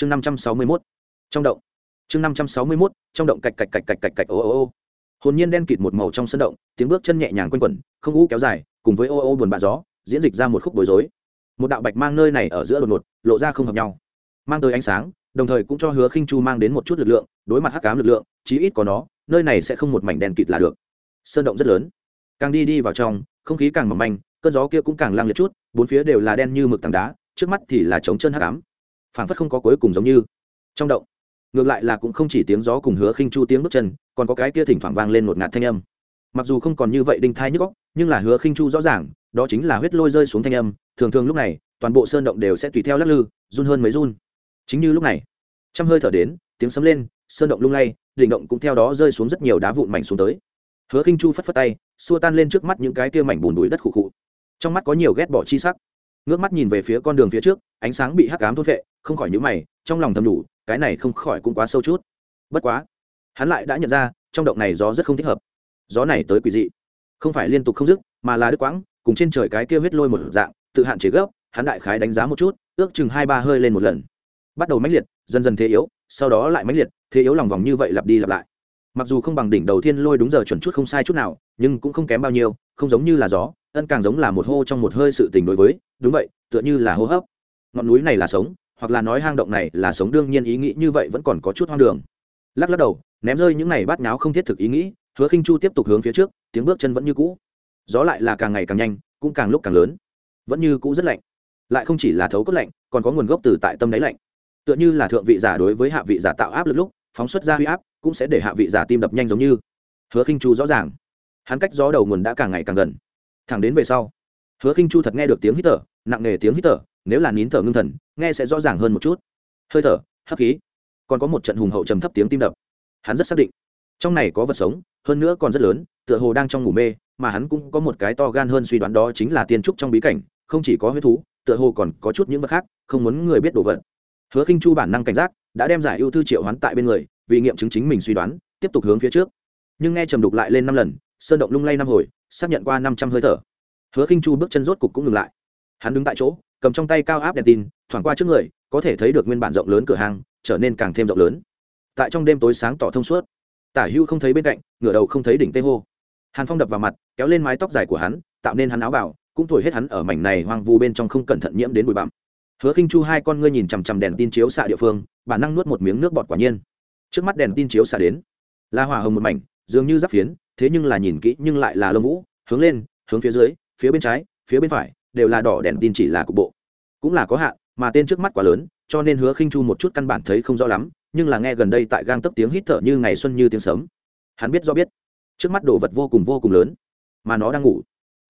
chương năm trăm sáu mươi mốt. Trong động. Chương năm trăm sáu mươi mốt, trong động cạch cạch cạch cạch cạch cạch, ô ô ô. Hồn nhiên đen kịt một màu trong sân động, tiếng bước chân nhẹ nhàng quanh quẩn, không u kéo dài, cùng với ô ô buồn bã gió, diễn dịch ra một khúc bối rối. Một đạo bạch mang nơi này ở giữa đột ngột, lộ ra không hợp nhau. Mang tới ánh sáng, đồng thời cũng cho hứa khinh chu mang đến một chút lực lượng, đối mặt hắc cám lực lượng, chí ít có nó, nơi này sẽ không một mảnh đèn kịt là được. Sơn động rất lớn. Càng đi đi vào trong, không khí càng mỏng manh, cơn gió kia cũng càng lang liệt chút, bốn phía đều là đen như mực tảng đá, trước mắt thì là trống chân hắc ám phảng phất không có cuối cùng giống như. Trong động, ngược lại là cũng không chỉ tiếng gió cùng hứa khinh chu tiếng bước chân, còn có cái kia thỉnh thoảng vang lên một ngạt thanh âm. Mặc dù không còn như vậy đinh thai nhức góc nhưng là hứa khinh chu rõ ràng, đó chính là huyết lôi rơi xuống thanh âm, thường thường lúc này, toàn bộ sơn động đều sẽ tùy theo lắc lư, run hơn mấy run. Chính như lúc này, trăm hơi thở đến, tiếng sấm lên, sơn động lung lay, đỉnh động cũng theo đó rơi xuống rất nhiều đá vụn mảnh xuống tới. Hứa khinh chu phất phất tay, xua tan lên trước mắt những cái kia mảnh bùn đùi đất khụ khụ. Trong mắt có nhiều ghét bỏ chi sắc. Ngước mắt nhìn về phía con đường phía trước, ánh sáng bị hắc ám thôn vệ không khỏi nhíu mày, trong lòng thầm đủ cái này không khỏi cũng quá sâu chút. Bất quá, hắn lại đã nhận ra, trong động này gió rất không thích hợp. Gió này tới quỷ dị. Không phải liên tục không dứt, mà là đứt quãng, cùng trên trời cái kia huyết lôi một dạng, tự hạn chế gấp, hắn đại khái đánh giá một chút, ước chừng hai ba hơi lên một lần. Bắt đầu mãnh liệt, dần dần thế yếu, sau đó lại mãnh liệt, thế yếu lòng vòng như vậy lặp đi lặp lại. Mặc dù không bằng đỉnh đầu thiên lôi đúng giờ chuẩn chút không sai chút nào, nhưng cũng không kém bao nhiêu, không giống như là gió, ân càng giống là một hô trong một hơi sự tình đối với, đúng vậy, tựa như là hô hấp. Ngọn núi này là sống hoặc là nói hang động này là sống đương nhiên ý nghĩ như vậy vẫn còn có chút hoang đường. Lắc lắc đầu, ném rơi những này bát nháo không thiết thực ý nghĩ, hứa khinh chu tiếp tục hướng phía trước, tiếng bước chân vẫn như cũ. Gió lại là càng ngày càng nhanh, cũng càng lúc càng lớn. Vẫn như cũ rất lạnh. Lại không chỉ là thấu cốt lạnh, còn có nguồn gốc từ tại tâm đáy lạnh. Tựa như là thượng vị giả đối với hạ vị giả tạo áp lực lúc, phóng xuất ra huy áp, cũng sẽ để hạ vị giả tim đập nhanh giống như. Hứa khinh chu rõ ràng. Hắn cách gió đầu nguồn đã càng ngày càng gần. Thẳng đến về sau, hứa khinh chu thật nghe được tiếng hít thở, nặng nề tiếng hít thở nếu là nín thở ngưng thần, nghe sẽ rõ ràng hơn một chút. Hơi thở, hấp khí. Còn có một trận hùng hậu trầm thấp tiếng tim đập. Hắn rất xác định, trong này có vật sống, hơn nữa còn rất lớn, tựa hồ đang trong ngủ mê, mà hắn cũng có một cái to gan hơn suy đoán đó chính là tiên trúc trong bí cảnh, không chỉ có huyết thú, tựa hồ còn có chút những vật khác, không muốn người biết đồ vật. Hứa khinh chu bản năng cảnh giác, đã đem giải ưu thư triệu hoán tại bên người, vì nghiệm chứng chính mình suy đoán, tiếp tục hướng phía trước. Nhưng nghe trầm đục lại lên năm lần, sơn động lung lay năm hồi, xác nhận qua năm trăm hơi thở. Hứa khinh chu bước chân rốt cục cũng ngừng lại hắn đứng tại chỗ, cầm trong tay cao áp đèn tin, thoảng qua trước người, có thể thấy được nguyên bản rộng lớn cửa hàng, trở nên càng thêm rộng lớn. Tại trong đêm tối sáng tỏ thông suốt, tả hưu không thấy bên cạnh, ngửa đầu không thấy đỉnh tê hô. Hàn phong đập vào mặt, kéo lên mái tóc dài của hắn, tạo nên hắn áo bảo cũng thổi hết hắn ở mảnh này hoang vu bên trong không cẩn thận nhiễm đến bụi bặm. Hứa khinh chu hai con ngươi nhìn chằm chằm đèn tin chiếu xạ địa phương, bản năng nuốt một miếng nước bọt quả nhiên. Trước mắt đèn tin chiếu xạ đến, là hỏa hồng một mảnh, dường như giáp phiến, thế nhưng là nhìn kỹ nhưng lại là lông vũ, hướng lên, hướng phía dưới, phía bên trái, phía bên phải đều là đỏ đèn tin chỉ là cục bộ. Cũng là có hạn, mà tên trước mắt quá lớn, cho nên hứa khinh chu một chút căn bản thấy không rõ lắm, nhưng là nghe gần đây tại gang tấp tiếng hít thở như ngày xuân như tiếng sớm hắn biết do biết, trước mắt đồ vật vô cùng vô cùng lớn, mà nó đang ngủ.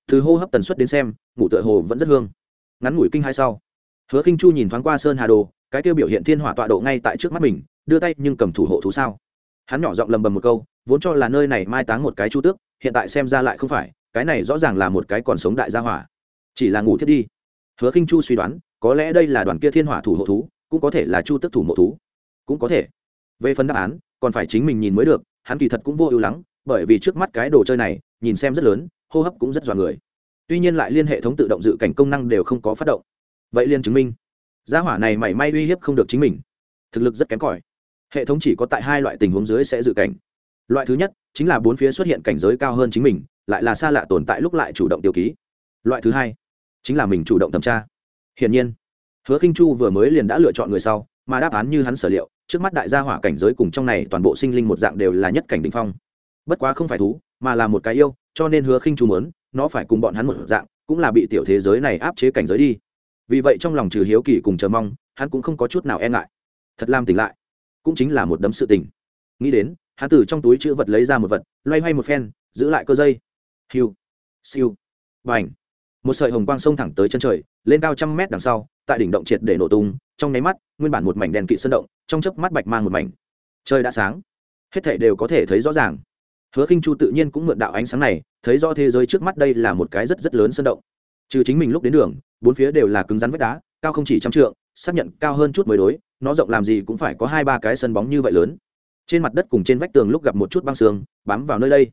Từ hô hấp tần suất đến xem, ngủ tựa hồ vẫn rất hương. Ngắn ngủi kinh hai sau, hứa khinh chu nhìn thoáng qua sơn hà đồ, cái tiêu biểu hiện thiên hỏa tọa độ ngay tại trước mắt mình, đưa tay nhưng cầm thủ hộ thú sao. Hắn nhỏ giọng lầm bầm một câu, vốn cho là nơi này mai táng một cái chu tước, hiện tại xem ra lại không phải, cái này rõ ràng là một cái còn sống đại gia hỏa chỉ là ngủ thiết đi. Hứa khinh chu suy đoán, có lẽ đây là đoàn kia thiên hỏa thủ hộ thú, cũng có thể là chu tước thủ mộ thú. Cũng có thể. Về phần đáp án, còn phải chính mình nhìn mới được, hắn kỳ thật cũng vô ưu lắng, bởi vì trước mắt cái đồ chơi này, nhìn xem rất lớn, hô hấp cũng rất dọa người. Tuy nhiên lại liên hệ thống tự động dự cảnh công năng đều không có phát động. Vậy liên chứng minh, gia hỏa này mảy may uy hiếp không được chính mình. Thực lực rất kém cỏi. Hệ thống chỉ có tại hai loại tình huống dưới sẽ dự cảnh. Loại thứ nhất, chính là bốn phía xuất hiện cảnh giới cao hơn chính mình, lại là xa lạ tồn tại lúc lại chủ động tiêu ký. Loại thứ hai chính là mình chủ động thẩm tra. Hiển nhiên, hứa khinh chu vừa mới liền đã lựa chọn người sau, mà đáp án như hắn sở liệu, trước mắt đại gia hỏa cảnh giới cùng trong này toàn bộ sinh linh một dạng đều là nhất cảnh đ ỉ n h phong. Bất quá không phải thú, mà là một cái yêu, cho nên hứa khinh chu mớn nó phải cùng bọn hắn một dạng, cũng là bị tiểu thế giới này áp chế cảnh giới đi. Vì vậy trong lòng trừ hiếu kỳ cùng chờ mong, hắn cũng không có chút nào e ngại. Thật làm tỉnh lại, cũng chính là một đấm sự tình nghĩ đến, hắn từ trong túi chữ vật lấy ra một vật, loay hoay một phen, giữ lại cơ dây. Hiu, siêu bảnh một sợi hồng quang sông thẳng tới chân trời, lên cao trăm mét đằng sau, tại đỉnh động triệt để nổ tung, trong nháy mắt, nguyên bản một mảnh đèn kỵ sơn động, trong chớp mắt bạch mang một mảnh. Trời đã sáng, hết thảy đều có thể thấy rõ ràng. Hứa khinh chu tự nhiên cũng mượn đạo ánh sáng này, thấy rõ thế giới trước mắt đây là một cái rất rất lớn sơn động. Trừ chính mình lúc đến đường, bốn phía đều là cứng rắn vách đá, cao không chỉ trăm trượng, xác nhận cao hơn chút mới đối, nó rộng làm gì cũng phải có hai ba cái sân bóng như vậy lớn. Trên mặt đất cùng trên vách tường lúc gặp một chút băng xương bám vào nơi đây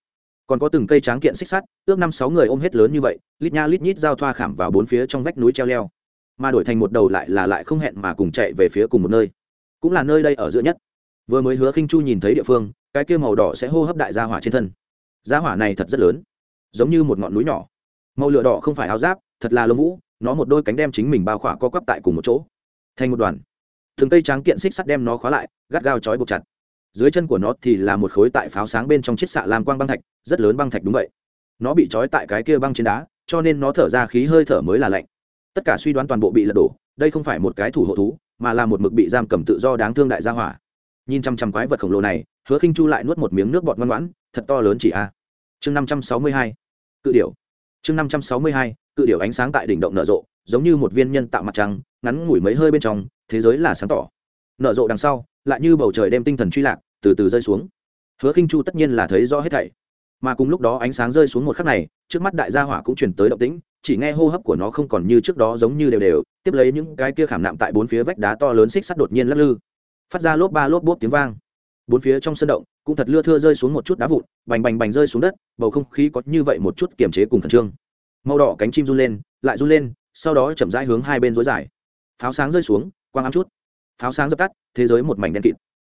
còn có từng cây tráng kiện xích sắt, ước năm sáu người ôm hết lớn như vậy, lít nha lít nhít giao thoa khảm vào bốn phía trong vách núi treo leo. Mà đổi thành một đầu lại là lại không hẹn mà cùng chạy về phía cùng một nơi. Cũng là nơi đây ở giữa nhất. Vừa mới hứa khinh chu nhìn thấy địa phương, cái kia màu đỏ sẽ hô hấp đại gia hỏa trên thân. Gia hỏa này thật rất lớn. Giống như một ngọn núi nhỏ. Màu lửa đỏ không phải áo giáp, thật là lông vũ, nó một đôi cánh đem chính mình bao khỏa co quắp tại cùng một chỗ. Thành một đoàn. Thường cây tráng kiện xích sắt đem nó khóa lại, gắt gao chói buộc chặt dưới chân của nó thì là một khối tại pháo sáng bên trong chiếc xạ lam quang băng thạch, rất lớn băng thạch đúng vậy. Nó bị trói tại cái kia băng trên đá, cho nên nó thở ra khí hơi thở mới là lạnh. Tất cả suy đoán toàn bộ bị lật đổ, đây không phải một cái thủ hộ thú, mà là một mực bị giam cầm tự do đáng thương đại gia hỏa. Nhìn chăm chăm quái vật khổng lồ này, hứa khinh chu lại nuốt một miếng nước bọt ngoan ngoãn, thật to lớn chỉ a. Chương năm trăm sáu mươi hai, cự điểu. Chương năm trăm sáu mươi hai, cự điểu ánh sáng tại đỉnh động nở rộ, giống như một viên nhân tạo mặt trăng, ngắn ngủi mấy hơi bên trong, thế giới là sáng tỏ nở rộ đằng sau, lại như bầu trời đem tinh thần truy lạc, từ từ rơi xuống. Hứa khinh chu tất nhiên là thấy rõ hết thảy. Mà cùng lúc đó ánh sáng rơi xuống một khắc này, trước mắt đại gia hỏa cũng chuyển tới động tĩnh, chỉ nghe hô hấp của nó không còn như trước đó giống như đều đều, tiếp lấy những cái kia khảm nạm tại bốn phía vách đá to lớn xích sắt đột nhiên lắc lư. Phát ra lốp ba lốp bốp tiếng vang. Bốn phía trong sân động, cũng thật lưa thưa rơi xuống một chút đá vụn, bành bành bành rơi xuống đất, bầu không khí có như vậy một chút kiềm chế cùng khẩn trương. Màu đỏ cánh chim run lên, lại run lên, sau đó chậm rãi hướng hai bên rối dài. Pháo sáng rơi xuống, quang ám chút pháo sáng dập tắt, thế giới một mảnh đen kịt.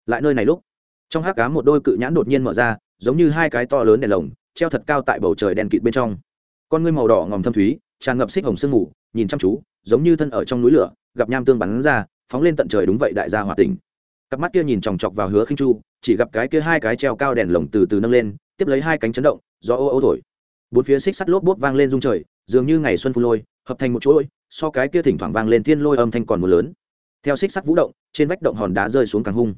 Lại nơi này lúc, trong hát cá một đôi cự nhãn đột nhiên mở ra, giống như hai cái to lớn đèn lồng, treo thật cao tại bầu trời đen kịt bên trong. Con ngươi màu đỏ ngòm thâm thúy, tràn ngập xích hồng sương mù, nhìn chăm chú, giống như thân ở trong núi lửa, gặp nham tương bắn ra, phóng lên tận trời đúng vậy đại gia hòa tình. cặp mắt kia nhìn chòng chọc vào hứa khinh chu, chỉ gặp cái kia hai cái treo cao đèn lồng từ từ nâng lên, tiếp lấy hai cánh chấn động do ô ô thổi. Bốn phía xích sắt lốp bốp vang lên rung trời, dường như ngày xuân phun lôi, hợp thành một chuỗi, so cái kia thỉnh thoảng vang lên thiên lôi âm thanh còn một lớn theo xích sắt vũ động, trên vách động hòn đá rơi xuống càng hung.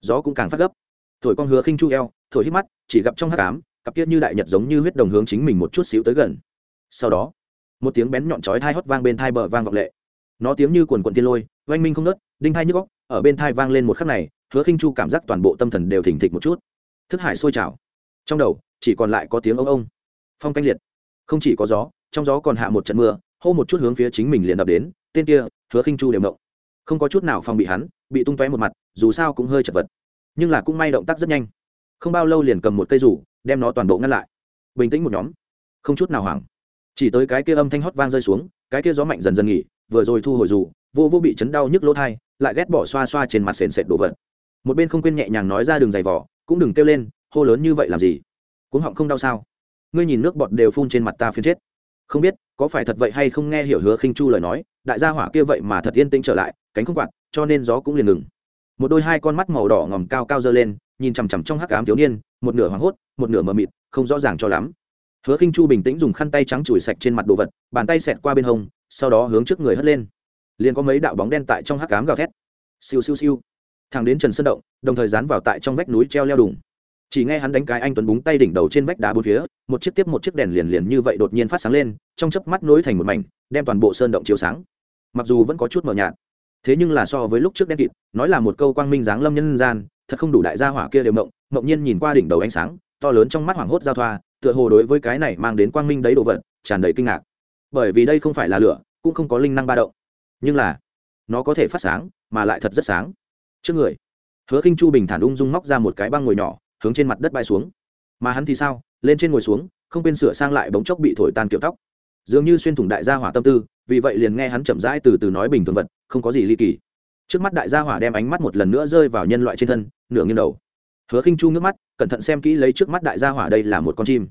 Gió cũng càng phát gấp. Thổi con hứa khinh chu eo, thổi hít mắt, chỉ gặp trong hát cám cặp kia như đại nhật giống như huyết đồng hướng chính mình một chút xíu tới gần. Sau đó, một tiếng bén nhọn chói thai hót vang bên thai bờ vang vọng lệ. Nó tiếng như quần quần tiên lôi, oanh minh không nớt đinh thai như góc ở bên thai vang lên một khắc này, hứa khinh chu cảm giác toàn bộ tâm thần đều thỉnh thịch một chút. Thức hải sôi trào. Trong đầu, chỉ còn lại có tiếng ông ông. Phong canh liệt. Không chỉ có gió, trong gió còn hạ một trận mưa, hô một chút hướng phía chính mình liền đập đến, tên kia, hứa khinh chu đều động không có chút nào phòng bị hắn, bị tung tóe một mặt, dù sao cũng hơi chật vật. Nhưng là cũng may động tác rất nhanh. Không bao lâu liền cầm một cây rủ, đem nó toàn bộ ngăn lại. Bình tĩnh một nhóm. Không chút nào hoảng. Chỉ tới cái kia âm thanh hót vang rơi xuống, cái kia gió mạnh dần dần nghỉ, vừa rồi thu hồi rủ, vô vô bị chấn đau nhức lỗ thai, lại ghét bỏ xoa xoa trên mặt sền sệt đồ vật. Một bên không quên nhẹ nhàng nói ra đường giày vỏ cũng đừng kêu lên, hô lớn như vậy làm gì? Cuống họng không đau sao? Ngươi nhìn nước bọt đều phun trên mặt ta phiến chết. Không biết, có phải thật vậy hay không nghe hiểu hứa khinh chu lời nói đại gia hỏa kia vậy mà thật yên tĩnh trở lại, cánh không quạt, cho nên gió cũng liền ngừng. Một đôi hai con mắt màu đỏ ngòm cao cao dơ lên, nhìn chằm chằm trong hắc ám thiếu niên, một nửa hoảng hốt, một nửa mờ mịt, không rõ ràng cho lắm. Hứa khinh chu bình tĩnh dùng khăn tay trắng chùi sạch trên mặt đồ vật, bàn tay xẹt qua bên hông, sau đó hướng trước người hất lên. Liền có mấy đạo bóng đen tại trong hắc ám gào thét. Siêu siêu siêu. Thẳng đến trần sơn động, đồng thời dán vào tại trong vách núi treo leo đùng chỉ nghe hắn đánh cái anh tuấn búng tay đỉnh đầu trên vách đá bốn phía, một chiếc tiếp một chiếc đèn liền liền như vậy đột nhiên phát sáng lên, trong chớp mắt nối thành một mảnh, đem toàn bộ sơn động chiếu sáng. Mặc dù vẫn có chút mờ nhạt, thế nhưng là so với lúc trước đen kịt, nói là một câu quang minh giáng lâm nhân gian, thật không đủ đại gia hỏa kia đều mộng mộng nhiên nhìn qua đỉnh đầu ánh sáng, to lớn trong mắt hoảng hốt giao thoa, tựa hồ đối với cái này mang đến quang minh đấy đồ vật, tràn đầy kinh ngạc. Bởi vì đây không phải là lửa, cũng không có linh năng ba động, nhưng là nó có thể phát sáng, mà lại thật rất sáng. Trước người, hứa khinh chu bình thản ung dung móc ra một cái băng ngồi nhỏ hướng trên mặt đất bay xuống. Mà hắn thì sao? Lên trên ngồi xuống, không quên sửa sang lại bóng chốc bị thổi tan kiểu tóc. Dường như xuyên thủng đại gia hỏa tâm tư, vì vậy liền nghe hắn chậm rãi từ từ nói bình thường vật, không có gì ly kỳ. Trước mắt đại gia hỏa đem ánh mắt một lần nữa rơi vào nhân loại trên thân, nửa nghiêng đầu. Hứa khinh chu nước mắt, cẩn thận xem kỹ lấy trước mắt đại gia hỏa đây là một con chim.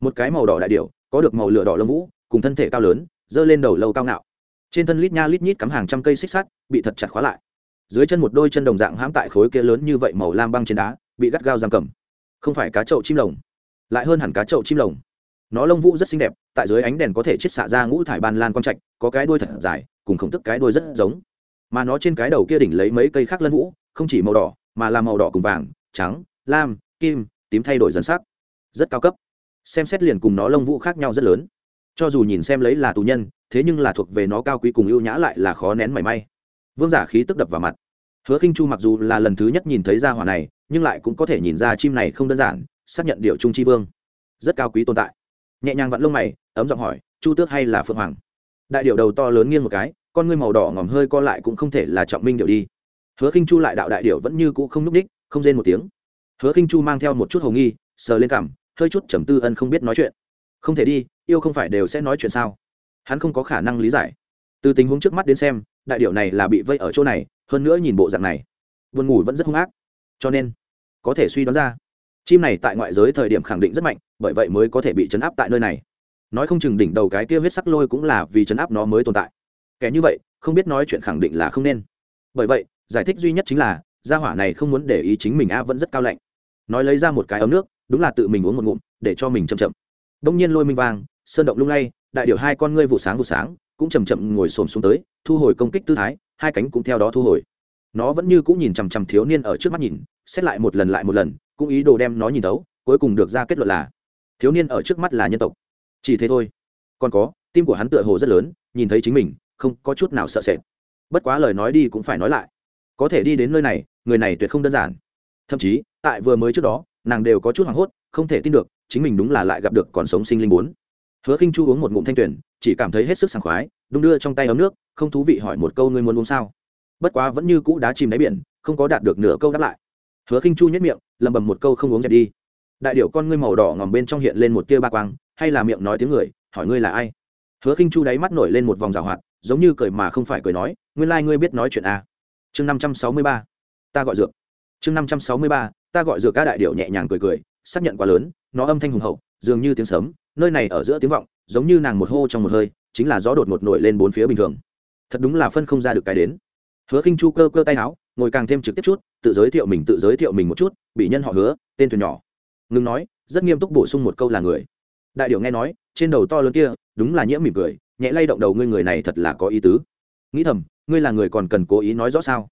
Một cái màu đỏ đại điểu, có được màu lửa đỏ lông vũ, cùng thân thể cao lớn dơ lên đầu lâu cao ngạo. Trên thân lít nha lít nhít cắm hàng trăm cây xích sắt, bị thật chặt khóa lại. Dưới chân một đôi chân đồng dạng hãm tại khối kia lớn như vậy màu lam băng trên đá bị gắt gao giam cầm. Không phải cá trậu chim lồng, lại hơn hẳn cá trậu chim lồng. Nó lông vũ rất xinh đẹp, tại dưới ánh đèn có thể chiết xạ ra ngũ thải ban lan quang trạch, có cái đuôi thật dài, cùng khổng tức cái đuôi rất giống. Mà nó trên cái đầu kia đỉnh lấy mấy cây khác lân vũ, không chỉ màu đỏ, mà là màu đỏ cùng vàng, trắng, lam, kim, tím thay đổi dần sắc. Rất cao cấp. Xem xét liền cùng nó lông vũ khác nhau rất lớn. Cho dù nhìn xem lấy là tù nhân, thế nhưng là thuộc về nó cao quý cùng ưu nhã lại là khó nén mảy may. Vương giả khí tức đập vào mặt. Hứa khinh chu mặc dù là lần thứ nhất nhìn thấy ra hỏa này nhưng lại cũng có thể nhìn ra chim này không đơn giản, xác nhận điệu trung chi vương. Rất cao quý tồn tại. Nhẹ nhàng vặn lông mày, ấm giọng hỏi, chu tước hay là phượng hoàng? Đại điệu đầu to lớn nghiêng một cái, con ngươi màu đỏ ngòm hơi co lại cũng không thể là trọng minh điệu đi. Hứa khinh chu lại đạo đại điệu vẫn như cũ không núp ních không rên một tiếng. Hứa khinh chu mang theo một chút hồng nghi, sờ lên cằm, hơi chút trầm tư ân không biết nói chuyện. Không thể đi, yêu không phải đều sẽ nói chuyện sao? Hắn không có khả năng lý giải. Từ tình huống trước mắt đến xem, đại điệu này là bị vây ở chỗ này, hơn nữa nhìn bộ dạng này. Buồn ngủ vẫn rất hung ác cho nên, có thể suy đoán ra, chim này tại ngoại giới thời điểm khẳng định rất mạnh, bởi vậy mới có thể bị chấn áp tại nơi này. Nói không chừng đỉnh đầu cái kia huyết sắc lôi cũng là vì chấn áp nó mới tồn tại. Kẻ như vậy, không biết nói chuyện khẳng định là không nên. Bởi vậy, giải thích duy nhất chính là, gia hỏa này không muốn để ý chính mình a vẫn rất cao lạnh. Nói lấy ra một cái ấm nước, đúng là tự mình uống một ngụm, để cho mình chậm chậm. Đông nhiên lôi minh vang, sơn động lung lay, đại điệu hai con ngươi vụ sáng vụ sáng, cũng chầm chậm ngồi xổm xuống tới, thu hồi công kích tư thái, hai cánh cũng theo đó thu hồi nó vẫn như cũng nhìn chằm chằm thiếu niên ở trước mắt nhìn, xét lại một lần lại một lần, cũng ý đồ đem nó nhìn tấu cuối cùng được ra kết luận là, thiếu niên ở trước mắt là nhân tộc. Chỉ thế thôi. Còn có, tim của hắn tựa hồ rất lớn, nhìn thấy chính mình, không có chút nào sợ sệt. Bất quá lời nói đi cũng phải nói lại. Có thể đi đến nơi này, người này tuyệt không đơn giản. Thậm chí, tại vừa mới trước đó, nàng đều có chút hoảng hốt, không thể tin được, chính mình đúng là lại gặp được còn sống sinh linh bốn. Hứa khinh chu uống một ngụm thanh tuyển, chỉ cảm thấy hết sức sảng khoái, đung đưa trong tay ấm nước, không thú vị hỏi một câu ngươi muốn uống sao? Bất quá vẫn như cũ đá chìm đáy biển, không có đạt được nửa câu đáp lại. Hứa khinh chu nhất miệng lầm bầm một câu không uống dẹp đi. Đại điệu con ngươi màu đỏ ngòm bên trong hiện lên một tia ba quang, hay là miệng nói tiếng người, hỏi ngươi là ai? Hứa khinh chu đáy mắt nổi lên một vòng rào hoạt, giống như cười mà không phải cười nói, nguyên lai ngươi biết nói chuyện à. chương năm trăm sáu mươi ba, ta gọi dược. Chương năm trăm sáu mươi ba, ta gọi dược ca đại điệu nhẹ nhàng cười cười, xác nhận quá lớn, nó âm thanh hùng hậu, dường như tiếng sấm, nơi này ở giữa tiếng vọng, giống như nàng một hô trong một hơi, chính là gió đột ngột nổi lên bốn phía bình thường. Thật đúng là phân không ra được cái đến hứa khinh chu cơ cơ tay áo, ngồi càng thêm trực tiếp chút, tự giới thiệu mình, tự giới thiệu mình một chút, bị nhân họ hứa, tên thuyền nhỏ. Ngừng nói, rất nghiêm túc bổ sung một câu là người. Đại điệu nghe nói, trên đầu to lớn kia, đúng là nhiễm mỉm cười, nhẹ lay động đầu ngươi người này thật là có ý tứ. Nghĩ thầm, ngươi là người còn cần cố ý nói rõ sao?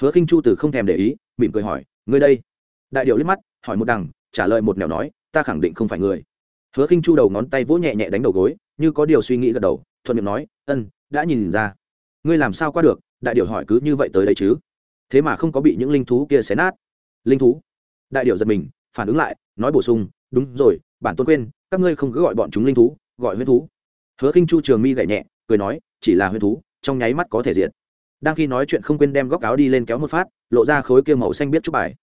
Hứa khinh chu từ không thèm để ý, mỉm cười hỏi, ngươi đây? Đại điệu liếc mắt, hỏi một đằng, trả lời một nẻo nói, ta khẳng định không phải người. Hứa khinh chu đầu ngón tay vỗ nhẹ nhẹ đánh đầu gối, như có điều suy nghĩ gật đầu, thuận miệng nói, ân, đã nhìn ra. Ngươi làm sao qua được? Đại điệu hỏi cứ như vậy tới đây chứ? Thế mà không có bị những linh thú kia xé nát. Linh thú? Đại điệu giật mình, phản ứng lại, nói bổ sung, đúng rồi, bản tôn quên, các ngươi không cứ gọi bọn chúng linh thú, gọi huyết thú. Hứa khinh chu trường mi gậy nhẹ, cười nói, chỉ là huyết thú, trong nháy mắt có thể diệt. Đang khi nói chuyện không quên đem góc áo đi lên kéo một phát, lộ ra khối kia màu xanh biết chút bài.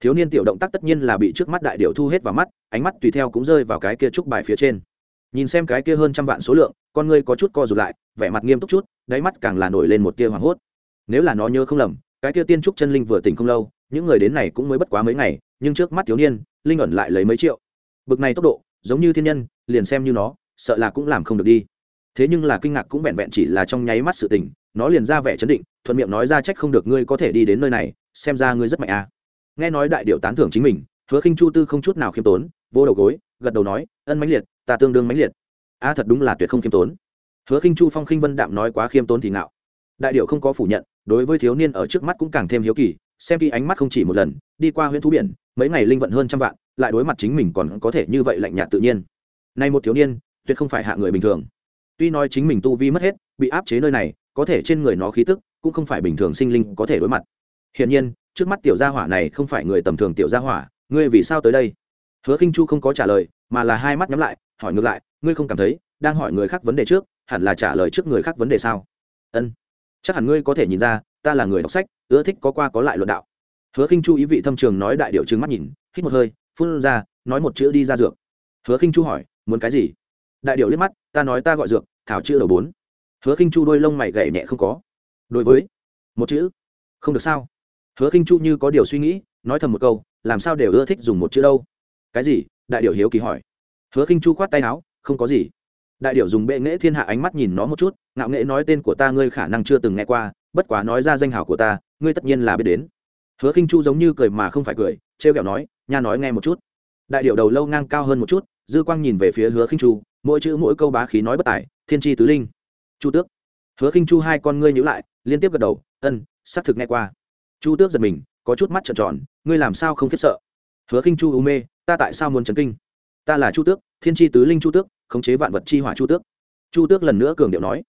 Thiếu niên tiểu động tác tất nhiên là bị trước mắt đại điệu thu hết vào mắt, ánh mắt tùy theo cũng rơi vào cái kia trúc bài phía trên nhìn xem cái kia hơn trăm vạn số lượng, con ngươi có chút co rụt lại, vẻ mặt nghiêm túc chút, đáy mắt càng là nổi lên một tia hoảng hốt. Nếu là nó nhớ không lầm, cái kia tiên trúc chân linh vừa tỉnh không lâu, những người đến này cũng mới bất quá mấy ngày, nhưng trước mắt thiếu niên, linh ẩn lại lấy mấy triệu. Bực này tốc độ, giống như thiên nhân, liền xem như nó, sợ là cũng làm không được đi. Thế nhưng là kinh ngạc cũng vẹn vẹn chỉ là trong nháy mắt sự tình, nó liền ra vẻ chấn định, thuận miệng nói ra trách không được ngươi có thể đi đến nơi này, xem ra ngươi rất mạnh à. nghe nói đại điệu tán thưởng chính mình, hứa khinh chu tư không chút nào khiêm tốn vô đầu gối gật đầu nói, ân mãnh liệt, ta tương đương mãnh liệt. A, thật đúng là tuyệt không khiêm tốn. Hứa khinh chu phong khinh vân đạm nói quá khiêm tốn thì ngạo. Đại điệu không có phủ nhận, đối với thiếu niên ở trước mắt cũng càng thêm hiếu kỳ, xem khi ánh mắt không chỉ một lần, đi qua huyện thú biển, mấy ngày linh vận hơn trăm vạn, lại đối mặt chính mình còn có thể như vậy lạnh nhạt tự nhiên. Nay một thiếu niên, tuyệt không phải hạ người bình thường. Tuy nói chính mình tu vi mất hết, bị áp chế nơi này, có thể trên người nó khí tức, cũng không phải bình thường sinh linh có thể đối mặt. Hiển nhiên, trước mắt tiểu gia hỏa này không phải người tầm thường tiểu gia hỏa, ngươi vì sao tới đây? Hứa khinh chu không có trả lời, mà là hai mắt nhắm lại, hỏi ngược lại, ngươi không cảm thấy, đang hỏi người khác vấn đề trước, hẳn là trả lời trước người khác vấn đề sao? Ân, chắc hẳn ngươi có thể nhìn ra, ta là người đọc sách, ưa thích có qua có lại luận đạo. Hứa khinh chu ý vị thâm trường nói đại điệu trừng mắt nhìn, hít một hơi, phun ra, nói một chữ đi ra dược. Hứa khinh chu hỏi, muốn cái gì? Đại điệu liếc mắt, ta nói ta gọi dược, thảo chữ đầu bốn. Hứa khinh chu đôi lông mày gảy nhẹ không có. Đối với, một chữ, không được sao? Hứa khinh chu như có điều suy nghĩ, nói thầm một câu, làm sao đều ưa thích dùng một chữ đâu? Cái gì? Đại điệu hiếu kỳ hỏi. Hứa khinh chu khoát tay áo, không có gì. Đại điệu dùng bệ nghệ thiên hạ ánh mắt nhìn nó một chút, ngạo nghệ nói tên của ta ngươi khả năng chưa từng nghe qua, bất quá nói ra danh hào của ta, ngươi tất nhiên là biết đến. Hứa khinh chu giống như cười mà không phải cười, trêu ghẹo nói, nha nói nghe một chút. Đại điệu đầu lâu ngang cao hơn một chút, dư quang nhìn về phía hứa khinh chu, mỗi chữ mỗi câu bá khí nói bất tài, thiên tri tứ linh. Chu tước. Hứa khinh chu hai con ngươi nhữ lại, liên tiếp gật đầu, ân, xác thực nghe qua. Chu tước giật mình, có chút mắt trợn tròn, ngươi làm sao không khiếp sợ? Hứa khinh chu u mê ta tại sao muốn chấn kinh? Ta là chu tước, thiên tri tứ linh chu tước, khống chế vạn vật chi hỏa chu tước. Chu tước lần nữa cường điệu nói.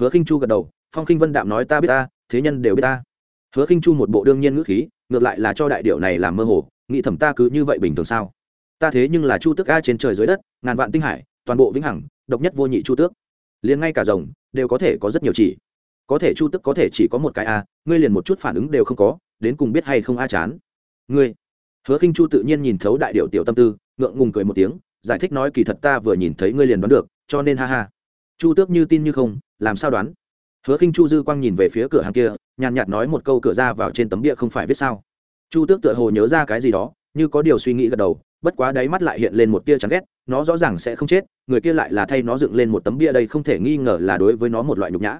Hứa khinh chu gật đầu, phong khinh vân đạm nói ta biết ta, thế nhân đều biết ta. Hứa khinh chu một bộ đương nhiên ngữ khí, ngược lại là cho đại điệu này làm mơ hồ, nghĩ thầm ta cứ như vậy bình thường sao? Ta thế nhưng là chu tước a trên trời dưới đất, ngàn vạn tinh hải, toàn bộ vĩnh hằng, độc nhất vô nhị chu tước. Liền ngay cả rồng, đều có thể có rất nhiều chỉ. Có thể chu tước có thể chỉ có một cái a, ngươi liền một chút phản ứng đều không có, đến cùng biết hay không a chán. Ngươi hứa khinh chu tự nhiên nhìn thấu đại điệu tiểu tâm tư, ngượng ngùng cười một tiếng, giải thích nói kỳ thật ta vừa nhìn thấy ngươi liền đoán được, cho nên ha ha. Chu tước như tin như không, làm sao đoán? Hứa khinh chu dư quang nhìn về phía cửa hàng kia, nhàn nhạt nói một câu cửa ra vào trên tấm bia không phải viết sao? Chu tước tựa hồ nhớ ra cái gì đó, như có điều suy nghĩ gật đầu, bất quá đáy mắt lại hiện lên một tia chán ghét, nó rõ ràng sẽ không chết, người kia lại là thay nó dựng lên một tấm bia đây không thể nghi ngờ là đối với nó một loại nhục nhã.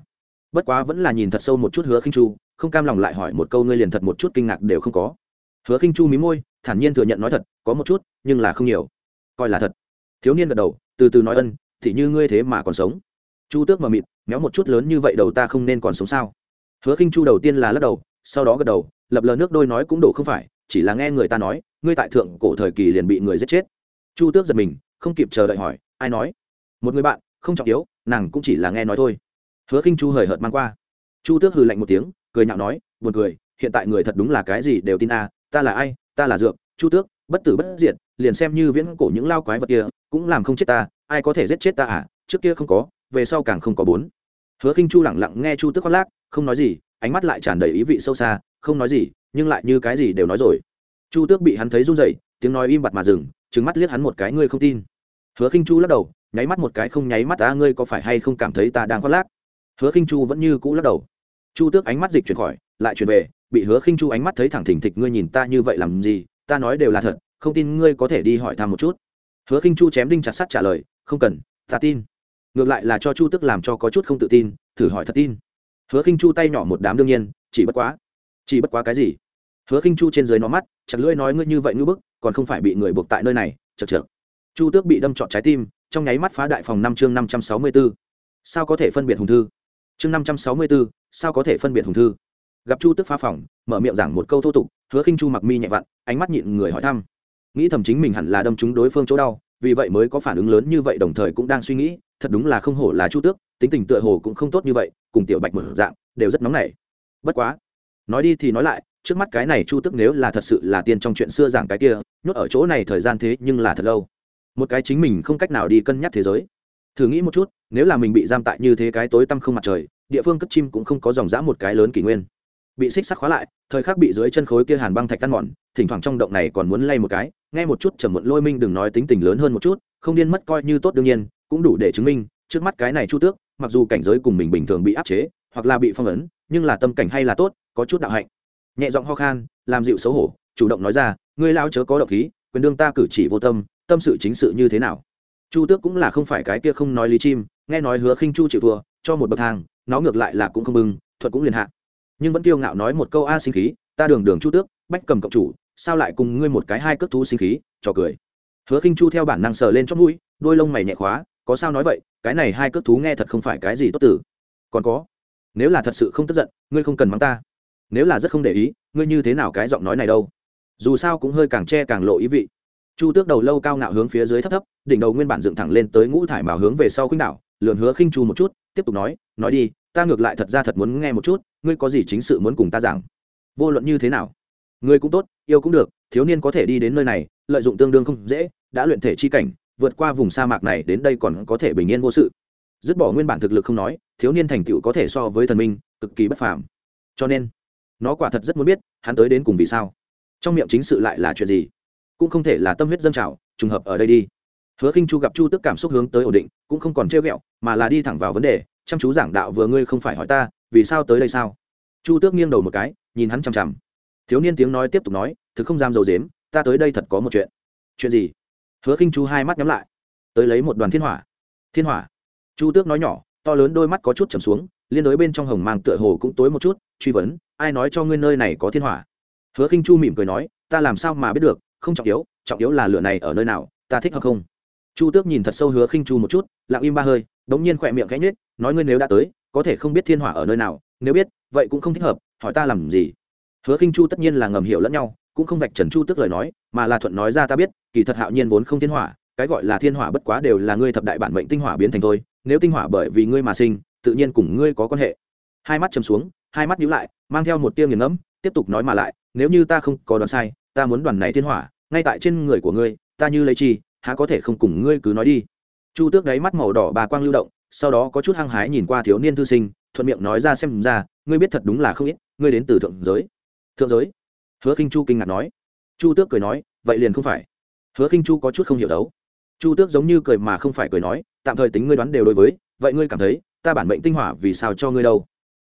Bất quá vẫn là nhìn thật sâu một chút hứa khinh chu, không cam lòng lại hỏi một câu ngươi liền thật một chút kinh ngạc đều không có. Hứa khinh chu mí môi thản nhiên thừa nhận nói thật, có một chút, nhưng là không nhiều. Coi là thật. Thiếu niên gật đầu, từ từ nói ân, thì như ngươi thế mà còn sống. Chu tước mờ mịt, méo một chút lớn như vậy đầu ta không nên còn sống sao? Hứa khinh chu đầu tiên là lắc đầu, sau đó gật đầu, lập lờ nước đôi nói cũng đổ không phải, chỉ là nghe người ta nói, ngươi tại thượng cổ thời kỳ liền bị người giết chết. Chu tước giật mình, không kịp chờ đợi hỏi, ai nói? Một người bạn, không trọng yếu, nàng cũng chỉ là nghe nói thôi. Hứa khinh chu hời hợt mang qua. Chu tước hừ lạnh một tiếng, cười nhạo nói, buồn cười, hiện tại người thật đúng là cái gì đều tin a ta là ai ta là dược, chu tước, bất tử bất diệt, liền xem như viễn cổ những lao quái vật kia, cũng làm không chết ta, ai có thể giết chết ta à? Trước kia không có, về sau càng không có bốn. Hứa khinh chu lẳng lặng nghe chu tước khoác lác, không nói gì, ánh mắt lại tràn đầy ý vị sâu xa, không nói gì, nhưng lại như cái gì đều nói rồi. Chu tước bị hắn thấy run rẩy, tiếng nói im bặt mà dừng, trừng mắt liếc hắn một cái, ngươi không tin. Hứa khinh chu lắc đầu, nháy mắt một cái, không nháy mắt ta, ngươi có phải hay không cảm thấy ta đang khoác lác? Hứa khinh chu vẫn như cũ lắc đầu. Chu tước ánh mắt dịch chuyển khỏi lại chuyển về bị hứa khinh chu ánh mắt thấy thẳng thình thịch ngươi nhìn ta như vậy làm gì? Ta nói đều là thật không tin ngươi có thể đi hỏi thăm một chút. Hứa khinh chu chém đinh chặt sắt trả lời không cần ta tin. Ngược lại là cho chu tức làm cho có chút không tự tin thử hỏi thật tin. Hứa khinh chu tay nhỏ một đám đương nhiên chỉ bất quá chỉ bất quá cái gì? Hứa khinh chu trên dưới nó mắt chặt lưỡi nói ngươi như vậy ngư bức còn không phải bị người buộc tại nơi này chật chật chu tước bị đâm trọn trái tim trong nháy mắt phá đại phòng năm chương năm trăm sáu mươi 564. sao có thể phân biệt hùng thư? Chương năm trăm sáu mươi 564, sao có thể phân biệt hùng thư? Gặp chu tước phá phòng, mở miệng giảng một câu thô tục, hứa khinh chu mặc mi nhẹ vặn, ánh mắt nhịn người hỏi thăm. Nghĩ thầm chính mình hẳn là đâm chúng đối phương chỗ đau, vì vậy mới có phản ứng lớn như vậy đồng thời cũng đang suy nghĩ, thật đúng là không hổ là chu tước, tính tình tựa hồ cũng không tốt như vậy, cùng tiểu bạch một dạng, đều rất nóng nảy. Bất quá, nói đi thì nói lại, trước mắt cái này chu tước nếu là thật sự là tiên trong chuyện xưa giảng cái kia, nhốt ở chỗ này thời gian thế nhưng là thật lâu. Một cái chính mình không cách nào đi cân nhắc thế giới. Thử nghĩ một chút, nếu là mình bị giam tại như thế cái tối tăm không mặt trời, địa phương cất chim cũng không có dòng dã một cái lớn kỷ nguyên bị xích sắt khóa lại, thời khắc bị dưới chân khối kia hàn băng thạch căn mòn, thỉnh thoảng trong động này còn muốn lay một cái, nghe một chút trầm muộn lôi minh đừng nói tính tình lớn hơn một chút, không điên mất coi như tốt đương nhiên, cũng đủ để chứng minh, trước mắt cái này chu tước, mặc dù cảnh giới cùng mình bình thường bị áp chế, hoặc là bị phong ấn, nhưng là tâm cảnh hay là tốt, có chút đạo hạnh. Nhẹ giọng ho khan, làm dịu xấu hổ, chủ động nói ra, ngươi lao chớ có độc khí, quyền đương ta cử chỉ vô tâm tâm sự chính sự như thế nào? Chu tước cũng là không phải cái kia không nói lý chim, nghe nói hứa khinh chu chịu thua, cho một bậc thang, nó ngược lại là cũng không bưng thuật cũng liền hạ nhưng vẫn kiêu ngạo nói một câu a sinh khí, ta đường đường chu tước, bách cầm cộng chủ, sao lại cùng ngươi một cái hai cước thú sinh khí cho cười. Hứa khinh chu theo bản năng sờ lên chót mũi, đôi lông mày nhẹ khóa, có sao nói vậy, cái này hai cước thú nghe thật không phải cái gì tốt tử. Còn có, nếu là thật sự không tức giận, ngươi không cần mắng ta. Nếu là rất không để ý, ngươi như thế nào cái giọng nói này đâu. Dù sao cũng hơi càng che càng lộ ý vị. Chu tước đầu lâu cao ngạo hướng phía dưới thấp thấp, đỉnh đầu nguyên bản dựng thẳng lên tới ngũ thải màu hướng về sau khuynh đảo lượn hứa khinh chu một chút, tiếp tục nói nói đi, ta ngược lại thật ra thật muốn nghe một chút ngươi có gì chính sự muốn cùng ta giảng? Vô luận như thế nào? Ngươi cũng tốt, yêu cũng được, thiếu niên có thể đi đến nơi này, lợi dụng tương đương không dễ, đã luyện thể chi cảnh, vượt qua vùng sa mạc này đến đây còn có thể bình yên vô sự. Dứt bỏ nguyên bản thực lực không nói, thiếu niên thành tựu có thể so với thần minh, cực kỳ bất phàm. Cho nên, nó quả thật rất muốn biết, hắn tới đến cùng vì sao? Trong miệng chính sự lại là chuyện gì? Cũng không thể là tâm huyết dân trào, trùng hợp ở đây đi. Hứa khinh chu gặp chu tức cảm xúc hướng tới ổn định, cũng không còn trêu ghẹo, mà là đi thẳng vào vấn đề, chăm chú giảng đạo vừa ngươi không phải hỏi ta vì sao tới đây sao? Chu tước nghiêng đầu một cái, nhìn hắn chằm chằm. Thiếu niên tiếng nói tiếp tục nói, thực không dám dầu dếm, ta tới đây thật có một chuyện. Chuyện gì? Hứa khinh chu hai mắt nhắm lại. Tới lấy một đoàn thiên hỏa. Thiên hỏa? Chu tước nói nhỏ, to lớn đôi mắt có chút trầm xuống, liên đối bên trong hồng mang tựa hồ cũng tối một chút, truy vấn, ai nói cho ngươi nơi này có thiên hỏa? Hứa khinh chu mỉm cười nói, ta làm sao mà biết được, không trọng yếu trọng yếu là lửa này ở nơi nào, ta thích hợp không? Chu tước nhìn thật sâu hứa khinh chu một chút, lặng im ba hơi, đống nhiên khỏe miệng khẽ nhếch, nói, ngươi nếu đã tới có thể không biết thiên hỏa ở nơi nào, nếu biết, vậy cũng không thích hợp, hỏi ta làm gì? Hứa khinh chu tất nhiên là ngầm hiểu lẫn nhau, cũng không vạch trần chu tức lời nói, mà là thuận nói ra ta biết, kỳ thật hạo nhiên vốn không thiên hỏa, cái gọi là thiên hỏa bất quá đều là ngươi thập đại bản mệnh tinh hỏa biến thành thôi, nếu tinh hỏa bởi vì ngươi mà sinh, tự nhiên cùng ngươi có quan hệ. Hai mắt chầm xuống, hai mắt nhíu lại, mang theo một tia nghiền ngẫm, tiếp tục nói mà lại, nếu như ta không có đoán sai, ta muốn đoàn này thiên hỏa, ngay tại trên người của ngươi, ta như lấy chi, há có thể không cùng ngươi cứ nói đi? Chu tước đáy mắt màu đỏ bà quang lưu động sau đó có chút hăng hái nhìn qua thiếu niên thư sinh, thuận miệng nói ra xem ra, ngươi biết thật đúng là không ít, ngươi đến từ thượng giới. Thượng giới? Hứa khinh chu kinh ngạc nói. Chu tước cười nói, vậy liền không phải. Hứa khinh chu có chút không hiểu đấu. Chu tước giống như cười mà không phải cười nói, tạm thời tính ngươi đoán đều đối với, vậy ngươi cảm thấy, ta bản mệnh tinh hỏa vì sao cho ngươi đâu?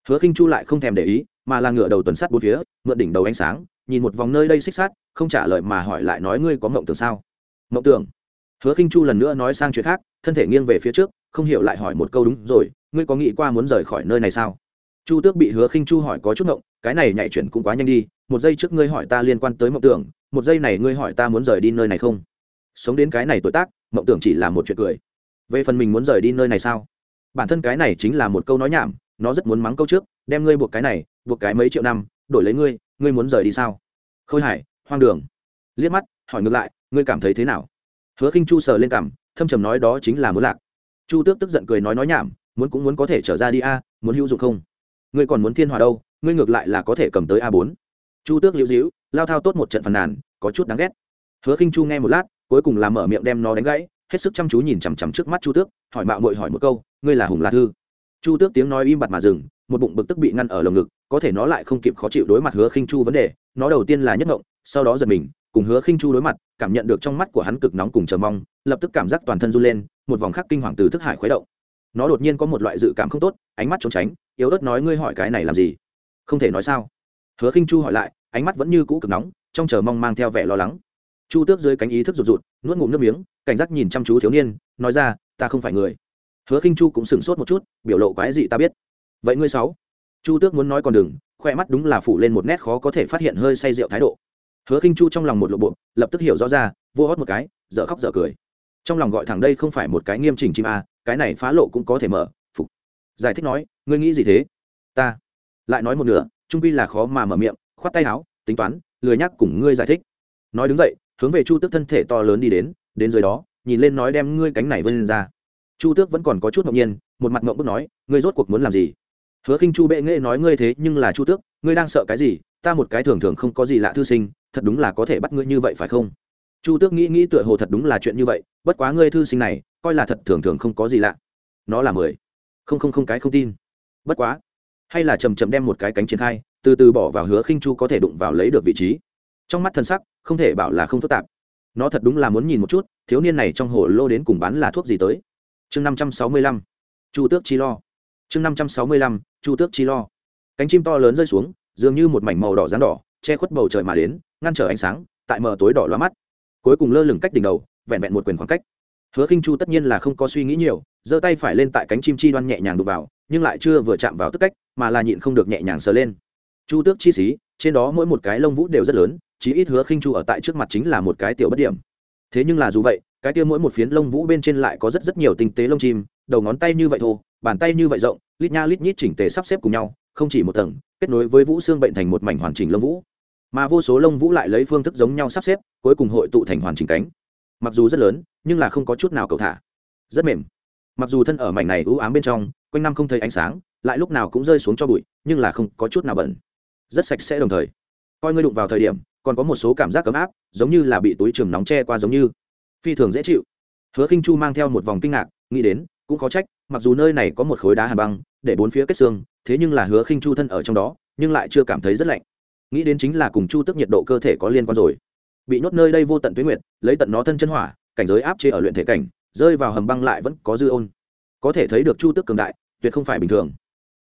Hứa khinh chu lại không thèm để ý, mà là ngựa đầu tuần sát bốn phía, mượn đỉnh đầu ánh sáng, nhìn một vòng nơi đây xích sát không trả lời mà hỏi lại nói ngươi có mộng tưởng sao? Mộng tưởng? Hứa khinh chu lần nữa nói sang chuyện khác, thân thể nghiêng về phía trước không hiểu lại hỏi một câu đúng rồi, ngươi có nghĩ qua muốn rời khỏi nơi này sao? Chu tước bị hứa khinh chu hỏi có chút ngộng, cái này nhảy chuyển cũng quá nhanh đi, một giây trước ngươi hỏi ta liên quan tới mộng tưởng, một giây này ngươi hỏi ta muốn rời đi nơi này không? Sống đến cái này tuổi tác, mộng tưởng chỉ là một chuyện cười. Về phần mình muốn rời đi nơi này sao? Bản thân cái này chính là một câu nói nhảm, nó rất muốn mắng câu trước, đem ngươi buộc cái này, buộc cái mấy triệu năm, đổi lấy ngươi ngươi muốn rời đi sao? Khôi hải, hoang đường. Liếc mắt, hỏi ngược lại, ngươi cảm thấy thế nào? Hứa khinh chu sờ lên cảm thâm trầm nói đó chính là muốn lạc chu tước tức giận cười nói nói nhảm, muốn cũng muốn có thể trở ra đi a, muốn hữu dụng không? Ngươi còn muốn thiên hòa đâu, ngươi ngược lại là có thể cầm tới a bốn. Chu tước liễu dĩu lao thao tốt một trận phàn nàn, có chút đáng ghét. Hứa khinh chu nghe một lát, cuối cùng là mở miệng đem nó đánh gãy, hết sức chăm chú nhìn chằm chằm trước mắt chu tước, hỏi mạo muội hỏi một câu, ngươi là hùng la thư? Chu tước tiếng nói im bặt mà dừng, một bụng bực tức bị ngăn ở lồng ngực, có thể nó lại không kịp khó chịu đối mặt hứa khinh chu vấn đề, nó đầu tiên là nhất ngộng, sau đó giật mình, cùng hứa khinh chu đối mặt, cảm nhận được trong mắt của hắn cực nóng cùng chờ mong, lập tức cảm giác toàn thân run lên một vòng khắc kinh hoàng từ thức hải khuấy động. Nó đột nhiên có một loại dự cảm không tốt, ánh mắt trốn tránh, yếu ớt nói ngươi hỏi cái này làm gì? Không thể nói sao. Hứa khinh chu hỏi lại, ánh mắt vẫn như cũ cực nóng, trong chờ mong mang theo vẻ lo lắng. Chu tước dưới cánh ý thức rụt rụt, nuốt ngụm nước miếng, cảnh giác nhìn chăm chú thiếu niên, nói ra, ta không phải người. Hứa khinh chu cũng sửng sốt một chút, biểu lộ quái gì ta biết. Vậy ngươi sáu? Chu tước muốn nói còn đừng, khoe mắt đúng là phủ lên một nét khó có thể phát hiện hơi say rượu thái độ. Hứa khinh chu trong lòng một lộ bộ, lập tức hiểu rõ ra, vô hót một cái, dở khóc dở cười trong lòng gọi thẳng đây không phải một cái nghiêm chỉnh chim a cái này phá lộ cũng có thể mở, phục. Giải thích nói, ngươi nghĩ gì thế? Ta. Lại nói một nửa, trung quy là khó mà mở miệng, khoát tay áo, tính toán, lười nhắc cùng ngươi giải thích. Nói đứng dậy, hướng về chu tước thân thể to lớn đi đến đến dưới đó, nhìn lên nói đem ngươi cánh này vươn lên ra. Chu tước vẫn còn có chút ngẫu nhiên, một mặt ngộng bức nói, ngươi rốt cuộc muốn làm gì? Hứa khinh chu bệ nghệ nói ngươi thế nhưng là chu tước, ngươi đang sợ cái gì? Ta một cái thường thường không có gì lạ thư sinh, thật đúng là có thể bắt ngươi như vậy phải không? Chu tước nghĩ nghĩ tựa hồ thật đúng là chuyện như vậy, bất quá ngươi thư sinh này, coi là thật thường thường không có gì lạ. Nó là mười. Không không không cái không tin. Bất quá. Hay là chầm chầm đem một cái cánh triển khai, từ từ bỏ vào hứa khinh chu có thể đụng vào lấy được vị trí. Trong mắt thân sắc, không thể bảo là không phức tạp. Nó thật đúng là muốn nhìn một chút, thiếu niên này trong hồ lô đến cùng bán là thuốc gì tới. Chương năm trăm sáu mươi lăm. Chu tước chi lo. Chương năm trăm sáu mươi lăm, chu tước chi lo. Cánh chim to lớn rơi xuống, dường như một mảnh màu đỏ rán đỏ, che khuất bầu trời mà đến, ngăn trở ánh sáng, tại mờ tối đỏ loa mắt cuối cùng lơ lửng cách đỉnh đầu, vẹn vẹn một quyền khoảng cách. Hứa khinh chu tất nhiên là không có suy nghĩ nhiều, giơ tay phải lên tại cánh chim chi đoan nhẹ nhàng đục vào, nhưng lại chưa vừa chạm vào tức cách, mà là nhịn không được nhẹ nhàng sờ lên. Chu tước chi xí trên đó mỗi một cái lông vũ đều rất lớn, chí ít hứa khinh chu ở tại trước mặt chính là một cái tiểu bất điểm. Thế nhưng là dù vậy, cái kia mỗi một phiến lông vũ bên trên lại có rất rất nhiều tinh tế lông chim, đầu ngón tay như vậy thô, bàn tay như vậy rộng, lít nha lít nhít chỉnh tề sắp xếp cùng nhau, không chỉ một tầng, kết nối với vũ xương bệnh thành một mảnh hoàn chỉnh lông vũ mà vô số lông vũ lại lấy phương thức giống nhau sắp xếp, cuối cùng hội tụ thành hoàn chỉnh cánh. Mặc dù rất lớn, nhưng là không có chút nào cầu thả. Rất mềm. Mặc dù thân ở mảnh này ưu ám bên trong, quanh năm không thấy ánh sáng, lại lúc nào cũng rơi xuống cho bụi, nhưng là không có chút nào bẩn. Rất sạch sẽ đồng thời. Coi ngươi đụng vào thời điểm, còn có một số cảm giác ấm áp, giống như là bị túi trường nóng che qua giống như. Phi thường dễ chịu. Hứa khinh chu mang theo một vòng kinh ngạc, nghĩ đến, cũng có trách, mặc dù nơi này có một khối đá hà băng, để bốn phía kết xương, thế nhưng là hứa khinh chu thân ở trong đó, nhưng lại chưa cảm thấy rất lạnh nghĩ đến chính là cùng chu tức nhiệt độ cơ thể có liên quan rồi. Bị nhốt nơi đây vô tận tuyến nguyệt, lấy tận nó thân chân hỏa, cảnh giới áp chế ở luyện thể cảnh, rơi vào hầm băng lại vẫn có dư ôn. Có thể thấy được chu tức cường đại, tuyệt không phải bình thường.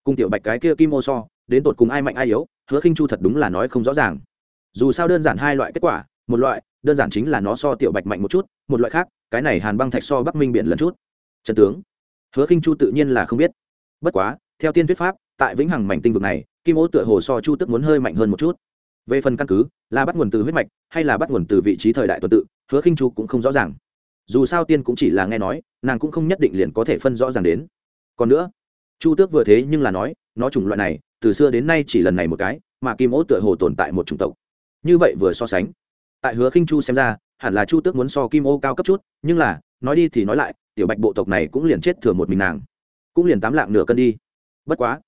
Cùng tiểu bạch cái kia kim ô so, đến tột cùng ai mạnh ai yếu, hứa khinh chu thật đúng là nói không rõ ràng. Dù sao đơn giản hai loại kết quả, một loại, đơn giản chính là nó so tiểu bạch mạnh một chút, một loại khác, cái này hàn băng thạch so bắc minh biển lần chút. Trần tướng, hứa khinh chu tự nhiên là không biết. Bất quá, theo tiên thuyết pháp tại vĩnh hằng mảnh tinh vực này, kim ô tựa hồ so chu tức muốn hơi mạnh hơn một chút. Về phần căn cứ, là bắt nguồn từ huyết mạch, hay là bắt nguồn từ vị trí thời đại tuần tự, hứa khinh chu cũng không rõ ràng. Dù sao tiên cũng chỉ là nghe nói, nàng cũng không nhất định liền có thể phân rõ ràng đến. Còn nữa, chu tước vừa thế nhưng là nói, nó chủng loại này, từ xưa đến nay chỉ lần này một cái, mà kim ô tựa hồ tồn tại một chủng tộc. Như vậy vừa so sánh, tại hứa khinh chu xem ra, hẳn là chu tước muốn so kim ô cao cấp chút, nhưng là, nói đi thì nói lại, tiểu bạch bộ tộc này cũng liền chết thừa một mình nàng, cũng liền tám lạng nửa cân đi. Bất quá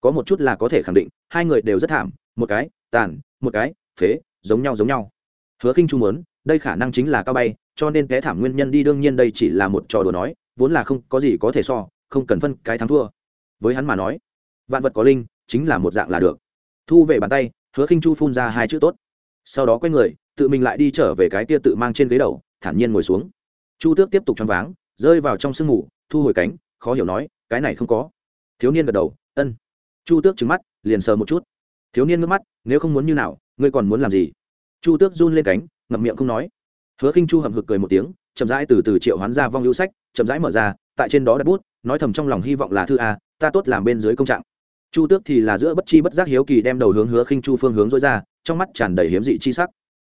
có một chút là có thể khẳng định, hai người đều rất thảm, một cái, tàn, một cái, phế, giống nhau giống nhau. Hứa khinh chu muốn, đây khả năng chính là cao bay, cho nên té thảm nguyên nhân đi đương nhiên đây chỉ là một trò đùa nói, vốn là không có gì có thể so, không cần phân cái thắng thua. Với hắn mà nói, vạn vật có linh, chính là một dạng là được. Thu về bàn tay, hứa khinh chu phun ra hai chữ tốt. Sau đó quay người, tự mình lại đi trở về cái kia tự mang trên ghế đầu, thản nhiên ngồi xuống. Chu tước tiếp tục choáng váng, rơi vào trong sương mù, thu hồi cánh, khó hiểu nói, cái này không có. Thiếu niên gật đầu, ân chu tước trứng mắt, liền sờ một chút. Thiếu niên ngước mắt, nếu không muốn như nào, ngươi còn muốn làm gì? Chu tước run lên cánh, ngậm miệng không nói. Hứa khinh chu hậm hực cười một tiếng, chậm rãi từ từ triệu hoán ra vong hữu sách, chậm rãi mở ra, tại trên đó đặt bút, nói thầm trong lòng hy vọng là thư a, ta tốt làm bên dưới công trạng. Chu tước thì là giữa bất chi bất giác hiếu kỳ đem đầu hướng hứa khinh chu phương hướng dối ra, trong mắt tràn đầy hiếm dị chi sắc.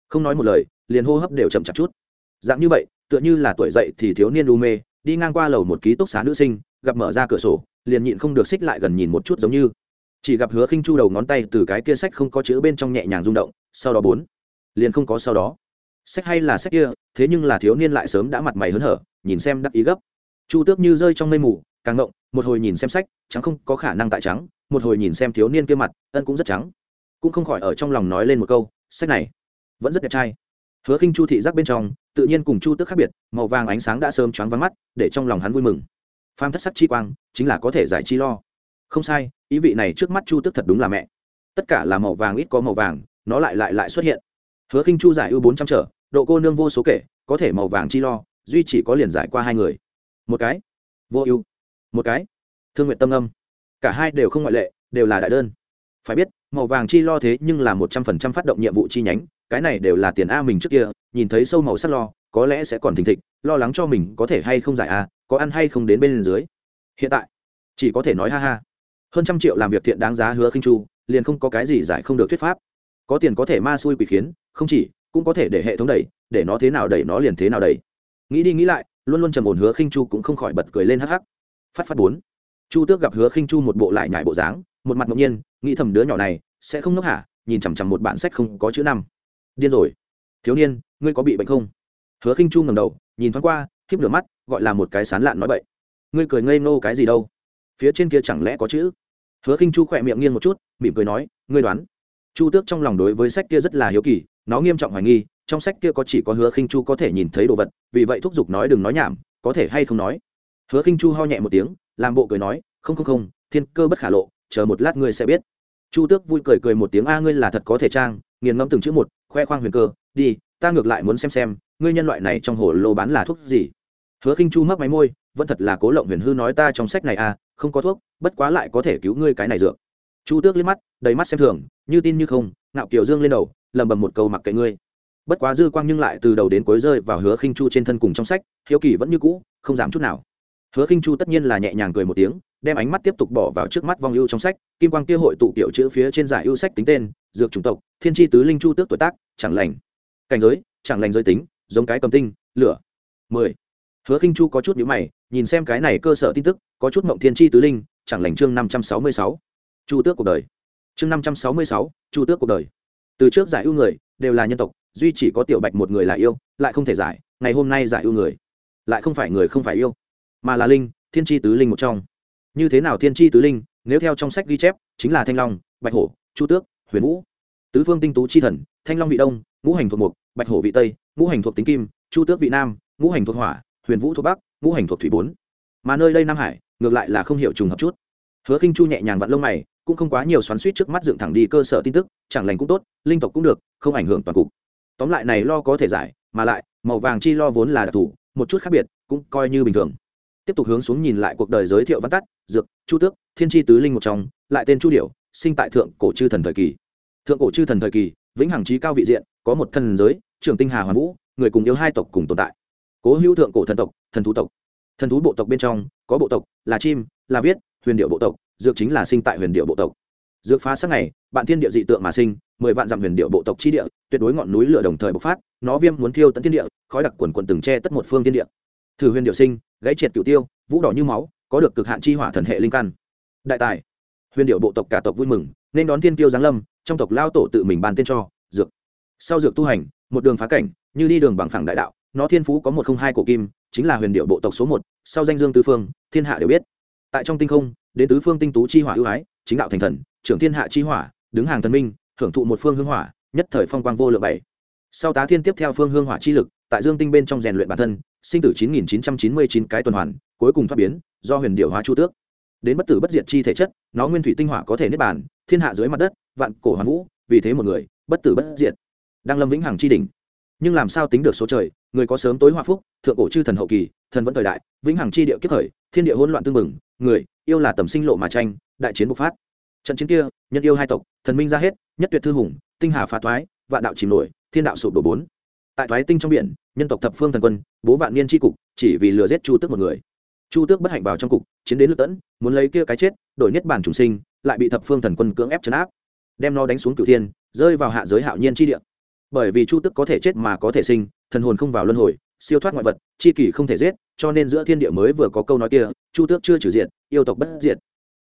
Không nói một lời, liền hô hấp đều chậm chạp chút. Dạng như vậy, tựa như là tuổi dậy thì thiếu niên u mê, đi ngang qua lầu một ký túc xá nữ sinh, gặp mở ra cửa sổ, liền nhịn không được xích lại gần nhìn một chút giống như chỉ gặp hứa khinh chu đầu ngón tay từ cái kia sách không có chữ bên trong nhẹ nhàng rung động, sau đó bốn, liền không có sau đó. Sách hay là sách kia, thế nhưng là thiếu niên lại sớm đã mặt mày hớn hở, nhìn xem đắc ý gấp. Chu tước như rơi trong mây mù, càng ngộng, một hồi nhìn xem sách trắng không có khả năng tại trắng, một hồi nhìn xem thiếu niên kia mặt, ân cũng rất trắng. Cũng không khỏi ở trong lòng nói lên một câu, sách này vẫn rất đẹp trai. Hứa khinh chu thị giác bên trong, tự nhiên cùng chu tước khác biệt, màu vàng ánh sáng đã sớm choáng vắng mắt, để trong lòng hắn vui mừng. Pham thất sắc chi quang, chính là có thể giải chi lo không sai, ý vị này trước mắt chu tước thật đúng là mẹ. Tất cả là màu vàng, ít có màu vàng, nó lại lại lại xuất hiện. Hứa khinh chu giải ưu bốn trăm trở, độ cô nương vô số kể, có thể màu vàng chi lo, duy chỉ có liền giải qua hai người. Một cái. Vô ưu. Một cái. Thương nguyện tâm âm. Cả hai đều không ngoại lệ, đều là đại đơn. Phải biết, màu vàng chi lo thế nhưng là một trăm phần trăm phát động nhiệm vụ chi nhánh, cái này đều là tiền a mình trước kia, nhìn thấy sâu màu sắc lo, có lẽ sẽ còn thình thịch, lo lắng cho mình có thể hay không giải a, có ăn hay không đến bên dưới. Hiện tại, chỉ có thể nói ha ha hơn trăm triệu làm việc thiện đáng giá hứa khinh chu, liền không có cái gì giải không được thuyết pháp. Có tiền có thể ma xui quỷ khiến, không chỉ, cũng có thể để hệ thống đẩy, để nó thế nào đẩy nó liền thế nào đẩy. Nghĩ đi nghĩ lại, luôn luôn trầm ổn hứa khinh chu cũng không khỏi bật cười lên hắc hắc. Phát phát bốn. Chu tước gặp hứa khinh chu một bộ lại nhại bộ dáng, một mặt ngẫu nhiên, nghĩ thầm đứa nhỏ này, sẽ không nốc hả, nhìn chằm chằm một bản sách không có chữ năm. Điên rồi. Thiếu niên, ngươi có bị bệnh không? Hứa khinh chu ngầm đầu, nhìn thoáng qua khiếp lửa mắt, gọi là một cái sán lạn nói bậy. Ngươi cười ngây ngô cái gì đâu? Phía trên kia chẳng lẽ có chữ? Hứa khinh chu khỏe miệng nghiêng một chút, mỉm cười nói, ngươi đoán. Chu tước trong lòng đối với sách kia rất là hiếu kỳ, nó nghiêm trọng hoài nghi, trong sách kia có chỉ có hứa khinh chu có thể nhìn thấy đồ vật, vì vậy thúc giục nói đừng nói nhảm, có thể hay không nói. Hứa khinh chu ho nhẹ một tiếng, làm bộ cười nói, không không không, thiên cơ bất khả lộ, chờ một lát ngươi sẽ biết. Chu tước vui cười cười một tiếng, a, ngươi là thật có thể trang, nghiền ngẫm từng chữ một, khoe khoang huyền cơ, đi, ta ngược lại muốn xem xem, ngươi nhân loại này trong hồ lô bán là thuốc gì? Hứa khinh chu mấp máy môi, vẫn thật là cố lộng huyền hư nói ta trong sách này à không có thuốc, bất quá lại có thể cứu ngươi cái này dược. Chu tước liếc mắt, đầy mắt xem thường, như tin như không, ngạo kiểu dương lên đầu lầm bầm một câu mặc kệ ngươi. Bất quá dư quang nhưng lại từ đầu đến cuối rơi vào hứa khinh chu trên thân cùng trong sách, hiếu kỳ vẫn như cũ, không giảm chút nào. Hứa khinh chu tất nhiên là nhẹ nhàng cười một tiếng, đem ánh mắt tiếp tục bỏ vào trước mắt vong ưu trong sách, kim quang kia hội tụ kiểu chữ phía trên giải ưu sách tính tên, dược chủng tộc, thiên tri tứ linh chu tước tuổi tác, chẳng lành. Cảnh giới, chẳng lành giới tính, giống cái cầm tinh, lửa. Mười. Hứa khinh chu có chút nhíu mày nhìn xem cái này cơ sở tin tức, có chút mộng thiên tri tứ linh, chẳng lành chương năm trăm sáu mươi sáu. Chu tước cuộc đời. Chương năm trăm sáu mươi sáu, chu tước cuộc đời. Từ trước giải ưu người, đều là nhân tộc, duy chỉ có tiểu bạch một người là yêu, lại không thể giải, ngày hôm nay giải ưu người. Lại không phải người không phải yêu, mà là linh, thiên tri tứ linh một trong. Như thế nào thiên tri tứ linh, nếu theo trong sách ghi chép, chính là thanh long, bạch hổ, chu tước, huyền vũ. Tứ phương tinh tú chi thần, thanh long vị đông, ngũ hành thuộc mục, bạch hổ vị tây, ngũ hành thuộc tính kim, chu tước vị nam, ngũ hành thuộc hỏa, huyền vũ thuộc bắc ngũ hành thuộc thủy bốn. Mà nơi đây nam hải, ngược lại là không hiểu trùng hợp chút. Hứa khinh chu nhẹ nhàng vặn lông mày, cũng không quá nhiều xoắn suýt trước mắt dựng thẳng đi cơ sở tin tức, chẳng lành cũng tốt, linh tộc cũng được, không ảnh hưởng toàn cục. Tóm lại này lo có thể giải, mà lại, màu vàng chi lo vốn là đặc thù, một chút khác biệt, cũng coi như bình thường. Tiếp tục hướng xuống nhìn lại cuộc đời giới thiệu văn tắt, dược, chu tước, thiên tri tứ linh một trong, lại tên chu điểu, sinh tại thượng cổ chư thần thời kỳ. Thượng cổ chư thần thời kỳ, vĩnh hằng trí cao vị diện, có một thần giới, trưởng tinh hà hoàn vũ, người cùng yêu hai tộc cùng tồn tại. Cố hữu thượng cổ thần tộc thần thú tộc. Thần thú bộ tộc bên trong, có bộ tộc là chim, là viết, huyền điệu bộ tộc, dược chính là sinh tại huyền điệu bộ tộc. Dược phá sắc này bạn thiên địa dị tượng mà sinh, mười vạn dặm huyền điệu bộ tộc chi địa, tuyệt đối ngọn núi lửa đồng thời bộc phát, nó viêm muốn thiêu tận thiên địa, khói đặc quần quần từng che tất một phương thiên địa. Thử huyền điệu sinh, gãy triệt cửu tiêu, vũ đỏ như máu, có được cực hạn chi hỏa thần hệ linh căn. Đại tài. Huyền điệu bộ tộc cả tộc vui mừng, nên đón thiên tiêu giáng lâm, trong tộc lao tổ tự mình bàn tên cho, dược. Sau dược tu hành, một đường phá cảnh, như đi đường bằng phẳng đại đạo, nó thiên phú có một không hai cổ kim chính là huyền điệu bộ tộc số một, sau danh dương tứ phương, thiên hạ đều biết. Tại trong tinh không, đến tứ phương tinh tú chi hỏa ưu ái, chính đạo thành thần, trưởng thiên hạ chi hỏa, đứng hàng thần minh hưởng thụ một phương hương hỏa, nhất thời phong quang vô lượng bảy. Sau tá thiên tiếp theo phương hương hỏa chi lực, tại dương tinh bên trong rèn luyện bản thân, sinh tử chín nghìn chín trăm chín mươi chín cái tuần hoàn, cuối cùng thoát biến, do huyền điệu hóa chu tước. Đến bất tử bất diệt chi thể chất, nó nguyên thủy tinh hỏa có thể niết bàn, thiên hạ dưới mặt đất, vạn cổ hoàn vũ, vì thế một người, bất tử bất diệt. Đang lâm vĩnh hằng chi đỉnh nhưng làm sao tính được số trời, người có sớm tối hòa phúc, thượng cổ chư thần hậu kỳ, thần vẫn thời đại, vĩnh hằng chi địa kiếp khởi thiên địa hỗn loạn tương mừng người, yêu là tầm sinh lộ mà tranh, đại chiến bộc phát. Trận chiến kia, nhân yêu hai tộc, thần minh ra hết, nhất tuyệt thư hùng, tinh hà phá thoái, vạn đạo chìm nổi, thiên đạo sụp đổ bốn. Tại thoái tinh trong biển, nhân tộc thập phương thần quân, bố vạn niên tri cục, chỉ vì lừa giết chu tước một người. Chu tước bất hạnh vào trong cục, chiến đến lượt tẫn, muốn lấy kia cái chết, đổi nhất bản trùng sinh, lại bị thập phương thần quân cưỡng ép chấn áp. Đem nó đánh xuống cửu thiên, rơi vào hạ giới hạo nhiên tri địa bởi vì chu tước có thể chết mà có thể sinh, thần hồn không vào luân hồi, siêu thoát ngoại vật, chi kỷ không thể giết, cho nên giữa thiên địa mới vừa có câu nói kia, chu tước chưa trừ diện yêu tộc bất diệt.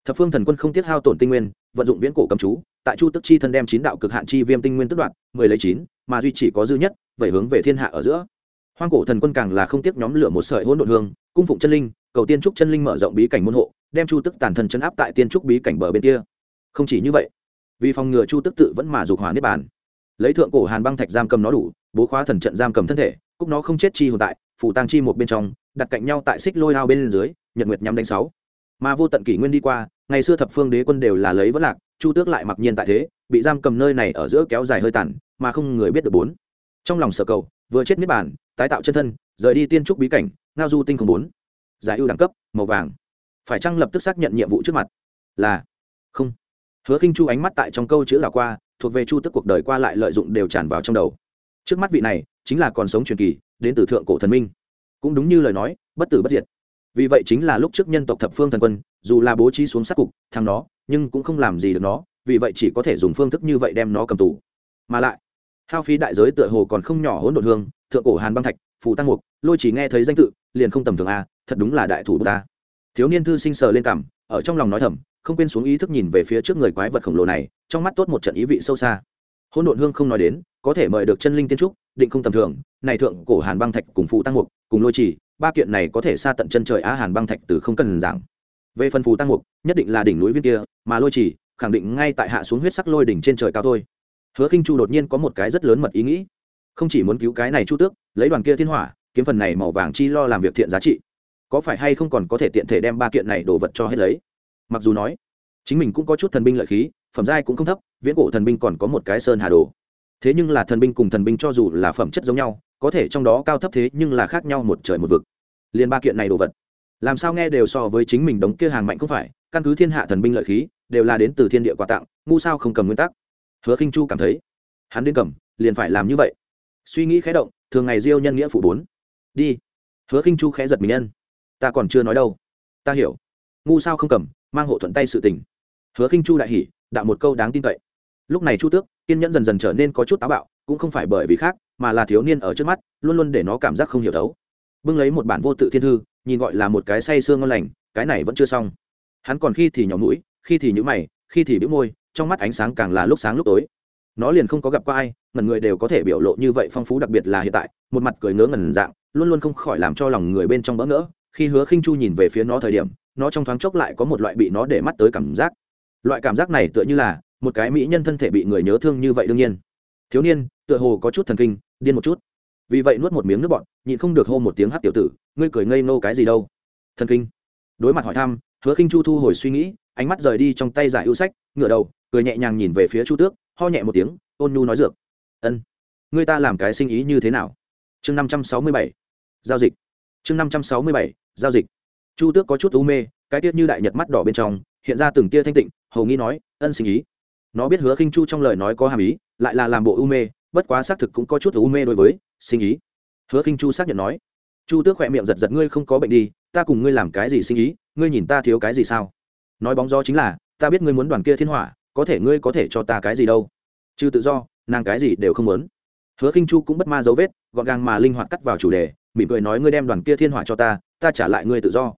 Thập phương thần quân không tiết hao tổn tinh nguyên, vận dụng viễn cổ cầm chú, tại chu tước chi thân đem chín đạo cực hạn chi viêm tinh nguyên tức đoạn mười lấy chín, mà duy chỉ có dư nhất, vậy hướng về thiên hạ ở giữa. Hoang cổ thần quân càng là không tiếc nhóm lửa một sợi hỗn độn hương, cung phụng chân linh, cầu tiên trúc chân linh mở rộng bí cảnh môn hộ, đem chu tức tàn thần chân áp tại tiên trúc bí cảnh bờ bên kia. Không chỉ như vậy, vì phòng ngừa chu tức tự vẫn mà dục hỏa niết bàn lấy thượng cổ hàn băng thạch giam cầm nó đủ, bố khóa thần trận giam cầm thân thể, cúc nó không chết chi hồn tại, phủ tăng chi một bên trong, đặt cạnh nhau tại xích lôi ao bên dưới, nhật nguyệt nhắm đánh sáu. Mà vô tận kỷ nguyên đi qua, ngày xưa thập phương đế quân đều là lấy vất lạc, chu tước lại mặc nhiên tại thế, bị giam cầm nơi này ở giữa kéo dài hơi tàn, mà không người biết được bốn. Trong lòng sở cầu, vừa chết niết bàn, tái tạo chân thân, rời đi tiên trúc bí cảnh, ngao du tinh không bốn. Giải ưu đẳng cấp, màu vàng. Phải chăng lập tức xác nhận nhiệm vụ trước mặt? Là. Không. Hứa khinh chu ánh mắt tại trong câu chữ là qua thuộc về chu tức cuộc đời qua lại lợi dụng đều tràn vào trong đầu. Trước mắt vị này, chính là còn sống truyền kỳ, đến từ thượng cổ thần minh. Cũng đúng như lời nói, bất tử bất diệt. Vì vậy chính là lúc trước nhân tộc thập phương thần quân, dù là bố trí xuống sát cục thằng nó, nhưng cũng không làm gì được nó, vì vậy chỉ có thể dùng phương thức như vậy đem nó cầm tù. Mà lại, hao phí đại giới tựa hồ còn không nhỏ hỗn độn hương, thượng cổ hàn băng thạch, phù tăng mục, lôi chỉ nghe thấy danh tự, liền không tầm thường a thật đúng là đại thủ ta. Thiếu niên thư sinh sờ lên cảm ở trong lòng nói thầm không quên xuống ý thức nhìn về phía trước người quái vật khổng lồ này, trong mắt tốt một trận ý vị sâu xa. Hôn độn hương không nói đến, có thể mời được chân linh tiên trúc, định không tầm thường, này thượng cổ hàn băng thạch cùng phụ tăng mục, cùng lôi trì, ba kiện này có thể xa tận chân trời á hàn băng thạch từ không cần giảng. Về phần phù tăng mục, nhất định là đỉnh núi viên kia, mà lôi trì, khẳng định ngay tại hạ xuống huyết sắc lôi đỉnh trên trời cao thôi. Hứa khinh chu đột nhiên có một cái rất lớn mật ý nghĩ. Không chỉ muốn cứu cái này chu tước, lấy đoàn kia thiên hỏa, kiếm phần này màu vàng chi lo làm việc thiện giá trị. Có phải hay không còn có thể tiện thể đem ba kiện này đồ vật cho hết lấy? Mặc dù nói, chính mình cũng có chút thần binh lợi khí, phẩm giai cũng không thấp, viễn cổ thần binh còn có một cái sơn hà đồ. Thế nhưng là thần binh cùng thần binh cho dù là phẩm chất giống nhau, có thể trong đó cao thấp thế nhưng là khác nhau một trời một vực. Liền ba kiện này đồ vật, làm sao nghe đều so với chính mình đống kia hàng mạnh không phải, căn cứ thiên hạ thần binh lợi khí, đều là đến từ thiên địa quà tặng, ngu sao không cầm nguyên tắc. Hứa khinh chu cảm thấy, hắn đến cầm, liền phải làm như vậy. Suy nghĩ khẽ động, thường ngày diêu nhân nghĩa phụ bốn. Đi. Hứa khinh chu khẽ giật mình nhân. Ta còn chưa nói đâu. Ta hiểu. Ngu sao không cầm mang hộ thuận tay sự tình. Hứa khinh chu đại hỉ, đạo một câu đáng tin cậy. Lúc này chu tước, kiên nhẫn dần dần trở nên có chút táo bạo, cũng không phải bởi vì khác, mà là thiếu niên ở trước mắt, luôn luôn để nó cảm giác không hiểu thấu. Bưng lấy một bản vô tự thiên thư, nhìn gọi là một cái say sương ngon lành, cái này vẫn chưa xong. Hắn còn khi thì nhỏ mũi, khi thì nhũ mày, khi thì bĩu môi, trong mắt ánh sáng càng là lúc sáng lúc tối. Nó liền không có gặp qua ai ngần người đều có thể biểu lộ như vậy phong phú đặc biệt là hiện tại, một mặt cười ngớ ngẩn dạng, luôn luôn không khỏi làm cho lòng người bên trong bỡ ngỡ. Khi hứa khinh chu nhìn về phía nó thời điểm nó trong thoáng chốc lại có một loại bị nó để mắt tới cảm giác. Loại cảm giác này tựa như là một cái mỹ nhân thân thể bị người nhớ thương như vậy đương nhiên. Thiếu niên, tựa hồ có chút thần kinh, điên một chút. Vì vậy nuốt một miếng nước bọt, nhịn không được hô một tiếng hát tiểu tử, ngươi cười ngây nô cái gì đâu. Thần kinh. Đối mặt hỏi thăm, hứa khinh chu thu hồi suy nghĩ, ánh mắt rời đi trong tay giải ưu sách, ngửa đầu, cười nhẹ nhàng nhìn về phía chu tước, ho nhẹ một tiếng, ôn nhu nói dược. Ân, ngươi ta làm cái sinh ý như thế nào? Chương năm trăm sáu mươi bảy. Giao dịch. Chương năm trăm sáu mươi bảy, giao dịch chu tước có chút u mê, cái tiết như đại nhật mắt đỏ bên trong, hiện ra từng tia thanh tịnh, hầu nghi nói, ân sinh ý. Nó biết hứa khinh chu trong lời nói có hàm ý, lại là làm bộ u mê, bất quá xác thực cũng có chút u mê đối với sinh ý. Hứa khinh chu xác nhận nói, chu tước khỏe miệng giật giật, ngươi không có bệnh đi, ta cùng ngươi làm cái gì sinh ý, ngươi nhìn ta thiếu cái gì sao? Nói bóng gió chính là, ta biết ngươi muốn đoàn kia thiên hỏa, có thể ngươi có thể cho ta cái gì đâu. Chứ tự do, nàng cái gì đều không muốn. Hứa khinh chu cũng bất ma dấu vết, gọn gàng mà linh hoạt cắt vào chủ đề, mỉm cười nói, ngươi đem đoàn kia thiên hỏa cho ta ta trả lại ngươi tự do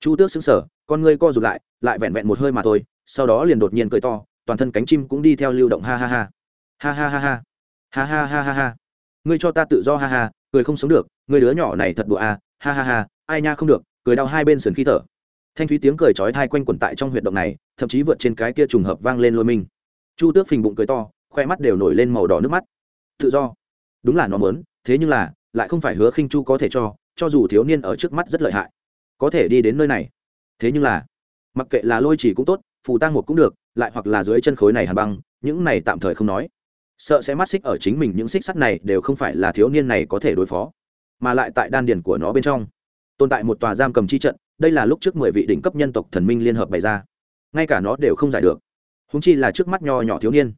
chu tước xứng sở con ngươi co rụt lại lại vẹn vẹn một hơi mà thôi, sau đó liền đột nhiên cười to, toàn thân cánh chim cũng đi theo lưu động ha ha ha. Ha ha ha ha. Ha ha ha ha ha. Ngươi cho ta tự do ha ha, cười không sống được người đứa nhỏ này thật đùa à ha ha ha, ai nha không được, cười đau hai bên sườn khi thở. Thanh thúy tiếng cười chói thai quanh quẩn tại trong huyệt động này, thậm chí vượt trên cái kia trùng hợp vang lên lôi mình. Chu tước phình bụng cười to, khoe mắt đều nổi lên màu đỏ nước mắt. Tự do. Đúng là nó mớn thế nhưng là, lại không phải hứa khinh chu có thể cho cho dù thiếu niên ở trước mắt rất lợi hại có thể đi đến nơi này. Thế nhưng là, mặc kệ là lôi chỉ cũng tốt, phù tang một cũng được, lại hoặc là dưới chân khối này hàn băng, những này tạm thời không nói. Sợ sẽ mắt xích ở chính mình những xích sắt này đều không phải là thiếu niên này có thể đối phó, mà lại tại đan điền của nó bên trong. Tồn tại một tòa giam cầm chi trận, đây là lúc trước mười vị đỉnh cấp nhân tộc thần minh liên hợp bày ra. Ngay cả nó đều không giải được. Húng chi là trước mắt nho nhỏ thiếu niên.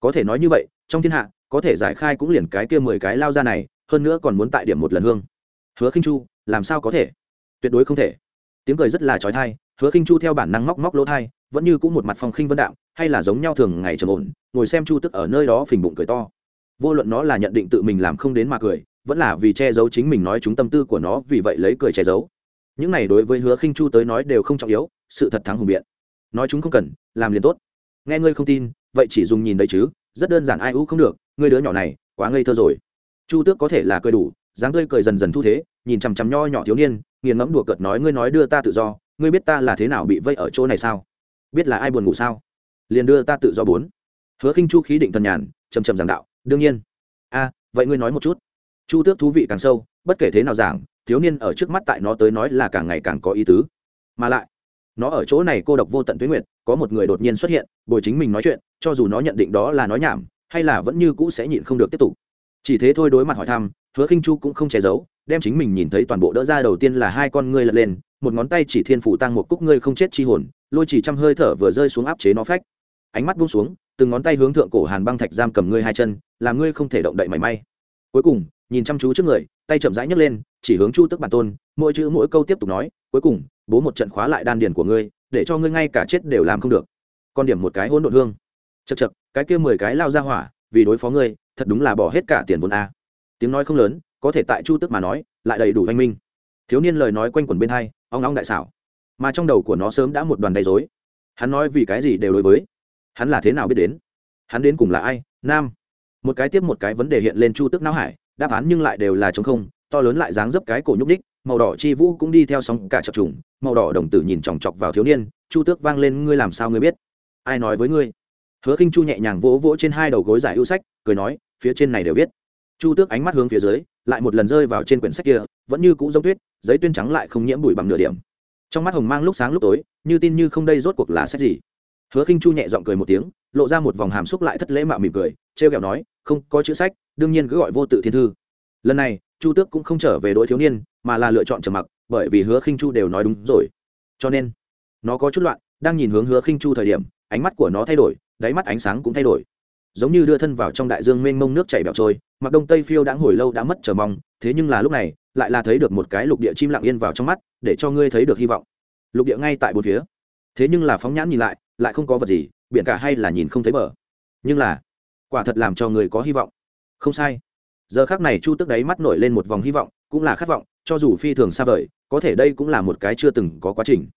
Có thể nói như vậy, trong thiên hạ, có thể giải khai cũng liền cái kia mười cái lao ra này, hơn nữa còn muốn tại điểm một lần hương. Hứa khinh chu, làm sao có thể? Tuyệt đối không thể. Tiếng cười rất là trói thai hứa khinh chu theo bản năng móc móc lỗ thai vẫn như cũng một mặt phong khinh vân đạo, hay là giống nhau thường ngày trầm ổn ngồi xem chu tức ở nơi đó phình bụng cười to. Vô luận nó là nhận định tự mình làm không đến mà cười vẫn là vì che giấu chính mình nói chúng tâm tư của nó vì vậy lấy cười che giấu. Những này đối với hứa khinh chu tới nói đều không trọng yếu sự thật thắng hùng biện. Nói chúng không cần làm liền tốt. Nghe ngươi không tin vậy chỉ dùng nhìn đấy chứ rất đơn giản ai ú không được ngươi đứa nhỏ này quá ngây thơ rồi. Chu tước có thể là cười đủ dáng tươi cười dần dần thu thế nhìn chằm chằm nho nhỏ thiếu niên, nghiền ngẫm đùa cợt nói, ngươi nói đưa ta tự do, ngươi biết ta là thế nào bị vây ở chỗ này sao? Biết là ai buồn ngủ sao? Liền đưa ta tự do bốn. Hứa khinh chu khí định thần nhàn trầm trầm giảng đạo, đương nhiên. A, vậy ngươi nói một chút. Chu tước thú vị càng sâu, bất kể thế nào giảng, thiếu niên ở trước mắt tại nó tới nói là càng ngày càng có ý tứ. Mà lại, nó ở chỗ này cô độc vô tận tuyến nguyệt, có một người đột nhiên xuất hiện, bồi chính mình nói chuyện, cho dù nó nhận định đó là nói nhảm, hay là vẫn như cũ sẽ nhịn không được tiếp tục. Chỉ thế thôi đối mặt hỏi thăm, hứa khinh chu cũng không che giấu đem chính mình nhìn thấy toàn bộ đỡ ra đầu tiên là hai con ngươi lật lên, một ngón tay chỉ thiên phủ tăng một cúc ngươi không chết chi hồn, lôi chỉ trăm hơi thở vừa rơi xuống áp chế nó phách. Ánh mắt buông xuống, từng ngón tay hướng thượng cổ hàn băng thạch giam cầm ngươi hai chân, làm ngươi không thể động đậy mảy may. Cuối cùng, nhìn chăm chú trước người, tay chậm rãi nhấc lên, chỉ hướng chu tức bản tôn, mỗi chữ mỗi câu tiếp tục nói, cuối cùng, bố một trận khóa lại đan điền của ngươi, để cho ngươi ngay cả chết đều làm không được. Con điểm một cái hỗn độn hương. Chật chật cái kia mười cái lao ra hỏa, vì đối phó ngươi, thật đúng là bỏ hết cả tiền vốn a. Tiếng nói không lớn có thể tại chu tức mà nói, lại đầy đủ anh minh. Thiếu niên lời nói quanh quẩn bên hai, ong ong đại xảo. Mà trong đầu của nó sớm đã một đoàn đầy dối hắn nói vì cái gì đều đối với. Hắn là thế nào biết đến? Hắn đến cùng là ai? Nam. Một cái tiếp một cái vấn đề hiện lên chu tức não hải, đáp án nhưng lại đều là chống không, to lớn lại dáng dấp cái cổ nhúc đích màu đỏ chi vũ cũng đi theo sóng cả chập trùng, màu đỏ đồng tử nhìn chòng chọc vào thiếu niên, chu tước vang lên, ngươi làm sao ngươi biết? Ai nói với ngươi? Hứa khinh chu nhẹ nhàng vỗ vỗ trên hai đầu gối giải ưu sách, cười nói, phía trên này đều viết. Chu tước ánh mắt hướng phía dưới lại một lần rơi vào trên quyển sách kia, vẫn như cũ giống tuyết, giấy tuyên trắng lại không nhiễm bụi bằng nửa điểm. Trong mắt hồng mang lúc sáng lúc tối, như tin như không đây rốt cuộc là sách gì? Hứa khinh chu nhẹ giọng cười một tiếng, lộ ra một vòng hàm xúc lại thất lễ mạo mỉm cười, trêu kẹo nói, không, có chữ sách, đương nhiên cứ gọi vô tự thiên thư. Lần này, chu tước cũng không trở về đội thiếu niên, mà là lựa chọn trầm mặc, bởi vì hứa khinh chu đều nói đúng rồi. Cho nên, nó có chút loạn, đang nhìn hướng hứa khinh chu thời điểm, ánh mắt của nó thay đổi, đáy mắt ánh sáng cũng thay đổi. Giống như đưa thân vào trong đại dương mênh mông nước chảy bẹo trôi mặc đông tây phiêu đã hồi lâu đã mất chờ mong, thế nhưng là lúc này, lại là thấy được một cái lục địa chim lặng yên vào trong mắt, để cho ngươi thấy được hy vọng. Lục địa ngay tại bốn phía. Thế nhưng là phóng nhãn nhìn lại lại không có vật gì, biển cả hay là nhìn không thấy bờ. Nhưng là, quả thật làm cho người có hy vọng. Không sai. Giờ khác này chu tức đáy mắt nổi lên một vòng hy vọng, cũng là khát vọng, cho dù phi thường xa vời, có thể đây cũng là một cái chưa từng có quá trình.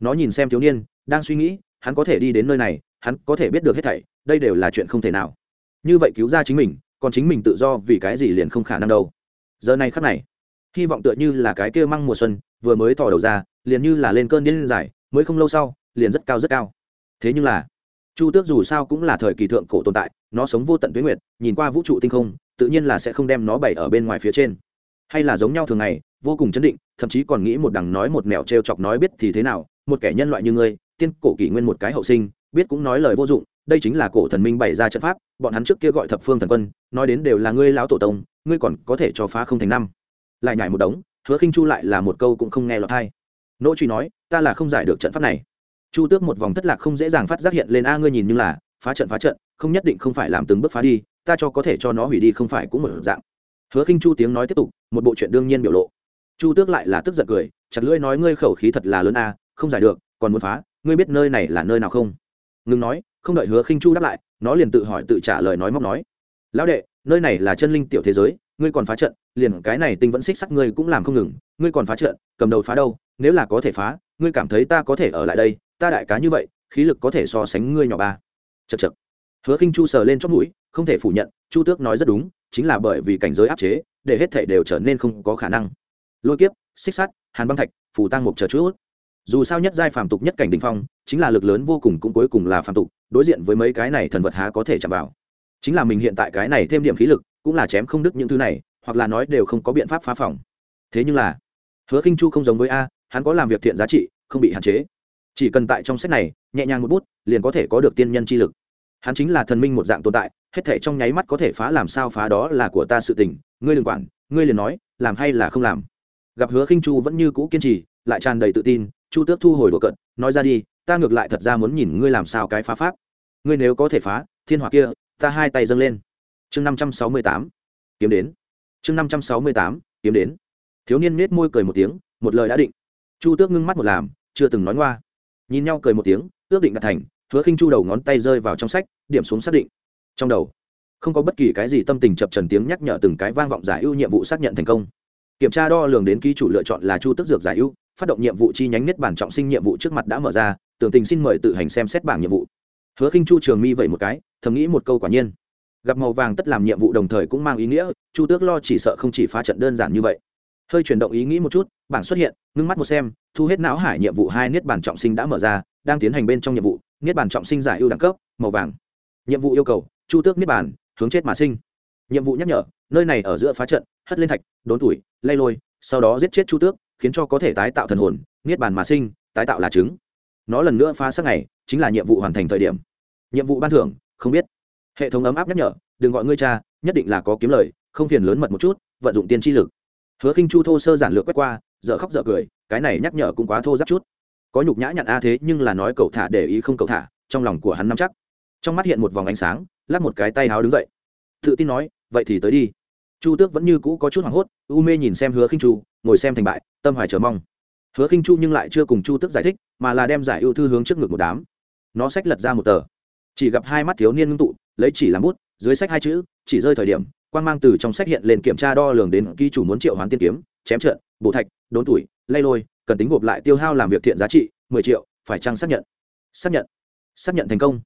Nó nhìn xem thiếu niên, đang suy nghĩ, hắn có thể đi đến nơi này, hắn có thể biết được hết thảy, đây đều là chuyện không thể nào. Như vậy cứu ra chính mình còn chính mình tự do vì cái gì liền không khả năng đâu. Giờ này khắc này, hy vọng tựa như là cái kia măng mùa xuân vừa mới thò đầu ra, liền như là lên cơn điên dài, mới không lâu sau, liền rất cao rất cao. Thế nhưng là, chu tước dù sao cũng là thời kỳ thượng cổ tồn tại, nó sống vô tận tuyến nguyệt, nhìn qua vũ trụ tinh không, tự nhiên là sẽ không đem nó bày ở bên ngoài phía trên. Hay là giống nhau thường ngày, vô cùng chấn định, thậm chí còn nghĩ một đằng nói một mẹo t r e o chọc nói biết thì thế nào, một kẻ nhân loại như ngươi, tiên cổ kỷ nguyên một cái hậu sinh, biết cũng nói lời vô dụng đây chính là cổ thần minh bày ra trận pháp, bọn hắn trước kia gọi thập phương thần quân, nói đến đều là ngươi lão tổ tông, ngươi còn có thể cho phá không thành năm. Lại nhảy một đống, hứa khinh chu lại là một câu cũng không nghe lọt hay nỗ truy nói, ta là không giải được trận pháp này. Chu tước một vòng thất lạc không dễ dàng phát giác hiện lên, a, ngươi nhìn như là, phá trận phá trận, không nhất định không phải làm từng bước phá đi, ta cho có thể cho nó hủy đi không phải cũng một dạng. Hứa khinh chu tiếng nói tiếp tục, một bộ chuyện đương nhiên biểu lộ. Chu tước lại là tức giận cười, chặt lưỡi nói ngươi khẩu khí thật là lớn a, không giải được, còn muốn phá, ngươi biết nơi này là nơi nào không? Ngừng nói không đợi hứa khinh chu đáp lại, nó liền tự hỏi tự trả lời nói móc nói. Lão đệ, nơi này là chân linh tiểu thế giới, ngươi còn phá trận, liền cái này tinh vẫn xích sắt ngươi cũng làm không ngừng, ngươi còn phá trận, cầm đầu phá đâu, nếu là có thể phá, ngươi cảm thấy ta có thể ở lại đây, ta đại cá như vậy, khí lực có thể so sánh ngươi nhỏ ba. Chật chật hứa khinh chu sờ lên chót mũi, không thể phủ nhận, chu tước nói rất đúng, chính là bởi vì cảnh giới áp chế, để hết thể đều trở nên không có khả năng. Lôi kiếp, xích sắt, hàn băng thạch, phù tăng mục chờ chút. Dù sao nhất giai phàm tục nhất cảnh đình phong, chính là lực lớn vô cùng cũng cuối cùng là phàm tục đối diện với mấy cái này thần vật há có thể chạm vào. Chính là mình hiện tại cái này thêm điểm khí lực, cũng là chém không đứt những thứ này, hoặc là nói đều không có biện pháp phá phòng. Thế nhưng là, hứa khinh chu không giống với a, hắn có làm việc thiện giá trị, không bị hạn chế. Chỉ cần tại trong sách này, nhẹ nhàng một bút, liền có thể có được tiên nhân chi lực. Hắn chính là thần minh một dạng tồn tại, hết thể trong nháy mắt có thể phá làm sao phá đó là của ta sự tình, ngươi đừng quản, ngươi liền nói, làm hay là không làm. Gặp hứa khinh chu vẫn như cũ kiên trì, lại tràn đầy tự tin chu tước thu hồi đồ cận nói ra đi, ta ngược lại thật ra muốn nhìn ngươi làm sao cái phá pháp. Ngươi nếu có thể phá, thiên hỏa kia, ta hai tay dâng lên. Chương năm trăm sáu mươi tám, kiếm đến. Chương năm trăm sáu mươi tám, kiếm đến. Thiếu niên nết môi cười một tiếng, một lời đã định. Chu tước ngưng mắt một làm, chưa từng nói ngoa. Nhìn nhau cười một tiếng, ước định đạt thành, hứa khinh chu đầu ngón tay rơi vào trong sách, điểm xuống xác định. Trong đầu, không có bất kỳ cái gì tâm tình chập trần tiếng nhắc nhở từng cái vang vọng giải ưu nhiệm vụ xác nhận thành công. Kiểm tra đo lường đến ký chủ lựa chọn là chu tức dược giải ưu phát động nhiệm vụ chi nhánh nhất bản trọng sinh nhiệm vụ trước mặt đã mở ra, tưởng tình xin mời tự hành xem xét bảng nhiệm vụ. Hứa khinh chu trường mi vậy một cái, thầm nghĩ một câu quả nhiên. Gặp màu vàng tất làm nhiệm vụ đồng thời cũng mang ý nghĩa, chu tước lo chỉ sợ không chỉ phá trận đơn giản như vậy. Hơi chuyển động ý nghĩ một chút, bảng xuất hiện, ngưng mắt một xem, thu hết não hải nhiệm vụ hai niết bản trọng sinh đã mở ra, đang tiến hành bên trong nhiệm vụ, niết bản trọng sinh giải ưu đẳng cấp, màu vàng. Nhiệm vụ yêu cầu, chu tước niết bản hướng chết mà sinh. Nhiệm vụ nhắc nhở, nơi này ở giữa phá trận, hất lên thạch, đốn tuổi, lay lôi, sau đó giết chết chu tước khiến cho có thể tái tạo thần hồn, niết bàn mà sinh, tái tạo là trứng nó lần nữa phá sắc này, chính là nhiệm vụ hoàn thành thời điểm. Nhiệm vụ ban thưởng, không biết. Hệ thống ấm áp nhắc nhở, đừng gọi ngươi cha, nhất định là có kiếm lời, không phiền lớn mật một chút, vận dụng tiên tri lực. Hứa khinh chu thô sơ giản lược quét qua, dở khóc dở cười, cái này nhắc nhở cũng quá thô giáp chút. Có nhục nhã nhận a thế nhưng là nói cậu thả để ý không cậu thả, trong lòng của hắn nắm chắc. Trong mắt hiện một vòng ánh sáng, lắc một cái tay háo đứng dậy. Tự tin nói, vậy thì tới đi. Chu tước vẫn như cũ có chút hoảng hốt, u mê nhìn xem hứa khinh chu, ngồi xem thành bại tâm hoài chờ mong. Hứa khinh chu nhưng lại chưa cùng chu tức giải thích, mà là đem giải ưu thư hướng trước ngực một đám. Nó sách lật ra một tờ. Chỉ gặp hai mắt thiếu niên ngưng tụ, lấy chỉ làm bút, dưới sách hai chữ, chỉ rơi thời điểm quan mang từ trong sách hiện lên kiểm tra đo lường đến ký chủ muốn triệu hoán tiên kiếm, chém trợn bổ thạch, đốn tuổi, lay lôi, cần tính gộp lại tiêu hao làm việc thiện giá trị, mười triệu, phải chăng xác nhận? Xác nhận. Xác nhận thành công.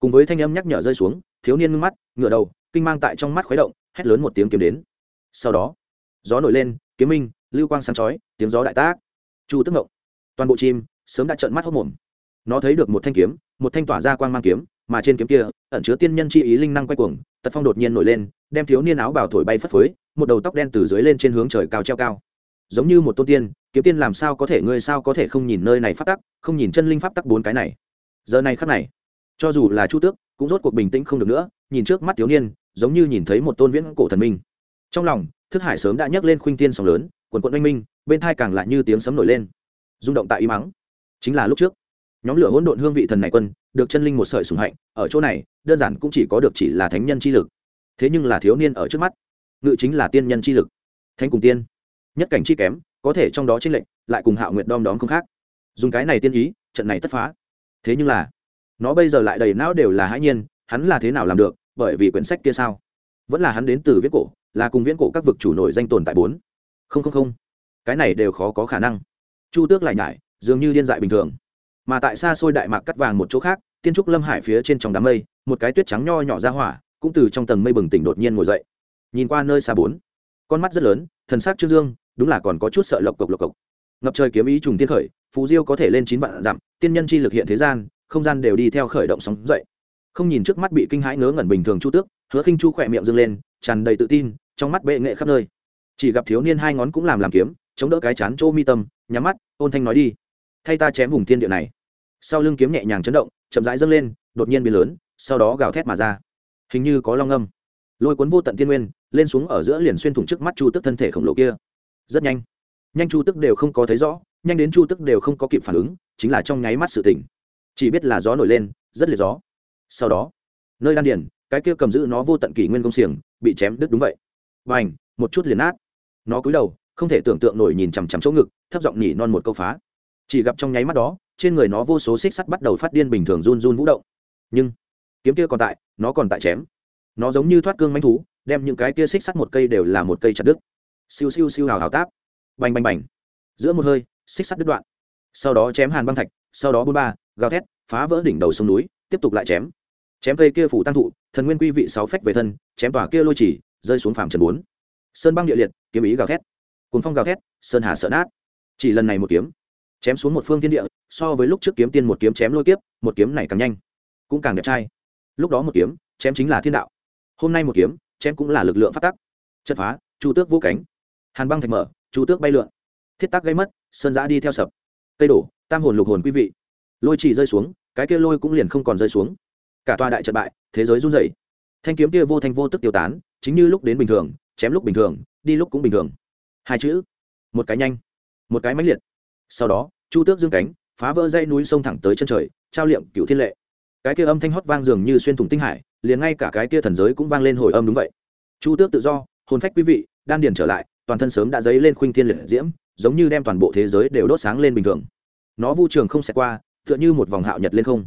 Cùng với thanh âm nhắc nhở rơi xuống, thiếu niên ngưng mắt, ngửa đầu, kinh mang tại trong mắt khuấy động, hét lớn một tiếng kiếm đến. Sau đó, gió nổi lên, kiếm minh lưu quang sáng chói, tiếng gió đại tác. Chu tức ngộng, toàn bộ chim sớm đã trợn mắt hốc mồm. Nó thấy được một thanh kiếm, một thanh tỏa ra quang mang kiếm, mà trên kiếm kia, ẩn chứa tiên nhân chi ý linh năng quay cuồng, tật phong đột nhiên nổi lên, đem thiếu niên áo bào thổi bay phất phới, một đầu tóc đen từ dưới lên trên hướng trời cao treo cao. Giống như một tôn tiên, kiếm tiên làm sao có thể ngươi sao có thể không nhìn nơi này pháp tắc, không nhìn chân linh pháp tắc bốn cái này. Giờ này khắc này, cho dù là chu tước, cũng rốt cuộc bình tĩnh không được nữa, nhìn trước mắt thiếu niên, giống như nhìn thấy một tôn viễn cổ thần minh. Trong lòng, thức hải sớm đã nhấc lên khuynh tiên sóng lớn quần quận oanh minh, bên thai càng lại như tiếng sấm nổi lên. Rung động tại y mắng. Chính là lúc trước, nhóm lửa hỗn độn hương vị thần này quân, được chân linh một sợi sùng hạnh, ở chỗ này, đơn giản cũng chỉ có được chỉ là thánh nhân chi lực. Thế nhưng là thiếu niên ở trước mắt, ngự chính là tiên nhân chi lực. Thánh cùng tiên, nhất cảnh chi kém, có thể trong đó tranh lệnh lại cùng hạo nguyện đom đóm không khác. Dùng cái này tiên ý, trận này tất phá. Thế nhưng là, nó bây giờ lại đầy não đều là hãi nhiên, hắn là thế nào làm được, bởi vì quyển sách kia sao? Vẫn là hắn đến từ viễn cổ, là cùng viễn cổ các vực chủ nổi danh tồn tại bốn không không không, cái này đều khó có khả năng. Chu tước lại nhải, dường như điên dại bình thường. Mà tại xa xôi đại mạc cắt vàng một chỗ khác, tiên trúc lâm hải phía trên trong đám mây, một cái tuyết trắng nho nhỏ ra hỏa, cũng từ trong tầng mây bừng tỉnh đột nhiên ngồi dậy. Nhìn qua nơi xa bốn, con mắt rất lớn, thần sắc trương dương, đúng là còn có chút sợ lộc cộc lộc cộc. Ngập trời kiếm ý trùng tiên khởi phú diêu có thể lên chín vạn dặm, tiên nhân chi lực hiện thế gian, không gian đều đi theo khởi động sóng dậy. Không nhìn trước mắt bị kinh hãi ngớ ngẩn bình thường chu tước, hứa khinh chu khỏe miệng dâng lên, tràn đầy tự tin, trong mắt bệ nghệ khắp nơi chỉ gặp thiếu niên hai ngón cũng làm làm kiếm, chống đỡ cái chán chỗ mi tâm, nhắm mắt, ôn thanh nói đi. Thay ta chém vùng thiên địa này. Sau lưng kiếm nhẹ nhàng chấn động, chậm rãi dâng lên, đột nhiên biến lớn, sau đó gào thét mà ra. Hình như có long âm. Lôi cuốn vô tận tiên nguyên, lên xuống ở giữa liền xuyên thủng trước mắt chu tức thân thể khổng lồ kia. Rất nhanh. Nhanh chu tức đều không có thấy rõ, nhanh đến chu tức đều không có kịp phản ứng, chính là trong nháy mắt sự tỉnh. Chỉ biết là gió nổi lên, rất liệt gió. Sau đó, nơi đan điền, cái kia cầm giữ nó vô tận kỷ nguyên công xiềng, bị chém đứt đúng vậy. Và ảnh một chút liền nát nó cúi đầu, không thể tưởng tượng nổi nhìn chằm chằm chỗ ngực, thấp giọng nhỉ non một câu phá. Chỉ gặp trong nháy mắt đó, trên người nó vô số xích sắt bắt đầu phát điên bình thường run run vũ động. Nhưng, kiếm kia còn tại, nó còn tại chém. Nó giống như thoát cương manh thú, đem những cái kia xích sắt một cây đều là một cây chặt đứt. Siêu siêu siêu hào hào táp. Bành bành bành. Giữa một hơi, xích sắt đứt đoạn. Sau đó chém hàn băng thạch, sau đó bôn ba, gào thét, phá vỡ đỉnh đầu sông núi, tiếp tục lại chém. Chém cây kia phủ tăng thụ, thần nguyên quy vị sáu phách về thân, chém tòa kia lôi chỉ, rơi xuống phàm trần bốn sơn băng địa liệt, kiếm ý gào thét. Cuốn phong gào thét, sơn hà sợ nát. Chỉ lần này một kiếm, chém xuống một phương thiên địa, so với lúc trước kiếm tiên một kiếm chém lôi kiếp, một kiếm này càng nhanh, cũng càng đẹp trai. Lúc đó một kiếm, chém chính là thiên đạo. Hôm nay một kiếm, chém cũng là lực lượng phát tắc. Chất phá, chu tước vô cánh. Hàn băng thạch mở, chu tước bay lượn. Thiết tắc gây mất, sơn giã đi theo sập. Cây đổ, tam hồn lục hồn quý vị. Lôi chỉ rơi xuống, cái kia lôi cũng liền không còn rơi xuống. Cả tòa đại trận bại, thế giới run rẩy. Thanh kiếm kia vô thanh vô tức tiêu tán, chính như lúc đến bình thường chém lúc bình thường, đi lúc cũng bình thường. Hai chữ, một cái nhanh, một cái mãnh liệt. Sau đó, chu tước dương cánh, phá vỡ dây núi sông thẳng tới chân trời, trao liệm cựu thiên lệ. Cái kia âm thanh hót vang dường như xuyên thủng tinh hải, liền ngay cả cái kia thần giới cũng vang lên hồi âm đúng vậy. Chu tước tự do, hồn phách quý vị, đan điền trở lại, toàn thân sớm đã dấy lên khuynh thiên liệt diễm, giống như đem toàn bộ thế giới đều đốt sáng lên bình thường. Nó vu trường không xẹt qua, tựa như một vòng hạo nhật lên không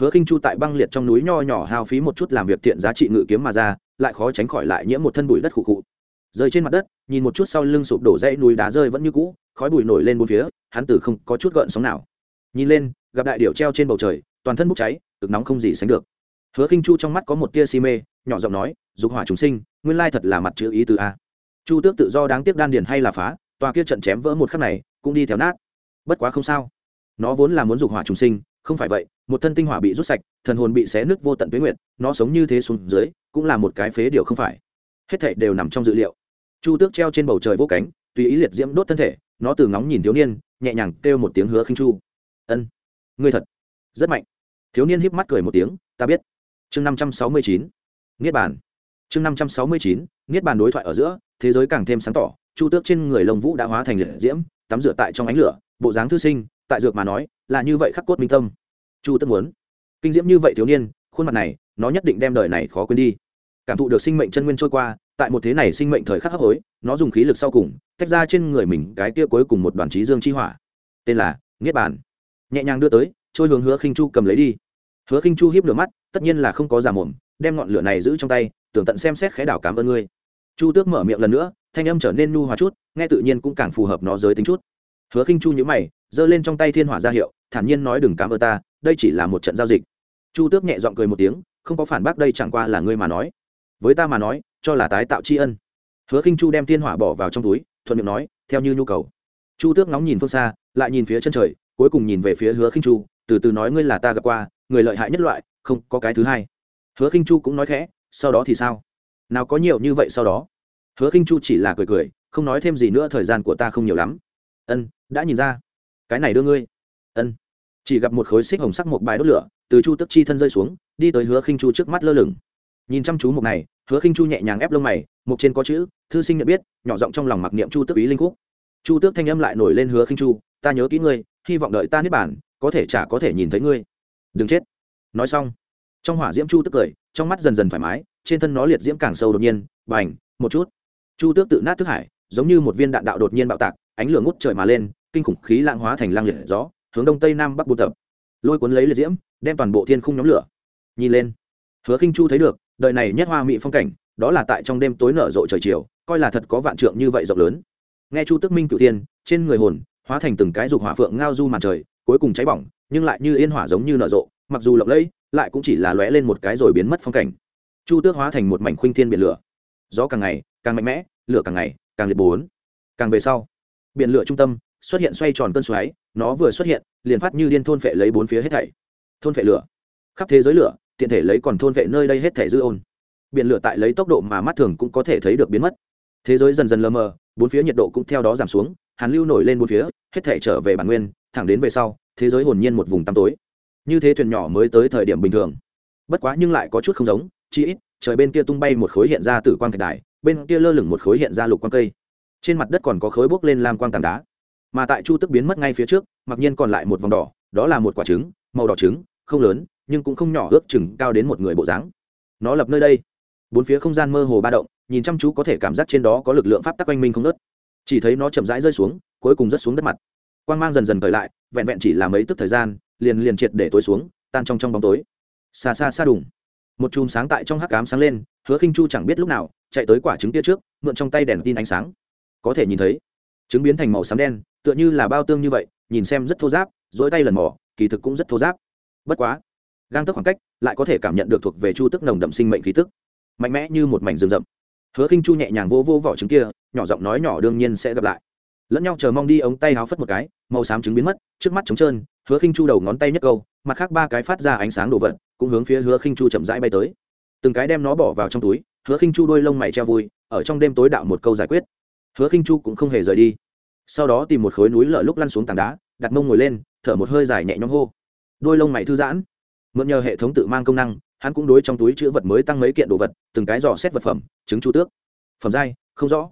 hứa khinh chu tại băng liệt trong núi nho nhỏ hao phí một chút làm việc tiện giá trị ngự kiếm mà ra, lại khó tránh khỏi lại nhiễm một thân bụi đất khụ khụ. Rơi trên mặt đất, nhìn một chút sau lưng sụp đổ dãy núi đá rơi vẫn như cũ, khói bụi nổi lên bốn phía, hắn tử không có chút gợn sóng nào. Nhìn lên, gặp đại điểu treo trên bầu trời, toàn thân bốc cháy, cực nóng không gì sánh được. Hứa khinh chu trong mắt có một tia si mê, nhỏ giọng nói, dục hỏa chúng sinh, nguyên lai thật là mặt chữ ý từ a. Chu tước tự do đáng tiếc đan điền hay là phá, tòa kia trận chém vỡ một khắc này, cũng đi theo nát. Bất quá không sao. Nó vốn là muốn dục hỏa trùng sinh, không phải vậy một thân tinh hỏa bị rút sạch, thần hồn bị xé nứt vô tận tuyến nguyện nó sống như thế xuống dưới, cũng là một cái phế điều không phải. Hết thảy đều nằm trong dự liệu. Chu tước treo trên bầu trời vô cánh, tùy ý liệt diễm đốt thân thể, nó từ ngóng nhìn thiếu niên, nhẹ nhàng kêu một tiếng hứa khinh chu. Ân, ngươi thật, rất mạnh. Thiếu niên híp mắt cười một tiếng, ta biết. Chương năm trăm sáu mươi chín, niết bàn. Chương năm trăm sáu mươi chín, niết bàn đối thoại ở giữa, thế giới càng thêm sáng tỏ, chu tước trên người lông vũ đã hóa thành liệt diễm, tắm rửa tại trong ánh lửa, bộ dáng thư sinh, tại dược mà nói, là như vậy khắc cốt minh tâm chu tất muốn. Kinh diễm như vậy thiếu niên, khuôn mặt này, nó nhất định đem đời này khó quên đi. Cảm thụ được sinh mệnh chân nguyên trôi qua, tại một thế này sinh mệnh thời khắc hấp hối, nó dùng khí lực sau cùng, tách ra trên người mình cái kia cuối cùng một đoàn trí dương chi hỏa. Tên là niết bàn. Nhẹ nhàng đưa tới, trôi hướng hứa khinh chu cầm lấy đi. Hứa khinh chu hiếp lửa mắt, tất nhiên là không có giả mồm, đem ngọn lửa này giữ trong tay, tưởng tận xem xét khẽ đảo cảm ơn ngươi. Chu tước mở miệng lần nữa, thanh âm trở nên nhu hòa chút, nghe tự nhiên cũng càng phù hợp nó giới tính chút. Hứa khinh chu nhữ mày giơ lên trong tay thiên hỏa ra hiệu, thản nhiên nói, đừng cảm ơn ta, đây chỉ là một trận giao dịch. Chu tước nhẹ giọng cười một tiếng, không có phản bác đây chẳng qua là ngươi mà nói. Với ta mà nói, cho là tái tạo tri ân. Hứa khinh chu đem thiên hỏa bỏ vào trong túi, thuận miệng nói, theo như nhu cầu. Chu tước ngóng nhìn phương xa, lại nhìn phía chân trời, cuối cùng nhìn về phía hứa khinh chu, từ từ nói, ngươi là ta gặp qua, người lợi hại nhất loại, không có cái thứ hai. Hứa khinh chu cũng nói khẽ, sau đó thì sao? Nào có nhiều như vậy sau đó. Hứa khinh chu chỉ là cười cười, không nói thêm gì nữa, thời gian của ta không nhiều lắm. Ân, đã nhìn ra cái này đưa ngươi. Ân. Chỉ gặp một khối xích hồng sắc một bài đốt lửa, từ chu tức chi thân rơi xuống, đi tới hứa khinh chu trước mắt lơ lửng. Nhìn chăm chú mục này, hứa khinh chu nhẹ nhàng ép lông mày, mục trên có chữ, thư sinh nhận biết, nhỏ giọng trong lòng mặc niệm chu tức ý linh khúc. Chu tước thanh âm lại nổi lên hứa khinh chu, ta nhớ kỹ ngươi, hy vọng đợi ta niết bản có thể chả có thể nhìn thấy ngươi. Đừng chết. Nói xong, trong hỏa diễm chu tức cười, trong mắt dần dần thoải mái, trên thân nó liệt diễm càng sâu đột nhiên, bành, một chút. Chu tước tự nát thức hải, giống như một viên đạn đạo đột nhiên bạo tạc, ánh lửa ngút trời mà lên kinh khủng khí lạng hóa thành lang liệt gió, hướng đông tây nam bắc buôn tập. Lôi cuốn lấy liệt diễm, đem toàn bộ thiên khung nhóm lửa. Nhìn lên, hứa khinh chu thấy được, đời này nhất hoa mỹ phong cảnh, đó là tại trong đêm tối nở rộ trời chiều, coi là thật có vạn trượng như vậy rộng lớn. Nghe chu tức minh cửu thiên, trên người hồn, hóa thành từng cái dục hỏa phượng ngao du màn trời, cuối cùng cháy bỏng, nhưng lại như yên hỏa giống như nở rộ, mặc dù lộng lẫy, lại cũng chỉ là lóe lên một cái rồi biến mất phong cảnh. Chu tước hóa thành một mảnh khuynh thiên biển lửa. Gió càng ngày, càng mạnh mẽ, lửa càng ngày, càng liệt bốn. Càng về sau, biển lửa trung tâm xuất hiện xoay tròn cơn xoáy, nó vừa xuất hiện, liền phát như điên thôn phệ lấy bốn phía hết thảy. Thôn phệ lửa. Khắp thế giới lửa, tiện thể lấy còn thôn phệ nơi đây hết thảy dư ôn. Biển lửa tại lấy tốc độ mà mắt thường cũng có thể thấy được biến mất. Thế giới dần dần lờ mờ, bốn phía nhiệt độ cũng theo đó giảm xuống, hàn lưu nổi lên bốn phía, hết thảy trở về bản nguyên, thẳng đến về sau, thế giới hồn nhiên một vùng tăm tối. Như thế thuyền nhỏ mới tới thời điểm bình thường. Bất quá nhưng lại có chút không giống, chi ít, trời bên kia tung bay một khối hiện ra tử quang thạch đài, bên kia lơ lửng một khối hiện ra lục quang cây. Trên mặt đất còn có khối bốc lên lam quang tảng đá mà tại chu tức biến mất ngay phía trước, mặc nhiên còn lại một vòng đỏ, đó là một quả trứng, màu đỏ trứng, không lớn, nhưng cũng không nhỏ, ước chừng cao đến một người bộ dáng. Nó lập nơi đây. Bốn phía không gian mơ hồ ba động, nhìn chăm chú có thể cảm giác trên đó có lực lượng pháp tắc oanh minh không nớt chỉ thấy nó chậm rãi rơi xuống, cuối cùng rớt xuống đất mặt. Quang mang dần dần cởi lại, vẹn vẹn chỉ là mấy tức thời gian, liền liền triệt để tối xuống, tan trong trong bóng tối. Xa xa xa đùng. Một chùm sáng tại trong hắc ám sáng lên, hứa khinh chu chẳng biết lúc nào, chạy tới quả trứng kia trước, mượn trong tay đèn tin ánh sáng. Có thể nhìn thấy, trứng biến thành màu xám đen tựa như là bao tương như vậy, nhìn xem rất thô giáp dỗi tay lần mỏ kỳ thực cũng rất thô giáp. Bất quá, gang tức khoảng cách lại có thể cảm nhận được thuộc về chu tức nồng đậm sinh mệnh khí tức. Mạnh mẽ như một mảnh rừng rậm. Hứa khinh chu nhẹ nhàng vô vô vỏ trứng kia, nhỏ giọng nói nhỏ đương nhiên sẽ gặp lại. Lẫn nhau chờ mong đi ống tay háo phất một cái, màu xám trứng biến mất, trước mắt trống trơn, hứa khinh chu đầu ngón tay nhất câu, mặt khác ba cái phát ra ánh sáng đồ vật, cũng hướng phía hứa khinh chu chậm rãi bay tới. Từng cái đem nó bỏ vào trong túi, hứa khinh chu đôi lông mày treo vui, ở trong đêm tối đạo một câu giải quyết. Hứa khinh chu cũng không hề rời đi sau đó tìm một khối núi lở lúc lăn xuống tảng đá, đặt mông ngồi lên, thở một hơi dài nhẹ nhõm hô. Đôi lông mày thư giãn. Mượn nhờ hệ thống tự mang công năng, hắn cũng đối trong túi chữ vật mới tăng mấy kiện đồ vật, từng cái dò xét vật phẩm, chứng chu tước. Phẩm giai, không rõ.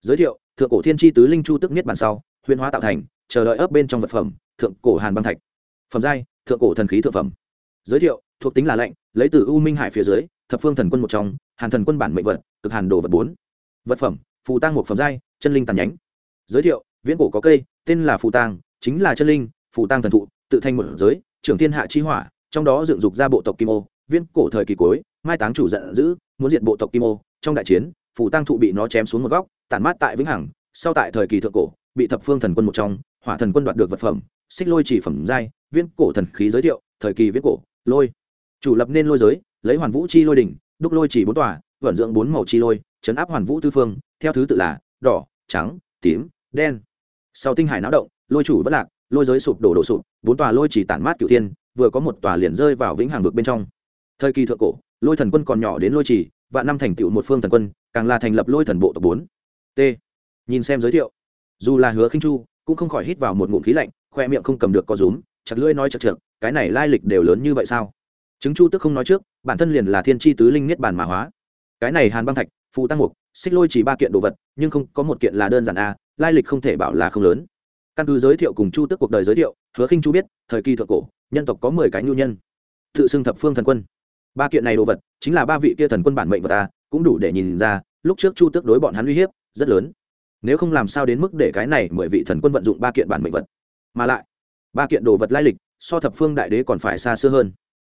Giới thiệu, thượng cổ thiên tri tứ linh chu tước niết bản sau, huyền hóa tạo thành, chờ đợi ấp bên trong vật phẩm, thượng cổ hàn băng thạch. Phẩm giai, thượng cổ thần khí thượng phẩm. Giới thiệu, thuộc tính là lệnh lấy từ u minh hải phía dưới, thập phương thần quân một trong, hàn thần quân bản mệnh vật, cực hàn đồ vật bốn. Vật phẩm, phù tăng một phẩm giai, chân linh tàn nhánh. Giới thiệu viễn cổ có cây, tên là phù tang, chính là chân linh, phù tang thần thụ, tự thành một giới, trưởng thiên hạ chi hỏa, trong đó dựng dục ra bộ tộc kim ô, viễn cổ thời kỳ cuối, mai táng chủ giận dữ, muốn diệt bộ tộc kim ô, trong đại chiến, phù tang thụ bị nó chém xuống một góc, tản mát tại vĩnh hằng, sau tại thời kỳ thượng cổ, bị thập phương thần quân một trong, hỏa thần quân đoạt được vật phẩm, xích lôi chỉ phẩm giai, viễn cổ thần khí giới thiệu, thời kỳ viễn cổ, lôi. Chủ lập nên lôi giới, lấy hoàn vũ chi lôi đỉnh, đúc lôi chỉ bốn tòa, vận dưỡng bốn màu chi lôi, chấn áp hoàn vũ tư phương, theo thứ tự là đỏ, trắng, tím, đen sau tinh hải náo động, lôi chủ vẫn lạc, lôi giới sụp đổ đổ sụp, bốn tòa lôi chỉ tản mát cửu thiên, vừa có một tòa liền rơi vào vĩnh hằng vực bên trong. Thời kỳ thượng cổ, lôi thần quân còn nhỏ đến lôi chỉ và năm thành tựu một phương thần quân, càng là thành lập lôi thần bộ tộc bốn. T. Nhìn xem giới thiệu. Dù là hứa khinh chu, cũng không khỏi hít vào một ngụm khí lạnh, khoe miệng không cầm được có rúm, chặt lưỡi nói chật trượt cái này lai lịch đều lớn như vậy sao? Chứng chu tức không nói trước, bản thân liền là thiên tri tứ linh niết bàn mã hóa. Cái này hàn băng thạch phù tăng mục xích lôi chỉ ba kiện đồ vật, nhưng không có một kiện là đơn giản a, lai lịch không thể bảo là không lớn. Căn cứ giới thiệu cùng chu tức cuộc đời giới thiệu, hứa khinh chu biết, thời kỳ thượng cổ, nhân tộc có mười cái nhu nhân. Tự xưng thập phương thần quân. Ba kiện này đồ vật, chính là ba vị kia thần quân bản mệnh vật ta cũng đủ để nhìn ra, lúc trước chu tước đối bọn hắn uy hiếp, rất lớn. Nếu không làm sao đến mức để cái này mười vị thần quân vận dụng ba kiện bản mệnh vật. Mà lại, ba kiện đồ vật lai lịch, so thập phương đại đế còn phải xa xưa hơn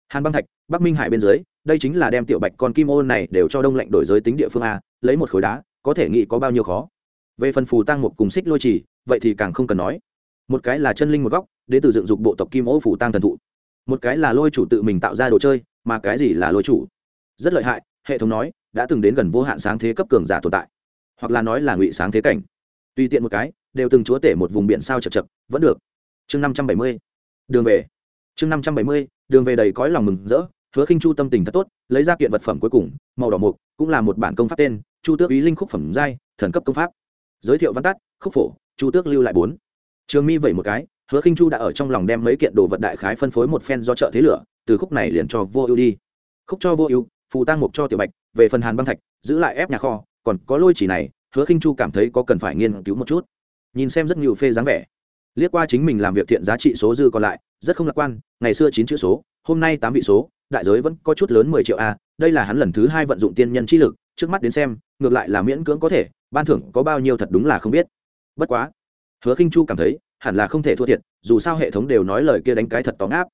hàn băng thạch, bắc minh hải bên dưới, đây chính là đem tiểu bạch con kim ô này đều cho đông lạnh đổi giới tính địa phương a, lấy một khối đá, có thể nghĩ có bao nhiêu khó. Về phần phù tăng một cùng xích lôi trì, vậy thì càng không cần nói. Một cái là chân linh một góc, đến từ dựng dục bộ tộc kim ô phù tăng thần thụ. Một cái là lôi chủ tự mình tạo ra đồ chơi, mà cái gì là lôi chủ? Rất lợi hại, hệ thống nói, đã từng đến gần vô hạn sáng thế cấp cường giả tồn tại. Hoặc là nói là ngụy sáng thế cảnh. Tùy tiện một cái, đều từng chúa tể một vùng biển sao chật chật, vẫn được. Chương năm trăm bảy mươi. Đường về. Chương năm trăm bảy mươi đường về đầy cõi lòng mừng rỡ, hứa khinh chu tâm tình thật tốt, lấy ra kiện vật phẩm cuối cùng, màu đỏ mục, cũng là một bản công pháp tên, chu tước ý linh khúc phẩm giai, thần cấp công pháp. Giới thiệu văn tắt, khúc phổ, chu tước lưu lại bốn. Trường mi vẩy một cái, hứa khinh chu đã ở trong lòng đem mấy kiện đồ vật đại khái phân phối một phen do chợ thế lửa, từ khúc này liền cho vô ưu đi. Khúc cho vô ưu, phù tăng mục cho tiểu bạch, về phần hàn băng thạch, giữ lại ép nhà kho, còn có lôi chỉ này, hứa khinh chu cảm thấy có cần phải nghiên cứu một chút. Nhìn xem rất nhiều phê dáng vẻ liếc qua chính mình làm việc thiện giá trị số dư còn lại, rất không lạc quan, ngày xưa chín chữ số, hôm nay tám vị số, đại giới vẫn có chút lớn mười triệu a, đây là hắn lần thứ hai vận dụng tiên nhân chi lực, trước mắt đến xem, ngược lại là miễn cưỡng có thể, ban thưởng có bao nhiêu thật đúng là không biết. Bất quá, hứa khinh chu cảm thấy, hẳn là không thể thua thiệt, dù sao hệ thống đều nói lời kia đánh cái thật tóng áp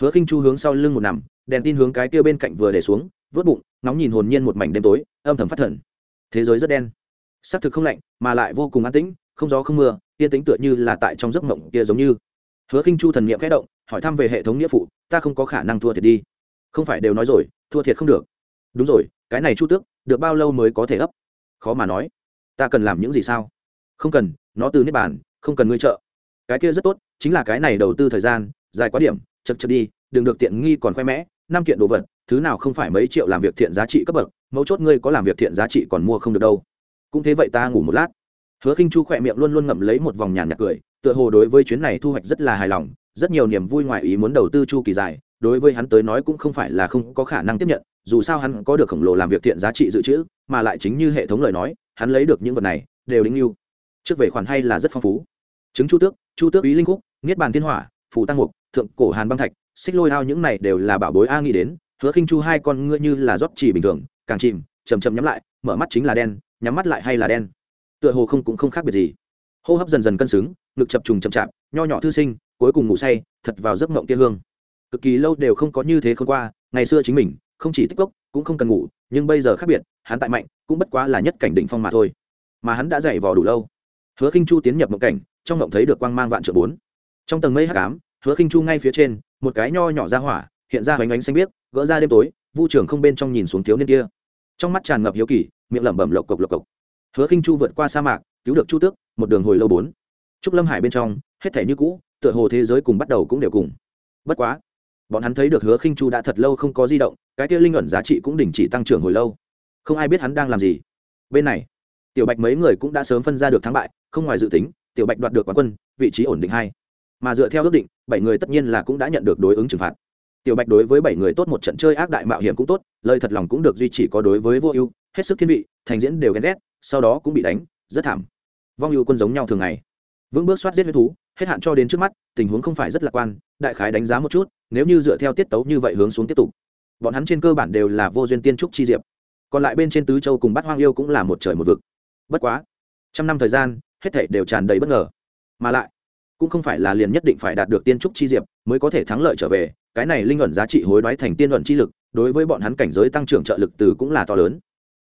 hứa khinh chu hướng sau lưng một nằm, đèn tin hướng cái kia bên cạnh vừa để xuống, vớt bụng nóng nhìn hồn nhiên một mảnh đêm tối, âm thầm phát thần. Thế giới rất đen. Xác thực không lạnh, mà lại vô cùng an tĩnh, không gió không mưa yên tĩnh tựa như là tại trong giấc mộng kia giống như. Hứa khinh chu thần niệm khẽ động, hỏi thăm về hệ thống nghĩa phụ, ta không có khả năng thua thiệt đi. Không phải đều nói rồi, thua thiệt không được. Đúng rồi, cái này chu tước, được bao lâu mới có thể ấp? Khó mà nói. Ta cần làm những gì sao? Không cần, nó từ niết bàn, không cần ngươi trợ. Cái kia rất tốt, chính là cái này đầu tư thời gian, dài quá điểm, chật chật đi, đừng được tiện nghi còn khoe mẽ, năm kiện đồ vật, thứ nào không phải mấy triệu làm việc thiện giá trị cấp bậc, mấu chốt ngươi có làm việc thiện giá trị còn mua không được đâu. Cũng thế vậy ta ngủ một lát hứa khinh chu khỏe miệng luôn luôn ngậm lấy một vòng nhàn nhạt cười, tựa hồ đối với chuyến này thu hoạch rất là hài lòng, rất nhiều niềm vui ngoài ý muốn đầu tư chu kỳ dài, đối với hắn tới nói cũng không phải là không có khả năng tiếp nhận, dù sao hắn có được khổng lồ làm việc thiện giá trị dự trữ, mà lại chính như hệ thống lời nói, hắn lấy được những vật này, đều đính lưu trước về khoản hay là rất phong phú. Chứng chu tước chu tước ý linh khúc, niết bàn thiên hỏa, phù tăng mục, thượng cổ hàn băng thạch, xích lôi hao những này đều là bảo bối a nghĩ đến, hứa khinh chu hai con ngươi như là rót chỉ bình thường, càng chìm chầm chầm nhắm lại, mở mắt chính là đen, nhắm mắt lại hay là đen tựa hồ không cũng không khác biệt gì. Hô hấp dần dần cân xứng, ngực chập trùng chậm chạp, nho nhỏ thư sinh, cuối cùng ngủ say, thật vào giấc mộng kia hương. Cực kỳ lâu đều không có như thế không qua, ngày xưa chính mình, không chỉ tích cốc, cũng không cần ngủ, nhưng bây giờ khác biệt, hắn tại mạnh, cũng bất quá là nhất cảnh đỉnh phong mà thôi. Mà hắn đã dày vò đủ lâu. Hứa khinh chu tiến nhập mộng cảnh, trong mộng thấy được quang mang vạn trượng bốn. Trong tầng mây hắc ám, hứa khinh chu ngay phía trên, một cái nho nhỏ ra hỏa, hiện ra hoành ánh xanh biếc, gỡ ra đêm tối, vu trưởng không bên trong nhìn xuống thiếu niên kia. Trong mắt tràn ngập hiếu kỳ, miệng lẩm bẩm lộc cộc lộc cộc hứa khinh chu vượt qua sa mạc, cứu được chu tước, một đường hồi lâu bốn. Trúc lâm hải bên trong, hết thể như cũ, tựa hồ thế giới cùng bắt đầu cũng đều cùng. Bất quá, bọn hắn thấy được hứa khinh chu đã thật lâu không có di động, cái kia linh ẩn giá trị cũng đình chỉ tăng trưởng hồi lâu. Không ai biết hắn đang làm gì. Bên này, tiểu bạch mấy người cũng đã sớm phân ra được thắng bại, không ngoài dự tính, tiểu bạch đoạt được quán quân, vị trí ổn định hai. Mà dựa theo ước định, bảy người tất nhiên là cũng đã nhận được đối ứng trừng phạt. Tiểu bạch đối với bảy người tốt một trận chơi ác đại mạo hiểm cũng tốt, lời thật lòng cũng được duy trì có đối với vô ưu hết sức thiên vị, thành diễn đều ghen ghét, sau đó cũng bị đánh, rất thảm. Vong ưu quân giống nhau thường ngày. Vững bước soát giết huyết thú, hết hạn cho đến trước mắt, tình huống không phải rất lạc quan, đại khái đánh giá một chút, nếu như dựa theo tiết tấu như vậy hướng xuống tiếp tục. Bọn hắn trên cơ bản đều là vô duyên tiên trúc chi diệp. Còn lại bên trên tứ châu cùng bát hoang yêu cũng là một trời một vực. Bất quá, trăm năm thời gian, hết thảy đều tràn đầy bất ngờ. Mà lại, cũng không phải là liền nhất định phải đạt được tiên trúc chi diệp mới có thể thắng lợi trở về, cái này linh ẩn giá trị hối đoái thành tiên luận chi lực, đối với bọn hắn cảnh giới tăng trưởng trợ lực từ cũng là to lớn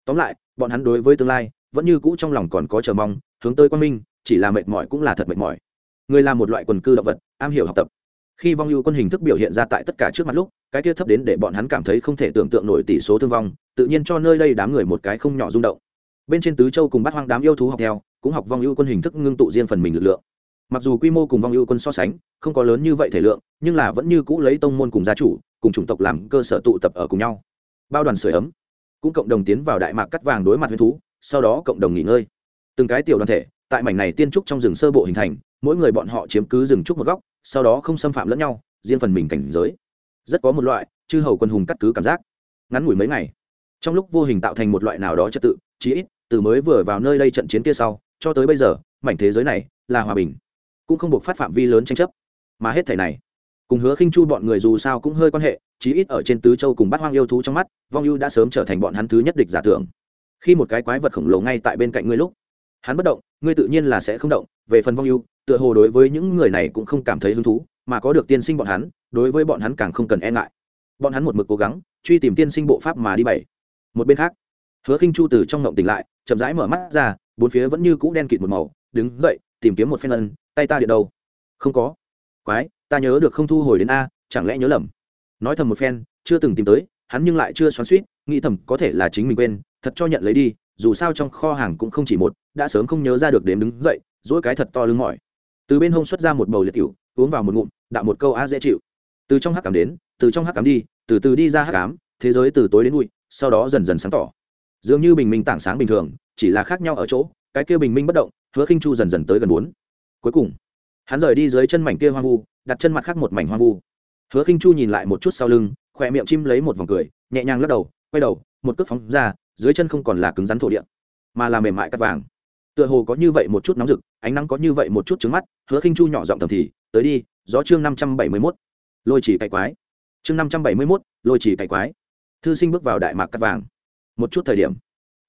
tóm lại, bọn hắn đối với tương lai, vẫn như cũ trong lòng còn có chờ mong, hướng tới quan minh, chỉ là mệt mỏi cũng là thật mệt mỏi. Người là một loại quần cư động vật, am hiểu học tập. Khi vong ưu quân hình thức biểu hiện ra tại tất cả trước mặt lúc, cái kia thấp đến để bọn hắn cảm thấy không thể tưởng tượng nổi tỷ số thương vong, tự nhiên cho nơi đây đám người một cái không nhỏ rung động. Bên trên tứ châu cùng bắt hoang đám yêu thú học theo, cũng học vong ưu quân hình thức ngưng tụ riêng phần mình lực lượng. Mặc dù quy mô cùng vong ưu quân so sánh, không có lớn như vậy thể lượng, nhưng là vẫn như cũ lấy tông môn cùng gia chủ, cùng chủng tộc làm cơ sở tụ tập ở cùng nhau. Bao đoàn sửa ấm cũng cộng đồng tiến vào đại mạc cắt vàng đối mặt với thú, sau đó cộng đồng nghỉ ngơi. Từng cái tiểu đoàn thể, tại mảnh này tiên trúc trong rừng sơ bộ hình thành, mỗi người bọn họ chiếm cứ rừng trúc một góc, sau đó không xâm phạm lẫn nhau, riêng phần mình cảnh giới. Rất có một loại, chư hầu quân hùng cắt cứ cảm giác. Ngắn ngủi mấy ngày, trong lúc vô hình tạo thành một loại nào đó trật tự, chí ít, từ mới vừa vào nơi đây trận chiến kia sau, cho tới bây giờ, mảnh thế giới này là hòa bình, cũng không buộc phát phạm vi lớn tranh chấp. Mà hết thể này cùng hứa khinh chu bọn người dù sao cũng hơi quan hệ, chí ít ở trên tứ châu cùng bát hoang yêu thú trong mắt, vong ưu đã sớm trở thành bọn hắn thứ nhất địch giả tưởng. Khi một cái quái vật khổng lồ ngay tại bên cạnh ngươi lúc, hắn bất động, ngươi tự nhiên là sẽ không động. Về phần vong ưu, tựa hồ đối với những người này cũng không cảm thấy hứng thú, mà có được tiên sinh bọn hắn, đối với bọn hắn càng không cần e ngại. Bọn hắn một mực cố gắng, truy tìm tiên sinh bộ pháp mà đi bảy. Một bên khác, hứa khinh chu từ trong ngộng tỉnh lại, chậm rãi mở mắt ra, bốn phía vẫn như cũ đen kịt một màu, đứng dậy, tìm kiếm một phen ân, tay ta điện đâu không có. Quái ta nhớ được không thu hồi đến a, chẳng lẽ nhớ lầm? Nói thầm một phen, chưa từng tìm tới, hắn nhưng lại chưa xoắn suýt nghĩ thầm có thể là chính mình quên, thật cho nhận lấy đi, dù sao trong kho hàng cũng không chỉ một, đã sớm không nhớ ra được đếm đứng dậy, dỗi cái thật to lưng mỏi. Từ bên hông xuất ra một bầu liệt cựu uống vào một ngụm đạo một câu a dễ chịu. Từ trong hắc cảm đến, từ trong hắc cảm đi, từ từ đi ra hắc cám thế giới từ tối đến bụi, sau đó dần dần sáng tỏ. Dường như bình minh tảng sáng bình thường, chỉ là khác nhau ở chỗ, cái kia bình minh bất động, hứa khinh chu dần dần tới gần bốn. Cuối cùng hắn rời đi dưới chân mảnh kia hoang vu, đặt chân mặt khác một mảnh hoang vu. Hứa khinh chu nhìn lại một chút sau lưng, khỏe miệng chim lấy một vòng cười, nhẹ nhàng lắc đầu, quay đầu, một cước phóng ra, dưới chân không còn là cứng rắn thổ địa, mà là mềm mại cắt vàng. Tựa hồ có như vậy một chút nóng rực, ánh nắng có như vậy một chút trứng mắt, hứa khinh chu nhỏ giọng thầm thì, tới đi, gió chương năm trăm bảy mươi mốt. Lôi chỉ cày quái. Chương năm trăm bảy mươi mốt, lôi chỉ cày quái. Thư sinh bước vào đại mạc cắt vàng. Một chút thời điểm,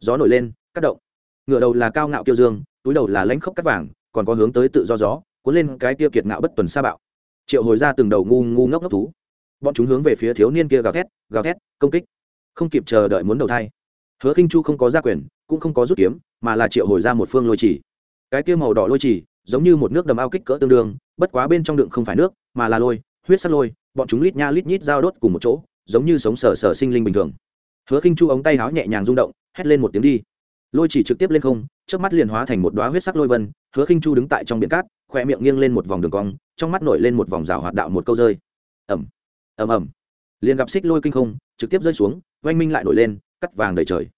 gió nổi lên, cắt động. Ngựa đầu là cao ngạo kiêu dương, túi đầu là lãnh khốc cắt vàng, còn có hướng tới tự do gió cuốn lên cái kia kiệt ngạo bất tuần sa bạo. Triệu hồi ra từng đầu ngu ngu ngốc ngốc thú. Bọn chúng hướng về phía thiếu niên kia gào thét gào thét, công kích. Không kịp chờ đợi muốn đầu thai. Hứa khinh chu không có gia quyền, cũng không có rút kiếm, mà là triệu hồi ra một phương lôi chỉ. Cái kia màu đỏ lôi chỉ, giống như một nước đầm ao kích cỡ tương đương, bất quá bên trong đựng không phải nước, mà là lôi, huyết sắt lôi, bọn chúng lít nha lít nhít dao đốt cùng một chỗ, giống như sống sờ sờ sinh linh bình thường. Hứa khinh chu ống tay áo nhẹ nhàng rung động, hét lên một tiếng đi. Lôi chỉ trực tiếp lên không trước mắt liền hóa thành một đóa huyết sắc lôi vân, hứa khinh chu đứng tại trong biển cát khoe miệng nghiêng lên một vòng đường cong, trong mắt nổi lên một vòng rào hoạt đạo một câu rơi. Ẩm ẩm ẩm liền gặp xích lôi kinh không, trực tiếp rơi xuống, oanh minh lại nổi lên, cắt vàng đầy trời.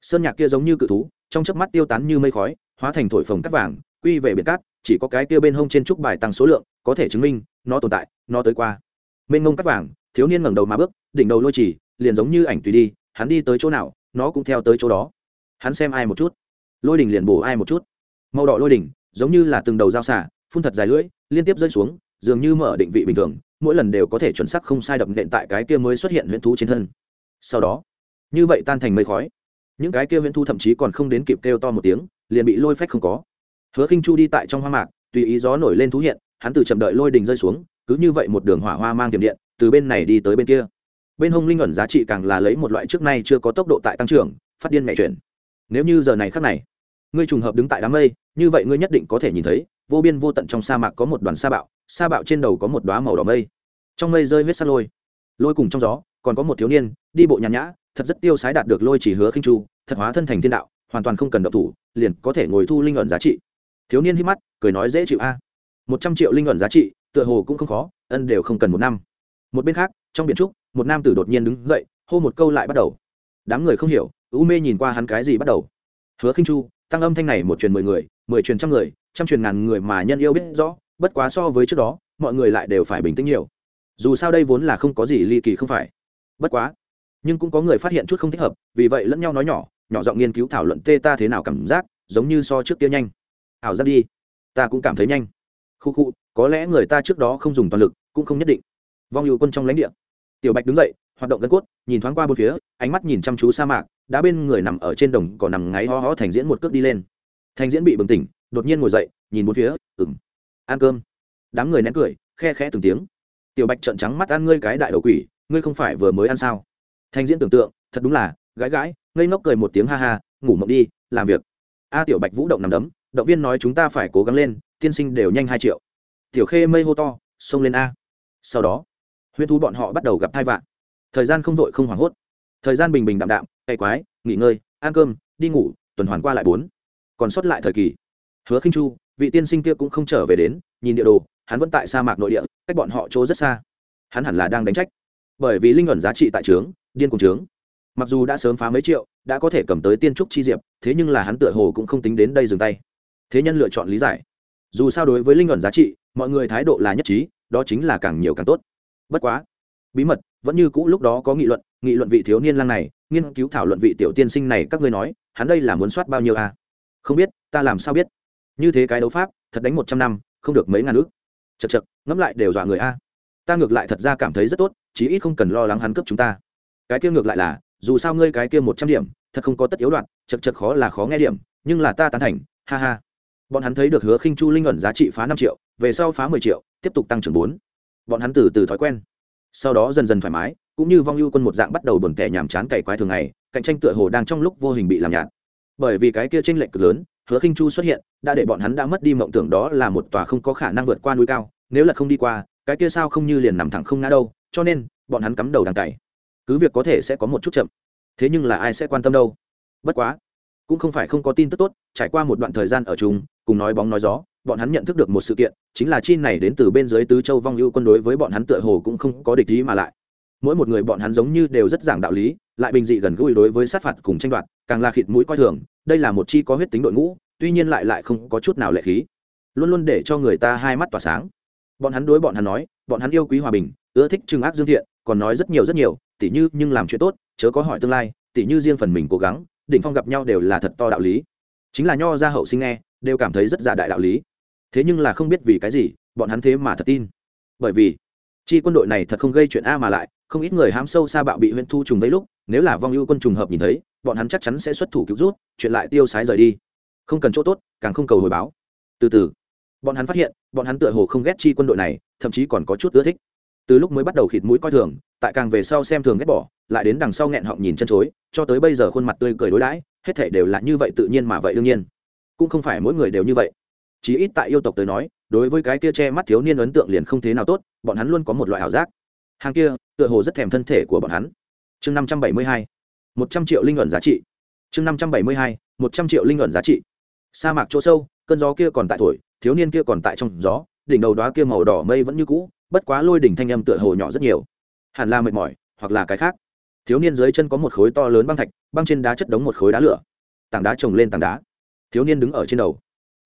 Sơn nhạc kia giống như cự thú, trong chớp mắt tiêu tán như mây khói, hóa thành thổi phồng cắt vàng, quy về biển cát, chỉ có cái kia bên hông trên trúc bài tăng số lượng, có thể chứng minh, nó tồn tại, nó tới qua. Mênh ngông cắt vàng, thiếu niên ngẩng đầu mà bước, đỉnh đầu lôi chỉ, liền giống như ảnh tùy đi, hắn đi tới chỗ nào, nó cũng theo tới chỗ đó. Hắn xem ai một chút. Lôi đỉnh liền bổ ai một chút. Màu đỏ lôi đỉnh, giống như là từng đầu dao xả phun thật dài lưỡi, liên tiếp rơi xuống, dường như mở định vị bình thường, mỗi lần đều có thể chuẩn xác không sai đập nện tại cái kia mới xuất hiện huyễn thú trên thân. Sau đó, như vậy tan thành mây khói. Những cái kia huyễn thú thậm chí còn không đến kịp kêu to một tiếng, liền bị lôi phách không có. Hứa khinh chu đi tại trong hoa mạc, tùy ý gió nổi lên thú hiện, hắn từ chậm đợi lôi đình rơi xuống, cứ như vậy một đường hỏa hoa mang tiềm điện, từ bên này đi tới bên kia. Bên hông linh ẩn giá trị càng là lấy một loại trước nay chưa có tốc độ tại tăng trưởng, phát điên mẹ chuyển. Nếu như giờ này khắc này, ngươi trùng hợp đứng tại đám mây, như vậy ngươi nhất định có thể nhìn thấy vô biên vô tận trong sa mạc có một đoàn sa bạo sa bạo trên đầu có một đoá màu đỏ mây. Trong mây rơi huyết sắt lôi. Lôi cùng trong gió, còn có một thiếu niên, đi bộ nhàn nhã, thật rất tiêu sái đạt được lôi chỉ hứa khinh chu, thật hóa thân thành thiên đạo, hoàn toàn không cần động thủ, liền có thể ngồi thu linh ẩn giá trị. Thiếu niên hít mắt, cười nói dễ chịu a. Một trăm triệu linh ẩn giá trị, tựa hồ cũng không khó, ân đều không cần một năm. Một bên khác, trong biển trúc, một nam tử đột nhiên đứng dậy, hô một câu lại bắt đầu. Đám người không hiểu u mê nhìn qua hắn cái gì bắt đầu. Hứa khinh chu, tăng âm thanh này một truyền mười người, mười truyền trăm người trăm truyền ngàn người mà nhân yêu biết rõ, bất quá so với trước đó, mọi người lại đều phải bình tĩnh nhiều. Dù sao đây vốn là không có gì ly kỳ không phải. Bất quá, nhưng cũng có người phát hiện chút không thích hợp, vì vậy lẫn nhau nói nhỏ nhỏ giọng nghiên cứu thảo luận tê ta thế nào cảm giác, giống như so trước kia nhanh. Ảo giác đi, ta cũng cảm thấy nhanh. Khu khu, có lẽ người ta trước đó không dùng toàn lực, cũng không nhất định. Vong hữu quân trong lãnh địa. Tiểu bạch đứng dậy, hoạt động gân cốt, nhìn thoáng qua bên phía, ánh mắt nhìn chăm chú sa mạc, đã bên người nằm ở trên đồng cỏ nằm ngáy ho ho thành diễn một cước đi lên. Thành diễn bị bừng tỉnh đột nhiên ngồi dậy, nhìn bốn phía ừng ăn cơm. Đám người nén cười, khe khẽ từng tiếng. Tiểu bạch trợn trắng mắt ăn ngươi cái đại đầu quỷ, ngươi không phải vừa mới ăn sao? Thanh diễn tưởng tượng, thật đúng là, gãi gãi, ngây ngốc cười một tiếng ha ha, ngủ mộng đi, làm việc. A tiểu bạch vũ động nằm đấm, động viên nói chúng ta phải cố gắng lên, tiên sinh đều nhanh hai triệu. Tiểu khê mây hô to, xông lên a. Sau đó, huyên thú bọn họ bắt đầu gặp thai vạn. Thời gian không vội không hoảng hốt. Thời gian bình bình đạm đạm, cay quái, nghỉ ngơi, ăn cơm, đi ngủ, tuần hoàn qua lại bốn. Còn sót lại thời kỳ hứa khinh chu, vị tiên sinh kia cũng không trở về đến, nhìn địa đồ, hắn vẫn tại sa mạc nội địa, cách bọn họ chỗ rất xa. Hắn hẳn là đang đánh trách. Bởi vì linh ẩn giá trị tại trướng, điên cùng trướng. Mặc dù đã sớm phá mấy triệu, đã có thể cầm tới tiên trúc chi diệp, thế nhưng là hắn tựa hồ cũng không tính đến đây dừng tay. Thế nhân lựa chọn lý giải. Dù sao đối với linh ẩn giá trị, mọi người thái độ là nhất trí, đó chính là càng nhiều càng tốt. Bất quá, bí mật vẫn như cũ lúc đó có nghị luận nghị luận vị thiếu niên lang này, nghiên cứu thảo luận vị tiểu tiên sinh này, các ngươi nói, hắn đây là muốn soát bao nhiêu à? không biết, ta làm sao biết? Như thế cái đấu pháp, thật đánh một trăm năm, không được mấy ngàn ước chật chật ngẫm lại đều dọa người a. Ta ngược lại thật ra cảm thấy rất tốt, chí ít không cần lo lắng hắn cướp chúng ta. Cái kia ngược lại là, dù sao ngươi cái kia một trăm điểm, thật không có tất yếu đoạn chật chật khó là khó nghe điểm, nhưng là ta tán thành, ha ha. Bọn hắn thấy được hứa khinh chu linh ẩn giá trị phá năm triệu, về sau phá mười triệu, tiếp tục tăng trưởng bốn. Bọn hắn từ từ thói quen. Sau đó dần dần thoải mái, cũng như vong ưu quân một dạng bắt đầu buồn tẻ nhàm chán cày quái thường ngày, cạnh tranh tựa hồ đang trong lúc vô hình bị làm nhạt. Bởi vì cái kia tranh lệch cực lớn hứa khinh chu xuất hiện, đã để bọn hắn đã mất đi mộng tưởng đó là một tòa không có khả năng vượt qua núi cao, nếu là không đi qua, cái kia sao không như liền nằm thẳng không ngã đâu, cho nên, bọn hắn cắm đầu đằng cày. Cứ việc có thể sẽ có một chút chậm, thế nhưng là ai sẽ quan tâm đâu? Bất quá, cũng không phải không có tin tức tốt, trải qua một đoạn thời gian ở chung, cùng nói bóng nói gió, bọn hắn nhận thức được một sự kiện, chính là chi này đến từ bên dưới tứ châu vong ưu quân đối với bọn hắn tựa hồ cũng không có địch ý mà lại mỗi một người bọn hắn giống như đều rất giảng đạo lý, lại bình dị gần gũi đối với sát phạt cùng tranh đoạt, càng là khịt mũi coi thường, đây là một chi có huyết tính đội ngũ, tuy nhiên lại lại không có chút nào lệ khí. Luôn luôn để cho người ta hai mắt tỏa sáng. Bọn hắn đối bọn hắn nói, bọn hắn yêu quý hòa bình, ưa thích trừng ác dương thiện, còn nói rất nhiều rất nhiều, tỉ như nhưng làm chuyện tốt, chớ có hỏi tương lai, tỉ như riêng phần mình cố gắng, đỉnh phong gặp nhau đều là thật to đạo lý. Chính là nho gia hậu sinh nghe, đều cảm thấy rất giả đại đạo lý. Thế nhưng là không biết vì cái gì, bọn hắn thế mà thật tin. Bởi vì chi quân đội này thật không gây chuyện a mà lại, không ít người hám sâu xa bạo bị huyện thu trùng vây lúc, nếu là vong ưu quân trùng hợp nhìn thấy, bọn hắn chắc chắn sẽ xuất thủ cứu rút, chuyện lại tiêu sái rời đi. Không cần chỗ tốt, càng không cầu hồi báo. Từ từ, bọn hắn phát hiện, bọn hắn tựa hồ không ghét chi quân đội này, thậm chí còn có chút ưa thích. Từ lúc mới bắt đầu khịt mũi coi thường, tại càng về sau xem thường ghét bỏ, lại đến đằng sau nghẹn họng nhìn chân chối, cho tới bây giờ khuôn mặt tươi cười đối đãi, hết thể đều là như vậy tự nhiên mà vậy đương nhiên. Cũng không phải mỗi người đều như vậy. Chí ít tại yêu tộc tới nói đối với cái kia che mắt thiếu niên ấn tượng liền không thế nào tốt, bọn hắn luôn có một loại ảo giác. Hàng kia, tựa hồ rất thèm thân thể của bọn hắn. Chương năm trăm bảy mươi hai, một trăm triệu linh ẩn giá trị. Chương năm trăm bảy mươi hai, một trăm triệu linh ẩn giá trị. Sa mạc chỗ sâu, cơn gió kia còn tại thổi, thiếu niên kia còn tại trong gió, đỉnh đầu đóa kia màu đỏ mây vẫn như cũ, bất quá lôi đỉnh thanh âm tựa hồ nhỏ rất nhiều. Hẳn là mệt mỏi, hoặc là cái khác. Thiếu niên dưới chân có một khối to lớn băng thạch, băng trên đá chất đống một khối đá lửa. Tảng đá trồng lên tảng đá. Thiếu niên đứng ở trên đầu.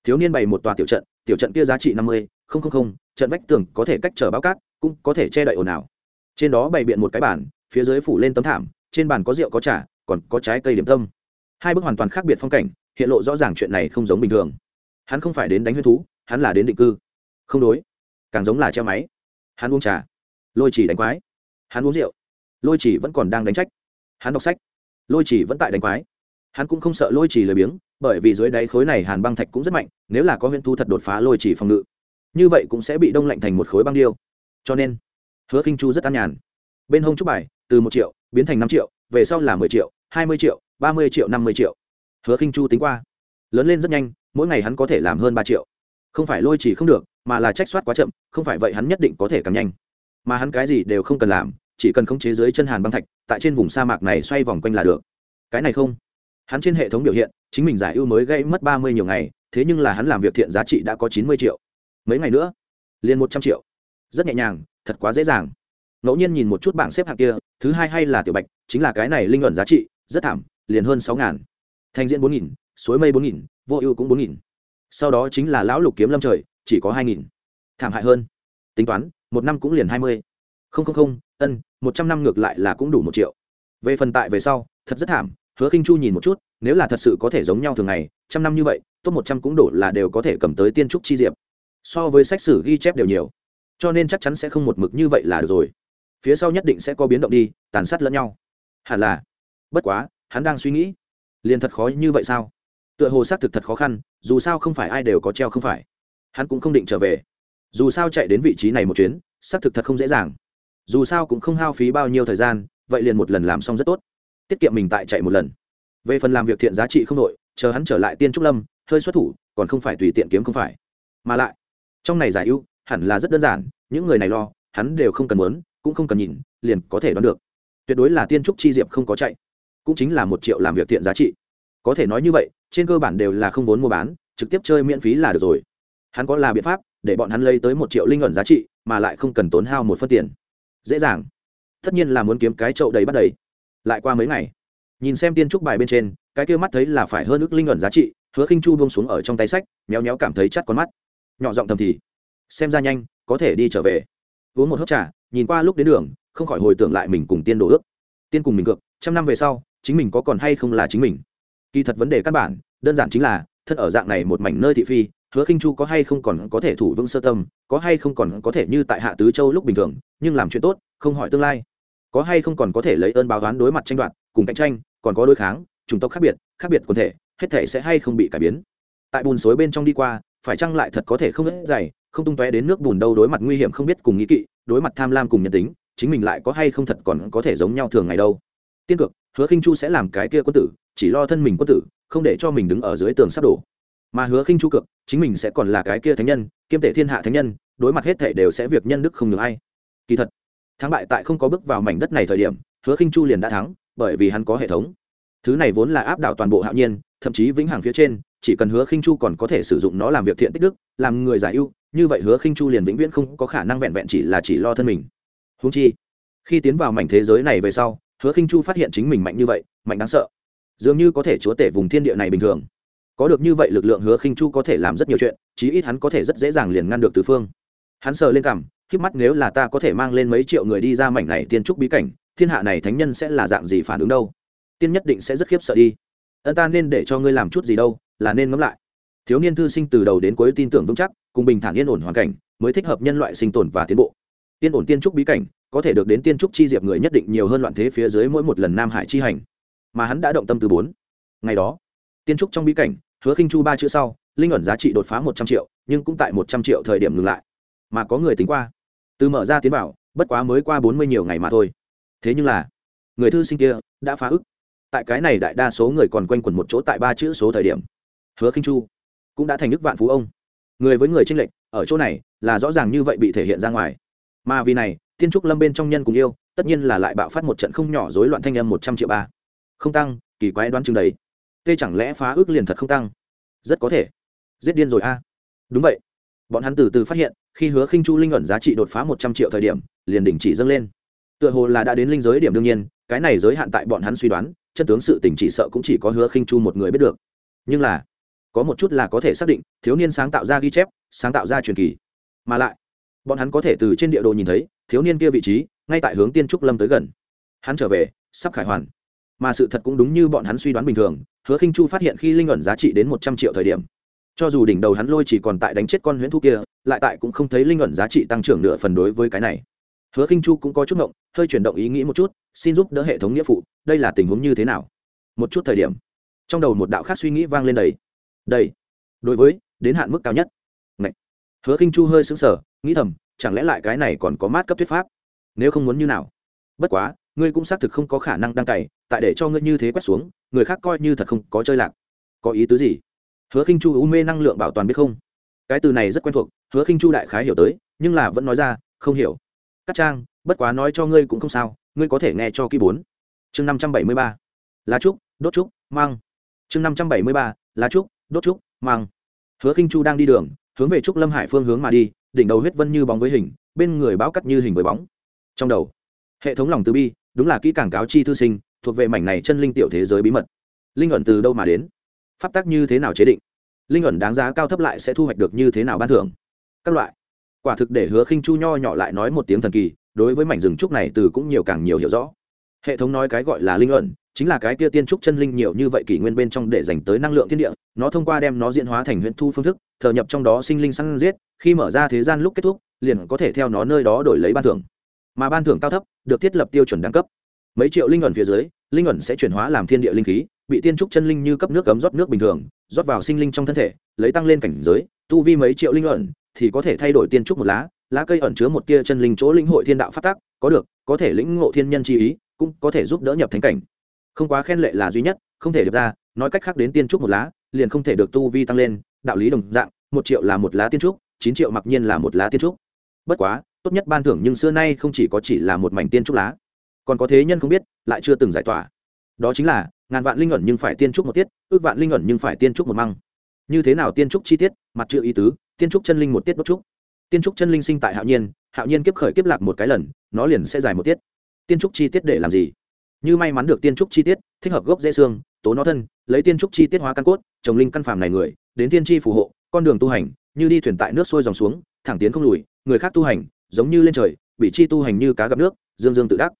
Thiếu niên bày một tòa tiểu trận tiểu trận kia giá trị năm mươi, không không không, trận vách tường có thể cách trở bao cát, cũng có thể che đậy ồn ào. Trên đó bày biện một cái bàn, phía dưới phủ lên tấm thảm, trên bàn có rượu có trà, còn có trái cây điểm tâm. Hai bức hoàn toàn khác biệt phong cảnh, hiện lộ rõ ràng chuyện này không giống bình thường. Hắn không phải đến đánh huyên thú, hắn là đến định cư. Không đối. Càng giống là treo máy. Hắn uống trà. Lôi chỉ đánh quái. Hắn uống rượu. Lôi chỉ vẫn còn đang đánh trách. Hắn đọc sách. Lôi chỉ vẫn tại đánh quái. Hắn cũng không sợ lôi chỉ lười biếng bởi vì dưới đáy khối này hàn băng thạch cũng rất mạnh, nếu là có huyễn thu thật đột phá lôi chỉ phòng ngự, như vậy cũng sẽ bị đông lạnh thành một khối băng điêu. Cho nên, hứa khinh chu rất an nhàn. Bên hông trúc bài, từ một triệu, biến thành năm triệu, về sau là mười triệu, hai mươi triệu, ba mươi triệu, năm mươi triệu. Hứa khinh chu tính qua. Lớn lên rất nhanh, mỗi ngày hắn có thể làm hơn ba triệu. Không phải lôi chỉ không được, mà là trách soát quá chậm, không phải vậy hắn nhất định có thể càng nhanh. Mà hắn cái gì đều không cần làm, chỉ cần khống chế dưới chân hàn băng thạch, tại trên vùng sa mạc này xoay vòng quanh là được. Cái này không. Hắn trên hệ thống biểu hiện chính mình giải ưu mới gây mất ba mươi nhiều ngày, thế nhưng là hắn làm việc thiện giá trị đã có chín mươi triệu. Mấy ngày nữa, liền một trăm triệu. Rất nhẹ nhàng, thật quá dễ dàng. Ngẫu nhiên nhìn một chút bảng xếp hạng kia, thứ hai hay là tiểu bạch, chính là cái này linh luận giá trị, rất thảm, liền hơn sáu ngàn. Thanh diễn bốn nghìn, suối mây bốn nghìn, vô ưu cũng bốn nghìn. Sau đó chính là lão lục kiếm lâm trời, chỉ có hai nghìn. Thảm hại hơn. Tính toán, một năm cũng liền hai mươi. Không không không, ân, một trăm năm ngược lại là cũng đủ một triệu. Về phần tại về sau, thật rất thảm hứa khinh chu nhìn một chút, nếu là thật sự có thể giống nhau thường ngày, trăm năm như vậy, top một trăm cũng đủ là đều có thể cầm tới tiên trúc chi diệp. So với sách sử ghi chép đều nhiều. Cho nên chắc chắn sẽ không một mực như vậy là được rồi. Phía sau nhất định sẽ có biến động đi, tàn sát lẫn nhau. Hẳn là. Bất quá, hắn đang suy nghĩ. Liền thật khó như vậy sao? Tựa hồ xác thực thật khó khăn, dù sao không phải ai đều có treo không phải. Hắn cũng không định trở về. Dù sao chạy đến vị trí này một chuyến, xác thực thật không dễ dàng. Dù sao cũng không hao phí bao nhiêu thời gian, vậy liền một lần làm xong rất tốt tiết kiệm mình tại chạy một lần. Về phần làm việc thiện giá trị không đội chờ hắn trở lại tiên trúc lâm, hơi xuất thủ, còn không phải tùy tiện kiếm không phải. Mà lại, trong này giải ưu, hẳn là rất đơn giản, những người này lo, hắn đều không cần muốn, cũng không cần nhìn, liền có thể đoán được. Tuyệt đối là tiên trúc chi diệp không có chạy, cũng chính là một triệu làm việc thiện giá trị. Có thể nói như vậy, trên cơ bản đều là không vốn mua bán, trực tiếp chơi miễn phí là được rồi. Hắn có là biện pháp, để bọn hắn lấy tới một triệu linh ẩn giá trị, mà lại không cần tốn hao một phân tiền. Dễ dàng. Tất nhiên là muốn kiếm cái chậu đầy bắt đầy lại qua mấy ngày. Nhìn xem tiên trúc bài bên trên, cái kia mắt thấy là phải hơn ước linh ẩn giá trị, hứa khinh chu buông xuống ở trong tay sách, méo méo cảm thấy chắt con mắt. Nhỏ giọng thầm thì, xem ra nhanh, có thể đi trở về. Uống một hớp trà, nhìn qua lúc đến đường, không khỏi hồi tưởng lại mình cùng tiên đồ ước. Tiên cùng mình cược trăm năm về sau, chính mình có còn hay không là chính mình? Kỳ thật vấn đề căn bản, đơn giản chính là, thân ở dạng này một mảnh nơi thị phi, hứa khinh chu có hay không còn có thể thủ vững sơ tâm, có hay không còn có thể như tại hạ tứ châu lúc bình thường, nhưng làm chuyện tốt, không hỏi tương lai có hay không còn có thể lấy ơn báo toán đối mặt tranh đoạt, cùng cạnh tranh, còn có đối kháng, chủng tộc khác biệt khác biệt quần thể, hết thể sẽ hay không bị cải biến. Tại bùn suối bên trong đi qua, phải chăng lại thật có thể không ít dày, không tung tóe đến nước bùn đâu đối mặt nguy hiểm không biết cùng nghĩ kỵ, đối mặt tham lam cùng nhân tính, chính mình lại có hay không thật còn có thể giống nhau thường ngày đâu. Tiên cực hứa khinh chu sẽ làm cái kia quân tử, chỉ lo thân mình quân tử, không để cho mình đứng ở dưới tường sắp đổ. Mà hứa khinh chu cực chính mình sẽ còn là cái kia thánh nhân, kiêm tể thiên hạ thánh nhân, đối mặt hết thể đều sẽ việc nhân đức không ngừng ai. Kỳ thật thắng bại tại không có bước vào mảnh đất này thời điểm, hứa khinh chu liền đã thắng, bởi vì hắn có hệ thống. Thứ này vốn là áp đảo toàn bộ hạo nhiên, thậm chí vĩnh hằng phía trên, chỉ cần hứa khinh chu còn có thể sử dụng nó làm việc thiện tích đức, làm người giải ưu, như vậy hứa khinh chu liền vĩnh viễn không có khả năng vẹn vẹn chỉ là chỉ lo thân mình. Húng chi, khi tiến vào mảnh thế giới này về sau, hứa khinh chu phát hiện chính mình mạnh như vậy, mạnh đáng sợ. Dường như có thể chúa tể vùng thiên địa này bình thường. Có được như vậy lực lượng hứa khinh chu có thể làm rất nhiều chuyện, chí ít hắn có thể rất dễ dàng liền ngăn được từ phương. Hắn sờ lên cằm khiếp mắt nếu là ta có thể mang lên mấy triệu người đi ra mảnh này tiên trúc bí cảnh, thiên hạ này thánh nhân sẽ là dạng gì phản ứng đâu? Tiên nhất định sẽ rất khiếp sợ đi. Ân ta nên để cho ngươi làm chút gì đâu, là nên ngẫm lại. Thiếu niên thư sinh từ đầu đến cuối tin tưởng vững chắc, cùng bình thản yên ổn hoàn cảnh, mới thích hợp nhân loại sinh tồn và tiến bộ. Yên ổn tiên trúc bí cảnh, có thể được đến tiên trúc chi diệp người nhất định nhiều hơn loạn thế phía dưới mỗi một lần nam hải chi hành. Mà hắn đã động tâm từ bốn. Ngày đó, tiên trúc trong bí cảnh, hứa khinh chu ba chữ sau, linh ẩn giá trị đột phá một trăm triệu, nhưng cũng tại một trăm triệu thời điểm ngừng lại. Mà có người tính qua từ mở ra tiến vào, bất quá mới qua bốn mươi nhiều ngày mà thôi. Thế nhưng là, người thư sinh kia đã phá ức. Tại cái này đại đa số người còn quanh quẩn một chỗ tại ba chữ số thời điểm. Hứa khinh chu cũng đã thành đức vạn phú ông. Người với người tranh lệch, ở chỗ này là rõ ràng như vậy bị thể hiện ra ngoài. Mà vì này tiên trúc lâm bên trong nhân cùng yêu, tất nhiên là lại bạo phát một trận không nhỏ rối loạn thanh âm một trăm triệu ba. Không tăng, kỳ quái đoán chừng đấy. Tê chẳng lẽ phá ước liền thật không tăng? Rất có thể. Giết điên rồi a. Đúng vậy. Bọn hắn từ từ phát hiện khi hứa khinh chu linh ẩn giá trị đột phá một trăm triệu thời điểm, liền đỉnh chỉ dâng lên. Tựa hồ là đã đến linh giới điểm đương nhiên, cái này giới hạn tại bọn hắn suy đoán, chân tướng sự tình chỉ sợ cũng chỉ có hứa khinh chu một người biết được. Nhưng là, có một chút là có thể xác định, thiếu niên sáng tạo ra ghi chép, sáng tạo ra truyền kỳ. Mà lại, bọn hắn có thể từ trên địa đồ nhìn thấy, thiếu niên kia vị trí, ngay tại hướng tiên trúc lâm tới gần. Hắn trở về, sắp khải hoàn. Mà sự thật cũng đúng như bọn hắn suy đoán bình thường, hứa khinh chu phát hiện khi linh ẩn giá trị đến một trăm triệu thời điểm cho dù đỉnh đầu hắn lôi chỉ còn tại đánh chết con huyễn thu kia, lại tại cũng không thấy linh ẩn giá trị tăng trưởng nửa phần đối với cái này. Hứa khinh chu cũng có chút ngộng, hơi chuyển động ý nghĩ một chút, xin giúp đỡ hệ thống nghĩa phụ, đây là tình huống như thế nào? Một chút thời điểm, trong đầu một đạo khác suy nghĩ vang lên đầy. Đây đối với, đến hạn mức cao nhất. Ngậy. hứa khinh chu hơi sững sờ, nghĩ thầm, chẳng lẽ lại cái này còn có mát cấp thuyết pháp? Nếu không muốn như nào? Bất quá, ngươi cũng xác thực không có khả năng đăng cày, tại để cho ngươi như thế quét xuống, người khác coi như thật không có chơi lạc. Có ý tứ gì? Hứa khinh chu u mê năng lượng bảo toàn biết không? Cái từ này rất quen thuộc, hứa khinh chu đại khái hiểu tới, nhưng là vẫn nói ra, không hiểu. Các trang, bất quá nói cho ngươi cũng không sao, ngươi có thể nghe cho kỹ bốn. Chương năm trăm bảy mươi ba. Lá trúc, đốt trúc, mang. Chương năm trăm bảy mươi ba, lá trúc, đốt trúc, mang. Hứa khinh chu đang đi đường, hướng về trúc lâm hải phương hướng mà đi, đỉnh đầu huyết vân như bóng với hình, bên người báo cắt như hình với bóng. Trong đầu, hệ thống lòng từ bi, đúng là kỹ càng cáo chi thư sinh, thuộc về mảnh này chân linh tiểu thế giới bí mật. Linh ẩn từ đâu mà đến? Pháp tắc như thế nào chế định? Linh ẩn đáng giá cao thấp lại sẽ thu hoạch được như thế nào ban thưởng? Các loại. Quả thực để hứa khinh chu nho nhỏ lại nói một tiếng thần kỳ, đối với mảnh rừng trúc này từ cũng nhiều càng nhiều hiểu rõ. Hệ thống nói cái gọi là linh ẩn, chính là cái kia tiên trúc chân linh nhiều như vậy kỷ nguyên bên trong để dành tới năng lượng thiên địa, nó thông qua đem nó diễn hóa thành huyện thu phương thức, thờ nhập trong đó sinh linh săn giết, khi mở ra thế gian lúc kết thúc, liền có thể theo nó nơi đó đổi lấy ban thưởng. Mà ban thưởng cao thấp, được thiết lập tiêu chuẩn đẳng cấp. Mấy triệu linh ẩn phía dưới linh ẩn sẽ chuyển hóa làm thiên địa linh khí, bị tiên trúc chân linh như cấp nước cấm rót nước bình thường, rót vào sinh linh trong thân thể, lấy tăng lên cảnh giới, tu vi mấy triệu linh ẩn thì có thể thay đổi tiên trúc một lá lá cây ẩn chứa một tia chân linh chỗ linh hội thiên đạo phát tác có được, có thể lĩnh ngộ thiên nhân chi ý, cũng có thể giúp đỡ nhập thánh cảnh. Không quá khen lệ là duy nhất, không thể được ra, nói cách khác đến tiên trúc một lá, liền không thể được tu vi tăng lên, đạo lý đồng dạng, một triệu là một lá tiên trúc, chín triệu mặc nhiên là một lá tiên trúc. Bất quá, tốt nhất ban thưởng nhưng xưa nay không chỉ có chỉ là một mảnh tiên trúc lá còn có thế nhân không biết, lại chưa từng giải tỏa. Đó chính là, ngàn vạn linh ẩn nhưng phải tiên trúc một tiết, ước vạn linh ẩn nhưng phải tiên trúc một măng. Như thế nào tiên trúc chi tiết, mặt chữ ý tứ, tiên trúc chân linh một tiết đốt trúc. Tiên trúc chân linh sinh tại hạo nhiên hạo nhiên kiếp khởi kiếp lạc một cái lần, nó liền sẽ dài một tiết. Tiên trúc chi tiết để làm gì? Như may mắn được tiên trúc chi tiết, thích hợp gốc dễ xương, tố nó thân, lấy tiên trúc chi tiết hóa căn cốt, trồng linh căn phàm này người, đến tiên tri phù hộ, con đường tu hành, như đi thuyền tại nước sôi dòng xuống, thẳng tiến không lùi, người khác tu hành, giống như lên trời, bị chi tu hành như cá gặp nước, dương dương tự đắc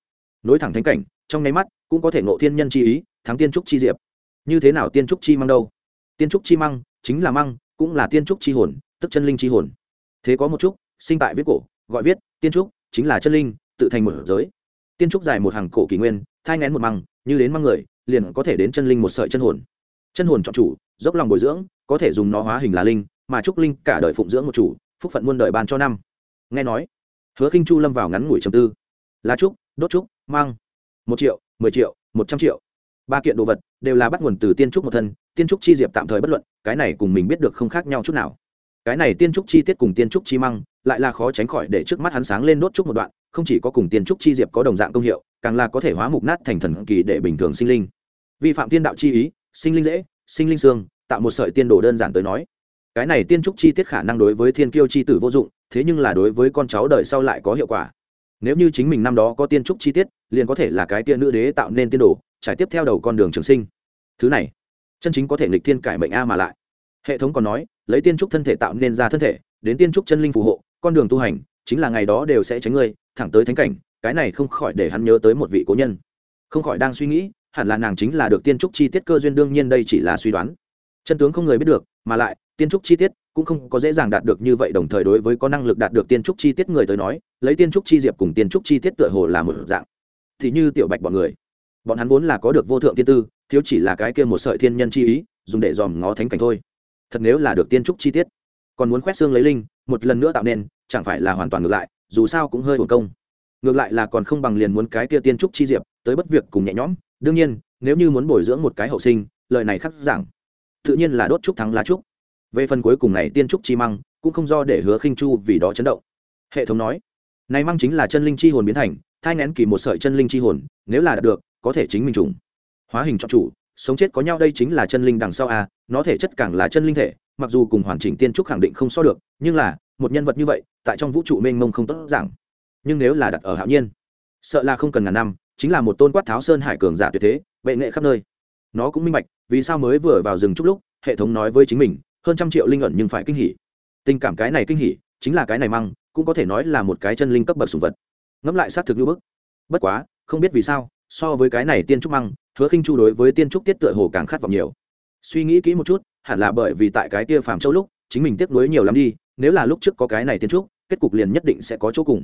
nối thẳng thánh cảnh, trong nháy mắt cũng có thể ngộ thiên nhân chi ý, thắng tiên trúc chi diệp. Như thế nào tiên trúc chi măng đâu? Tiên trúc chi măng chính là măng, cũng là tiên trúc chi hồn, tức chân linh chi hồn. Thế có một chút, sinh tại viết cổ, gọi viết, tiên trúc chính là chân linh, tự thành một giới. Tiên trúc dài một hàng cổ kỷ nguyên, thai ngén một măng, như đến măng người, liền có thể đến chân linh một sợi chân hồn. Chân hồn chọn chủ, dốc lòng bồi dưỡng, có thể dùng nó hóa hình là linh, mà trúc linh cả đời phụng dưỡng một chủ, phúc phận muôn đời ban cho năm. Nghe nói, hứa khinh chu lâm vào ngắn ngủi trầm tư. Lá trúc, đốt trúc mang. Một triệu, mười triệu, một trăm triệu. Ba kiện đồ vật, đều là bắt nguồn từ tiên trúc một thân. Tiên trúc chi diệp tạm thời bất luận, cái này cùng mình biết được không khác nhau chút nào. Cái này tiên trúc chi tiết cùng tiên trúc chi măng lại là khó tránh khỏi để trước mắt hắn sáng lên đốt trúc một đoạn, không chỉ có cùng tiên trúc chi diệp có đồng dạng công hiệu, càng là có thể hóa mục nát thành thần kỳ để bình thường sinh linh. Vi phạm tiên đạo chi ý, sinh linh dễ, sinh linh xương, tạo một sợi tiên đồ đơn giản tới nói. Cái này tiên trúc chi tiết khả năng đối với thiên kiêu chi tử vô dụng, thế nhưng là đối với con cháu đời sau lại có hiệu quả nếu như chính mình năm đó có tiên trúc chi tiết, liền có thể là cái tiên nữ đế tạo nên tiên đồ, trải tiếp theo đầu con đường trường sinh. Thứ này, chân chính có thể nghịch thiên cải mệnh a mà lại. Hệ thống còn nói, lấy tiên trúc thân thể tạo nên ra thân thể, đến tiên trúc chân linh phù hộ, con đường tu hành, chính là ngày đó đều sẽ tránh ngươi, thẳng tới thánh cảnh, cái này không khỏi để hắn nhớ tới một vị cố nhân. Không khỏi đang suy nghĩ, hẳn là nàng chính là được tiên trúc chi tiết cơ duyên, đương nhiên đây chỉ là suy đoán. Chân tướng không người biết được, mà lại, tiên trúc chi tiết cũng không có dễ dàng đạt được như vậy, đồng thời đối với có năng lực đạt được tiên trúc chi tiết người tới nói, lấy tiên trúc chi diệp cùng tiên trúc chi tiết tựa hồ là một dạng. Thì như tiểu bạch bọn người, bọn hắn vốn là có được vô thượng tiên tư, thiếu chỉ là cái kia một sợi thiên nhân chi ý, dùng để dòm ngó thánh cảnh thôi. Thật nếu là được tiên trúc chi tiết, còn muốn khoét xương lấy linh, một lần nữa tạo nên, chẳng phải là hoàn toàn ngược lại, dù sao cũng hơi hồn công. Ngược lại là còn không bằng liền muốn cái kia tiên trúc chi diệp, tới bất việc cùng nhẹ nhõm. Đương nhiên, nếu như muốn bồi dưỡng một cái hậu sinh, lời này khắc giảng. Tự nhiên là đốt trúc thắng lá trúc về phần cuối cùng này tiên trúc chi măng, cũng không do để hứa khinh chu vì đó chấn động. Hệ thống nói, này măng chính là chân linh chi hồn biến thành, thai nén kỳ một sợi chân linh chi hồn, nếu là đạt được, có thể chính mình trùng. Hóa hình chọn chủ, sống chết có nhau đây chính là chân linh đằng sau a, nó thể chất càng là chân linh thể, mặc dù cùng hoàn chỉnh tiên trúc khẳng định không so được, nhưng là, một nhân vật như vậy, tại trong vũ trụ mênh mông không tốt giảng nhưng nếu là đặt ở hạo nhiên, sợ là không cần ngàn năm, chính là một tôn quát tháo sơn hải cường giả tuyệt thế, bệ nghệ khắp nơi. Nó cũng minh bạch, vì sao mới vừa vào rừng chút lúc, hệ thống nói với chính mình hơn trăm triệu linh ẩn nhưng phải kinh hỉ. Tình cảm cái này kinh hỉ, chính là cái này măng, cũng có thể nói là một cái chân linh cấp bậc sùng vật. Ngẫm lại xác thực như bức. Bất quá, không biết vì sao, so với cái này tiên trúc măng, hứa khinh chu đối với tiên trúc tiết tựa hồ càng khát vọng nhiều. Suy nghĩ kỹ một chút, hẳn là bởi vì tại cái kia phàm châu lúc, chính mình tiếc nuối nhiều lắm đi, nếu là lúc trước có cái này tiên trúc, kết cục liền nhất định sẽ có chỗ cùng.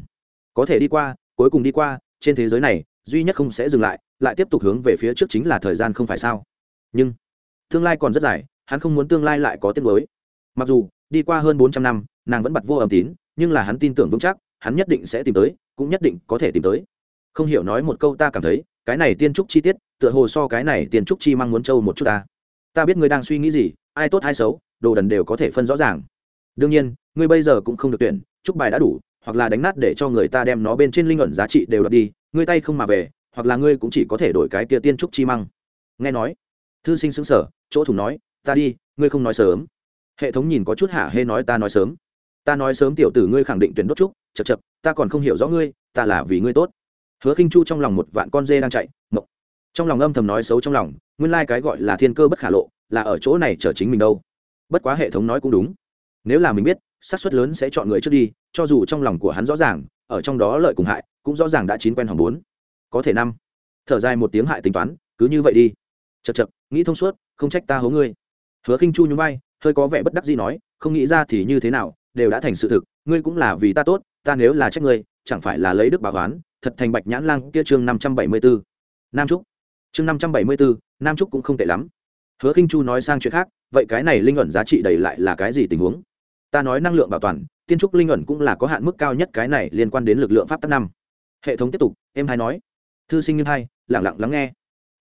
Có thể đi qua, cuối cùng đi qua, trên thế giới này, duy nhất không sẽ dừng lại lại tiếp tục hướng về phía trước chính là thời gian không phải sao. Nhưng, tương lai còn rất dài hắn không muốn tương lai lại có tiếc mới mặc dù, đi qua hơn bốn trăm năm, nàng vẫn bật vô âm tín, nhưng là hắn tin tưởng vững chắc, hắn nhất định sẽ tìm tới, cũng nhất định có thể tìm tới. Không hiểu nói một câu ta cảm thấy, cái này tiên trúc chi tiết, tựa hồ so cái này tiên trúc chi mang muốn trâu một chút ta. Ta biết ngươi đang suy nghĩ gì, ai tốt ai xấu, đồ đần đều có thể phân rõ ràng. Đương nhiên, ngươi bây giờ cũng không được tuyển, trúc bài đã đủ, hoặc là đánh nát để cho người ta đem nó bên trên linh luận giá trị đều đập đi, ngươi tay không mà về, hoặc là ngươi cũng chỉ có thể đổi cái kia tiên trúc chi măng nghe nói, thư sinh xứng sở chỗ thủng nói ta đi, ngươi không nói sớm. Hệ thống nhìn có chút hả hê nói ta nói sớm. Ta nói sớm tiểu tử ngươi khẳng định tuyển đốt trúc chật chật ta còn không hiểu rõ ngươi, ta là vì ngươi tốt. Hứa khinh chu trong lòng một vạn con dê đang chạy, mộng. Trong lòng âm thầm nói xấu trong lòng, nguyên lai、like、cái gọi là thiên cơ bất khả lộ, là ở chỗ này chở chính mình đâu. Bất quá hệ thống nói cũng đúng. Nếu là mình biết, xác suất lớn sẽ chọn người trước đi, cho dù trong lòng của hắn rõ ràng, ở trong đó lợi cùng hại, cũng rõ ràng đã chín quen hỏng bốn. Có thể năm. Thở dài một tiếng hại tính toán, cứ như vậy đi. Chật chật nghĩ thông suốt, không trách ta hố ngươi hứa khinh chu nhún vai, hơi có vẻ bất đắc gì nói, không nghĩ ra thì như thế nào, đều đã thành sự thực, ngươi cũng là vì ta tốt, ta nếu là trách ngươi, chẳng phải là lấy đức báo toán thật thành bạch nhãn lang kia chương năm trăm bảy mươi bốn. Nam trúc. Chương năm trăm bảy mươi bốn, nam trúc cũng không tệ lắm. Hứa khinh chu nói sang chuyện khác, vậy cái này linh ẩn giá trị đầy lại là cái gì tình huống? Ta nói năng lượng bảo toàn, tiên trúc linh ẩn cũng là có hạn mức cao nhất cái này liên quan đến lực lượng pháp tắc năm. Hệ thống tiếp tục em hay nói. Thư sinh như hai lẳng lặng lắng nghe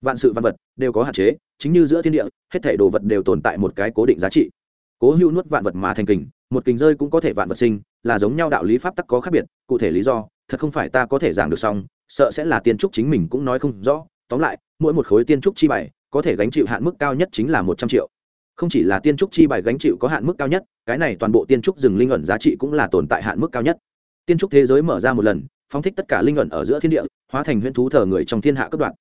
vạn sự văn vật đều có hạn chế, chính như giữa thiên địa, hết thể đồ vật đều tồn tại một cái cố định giá trị. Cố hữu nuốt vạn vật mà thành kình, một kình rơi cũng có thể vạn vật sinh, là giống nhau đạo lý pháp tắc có khác biệt, cụ thể lý do, thật không phải ta có thể giảng được xong, sợ sẽ là tiên trúc chính mình cũng nói không rõ. Tóm lại, mỗi một khối tiên trúc chi bài có thể gánh chịu hạn mức cao nhất chính là một trăm triệu. Không chỉ là tiên trúc chi bài gánh chịu có hạn mức cao nhất, cái này toàn bộ tiên trúc rừng linh ẩn giá trị cũng là tồn tại hạn mức cao nhất. Tiên trúc thế giới mở ra một lần, phóng thích tất cả linh ẩn ở giữa thiên địa, hóa thành huyễn thú thờ người trong thiên hạ cấp đoạn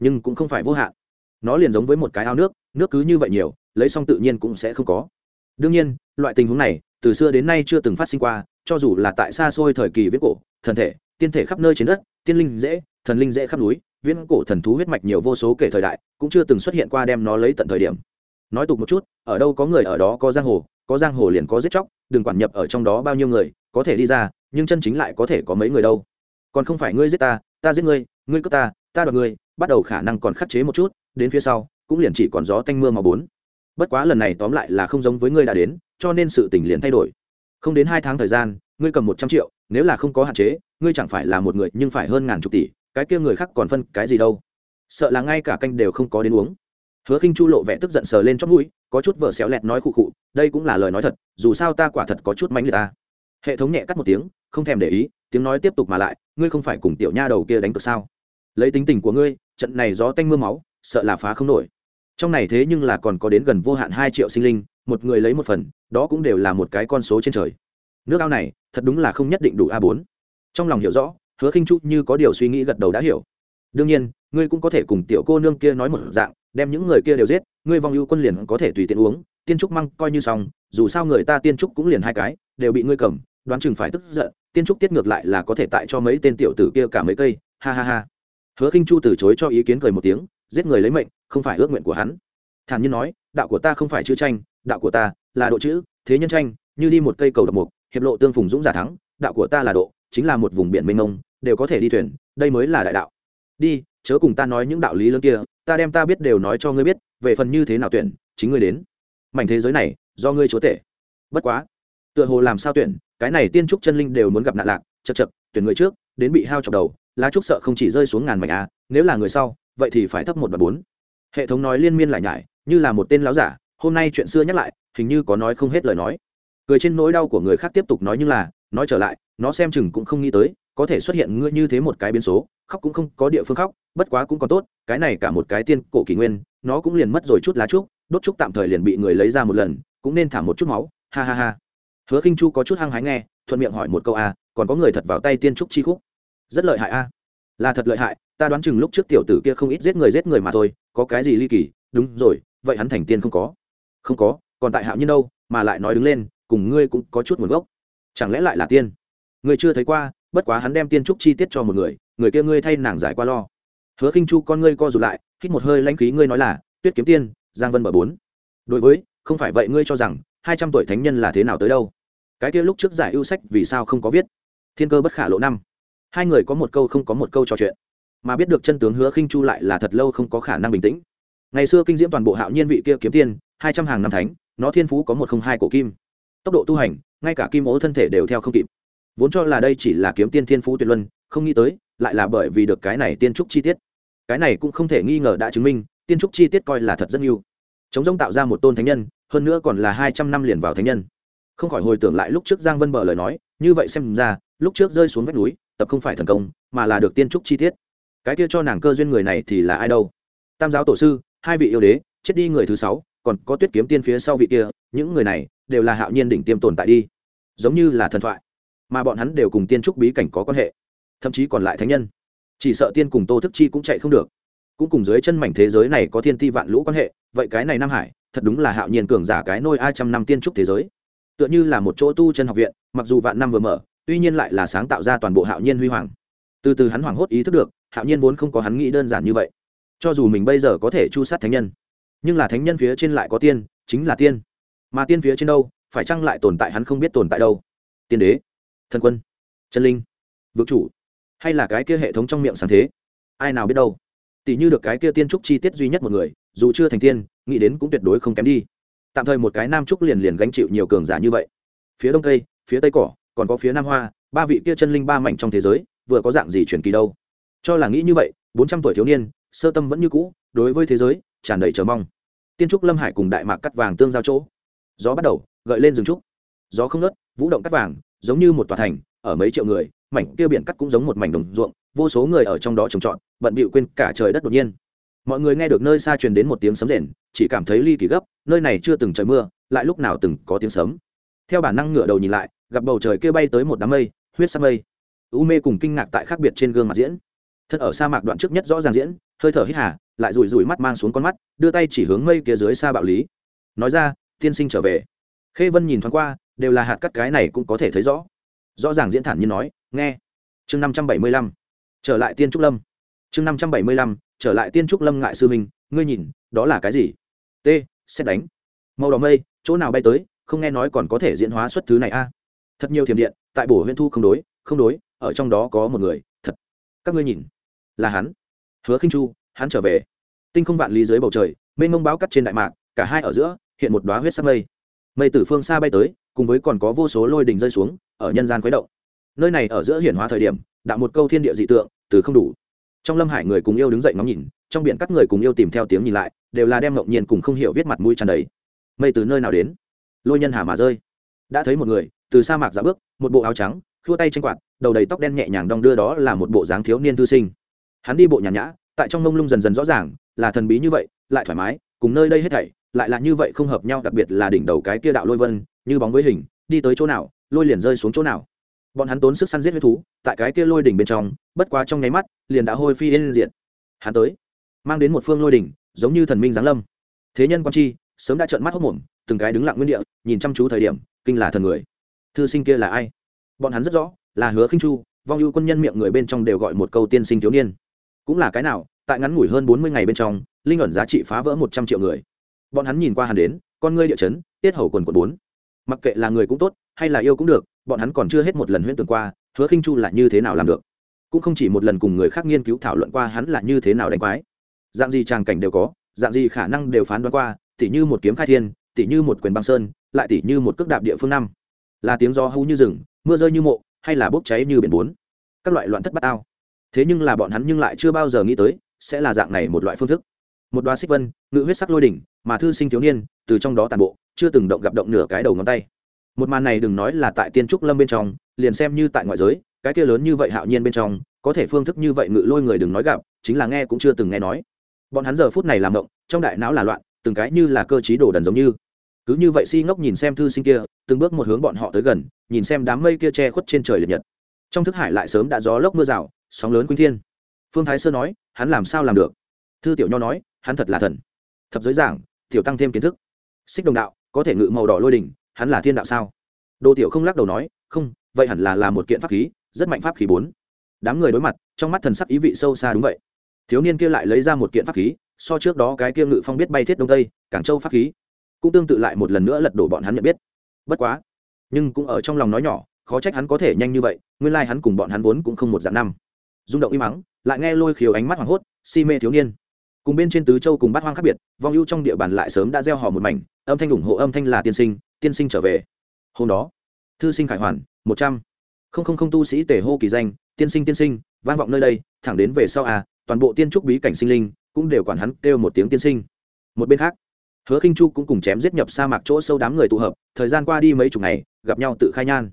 nhưng cũng không phải vô hạn. Nó liền giống với một cái ao nước nước cứ như vậy nhiều, lấy xong tự nhiên cũng sẽ không có. Đương nhiên, loại tình huống này, từ xưa đến nay chưa từng phát sinh qua, cho dù là tại xa xôi thời kỳ viết cổ, thần thể, tiên thể khắp nơi trên đất, tiên linh dễ, thần linh dễ khắp núi, viễn cổ thần thú huyết mạch nhiều vô số kể thời đại, cũng chưa từng xuất hiện qua đem nó lấy tận thời điểm. Nói tục một chút, ở đâu có người ở đó có giang hồ, có giang hồ liền có giết chóc, đừng quản nhập ở trong đó bao nhiêu người, có thể đi ra, nhưng chân chính lại có thể có mấy người đâu. Còn không phải ngươi giết ta ta giết ngươi ngươi cướp ta ta đoạt ngươi bắt đầu khả năng còn khắc chế một chút, đến phía sau, cũng liền chỉ còn gió tanh mưa mà bốn. Bất quá lần này tóm lại là không giống với ngươi đã đến, cho nên sự tình liền thay đổi. Không đến hai tháng thời gian, ngươi cầm một trăm triệu, nếu là không có hạn chế, ngươi chẳng phải là một người nhưng phải hơn ngàn chục tỷ, cái kia người khác còn phân cái gì đâu. Sợ là ngay cả canh đều không có đến uống. Hứa khinh chu lộ vẻ tức giận sờ lên chót mũi, có chút vợ xéo lẹt nói khụ khụ, đây cũng là lời nói thật, dù sao ta quả thật có chút mánh người ta. Hệ thống nhẹ cắt một tiếng, không thèm để ý, tiếng nói tiếp tục mà lại, ngươi không phải cùng tiểu nha đầu kia đánh cược sao? Lấy tính tình của ngươi trận này gió tanh mưa máu, sợ là phá không nổi. Trong này thế nhưng là còn có đến gần vô hạn hai triệu sinh linh, một người lấy một phần, đó cũng đều là một cái con số trên trời. Nước ao này, thật đúng là không nhất định đủ a bốn. Trong lòng hiểu rõ, hứa khinh chu như có điều suy nghĩ gật đầu đã hiểu. Đương nhiên, ngươi cũng có thể cùng tiểu cô nương kia nói một dạng, đem những người kia đều giết, ngươi vong ưu quân liền có thể tùy tiện uống, tiên trúc măng coi như xong, dù sao người ta tiên trúc cũng liền hai cái, đều bị ngươi cầm, đoán chừng phải tức giận, tiên trúc tiết ngược lại là có thể tại cho mấy tên tiểu tử kia cả mấy cây, ha ha ha hứa khinh chu từ chối cho ý kiến cười một tiếng, giết người lấy mệnh, không phải ước nguyện của hắn. Thản nhiên nói, đạo của ta không phải chữ tranh, đạo của ta là độ chữ, thế nhân tranh, như đi một cây cầu độc mục, hiệp lộ tương phùng dũng giả thắng, đạo của ta là độ, chính là một vùng biển mênh mông, đều có thể đi thuyền, đây mới là đại đạo. Đi, chớ cùng ta nói những đạo lý lớn kia, ta đem ta biết đều nói cho ngươi biết, về phần như thế nào tuyển, chính ngươi đến. Mảnh thế giới này, do ngươi chúa tể. Bất quá, tựa hồ làm sao tuyển, cái này tiên trúc chân linh đều muốn gặp nạn lạc, chật chật, tuyển người trước, đến bị hao chọc đầu lá trúc sợ không chỉ rơi xuống ngàn mảnh à nếu là người sau vậy thì phải thấp một bậc bốn. Hệ thống nói liên miên lại nhải như là một tên láo giả hôm nay chuyện xưa nhắc lại hình như có nói không hết lời nói. Cười trên nỗi đau của người khác tiếp tục nói như là nói trở lại nó xem chừng cũng không nghĩ tới có thể xuất hiện ngươi như thế một cái biến số khóc cũng không có địa phương khóc bất quá cũng còn tốt cái này cả một cái tiên cổ kỷ nguyên nó cũng liền mất rồi chút lá trúc đốt trúc tạm thời liền bị người lấy ra một lần cũng nên thả một chút máu ha ha ha. Hứa khinh chu có chút hăng hái nghe thuận miệng hỏi một câu a à, còn có người thật vào tay tiên trúc chi khúc rất lợi hại a. Là thật lợi hại, ta đoán chừng lúc trước tiểu tử kia không ít giết người giết người mà thôi, có cái gì ly kỳ? Đúng rồi, vậy hắn thành tiên không có. Không có, còn tại hạo nhiên đâu, mà lại nói đứng lên, cùng ngươi cũng có chút nguồn gốc. Chẳng lẽ lại là tiên? Ngươi chưa thấy qua, bất quá hắn đem tiên trúc chi tiết cho một người người kia ngươi thay nàng giải qua lo. Hứa khinh chu con ngươi co rụt lại, hít một hơi lãnh khí ngươi nói là, tuyết kiếm tiên, giang vân bờ bốn. Đối với, không phải vậy ngươi cho rằng, hai trăm tuổi thánh nhân là thế nào tới đâu? Cái kia lúc trước giải ưu sách vì sao không có viết? Thiên cơ bất khả lộ năm hai người có một câu không có một câu trò chuyện, mà biết được chân tướng hứa khinh chu lại là thật lâu không có khả năng bình tĩnh. Ngày xưa kinh diễm toàn bộ hạo nhiên vị kia kiếm tiên, hai trăm hàng năm thánh, nó thiên phú có một không hai cổ kim. Tốc độ tu hành, ngay cả kim ố thân thể đều theo không kịp. Vốn cho là đây chỉ là kiếm tiên thiên phú tuyệt luân, không nghĩ tới, lại là bởi vì được cái này tiên trúc chi tiết. Cái này cũng không thể nghi ngờ đã chứng minh, tiên trúc chi tiết coi là thật rất nhiều. Chống rông tạo ra một tôn thánh nhân, hơn nữa còn là hai trăm năm liền vào thánh nhân. Không khỏi hồi tưởng lại lúc trước giang vân bờ lời nói, như vậy xem ra, lúc trước rơi xuống vách núi tập không phải thần công, mà là được tiên trúc chi tiết. Cái kia cho nàng cơ duyên người này thì là ai đâu? Tam giáo tổ sư, hai vị yêu đế, chết đi người thứ sáu, còn có tuyết kiếm tiên phía sau vị kia, những người này đều là hạo nhiên đỉnh tiêm tồn tại đi. Giống như là thần thoại, mà bọn hắn đều cùng tiên trúc bí cảnh có quan hệ, thậm chí còn lại thánh nhân. Chỉ sợ tiên cùng tô thức chi cũng chạy không được. Cũng cùng dưới chân mảnh thế giới này có thiên ti vạn lũ quan hệ, vậy cái này nam hải, thật đúng là hạo nhiên cường giả cái nôi hai trăm năm tiên trúc thế giới. Tựa như là một chỗ tu chân học viện, mặc dù vạn năm vừa mở tuy nhiên lại là sáng tạo ra toàn bộ hạo nhiên huy hoàng. Từ từ hắn hoảng hốt ý thức được, hạo nhiên vốn không có hắn nghĩ đơn giản như vậy. Cho dù mình bây giờ có thể chu sát thánh nhân, nhưng là thánh nhân phía trên lại có tiên, chính là tiên. Mà tiên phía trên đâu, phải chăng lại tồn tại hắn không biết tồn tại đâu? Tiên đế, thần quân, chân linh, vực chủ, hay là cái kia hệ thống trong miệng sáng thế? Ai nào biết đâu. Tỷ như được cái kia tiên trúc chi tiết duy nhất một người, dù chưa thành tiên, nghĩ đến cũng tuyệt đối không kém đi. Tạm thời một cái nam trúc liền liền gánh chịu nhiều cường giả như vậy. Phía đông tây phía tây cỏ còn có phía nam hoa, ba vị kia chân linh ba mạnh trong thế giới, vừa có dạng gì truyền kỳ đâu? Cho là nghĩ như vậy, bốn trăm tuổi thiếu niên, sơ tâm vẫn như cũ, đối với thế giới, tràn đầy chờ mong. Tiên trúc lâm hải cùng đại mạc cắt vàng tương giao chỗ. Gió bắt đầu, gợi lên rừng trúc. Gió không nớt vũ động cắt vàng, giống như một tòa thành, ở mấy triệu người, mảnh kia biển cắt cũng giống một mảnh đồng ruộng, vô số người ở trong đó trồng trọt, bận bịu quên cả trời đất đột nhiên. Mọi người nghe được nơi xa truyền đến một tiếng sấm rền, chỉ cảm thấy ly kỳ gấp, nơi này chưa từng trời mưa, lại lúc nào từng có tiếng sấm. Theo bản năng ngửa đầu nhìn lại gặp bầu trời kia bay tới một đám mây, huyết sắc mây. U mê cùng kinh ngạc tại khác biệt trên gương mặt diễn. Thân ở sa mạc đoạn trước nhất rõ ràng diễn, hơi thở hít hà, lại rủi rủi mắt mang xuống con mắt, đưa tay chỉ hướng mây kia dưới xa bạo lý. Nói ra, tiên sinh trở về. Khê vân nhìn thoáng qua, đều là hạt cắt cái này cũng có thể thấy rõ. Rõ ràng diễn thản như nói, nghe. Chương năm trăm bảy mươi lăm. Trở lại tiên trúc lâm. Chương năm trăm bảy mươi lăm, trở lại tiên trúc lâm ngại sư minh ngươi nhìn, đó là cái gì? T, xét đánh. Màu đỏ mây, chỗ nào bay tới, không nghe nói còn có thể diễn hóa xuất thứ này a thật nhiều thiểm điện, tại bổ huyễn thu không đối không đối, ở trong đó có một người, thật. Các ngươi nhìn, là hắn. Hứa khinh chu, hắn trở về. Tinh không vạn lý dưới bầu trời, mênh mông báo cắt trên đại mạc, cả hai ở giữa, hiện một đoá huyết sắc mây. Mây từ phương xa bay tới, cùng với còn có vô số lôi đình rơi xuống, ở nhân gian khuấy động. Nơi này ở giữa hiển hóa thời điểm, đạo một câu thiên địa dị tượng, từ không đủ. Trong lâm hải người cùng yêu đứng dậy ngóng nhìn, trong biển các người cùng yêu tìm theo tiếng nhìn lại, đều là đem ngẫu nhiên cùng không hiểu viết mặt mũi tràn đầy. Mây từ nơi nào đến? Lôi nhân hà mà rơi. Đã thấy một người từ sa mạc dạ bước, một bộ áo trắng, khua tay tranh quạt, đầu đầy tóc đen nhẹ nhàng đong đưa đó là một bộ dáng thiếu niên thư sinh. Hắn đi bộ nhàn nhã, tại trong mông lung dần dần rõ ràng, là thần bí như vậy, lại thoải mái, cùng nơi đây hết thảy, lại là như vậy không hợp nhau, đặc biệt là đỉnh đầu cái kia đạo lôi vân, như bóng với hình, đi tới chỗ nào, lôi liền rơi xuống chỗ nào. Bọn hắn tốn sức săn giết huyết thú, tại cái kia lôi đỉnh bên trong, bất quá trong nháy mắt, liền đã hôi phi yên diện hắn tới, mang đến một phương lôi đỉnh, giống như thần minh giáng lâm. Thế nhân quan chi, sớm đã trợn mắt hốc mồm, từng cái đứng lặng nguyên địa, nhìn chăm chú thời điểm, kinh là thần người thư sinh kia là ai? Bọn hắn rất rõ, là hứa khinh chu, vong ưu quân nhân miệng người bên trong đều gọi một câu tiên sinh thiếu niên. Cũng là cái nào, tại ngắn ngủi hơn bốn mươi ngày bên trong, linh ẩn giá trị phá vỡ một trăm triệu người. Bọn hắn nhìn qua hắn đến, con ngươi địa chấn, tiết hầu quần quần bốn. Mặc kệ là người cũng tốt, hay là yêu cũng được, bọn hắn còn chưa hết một lần huyễn tưởng qua, hứa khinh chu là như thế nào làm được. Cũng không chỉ một lần cùng người khác nghiên cứu thảo luận qua hắn là như thế nào đánh quái. Dạng gì tràng cảnh đều có, dạng gì khả năng đều phán đoán qua, tỉ như một kiếm khai thiên, tỉ như một quyền băng sơn, lại tỉ như một cước đạp địa phương năm là tiếng gió hú như rừng, mưa rơi như mộ, hay là bốc cháy như biển bốn. Các loại loạn thất bát ao. Thế nhưng là bọn hắn nhưng lại chưa bao giờ nghĩ tới, sẽ là dạng này một loại phương thức. Một đoá xích vân, ngự huyết sắc lôi đỉnh, mà thư sinh thiếu niên, từ trong đó tàn bộ, chưa từng động gặp động nửa cái đầu ngón tay. Một màn này đừng nói là tại tiên trúc lâm bên trong, liền xem như tại ngoại giới, cái kia lớn như vậy hạo nhiên bên trong, có thể phương thức như vậy ngự lôi người đừng nói gặp, chính là nghe cũng chưa từng nghe nói. Bọn hắn giờ phút này làm động, trong đại não là loạn, từng cái như là cơ t đổ đần giống như cứ như vậy si ngốc nhìn xem thư sinh kia từng bước một hướng bọn họ tới gần nhìn xem đám mây kia che khuất trên trời liệt nhật. Trong thức hải lại sớm đã gió lốc mưa rào sóng lớn quynh thiên. Phương thái sơ nói hắn làm sao làm được? Thư tiểu nho nói hắn thật là thần. Thập giới giảng tiểu tăng thêm kiến thức. Xích đồng đạo có thể ngự màu đỏ lôi đình, hắn là thiên đạo sao? Đồ tiểu không lắc đầu nói không vậy hẳn là là một kiện pháp khí rất mạnh pháp khí bốn. Đám người đối mặt trong mắt thần sắc ý vị sâu xa đúng vậy. Thiếu niên kia lại lấy ra một kiện pháp khí so trước đó cái kia ngự phong biết bay thiết đông tây cảng châu pháp khí cũng tương tự lại một lần nữa lật đổ bọn hắn nhận biết. Bất quá, nhưng cũng ở trong lòng nói nhỏ, khó trách hắn có thể nhanh như vậy, nguyên lai、like、hắn cùng bọn hắn vốn cũng không một dạng năm. Rung động im mắng lại nghe lôi khiếu ánh mắt hoảng hốt, si mê thiếu niên. Cùng bên trên tứ châu cùng bát hoang khác biệt, vong ưu trong địa bàn lại sớm đã gieo họ một mảnh, âm thanh ủng hộ âm thanh là tiên sinh tiên sinh trở về. Hôm đó, thư sinh khải hoàn, một trăm. Không không không tu sĩ tề hô kỳ danh, tiên sinh tiên sinh, vang vọng nơi đây, thẳng đến về sau à toàn bộ tiên trúc bí cảnh sinh linh, cũng đều quản hắn kêu một tiếng tiên sinh. Một bên khác hứa khinh chu cũng cùng chém giết nhập sa mạc chỗ sâu đám người tụ hợp, thời gian qua đi mấy chục ngày, gặp nhau tự khai nhan.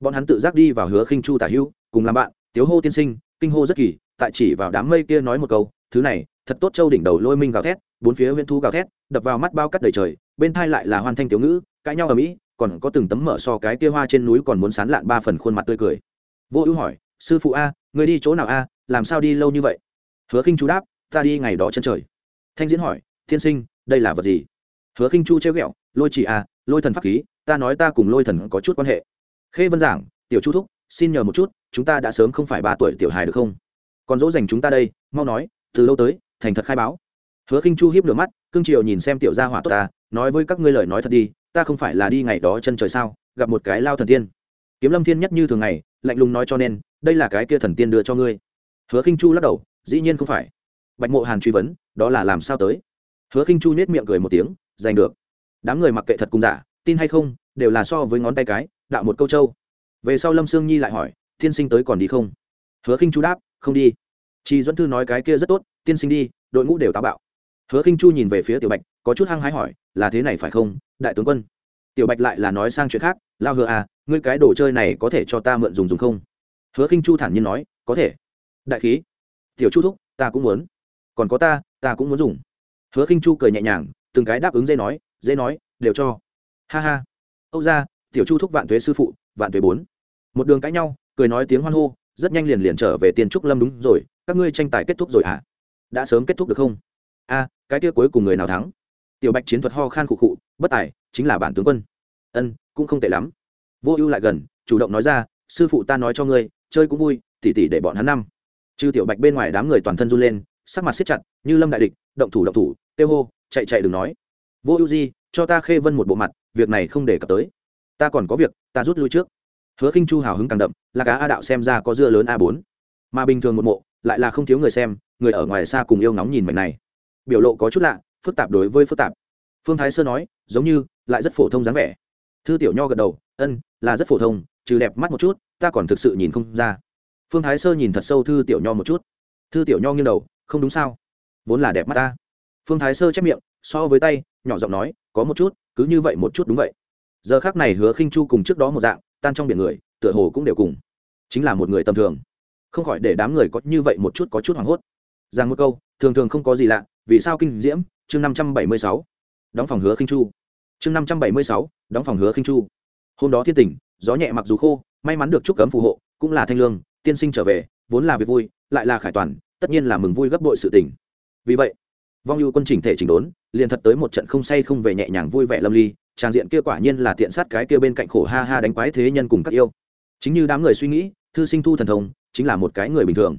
Bọn hắn tự giác đi vào hứa khinh chu tả hữu, cùng làm bạn, tiếu hô tiên sinh, kinh hô rất kỳ, tại chỉ vào đám mây kia nói một câu, thứ này, thật tốt châu đỉnh đầu lôi minh gào thét, bốn phía huyễn thu gào thét, đập vào mắt bao cắt đầy trời, bên thai lại là hoàn thanh tiểu ngữ, cãi nhau ở mỹ, còn có từng tấm mở so cái kia hoa trên núi còn muốn sán lạn ba phần khuôn mặt tươi cười. Vô ưu hỏi, sư phụ a người đi chỗ nào a, làm sao đi lâu như vậy? Hứa khinh chú đáp, ta đi ngày đó chân trời. Thanh diễn hỏi, tiên sinh đây là vật gì? Hứa khinh chu chế ghẹo lôi chỉ à, lôi thần pháp khí ta nói ta cùng lôi thần có chút quan hệ. Khê vân giảng tiểu chu thúc xin nhờ một chút chúng ta đã sớm không phải ba tuổi tiểu hài được không? Còn dỗ dành chúng ta đây mau nói từ lâu tới thành thật khai báo. Hứa khinh chu hiếp lửa mắt cương triều nhìn xem tiểu gia hỏa tốt ta nói với các ngươi lời nói thật đi ta không phải là đi ngày đó chân trời sao gặp một cái lao thần tiên. Kiếm lâm thiên nhất như thường ngày lạnh lùng nói cho nên đây là cái kia thần tiên đưa cho ngươi. Hứa khinh chu lắc đầu dĩ nhiên không phải. Bạch mộ hàn truy vấn đó là làm sao tới? Hứa khinh chu nhếch miệng cười một tiếng, giành được. Đám người mặc kệ thật cùng giả, tin hay không, đều là so với ngón tay cái, đạo một câu châu. Về sau lâm sương nhi lại hỏi, tiên sinh tới còn đi không? Hứa khinh chu đáp, không đi. Chị duẫn thư nói cái kia rất tốt, tiên sinh đi, đội ngũ đều táo bạo. Hứa khinh chu nhìn về phía tiểu bạch, có chút hăng hái hỏi, là thế này phải không, đại tướng quân? Tiểu bạch lại là nói sang chuyện khác, lao hứa à ngươi cái đồ chơi này có thể cho ta mượn dùng dùng không? Hứa khinh chu thản nhiên nói, có thể. Đại khí. Tiểu chu thúc, ta cũng muốn. Còn có ta ta cũng muốn dùng hứa khinh chu cười nhẹ nhàng, từng cái đáp ứng dây nói, dễ nói, đều cho. Ha ha. Âu ra tiểu chu thúc vạn thuế sư phụ, vạn thuế bốn. Một đường cãi nhau, cười nói tiếng hoan hô, rất nhanh liền liền trở về tiền trúc lâm đúng rồi, các ngươi tranh tài kết thúc rồi hả? À? đã sớm kết thúc được không? A, cái kia cuối cùng người nào thắng? Tiểu bạch chiến thuật ho khan khụ khụ, bất tài, chính là bản tướng quân. Ân, cũng không tệ lắm. Vô ưu lại gần, chủ động nói ra, sư phụ ta nói cho ngươi, chơi cũng vui, tỉ tỉ để bọn hắn năm. Trừ tiểu bạch bên ngoài đám người toàn thân run lên sắc mặt siết chặt như lâm đại địch động thủ động thủ tiêu hô chạy chạy đừng nói. Vô ưu di, cho ta khê vân một bộ mặt việc này không để cập tới. Ta còn có việc ta rút lui trước. Hứa khinh chu hào hứng càng đậm là cá a đạo xem ra có dưa lớn a bốn. Mà bình thường một mộ lại là không thiếu người xem người ở ngoài xa cùng yêu ngóng nhìn mảnh này. Biểu lộ có chút lạ phức tạp đối với phức tạp. Phương thái sơ nói giống như lại rất phổ thông dáng vẻ. Thư tiểu nho gật đầu ân là rất phổ thông trừ đẹp mắt một chút ta còn thực sự nhìn không ra. Phương thái sơ nhìn thật sâu thư tiểu nho một chút. Thư tiểu nho nghiêng đầu không đúng sao? Vốn là đẹp mắt ta. Phương thái sơ chép miệng, so với tay, nhỏ giọng nói, có một chút, cứ như vậy một chút đúng vậy. Giờ khác này hứa khinh chu cùng trước đó một dạng, tan trong biển người, tựa hồ cũng đều cùng. Chính là một người tầm thường. Không khỏi để đám người có như vậy một chút có chút hoảng hốt. Rằng một câu, thường thường không có gì lạ, vì sao kinh diễm? Chương năm trăm bảy mươi sáu. Đóng phòng hứa khinh chu. Chương năm trăm bảy mươi sáu, đóng phòng hứa khinh chu. Hôm đó thiên tình, gió nhẹ mặc dù khô, may mắn được chúc cấm phù hộ, cũng là thanh lương, tiên sinh trở về, vốn là việc vui, lại là khải toàn tất nhiên là mừng vui gấp bội sự tình. Vì vậy, vong ưu quân chỉnh thể chỉnh đốn, liền thật tới một trận không say không về nhẹ nhàng vui vẻ lâm ly, trang diện kia quả nhiên là tiện sát cái kia bên cạnh khổ ha ha đánh quái thế nhân cùng các yêu. Chính như đám người suy nghĩ, thư sinh thu thần thông, chính là một cái người bình thường.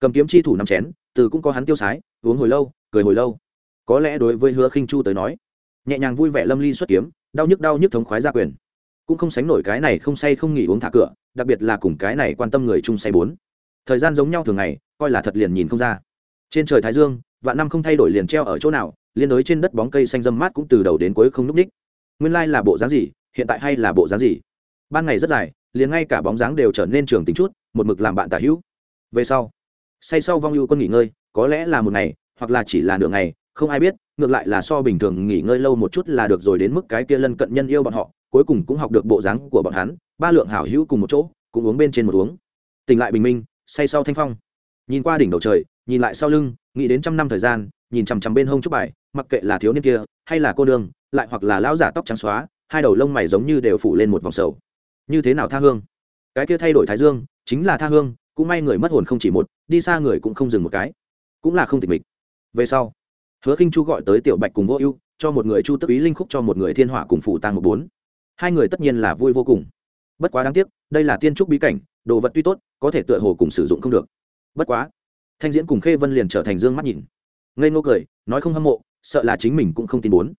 Cầm kiếm chi thủ nằm chén, từ cũng có hắn tiêu sái, uống hồi lâu, cười hồi lâu. Có lẽ đối với hứa khinh chu tới nói, nhẹ nhàng vui vẻ lâm ly xuất kiếm, đau nhức đau nhức thống khoái ra quyền. Cũng không sánh nổi cái này không say không nghỉ uống thả cửa, đặc biệt là cùng cái này quan tâm người chung say bốn thời gian giống nhau thường ngày, coi là thật liền nhìn không ra. Trên trời thái dương, vạn năm không thay đổi liền treo ở chỗ nào, liên đối trên đất bóng cây xanh dâm mát cũng từ đầu đến cuối không núp ních. Nguyên lai là bộ dáng gì, hiện tại hay là bộ dáng gì? Ban ngày rất dài, liền ngay cả bóng dáng đều trở nên trường tính chút, một mực làm bạn tả hữu. Về sau, say sau vong ưu quân nghỉ ngơi, có lẽ là một ngày, hoặc là chỉ là nửa ngày, không ai biết, ngược lại là so bình thường nghỉ ngơi lâu một chút là được rồi đến mức cái kia lân cận nhân yêu bọn họ, cuối cùng cũng học được bộ dáng của bọn hắn, ba lượng hảo hữu cùng một chỗ, cũng uống bên trên một uống. Tỉnh lại bình minh say sau thanh phong. Nhìn qua đỉnh đầu trời, nhìn lại sau lưng, nghĩ đến trăm năm thời gian, nhìn chằm chằm bên hông trúc bài, mặc kệ là thiếu niên kia, hay là cô đường lại hoặc là lão giả tóc trắng xóa, hai đầu lông mày giống như đều phủ lên một vòng sầu. Như thế nào tha hương? Cái kia thay đổi thái dương, chính là tha hương, cũng may người mất hồn không chỉ một, đi xa người cũng không dừng một cái. Cũng là không tịch mịch. Về sau, hứa khinh chu gọi tới tiểu bạch cùng vô ưu, cho một người chu tức ý linh khúc cho một người thiên hỏa cùng phủ tăng một bốn. Hai người tất nhiên là vui vô cùng bất quá đáng tiếc, đây là tiên trúc bí cảnh, đồ vật tuy tốt, có thể tựa hồ cùng sử dụng không được. Bất quá, thanh diễn cùng khê vân liền trở thành dương mắt nhìn. Ngây ngô cười, nói không hâm mộ, sợ là chính mình cũng không tin bốn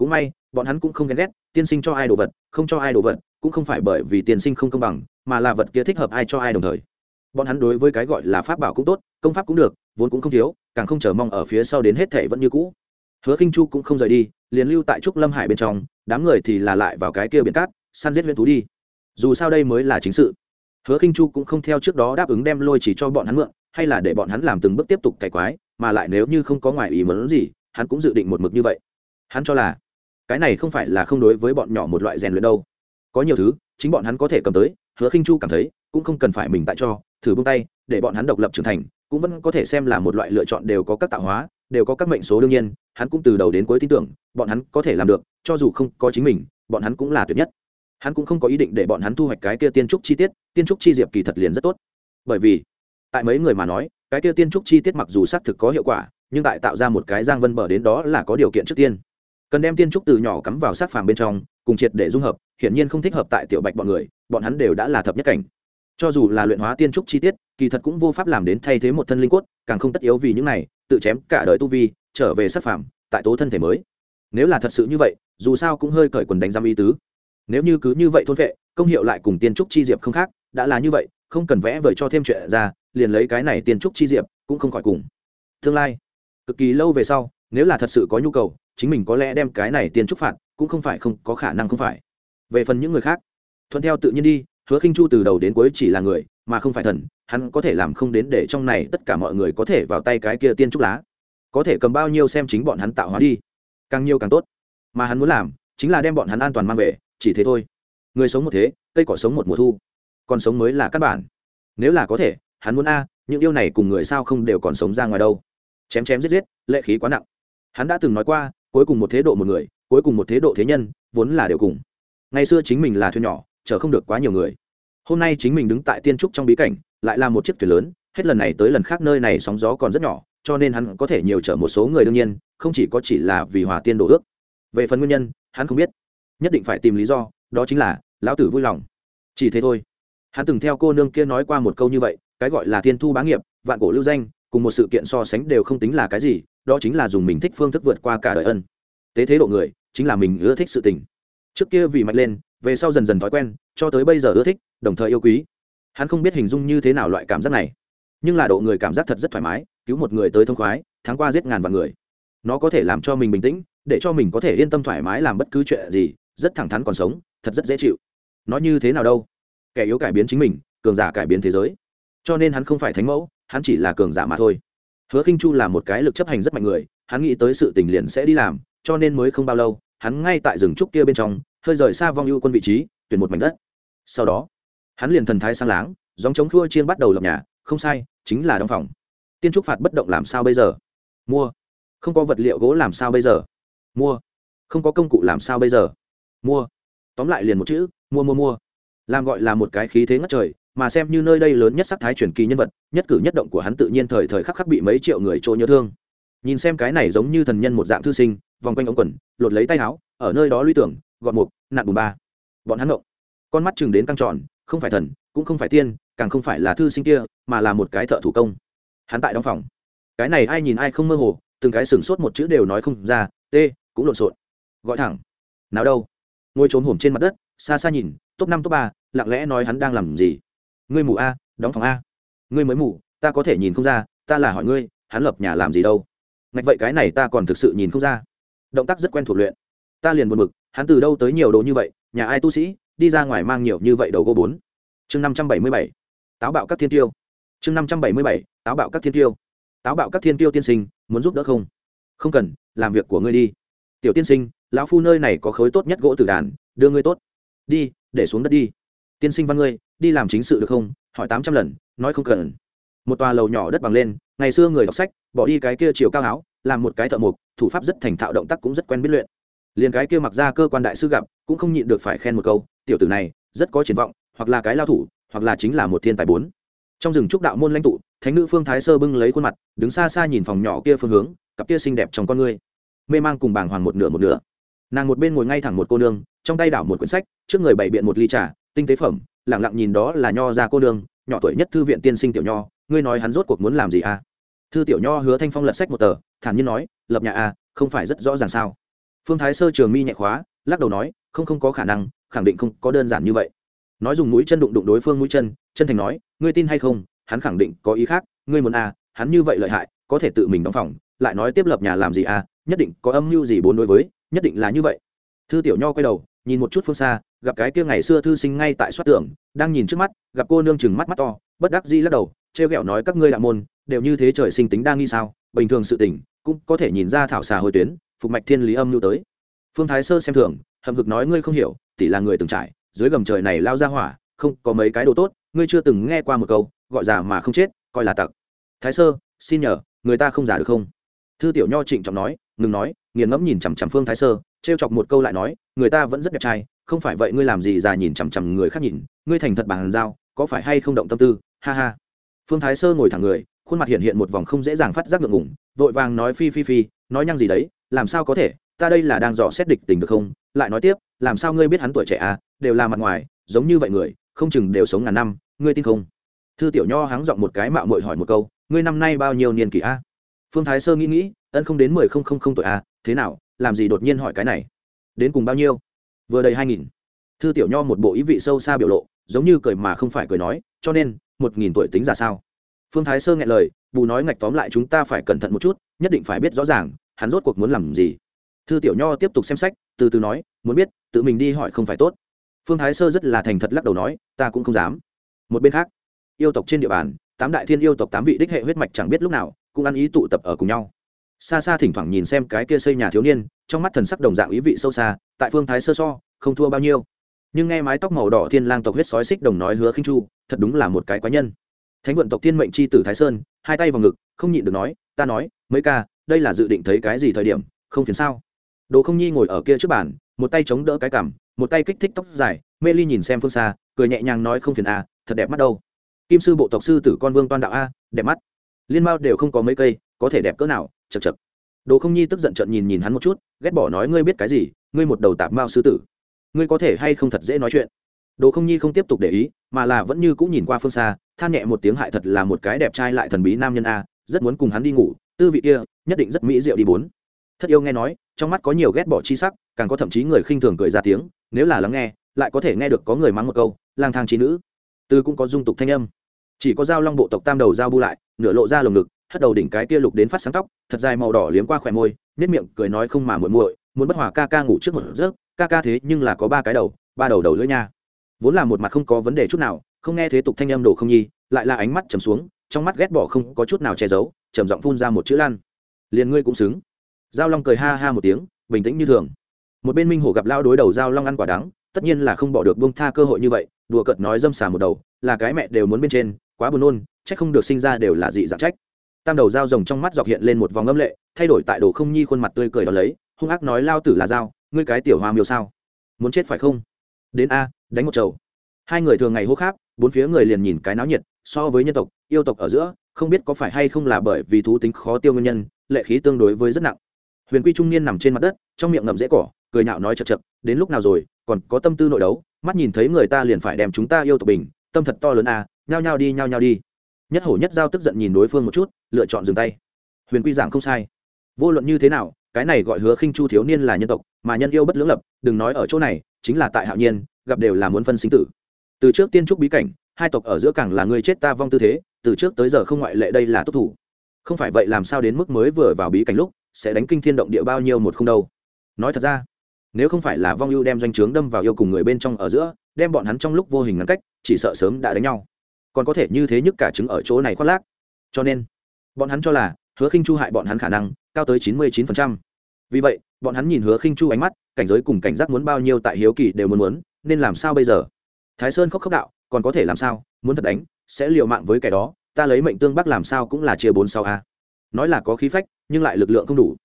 cũng may, bọn hắn cũng không ghen ghét, tiên sinh cho ai đồ vật, không cho ai đồ vật, cũng không phải bởi vì tiên sinh không công bằng, mà là vật kia thích hợp ai cho ai đồng thời. Bọn hắn đối với cái gọi là pháp bảo cũng tốt, công pháp cũng được, vốn cũng không thiếu, càng không chờ mong ở phía sau đến hết thể vẫn như cũ. Hứa khinh chu cũng không rời đi, liền lưu tại trúc lâm hải bên trong, đám người thì là lại vào cái kia biển cát, săn giết huyện thú đi dù sao đây mới là chính sự. Hứa khinh chu cũng không theo trước đó đáp ứng đem lôi chỉ cho bọn hắn mượn, hay là để bọn hắn làm từng bước tiếp tục cày quái, mà lại nếu như không có ngoài ý muốn gì, hắn cũng dự định một mực như vậy. Hắn cho là, cái này không phải là không đối với bọn nhỏ một loại rèn luyện đâu. Có nhiều thứ, chính bọn hắn có thể cầm tới, hứa khinh chu cảm thấy, cũng không cần phải mình tại cho, thử buông tay, để bọn hắn độc lập trưởng thành, cũng vẫn có thể xem là một loại lựa chọn đều có các tạo hóa, đều có các mệnh số đương nhiên, hắn cũng từ đầu đến cuối tin tưởng, bọn hắn có thể làm được, cho dù không có chính mình, bọn hắn cũng là tuyệt nhất hắn cũng không có ý định để bọn hắn thu hoạch cái kia tiên trúc chi tiết, tiên trúc chi diệp kỳ thật liền rất tốt. Bởi vì, tại mấy người mà nói, cái kia tiên trúc chi tiết mặc dù xác thực có hiệu quả, nhưng tại tạo ra một cái giang vân bờ đến đó là có điều kiện trước tiên. Cần đem tiên trúc từ nhỏ cắm vào sát phàm bên trong, cùng triệt để dung hợp, hiển nhiên không thích hợp tại tiểu bạch bọn người, bọn hắn đều đã là thập nhất cảnh. Cho dù là luyện hóa tiên trúc chi tiết, kỳ thật cũng vô pháp làm đến thay thế một thân linh quất càng không tất yếu vì những này, tự chém cả đời tu vi, trở về sát phàm, tại tố thân thể mới. Nếu là thật sự như vậy, dù sao cũng hơi cởi quần đánh giam y tứ nếu như cứ như vậy thôn vệ, công hiệu lại cùng tiên trúc chi diệp không khác, đã là như vậy, không cần vẽ vời cho thêm chuyện ra, liền lấy cái này tiên trúc chi diệp cũng không khỏi cùng. Tương lai, cực kỳ lâu về sau, nếu là thật sự có nhu cầu, chính mình có lẽ đem cái này tiên trúc phạt cũng không phải không có khả năng không phải. Về phần những người khác, thuận theo tự nhiên đi, hứa khinh chu từ đầu đến cuối chỉ là người, mà không phải thần, hắn có thể làm không đến để trong này tất cả mọi người có thể vào tay cái kia tiên trúc lá. Có thể cầm bao nhiêu xem chính bọn hắn tạo hóa đi. Càng nhiều càng tốt. Mà hắn muốn làm, chính là đem bọn hắn an toàn mang về chỉ thế thôi. Người sống một thế, cây cỏ sống một mùa thu. Còn sống mới là căn bản. Nếu là có thể, hắn muốn a, những yêu này cùng người sao không đều còn sống ra ngoài đâu. Chém chém giết giết, lệ khí quá nặng. Hắn đã từng nói qua, cuối cùng một thế độ một người, cuối cùng một thế độ thế nhân, vốn là đều cùng. Ngày xưa chính mình là thuyền nhỏ, chở không được quá nhiều người. Hôm nay chính mình đứng tại tiên trúc trong bí cảnh, lại là một chiếc thuyền lớn, hết lần này tới lần khác nơi này sóng gió còn rất nhỏ, cho nên hắn có thể nhiều chở một số người đương nhiên, không chỉ có chỉ là vì hòa tiên đồ ước. Về phần nguyên nhân, hắn không biết nhất định phải tìm lý do, đó chính là, lão tử vui lòng. Chỉ thế thôi. Hắn từng theo cô nương kia nói qua một câu như vậy, cái gọi là thiên thu bá nghiệp, vạn cổ lưu danh, cùng một sự kiện so sánh đều không tính là cái gì, đó chính là dùng mình thích phương thức vượt qua cả đời ân. Tế thế độ người, chính là mình ưa thích sự tình. Trước kia vì mạnh lên, về sau dần dần thói quen, cho tới bây giờ ưa thích, đồng thời yêu quý. Hắn không biết hình dung như thế nào loại cảm giác này. Nhưng là độ người cảm giác thật rất thoải mái, cứu một người tới thông khoái, tháng qua giết ngàn vạn người. Nó có thể làm cho mình bình tĩnh, để cho mình có thể yên tâm thoải mái làm bất cứ chuyện gì rất thẳng thắn còn sống, thật rất dễ chịu. Nói như thế nào đâu? Kẻ yếu cải biến chính mình, cường giả cải biến thế giới. Cho nên hắn không phải thánh mẫu, hắn chỉ là cường giả mà thôi. Hứa khinh chu là một cái lực chấp hành rất mạnh người, hắn nghĩ tới sự tình liền sẽ đi làm, cho nên mới không bao lâu, hắn ngay tại rừng trúc kia bên trong, hơi rời xa vong ưu quân vị trí, tuyển một mảnh đất. Sau đó, hắn liền thần thái sang láng dòng chống khua chiên bắt đầu lập nhà, không sai, chính là đóng phòng. Tiên trúc phạt bất động làm sao bây giờ? Mua. Không có vật liệu gỗ làm sao bây giờ? Mua. Không có công cụ làm sao bây giờ? Mua. Tóm lại liền một chữ, mua mua mua. Làm gọi là một cái khí thế ngất trời, mà xem như nơi đây lớn nhất sắc thái truyền kỳ nhân vật, nhất cử nhất động của hắn tự nhiên thời thời khắc khắc bị mấy triệu người trôi nhớ thương. Nhìn xem cái này giống như thần nhân một dạng thư sinh, vòng quanh ống quần, lột lấy tay áo, ở nơi đó lui tưởng gọn mục nạn bùn ba. Bọn hắn động con mắt chừng đến căng tròn, không phải thần, cũng không phải tiên, càng không phải là thư sinh kia, mà là một cái thợ thủ công. Hắn tại đóng phòng. Cái này ai nhìn ai không mơ hồ, từng cái sửng sốt một chữ đều nói không ra t cũng lộn xộn. Gọi thẳng. Nào đâu? Ngồi trốn hổm trên mặt đất, xa xa nhìn, top năm, top ba, lặng lẽ nói hắn đang làm gì? Ngươi mù a, đóng phòng a. Ngươi mới mù, ta có thể nhìn không ra, ta là hỏi ngươi, hắn lập nhà làm gì đâu? Ngạch vậy cái này ta còn thực sự nhìn không ra. Động tác rất quen thuộc luyện. Ta liền buồn bực, hắn từ đâu tới nhiều đồ như vậy, nhà ai tu sĩ, đi ra ngoài mang nhiều như vậy đầu gô bốn. Chương năm trăm bảy mươi bảy, táo bạo các thiên tiêu. Chương năm trăm bảy mươi bảy, táo bạo các thiên tiêu. Táo bạo các thiên tiêu tiên sinh, muốn giúp đỡ không? Không cần, làm việc của ngươi đi tiểu tiên sinh, lão phu nơi này có khối tốt nhất gỗ từ đàn, đưa ngươi tốt. Đi, để xuống đất đi. Tiên sinh văn ngươi, đi làm chính sự được không? Hỏi tám trăm lần, nói không cần. Một tòa lầu nhỏ đất bằng lên, ngày xưa người đọc sách, bỏ đi cái kia chiều cao áo, làm một cái thợ mộc, thủ pháp rất thành thạo động tác cũng rất quen biết luyện. Liền cái kia mặc ra cơ quan đại sư gặp, cũng không nhịn được phải khen một câu, tiểu tử này, rất có triển vọng, hoặc là cái lao thủ, hoặc là chính là một thiên tài bốn. Trong rừng trúc đạo môn lãnh tụ, thánh nữ phương thái sơ bưng lấy khuôn mặt, đứng xa xa nhìn phòng nhỏ kia phương hướng, cặp kia xinh đẹp trong con ngươi mê mang cùng bàng hoàng một nửa một nửa. Nàng một bên ngồi ngay thẳng một cô nương, trong tay đảo một quyển sách, trước người bày biện một ly trà, tinh tế phẩm, lẳng lặng nhìn đó là nho ra cô nương, nhỏ tuổi nhất thư viện tiên sinh tiểu nho, ngươi nói hắn rốt cuộc muốn làm gì à? Thư tiểu nho hứa thanh phong lật sách một tờ, thản nhiên nói, lập nhà à không phải rất rõ ràng sao? Phương thái sơ trường mi nhẹ khóa, lắc đầu nói, không không có khả năng, khẳng định không có đơn giản như vậy. Nói dùng mũi chân đụng đụng đối phương mũi chân chân thành nói, ngươi tin hay không, hắn khẳng định có ý khác, ngươi muốn à hắn như vậy lợi hại, có thể tự mình đóng phòng lại nói tiếp lập nhà làm gì à nhất định có âm mưu gì bốn đối với, nhất định là như vậy. Thư tiểu nho quay đầu, nhìn một chút phương xa, gặp cái kia ngày xưa thư sinh ngay tại soát tưởng đang nhìn trước mắt, gặp cô nương chừng mắt mắt to, bất đắc di lắc đầu, trêu ghẹo nói các ngươi đạo môn, đều như thế trời sinh tính đang nghi sao, bình thường sự tình, cũng có thể nhìn ra thảo xà hồi tuyến, phục mạch thiên lý âm lưu tới. Phương thái sơ xem thường, hậm hực nói ngươi không hiểu, tỷ là người từng trải, dưới gầm trời này lao ra hỏa, không có mấy cái đồ tốt, ngươi chưa từng nghe qua một câu, gọi già mà không chết, coi là tặc. Thái sơ, xin nhờ, người ta không giả được không? Thư tiểu nho trịnh trọng nói, ngừng nói. Nghiền ngẫm nhìn chằm chằm phương thái sơ, trêu chọc một câu lại nói, người ta vẫn rất đẹp trai, không phải vậy ngươi làm gì già nhìn chằm chằm người khác nhìn, ngươi thành thật bàn giao có phải hay không động tâm tư? Ha ha. Phương thái sơ ngồi thẳng người, khuôn mặt hiện hiện một vòng không dễ dàng phát giác ngượng ngủng vội vàng nói phi phi phi, nói nhăng gì đấy, làm sao có thể, ta đây là đang dò xét địch tình được không? Lại nói tiếp, làm sao ngươi biết hắn tuổi trẻ à đều là mặt ngoài, giống như vậy người, không chừng đều sống ngàn năm, ngươi tin không? Thư tiểu nho háng giọng một cái mạo mội hỏi một câu, ngươi năm nay bao nhiêu niên kỷ a phương thái sơ nghĩ nghĩ, ân không đến mười không không không tuổi a thế nào, làm gì đột nhiên hỏi cái này? Đến cùng bao nhiêu? Vừa đầy hai nghìn. Thư tiểu nho một bộ ý vị sâu xa biểu lộ, giống như cười mà không phải cười nói, cho nên, một nghìn tuổi tính ra sao? Phương thái sơ nghe lời, bù nói ngạch tóm lại chúng ta phải cẩn thận một chút, nhất định phải biết rõ ràng, hắn rốt cuộc muốn làm gì. Thư tiểu nho tiếp tục xem sách, từ từ nói, muốn biết, tự mình đi hỏi không phải tốt. Phương thái sơ rất là thành thật lắc đầu nói, ta cũng không dám. Một bên khác, yêu tộc trên địa bàn, tám đại thiên yêu tộc tám vị đích hệ huyết mạch chẳng biết lúc nào cũng ăn ý tụ tập ở cùng nhau. Xa xa thỉnh thoảng nhìn xem cái kia xây nhà thiếu niên, trong mắt thần sắc đồng dạng ý vị sâu xa, tại phương thái sơ so, không thua bao nhiêu. Nhưng nghe mái tóc màu đỏ thiên lang tộc huyết sói xích đồng nói hứa khinh chu, thật đúng là một cái quái nhân. Thánh vận tộc thiên mệnh chi tử thái sơn, hai tay vào ngực, không nhịn được nói, ta nói, mấy ca, đây là dự định thấy cái gì thời điểm, không phiền sao? Đồ không nhi ngồi ở kia trước bàn, một tay chống đỡ cái cằm, một tay kích thích tóc dài, mê ly nhìn xem phương xa, cười nhẹ nhàng nói, không phiền à thật đẹp mắt đâu. Kim sư bộ tộc sư tử con vương toan đạo a, đẹp mắt liên mao đều không có mấy cây, có thể đẹp cỡ nào, chật chật. Đồ không nhi tức giận trận nhìn nhìn hắn một chút, ghét bỏ nói, ngươi biết cái gì? Ngươi một đầu tạp mao sư tử. Ngươi có thể hay không thật dễ nói chuyện? Đồ không nhi không tiếp tục để ý, mà là vẫn như cũng nhìn qua phương xa, than nhẹ một tiếng, hại thật là một cái đẹp trai lại thần bí nam nhân a, rất muốn cùng hắn đi ngủ, tư vị kia, nhất định rất mỹ diệu đi bốn. Thất yêu nghe nói, trong mắt có nhiều ghét bỏ chi sắc, càng có thậm chí người khinh thường cười ra tiếng, nếu là lắng nghe, lại có thể nghe được có người mắng một câu, lang thang trí nữ. Tư cũng có dung tục thanh âm chỉ có dao long bộ tộc tam đầu dao bu lại, nửa lộ ra lồng ngực, hất đầu đỉnh cái kia lục đến phát sáng tóc, thật dài màu đỏ liếm qua khỏe môi nết miệng cười nói không mà muội muội, muốn bất hòa ca ca ngủ trước một giấc, ca ca thế nhưng là có ba cái đầu, ba đầu đầu lưỡi nha. Vốn là một mặt không có vấn đề chút nào, không nghe thế tục thanh âm đồ không nhi, lại là ánh mắt trầm xuống, trong mắt ghét bỏ không có chút nào che giấu, trầm giọng phun ra một chữ lan. Liền ngươi cũng xứng. Giao long cười ha ha một tiếng, bình tĩnh như thường. Một bên minh hổ gặp lao đối đầu giao long ăn quả đắng, tất nhiên là không bỏ được buông tha cơ hội như vậy, đùa cợt nói dâm xà một đầu, là cái mẹ đều muốn bên trên quá buồn nôn, trách không được sinh ra đều là dị dạng trách. Tam đầu dao rồng trong mắt dọc hiện lên một vòng âm lệ, thay đổi tại đồ không nhi khuôn mặt tươi cười đó lấy, hung ác nói lao tử là dao, ngươi cái tiểu hoa miêu sao? Muốn chết phải không? Đến a, đánh một chầu. Hai người thường ngày hô kháp, bốn phía người liền nhìn cái náo nhiệt, so với nhân tộc, yêu tộc ở giữa, không biết có phải hay không là bởi vì thú tính khó tiêu nguyên nhân, lệ khí tương đối với rất nặng. Huyền quy trung niên nằm trên mặt đất, trong miệng ngậm rễ cỏ, cười nhạo nói chật chật, đến lúc nào rồi, còn có tâm tư nội đấu, mắt nhìn thấy người ta liền phải đem chúng ta yêu tộc bình, tâm thật to lớn à nhao nhao đi, nhao nhao đi. Nhất hổ nhất giao tức giận nhìn đối phương một chút, lựa chọn dừng tay. Huyền quy giảng không sai. Vô luận như thế nào, cái này gọi hứa khinh chu thiếu niên là nhân tộc, mà nhân yêu bất lưỡng lập, đừng nói ở chỗ này, chính là tại hạo nhiên, gặp đều là muốn phân sinh tử. Từ trước tiên trúc bí cảnh, hai tộc ở giữa càng là người chết ta vong tư thế, từ trước tới giờ không ngoại lệ đây là tốt thủ. Không phải vậy làm sao đến mức mới vừa vào bí cảnh lúc, sẽ đánh kinh thiên động địa bao nhiêu một không đâu. Nói thật ra, nếu không phải là vong ưu đem doanh trướng đâm vào yêu cùng người bên trong ở giữa, đem bọn hắn trong lúc vô hình ngăn cách, chỉ sợ sớm đã đánh nhau còn có thể như thế nhất cả chứng ở chỗ này khoác lác. Cho nên, bọn hắn cho là hứa khinh chu hại bọn hắn khả năng cao tới chín mươi chín vì vậy, bọn hắn nhìn hứa khinh chu ánh mắt, cảnh giới cùng cảnh giác muốn bao nhiêu tại hiếu kỳ đều muốn muốn, nên làm sao bây giờ? Thái sơn khóc khóc đạo, còn có thể làm sao? Muốn thật đánh, sẽ liều mạng với kẻ đó, ta lấy mệnh tương bắc làm sao cũng là chia bốn sáu a. Nói là có khí phách, nhưng lại lực lượng không đủ.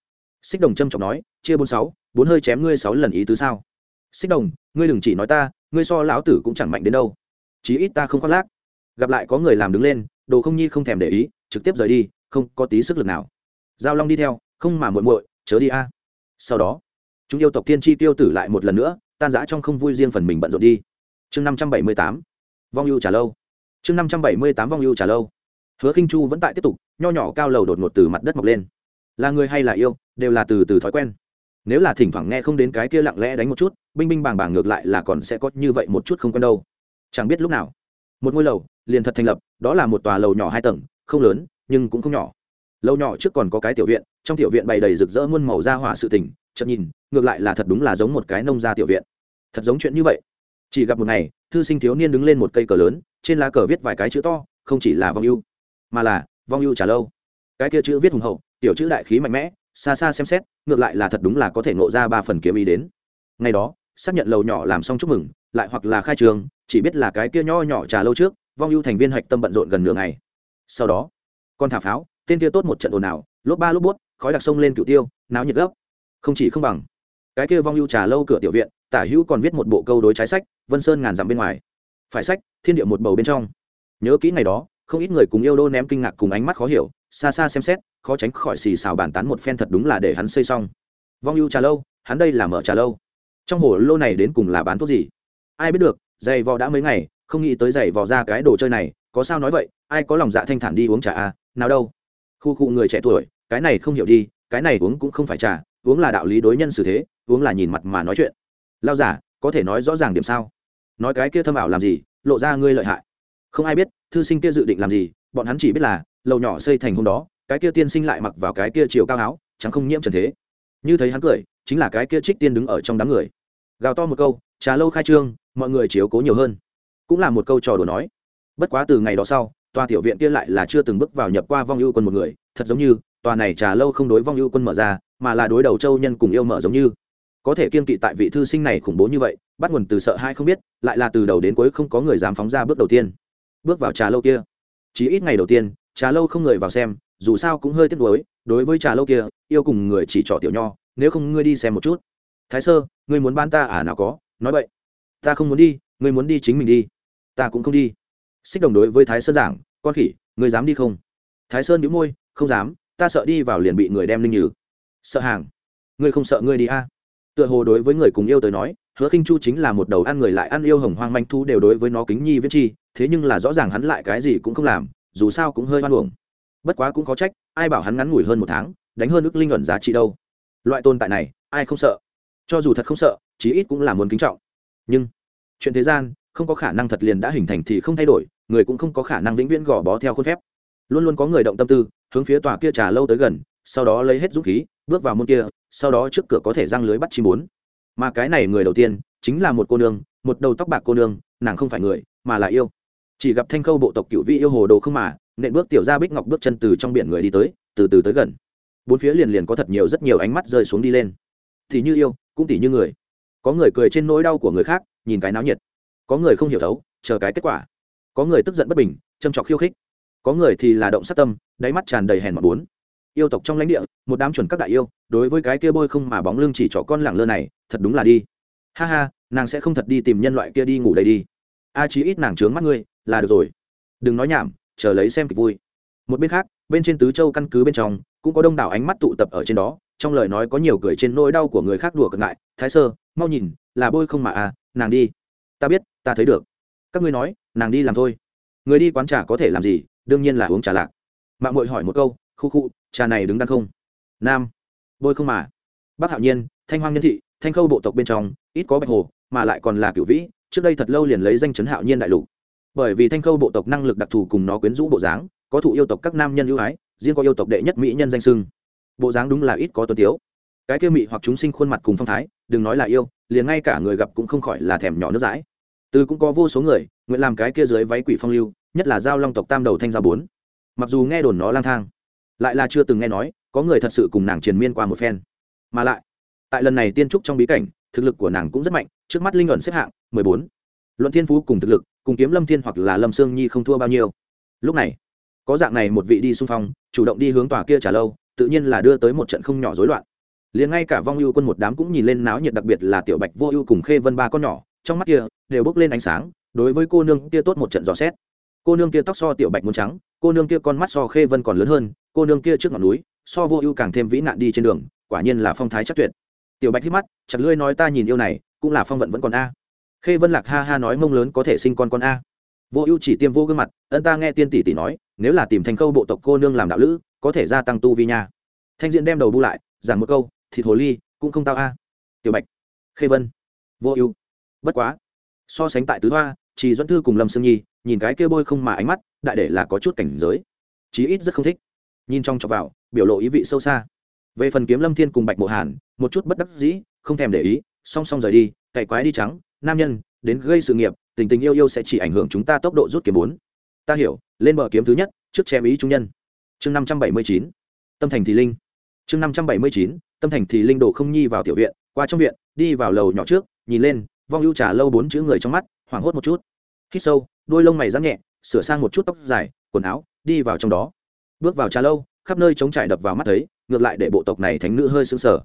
Xích đồng trâm trọng nói, chia bốn sáu, bốn hơi chém ngươi sáu lần ý tứ sao? Xích đồng, ngươi đừng chỉ nói ta, ngươi so lão tử cũng chẳng mạnh đến đâu. Chí ít ta không khoác lác gặp lại có người làm đứng lên, đồ không nhi không thèm để ý, trực tiếp rời đi, không có tí sức lực nào. Giao long đi theo, không mà muội muội, chớ đi a. Sau đó, chúng yêu tộc Thiên tri tiêu tử lại một lần nữa, tan rã trong không vui riêng phần mình bận rộn đi. Chương năm trăm bảy mươi tám, vong ưu trả lâu. Chương năm trăm bảy mươi tám, vong ưu trả lâu. Hứa khinh chu vẫn tại tiếp tục, nho nhỏ cao lầu đột ngột từ mặt đất mọc lên. Là người hay là yêu, đều là từ từ thói quen. Nếu là thỉnh thoảng nghe không đến cái kia lặng lẽ đánh một chút, binh binh bàng bàng ngược lại là còn sẽ có như vậy một chút không quen đâu. Chẳng biết lúc nào một ngôi lầu, liền thật thành lập, đó là một tòa lầu nhỏ hai tầng, không lớn, nhưng cũng không nhỏ. Lâu nhỏ trước còn có cái tiểu viện, trong tiểu viện bày đầy rực rỡ muôn màu ra hỏa sự tình chậm nhìn, ngược lại là thật đúng là giống một cái nông gia tiểu viện. Thật giống chuyện như vậy. Chỉ gặp một ngày, thư sinh thiếu niên đứng lên một cây cờ lớn, trên lá cờ viết vài cái chữ to, không chỉ là vong ưu, mà là vong ưu trả lâu. Cái kia chữ viết hùng hậu, tiểu chữ đại khí mạnh mẽ, xa xa xem xét, ngược lại là thật đúng là có thể ngộ ra ba phần kiếm ý đến. Ngày đó, xác nhận lầu nhỏ làm xong chúc mừng, lại hoặc là khai trường chỉ biết là cái kia nho nhỏ trà lâu trước, vong ưu thành viên hạch tâm bận rộn gần nửa ngày. Sau đó, con thả pháo, tên kia tốt một trận ồn ào, lốp ba lốp bút khói đặc sông lên cửu tiêu, náo nhiệt gấp. Không chỉ không bằng, cái kia vong ưu trà lâu cửa tiểu viện, tả hữu còn viết một bộ câu đối trái sách, vân sơn ngàn dặm bên ngoài. Phải sách, thiên địa một bầu bên trong. Nhớ kỹ ngày đó, không ít người cùng yêu đô ném kinh ngạc cùng ánh mắt khó hiểu, xa xa xem xét, khó tránh khỏi xì xào bàn tán một phen thật đúng là để hắn xây xong. Vong ưu trà lâu, hắn đây là mở trà lâu. Trong hồ lô này đến cùng là bán thuốc gì? Ai biết được dày vò đã mấy ngày, không nghĩ tới dày vò ra cái đồ chơi này, có sao nói vậy, ai có lòng dạ thanh thản đi uống trà à nào đâu. Khu khu người trẻ tuổi, cái này không hiểu đi, cái này uống cũng không phải trà, uống là đạo lý đối nhân xử thế, uống là nhìn mặt mà nói chuyện. Lao giả có thể nói rõ ràng điểm sao? Nói cái kia thâm ảo làm gì, lộ ra ngươi lợi hại. Không ai biết, thư sinh kia dự định làm gì, bọn hắn chỉ biết là, lầu nhỏ xây thành hôm đó, cái kia tiên sinh lại mặc vào cái kia chiều cao áo, chẳng không nhiễm trần thế. Như thấy hắn cười, chính là cái kia trích tiên đứng ở trong đám người. Gào to một câu trà lâu khai trương, mọi người chiếu cố nhiều hơn. Cũng là một câu trò đùa nói. Bất quá từ ngày đó sau, tòa tiểu viện kia lại là chưa từng bước vào nhập qua vong ưu quân một người. Thật giống như, tòa này trà lâu không đối vong ưu quân mở ra, mà là đối đầu châu nhân cùng yêu mở giống như. Có thể kiên kỵ tại vị thư sinh này khủng bố như vậy, bắt nguồn từ sợ hai không biết, lại là từ đầu đến cuối không có người dám phóng ra bước đầu tiên. Bước vào trà lâu kia. Chỉ ít ngày đầu tiên, trà lâu không người vào xem, dù sao cũng hơi tiếc nuối, đối với trà lâu kia, yêu cùng người chỉ trỏ tiểu nho, nếu không ngươi đi xem một chút. Thái sơ, ngươi muốn ban ta à nào có nói vậy, ta không muốn đi, ngươi muốn đi chính mình đi. Ta cũng không đi. Xích đồng đối với thái sơn giảng, con khỉ, ngươi dám đi không? Thái sơn nhíu môi, không dám, ta sợ đi vào liền bị người đem linh nhừ. Sợ hàng, ngươi không sợ ngươi đi a? À? tựa hồ đối với người cùng yêu tới nói, hứa khinh chu chính là một đầu ăn người lại ăn yêu hồng hoang manh thu đều đối với nó kính nhi viết chi, thế nhưng là rõ ràng hắn lại cái gì cũng không làm, dù sao cũng hơi hoan uổng. Bất quá cũng có trách, ai bảo hắn ngắn ngủi hơn một tháng, đánh hơn ước linh ẩn giá trị đâu. Loại tồn tại này, ai không sợ? Cho dù thật không sợ chí ít cũng là muốn kính trọng. Nhưng, chuyện thế gian, không có khả năng thật liền đã hình thành thì không thay đổi, người cũng không có khả năng vĩnh viễn gò bó theo khuôn phép. Luôn luôn có người động tâm tư, hướng phía tòa kia trà lâu tới gần, sau đó lấy hết dũng khí, bước vào môn kia, sau đó trước cửa có thể răng lưới bắt chim bốn. Mà cái này người đầu tiên, chính là một cô nương, một đầu tóc bạc cô nương, nàng không phải người, mà là yêu. Chỉ gặp thanh khâu bộ tộc cựu vị yêu hồ đồ không mà, nện bước tiểu ra bích ngọc bước chân từ trong biển người đi tới, từ từ tới gần. Bốn phía liền liền có thật nhiều rất nhiều ánh mắt rơi xuống đi lên. Thì như yêu, cũng tỉ như người có người cười trên nỗi đau của người khác, nhìn cái náo nhiệt. Có người không hiểu thấu, chờ cái kết quả. Có người tức giận bất bình, châm trọc khiêu khích. Có người thì là động sát tâm, đáy mắt tràn đầy hèn mọt bốn. Yêu tộc trong lãnh địa, một đám chuẩn các đại yêu, đối với cái kia bôi không mà bóng lưng chỉ trỏ con lẳng lơ này, thật đúng là đi. Ha ha, nàng sẽ không thật đi tìm nhân loại kia đi ngủ đây đi. A chí ít nàng trướng mắt ngươi, là được rồi. Đừng nói nhảm, chờ lấy xem kịch vui. Một bên khác, bên trên tứ châu căn cứ bên trong, cũng có đông đảo ánh mắt tụ tập ở trên đó trong lời nói có nhiều cười trên nỗi đau của người khác đùa cợt ngại, thái sơ, mau nhìn, là bôi không mà à nàng đi. Ta biết, ta thấy được. Các ngươi nói, nàng đi làm thôi. Người đi quán trà có thể làm gì? Đương nhiên là uống trà lạc. Mạng mội hỏi một câu, khu khu, trà này đứng đắn không? Nam, bôi không mà. Bác hạo nhiên, thanh hoang nhân thị, thanh khâu bộ tộc bên trong, ít có bạch hồ, mà lại còn là cửu vĩ, trước đây thật lâu liền lấy danh chấn hạo nhiên đại lục. Bởi vì thanh khâu bộ tộc năng lực đặc thù cùng nó quyến rũ bộ dáng, có thụ yêu tộc các nam nhân ưu ái, riêng có yêu tộc đệ nhất mỹ nhân danh sưng bộ dáng đúng là ít có tuân tiếu. Cái kia mị hoặc chúng sinh khuôn mặt cùng phong thái, đừng nói là yêu, liền ngay cả người gặp cũng không khỏi là thèm nhỏ nước dãi. Từ cũng có vô số người, nguyện làm cái kia dưới váy quỷ phong lưu, nhất là giao long tộc tam đầu thanh gia bốn. Mặc dù nghe đồn nó lang thang, lại là chưa từng nghe nói, có người thật sự cùng nàng triền miên qua một phen. Mà lại, tại lần này tiên trúc trong bí cảnh, thực lực của nàng cũng rất mạnh, trước mắt linh luận xếp hạng mười bốn. Luận thiên phú cùng thực lực, cùng kiếm lâm thiên hoặc là lâm sương nhi không thua bao nhiêu. Lúc này, có dạng này một vị đi xung phong, chủ động đi hướng tòa kia trả lâu tự nhiên là đưa tới một trận không nhỏ rối loạn. Liền ngay cả vong ưu quân một đám cũng nhìn lên náo nhiệt đặc biệt là tiểu bạch vô ưu cùng khê vân ba con nhỏ, trong mắt kia đều bốc lên ánh sáng, đối với cô nương kia tốt một trận dò xét. Cô nương kia tóc so tiểu bạch muốn trắng, cô nương kia con mắt so khê vân còn lớn hơn, cô nương kia trước ngọn núi, so vô ưu càng thêm vĩ nạn đi trên đường, quả nhiên là phong thái chắc tuyệt. Tiểu bạch hít mắt, chặt lưỡi nói ta nhìn yêu này, cũng là phong vận vẫn còn a. Khê vân lạc ha ha nói mông lớn có thể sinh con con a. Vô ưu chỉ tiêm vô gương mặt, ân ta nghe tiên tỷ tỷ nói nếu là tìm thành câu bộ tộc cô nương làm đạo lữ, có thể gia tăng tu vi nha. Thanh diện đem đầu bu lại, giảng một câu, thịt hồ ly, cũng không tao a. Tiểu bạch, khê vân, vô ưu. Bất quá, so sánh tại tứ hoa chỉ dẫn thư cùng lâm sương nhi, nhìn cái kia bôi không mà ánh mắt, đại để là có chút cảnh giới. Chí ít rất không thích. Nhìn trong chọc vào, biểu lộ ý vị sâu xa. Về phần kiếm lâm thiên cùng bạch mộ hàn, một chút bất đắc dĩ, không thèm để ý, song song rời đi, cày quái đi trắng, nam nhân, đến gây sự nghiệp, tình tình yêu yêu sẽ chỉ ảnh hưởng chúng ta tốc độ rút kiếm bốn ta hiểu, lên bờ kiếm thứ nhất, trước chém ý trung nhân. Chương năm trăm bảy mươi chín, tâm thành thì linh. Chương năm trăm bảy mươi chín, tâm thành thì linh đồ không nhi vào tiểu viện, qua trong viện, đi vào lầu nhỏ trước, nhìn lên, vong ưu trà lâu bốn chữ người trong mắt, hoảng hốt một chút. Hít sâu, đôi lông mày răng nhẹ, sửa sang một chút tóc dài, quần áo, đi vào trong đó. Bước vào trà lâu, khắp nơi chống trải đập vào mắt thấy, ngược lại để bộ tộc này thánh nữ hơi sững sờ.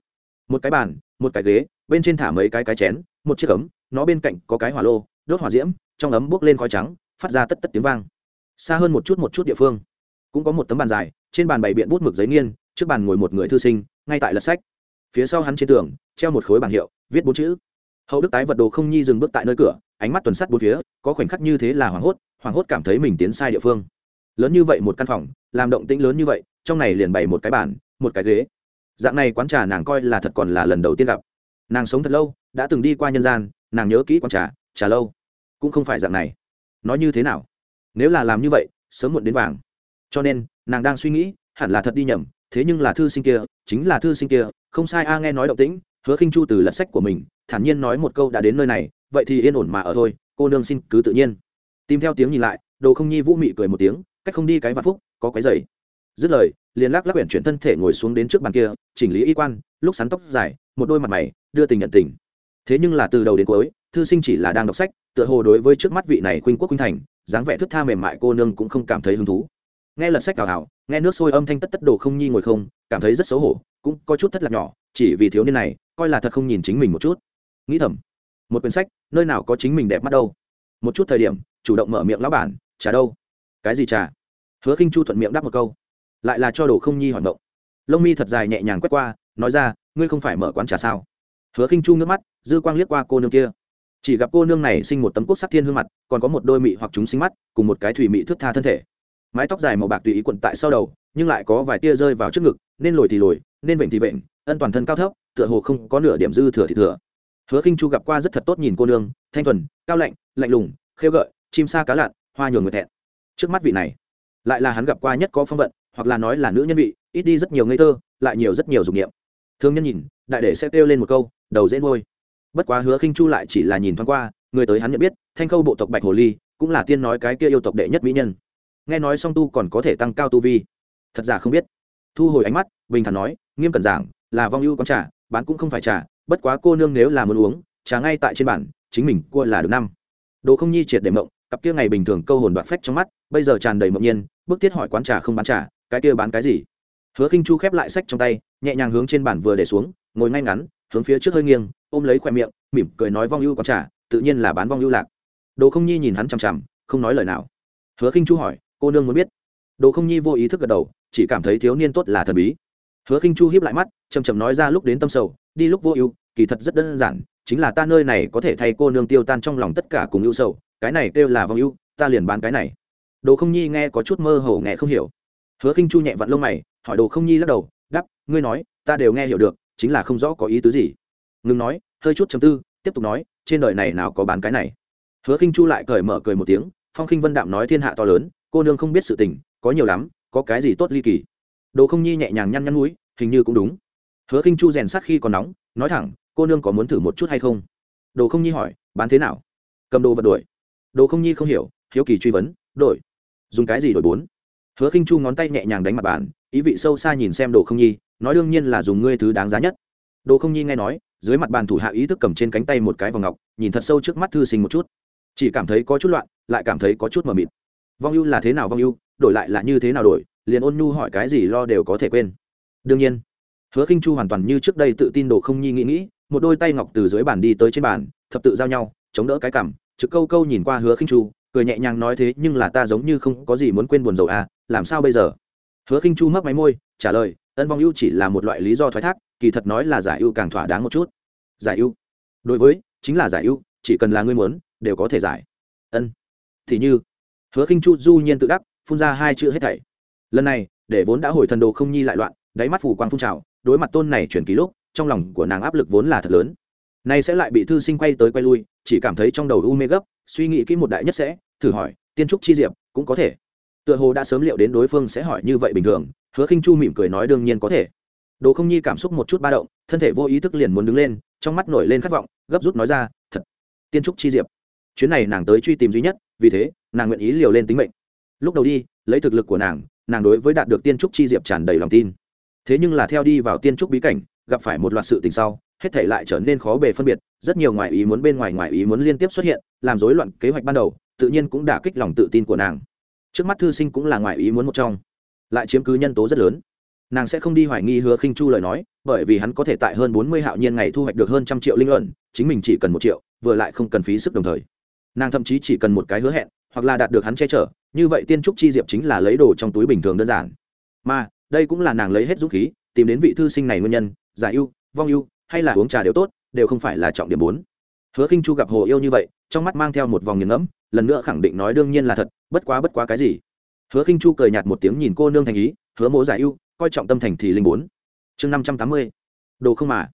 Một cái bàn, một cái ghế, bên trên thả mấy cái cái chén, một chiếc ấm, nó bên cạnh có cái hỏa lô, đốt hỏa diễm, trong ấm bốc lên khói trắng, phát ra tất tất tiếng vang xa hơn một chút một chút địa phương. Cũng có một tấm bàn dài, trên bàn bày biện bút mực giấy nghiên, trước bàn ngồi một người thư sinh, ngay tại lật sách. Phía sau hắn trên tường, treo một khối bảng hiệu, viết bốn chữ. Hậu đức tái vật đồ không nhi dừng bước tại nơi cửa, ánh mắt tuần sắt bốn phía, có khoảnh khắc như thế là hoảng hốt hoảng hốt cảm thấy mình tiến sai địa phương. Lớn như vậy một căn phòng, làm động tĩnh lớn như vậy, trong này liền bày một cái bàn, một cái ghế. Dạng này quán trà nàng coi là thật còn là lần đầu tiên gặp. Nàng sống thật lâu, đã từng đi qua nhân gian, nàng nhớ kỹ quán trà trà lâu. Cũng không phải dạng này. Nói như thế nào? Nếu là làm như vậy, sớm muộn đến vàng. Cho nên, nàng đang suy nghĩ, hẳn là thật đi nhầm, thế nhưng là thư sinh kia, chính là thư sinh kia, không sai a, nghe nói động tĩnh, hứa khinh chu từ lật sách của mình, thản nhiên nói một câu đã đến nơi này, vậy thì yên ổn mà ở thôi, cô nương xin cứ tự nhiên. Tìm theo tiếng nhìn lại, đồ không nhi vũ mị cười một tiếng, cách không đi cái vạn phúc, có cái giày dứt lời, liền lắc lắc quyển chuyển thân thể ngồi xuống đến trước bàn kia, chỉnh lý y quan, lúc sắn tóc dài, một đôi mặt mày, đưa tình nhận tình. Thế nhưng là từ đầu đến cuối, thư sinh chỉ là đang đọc sách, tựa hồ đối với trước mắt vị này khuynh quốc khuynh thành dáng vẻ thức tha mềm mại cô nương cũng không cảm thấy hứng thú. Nghe lật sách cào hào, nghe nước sôi âm thanh tất tất đồ không nhi ngồi không, cảm thấy rất xấu hổ, cũng có chút thất lạc nhỏ, chỉ vì thiếu niên này, coi là thật không nhìn chính mình một chút. Nghĩ thầm, một quyển sách, nơi nào có chính mình đẹp mắt đâu. Một chút thời điểm, chủ động mở miệng lão bản, trà đâu? Cái gì trà? Hứa khinh chu thuận miệng đáp một câu, lại là cho đồ không nhi hoạt động. Lông mi thật dài nhẹ nhàng quét qua, nói ra, ngươi không phải mở quán trà sao? Hứa khinh chu nước mắt, dư quang liếc qua cô nương kia chỉ gặp cô nương này sinh một tấm quốc sắc thiên hương mặt, còn có một đôi mị hoặc chúng sinh mắt, cùng một cái thủy mị thước tha thân thể. Mái tóc dài màu bạc tùy ý quận tại sau đầu, nhưng lại có vài tia rơi vào trước ngực, nên lồi thì lồi, nên vịnh thì vịnh ân toàn thân cao thấp, tựa hồ không có nửa điểm dư thừa thì thừa. Hứa khinh chu gặp qua rất thật tốt nhìn cô nương, thanh thuần, cao lạnh lạnh lùng, khêu gợi, chim sa cá lặn, hoa nhường người thẹn. Trước mắt vị này, lại là hắn gặp qua nhất có phong vận, hoặc là nói là nữ nhân vị, ít đi rất nhiều ngây thơ, lại nhiều rất nhiều dục nghiệm thương nhân nhìn, đại đệ sẽ kêu lên một câu, đầu dễ nuôi bất quá hứa khinh chu lại chỉ là nhìn thoáng qua, người tới hắn nhận biết, thanh khâu bộ tộc bạch hồ ly cũng là tiên nói cái kia yêu tộc đệ nhất mỹ nhân. Nghe nói song tu còn có thể tăng cao tu vi. Thật giả không biết. Thu hồi ánh mắt, bình thản nói, nghiêm cẩn giảng, là vong ưu con trà, bán cũng không phải trà, bất quá cô nương nếu là muốn uống, trà ngay tại trên bản chính mình cua là được năm. Đồ không nhi triệt để mộng, cặp kia ngày bình thường câu hồn đoạt phách trong mắt, bây giờ tràn đầy mộng nhiên, bước tiết hỏi quán trà không bán trà, cái kia bán cái gì? Hứa khinh chu khép lại sách trong tay, nhẹ nhàng hướng trên bản vừa để xuống, ngồi ngay ngắn, hướng phía trước hơi nghiêng ôm lấy khoe miệng, mỉm cười nói vong ưu còn trả, tự nhiên là bán vong ưu lạc. Đồ không nhi nhìn hắn chằm chằm, không nói lời nào. Hứa khinh chu hỏi, cô nương muốn biết? Đồ không nhi vô ý thức gật đầu, chỉ cảm thấy thiếu niên tốt là thần bí. Hứa khinh chu hiếp lại mắt chầm chầm nói ra lúc đến tâm sầu, đi lúc vô ưu, kỳ thật rất đơn giản, chính là ta nơi này có thể thay cô nương tiêu tan trong lòng tất cả cùng ưu sầu, cái này kêu là vong ưu, ta liền bán cái này. Đồ không nhi nghe có chút mơ hồ nghe không hiểu. Hứa khinh chu nhẹ vặn lông mày, hỏi đồ không nhi lắc đầu đắp ngươi nói, ta đều nghe hiểu được, chính là không rõ có ý tứ gì ngừng nói, hơi chút chấm tư, tiếp tục nói, trên đời này nào có bán cái này. Hứa khinh chu lại cởi mở cười một tiếng, phong khinh vân đạm nói thiên hạ to lớn, cô nương không biết sự tình, có nhiều lắm, có cái gì tốt ly kỳ. Đồ không nhi nhẹ nhàng nhăn nhăn mũi hình như cũng đúng. Hứa khinh chu rèn sát khi còn nóng, nói thẳng, cô nương có muốn thử một chút hay không? Đồ không nhi hỏi, bán thế nào? Cầm đồ vật đổi đồ không nhi không hiểu, hiếu kỳ truy vấn đổi dùng cái gì đổi bốn? Hứa khinh chu ngón tay nhẹ nhàng đánh mặt bàn, ý vị sâu xa nhìn xem đồ không nhi, nói đương nhiên là dùng ngươi thứ đáng giá nhất. Đồ không nhi nghe nói dưới mặt bàn thủ hạ ý thức cầm trên cánh tay một cái vòng ngọc, nhìn thật sâu trước mắt thư sinh một chút. Chỉ cảm thấy có chút loạn, lại cảm thấy có chút mờ mịt. Vong ưu là thế nào vong ưu, đổi lại là như thế nào đổi, liền ôn nhu hỏi cái gì lo đều có thể quên. Đương nhiên, hứa khinh chu hoàn toàn như trước đây tự tin đồ không nhi nghĩ nghĩ, một đôi tay ngọc từ dưới bàn đi tới trên bàn, thập tự giao nhau, chống đỡ cái cằm, trực câu câu nhìn qua hứa khinh chu, cười nhẹ nhàng nói thế nhưng là ta giống như không có gì muốn quên buồn rầu à làm sao bây giờ? Hứa khinh chu mấp máy môi, trả lời, ân vong ưu chỉ là một loại lý do thoái thác kỳ thật nói là giải ưu càng thỏa đáng một chút. Giải ưu? Đối với, chính là giải ưu, chỉ cần là ngươi muốn, đều có thể giải. Ân. Thì như, hứa khinh chu du nhiên tự đắc, phun ra hai chữ hết thảy. Lần này, để vốn đã hồi thần đồ không nhi lại loạn, đáy mắt phủ quang phun trào, đối mặt tôn này chuyển ký lúc, trong lòng của nàng áp lực vốn là thật lớn. Nay sẽ lại bị thư sinh quay tới quay lui, chỉ cảm thấy trong đầu u mê gấp, suy nghĩ kỹ một đại nhất sẽ, thử hỏi, tiên trúc chi diệp, cũng có thể? Tựa hồ đã sớm liệu đến đối phương sẽ hỏi như vậy bình thường, hứa khinh chu mỉm cười nói đương nhiên có thể đồ không nhi cảm xúc một chút ba động, thân thể vô ý thức liền muốn đứng lên, trong mắt nổi lên khát vọng, gấp rút nói ra, thật, tiên trúc chi diệp, chuyến này nàng tới truy tìm duy nhất, vì thế, nàng nguyện ý liều lên tính mệnh. Lúc đầu đi, lấy thực lực của nàng nàng đối với đạt được tiên trúc chi diệp tràn đầy lòng tin. Thế nhưng là theo đi vào tiên trúc bí cảnh, gặp phải một loạt sự tình sau, hết thể lại trở nên khó bề phân biệt, rất nhiều ngoại ý muốn bên ngoài ngoại ý muốn liên tiếp xuất hiện, làm rối loạn kế hoạch ban đầu, tự nhiên cũng đả kích lòng tự tin của nàng. Trước mắt thư sinh cũng là ngoại ý muốn một trong, lại chiếm cứ nhân tố rất lớn nàng sẽ không đi hoài nghi hứa khinh chu lời nói, bởi vì hắn có thể tại hơn bốn mươi hạo nhiên ngày thu hoạch được hơn trăm triệu linh luận, chính mình chỉ cần một triệu, vừa lại không cần phí sức đồng thời. Nàng thậm chí chỉ cần một cái hứa hẹn, hoặc là đạt được hắn che chở, như vậy tiên trúc chi diệp chính là lấy đồ trong túi bình thường đơn giản. Mà, đây cũng là nàng lấy hết dũng khí, tìm đến vị thư sinh này nguyên nhân, giải ưu, vong ưu, hay là uống trà đều tốt, đều không phải là trọng điểm bốn. Hứa khinh chu gặp hồ yêu như vậy, trong mắt mang theo một vòng nghiền ngẫm, lần nữa khẳng định nói đương nhiên là thật, bất quá bất quá cái gì? Hứa khinh chu cười nhạt một tiếng nhìn cô nương thành ý, hứa mỗ giải ưu coi trọng tâm thành thì linh bốn. Chương năm trăm tám mươi. Đồ không mà.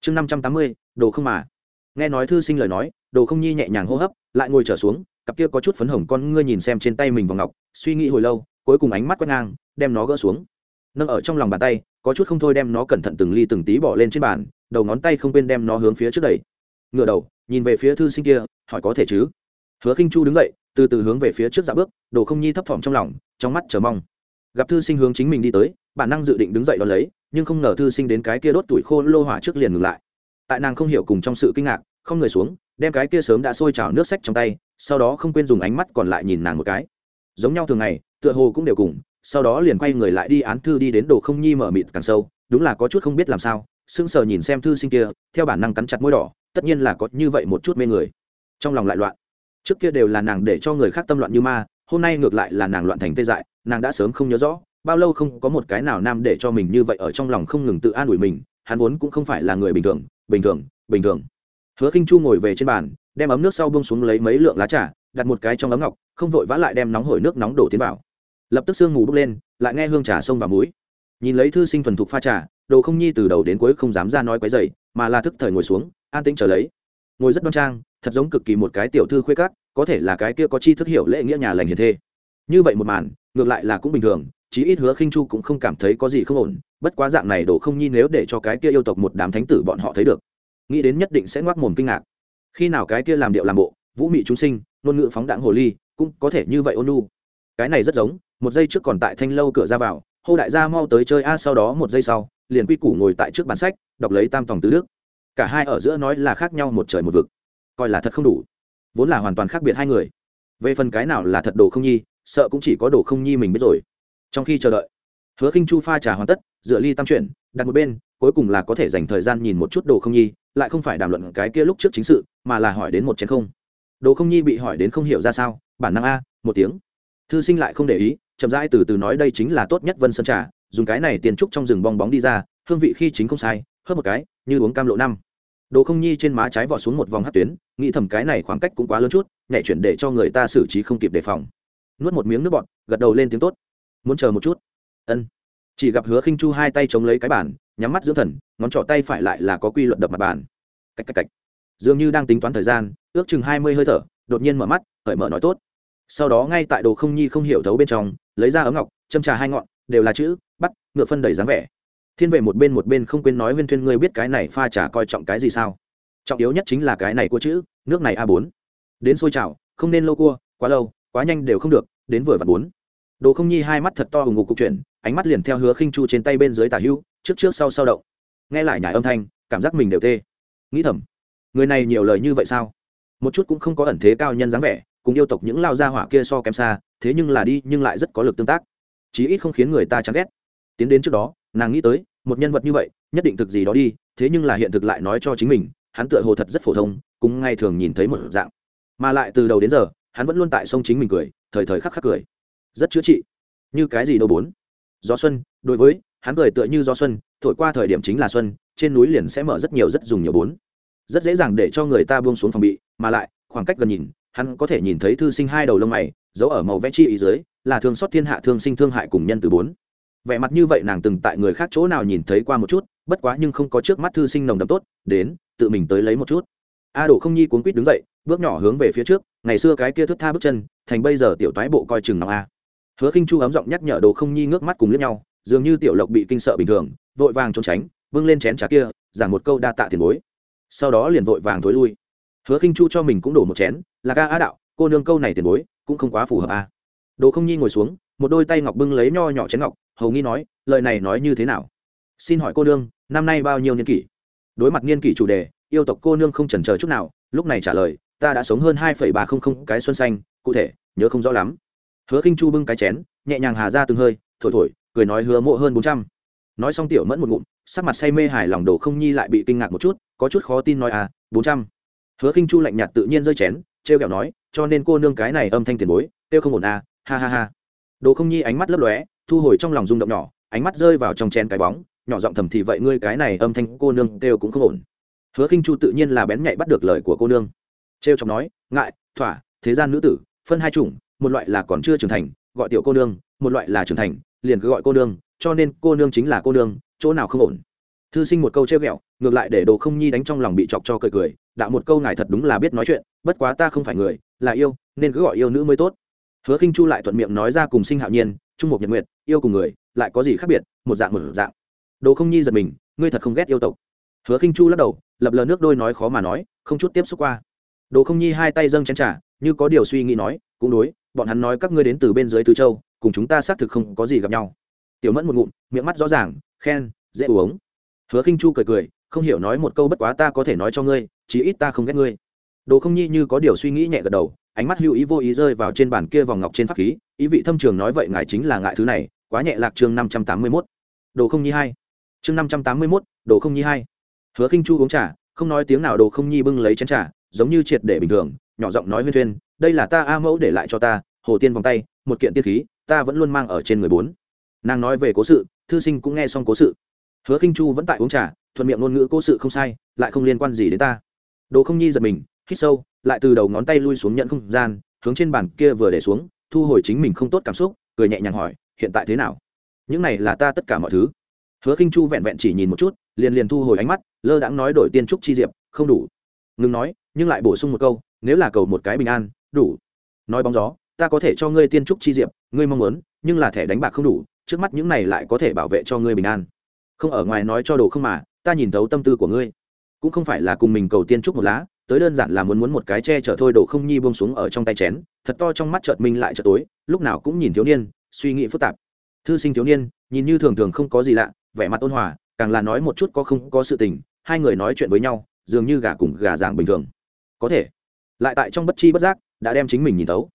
Chương năm trăm tám mươi, đồ không mà. Nghe nói thư sinh lời nói, đồ không nhi nhẹ nhàng hô hấp, lại ngồi trở xuống, cặp kia có chút phấn hồng con ngươi nhìn xem trên tay mình vào ngọc, suy nghĩ hồi lâu, cuối cùng ánh mắt quét ngang, đem nó gỡ xuống. Nâng ở trong lòng bàn tay, có chút không thôi đem nó cẩn thận từng ly từng tí bỏ lên trên bàn, đầu ngón tay không quên đem nó hướng phía trước đẩy. Ngựa đầu, nhìn về phía thư sinh kia, hỏi có thể chứ? Hứa khinh chu đứng dậy, từ từ hướng về phía trước dạ bước, đồ không nhi thấp thỏm trong lòng, trong mắt chờ mong. Gặp thư sinh hướng chính mình đi tới bản năng dự định đứng dậy đón lấy, nhưng không ngờ thư sinh đến cái kia đốt tuổi khô lô hỏa trước liền ngừng lại. Tại nàng không hiểu cùng trong sự kinh ngạc, không người xuống, đem cái kia sớm đã sôi trào nước sách trong tay, sau đó không quên dùng ánh mắt còn lại nhìn nàng một cái. Giống nhau thường ngày, tựa hồ cũng đều cùng, sau đó liền quay người lại đi án thư đi đến đồ không nhi mở mịt càng sâu, đúng là có chút không biết làm sao, sững sờ nhìn xem thư sinh kia, theo bản năng cắn chặt môi đỏ, tất nhiên là có như vậy một chút mê người. Trong lòng lại loạn. Trước kia đều là nàng để cho người khác tâm loạn như ma, hôm nay ngược lại là nàng loạn thành tê dại, nàng đã sớm không nhớ rõ bao lâu không có một cái nào nam để cho mình như vậy ở trong lòng không ngừng tự an ủi mình, hắn vốn cũng không phải là người bình thường bình thường bình thường. Hứa khinh chu ngồi về trên bàn, đem ấm nước sau bông xuống lấy mấy lượng lá trà, đặt một cái trong ấm ngọc, không vội vã lại đem nóng hổi nước nóng đổ tiến vào. Lập tức sương mù bốc lên, lại nghe hương trà sông và muối nhìn lấy thư sinh thuần thục pha trà, đồ không nhi từ đầu đến cuối không dám ra nói quấy dày mà là thức thời ngồi xuống, an tĩnh trở lấy. Ngồi rất đoan trang, thật giống cực kỳ một cái tiểu thư khuê cát có thể là cái kia có chi thức hiểu lễ nghĩa nhà lành hiền thê. Như vậy một màn, ngược lại là cũng bình thường chí ít hứa khinh chu cũng không cảm thấy có gì không ổn, bất quá dạng này đồ không nhi nếu để cho cái kia yêu tộc một đám thánh tử bọn họ thấy được, nghĩ đến nhất định sẽ ngoác mồm kinh ngạc. Khi nào cái kia làm điệu làm bộ, vũ mị chúng sinh, ngôn ngữ phóng đạn hồ ly, cũng có thể như vậy ôn nu cái này rất giống, một giây trước còn tại thanh lâu cửa ra vào, hô đại gia mau tới chơi a, sau đó một giây sau, liền quy củ ngồi tại trước bàn sách, đọc lấy tam tòng tứ đức. Cả hai ở giữa nói là khác nhau một trời một vực, coi là thật không đủ. Vốn là hoàn toàn khác biệt hai người. Về phần cái nào là thật đồ không nhi, sợ cũng chỉ có đồ không nhi mình biết rồi trong khi chờ đợi, hứa khinh chu pha trà hoàn tất, dựa ly tam chuyển, đặt một bên, cuối cùng là có thể dành thời gian nhìn một chút đồ không nhi, lại không phải đàm luận cái kia lúc trước chính sự, mà là hỏi đến một chén không. Đồ không nhi bị hỏi đến không hiểu ra sao, bản năng a, một tiếng. Thư sinh lại không để ý, chậm rãi từ từ nói đây chính là tốt nhất vân sơn trà, dùng cái này tiền trúc trong rừng bong bóng đi ra, hương vị khi chính không sai, hớp một cái, như uống cam lộ năm. Đồ không nhi trên má trái vọt xuống một vòng hát tuyến, nghĩ thầm cái này khoảng cách cũng quá lớn chút nhảy chuyển để cho người ta xử trí không kịp đề phòng. Nuốt một miếng nước bọt, gật đầu lên tiếng tốt muốn chờ một chút. Ân. Chỉ gặp hứa khinh chu hai tay chống lấy cái bàn, nhắm mắt dưỡng thần, ngón trỏ tay phải lại là có quy luật đập mặt bàn. Cách cách cách dường như đang tính toán thời gian, ước chừng hai mươi hơi thở, đột nhiên mở mắt cởi mở nói tốt. Sau đó ngay tại đồ không nhi không hiểu thấu bên trong, lấy ra ấm ngọc, châm trà hai ngọn, đều là chữ, bắt, ngựa phân đầy dáng vẻ. Thiên về một bên một bên không quên nói nguyên thuyên ngươi biết cái này pha trà coi trọng cái gì sao? Trọng yếu nhất chính là cái này của chữ, nước này a bốn. Đến sôi trào không nên lâu cua, quá lâu, quá nhanh đều không được, đến vừa vặn bốn đồ không nhi hai mắt thật to hùng ngục cục chuyển, ánh mắt liền theo hứa khinh chu trên tay bên dưới tả hữu, trước trước sau sau động. Nghe lại nhải âm thanh, cảm giác mình đều tê. Nghĩ thầm, người này nhiều lời như vậy sao? Một chút cũng không có ẩn thế cao nhân dáng vẻ, cùng yêu tộc những lao gia hỏa kia so kém xa, thế nhưng là đi, nhưng lại rất có lực tương tác. Chí ít không khiến người ta chán ghét. Tiến đến trước đó, nàng nghĩ tới, một nhân vật như vậy, nhất định thực gì đó đi, thế nhưng là hiện thực lại nói cho chính mình, hắn tựa hồ thật rất phổ thông cũng ngay thường nhìn thấy một dạng. Mà lại từ đầu đến giờ, hắn vẫn luôn tại sông chính mình cười, thời thời khắc khắc cười rất chữa trị. Như cái gì đâu bốn? Gió xuân, đối với hắn cười tựa như gió xuân, thổi qua thời điểm chính là xuân, trên núi liền sẽ mở rất nhiều rất dùng nhiều bốn. Rất dễ dàng để cho người ta buông xuống phòng bị, mà lại, khoảng cách gần nhìn, hắn có thể nhìn thấy thư sinh hai đầu lông mày giấu ở màu vẽ chi ý dưới, là thương xót thiên hạ thương sinh thương hại cùng nhân từ bốn. Vẻ mặt như vậy nàng từng tại người khác chỗ nào nhìn thấy qua một chút, bất quá nhưng không có trước mắt thư sinh nồng đậm tốt, đến, tự mình tới lấy một chút. A đổ không nhi cuốn quýt đứng dậy, bước nhỏ hướng về phía trước, ngày xưa cái kia thức tha bước chân, thành bây giờ tiểu toái bộ coi chừng nào a hứa khinh chu ấm giọng nhắc nhở đồ không nhi ngước mắt cùng lướt nhau, dường như tiểu lộc bị kinh sợ bình thường, vội vàng trốn tránh vươn lên chén trà kia, giảng một câu đa tạ tiền bối. Sau đó liền vội vàng thối lui. Hứa khinh chu cho mình cũng đổ một chén là ca á đạo, cô nương câu này tiền bối, cũng không quá phù hợp a đồ không nhi ngồi xuống, một đôi tay ngọc bưng lấy nho nhỏ chén ngọc, hầu nghi nói, lời này nói như thế nào? Xin hỏi cô nương, năm nay bao nhiêu niên kỷ? Đối mặt niên kỷ chủ đề, yêu tộc cô nương không chần chờ chút nào, lúc này trả lời, ta đã sống hơn hai ba không không cái xuân xanh, cụ thể, nhớ không rõ lắm hứa khinh chu bưng cái chén, nhẹ nhàng hà ra từng hơi, thổi thổi, cười nói hứa mộ hơn bốn trăm. Nói xong tiểu mẫn một ngụm, sắc mặt say mê hài lòng đồ không nhi lại bị kinh ngạc một chút, có chút khó tin nói à bốn trăm. Hứa khinh chu lạnh nhạt tự nhiên rơi chén, trêu kẹo nói, cho nên cô nương cái này âm thanh tiền bối tiêu không ổn à ha ha ha. Đồ không nhi ánh mắt lấp lóe, thu hồi trong lòng rung động nhỏ, ánh mắt rơi vào trong chén cái bóng, nhỏ giọng thầm thì, vậy ngươi cái này âm thanh cô nương kêu cũng không ổn. Hứa khinh chu tự nhiên là bén nhạy bắt được lời của cô nương. Trêu chọc nói, ngại, thỏa, thế gian nữ tử, phân hai chủng một loại là còn chưa trưởng thành, gọi tiểu cô nương, một loại là trưởng thành, liền cứ gọi cô nương, cho nên cô nương chính là cô nương, chỗ nào không ổn. Thư sinh một câu treo ghẹo, ngược lại để đồ không nhi đánh trong lòng bị chọc cho cười cười, đạo một câu ngài thật đúng là biết nói chuyện, bất quá ta không phải người, là yêu, nên cứ gọi yêu nữ mới tốt. Hứa khinh chu lại thuận miệng nói ra cùng sinh hạo nhiên, trung một nhật nguyệt, yêu cùng người, lại có gì khác biệt, một dạng một dạng. Đồ không nhi giật mình, ngươi thật không ghét yêu tộc. Hứa khinh chu lắc đầu, lập lờ nước đôi nói khó mà nói, không chút tiếp xúc qua. Đồ không nhi hai tay dâng chén trả như có điều suy nghĩ nói, cũng đối bọn hắn nói các ngươi đến từ bên dưới tứ châu, cùng chúng ta xác thực không có gì gặp nhau. Tiểu mẫn một ngụm, miệng mắt rõ ràng, khen, dễ uống. Hứa khinh chu cười cười, không hiểu nói một câu bất quá ta có thể nói cho ngươi, chí ít ta không ghét ngươi. Đồ không nhi như có điều suy nghĩ nhẹ gật đầu, ánh mắt hữu ý vô ý rơi vào trên bàn kia vòng ngọc trên pháp khí, ý vị thâm trường nói vậy ngài chính là ngại thứ này, quá nhẹ lạc chương năm trăm tám mươi mốt. Đồ không nhi hai. Chương năm trăm tám mươi mốt, đồ không nhi hai. Hứa khinh chu uống trà, không nói tiếng nào đồ không nhi bưng lấy chén trà, giống như triệt để bình thường, nhỏ giọng nói huyên thuyên đây là ta a mẫu để lại cho ta, hồ tiên vòng tay, một kiện tiên khí, ta vẫn luôn mang ở trên người bốn. Nàng nói về cố sự, thư sinh cũng nghe xong cố sự. Hứa khinh chu vẫn tại uống trà, thuận miệng ngôn ngữ cố sự không sai, lại không liên quan gì đến ta. Đồ không nhi giật mình, hít sâu, lại từ đầu ngón tay lui xuống nhận không gian, hướng trên bàn kia vừa để xuống, thu hồi chính mình không tốt cảm xúc, cười nhẹ nhàng hỏi, hiện tại thế nào? Những này là ta tất cả mọi thứ. Hứa khinh chu vẹn vẹn chỉ nhìn một chút, liền liền thu hồi ánh mắt, lơ đãng nói đổi tiên trúc chi diệp, không đủ. Ngừng nói, nhưng lại bổ sung một câu, nếu là cầu một cái bình an đủ. Nói bóng gió, ta có thể cho ngươi tiên trúc chi diệp, ngươi mong muốn, nhưng là thẻ đánh bạc không đủ, trước mắt những này lại có thể bảo vệ cho ngươi bình an. Không ở ngoài nói cho đồ không mà, ta nhìn thấu tâm tư của ngươi. Cũng không phải là cùng mình cầu tiên trúc một lá, tới đơn giản là muốn muốn một cái che chở thôi đồ không nhi buông xuống ở trong tay chén, thật to trong mắt chợt minh lại chợt tối, lúc nào cũng nhìn thiếu niên, suy nghĩ phức tạp. Thư sinh thiếu niên, nhìn như thường thường không có gì lạ, vẻ mặt ôn hòa, càng là nói một chút có không có sự tình, hai người nói chuyện với nhau, dường như gà cùng gà giảng bình thường. Có thể. Lại tại trong bất chi bất giác đã đem chính mình nhìn tấu,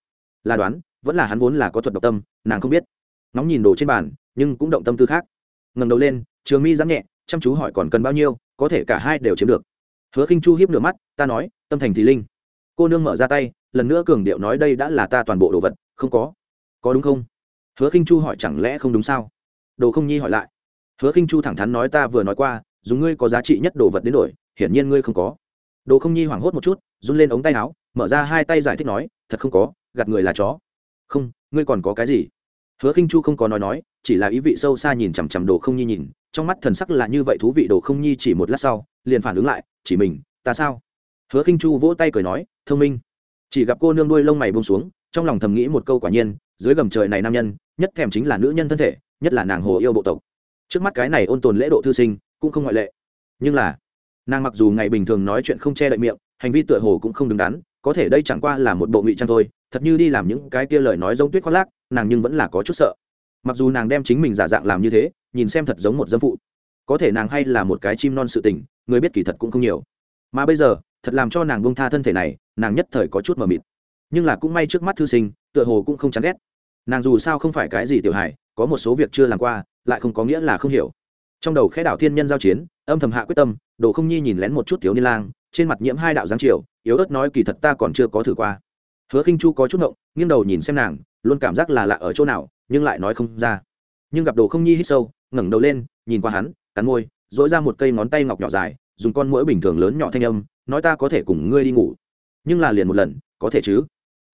là đoán vẫn là hắn vốn là có thuật độc tâm nàng không biết. Nóng nhìn đồ trên bàn nhưng cũng động tâm tư khác. Ngẩng đầu lên trường mi dám nhẹ chăm chú hỏi còn cần bao nhiêu có thể cả hai đều chiếm được. Hứa khinh chu hiếp nửa mắt ta nói tâm thành thì linh. Cô nương mở ra tay lần nữa cường điệu nói đây đã là ta toàn bộ đồ vật không có. Có đúng không? Hứa khinh chu hỏi chẳng lẽ không đúng sao? Đồ không nhi hỏi lại. Hứa khinh chu thẳng thắn nói ta vừa nói qua dùng ngươi có giá trị nhất đồ vật đến đổi hiển nhiên ngươi không có. Đồ không nhi hoảng hốt một chút run lên ống tay áo mở ra hai tay giải thích nói, thật không có, gạt người là chó. Không, ngươi còn có cái gì? Hứa khinh chu không có nói nói, chỉ là ý vị sâu xa nhìn chằm chằm đồ không nhi nhìn, trong mắt thần sắc là như vậy thú vị đồ không nhi chỉ một lát sau, liền phản ứng lại, chỉ mình, ta sao? Hứa khinh chu vỗ tay cười nói, thông minh. Chỉ gặp cô nương đuôi lông mày buông xuống, trong lòng thầm nghĩ một câu quả nhiên, dưới gầm trời này nam nhân, nhất thèm chính là nữ nhân thân thể, nhất là nàng hồ yêu bộ tộc. Trước mắt cái này ôn tồn lễ độ thư sinh, cũng không ngoại lệ. Nhưng là, nàng mặc dù ngày bình thường nói chuyện không che đậy miệng, hành vi tựa hồ cũng không đứng đắn có thể đây chẳng qua là một bộ ngụy trang thôi, thật như đi làm những cái kia lời nói giống tuyết khoác lác, nàng nhưng vẫn là có chút sợ. Mặc dù nàng đem chính mình giả dạng làm như thế, nhìn xem thật giống một dâm phụ. Có thể nàng hay là một cái chim non sự tình, người biết kỳ thật cũng không nhiều. Mà bây giờ, thật làm cho nàng bông tha thân thể này, nàng nhất thời có chút mờ mịt. Nhưng là cũng may trước mắt thư sinh, tựa hồ cũng không chán ghét. Nàng dù sao không phải cái gì tiểu hài, có một số việc chưa làm qua, lại không có nghĩa là không hiểu. Trong đầu khẽ đạo thiên nhân giao chiến, âm thầm hạ quyết tâm, đồ không nhi nhìn lén một chút thiếu niên lang trên mặt nhiễm hai đạo giáng triều yếu ớt nói kỳ thật ta còn chưa có thử qua. Hứa khinh chu có chút ngộng, nghiêng đầu nhìn xem nàng, luôn cảm giác là lạ ở chỗ nào, nhưng lại nói không ra. Nhưng gặp đồ không nhi hít sâu, ngẩng đầu lên, nhìn qua hắn, cắn môi dỗi ra một cây ngón tay ngọc nhỏ dài, dùng con mũi bình thường lớn nhỏ thanh âm, nói ta có thể cùng ngươi đi ngủ. Nhưng là liền một lần, có thể chứ?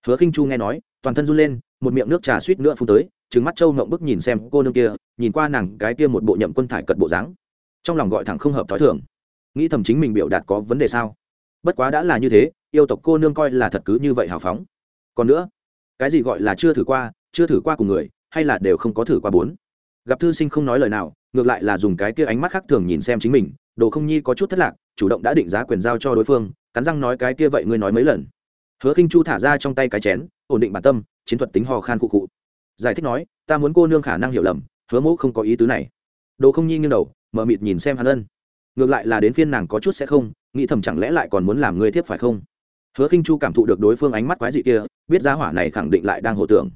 Hứa khinh chu nghe nói, toàn thân run lên, một miệng nước trà suýt nữa phun tới trứng mắt trâu ngậm bức nhìn xem cô nương kia, nhìn qua nàng cái kia một bộ nhậm quân thải cật bộ dáng. Trong lòng gọi thẳng không hợp thói thường nghĩ thầm chính mình biểu đạt có vấn đề sao? Bất quá đã là như thế, yêu tộc cô nương coi là thật cứ như vậy hào phóng. Còn nữa, cái gì gọi là chưa thử qua, chưa thử qua cùng người, hay là đều không có thử qua bốn? Gặp thư sinh không nói lời nào, ngược lại là dùng cái kia ánh mắt khác thường nhìn xem chính mình, đồ không nhi có chút thất lạc, chủ động đã định giá quyền giao cho đối phương, cắn răng nói cái kia vậy ngươi nói mấy lần. Hứa khinh chu thả ra trong tay cái chén, ổn định bản tâm, chiến thuật tính ho khan cụ cụ. Giải thích nói, ta muốn cô nương khả năng hiểu lầm, hứa mẫu không có ý tứ này. Đồ không nhi nghiêng đầu, mở mịt nhìn xem hắn ân ngược lại là đến phiên nàng có chút sẽ không, nghĩ thầm chẳng lẽ lại còn muốn làm người thiếp phải không? Hứa khinh chu cảm thụ được đối phương ánh mắt quái dị kia, biết giá hỏa này khẳng định lại đang hồ tưởng.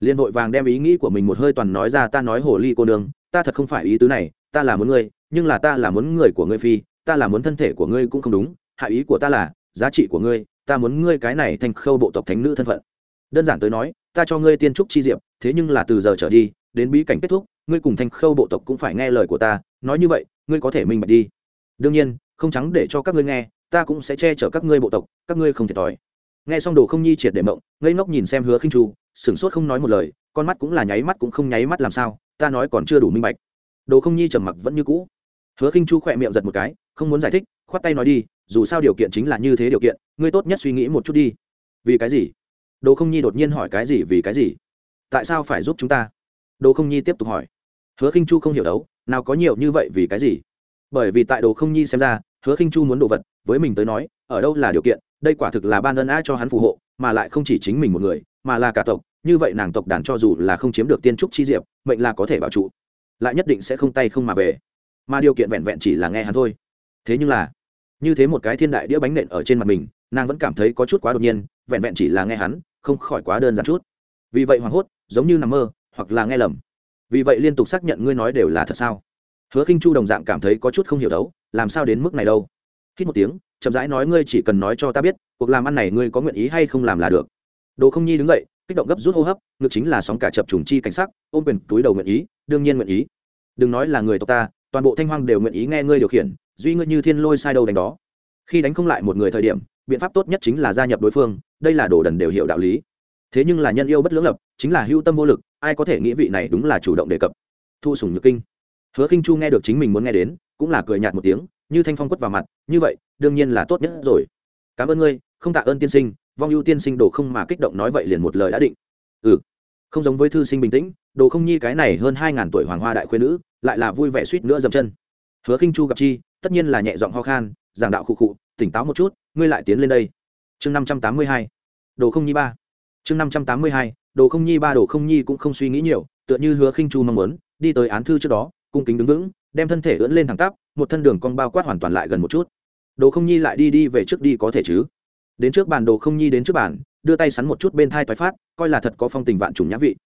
Liên vội vàng đem ý nghĩ của mình một hơi toàn nói ra, ta nói hồ ly cô nương, ta thật không phải ý tứ này, ta là muốn ngươi, nhưng là ta là muốn người của ngươi phi, ta là muốn thân thể của ngươi cũng không đúng, hạ ý của ta là, giá trị của ngươi, ta muốn ngươi cái này thành khâu bộ tộc thánh nữ thân phận. Đơn giản tới nói, ta cho ngươi tiên trúc chi diệp, thế nhưng là từ giờ trở đi, đến bí cảnh kết thúc, ngươi cùng thanh khâu bộ tộc cũng phải nghe lời của ta, nói như vậy, ngươi có thể minh bạch đi đương nhiên, không trắng để cho các ngươi nghe, ta cũng sẽ che chở các ngươi bộ tộc, các ngươi không thiệt thòi. Nghe xong đồ không nhi triệt để mộng, ngây ngốc nhìn xem hứa khinh chu sửng sốt không nói một lời, con mắt cũng là nháy mắt cũng không nháy mắt làm sao, ta nói còn chưa đủ minh bạch. Đồ không nhi trầm mặc vẫn như cũ. Hứa khinh chu khỏe miệng giật một cái, không muốn giải thích, khoát tay nói đi, dù sao điều kiện chính là như thế điều kiện, ngươi tốt nhất suy nghĩ một chút đi. Vì cái gì? Đồ không nhi đột nhiên hỏi cái gì, vì cái gì? Tại sao phải giúp chúng ta? Đồ không nhi tiếp tục hỏi. Hứa khinh chu không hiểu đấu, nào có nhiều như vậy vì cái gì? Bởi vì tại đồ không nhi xem ra, hứa khinh chu muốn đồ vật, với mình tới nói, ở đâu là điều kiện, đây quả thực là ban ân á cho hắn phù hộ, mà lại không chỉ chính mình một người, mà là cả tộc, như vậy nàng tộc đàn cho dù là không chiếm được tiên trúc chi diệp, mệnh là có thể bảo trụ, lại nhất định sẽ không tay không mà về. Mà điều kiện vẹn vẹn chỉ là nghe hắn thôi. Thế nhưng là, như thế một cái thiên đại đĩa bánh nện ở trên mặt mình, nàng vẫn cảm thấy có chút quá đột nhiên, vẹn vẹn chỉ là nghe hắn, không khỏi quá đơn giản chút. Vì vậy hoảng hốt, giống như nằm mơ, hoặc là nghe lầm. Vì vậy liên tục xác nhận ngươi nói đều là thật sao? Hứa khinh chu đồng dạng cảm thấy có chút không hiểu đấu, làm sao đến mức này đâu? Hít một tiếng, chậm rãi nói ngươi chỉ cần nói cho ta biết, cuộc làm ăn này ngươi có nguyện ý hay không làm là được. Đồ không nhi đứng dậy, kích động gấp rút hô hấp, ngực chính là sóng cả chập trùng chi cảnh sắc, ôm quyền túi đầu nguyện ý, đương nhiên nguyện ý. Đừng nói là người tộc ta, toàn bộ thanh hoang đều nguyện ý nghe ngươi điều khiển, duy ngươi như thiên lôi sai đầu đánh đó. Khi đánh không lại một người thời điểm, biện pháp tốt nhất chính là gia nhập đối phương, đây là đồ đần đều hiểu đạo lý. Thế nhưng là nhân yêu bất lưỡng lập, chính là hưu tâm vô lực, ai có thể nghĩ vị này đúng là chủ động đề cập. Thu sùng nhược kinh hứa khinh chu nghe được chính mình muốn nghe đến, cũng là cười nhạt một tiếng, như thanh phong quất vào mặt, như vậy, đương nhiên là tốt nhất rồi. Cảm ơn ngươi, không tạ ơn tiên sinh, vong ưu tiên sinh đồ không mà kích động nói vậy liền một lời đã định. Ừ không giống với thư sinh bình tĩnh, đồ không nhi cái này hơn hai ngàn tuổi hoàng hoa đại khuyên nữ, lại là vui vẻ suýt nữa dậm chân. Hứa khinh chu gặp chi, tất nhiên là nhẹ giọng ho khan, giảng đạo khụ khụ, tỉnh táo một chút, ngươi lại tiến lên đây. Chương năm trăm tám mươi hai, đồ không nhi ba. Chương năm trăm tám mươi hai, đồ không nhi ba đồ không nhi cũng không suy nghĩ nhiều, tựa như hứa khinh chu mong muốn, đi tới án thư trước đó cung kính đứng vững, đem thân thể ưỡn lên thẳng tắp, một thân đường cong bao quát hoàn toàn lại gần một chút. Đồ không nhi lại đi đi về trước đi có thể chứ? Đến trước bàn đồ không nhi đến trước bàn, đưa tay sắn một chút bên thai toái phát, coi là thật có phong tình vạn trùng nhã vị.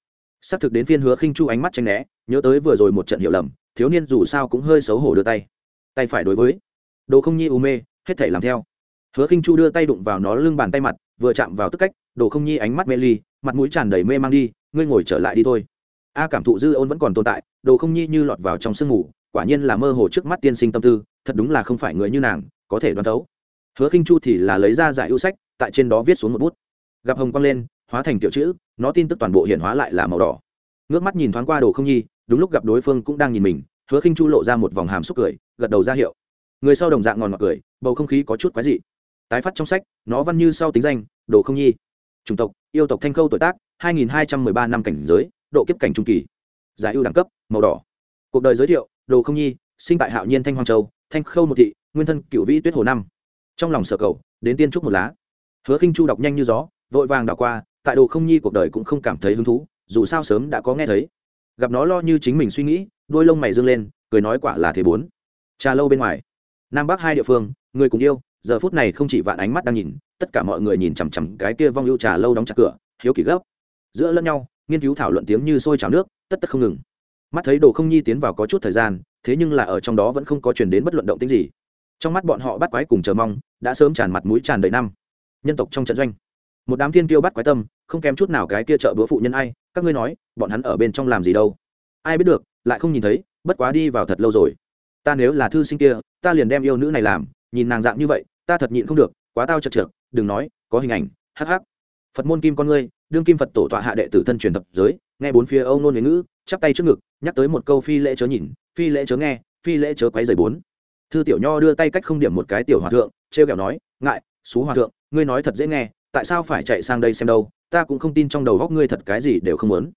Xác thực đến phiên hứa khinh chu ánh mắt tranh né, nhớ tới vừa rồi một trận hiểu lầm, thiếu niên dù sao cũng hơi xấu hổ đưa tay. Tay phải đối với đồ không nhi u mê, hết thể làm theo. Hứa khinh chu đưa tay đụng vào nó lưng bàn tay mặt, vừa chạm vào tức cách, đồ không nhi ánh mắt mê ly, mặt mũi tràn đầy mê mang đi, ngươi ngồi trở lại đi thôi. A, cảm thụ dư ôn vẫn còn tồn tại đồ không nhi như lọt vào trong sương mù, quả nhiên là mơ hồ trước mắt tiên sinh tâm tư, thật đúng là không phải người như nàng, có thể đoán thấu. Hứa khinh chu thì là lấy ra giải ưu sách, tại trên đó viết xuống một bút. Gặp hồng quang lên, hóa thành tiểu chữ, nó tin tức toàn bộ hiện hóa lại là màu đỏ. Ngước mắt nhìn thoáng qua đồ không nhi, đúng lúc gặp đối phương cũng đang nhìn mình, hứa khinh chu lộ ra một vòng hàm xúc cười, gật đầu ra hiệu. Người sau đồng dạng ngòn ngọt cười, bầu không khí có chút quái dị. Tái phát trong sách, nó văn như sau tính danh, đồ không nhi. Chủng tộc, yêu tộc thanh khâu tuổi tác 2213 năm cảnh giới, độ kiếp cảnh trung kỳ giải ưu đẳng cấp, màu đỏ. Cuộc đời giới thiệu, đồ không nhi, sinh tại hạo nhiên thanh hoàng châu, thanh khâu một thị, nguyên thân cựu vĩ tuyết hồ năm. Trong lòng sở cầu, đến tiên trúc một lá. Hứa khinh chu đọc nhanh như gió, vội vàng đọc qua, tại đồ không nhi cuộc đời cũng không cảm thấy hứng thú, dù sao sớm đã có nghe thấy. Gặp nó lo như chính mình suy nghĩ, đôi lông mày dương lên, cười nói quả là thế bốn. Trà lâu bên ngoài, nam bắc hai địa phương, người cùng yêu, giờ phút này không chỉ vạn ánh mắt đang nhìn, tất cả mọi người nhìn chằm chằm cái kia vong ưu trà lâu đóng chặt cửa, hiếu kỳ gấp. Giữa lẫn nhau, nghiên cứu thảo luận tiếng như sôi trào nước tất tất không ngừng. Mắt thấy đồ không nhi tiến vào có chút thời gian, thế nhưng là ở trong đó vẫn không có chuyển đến bất luận động tính gì. Trong mắt bọn họ bắt quái cùng chờ mong, đã sớm tràn mặt mũi tràn đầy năm. Nhân tộc trong trận doanh. Một đám thiên tiêu bắt quái tâm, không kém chút nào cái kia trợ bữa phụ nhân ai, các ngươi nói, bọn hắn ở bên trong làm gì đâu? Ai biết được, lại không nhìn thấy, bất quá đi vào thật lâu rồi. Ta nếu là thư sinh kia, ta liền đem yêu nữ này làm, nhìn nàng dạng như vậy, ta thật nhịn không được, quá tao chật trượt, đừng nói, có hình ảnh, hắc hắc. Phật môn kim con ngươi, đương kim phật tổ tọa hạ đệ tử thân truyền thập giới nghe bốn phía âu nôn ngữ, chắp tay trước ngực, nhắc tới một câu phi lễ chớ nhìn, phi lễ chớ nghe, phi lễ chớ quấy rầy bốn. Thư tiểu nho đưa tay cách không điểm một cái tiểu hòa thượng, trêu kẹo nói, ngại, xú hòa thượng, ngươi nói thật dễ nghe, tại sao phải chạy sang đây xem đâu? Ta cũng không tin trong đầu góc ngươi thật cái gì đều không muốn.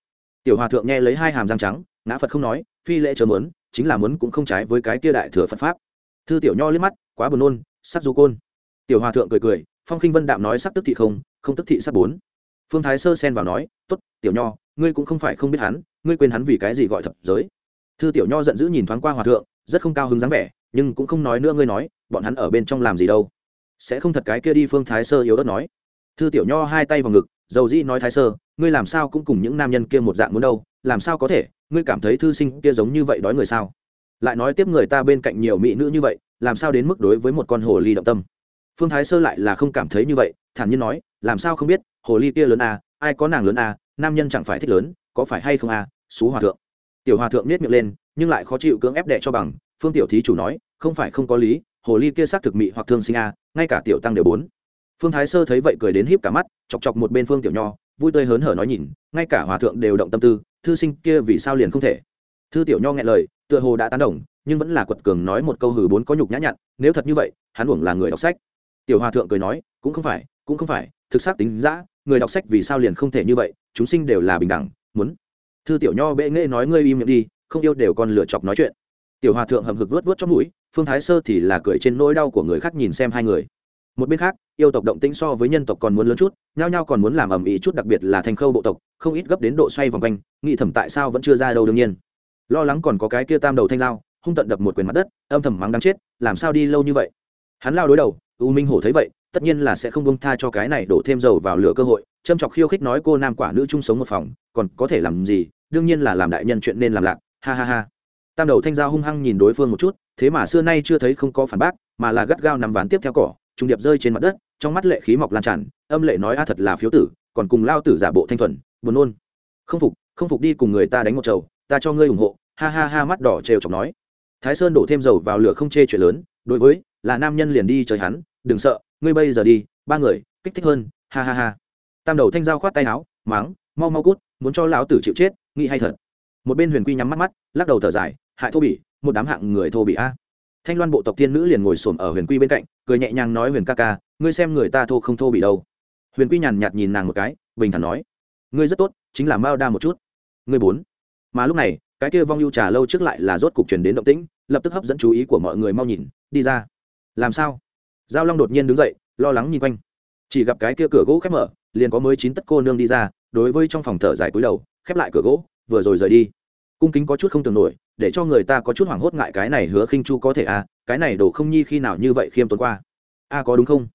Tiểu hòa thượng nghe lấy hai hàm răng trắng, ngã phật không nói, phi lễ chớ muốn, chính là muốn cũng không trái với cái kia đại thừa phật pháp. Thư tiểu nho liếc mắt, quá buồn nôn sắc du côn. Tiểu hòa thượng cười cười, phong khinh vân đạm nói sắc tức thị không không tức thị sắc bốn. Phương thái sơ xen vào nói t ố t tiểu nho ngươi cũng không phải không biết hắn ngươi quên hắn vì cái gì gọi thập giới. Thư tiểu nho giận dữ nhìn thoáng qua hòa thượng rất không cao hứng dáng vẻ nhưng cũng không nói nữa ngươi nói bọn hắn ở bên trong làm gì đâu. Sẽ không thật cái kia đi phương thái sơ yếu ớt nói. Thư tiểu nho hai tay vào ngực dầu dĩ nói thái sơ ngươi làm sao cũng cùng những nam nhân kia một dạng muốn đâu làm sao có thể ngươi cảm thấy thư sinh kia giống như vậy đói người sao? Lại nói tiếp người ta bên cạnh nhiều mỹ nữ như vậy làm sao đến mức đối với một con hồ ly động tâm? Phương thái sơ lại là không cảm thấy như vậy thản nhiên nói làm sao không biết hồ ly kia lớn à, ai có nàng lớn à, nam nhân chẳng phải thích lớn có phải hay không à, xú hòa thượng. Tiểu hòa thượng nết miệng lên nhưng lại khó chịu cưỡng ép đệ cho bằng. Phương tiểu thí chủ nói không phải không có lý hồ ly kia xác thực mị hoặc thương sinh à, ngay cả tiểu tăng đều bốn. Phương thái sơ thấy vậy cười đến híp cả mắt chọc chọc một bên phương tiểu nho vui tươi hớn hở nói nhìn ngay cả hòa thượng đều động tâm tư thư sinh kia vì sao liền không thể. Thư tiểu nho nghe lời tựa hồ đã tán đồng nhưng vẫn là quật cường nói một câu hừ bốn có nhục nhã nhặn nếu thật như vậy hắn uổng là người đọc sách. Tiểu hòa thượng cười nói cũng không phải cũng không phải thực xác tính giã người đọc sách vì sao liền không thể như vậy, chúng sinh đều là bình đẳng, muốn. Thư tiểu nho bệ nghệ nói ngươi im miệng đi, không yêu đều còn lựa chọc nói chuyện. Tiểu hòa thượng hầm hực vớt vớt trong mũi, phương thái sơ thì là cười trên nỗi đau của người khác nhìn xem hai người. Một bên khác, yêu tộc động tĩnh so với nhân tộc còn muốn lớn chút, nhao nhao còn muốn làm ầm ĩ chút đặc biệt là thành khâu bộ tộc, không ít gấp đến độ xoay vòng quanh, nghĩ thầm tại sao vẫn chưa ra đâu đương nhiên. Lo lắng còn có cái kia tam đầu thanh dao hung tận đập một quyền mặt đất, âm thầm mắng đáng chết, làm sao đi lâu như vậy. Hắn lao đối đầu, u minh hổ thấy vậy tất nhiên là sẽ không bông tha cho cái này đổ thêm dầu vào lửa cơ hội. Châm chọc khiêu khích nói cô nam quả nữ chung sống một phòng, còn có thể làm gì? Đương nhiên là làm đại nhân chuyện nên làm lạc. Ha ha ha. Tam đầu thanh giao hung hăng nhìn đối phương một chút, thế mà xưa nay chưa thấy không có phản bác, mà là gắt gao nằm ván tiếp theo cỏ trùng điệp rơi trên mặt đất, trong mắt lệ khí mọc lan tràn, âm lệ nói a thật là phiếu tử, còn cùng lao tử giả bộ thanh thuần, buồn nôn. Không phục không phục đi cùng người ta đánh một trầu ta cho ngươi ủng hộ. Ha ha ha mắt đỏ trêu chọc nói. Thái sơn đổ thêm dầu vào lửa không chê chuyện lớn, đối với là nam nhân liền đi chơi hắn, đừng sợ ngươi bây giờ đi, ba người, kích thích hơn, ha ha ha. Tam đầu thanh giao khoát tay áo máng mau mau cút, muốn cho lão tử chịu chết, nghĩ hay thật. Một bên huyền quy nhắm mắt mắt, lắc đầu thở dài, hại thô bỉ, một đám hạng người thô bỉ a. Thanh loan bộ tộc tiên nữ liền ngồi xổm ở huyền quy bên cạnh, cười nhẹ nhàng nói huyền ca ca, ngươi xem người ta thô không thô bỉ đâu. Huyền quy nhàn nhạt nhìn nàng một cái, bình thản nói, ngươi rất tốt, chính là mao đa một chút. Ngươi bốn. Mà lúc này, cái kia vong ưu trà lâu trước lại là rốt cục truyền đến động tĩnh, lập tức hấp dẫn chú ý của mọi người mau nhìn, đi ra. Làm sao? Giao long đột nhiên đứng dậy, lo lắng nhìn quanh. Chỉ gặp cái kia cửa gỗ khép mở, liền có mới chín tất cô nương đi ra, đối với trong phòng thở dài cúi đầu, khép lại cửa gỗ, vừa rồi rời đi. Cung kính có chút không tưởng nổi, để cho người ta có chút hoảng hốt ngại cái này hứa khinh chu có thể à cái này đổ không nhi khi nào như vậy khiêm tốn qua. A có đúng không?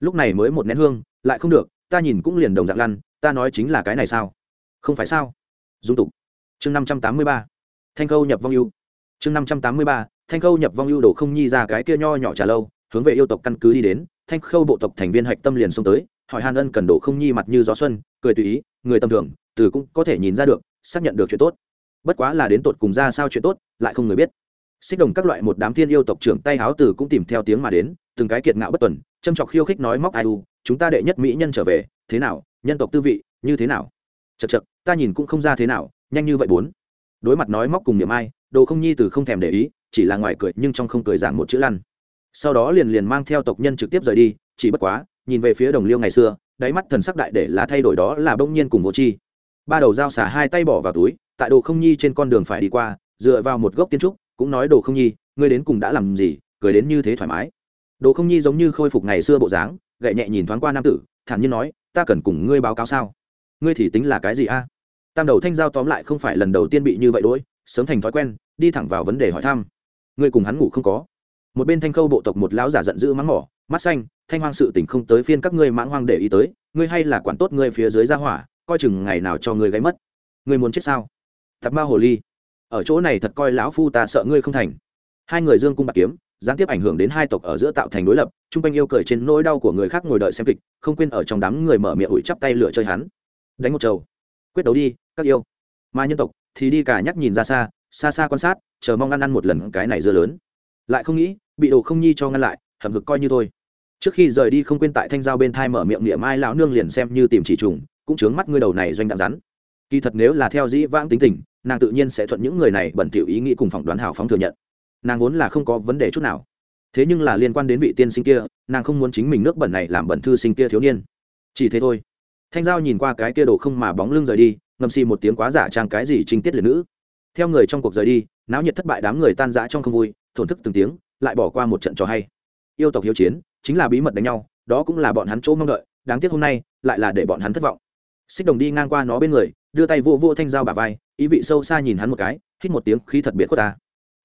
Lúc này mới một nén hương, lại không được, ta nhìn cũng liền đồng dạng lăn, ta nói chính là cái này sao? Không phải sao? Dung tục. Chương năm trăm tám mươi ba. Thanh khâu nhập vong ưu. Chương năm trăm tám mươi ba, thanh khâu nhập vong ưu đổ không nhi ra cái kia nho nhỏ trả lâu hướng về yêu tộc căn cứ đi đến, thanh khâu bộ tộc thành viên hạch tâm liền xông tới, hỏi hàn ân cần đổ không nhi mặt như gió xuân, cười tùy ý, người tầm thường, từ cũng có thể nhìn ra được, xác nhận được chuyện tốt. Bất quá là đến tột cùng ra sao chuyện tốt, lại không người biết. Xích đồng các loại một đám thiên yêu tộc trưởng tay háo từ cũng tìm theo tiếng mà đến, từng cái kiệt ngạo bất tuần, châm chọc khiêu khích nói móc ai u, chúng ta đệ nhất mỹ nhân trở về, thế nào, nhân tộc tư vị, như thế nào? Chật chật ta nhìn cũng không ra thế nào, nhanh như vậy bốn. Đối mặt nói móc cùng niệm ai, đồ không nhi từ không thèm để ý, chỉ là ngoài cười nhưng trong không cười giảng một chữ lăn sau đó liền liền mang theo tộc nhân trực tiếp rời đi, chỉ bất quá, nhìn về phía đồng liêu ngày xưa, đáy mắt thần sắc đại để là thay đổi đó là bỗng nhiên cùng vô chi ba đầu dao xả hai tay bỏ vào túi, tại đồ không nhi trên con đường phải đi qua, dựa vào một gốc tiên trúc, cũng nói đồ không nhi, ngươi đến cùng đã làm gì, cười đến như thế thoải mái. Đồ không nhi giống như khôi phục ngày xưa bộ dáng, gậy nhẹ nhìn thoáng qua nam tử, thản nhiên nói, ta cần cùng ngươi báo cáo sao? Ngươi thì tính là cái gì a? Tam đầu thanh giao tóm lại không phải lần đầu tiên bị như vậy đỗi sớm thành thói quen, đi thẳng vào vấn đề hỏi thăm. Ngươi cùng hắn ngủ không có? Một bên thanh khâu bộ tộc một lão giả giận dữ mắng mỏ, mắt xanh, thanh hoang sự tình không tới phiên các ngươi mãng hoang để ý tới, ngươi hay là quản tốt ngươi phía dưới ra hỏa, coi chừng ngày nào cho ngươi gáy mất. Ngươi muốn chết sao? Tạp ma hồ ly, ở chỗ này thật coi lão phu ta sợ ngươi không thành. Hai người dương cung bạc kiếm, gián tiếp ảnh hưởng đến hai tộc ở giữa tạo thành đối lập, chung quanh yêu cười trên nỗi đau của người khác ngồi đợi xem kịch, không quên ở trong đám người mở miệng ủi chắp tay lựa chơi hắn. Đánh một trầu quyết đấu đi, các yêu. Mà nhân tộc thì đi cả nhắc nhìn ra xa xa xa quan sát, chờ mong ăn ăn một lần cái này dưa lớn lại không nghĩ, bị đồ không nhi cho ngăn lại hầm hực coi như thôi. Trước khi rời đi không quên tại thanh giao bên thai mở miệng niệm ai lão nương liền xem như tìm chỉ trùng, cũng chướng mắt ngươi đầu này doanh đạn rắn. Kỳ thật nếu là theo dĩ vãng tính tình, nàng tự nhiên sẽ thuận những người này bẩn thỉu ý nghĩ cùng phỏng đoán hào phóng thừa nhận. Nàng vốn là không có vấn đề chút nào. Thế nhưng là liên quan đến vị tiên sinh kia, nàng không muốn chính mình nước bẩn này làm bẩn thư sinh kia thiếu niên. Chỉ thế thôi. Thanh giao nhìn qua cái kia đồ không mà bóng lưng rời đi, ngầm xì một tiếng quá giả trang cái gì trinh tiết liệt nữ. Theo người trong cuộc rời đi, náo nhiệt thất bại đám người tan rã trong không vui thổn thức từng tiếng, lại bỏ qua một trận trò hay. Yêu tộc hiếu chiến, chính là bí mật đánh nhau, đó cũng là bọn hắn chỗ mong đợi, đáng tiếc hôm nay, lại là để bọn hắn thất vọng. Xích đồng đi ngang qua nó bên người, đưa tay vô vô thanh dao bà vai, ý vị sâu xa nhìn hắn một cái, hít một tiếng khí thật biệt của ta.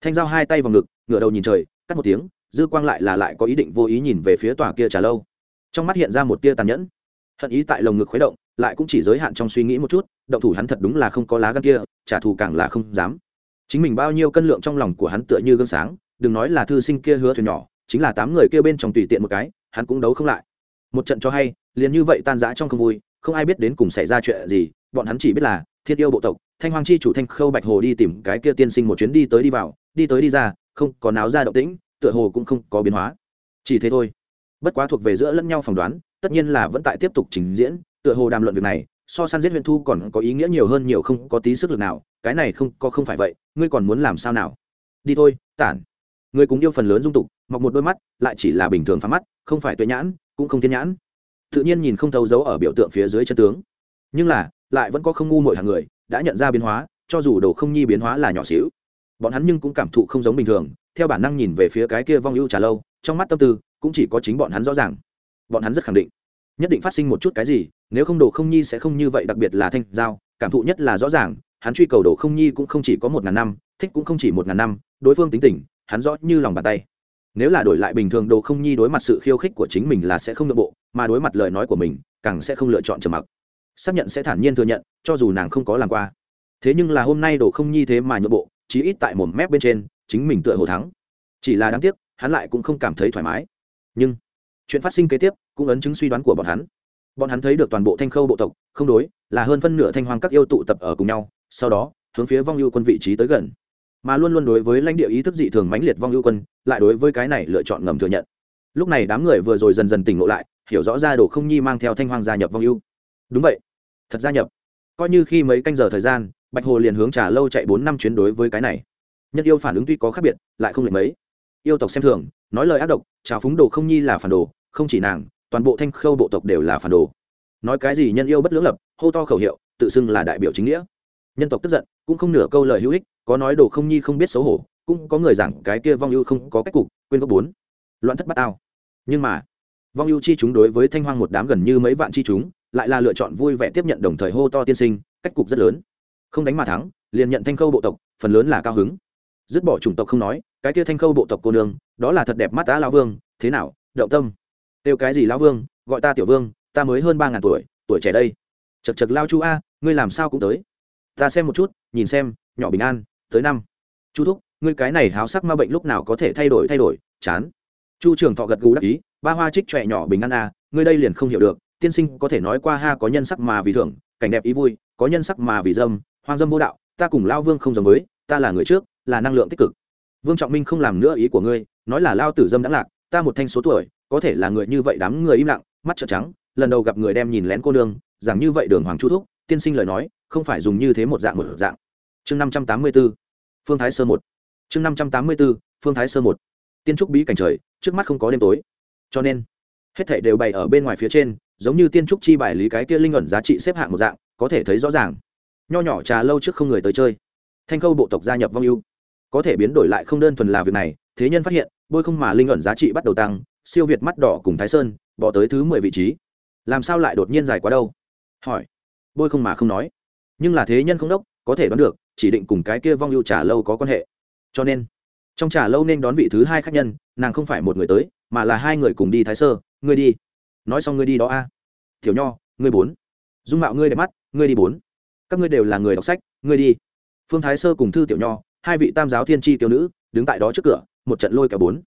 Thanh dao hai tay vào ngực, ngửa đầu nhìn trời, cắt một tiếng, dư quang lại là lại có ý định vô ý nhìn về phía tòa kia trà lâu. Trong mắt hiện ra một tia tàn nhẫn. Hận ý tại lồng ngực khuấy động, lại cũng chỉ giới hạn trong suy nghĩ một chút, động thủ hắn thật đúng là không có lá gan kia, trả thù càng là không dám. Chính mình bao nhiêu cân lượng trong lòng của hắn tựa như gương sáng đừng nói là thư sinh kia hứa thuyền nhỏ, chính là tám người kia bên trong tùy tiện một cái, hắn cũng đấu không lại. Một trận cho hay, liền như vậy tan rã trong không vui, không ai biết đến cùng xảy ra chuyện gì, bọn hắn chỉ biết là thiên yêu bộ tộc, thanh hoàng chi chủ thanh khâu bạch hồ đi tìm cái kia tiên sinh một chuyến đi tới đi vào, đi tới đi ra, không có náo ra động tĩnh, tựa hồ cũng không có biến hóa. Chỉ thế thôi. Bất quá thuộc về giữa lẫn nhau phỏng đoán, tất nhiên là vẫn tại tiếp tục trình diễn, tựa hồ đàm luận việc này, so săn giết huyền thu còn có ý nghĩa nhiều hơn nhiều không có tí sức lực nào, cái này không, có không phải vậy, ngươi còn muốn làm sao nào? Đi thôi, tản người cùng yêu phần lớn dung tục, mọc một đôi mắt, lại chỉ là bình thường phá mắt, không phải tuệ nhãn, cũng không thiên nhãn. Tự nhiên nhìn không thấu dấu ở biểu tượng phía dưới chân tướng. Nhưng là, lại vẫn có không ngu mọi hàng người, đã nhận ra biến hóa, cho dù đồ không nhi biến hóa là nhỏ xíu. Bọn hắn nhưng cũng cảm thụ không giống bình thường, theo bản năng nhìn về phía cái kia vong ưu trả lâu, trong mắt tâm tư cũng chỉ có chính bọn hắn rõ ràng. Bọn hắn rất khẳng định, nhất định phát sinh một chút cái gì, nếu không đồ không nhi sẽ không như vậy, đặc biệt là thanh giao, cảm thụ nhất là rõ ràng, hắn truy cầu đồ không nhi cũng không chỉ có một ngàn năm, thích cũng không chỉ một ngàn năm, đối phương tính tình hắn rõ như lòng bàn tay. Nếu là đổi lại bình thường, đồ không nhi đối mặt sự khiêu khích của chính mình là sẽ không nội bộ, mà đối mặt lời nói của mình, càng sẽ không lựa chọn trầm mặc. Xác nhận sẽ thản nhiên thừa nhận, cho dù nàng không có làm qua. Thế nhưng là hôm nay đồ không nhi thế mà nhượng bộ, chí ít tại một mép bên trên, chính mình tựa hồ thắng. Chỉ là đáng tiếc, hắn lại cũng không cảm thấy thoải mái. Nhưng, chuyện phát sinh kế tiếp cũng ấn chứng suy đoán của bọn hắn. Bọn hắn thấy được toàn bộ thanh khâu bộ tộc, không đối, là hơn phân nửa thanh hoàng các yêu tụ tập ở cùng nhau, sau đó, hướng phía vong ưu quân vị trí tới gần mà luôn luôn đối với lãnh địa ý thức dị thường mãnh liệt vong ưu quân, lại đối với cái này lựa chọn ngầm thừa nhận. Lúc này đám người vừa rồi dần dần tỉnh ngộ lại, hiểu rõ ra đồ không nhi mang theo thanh hoàng gia nhập vong ưu đúng vậy. Thật gia nhập. Coi như khi mấy canh giờ thời gian, bạch hồ liền hướng trả lâu chạy bốn năm chuyến đối với cái này. Nhân yêu phản ứng tuy có khác biệt, lại không lệch mấy. Yêu tộc xem thường, nói lời ác độc trào phúng đồ không nhi là phản đồ, không chỉ nàng, toàn bộ thanh khâu bộ tộc đều là phản đồ. Nói cái gì nhân yêu bất lưỡng lập, hô to khẩu hiệu, tự xưng là đại biểu chính nghĩa. Nhân tộc tức giận, cũng không nửa câu lời hữu ích có nói đồ không nhi không biết xấu hổ, cũng có người giảng cái kia vong ưu không có cách cục, quên gốc bốn. Loạn thất bát tao. Nhưng mà, vong ưu chi chúng đối với thanh hoang một đám gần như mấy vạn chi chúng, lại là lựa chọn vui vẻ tiếp nhận đồng thời hô to tiên sinh, cách cục rất lớn. Không đánh mà thắng, liền nhận thanh khâu bộ tộc, phần lớn là cao hứng. Dứt bỏ chủng tộc không nói, cái kia thanh khâu bộ tộc cô nương, đó là thật đẹp mắt đã lão vương, thế nào đậu tâm. Tiêu cái gì lão vương, gọi ta tiểu vương, ta mới hơn ba ngàn tuổi tuổi trẻ đây. Chật chật lao chu a, ngươi làm sao cũng tới. Ta xem một chút, nhìn xem, nhỏ bình an tới năm. Chu thúc, ngươi cái này háo sắc ma bệnh lúc nào có thể thay đổi thay đổi, chán. Chu trường thọ gật gù đắc ý, ba hoa trích trọe nhỏ bình an a ngươi đây liền không hiểu được, tiên sinh có thể nói qua ha có nhân sắc mà vì thưởng, cảnh đẹp ý vui, có nhân sắc mà vì dâm, hoang dâm vô đạo, ta cùng lao vương không giống với, ta là người trước, là năng lượng tích cực. Vương trọng minh không làm nữa ý của ngươi, nói là lao tử dâm đã lạc, ta một thanh số tuổi, có thể là người như vậy đám người im lặng, mắt trợn trắng, lần đầu gặp người đem nhìn lén cô nương, rằng như vậy đường hoàng chu thúc, tiên sinh lời nói, không phải dùng như thế một dạng một dạng. Chương năm trăm tám mươi bốn phương thái sơ một. Chương năm trăm tám mươi b ố phương thái sơ một. Tiên trúc bí cảnh trời, trước mắt không có đêm tối. Cho nên, hết thảy đều bày ở bên ngoài phía trên, giống như tiên trúc chi bài lý cái kia linh ẩn giá trị xếp hạng một dạng, có thể thấy rõ ràng. Nho nhỏ trà lâu trước không người tới chơi. Thanh khâu bộ tộc gia nhập vong ưu. Có thể biến đổi lại không đơn thuần là việc này, thế nhân phát hiện, bôi không mà linh ẩn giá trị bắt đầu tăng, siêu việt mắt đỏ cùng thái sơn, bỏ tới thứ mười vị trí. Làm sao lại đột nhiên dài quá đâu? Hỏi. Bôi không mà không nói. Nhưng là thế nhân không đốc, có thể đoán được chỉ định cùng cái kia vong ưu trà lâu có quan hệ. Cho nên, trong trà lâu nên đón vị thứ hai khách nhân, nàng không phải một người tới, mà là hai người cùng đi thái sơ. Ngươi đi. Nói xong ngươi đi đó a. Tiểu nho, ngươi bốn. Dung mạo ngươi đẹp mắt, ngươi đi bốn. Các ngươi đều là người đọc sách, ngươi đi. Phương thái sơ cùng thư tiểu nho, hai vị tam giáo thiên tri tiểu nữ, đứng tại đó trước cửa, một trận lôi cả bốn.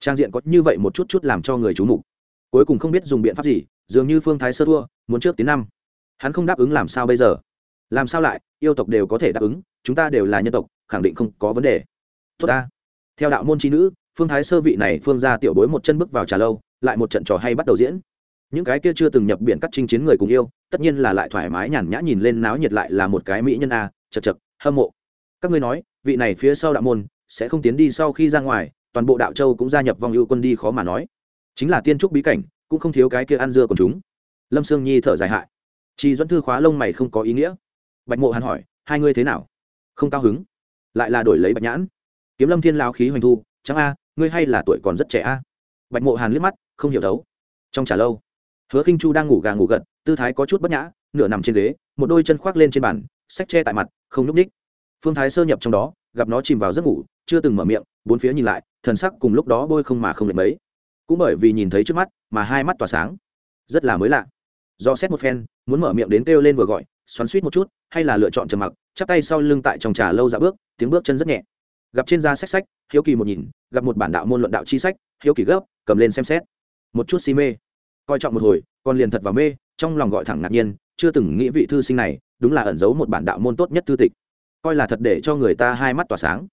Trang diện có như vậy một chút chút làm cho người chú mục. Cuối cùng không biết dùng biện pháp gì, dường như phương thái sơ thua, muốn trước tiến năm. Hắn không đáp ứng làm sao bây giờ? Làm sao lại? Yêu tộc đều có thể đáp ứng, chúng ta đều là nhân tộc, khẳng định không có vấn đề. Tốt ta. Theo đạo môn tri nữ, phương thái sơ vị này phương ra tiểu bối một chân bước vào trà lâu, lại một trận trò hay bắt đầu diễn. Những cái kia chưa từng nhập biển cắt chinh chiến người cùng yêu, tất nhiên là lại thoải mái nhàn nhã nhìn lên náo nhiệt lại là một cái mỹ nhân a, chật chật, hâm mộ. Các ngươi nói, vị này phía sau đạo môn sẽ không tiến đi sau khi ra ngoài, toàn bộ đạo châu cũng gia nhập vòng ưu quân đi khó mà nói. Chính là tiên trúc bí cảnh, cũng không thiếu cái kia ăn dưa của chúng. Lâm sương nhi thở dài hại. Chị dẫn thư khóa lông mày không có ý nghĩa bạch mộ hàn hỏi, hai ngươi thế nào? Không cao hứng? Lại là đổi lấy bạch nhãn? Kiếm lâm thiên lao khí hoành thu, chẳng a, ngươi hay là tuổi còn rất trẻ a? Bạch mộ hàn liếc mắt, không hiểu đấu. Trong trả lâu, hứa khinh chu đang ngủ gà ngủ gật, tư thái có chút bất nhã, nửa nằm trên ghế, một đôi chân khoác lên trên bàn sách che tại mặt, không nhúc ních phương thái sơ nhập trong đó, gặp nó chìm vào giấc ngủ, chưa từng mở miệng, bốn phía nhìn lại, thần sắc cùng lúc đó bôi không mà không lệ mấy. Cũng bởi vì nhìn thấy trước mắt, mà hai mắt tỏa sáng. Rất là mới lạ. Do xét một phen, muốn mở miệng đến kêu lên vừa gọi xoắn suýt một chút, hay là lựa chọn trầm mặc, chắp tay sau lưng tại trong trà lâu dạ bước, tiếng bước chân rất nhẹ. Gặp trên da sách sách, hiếu kỳ một nhìn, gặp một bản đạo môn luận đạo chi sách, hiếu kỳ gấp, cầm lên xem xét. Một chút si mê. Coi trọng một hồi, còn liền thật vào mê, trong lòng gọi thẳng ngạc nhiên, chưa từng nghĩ vị thư sinh này, đúng là ẩn giấu một bản đạo môn tốt nhất thư tịch. Coi là thật để cho người ta hai mắt tỏa sáng.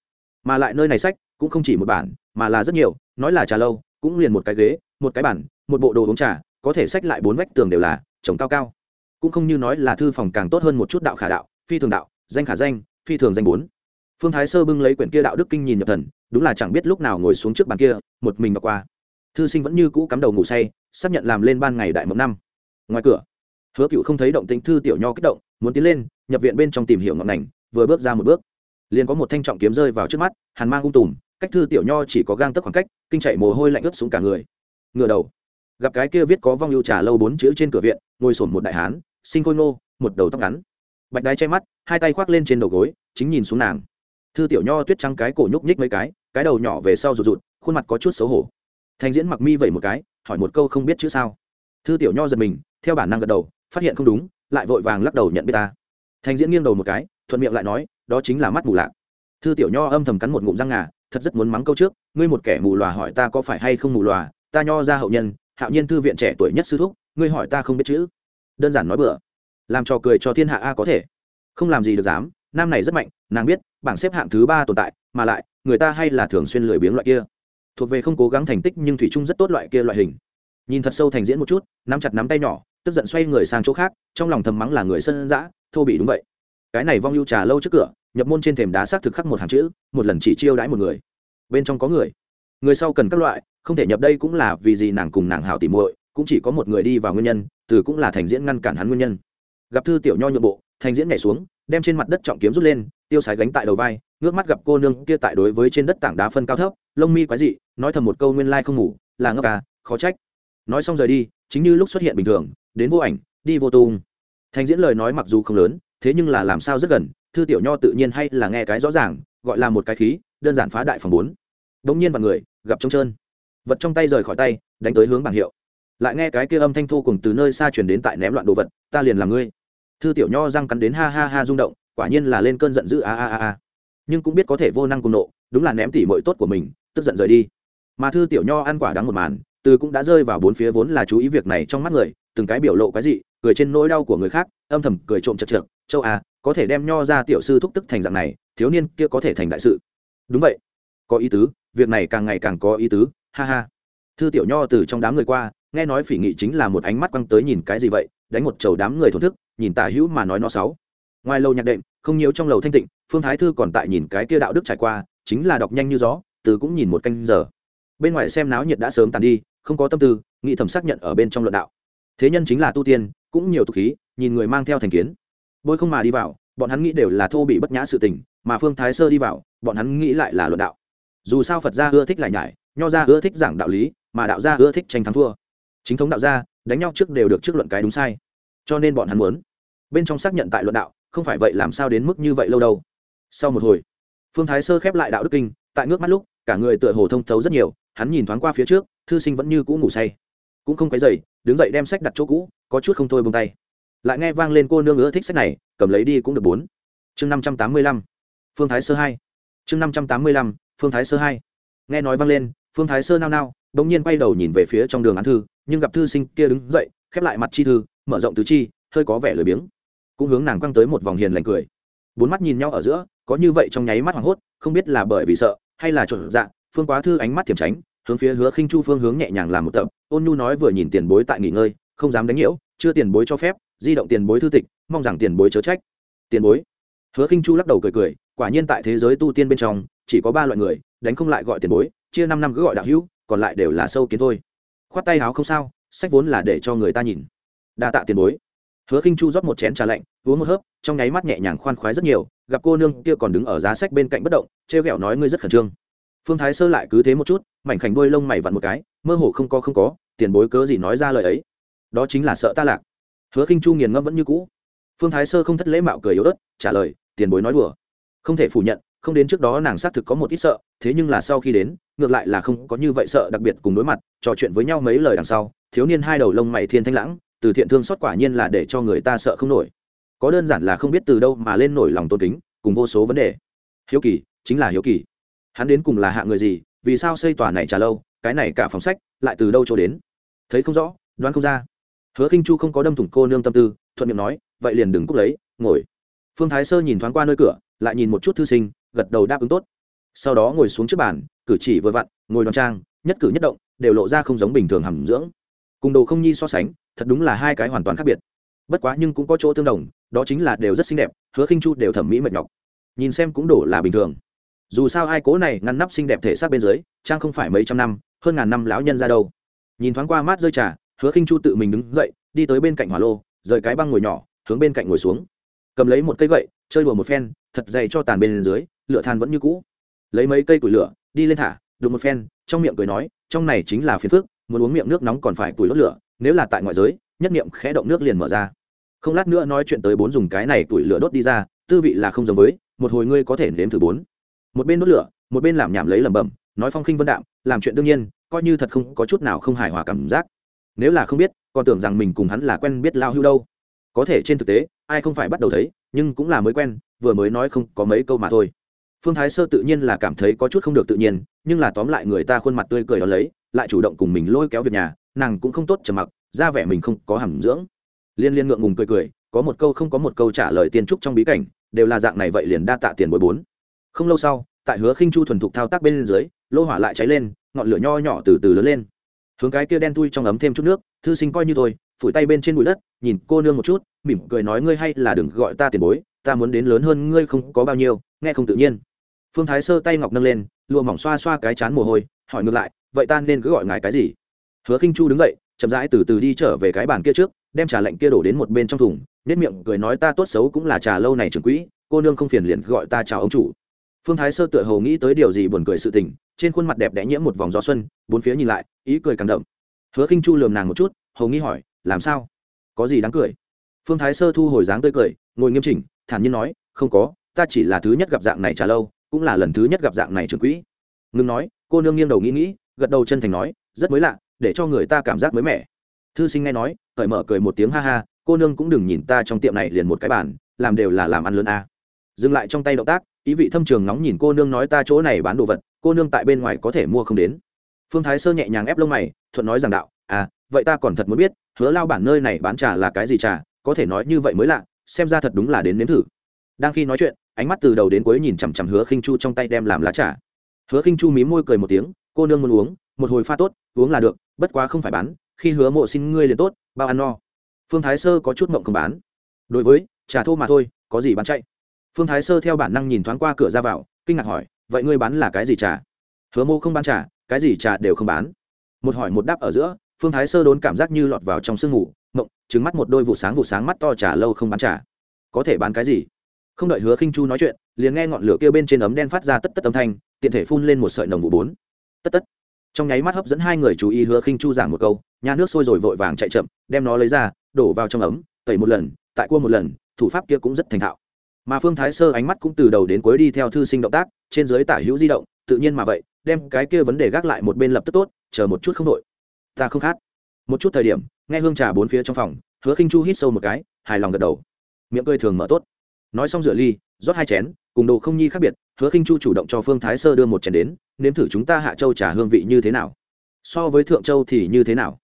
Mà lại nơi này sách, cũng không chỉ một bản, mà là rất nhiều, nói là trà lâu, cũng liền một cái ghế, một cái bản một bộ đồ uống trà, có thể sách lại bốn vách tường đều là, trồng cao cao cũng không như nói là thư phòng càng tốt hơn một chút đạo khả đạo, phi thường đạo, danh khả danh, phi thường danh bốn. Phương thái sơ bưng lấy quyển kia đạo đức kinh nhìn nhập thần, đúng là chẳng biết lúc nào ngồi xuống trước bàn kia, một mình đọc qua. Thư sinh vẫn như cũ cắm đầu ngủ say, xác nhận làm lên ban ngày đại mộng năm. Ngoài cửa, hứa cựu không thấy động tính thư tiểu nho kích động, muốn tiến lên, nhập viện bên trong tìm hiểu ngọn ngành, vừa bước ra một bước, liền có một thanh trọng kiếm rơi vào trước mắt, hàn mang ung tùm, cách thư tiểu nho chỉ có gang tấc khoảng cách, kinh chạy mồ hôi lạnh ướt xuống cả người. Ngựa đầu, gặp cái kia viết có vong ưu trà lâu bốn chữ trên cửa viện, ngồi sổn một đại hán sinh khôi ngô, một đầu tóc ngắn. Bạch đái che mắt, hai tay khoác lên trên đầu gối, chính nhìn xuống nàng. Thư tiểu nho tuyết trắng cái cổ nhúc nhích mấy cái cái đầu nhỏ về sau rụt rụt, khuôn mặt có chút xấu hổ. Thành diễn mặc mi vẩy một cái, hỏi một câu không biết chữ sao. Thư tiểu nho giật mình, theo bản năng gật đầu, phát hiện không đúng, lại vội vàng lắc đầu nhận biết ta. Thành diễn nghiêng đầu một cái, thuận miệng lại nói, đó chính là mắt mù lạc. Thư tiểu nho âm thầm cắn một ngụm răng ngà, thật rất muốn mắng câu trước, ngươi một kẻ mù lòa hỏi ta có phải hay không mù lòa, ta nho ra hậu nhân, hạo nhiên thư viện trẻ tuổi nhất sư thúc, ngươi hỏi ta không biết chữ đơn giản nói bừa. Làm trò cười cho thiên hạ a có thể. Không làm gì được dám, nam này rất mạnh, nàng biết, bảng xếp hạng thứ ba tồn tại, mà lại, người ta hay là thường xuyên lười biếng loại kia. Thuộc về không cố gắng thành tích nhưng thủy chung rất tốt loại kia loại hình. Nhìn thật sâu thành diễn một chút, nắm chặt nắm tay nhỏ, tức giận xoay người sang chỗ khác, trong lòng thầm mắng là người sân dã, thô bị đúng vậy. Cái này vong lưu trà lâu trước cửa, nhập môn trên thềm đá xác thực khắc một hàng chữ, một lần chỉ chiêu đãi một người. Bên trong có người. Người sau cần các loại, không thể nhập đây cũng là vì gì nàng cùng nàng hảo tỉ muội, cũng chỉ có một người đi vào nguyên nhân từ cũng là thành diễn ngăn cản hắn nguyên nhân. Gặp thư tiểu nho nhượng bộ, thành diễn nhảy xuống, đem trên mặt đất trọng kiếm rút lên, tiêu sái gánh tại đầu vai, ngước mắt gặp cô nương kia tại đối với trên đất tảng đá phân cao thấp, lông mi quái dị, nói thầm một câu nguyên lai không ngủ, là ngốc à khó trách. Nói xong rời đi, chính như lúc xuất hiện bình thường, đến vô ảnh, đi vô tung. Thành diễn lời nói mặc dù không lớn, thế nhưng là làm sao rất gần, thư tiểu nho tự nhiên hay là nghe cái rõ ràng, gọi là một cái khí, đơn giản phá đại phòng bốn. Đống nhiên vào người, gặp trống trơn. Vật trong tay rời khỏi tay, đánh tới hướng bảng hiệu lại nghe cái kia âm thanh thô cùng từ nơi xa chuyển đến tại ném loạn đồ vật, ta liền làm ngươi. Thư tiểu nho răng cắn đến ha ha ha rung động, quả nhiên là lên cơn giận dữ a a a a. Nhưng cũng biết có thể vô năng cùng nộ, đúng là ném tỉ mội tốt của mình, tức giận rời đi. Mà thư tiểu nho ăn quả đắng một màn, từ cũng đã rơi vào bốn phía vốn là chú ý việc này trong mắt người, từng cái biểu lộ cái gì cười trên nỗi đau của người khác, âm thầm cười trộm chật trượt, châu a có thể đem nho ra tiểu sư thúc tức thành dạng này, thiếu niên kia có thể thành đại sự. Đúng vậy. Có ý tứ, việc này càng ngày càng có ý tứ, ha ha. Thư tiểu nho từ trong đám người qua nghe nói phỉ nghị chính là một ánh mắt quăng tới nhìn cái gì vậy, đánh một chầu đám người thổn thức, nhìn tả hữu mà nói nó sáu. Ngoài lầu nhạc đệm, không nhiều trong lầu thanh tịnh, phương thái thư còn tại nhìn cái kia đạo đức trải qua, chính là đọc nhanh như gió, từ cũng nhìn một canh giờ. Bên ngoài xem náo nhiệt đã sớm tàn đi, không có tâm tư nghĩ thẩm xác nhận ở bên trong luận đạo. Thế nhân chính là tu tiên, cũng nhiều tục khí, nhìn người mang theo thành kiến. Bôi không mà đi vào, bọn hắn nghĩ đều là thô bị bất nhã sự tình, mà phương thái sơ đi vào, bọn hắn nghĩ lại là luận đạo. Dù sao phật gia ưa thích lại nhải, nho gia ưa thích giảng đạo lý, mà đạo gia ưa thích tranh thắng thua chính thống đạo gia, đánh nhau trước đều được trước luận cái đúng sai. Cho nên bọn hắn muốn, bên trong xác nhận tại luận đạo, không phải vậy làm sao đến mức như vậy lâu đâu. Sau một hồi, phương thái sơ khép lại đạo đức kinh, tại ngước mắt lúc, cả người tựa hồ thông thấu rất nhiều, hắn nhìn thoáng qua phía trước, thư sinh vẫn như cũ ngủ say. Cũng không cái dậy đứng dậy đem sách đặt chỗ cũ, có chút không thôi bông tay. Lại nghe vang lên cô nương ưa thích sách này, cầm lấy đi cũng được bốn. Chương năm trăm tám mươi lăm, phương thái sơ hai. Chương năm trăm tám mươi lăm, phương thái sơ hai. Nghe nói vang lên, phương thái sơ nao nao đ ỗ n g nhiên quay đầu nhìn về phía trong đường án thư nhưng gặp thư sinh kia đứng dậy, khép lại mặt chi thư, mở rộng tứ chi, hơi có vẻ lười biếng. Cũng hướng nàng quăng tới một vòng hiền lành cười. Bốn mắt nhìn nhau ở giữa, có như vậy trong nháy mắt hoảng hốt, không biết là bởi vì sợ, hay là trộn dạ phương quá thư ánh mắt thiểm tránh, hướng phía hứa khinh chu phương hướng nhẹ nhàng làm một tập, ôn nhu nói vừa nhìn tiền bối tại nghỉ ngơi, không dám đánh nhiễu, chưa tiền bối cho phép, di động tiền bối thư tịch, mong rằng tiền bối chớ trách. Tiền bối? Hứa khinh chu lắc đầu cười cười, quả nhiên tại thế giới tu tiên bên trong, chỉ có ba loại người, đánh không lại gọi tiền bối, chia năm năm cứ gọi đạo hữu, còn lại đều là sâu kiến thôi khoát tay áo không sao, sách vốn là để cho người ta nhìn. Đa tạ tiền bối. Hứa khinh chu rót một chén trà lạnh, uống một hớp, trong nháy mắt nhẹ nhàng khoan khoái rất nhiều, gặp cô nương kia còn đứng ở giá sách bên cạnh bất động, trêu ghẹo nói ngươi rất khẩn trương. Phương thái sơ lại cứ thế một chút, mảnh khảnh đôi lông mày vặn một cái, mơ hồ không có không có, tiền bối cớ gì nói ra lời ấy. Đó chính là sợ ta lạc. Hứa khinh chu nghiền ngẫm vẫn như cũ. Phương thái sơ không thất lễ mạo cười yếu ớt, trả lời, tiền bối nói đùa. Không thể phủ nhận không đến trước đó nàng xác thực có một ít sợ, thế nhưng là sau khi đến, ngược lại là không có như vậy sợ đặc biệt cùng đối mặt, trò chuyện với nhau mấy lời đằng sau, thiếu niên hai đầu lông mày thiên thanh lãng, từ thiện thương xót quả nhiên là để cho người ta sợ không nổi. Có đơn giản là không biết từ đâu mà lên nổi lòng tôn kính, cùng vô số vấn đề. Hiếu kỳ, chính là hiếu kỳ. Hắn đến cùng là hạ người gì, vì sao xây tòa này trả lâu, cái này cả phòng sách, lại từ đâu cho đến? Thấy không rõ, đoán không ra. Hứa khinh chu không có đâm thủng cô nương tâm tư, thuận miệng nói, vậy liền đừng cúc lấy, ngồi. Phương thái sơ nhìn thoáng qua nơi cửa, lại nhìn một chút thư sinh gật đầu đáp ứng tốt. Sau đó ngồi xuống trước bàn, cử chỉ vừa vặn, ngồi đoan trang, nhất cử nhất động, đều lộ ra không giống bình thường hàm dưỡng. Cùng đồ không nhi so sánh, thật đúng là hai cái hoàn toàn khác biệt. Bất quá nhưng cũng có chỗ tương đồng, đó chính là đều rất xinh đẹp, hứa khinh chu đều thẩm mỹ mệt nhọc. Nhìn xem cũng đổ là bình thường. Dù sao ai cố này ngăn nắp xinh đẹp thể xác bên dưới, trang không phải mấy trăm năm, hơn ngàn năm lão nhân ra đâu. Nhìn thoáng qua mát rơi trà, hứa khinh chu tự mình đứng dậy, đi tới bên cạnh hỏa lô, rời cái băng ngồi nhỏ, hướng bên cạnh ngồi xuống. Cầm lấy một cây gậy, chơi đùa một phen thật dày cho tàn bên dưới, lửa than vẫn như cũ. Lấy mấy cây củi lửa, đi lên thả, đụng một phen, trong miệng cười nói, trong này chính là phiền phước muốn uống miệng nước nóng còn phải củi đốt lửa, nếu là tại ngoại giới, nhất niệm khẽ động nước liền mở ra. Không lát nữa nói chuyện tới bốn dùng cái này củi lửa đốt đi ra, tư vị là không giống với, một hồi ngươi có thể nếm thử bốn. Một bên đốt lửa, một bên làm nhảm lấy lẩm bẩm, nói phong khinh vân đạm, làm chuyện đương nhiên, coi như thật không, có chút nào không hài hòa cảm giác. Nếu là không biết, còn tưởng rằng mình cùng hắn là quen biết lao hưu đâu. Có thể trên thực tế, ai không phải bắt đầu thấy nhưng cũng là mới quen, vừa mới nói không có mấy câu mà thôi. Phương thái sơ tự nhiên là cảm thấy có chút không được tự nhiên, nhưng là tóm lại người ta khuôn mặt tươi cười đó lấy, lại chủ động cùng mình lôi kéo việc nhà, nàng cũng không tốt trầm mặc, ra vẻ mình không có hàm dưỡng. Liên liên ngượng ngùng cười cười, có một câu không có một câu trả lời tiên trúc trong bí cảnh, đều là dạng này vậy liền đa tạ tiền bồi bốn. Không lâu sau, tại hứa khinh chu thuần thục thao tác bên dưới, lô hỏa lại cháy lên, ngọn lửa nho nhỏ từ từ lớn lên. Hướng cái kia đen tui trong ấm thêm chút nước, thư sinh coi như tôi phủi tay bên trên bụi đất, nhìn cô nương một chút, mỉm cười nói ngươi hay là đừng gọi ta tiền bối, ta muốn đến lớn hơn ngươi không có bao nhiêu, nghe không tự nhiên. Phương thái sơ tay ngọc nâng lên, lụa mỏng xoa xoa cái chán mồ hôi, hỏi ngược lại, vậy ta nên cứ gọi ngài cái gì? Hứa khinh chu đứng dậy, chậm rãi từ từ đi trở về cái bàn kia trước, đem trà lạnh kia đổ đến một bên trong thùng nết miệng cười nói ta tốt xấu cũng là trà lâu này trưởng quỹ, cô nương không phiền liền gọi ta chào ông chủ. Phương thái sơ tựa hồ nghĩ tới điều gì buồn cười sự tình, trên khuôn mặt đẹp đẽ nhiễm một vòng gió xuân, bốn phía nhìn lại, ý cười càng đậm. Hứa khinh chu lườm nàng một chút, hầu nghĩ hỏi làm sao? Có gì đáng cười? Phương thái sơ thu hồi dáng tươi cười, ngồi nghiêm chỉnh, thản nhiên nói, không có, ta chỉ là thứ nhất gặp dạng này trả lâu, cũng là lần thứ nhất gặp dạng này trưởng quỹ. Ngưng nói, cô nương nghiêng đầu nghĩ nghĩ, gật đầu chân thành nói, rất mới lạ, để cho người ta cảm giác mới mẻ. Thư sinh nghe nói, cởi mở cười một tiếng ha ha, cô nương cũng đừng nhìn ta trong tiệm này liền một cái bàn, làm đều là làm ăn lớn a. Dừng lại trong tay động tác, ý vị thâm trường nóng nhìn cô nương nói ta chỗ này bán đồ vật, cô nương tại bên ngoài có thể mua không đến. Phương thái sơ nhẹ nhàng ép lông mày, thuận nói rằng đạo à vậy ta còn thật muốn biết hứa lao bản nơi này bán trà là cái gì trà, có thể nói như vậy mới lạ, xem ra thật đúng là đến nếm thử. Đang khi nói chuyện, ánh mắt từ đầu đến cuối nhìn chằm chằm hứa khinh chu trong tay đem làm lá trà. Hứa khinh chu mí môi cười một tiếng, cô nương muốn uống, một hồi pha tốt, uống là được, bất quá không phải bán, khi hứa mộ xin ngươi liền tốt, bao ăn no. Phương thái sơ có chút mộng không bán. Đối với, trà thô mà thôi, có gì bán chạy? Phương thái sơ theo bản năng nhìn thoáng qua cửa ra vào, kinh ngạc hỏi, vậy ngươi bán là cái gì trà? Hứa mô không bán trà, cái gì trà đều không bán. Một hỏi một đáp ở giữa phương thái sơ đốn cảm giác như lọt vào trong sương ngủ mộng trứng mắt một đôi vụ sáng vụ sáng mắt to trả lâu không bán trả. có thể bán cái gì? Không đợi hứa khinh chu nói chuyện, liền nghe ngọn lửa kia bên trên ấm đen phát ra tất tất âm thanh, tiện thể phun lên một sợi nồng vụ bốn. Tất tất. Trong nháy mắt hấp dẫn hai người chú ý hứa khinh chu giảng một câu, nhà nước sôi rồi vội vàng chạy chậm, đem nó lấy ra, đổ vào trong ấm, tẩy một lần, tại cua một lần, thủ pháp kia cũng rất thành thạo. Mà phương thái sơ ánh mắt cũng từ đầu đến cuối đi theo thư sinh động tác, trên dưới tả hữu di động, tự nhiên mà vậy, đem cái kia vấn đề gác lại một bên lập tức tốt, chờ một chút không đội ta không khát. Một chút thời điểm, nghe hương trà bốn phía trong phòng, hứa khinh chu hít sâu một cái, hài lòng gật đầu. Miệng cười thường mở tốt. Nói xong rửa ly, rót hai chén, cùng đồ không nhi khác biệt, hứa khinh chu chủ động cho phương thái sơ đưa một chén đến, nếm thử chúng ta hạ châu trà hương vị như thế nào. So với thượng châu thì như thế nào?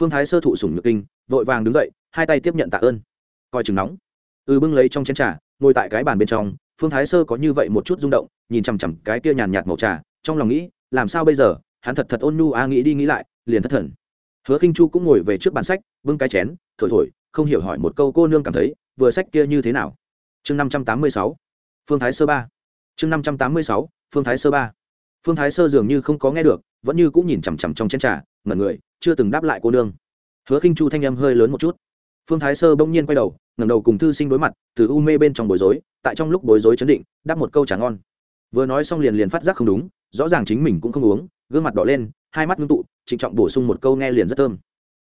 Phương thái sơ thụ sủng nhược kinh, vội vàng đứng dậy, hai tay tiếp nhận tạ ơn. Coi chừng nóng. Ừ bưng lấy trong chén trà, ngồi tại cái bàn bên trong, phương thái sơ có như vậy một chút rung động, nhìn chằm chằm cái kia nhàn nhạt màu trà, trong lòng nghĩ, làm sao bây giờ, hắn thật thật ôn nhu a nghĩ đi nghĩ lại liền thất thần. Hứa khinh chu cũng ngồi về trước bàn sách, bưng cái chén, thổi thổi, không hiểu hỏi một câu cô nương cảm thấy, vừa sách kia như thế nào? Chương năm trăm tám mươi sáu, phương thái sơ ba. Chương năm trăm tám mươi sáu, phương thái sơ ba. Phương thái sơ dường như không có nghe được, vẫn như cũng nhìn chằm chằm trong chén trà, ngẩn người, chưa từng đáp lại cô nương. Hứa khinh chu thanh âm hơi lớn một chút. Phương thái sơ bỗng nhiên quay đầu, ngẩng đầu cùng thư sinh đối mặt, từ u mê bên trong bối rối, tại trong lúc bối rối chấn định, đáp một câu trả ngon. Vừa nói xong liền liền phát giác không đúng, rõ ràng chính mình cũng không uống gương mặt đỏ lên, hai mắt ngưng tụ, trịnh trọng bổ sung một câu nghe liền rất thơm.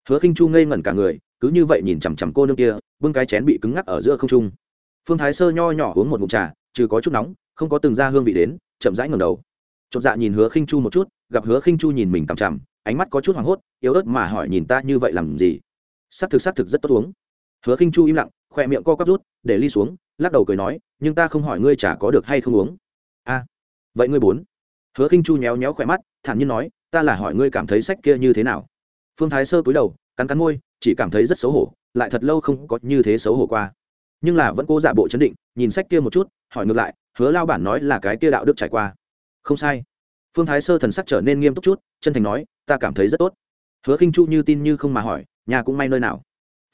Hứa khinh chu ngây ngẩn cả người, cứ như vậy nhìn chằm chằm cô nương kia, bưng cái chén bị cứng ngắc ở giữa không trung. Phương thái sơ nho nhỏ uống một ngụm trà, trừ có chút nóng, không có từng ra hương vị đến, chậm rãi ngẩng đầu. Chột dạ nhìn hứa khinh chu một chút, gặp hứa khinh chu nhìn mình cằm chằm, ánh mắt có chút hoảng hốt, yếu ớt mà hỏi nhìn ta như vậy làm gì? S ắ c thực s ắ c thực rất tốt uống. Hứa khinh chu im lặng khỏe miệng co quắp rút, để ly xuống, lắc đầu cười nói, nhưng ta không hỏi ngươi chả có được hay không uống. A, vậy ngươi bốn hứa khinh chu nhéo nhéo khỏe mắt, thản nhiên nói, ta là hỏi ngươi cảm thấy sách kia như thế nào? Phương thái sơ cúi đầu, cắn cắn môi, chỉ cảm thấy rất xấu hổ, lại thật lâu không có như thế xấu hổ qua. Nhưng là vẫn cố giả bộ chấn định, nhìn sách kia một chút, hỏi ngược lại, hứa lao bản nói là cái kia đạo đức trải qua. Không sai. Phương thái sơ thần sắc trở nên nghiêm túc chút, chân thành nói, ta cảm thấy rất tốt. Hứa khinh chu như tin như không mà hỏi, nhà cũng may nơi nào?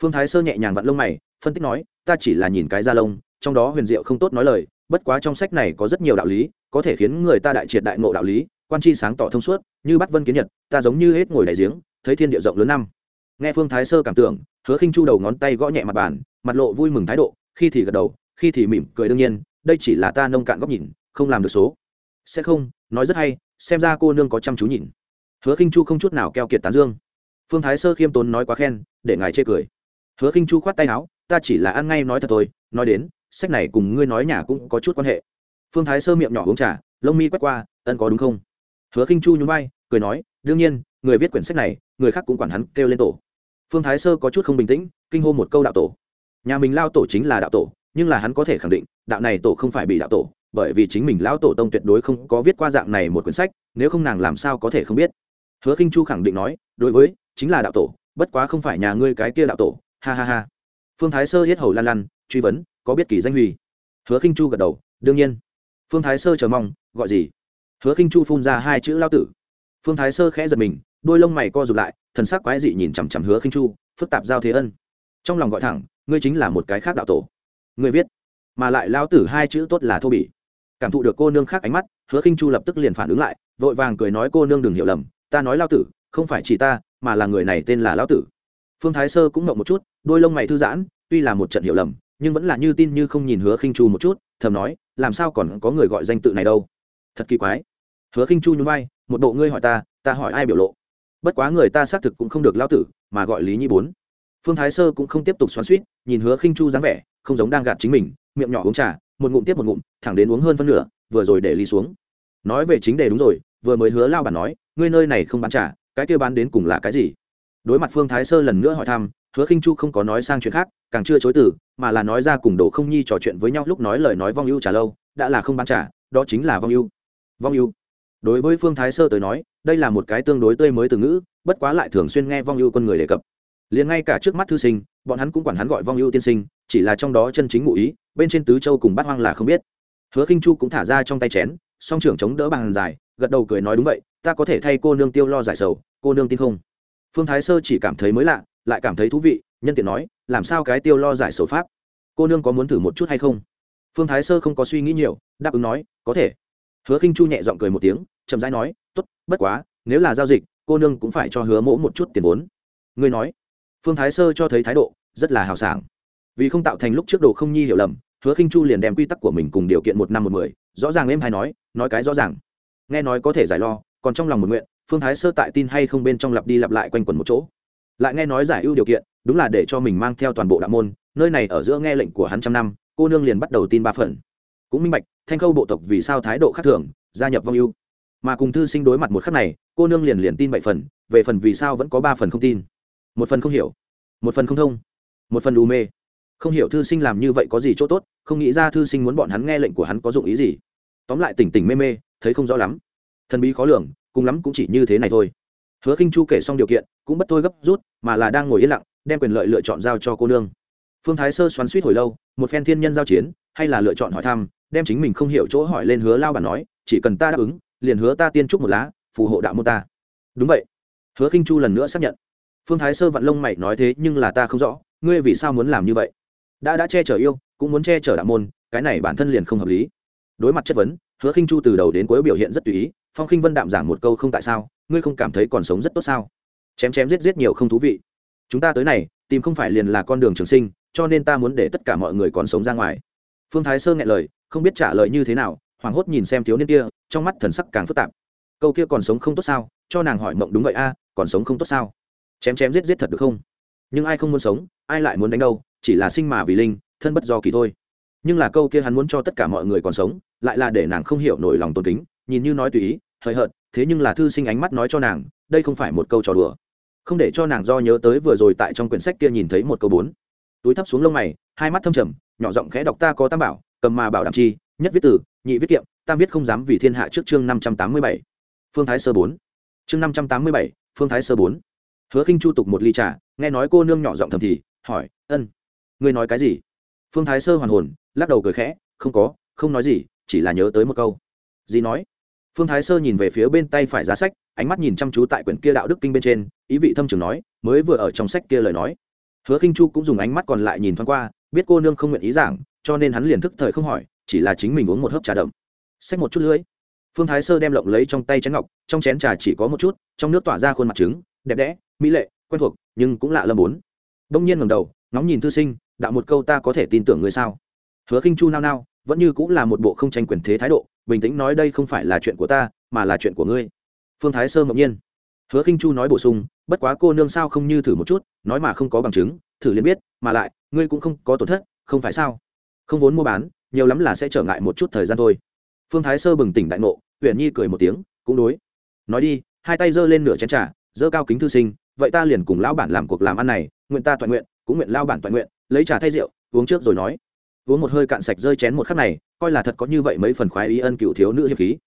Phương thái sơ nhẹ nhàng vặn lông mày, phân tích nói, ta chỉ là nhìn cái da lông, trong đó huyền diệu không tốt nói lời bất quá trong sách này có rất nhiều đạo lý, có thể khiến người ta đại triệt đại ngộ đạo lý, quan tri sáng tỏ thông suốt, như bắt vân kiến nhật, ta giống như hết ngồi đại giếng, thấy thiên địa rộng lớn năm. Nghe phương thái sơ cảm tưởng, hứa khinh chu đầu ngón tay gõ nhẹ mặt bàn, mặt lộ vui mừng thái độ, khi thì gật đầu, khi thì mỉm cười đương nhiên, đây chỉ là ta nông cạn góc nhìn, không làm được số. Sẽ không, nói rất hay, xem ra cô nương có chăm chú nhìn. Hứa khinh chu không chút nào keo kiệt tán dương. Phương thái sơ khiêm tốn nói quá khen, để ngài chê cười. Hứa khinh chu khoát tay áo, ta chỉ là ăn ngay nói thật thôi, nói đến sách này cùng ngươi nói nhà cũng có chút quan hệ. Phương thái sơ miệng nhỏ uống trà, lông mi quét qua, ân có đúng không? Hứa khinh chu nhún vai, cười nói, đương nhiên, người viết quyển sách này, người khác cũng quản hắn kêu lên tổ. Phương thái sơ có chút không bình tĩnh, kinh hô một câu đạo tổ. Nhà mình lao tổ chính là đạo tổ, nhưng là hắn có thể khẳng định, đạo này tổ không phải bị đạo tổ, bởi vì chính mình lão tổ tông tuyệt đối không có viết qua dạng này một quyển sách, nếu không nàng làm sao có thể không biết. Hứa khinh chu khẳng định nói, đối với, chính là đạo tổ, bất quá không phải nhà ngươi cái kia đạo tổ. Ha ha ha. Phương thái sơ yết hầu lan lan truy vấn có biết kỳ danh huy? Hứa khinh chu gật đầu, đương nhiên. Phương thái sơ chờ mong, gọi gì? Hứa khinh chu phun ra hai chữ lao tử. Phương thái sơ khẽ giật mình, đôi lông mày co rụt lại, thần sắc quái dị nhìn chằm chằm hứa khinh chu, phức tạp giao thế ân. Trong lòng gọi thẳng, ngươi chính là một cái khác đạo tổ. Ngươi viết. Mà lại lao tử hai chữ tốt là thô bỉ. Cảm thụ được cô nương khác ánh mắt, hứa khinh chu lập tức liền phản ứng lại, vội vàng cười nói, cô nương đừng hiểu lầm, ta nói lao tử, không phải chỉ ta, mà là người này tên là lao tử. Phương thái sơ cũng ngậm một chút, đôi lông mày thư giãn, tuy là một trận hiểu lầm nhưng vẫn là như tin như không nhìn hứa khinh chu một chút, thầm nói, làm sao còn có người gọi danh tự này đâu? Thật kỳ quái. Hứa khinh chu nhún vai, một bộ ngươi hỏi ta ta hỏi ai biểu lộ? Bất quá người ta xác thực cũng không được lao tử, mà gọi lý nhi bốn. Phương thái sơ cũng không tiếp tục xoắn suýt nhìn hứa khinh chu dáng vẻ, không giống đang gạt chính mình, miệng nhỏ uống trà, một ngụm tiếp một ngụm, thẳng đến uống hơn phân nửa, vừa rồi để ly xuống. Nói về chính đề đúng rồi, vừa mới hứa lao bản nói, ngươi nơi này không bán trà, cái kia bán đến cùng là cái gì? Đối mặt phương thái sơ lần nữa hỏi thăm hứa khinh chu không có nói sang chuyện khác, càng chưa chối từ, mà là nói ra cùng đồ không nhi trò chuyện với nhau lúc nói lời nói vong ưu trả lâu, đã là không bán trả, đó chính là vong ưu. Vong ưu. Đối với phương thái sơ tới nói, đây là một cái tương đối tươi mới từ ngữ, bất quá lại thường xuyên nghe vong ưu con người đề cập. Liền ngay cả trước mắt thư sinh, bọn hắn cũng quản hắn gọi vong ưu tiên sinh, chỉ là trong đó chân chính ngụ ý, bên trên tứ châu cùng bát hoang là không biết. Hứa khinh chu cũng thả ra trong tay chén, song trưởng chống đỡ bàn dài, gật đầu cười nói đúng vậy, ta có thể thay cô nương tiêu lo giải sầu, cô nương tin không? Phương thái sơ chỉ cảm thấy mới lạ lại cảm thấy thú vị, nhân tiện nói, làm sao cái tiêu lo giải sầu pháp? Cô nương có muốn thử một chút hay không? Phương thái sơ không có suy nghĩ nhiều, đáp ứng nói, có thể. Hứa khinh chu nhẹ giọng cười một tiếng, chậm rãi nói, tốt, bất quá, nếu là giao dịch, cô nương cũng phải cho hứa mỗ một chút tiền vốn. Ngươi nói. Phương thái sơ cho thấy thái độ, rất là hào sảng. Vì không tạo thành lúc trước đồ không nhi hiểu lầm, hứa khinh chu liền đem quy tắc của mình cùng điều kiện một năm một mười, rõ ràng em hay nói nói cái rõ ràng. Nghe nói có thể giải lo, còn trong lòng một nguyện, phương thái sơ tại tin hay không bên trong lặp đi lặp lại quanh quẩn một chỗ lại nghe nói giải ưu điều kiện, đúng là để cho mình mang theo toàn bộ đạo môn, nơi này ở giữa nghe lệnh của hắn trăm năm, cô nương liền bắt đầu tin ba phần. Cũng minh bạch, thanh khâu bộ tộc vì sao thái độ khác thường, gia nhập vong ưu. Mà cùng thư sinh đối mặt một khắc này, cô nương liền liền tin bảy phần, về phần vì sao vẫn có ba phần không tin. Một phần không hiểu, một phần không thông, một phần u mê. Không hiểu thư sinh làm như vậy có gì chỗ tốt, không nghĩ ra thư sinh muốn bọn hắn nghe lệnh của hắn có dụng ý gì. Tóm lại tỉnh tỉnh mê mê, thấy không rõ lắm. Thần bí khó lường, cùng lắm cũng chỉ như thế này thôi hứa khinh chu kể xong điều kiện, cũng bất thôi gấp rút, mà là đang ngồi yên lặng, đem quyền lợi lựa chọn giao cho cô nương. Phương thái sơ xoắn suýt hồi lâu, một phen thiên nhân giao chiến, hay là lựa chọn hỏi thăm, đem chính mình không hiểu chỗ hỏi lên hứa lao bản nói, chỉ cần ta đáp ứng, liền hứa ta tiên trúc một lá, phù hộ đạo môn ta. Đúng vậy. Hứa khinh chu lần nữa xác nhận. Phương thái sơ vặn lông mày nói, thế nhưng là ta không rõ, ngươi vì sao muốn làm như vậy? Đã đã che chở yêu, cũng muốn che chở đạo môn, cái này bản thân liền không hợp lý. Đối mặt chất vấn, hứa khinh chu từ đầu đến cuối biểu hiện rất tùy ý phong khinh vân đạm giảng một câu không tại sao, ngươi không cảm thấy còn sống rất tốt sao? Chém chém giết giết nhiều không thú vị. Chúng ta tới này, tìm không phải liền là con đường trường sinh, cho nên ta muốn để tất cả mọi người còn sống ra ngoài. Phương thái sơ nghe lời, không biết trả lời như thế nào, hoảng hốt nhìn xem thiếu niên kia, trong mắt thần sắc càng phức tạp. Câu kia còn sống không tốt sao? Cho nàng hỏi mộng đúng vậy a, còn sống không tốt sao? Chém chém giết giết thật được không? Nhưng ai không muốn sống, ai lại muốn đánh đâu, chỉ là sinh mà vì linh, thân bất do kỳ thôi. Nhưng là câu kia hắn muốn cho tất cả mọi người còn sống, lại là để nàng không hiểu nổi lòng tôn kính, nhìn như nói tùy ý hời hợt, thế nhưng là thư sinh ánh mắt nói cho nàng, đây không phải một câu trò đùa. Không để cho nàng do nhớ tới vừa rồi tại trong quyển sách kia nhìn thấy một câu bốn. Túi thấp xuống lông mày, hai mắt thâm trầm, nhỏ giọng khẽ đọc ta có tam bảo, cầm mà bảo đảm chi, nhất viết tử nhị viết kiệm, tam viết không dám vì thiên hạ trước chương năm trăm tám mươi bảy. Phương thái sơ bốn. Chương năm trăm tám mươi bảy, phương thái sơ bốn. Hứa khinh chu tục một ly trà, nghe nói cô nương nhỏ giọng thầm thì, hỏi, ân, ngươi nói cái gì? Phương thái sơ hoàn hồn, lắc đầu cười khẽ, không có, không nói gì, chỉ là nhớ tới một câu. Gì nói? Phương thái sơ nhìn về phía bên tay phải giá sách, ánh mắt nhìn chăm chú tại quyển kia đạo đức kinh bên trên, ý vị thâm trường nói, mới vừa ở trong sách kia lời nói. Hứa khinh chu cũng dùng ánh mắt còn lại nhìn thoáng qua, biết cô nương không nguyện ý giảng, cho nên hắn liền thức thời không hỏi, chỉ là chính mình uống một hớp trà đậm. Xách một chút lưỡi. Phương thái sơ đem lộng lấy trong tay chén ngọc, trong chén trà chỉ có một chút, trong nước tỏa ra khuôn mặt trứng, đẹp đẽ, mỹ lệ, quen thuộc, nhưng cũng lạ lâm bốn. Đông nhiên ngầm đầu, ngóng nhìn thư sinh, đạo một câu ta có thể tin tưởng người sao? Hứa khinh chu nao nao vẫn như cũng là một bộ không tranh quyền thế thái độ, bình tĩnh nói đây không phải là chuyện của ta, mà là chuyện của ngươi. Phương thái sơ mộng nhiên. Hứa khinh chu nói bổ sung, bất quá cô nương sao không như thử một chút, nói mà không có bằng chứng, thử liền biết, mà lại, ngươi cũng không có tổn thất, không phải sao? Không vốn mua bán, nhiều lắm là sẽ trở ngại một chút thời gian thôi. Phương thái sơ bừng tỉnh đại ngộ huyện nhi cười một tiếng, cũng đối. Nói đi, hai tay giơ lên nửa chén trà, giơ cao kính thư sinh, vậy ta liền cùng lão bản làm cuộc làm ăn này, nguyện ta toàn nguyện, cũng nguyện lao bản toàn nguyện, lấy trà thay rượu, uống trước rồi nói uống một hơi cạn sạch rơi chén một khắc này, coi là thật có như vậy mấy phần khoái ý ân cựu thiếu nữ hiệp khí.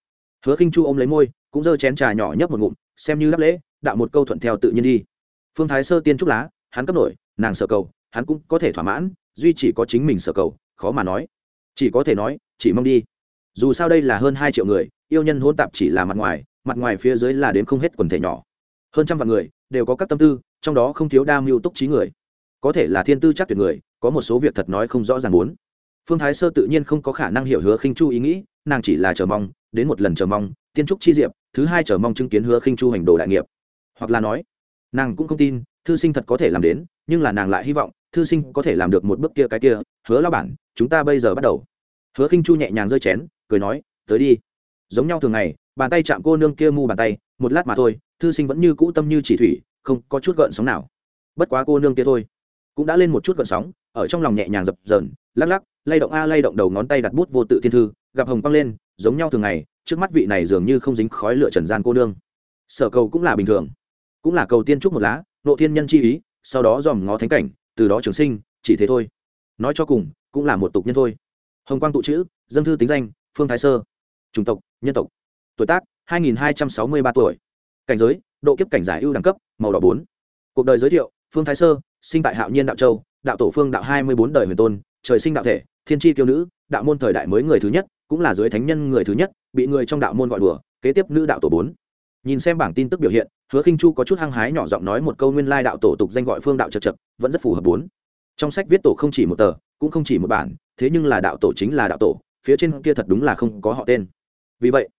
Hứa khinh chu ôm lấy môi, cũng giơ chén trà nhỏ nhấp một ngụm, xem như đáp lễ, đạo một câu thuận theo tự nhiên đi. Phương thái sơ tiên trúc lá, hắn cấp nổi, nàng sở cầu, hắn cũng có thể thỏa mãn, duy chỉ có chính mình sở cầu, khó mà nói. Chỉ có thể nói, chỉ mong đi. Dù sao đây là hơn hai triệu người, yêu nhân hôn tạp chỉ là mặt ngoài mặt ngoài phía dưới là đến không hết quần thể nhỏ. Hơn trăm vạn người, đều có các tâm tư, trong đó không thiếu đa mưu túc trí người. Có thể là thiên tư chắc tuyệt người, có một số việc thật nói không rõ ràng muốn phương thái sơ tự nhiên không có khả năng hiểu hứa khinh chu ý nghĩ, nàng chỉ là chờ mong, đến một lần chờ mong, tiên trúc chi diệp, thứ hai chờ mong chứng kiến hứa khinh chu hành đồ đại nghiệp. Hoặc là nói, nàng cũng không tin, thư sinh thật có thể làm đến, nhưng là nàng lại hy vọng, thư sinh có thể làm được một bước kia cái kia, hứa lao bản, chúng ta bây giờ bắt đầu. Hứa khinh chu nhẹ nhàng rơi chén, cười nói, tới đi. Giống nhau thường ngày, bàn tay chạm cô nương kia mu bàn tay, một lát mà thôi, thư sinh vẫn như cũ tâm như chỉ thủy, không có chút gợn sóng nào. Bất quá cô nương kia thôi, cũng đã lên một chút gợn sóng, ở trong lòng nhẹ nhàng dập dờn, lắc lắc lay động a, lay động đầu ngón tay đặt bút vô tự thiên thư, gặp hồng quang lên, giống nhau thường ngày, trước mắt vị này dường như không dính khói lửa trần gian cô nương. Sở cầu cũng là bình thường, cũng là cầu tiên trúc một lá, nộ thiên nhân chi ý, sau đó dòm ngó thánh cảnh, từ đó trường sinh, chỉ thế thôi. Nói cho cùng, cũng là một tục nhân thôi. Hồng quang tụ chữ dân thư tính danh, phương thái sơ, chủng tộc, nhân tộc. Tuổi tác 2263 tuổi. Cảnh giới, độ kiếp cảnh giải ưu đẳng cấp, màu đỏ bốn. Cuộc đời giới thiệu, phương thái sơ, sinh tại hạo nhiên đạo châu, đạo tổ phương đạo 24 đời huyền tôn, trời sinh đạo thể thiên tri kiêu nữ, đạo môn thời đại mới người thứ nhất, cũng là dưới thánh nhân người thứ nhất, bị người trong đạo môn gọi đùa, kế tiếp nữ đạo tổ bốn. Nhìn xem bảng tin tức biểu hiện, hứa khinh chu có chút hăng hái nhỏ giọng nói một câu nguyên lai đạo tổ tục danh gọi phương đạo chật chật, vẫn rất phù hợp bốn. Trong sách viết tổ không chỉ một tờ, cũng không chỉ một bản, thế nhưng là đạo tổ chính là đạo tổ, phía trên kia thật đúng là không có họ tên. Vì vậy,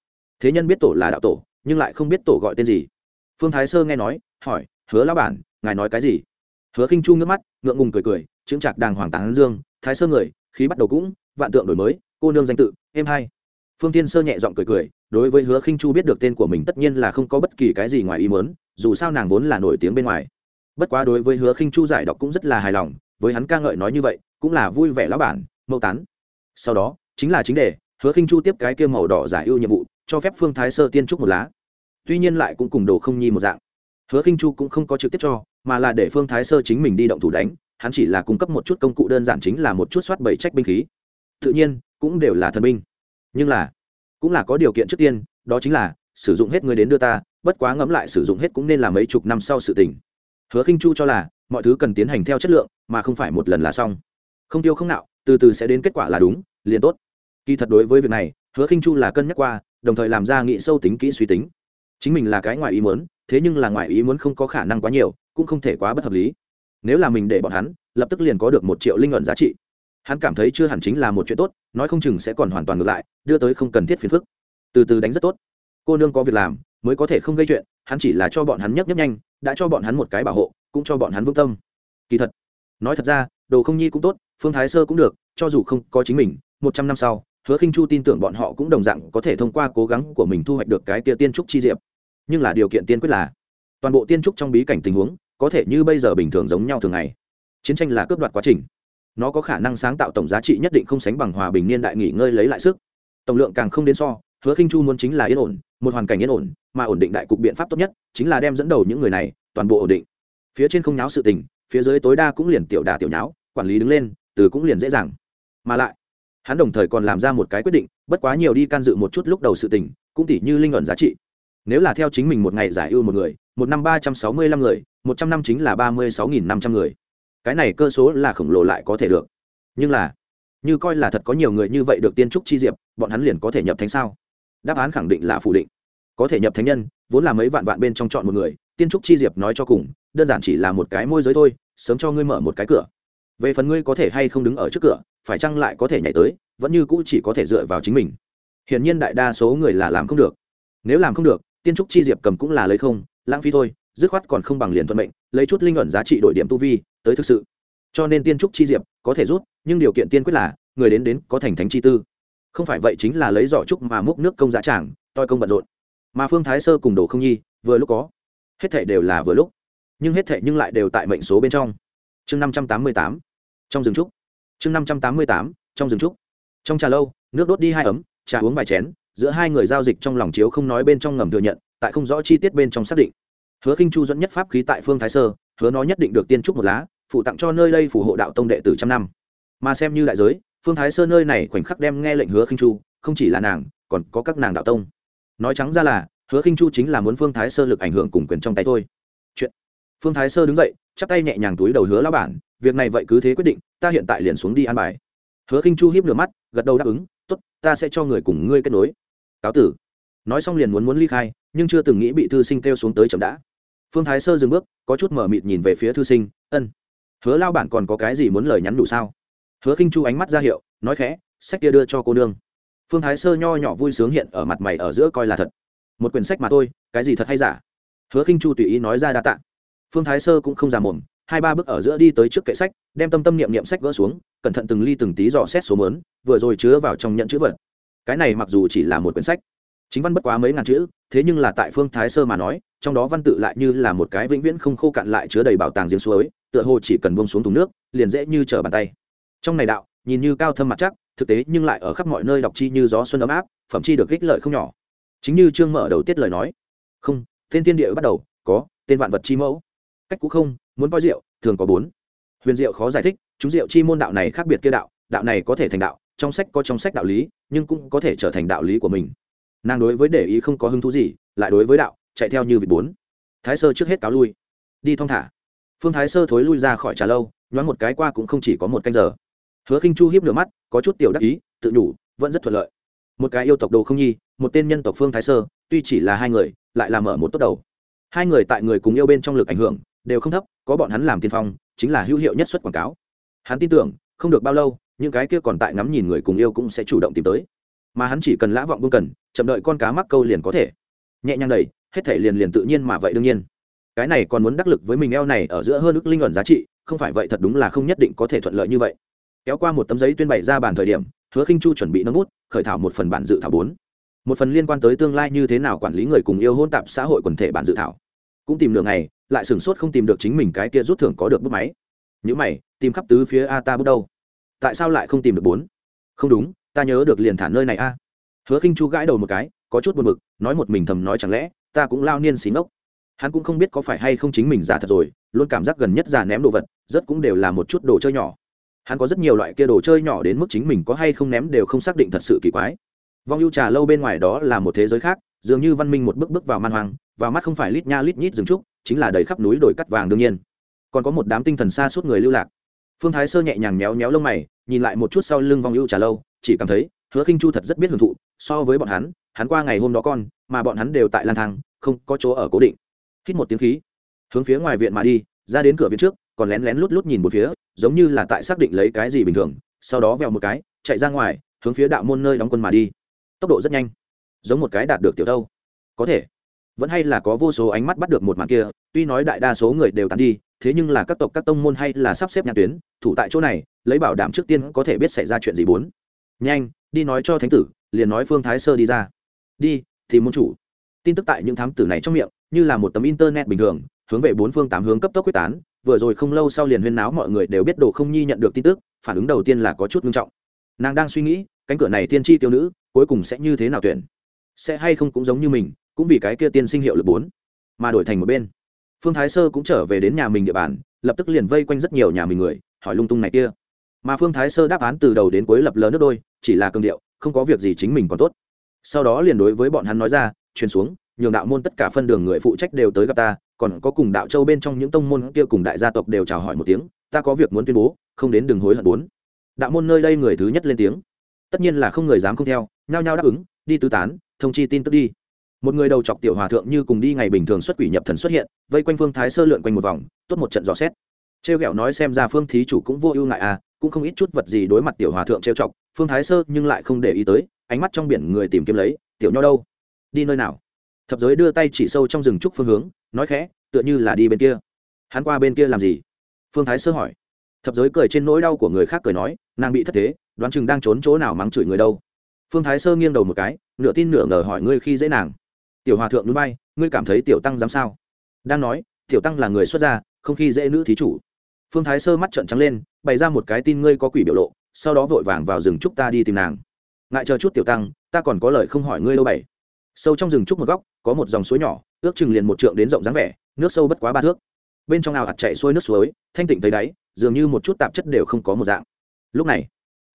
thế nhân biết tổ là đạo tổ, nhưng lại không biết tổ gọi tên gì. Phương thái sơ nghe nói, hỏi, hứa lão bản, ngài nói cái gì? Hứa khinh chu ngước mắt, ngượng ngùng cười cười chứng chạc đàng hoàng tán dương. Thái sơ người khí bắt đầu cũng vạn tượng đổi mới, cô nương danh tự, em hai. Phương tiên sơ nhẹ giọng cười cười, đối với hứa khinh chu biết được tên của mình tất nhiên là không có bất kỳ cái gì ngoài ý mớn dù sao nàng vốn là nổi tiếng bên ngoài. Bất quá đối với hứa khinh chu giải đọc cũng rất là hài lòng, với hắn ca ngợi nói như vậy, cũng là vui vẻ lão bản mậu tán. Sau đó, chính là chính đề, hứa khinh chu tiếp cái kia màu đỏ giải ưu nhiệm vụ, cho phép phương thái sơ tiên trúc một lá. Tuy nhiên lại cũng cùng đồ không nhi một dạng. Hứa khinh chu cũng không có trực tiếp cho, mà là để phương thái sơ chính mình đi động thủ đánh hắn chỉ là cung cấp một chút công cụ đơn giản chính là một chút soát bảy trách binh khí. Tự nhiên, cũng đều là thần binh. Nhưng là, cũng là có điều kiện trước tiên, đó chính là, sử dụng hết người đến đưa ta, bất quá ngẫm lại sử dụng hết cũng nên là mấy chục năm sau sự tình. Hứa khinh chu cho là, mọi thứ cần tiến hành theo chất lượng, mà không phải một lần là xong. Không tiêu không nạo, từ từ sẽ đến kết quả là đúng, liền tốt. Kỳ thật đối với việc này, hứa khinh chu là cân nhắc qua, đồng thời làm ra nghị sâu tính kỹ suy tính. Chính mình là cái ngoài ý muốn, thế nhưng là ngoài ý muốn không có khả năng quá nhiều, cũng không thể quá bất hợp lý nếu là mình để bọn hắn, lập tức liền có được một triệu linh luận giá trị. Hắn cảm thấy chưa hẳn chính là một chuyện tốt, nói không chừng sẽ còn hoàn toàn ngược lại, đưa tới không cần thiết phiền phức. Từ từ đánh rất tốt. Cô nương có việc làm, mới có thể không gây chuyện, hắn chỉ là cho bọn hắn nhấp nhấp nhanh, đã cho bọn hắn một cái bảo hộ, cũng cho bọn hắn vững tâm. Kỳ thật, nói thật ra, đồ không nhi cũng tốt, phương thái sơ cũng được, cho dù không có chính mình, một trăm năm sau, hứa khinh chu tin tưởng bọn họ cũng đồng dạng có thể thông qua cố gắng của mình thu hoạch được cái tia tiên trúc chi diệp. Nhưng là điều kiện tiên quyết là, toàn bộ tiên trúc trong bí cảnh tình huống có thể như bây giờ bình thường giống nhau thường ngày. Chiến tranh là cướp đoạt quá trình. Nó có khả năng sáng tạo tổng giá trị nhất định không sánh bằng hòa bình niên đại nghỉ ngơi lấy lại sức. Tổng lượng càng không đến so, hứa khinh chu muốn chính là yên ổn, một hoàn cảnh yên ổn, mà ổn định đại cục biện pháp tốt nhất chính là đem dẫn đầu những người này toàn bộ ổn định. Phía trên không nháo sự tình, phía dưới tối đa cũng liền tiểu đà tiểu nháo, quản lý đứng lên, từ cũng liền dễ dàng. Mà lại, hắn đồng thời còn làm ra một cái quyết định, bất quá nhiều đi can dự một chút lúc đầu sự tình, cũng tỉ như linh luận giá trị. Nếu là theo chính mình một ngày giải ưu một người một năm ba trăm sáu mươi lăm người, một trăm năm chính là ba mươi sáu nghìn năm trăm người. Cái này cơ số là khổng lồ lại có thể được. Nhưng là, như coi là thật có nhiều người như vậy được tiên trúc chi diệp, bọn hắn liền có thể nhập thánh sao? Đáp án khẳng định là phủ định. Có thể nhập thánh nhân, vốn là mấy vạn vạn bên trong chọn một người, tiên trúc chi diệp nói cho cùng, đơn giản chỉ là một cái môi giới thôi, sớm cho ngươi mở một cái cửa. Về phần ngươi có thể hay không đứng ở trước cửa, phải chăng lại có thể nhảy tới, vẫn như cũ chỉ có thể dựa vào chính mình. Hiển nhiên đại đa số người là làm không được. Nếu làm không được, tiên trúc chi diệp cầm cũng là lấy không lãng phí thôi, dứt khoát còn không bằng liền thuận mệnh, lấy chút linh luận giá trị đổi điểm tu vi, tới thực sự. Cho nên tiên trúc chi diệp có thể rút, nhưng điều kiện tiên quyết là, người đến đến có thành thánh chi tư. Không phải vậy chính là lấy giỏ trúc mà múc nước công giá tràng, toi công bận rộn. Mà phương thái sơ cùng đồ không nhi, vừa lúc có. Hết thệ đều là vừa lúc. Nhưng hết thệ nhưng lại đều tại mệnh số bên trong. Chương năm trăm tám mươi tám, trong rừng trúc. Chương năm trăm tám mươi tám, trong rừng trúc. Trong trà lâu, nước đốt đi hai ấm, trà uống vài chén, giữa hai người giao dịch trong lòng chiếu không nói bên trong ngầm thừa nhận tại không rõ chi tiết bên trong xác định. Hứa khinh chu dẫn nhất pháp khí tại phương thái sơ, hứa nó nhất định được tiên trúc một lá, phụ tặng cho nơi đây phù hộ đạo tông đệ tử trăm năm. Mà xem như đại giới, phương thái sơ nơi này khoảnh khắc đem nghe lệnh hứa khinh chu, không chỉ là nàng, còn có các nàng đạo tông. Nói trắng ra là, hứa khinh chu chính là muốn phương thái sơ lực ảnh hưởng cùng quyền trong tay thôi. Chuyện. Phương thái sơ đứng dậy, chắp tay nhẹ nhàng túi đầu hứa lão bản, việc này vậy cứ thế quyết định, ta hiện tại liền xuống đi an bài. Hứa khinh chu hiếp lửa mắt, gật đầu đáp ứng, tốt, ta sẽ cho người cùng ngươi kết nối. Cáo tử nói xong liền muốn muốn ly khai, nhưng chưa từng nghĩ bị thư sinh kêu xuống tới chậm đã. Phương thái sơ dừng bước, có chút mở mịt nhìn về phía thư sinh, ân, hứa lao bản còn có cái gì muốn lời nhắn đủ sao? Hứa khinh chu ánh mắt ra hiệu, nói khẽ, sách kia đưa cho cô nương. Phương thái sơ nho nhỏ vui sướng hiện ở mặt mày ở giữa coi là thật. Một quyển sách mà thôi, cái gì thật hay giả? Hứa khinh chu tùy ý nói ra đa tạ. Phương thái sơ cũng không già mồm, hai ba bước ở giữa đi tới trước kệ sách, đem tâm tâm niệm niệm sách gỡ xuống, cẩn thận từng ly từng tí dò xét số mớn, vừa rồi chứa vào trong nhận chữ vật. Cái này mặc dù chỉ là một quyển sách chính văn bất quá mấy ngàn chữ, thế nhưng là tại phương thái sơ mà nói, trong đó văn tự lại như là một cái vĩnh viễn không khô cạn lại chứa đầy bảo tàng giếng suối, tựa hồ chỉ cần bông xuống thùng nước, liền dễ như trở bàn tay. Trong này đạo, nhìn như cao thâm mặt chắc, thực tế nhưng lại ở khắp mọi nơi đọc chi như gió xuân ấm áp, phẩm chi được ích lợi không nhỏ. Chính như chương mở đầu tiết lời nói, không, tên tiên địa bắt đầu, có, tên vạn vật chi mẫu. Cách cũ không, muốn coi rượu, thường có bốn. Huyền diệu khó giải thích, chúng diệu chi môn đạo này khác biệt kia đạo đạo này có thể thành đạo, trong sách có trong sách đạo lý, nhưng cũng có thể trở thành đạo lý của mình nàng đối với để ý không có hứng thú gì, lại đối với đạo, chạy theo như vịt bốn. Thái sơ trước hết cáo lui. Đi thong thả. Phương thái sơ thối lui ra khỏi trà lâu, nhoáng một cái qua cũng không chỉ có một canh giờ. Hứa khinh chu hiếp lửa mắt, có chút tiểu đắc ý, tự nhủ, vẫn rất thuận lợi. Một cái yêu tộc đồ không nhi, một tên nhân tộc phương thái sơ, tuy chỉ là hai người, lại làm ở một tốt đầu. Hai người tại người cùng yêu bên trong lực ảnh hưởng, đều không thấp, có bọn hắn làm tiên phong, chính là hữu hiệu nhất xuất quảng cáo. Hắn tin tưởng, không được bao lâu, những cái kia còn tại ngắm nhìn người cùng yêu cũng sẽ chủ động tìm tới mà hắn chỉ cần lã vọng buông cần, chậm đợi con cá mắc câu liền có thể. Nhẹ nhàng đầy hết thể liền liền tự nhiên mà vậy đương nhiên. Cái này còn muốn đắc lực với mình eo này ở giữa hơn ức linh luận giá trị, không phải vậy thật đúng là không nhất định có thể thuận lợi như vậy. Kéo qua một tấm giấy tuyên bày ra bàn thời điểm, hứa khinh chu chuẩn bị nâng bút, khởi thảo một phần bản dự thảo bốn. Một phần liên quan tới tương lai như thế nào quản lý người cùng yêu hôn tạp xã hội quần thể bản dự thảo. Cũng tìm đường này lại sửng sốt không tìm được chính mình cái kia rút thưởng có được bút máy. Những mày, tìm khắp tứ phía a ta bút đâu? Tại sao lại không tìm được bốn? Không đúng ta nhớ được liền thả nơi này a. Hứa khinh chu gãi đầu một cái, có chút buồn bực, nói một mình thầm nói chẳng lẽ, ta cũng lao niên xí ngốc. Hắn cũng không biết có phải hay không chính mình giả thật rồi, luôn cảm giác gần nhất già ném đồ vật, rất cũng đều là một chút đồ chơi nhỏ. Hắn có rất nhiều loại kia đồ chơi nhỏ đến mức chính mình có hay không ném đều không xác định thật sự kỳ quái. Vong ưu trà lâu bên ngoài đó là một thế giới khác, dường như văn minh một bước bước vào man hoang và mắt không phải lít nha lít nhít rừng trúc, chính là đầy khắp núi đồi cắt vàng đương nhiên. Còn có một đám tinh thần xa suốt người lưu lạc. Phương thái sơ nhẹ nhàng méo méo lông mày, nhìn lại một chút sau lưng vong ưu trà lâu chỉ cảm thấy hứa khinh chu thật rất biết hưởng thụ so với bọn hắn hắn qua ngày hôm đó con mà bọn hắn đều tại lang thang không có chỗ ở cố định hít một tiếng khí hướng phía ngoài viện mà đi ra đến cửa viện trước còn lén lén lút lút nhìn một phía giống như là tại xác định lấy cái gì bình thường sau đó vèo một cái chạy ra ngoài hướng phía đạo môn nơi đóng quân mà đi tốc độ rất nhanh giống một cái đạt được tiểu đâu có thể vẫn hay là có vô số ánh mắt bắt được một màn kia tuy nói đại đa số người đều tán đi thế nhưng là các tộc các tông môn hay là sắp xếp nhà tuyến thủ tại chỗ này lấy bảo đảm trước tiên có thể biết xảy ra chuyện gì bốn nhanh, đi nói cho thánh tử, liền nói phương thái sơ đi ra. Đi, thì môn chủ. Tin tức tại những thám tử này trong miệng, như là một tấm internet bình thường, hướng về bốn phương tám hướng cấp tốc quyết tán. Vừa rồi không lâu sau liền huyên náo mọi người đều biết đồ không nhi nhận được tin tức, phản ứng đầu tiên là có chút nghiêm trọng. Nàng đang suy nghĩ, cánh cửa này tiên tri tiêu nữ, cuối cùng sẽ như thế nào tuyển? Sẽ hay không cũng giống như mình, cũng vì cái kia tiên sinh hiệu lực bốn, mà đổi thành một bên. Phương thái sơ cũng trở về đến nhà mình địa bàn, lập tức liền vây quanh rất nhiều nhà mình người, hỏi lung tung này kia. Mà phương thái sơ đáp án từ đầu đến cuối lập lờ nước đôi chỉ là cương điệu, không có việc gì chính mình còn tốt. Sau đó liền đối với bọn hắn nói ra, truyền xuống, nhường đạo môn tất cả phân đường người phụ trách đều tới gặp ta, còn có cùng đạo châu bên trong những tông môn kia cùng đại gia tộc đều chào hỏi một tiếng, ta có việc muốn tuyên bố, không đến đừng hối hận bốn. Đạo môn nơi đây người thứ nhất lên tiếng. Tất nhiên là không người dám không theo, nhao nhao đáp ứng, đi tứ tán, thông chi tin tức đi. Một người đầu chọc tiểu hòa thượng như cùng đi ngày bình thường xuất quỷ nhập thần xuất hiện, vây quanh phương thái sơ lượn quanh một vòng, tốt một trận dò xét. Trêu ghẹo nói xem ra phương thí chủ cũng vô ưu ngại à cũng không ít chút vật gì đối mặt tiểu hòa thượng trêu chọc, phương thái sơ nhưng lại không để ý tới, ánh mắt trong biển người tìm kiếm lấy, tiểu nho đâu? Đi nơi nào? Thập giới đưa tay chỉ sâu trong rừng trúc phương hướng, nói khẽ, tựa như là đi bên kia. Hắn qua bên kia làm gì? Phương thái sơ hỏi. Thập giới cười trên nỗi đau của người khác cười nói, nàng bị thất thế, đoán chừng đang trốn chỗ nào mắng chửi người đâu. Phương thái sơ nghiêng đầu một cái, nửa tin nửa ngờ hỏi ngươi khi dễ nàng. Tiểu hòa thượng núi bay ngươi cảm thấy tiểu tăng dám sao? Đang nói, tiểu tăng là người xuất gia, không khi dễ nữ thí chủ phương thái sơ mắt trợn trắng lên, bày ra một cái tin ngươi có quỷ biểu lộ, sau đó vội vàng vào rừng trúc ta đi tìm nàng. Ngại chờ chút tiểu tăng, ta còn có lời không hỏi ngươi lâu bảy. Sâu trong rừng trúc một góc, có một dòng suối nhỏ, ước chừng liền một trượng đến rộng dáng vẻ, nước sâu bất quá ba thước. Bên trong ao ạt chạy xuôi nước suối, thanh tịnh thấy đáy, dường như một chút tạp chất đều không có một dạng. Lúc này,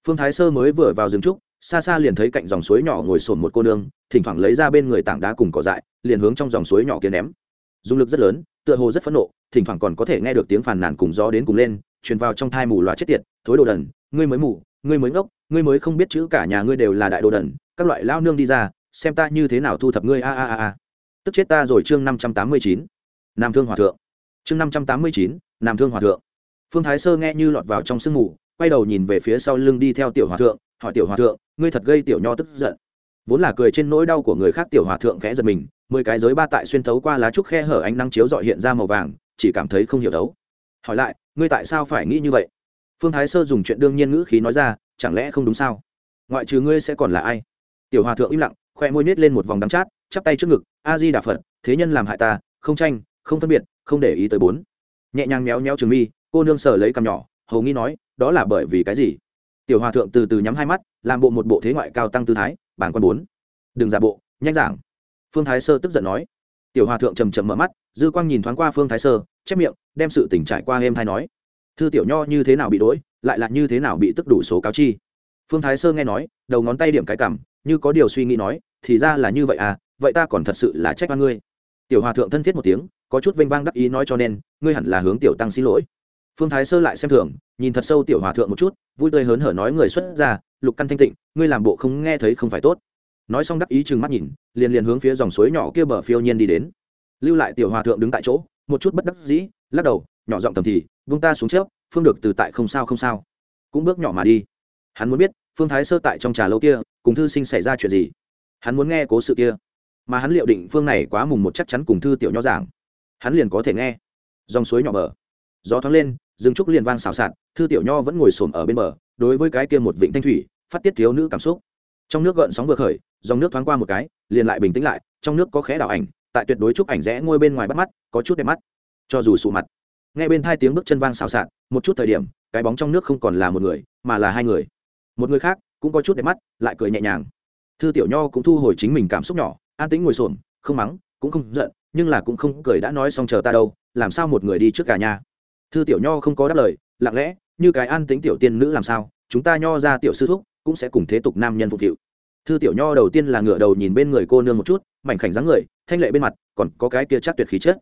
phương thái sơ mới vừa vào rừng trúc, xa xa liền thấy cạnh dòng suối nhỏ ngồi sồn một cô nương, thỉnh thoảng lấy ra bên người tảng đá cùng cỏ dại, liền hướng trong dòng suối nhỏ kia ném. Dùng lực rất lớn tựa hồ rất phẫn nộ, thỉnh thoảng còn có thể nghe được tiếng phàn nàn cùng gió đến cùng lên, truyền vào trong thai mù loà chết tiệt, thối đồ đần, ngươi mới mù, ngươi mới ngốc, ngươi mới không biết chữ cả nhà ngươi đều là đại đồ đần, các loại lao nương đi ra, xem ta như thế nào thu thập ngươi, a a a a. Tức chết ta rồi chương năm trăm tám mươi chín. Nam thương hòa thượng. Chương năm trăm tám mươi chín, nam thương hòa thượng. Phương thái sơ nghe như lọt vào trong sương mù, quay đầu nhìn về phía sau lưng đi theo tiểu hòa thượng, hỏi tiểu hòa thượng, ngươi thật gây tiểu nho tức giận? Vốn là cười trên nỗi đau của người khác, tiểu hòa thượng khẽ giật mình mười cái giới ba tại xuyên thấu qua lá trúc khe hở ánh nắng chiếu dọi hiện ra màu vàng, chỉ cảm thấy không hiểu đấu. Hỏi lại, ngươi tại sao phải nghĩ như vậy? Phương thái sơ dùng chuyện đương nhiên ngữ khí nói ra, chẳng lẽ không đúng sao? Ngoại trừ ngươi sẽ còn là ai? Tiểu hòa thượng im lặng, khoe môi nết lên một vòng đắm chát, chắp tay trước ngực, a di đà phật, thế nhân làm hại ta, không tranh, không phân biệt, không để ý tới bốn. Nhẹ nhàng méo méo trường mi, cô nương sờ lấy cằm nhỏ, hầu nghi nói, đó là bởi vì cái gì? Tiểu hòa thượng từ từ nhắm hai mắt, làm bộ một bộ thế ngoại cao tăng tư thái, bản quan bốn, đừng giả bộ, nhanh giảng phương thái sơ tức giận nói. Tiểu hòa thượng trầm trầm mở mắt, dư quang nhìn thoáng qua phương thái sơ, chép miệng, đem sự tỉnh trải qua êm thai nói. Thư tiểu nho như thế nào bị đỗi lại là như thế nào bị tức đủ số cáo chi. Phương thái sơ nghe nói, đầu ngón tay điểm cái cảm, như có điều suy nghĩ nói, thì ra là như vậy à vậy ta còn thật sự là trách oan ngươi. Tiểu hòa thượng thân thiết một tiếng, có chút vênh vang đắc ý nói cho nên, ngươi hẳn là hướng tiểu tăng xin lỗi. Phương thái sơ lại xem thường, nhìn thật sâu tiểu hòa thượng một chút, vui tươi hớn hở nói người xuất ra lục căn thanh tịnh, ngươi làm bộ không nghe thấy không phải tốt nói xong đắc ý chừng mắt nhìn, liền liền hướng phía dòng suối nhỏ kia bờ phiêu nhiên đi đến. Lưu lại tiểu hòa thượng đứng tại chỗ, một chút bất đắc dĩ, lắc đầu, nhỏ giọng tầm thì, vung ta xuống trước phương được từ tại không sao không sao. Cũng bước nhỏ mà đi. Hắn muốn biết, phương thái sơ tại trong trà lâu kia, cùng thư sinh xảy ra chuyện gì? Hắn muốn nghe cố sự kia. Mà hắn liệu định phương này quá mùng một chắc chắn cùng thư tiểu nho giảng. Hắn liền có thể nghe. Dòng suối nhỏ bờ. Gió thoáng lên, rừng trúc liền vang xào xạc, thư tiểu nho vẫn ngồi xổm ở bên bờ, đối với cái kia một vịnh thanh thủy, phát tiết thiếu nữ cảm xúc trong nước gợn sóng vừa khởi, dòng nước thoáng qua một cái, liền lại bình tĩnh lại, trong nước có khẽ đảo ảnh, tại tuyệt đối chụp ảnh rẽ ngôi bên ngoài bắt mắt, có chút đẹp mắt. Cho dù sụ mặt, nghe bên hai tiếng bước chân vang xào xạc, một chút thời điểm, cái bóng trong nước không còn là một người, mà là hai người. Một người khác, cũng có chút đẹp mắt, lại cười nhẹ nhàng. Thư tiểu nho cũng thu hồi chính mình cảm xúc nhỏ, an tĩnh ngồi xổm, không mắng, cũng không giận, nhưng là cũng không cười đã nói xong chờ ta đâu, làm sao một người đi trước cả nhà? Thư tiểu nho không có đáp lời, lặng lẽ, như cái an tính tiểu tiên nữ làm sao, chúng ta nho ra tiểu sư thúc cũng sẽ cùng thế tục nam nhân phục vụ thư tiểu nho đầu tiên là ngửa đầu nhìn bên người cô nương một chút, mảnh khảnh dáng người, thanh lệ bên mặt, còn có cái kia chắc tuyệt khí chất.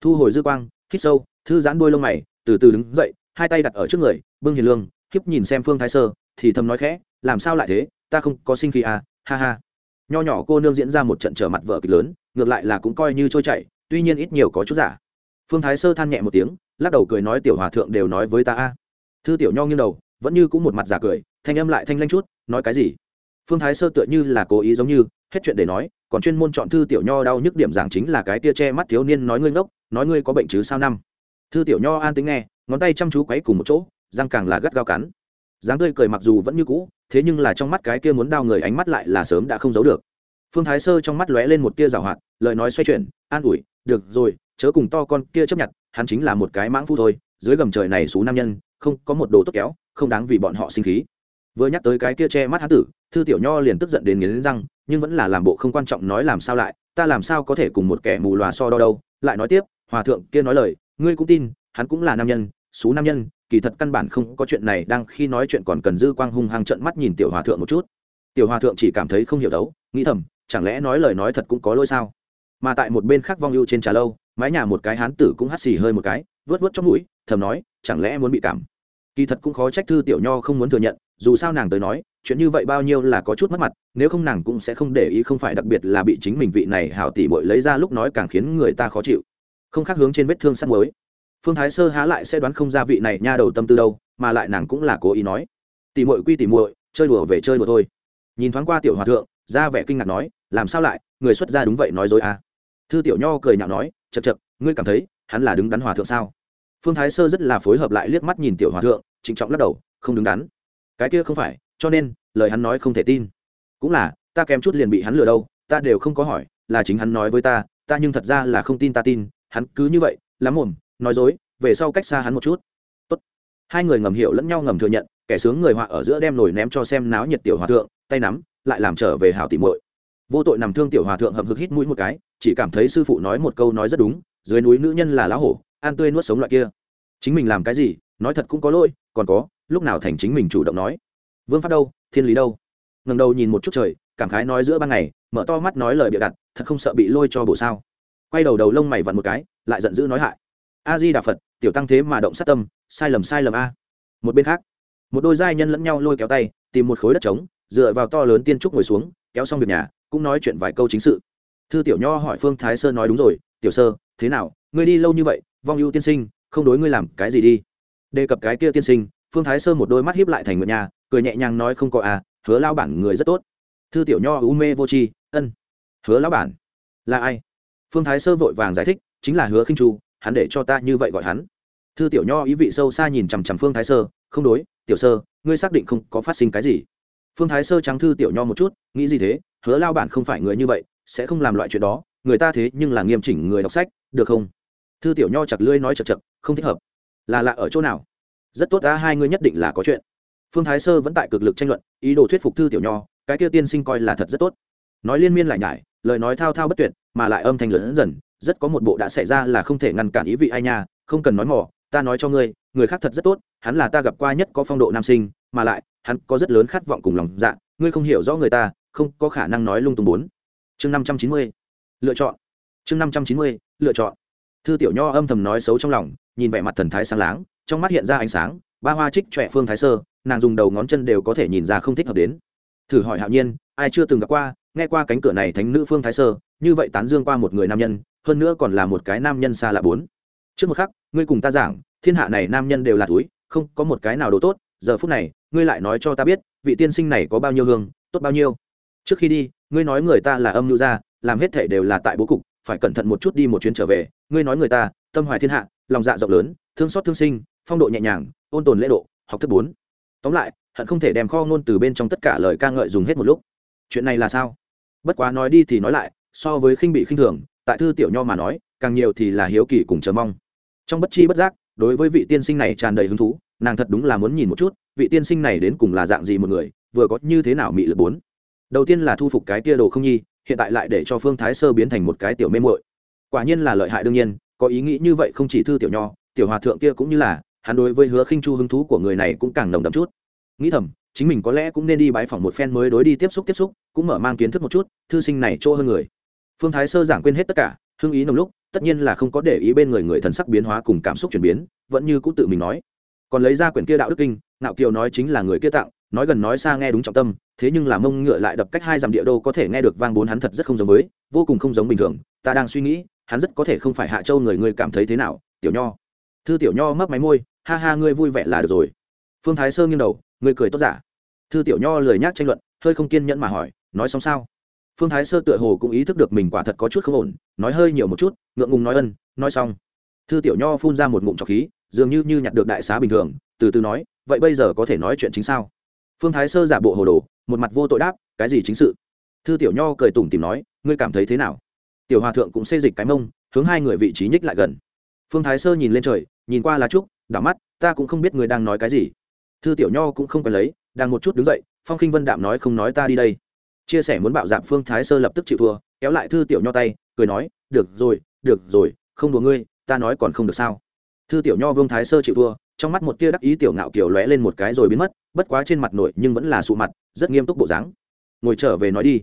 Thu hồi dư quang, hít sâu, thư giãn đuôi lông mày, từ từ đứng dậy, hai tay đặt ở trước người, bưng hiền lương, khiếp nhìn xem phương thái sơ, thì thầm nói khẽ, làm sao lại thế? Ta không có sinh khí à ha ha. Nho nhỏ cô nương diễn ra một trận trở mặt vợ kịch lớn, ngược lại là cũng coi như trôi chảy, tuy nhiên ít nhiều có chút giả. Phương thái sơ than nhẹ một tiếng, lắc đầu cười nói, tiểu hòa thượng đều nói với ta a. Thư tiểu nho nghiêng đầu vẫn như cũng một mặt giả cười, thanh âm lại thanh lanh chút, nói cái gì? Phương thái sơ tựa như là cố ý giống như, hết chuyện để nói, còn chuyên môn chọn thư tiểu nho đau nhức điểm giảng chính là cái tia che mắt thiếu niên nói ngươi ngốc, nói ngươi có bệnh chứ sao năm? Thư tiểu nho an tính nghe, ngón tay chăm chú quấy cùng một chỗ, răng càng là gắt gao cắn. Dáng tươi cười mặc dù vẫn như cũ, thế nhưng là trong mắt cái kia muốn đau người ánh mắt lại là sớm đã không giấu được. Phương thái sơ trong mắt lóe lên một tia rào hoạt, lời nói xoay chuyển, an ủi, được rồi, chớ cùng to con kia chấp nhận, hắn chính là một cái mãng phu thôi, dưới gầm trời này xú nam nhân, không có một đồ tốt kéo không đáng vì bọn họ sinh khí. Vừa nhắc tới cái kia che mắt hán tử, thư tiểu nho liền tức giận đến nghiến răng, nhưng vẫn là làm bộ không quan trọng nói làm sao lại, ta làm sao có thể cùng một kẻ mù lòa so đo đâu. Lại nói tiếp, hòa thượng kia nói lời, ngươi cũng tin, hắn cũng là nam nhân, xú nam nhân, kỳ thật căn bản không có chuyện này, đang khi nói chuyện còn cần dư quang hung hăng trận mắt nhìn tiểu hòa thượng một chút. Tiểu hòa thượng chỉ cảm thấy không hiểu đấu, nghĩ thầm, chẳng lẽ nói lời nói thật cũng có lỗi sao? Mà tại một bên khác vong ưu trên trà lâu, mái nhà một cái hán tử cũng hắt xì hơi một cái vớt vớt trong mũi, thầm nói, chẳng lẽ muốn bị cảm? Kỳ thật cũng khó trách thư tiểu nho không muốn thừa nhận, dù sao nàng tới nói, chuyện như vậy bao nhiêu là có chút mất mặt, nếu không nàng cũng sẽ không để ý, không phải đặc biệt là bị chính mình vị này hảo tỉ bội lấy ra lúc nói càng khiến người ta khó chịu. Không khác hướng trên vết thương sắt mới phương thái sơ há lại sẽ đoán không ra vị này nha đầu tâm tư đâu, mà lại nàng cũng là cố ý nói. Tỉ mội quy tỉ mội chơi đùa về chơi đùa thôi. Nhìn thoáng qua tiểu hòa thượng, ra vẻ kinh ngạc nói, làm sao lại, người xuất gia đúng vậy nói dối à? Thư tiểu nho cười nhạo nói chật chật ngươi cảm thấy, hắn là đứng đắn hòa thượng sao? Phương thái sơ rất là phối hợp lại liếc mắt nhìn tiểu hòa thượng trịnh trọng lắc đầu, không đứng đắn. Cái kia không phải, cho nên, lời hắn nói không thể tin. Cũng là, ta kém chút liền bị hắn lừa đâu, ta đều không có hỏi, là chính hắn nói với ta ta nhưng thật ra là không tin ta tin, hắn cứ như vậy, lắm mồm, nói dối, về sau cách xa hắn một chút. Tốt. hai người ngầm hiểu lẫn nhau ngầm thừa nhận, kẻ sướng người họa ở giữa đem nổi ném cho xem náo nhiệt tiểu hòa thượng, tay nắm, lại làm trở về hảo tỉ muội. Vô tội nằm thương tiểu hòa thượng hậm hực hít mũi một cái, chỉ cảm thấy sư phụ nói một câu nói rất đúng, dưới núi nữ nhân là lá hổ, an tươi nuốt sống loại kia. Chính mình làm cái gì, nói thật cũng có lỗi còn có, lúc nào thành chính mình chủ động nói. Vương pháp đâu, thiên lý đâu? Ngần đầu nhìn một chút trời, cảm khái nói giữa ban ngày, mở to mắt nói lời bịa đặt, thật không sợ bị lôi cho bổ sao. Quay đầu đầu lông mày vặn một cái, lại giận dữ nói hại. A di đà phật, tiểu tăng thế mà động sát tâm, sai lầm sai lầm a. Một bên khác, một đôi giai nhân lẫn nhau lôi kéo tay, tìm một khối đất trống, dựa vào to lớn tiên trúc ngồi xuống, kéo xong việc nhà, cũng nói chuyện vài câu chính sự. Thư tiểu nho hỏi phương thái sơ nói đúng rồi, tiểu sơ, thế nào? Ngươi đi lâu như vậy, vong ưu tiên sinh, không đối ngươi làm cái gì đi đề cập cái kia tiên sinh, phương thái sơ một đôi mắt hiếp lại thành nguyện nhà cười nhẹ nhàng nói không có à hứa lao bản người rất tốt. Thư tiểu nho u mê vô tri ân. Hứa lao bản, là ai? Phương thái sơ vội vàng giải thích, chính là hứa khinh chu, hắn để cho ta như vậy gọi hắn. Thư tiểu nho ý vị sâu xa nhìn chằm chằm phương thái sơ, không đối, tiểu sơ, ngươi xác định không có phát sinh cái gì. Phương thái sơ trắng thư tiểu nho một chút, nghĩ gì thế, hứa lao bản không phải người như vậy, sẽ không làm loại chuyện đó, người ta thế nhưng là nghiêm chỉnh người đọc sách, được không? Thư tiểu nho chặt lưỡi nói chật chật, không thích hợp là lạ ở chỗ nào? Rất tốt, ta hai ngươi nhất định là có chuyện. Phương thái sơ vẫn tại cực lực tranh luận, ý đồ thuyết phục thư tiểu nho, cái kia tiên sinh coi là thật rất tốt. Nói liên miên lại nhải, lời nói thao thao bất tuyệt, mà lại âm thanh lớn dần, rất có một bộ đã xảy ra là không thể ngăn cản ý vị ai nha, không cần nói mỏ ta nói cho ngươi, người khác thật rất tốt, hắn là ta gặp qua nhất có phong độ nam sinh, mà lại, hắn có rất lớn khát vọng cùng lòng dạ ngươi không hiểu rõ người ta, không có khả năng nói lung tung bốn. Chương năm trăm chín mươi, lựa chọn. Chương năm trăm chín mươi, lựa chọn thư tiểu nho âm thầm nói xấu trong lòng, nhìn vẻ mặt thần thái sáng láng, trong mắt hiện ra ánh sáng, ba hoa trích trọe phương thái sơ, nàng dùng đầu ngón chân đều có thể nhìn ra không thích hợp đến. Thử hỏi hạo nhiên, ai chưa từng gặp qua, nghe qua cánh cửa này thánh nữ phương thái sơ, như vậy tán dương qua một người nam nhân, hơn nữa còn là một cái nam nhân xa lạ bốn. Trước một khắc, ngươi cùng ta giảng, thiên hạ này nam nhân đều là túi, không có một cái nào đồ tốt, giờ phút này, ngươi lại nói cho ta biết, vị tiên sinh này có bao nhiêu hương, tốt bao nhiêu. Trước khi đi, ngươi nói người ta là âm nhu gia, làm hết thể đều là tại bố cục phải cẩn thận một chút đi một chuyến trở về. Ngươi nói người ta, tâm hoài thiên hạ, lòng dạ rộng lớn, thương xót thương sinh, phong độ nhẹ nhàng, ôn tồn lễ độ, học thức bốn. Tóm lại, hận không thể đem kho ngôn từ bên trong tất cả lời ca ngợi dùng hết một lúc. Chuyện này là sao? Bất quá nói đi thì nói lại, so với khinh bị khinh thường, tại thư tiểu nho mà nói, càng nhiều thì là hiếu kỳ cùng chờ mong. Trong bất chi bất giác, đối với vị tiên sinh này tràn đầy hứng thú, nàng thật đúng là muốn nhìn một chút, vị tiên sinh này đến cùng là dạng gì một người, vừa có như thế nào mị lực bốn. Đầu tiên là thu phục cái tia đồ không nhi hiện tại lại để cho phương thái sơ biến thành một cái tiểu mê muội. Quả nhiên là lợi hại đương nhiên, có ý nghĩ như vậy không chỉ thư tiểu nho, tiểu hòa thượng kia cũng như là, hắn đối với hứa khinh chu hứng thú của người này cũng càng nồng đậm chút. Nghĩ thầm, chính mình có lẽ cũng nên đi bái phỏng một phen mới đối đi tiếp xúc tiếp xúc, cũng mở mang kiến thức một chút, thư sinh này chỗ hơn người. Phương thái sơ giảng quên hết tất cả, hưng ý nồng lúc, tất nhiên là không có để ý bên người người thần sắc biến hóa cùng cảm xúc chuyển biến, vẫn như cũng tự mình nói. Còn lấy ra quyển kia đạo đức kinh nạo kiều nói chính là người kia tặng nói gần nói xa nghe đúng trọng tâm, thế nhưng là mông ngựa lại đập cách hai dặm địa đô có thể nghe được vang bốn hắn thật rất không giống với, vô cùng không giống bình thường, ta đang suy nghĩ, hắn rất có thể không phải hạ châu người ngươi cảm thấy thế nào, tiểu nho. Thư tiểu nho mấp máy môi, ha ha ngươi vui vẻ là được rồi. Phương thái sơ nghiêng đầu, ngươi cười tốt giả. Thư tiểu nho lười nhác tranh luận, hơi không kiên nhẫn mà hỏi, nói xong sao? Phương thái sơ tựa hồ cũng ý thức được mình quả thật có chút không ổn, nói hơi nhiều một chút, ngượng ngùng nói ân, nói xong. Thư tiểu nho phun ra một ngụm trọc khí, dường như như nhặt được đại xá bình thường, từ từ nói, vậy bây giờ có thể nói chuyện chính sao? Phương thái sơ giả bộ hồ đồ, một mặt vô tội đáp, cái gì chính sự? Thư tiểu nho cười tủm tìm nói, ngươi cảm thấy thế nào? Tiểu hòa thượng cũng xê dịch cái mông, hướng hai người vị trí nhích lại gần. Phương thái sơ nhìn lên trời, nhìn qua lá trúc, đảo mắt, ta cũng không biết người đang nói cái gì. Thư tiểu nho cũng không cần lấy, đang một chút đứng dậy, phong khinh vân đạm nói, không nói ta đi đây. Chia sẻ muốn bạo dạp phương thái sơ lập tức chịu thua, kéo lại thư tiểu nho tay, cười nói, được rồi được rồi, không đùa ngươi, ta nói còn không được sao? Thư tiểu nho vương thái sơ chịu thua trong mắt một tia đắc ý tiểu ngạo kiểu lóe lên một cái rồi biến mất, bất quá trên mặt nội nhưng vẫn là sụ mặt, rất nghiêm túc bộ dáng. Ngồi trở về nói đi.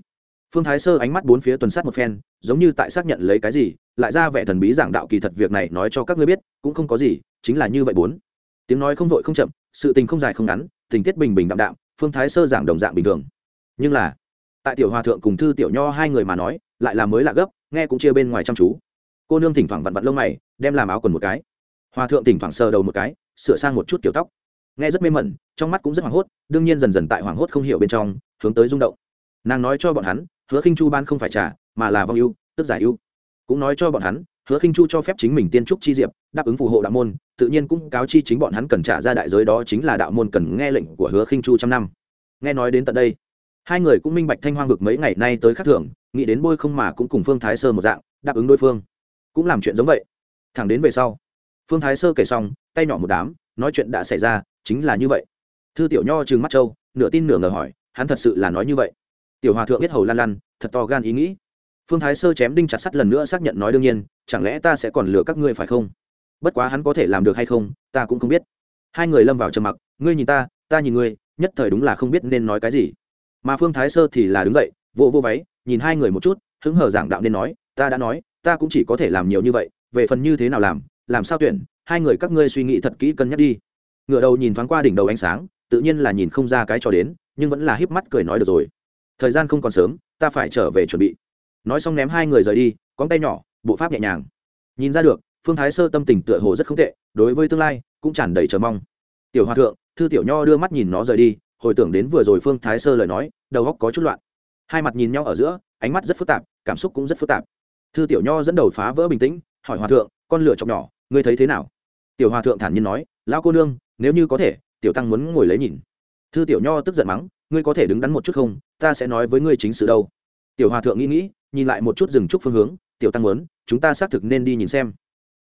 Phương thái sơ ánh mắt bốn phía tuần sát một phen, giống như tại xác nhận lấy cái gì, lại ra vẻ thần bí giảng đạo kỳ thật việc này nói cho các ngươi biết, cũng không có gì, chính là như vậy bốn. Tiếng nói không vội không chậm, sự tình không dài không ngắn, tình tiết bình bình đạm đạm, phương thái sơ giảng đồng dạng bình thường. Nhưng là, tại tiểu hòa thượng cùng thư tiểu nho hai người mà nói, lại là mới lạ gấp, nghe cũng chia bên ngoài chăm chú. Cô nương thỉnh thoảng vặn vặn lông mày, đem làm áo quần một cái hòa thượng tỉnh thoảng sờ đầu một cái, sửa sang một chút kiểu tóc. Nghe rất mê mẩn, trong mắt cũng rất hoảng hốt, đương nhiên dần dần tại hoảng hốt không hiểu bên trong, hướng tới rung động. Nàng nói cho bọn hắn, hứa khinh chu ban không phải trả mà là vong ưu, tức giải ưu. Cũng nói cho bọn hắn, hứa khinh chu cho phép chính mình tiên trúc chi diệp, đáp ứng phù hộ đạo môn, tự nhiên cũng cáo chi chính bọn hắn cần trả ra đại giới đó chính là đạo môn cần nghe lệnh của hứa khinh chu trăm năm. Nghe nói đến tận đây, hai người cũng minh bạch thanh hoang vực mấy ngày nay tới khắc thưởng nghĩ đến bôi không mà cũng cùng phương thái sơ một dạng, đáp ứng đối phương. Cũng làm chuyện giống vậy. Thẳng đến về sau phương thái sơ kể xong, tay nhỏ một đám, nói chuyện đã xảy ra, chính là như vậy. Thư tiểu nho trừng mắt châu, nửa tin nửa ngờ hỏi, hắn thật sự là nói như vậy? Tiểu hòa thượng biết hầu lan lan, thật to gan ý nghĩ. Phương thái sơ chém đinh chặt sắt lần nữa xác nhận nói đương nhiên, chẳng lẽ ta sẽ còn lừa các ngươi phải không? Bất quá hắn có thể làm được hay không, ta cũng không biết. Hai người lâm vào trầm mặc, ngươi nhìn ta ta nhìn ngươi, nhất thời đúng là không biết nên nói cái gì. Mà phương thái sơ thì là đứng dậy vô vô váy, nhìn hai người một chút, hứng hở giảng đạo nên nói, ta đã nói, ta cũng chỉ có thể làm nhiều như vậy, về phần như thế nào làm làm sao tuyển, hai người các ngươi suy nghĩ thật kỹ cân nhắc đi. Ngựa đầu nhìn thoáng qua đỉnh đầu ánh sáng, tự nhiên là nhìn không ra cái trò đến, nhưng vẫn là híp mắt cười nói được rồi. Thời gian không còn sớm, ta phải trở về chuẩn bị. Nói xong ném hai người rời đi, cóng tay nhỏ, bộ pháp nhẹ nhàng. Nhìn ra được, phương thái sơ tâm tình tựa hồ rất không tệ, đối với tương lai cũng tràn đầy chờ mong. Tiểu hòa thượng, thư tiểu nho đưa mắt nhìn nó rời đi, hồi tưởng đến vừa rồi phương thái sơ lời nói, đầu góc có chút loạn. Hai mặt nhìn nhau ở giữa, ánh mắt rất phức tạp, cảm xúc cũng rất phức tạp. Thư tiểu nho dẫn đầu phá vỡ bình tĩnh, hỏi hòa thượng, con lửa chọc nhỏ ngươi thấy thế nào? Tiểu hòa thượng thản nhiên nói, lão cô nương, nếu như có thể, tiểu tăng muốn ngồi lấy nhìn. Thư tiểu nho tức giận mắng, ngươi có thể đứng đắn một chút không? Ta sẽ nói với ngươi chính sự đâu. Tiểu hòa thượng nghĩ nghĩ, nhìn lại một chút rừng trúc phương hướng, tiểu tăng muốn, chúng ta xác thực nên đi nhìn xem.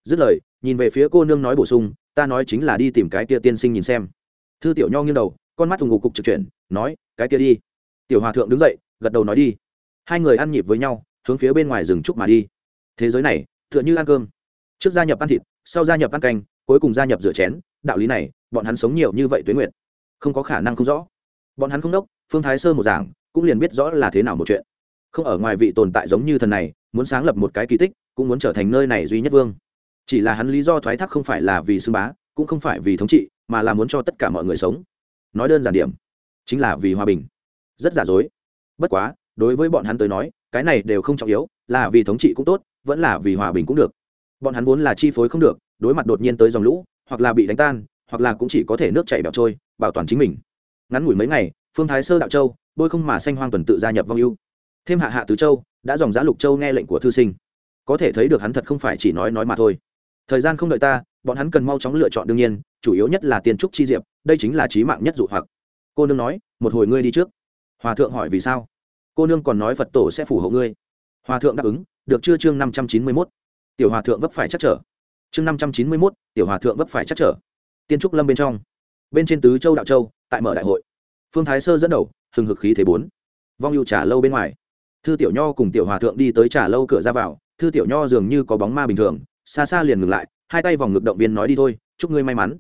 Dứt lời, nhìn về phía cô nương nói bổ sung, ta nói chính là đi tìm cái kia tiên sinh nhìn xem. Thư tiểu nho nghiêng đầu, con mắt thùng ngục cục trực chuyển, nói, cái kia đi. Tiểu hòa thượng đứng dậy, gật đầu nói đi. Hai người ăn nhịp với nhau, hướng phía bên ngoài rừng trúc mà đi. Thế giới này, tựa như ăn cơm trước gia nhập ăn thịt, sau gia nhập ăn canh, cuối cùng gia nhập rửa chén. Đạo lý này, bọn hắn sống nhiều như vậy tuế nguyệt, không có khả năng không rõ. Bọn hắn không đốc, phương thái sơ một giảng, cũng liền biết rõ là thế nào một chuyện. Không ở ngoài vị tồn tại giống như thần này, muốn sáng lập một cái kỳ tích, cũng muốn trở thành nơi này duy nhất vương. Chỉ là hắn lý do thoái thác không phải là vì xưng bá, cũng không phải vì thống trị, mà là muốn cho tất cả mọi người sống. Nói đơn giản điểm, chính là vì hòa bình. Rất giả dối. Bất quá, đối với bọn hắn tới nói, cái này đều không trọng yếu, là vì thống trị cũng tốt, vẫn là vì hòa bình cũng được bọn hắn vốn là chi phối không được, đối mặt đột nhiên tới dòng lũ, hoặc là bị đánh tan, hoặc là cũng chỉ có thể nước chảy bẹo trôi, bảo toàn chính mình. Ngắn ngủi mấy ngày, phương thái sơ đạo châu, bôi không mà xanh hoang tuần tự gia nhập vong ưu. Thêm hạ hạ tứ châu, đã dòng giã lục châu nghe lệnh của thư sinh. Có thể thấy được hắn thật không phải chỉ nói nói mà thôi. Thời gian không đợi ta, bọn hắn cần mau chóng lựa chọn đương nhiên, chủ yếu nhất là tiền trúc chi diệp, đây chính là trí mạng nhất dụ hoặc. Cô nương nói, một hồi ngươi đi trước. Hòa thượng hỏi, vì sao? Cô nương còn nói phật tổ sẽ phù hộ ngươi. Hòa thượng đáp ứng, được chưa? Chương năm trăm chín mươi mốt tiểu hòa thượng vấp phải chắc trở. Chương năm trăm chín mươi mốt, tiểu hòa thượng vấp phải chắc trở. Tiên trúc lâm bên trong. Bên trên tứ châu đạo châu, tại mở đại hội. Phương thái sơ dẫn đầu, hừng hực khí thế bốn. Vong yêu trả lâu bên ngoài. Thư tiểu nho cùng tiểu hòa thượng đi tới trả lâu cửa ra vào, thư tiểu nho dường như có bóng ma bình thường, xa xa liền ngừng lại, hai tay vòng ngực động viên nói đi thôi, chúc ngươi may mắn.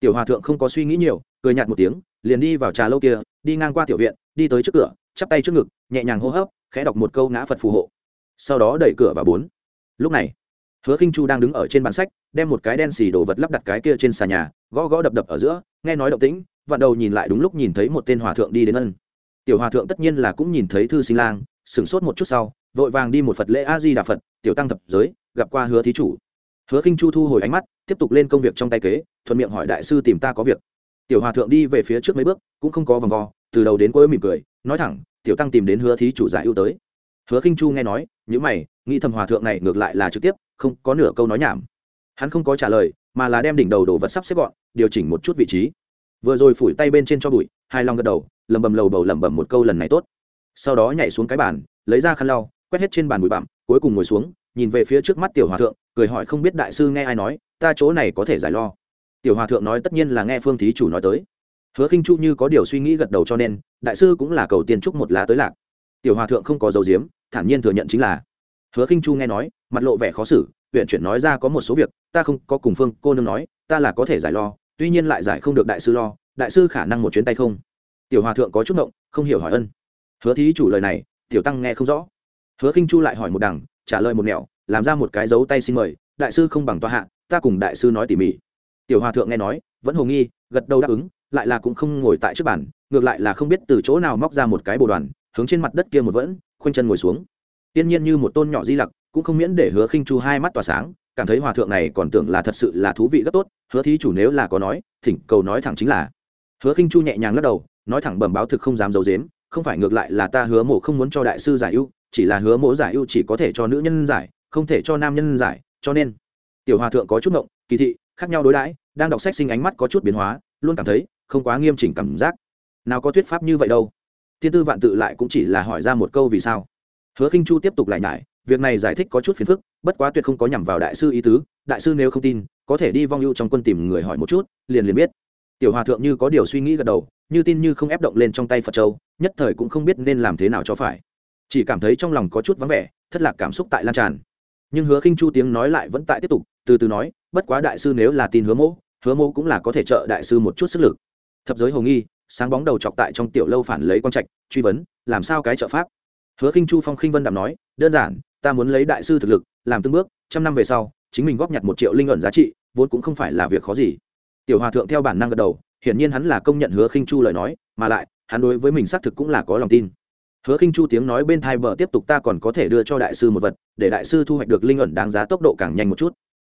Tiểu hòa thượng không có suy nghĩ nhiều, cười nhạt một tiếng, liền đi vào trà lâu kia, đi ngang qua tiểu viện, đi tới trước cửa, chắp tay trước ngực, nhẹ nhàng hô hấp, khẽ đọc một câu ngã phật phù hộ. Sau đó đẩy cửa vào bốn. Lúc này hứa khinh chu đang đứng ở trên bàn sách, đem một cái đen xì đồ vật lắp đặt cái kia trên xà nhà, gõ gõ đập đập ở giữa, nghe nói động tĩnh, vặn đầu nhìn lại đúng lúc nhìn thấy một tên hòa thượng đi đến ân. Tiểu hòa thượng tất nhiên là cũng nhìn thấy thư sinh lang, sửng sốt một chút sau, vội vàng đi một phật lễ a di đà phật, tiểu tăng thập giới, gặp qua hứa thí chủ. Hứa khinh chu thu hồi ánh mắt, tiếp tục lên công việc trong tay kế, thuận miệng hỏi đại sư tìm ta có việc. Tiểu hòa thượng đi về phía trước mấy bước, cũng không có vòng vo, từ đầu đến cuối mỉm cười, nói thẳng, tiểu tăng tìm đến hứa thí chủ giải ưu tới. Hứa khinh chu nghe nói những mày, nghĩ thầm hòa thượng này ngược lại là trực tiếp không có nửa câu nói nhảm. Hắn không có trả lời, mà là đem đỉnh đầu đồ vật sắp xếp gọn, điều chỉnh một chút vị trí. Vừa rồi phủi tay bên trên cho bụi, hai lòng gật đầu lầm bầm lầu bầu lẩm bẩm một câu lần này tốt. Sau đó nhảy xuống cái bàn, lấy ra khăn lau, quét hết trên bàn bụi bặm, cuối cùng ngồi xuống, nhìn về phía trước mắt tiểu hòa thượng, cười hỏi không biết đại sư nghe ai nói, ta chỗ này có thể giải lo. Tiểu hòa thượng nói tất nhiên là nghe phương thí chủ nói tới. Hứa khinh chu như có điều suy nghĩ gật đầu cho nên, đại sư cũng là cầu tiên trúc một lá tới lạc. Tiểu hòa thượng không có dấu diếm thản nhiên thừa nhận chính là hứa khinh chu nghe nói, mặt lộ vẻ khó xử huyện chuyển nói ra có một số việc, ta không có cùng phương cô nương nói, ta là có thể giải lo, tuy nhiên lại giải không được đại sư lo, đại sư khả năng một chuyến tay không? Tiểu hòa thượng có chút ngộng, không hiểu hỏi ân. Hứa thí chủ lời này, tiểu tăng nghe không rõ. Hứa khinh chu lại hỏi một đằng, trả lời một nẻo, làm ra một cái dấu tay xin mời, đại sư không bằng tòa hạ, ta cùng đại sư nói tỉ mỉ. Tiểu hòa thượng nghe nói, vẫn hồ nghi, gật đầu đáp ứng, lại là cũng không ngồi tại trước bàn, ngược lại là không biết từ chỗ nào móc ra một cái bồ đoàn, hướng trên mặt đất kia một vẫn, khoanh chân ngồi xuống tiên nhiên như một tôn nhỏ di lặc, cũng không miễn để hứa khinh chu hai mắt tỏa sáng, cảm thấy hòa thượng này còn tưởng là thật sự là thú vị rất tốt, hứa thí chủ nếu là có nói, thỉnh cầu nói thẳng chính là. Hứa khinh chu nhẹ nhàng lắc đầu, nói thẳng bẩm báo thực không dám giấu dếm không phải ngược lại là ta hứa mộ không muốn cho đại sư giải ưu, chỉ là hứa mộ giải ưu chỉ có thể cho nữ nhân giải, không thể cho nam nhân giải, cho nên. Tiểu hòa thượng có chút ngộng, kỳ thị, khác nhau đối đãi, đang đọc sách sinh ánh mắt có chút biến hóa, luôn cảm thấy không quá nghiêm chỉnh cảm giác. Nào có thuyết pháp như vậy đâu. Thiên tư vạn tự lại cũng chỉ là hỏi ra một câu vì sao hứa khinh chu tiếp tục lại nhải, việc này giải thích có chút phiền phức, bất quá tuyệt không có nhằm vào đại sư ý tứ, đại sư nếu không tin, có thể đi vong ưu trong quân tìm người hỏi một chút, liền liền biết. Tiểu hòa thượng như có điều suy nghĩ gật đầu, như tin như không ép động lên trong tay phật châu, nhất thời cũng không biết nên làm thế nào cho phải. Chỉ cảm thấy trong lòng có chút vắng vẻ, thất lạc cảm xúc tại lan tràn. Nhưng hứa khinh chu tiếng nói lại vẫn tại tiếp tục, từ từ nói, bất quá đại sư nếu là tin hứa mẫu hứa mẫu cũng là có thể trợ đại sư một chút sức lực. Thập giới hồ nghi, sáng bóng đầu chọc tại trong tiểu lâu phản lấy quan trạch, truy vấn, làm sao cái trợ pháp? Hứa khinh chu phong khinh vân đạm nói, đơn giản, ta muốn lấy đại sư thực lực, làm từng bước, trăm năm về sau, chính mình góp nhặt một triệu linh ẩn giá trị, vốn cũng không phải là việc khó gì. Tiểu hòa thượng theo bản năng gật đầu, hiển nhiên hắn là công nhận hứa khinh chu lời nói, mà lại, hắn đối với mình xác thực cũng là có lòng tin. Hứa khinh chu tiếng nói bên thai bờ tiếp tục, ta còn có thể đưa cho đại sư một vật, để đại sư thu hoạch được linh ẩn đáng giá tốc độ càng nhanh một chút.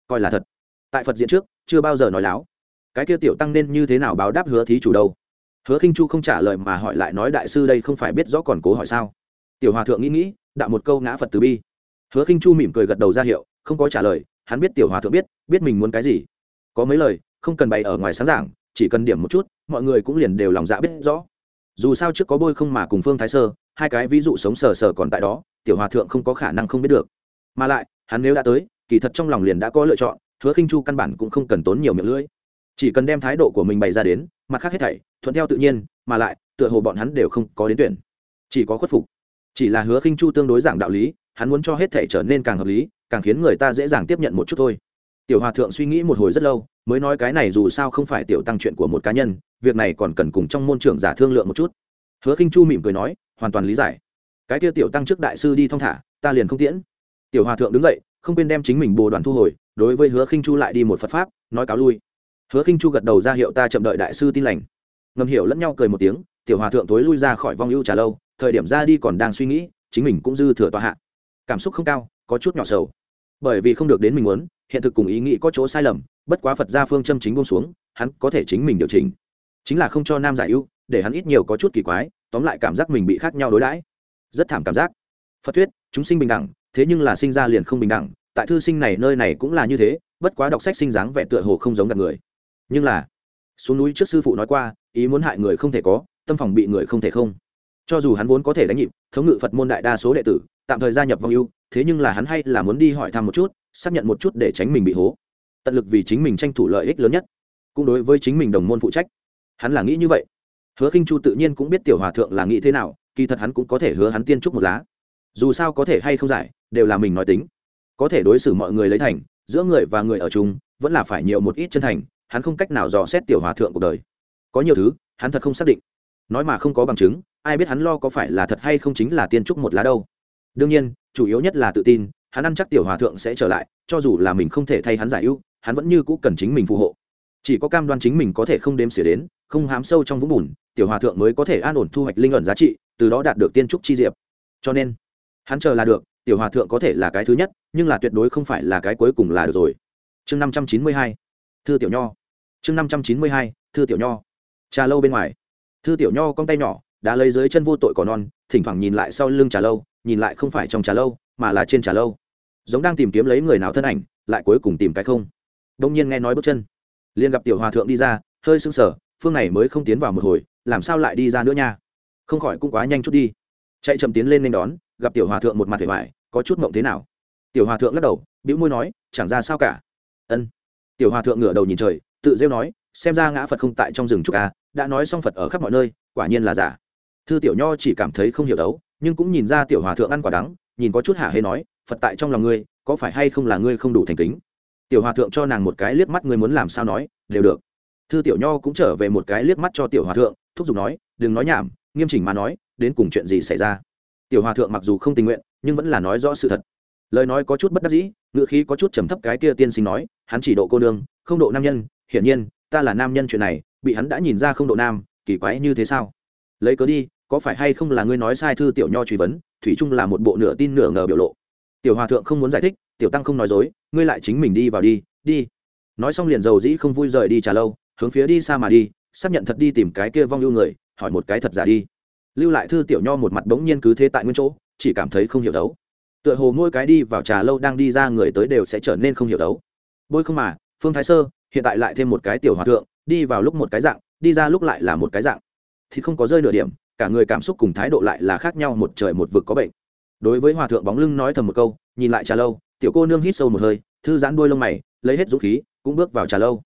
Coi là thật. Tại phật diện trước, chưa bao giờ nói láo. Cái kia tiểu tăng nên như thế nào báo đáp hứa thí chủ đâu? Hứa khinh chu không trả lời mà hỏi lại nói, đại sư đây không phải biết rõ còn cố hỏi sao? Tiểu hòa thượng nghĩ nghĩ, đạo một câu ngã phật từ bi. Hứa khinh chu mỉm cười gật đầu ra hiệu, không có trả lời, hắn biết tiểu hòa thượng biết biết mình muốn cái gì. Có mấy lời, không cần bày ở ngoài sáng giảng, chỉ cần điểm một chút, mọi người cũng liền đều lòng dạ biết rõ. Dù sao trước có bôi không mà cùng phương thái sơ, hai cái ví dụ sống sờ sờ còn tại đó, tiểu hòa thượng không có khả năng không biết được. Mà lại, hắn nếu đã tới, kỳ thật trong lòng liền đã có lựa chọn, hứa khinh chu căn bản cũng không cần tốn nhiều miệng lưỡi. Chỉ cần đem thái độ của mình bày ra đến, mặt khác hết thảy, thuận theo tự nhiên, mà lại, tựa hồ bọn hắn đều không có đến tuyển. Chỉ có khuất phục chỉ là hứa khinh chu tương đối giảng đạo lý, hắn muốn cho hết thảy trở nên càng hợp lý, càng khiến người ta dễ dàng tiếp nhận một chút thôi. Tiểu hòa thượng suy nghĩ một hồi rất lâu, mới nói cái này dù sao không phải tiểu tăng chuyện của một cá nhân, việc này còn cần cùng trong môn trưởng giả thương lượng một chút. Hứa khinh chu mỉm cười nói, hoàn toàn lý giải. Cái kia tiểu tăng trước đại sư đi thong thả, ta liền không tiễn. Tiểu hòa thượng đứng dậy, không quên đem chính mình bồ đoàn thu hồi, đối với hứa khinh chu lại đi một phật pháp, nói cáo lui. Hứa khinh chu gật đầu ra hiệu ta chậm đợi đại sư tin lành. Ngầm hiểu lẫn nhau cười một tiếng, tiểu hòa thượng tối lui ra khỏi vong ưu trà lâu thời điểm ra đi còn đang suy nghĩ, chính mình cũng dư thừa tòa hạ. Cảm xúc không cao, có chút nhỏ sầu. Bởi vì không được đến mình muốn, hiện thực cùng ý nghĩ có chỗ sai lầm, bất quá phật gia phương châm chính buông xuống, hắn có thể chính mình điều chỉnh. Chính là không cho nam giải ưu, để hắn ít nhiều có chút kỳ quái, tóm lại cảm giác mình bị khác nhau đối đãi. Rất thảm cảm giác. Phật thuyết, chúng sinh bình đẳng, thế nhưng là sinh ra liền không bình đẳng, tại thư sinh này nơi này cũng là như thế, bất quá đọc sách sinh dáng vẻ tựa hồ không giống gặp người. Nhưng là, xuống núi trước sư phụ nói qua, ý muốn hại người không thể có, tâm phòng bị người không thể không cho dù hắn vốn có thể đánh nhịp, thống ngự phật môn đại đa số đệ tử, tạm thời gia nhập vong ưu, thế nhưng là hắn hay là muốn đi hỏi thăm một chút, xác nhận một chút để tránh mình bị hố. Tận lực vì chính mình tranh thủ lợi ích lớn nhất. Cũng đối với chính mình đồng môn phụ trách. Hắn là nghĩ như vậy. Hứa khinh chu tự nhiên cũng biết tiểu hòa thượng là nghĩ thế nào, kỳ thật hắn cũng có thể hứa hắn tiên trúc một lá. Dù sao có thể hay không giải, đều là mình nói tính. Có thể đối xử mọi người lấy thành, giữa người và người ở chung, vẫn là phải nhiều một ít chân thành, hắn không cách nào dò xét tiểu hòa thượng cuộc đời. Có nhiều thứ, hắn thật không xác định nói mà không có bằng chứng, ai biết hắn lo có phải là thật hay không chính là tiên trúc một lá đâu. Đương nhiên, chủ yếu nhất là tự tin, hắn ăn chắc tiểu hòa thượng sẽ trở lại, cho dù là mình không thể thay hắn giải ưu, hắn vẫn như cũ cần chính mình phù hộ. Chỉ có cam đoan chính mình có thể không đếm xỉa đến, không hám sâu trong vũng bùn, tiểu hòa thượng mới có thể an ổn thu hoạch linh ẩn giá trị, từ đó đạt được tiên trúc chi diệp. Cho nên, hắn chờ là được, tiểu hòa thượng có thể là cái thứ nhất, nhưng là tuyệt đối không phải là cái cuối cùng là được rồi. Chương năm trăm chín mươi hai, thư tiểu nho. Chương năm trăm chín mươi hai, thư tiểu nho. Trà lâu bên ngoài thư tiểu nho cong tay nhỏ, đã lấy dưới chân vô tội cỏ non, thỉnh thoảng nhìn lại sau lưng trà lâu, nhìn lại không phải trong trà lâu, mà là trên trà lâu. Giống đang tìm kiếm lấy người nào thân ảnh, lại cuối cùng tìm cái không. Đông nhiên nghe nói bước chân. Liền gặp tiểu hòa thượng đi ra, hơi sưng sờ, phương này mới không tiến vào một hồi, làm sao lại đi ra nữa nha? Không khỏi cũng quá nhanh chút đi. Chạy chậm tiến lên nên đón, gặp tiểu hòa thượng một mặt vẻ vải, có chút mộng thế nào? Tiểu hòa thượng lắc đầu, bĩu môi nói, chẳng ra sao cả. Ân. Tiểu hòa thượng ngửa đầu nhìn trời, tự rêu nói, xem ra ngã phật không tại trong rừng trúc à đã nói xong phật ở khắp mọi nơi, quả nhiên là giả. Thư tiểu nho chỉ cảm thấy không hiểu đấu, nhưng cũng nhìn ra tiểu hòa thượng ăn quả đắng, nhìn có chút hả hê nói, phật tại trong lòng ngươi, có phải hay không là ngươi không đủ thành kính? Tiểu hòa thượng cho nàng một cái liếc mắt, ngươi muốn làm sao nói? Đều được. Thư tiểu nho cũng trở về một cái liếc mắt cho tiểu hòa thượng, thúc giục nói, đừng nói nhảm, nghiêm chỉnh mà nói, đến cùng chuyện gì xảy ra? Tiểu hòa thượng mặc dù không tình nguyện, nhưng vẫn là nói rõ sự thật. Lời nói có chút bất đắc dĩ ngựa khí có chút trầm thấp cái kia tiên sinh nói, hắn chỉ độ cô nương, không độ nam nhân, hiển nhiên, ta là nam nhân chuyện này bị hắn đã nhìn ra không độ nam, kỳ quái như thế sao? Lấy cớ đi, có phải hay không là ngươi nói sai thư tiểu nho truy vấn, thủy trung là một bộ nửa tin nửa ngờ biểu lộ. Tiểu hòa thượng không muốn giải thích, tiểu tăng không nói dối, ngươi lại chính mình đi vào đi đi. Nói xong liền dầu dĩ không vui rời đi trả lâu, hướng phía đi xa mà đi, xác nhận thật đi tìm cái kia vong lưu người, hỏi một cái thật giả đi. Lưu lại thư tiểu nho một mặt bỗng nhiên cứ thế tại nguyên chỗ, chỉ cảm thấy không hiểu đấu. Tựa hồ mỗi cái đi vào trà lâu đang đi ra người tới đều sẽ trở nên không hiểu đấu. Bôi không mà, phương thái sơ, hiện tại lại thêm một cái tiểu hòa thượng đi vào lúc một cái dạng, đi ra lúc lại là một cái dạng. Thì không có rơi nửa điểm, cả người cảm xúc cùng thái độ lại là khác nhau, một trời một vực có bệnh. Đối với hòa thượng bóng lưng nói thầm một câu, nhìn lại trà lâu, tiểu cô nương hít sâu một hơi, thư giãn đuôi lông mày, lấy hết dũng khí, cũng bước vào trà lâu.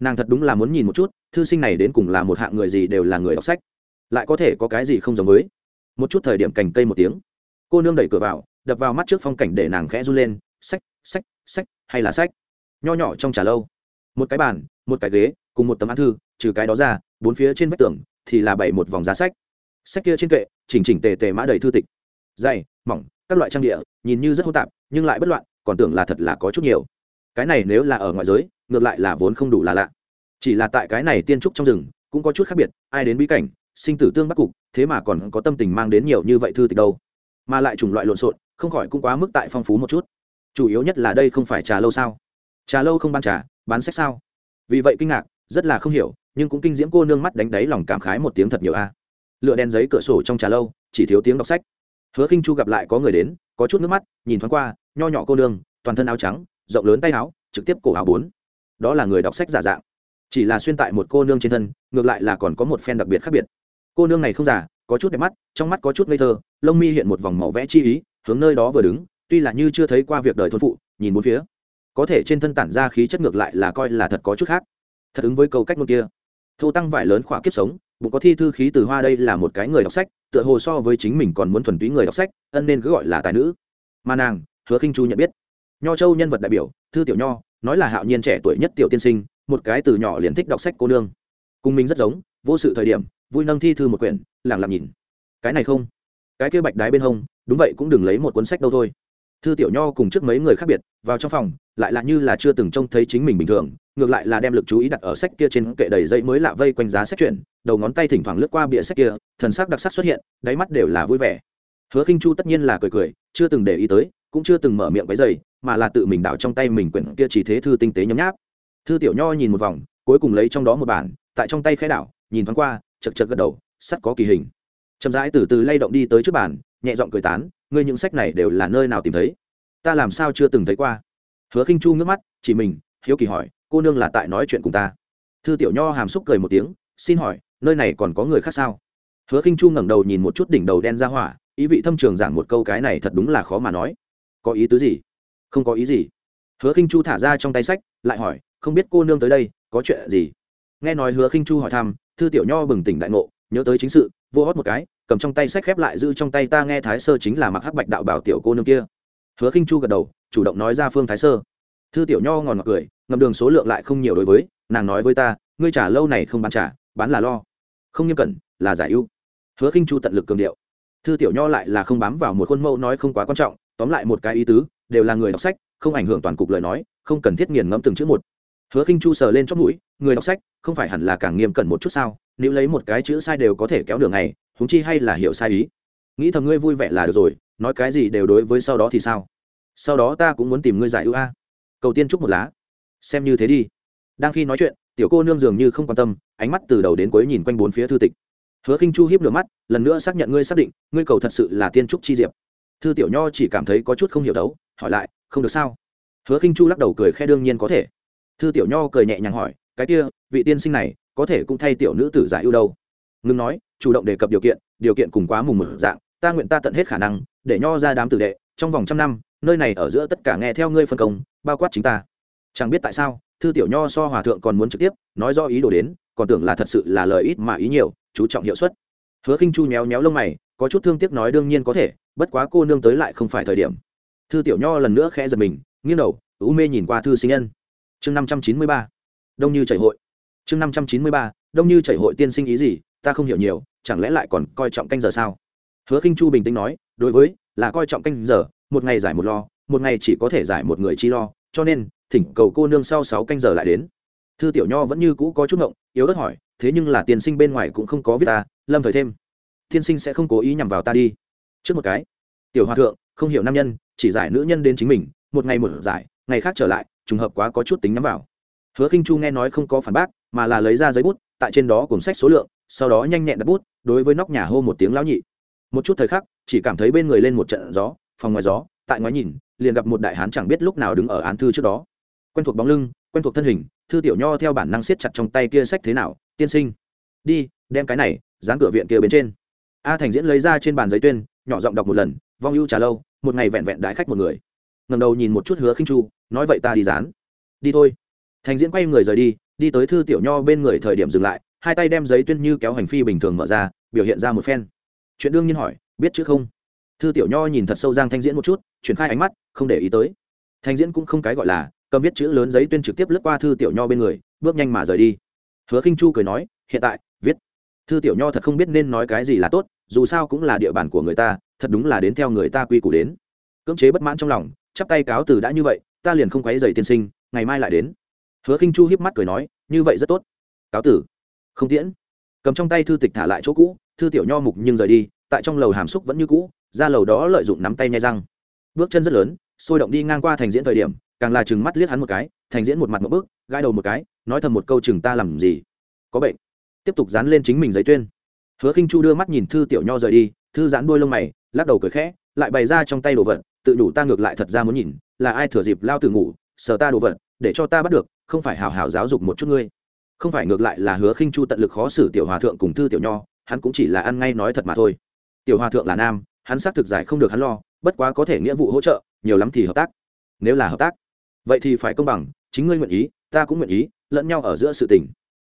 Nàng thật đúng là muốn nhìn một chút, thư sinh này đến cùng là một hạng người gì đều là người đọc sách. Lại có thể có cái gì không giống với? Một chút thời điểm cành cây một tiếng. Cô nương đẩy cửa vào, đập vào mắt trước phong cảnh để nàng khẽ run lên, sách sách sách, hay là sách? Nho nhỏ trong trà lâu. Một cái bàn, một cái ghế cùng một tấm án thư, trừ cái đó ra, bốn phía trên vách tường thì là bảy một vòng giá sách. Sách kia trên kệ, chỉnh chỉnh tề tề mã đầy thư tịch. Dày, mỏng, các loại trang địa, nhìn như rất hô tạp, nhưng lại bất loạn, còn tưởng là thật là có chút nhiều. Cái này nếu là ở ngoại giới, ngược lại là vốn không đủ là lạ. Chỉ là tại cái này tiên trúc trong rừng, cũng có chút khác biệt, ai đến bí cảnh, sinh tử tương bắc cục, thế mà còn có tâm tình mang đến nhiều như vậy thư tịch đâu. Mà lại chủng loại lộn xộn, không khỏi cũng quá mức tại phong phú một chút. Chủ yếu nhất là đây không phải trà lâu sao? Trà lâu không bán trà, bán sách sao? Vì vậy kinh ngạc rất là không hiểu, nhưng cũng kinh diễm cô nương mắt đánh đáy lòng cảm khái một tiếng thật nhiều a. À. lựa đèn giấy cửa sổ trong trà lâu, chỉ thiếu tiếng đọc sách. Hứa khinh chu gặp lại có người đến, có chút nước mắt, nhìn thoáng qua, nho nhỏ cô nương, toàn thân áo trắng, rộng lớn tay áo, trực tiếp cổ áo bốn. Đó là người đọc sách giả dạng. Chỉ là xuyên tại một cô nương trên thân, ngược lại là còn có một phen đặc biệt khác biệt. Cô nương này không giả có chút đẹp mắt, trong mắt có chút ngây thơ, lông mi hiện một vòng màu vẽ chi ý, hướng nơi đó vừa đứng, tuy là như chưa thấy qua việc đời thôn phụ, nhìn bốn phía. Có thể trên thân tản ra khí chất ngược lại là coi là thật có chút khác thật ứng với câu cách ngôn kia. Thô tăng vải lớn khỏa kiếp sống, bụng có thi thư khí từ hoa đây là một cái người đọc sách, tựa hồ so với chính mình còn muốn thuần túy người đọc sách, ân nên cứ gọi là tài nữ. Mà nàng, hứa khinh chu nhận biết. Nho châu nhân vật đại biểu, thư tiểu nho, nói là hạo nhiên trẻ tuổi nhất tiểu tiên sinh, một cái từ nhỏ liền thích đọc sách cô nương. Cùng mình rất giống, vô sự thời điểm, vui nâng thi thư một quyển lẳng lặng nhìn. Cái này không? Cái kia bạch đái bên hông, đúng vậy cũng đừng lấy một cuốn sách đâu thôi. Thư tiểu nho cùng trước mấy người khác biệt, vào trong phòng lại là như là chưa từng trông thấy chính mình bình thường, ngược lại là đem lực chú ý đặt ở sách kia trên kệ đầy dây mới lạ vây quanh giá sách chuyển đầu ngón tay thỉnh thoảng lướt qua bìa sách kia, thần sắc đặc sắc xuất hiện, đáy mắt đều là vui vẻ. Hứa khinh chu tất nhiên là cười cười, chưa từng để ý tới, cũng chưa từng mở miệng cái dây mà là tự mình đảo trong tay mình quyển kia chỉ thế thư tinh tế nhấm nháp. Thư tiểu nho nhìn một vòng, cuối cùng lấy trong đó một bản, tại trong tay khẽ đảo, nhìn thoáng qua, chật chật gật đầu, sắt có kỳ hình. Chậm rãi từ từ lay động đi tới trước bàn, nhẹ giọng cười tán, ngươi những sách này đều là nơi nào tìm thấy? Ta làm sao chưa từng thấy qua? Hứa khinh chu ngước mắt, chỉ mình, hiếu kỳ hỏi, cô nương là tại nói chuyện cùng ta? Thư tiểu nho hàm xúc cười một tiếng, xin hỏi, nơi này còn có người khác sao? Hứa khinh chu ngẩng đầu nhìn một chút đỉnh đầu đen ra hỏa, ý vị thâm trường giảng một câu cái này thật đúng là khó mà nói. Có ý tứ gì? Không có ý gì. Hứa khinh chu thả ra trong tay sách, lại hỏi, không biết cô nương tới đây, có chuyện gì? Nghe nói hứa khinh chu hỏi thăm, thư tiểu nho bừng tỉnh đại ngộ, nhớ tới chính sự vô hót một cái, cầm trong tay sách khép lại giữ trong tay ta nghe thái sơ chính là mặc hắc bạch đạo bảo tiểu cô nương kia hứa khinh chu gật đầu, chủ động nói ra phương thái sơ. Thư tiểu nho ngòn ngọt cười, ngầm đường số lượng lại không nhiều đối với, nàng nói với ta, ngươi trả lâu này không bán trả, bán là lo. Không nghiêm cẩn, là giải ưu. Hứa khinh chu tận lực cường điệu. Thư tiểu nho lại là không bám vào một khuôn mẫu nói không quá quan trọng, tóm lại một cái ý tứ, đều là người đọc sách, không ảnh hưởng toàn cục lời nói, không cần thiết nghiền ngẫm từng chữ một. Hứa khinh chu sờ lên chót mũi, người đọc sách, không phải hẳn là càng nghiêm cẩn một chút sao? Nếu lấy một cái chữ sai đều có thể kéo đường này huống chi hay là hiểu sai ý. Nghĩ thầm ngươi vui vẻ là được rồi nói cái gì đều đối với sau đó thì sao? Sau đó ta cũng muốn tìm ngươi giải ưu a. Cầu tiên chúc một lá. Xem như thế đi. Đang khi nói chuyện, tiểu cô nương dường như không quan tâm, ánh mắt từ đầu đến cuối nhìn quanh bốn phía thư tịch. Hứa khinh chu hiếp lửa mắt, lần nữa xác nhận ngươi xác định, ngươi cầu thật sự là tiên trúc chi diệp. Thư tiểu nho chỉ cảm thấy có chút không hiểu đấu, hỏi lại, không được sao? Hứa khinh chu lắc đầu cười khe đương nhiên có thể. Thư tiểu nho cười nhẹ nhàng hỏi, cái kia, vị tiên sinh này, có thể cũng thay tiểu nữ tử giải ưu đâu? Ngưng nói, chủ động đề cập điều kiện điều kiện cùng quá mùng mở dạng, ta nguyện ta tận hết khả năng để nho ra đám tử đệ, trong vòng trăm năm, nơi này ở giữa tất cả nghe theo ngươi phân công, bao quát chính ta. Chẳng biết tại sao, thư tiểu nho so hòa thượng còn muốn trực tiếp, nói do ý đồ đến, còn tưởng là thật sự là lời ít mà ý nhiều, chú trọng hiệu suất. Hứa khinh chu méo méo lông mày, có chút thương tiếc nói đương nhiên có thể, bất quá cô nương tới lại không phải thời điểm. Thư tiểu nho lần nữa khẽ giật mình, nghiêng đầu u mê nhìn qua thư sinh nhân. Chương năm trăm chín mươi ba, đông như chảy hội. Chương năm trăm chín mươi ba, đông như chảy hội tiên sinh ý gì, ta không hiểu nhiều, chẳng lẽ lại còn coi trọng canh giờ sao? Hứa khinh chu bình tĩnh nói đối với, là coi trọng canh giờ, một ngày giải một lo, một ngày chỉ có thể giải một người chi lo, cho nên, thỉnh cầu cô nương sau sáu canh giờ lại đến. Thư tiểu nho vẫn như cũ có chút ngộng, yếu ớt hỏi, thế nhưng là tiên sinh bên ngoài cũng không có viết ta, lâm thời thêm. Tiên sinh sẽ không cố ý nhằm vào ta đi. Trước một cái, tiểu hòa thượng, không hiểu nam nhân, chỉ giải nữ nhân đến chính mình, một ngày một giải, ngày khác trở lại, trùng hợp quá có chút tính nhắm vào. Hứa khinh chu nghe nói không có phản bác, mà là lấy ra giấy bút, tại trên đó cùng sách số lượng, sau đó nhanh nhẹn đặt bút, đối với nóc nhà hô một tiếng lão nhị. Một chút thời khắc chỉ cảm thấy bên người lên một trận gió, phòng ngoài gió, tại ngoái nhìn, liền gặp một đại hán chẳng biết lúc nào đứng ở án thư trước đó. Quen thuộc bóng lưng, quen thuộc thân hình, thư tiểu nho theo bản năng siết chặt trong tay kia sách thế nào, tiên sinh, đi, đem cái này dán cửa viện kia bên trên. A thành diễn lấy ra trên bàn giấy tuyên, nhỏ giọng đọc một lần, vong ưu trà lâu, một ngày vẹn vẹn đái khách một người. Ngầm đầu nhìn một chút hứa khinh chu, nói vậy ta đi dán. Đi thôi. Thành diễn quay người rời đi đi tới thư tiểu nho bên người thời điểm dừng lại, hai tay đem giấy tuyên như kéo hành phi bình thường mở ra, biểu hiện ra một phen. Chuyện đương nhiên hỏi biết chứ không? Thư tiểu nho nhìn thật sâu giang thanh diễn một chút, chuyển khai ánh mắt, không để ý tới. Thanh diễn cũng không cái gọi là, cầm viết chữ lớn giấy tuyên trực tiếp lướt qua thư tiểu nho bên người, bước nhanh mà rời đi. Hứa khinh chu cười nói, hiện tại, viết. Thư tiểu nho thật không biết nên nói cái gì là tốt, dù sao cũng là địa bàn của người ta, thật đúng là đến theo người ta quy củ đến. Cưỡng chế bất mãn trong lòng, chắp tay cáo từ đã như vậy, ta liền không quấy dày tiên sinh, ngày mai lại đến. Hứa khinh chu hiếp mắt cười nói, như vậy rất tốt. Cáo tử. Không tiễn. Cầm trong tay thư tịch thả lại chỗ cũ, thư tiểu nho mục nhưng rời đi tại trong lầu hàm xúc vẫn như cũ, ra lầu đó lợi dụng nắm tay nhai răng. Bước chân rất lớn, sôi động đi ngang qua thành diễn thời điểm, càng là chừng mắt liếc hắn một cái, thành diễn một mặt một bước gai đầu một cái, nói thầm một câu chừng ta làm gì? Có bệnh. Tiếp tục dán lên chính mình giấy tuyên. Hứa khinh chu đưa mắt nhìn thư tiểu nho rời đi, thư dán đuôi lông mày, lắc đầu cười khẽ, lại bày ra trong tay đồ vật, tự đủ ta ngược lại thật ra muốn nhìn, là ai thừa dịp lao từ ngủ, sờ ta đồ vật, để cho ta bắt được, không phải hào hào giáo dục một chút ngươi. Không phải ngược lại là hứa khinh chu tận lực khó xử tiểu hòa thượng cùng thư tiểu nho, hắn cũng chỉ là ăn ngay nói thật mà thôi tiểu hòa thượng là nam, hắn xác thực giải không được hắn lo, bất quá có thể nghĩa vụ hỗ trợ, nhiều lắm thì hợp tác. Nếu là hợp tác, vậy thì phải công bằng, chính ngươi nguyện ý, ta cũng nguyện ý, lẫn nhau ở giữa sự tình.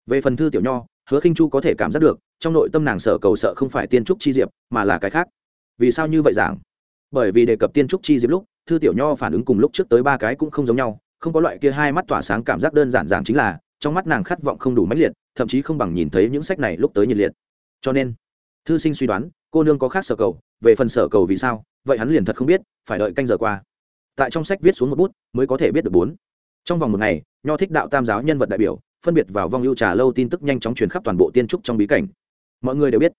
Về phần thư tiểu nho, hứa khinh chu có thể cảm giác được, trong nội tâm nàng sợ cầu sợ không phải tiên trúc chi diệp, mà là cái khác. Vì sao như vậy giảng? Bởi vì đề cập tiên trúc chi diệp lúc, thư tiểu nho phản ứng cùng lúc trước tới ba cái cũng không giống nhau, không có loại kia hai mắt tỏa sáng cảm giác đơn giản giản chính là, trong mắt nàng khát vọng không đủ mãnh liệt, thậm chí không bằng nhìn thấy những sách này lúc tới nhiệt liệt. Cho nên, thư sinh suy đoán cô nương có khác sở cầu, về phần sở cầu vì sao, vậy hắn liền thật không biết, phải đợi canh giờ qua. Tại trong sách viết xuống một bút, mới có thể biết được bốn. Trong vòng một ngày, nho thích đạo tam giáo nhân vật đại biểu, phân biệt vào vong ưu trà lâu tin tức nhanh chóng truyền khắp toàn bộ tiên trúc trong bí cảnh. Mọi người đều biết,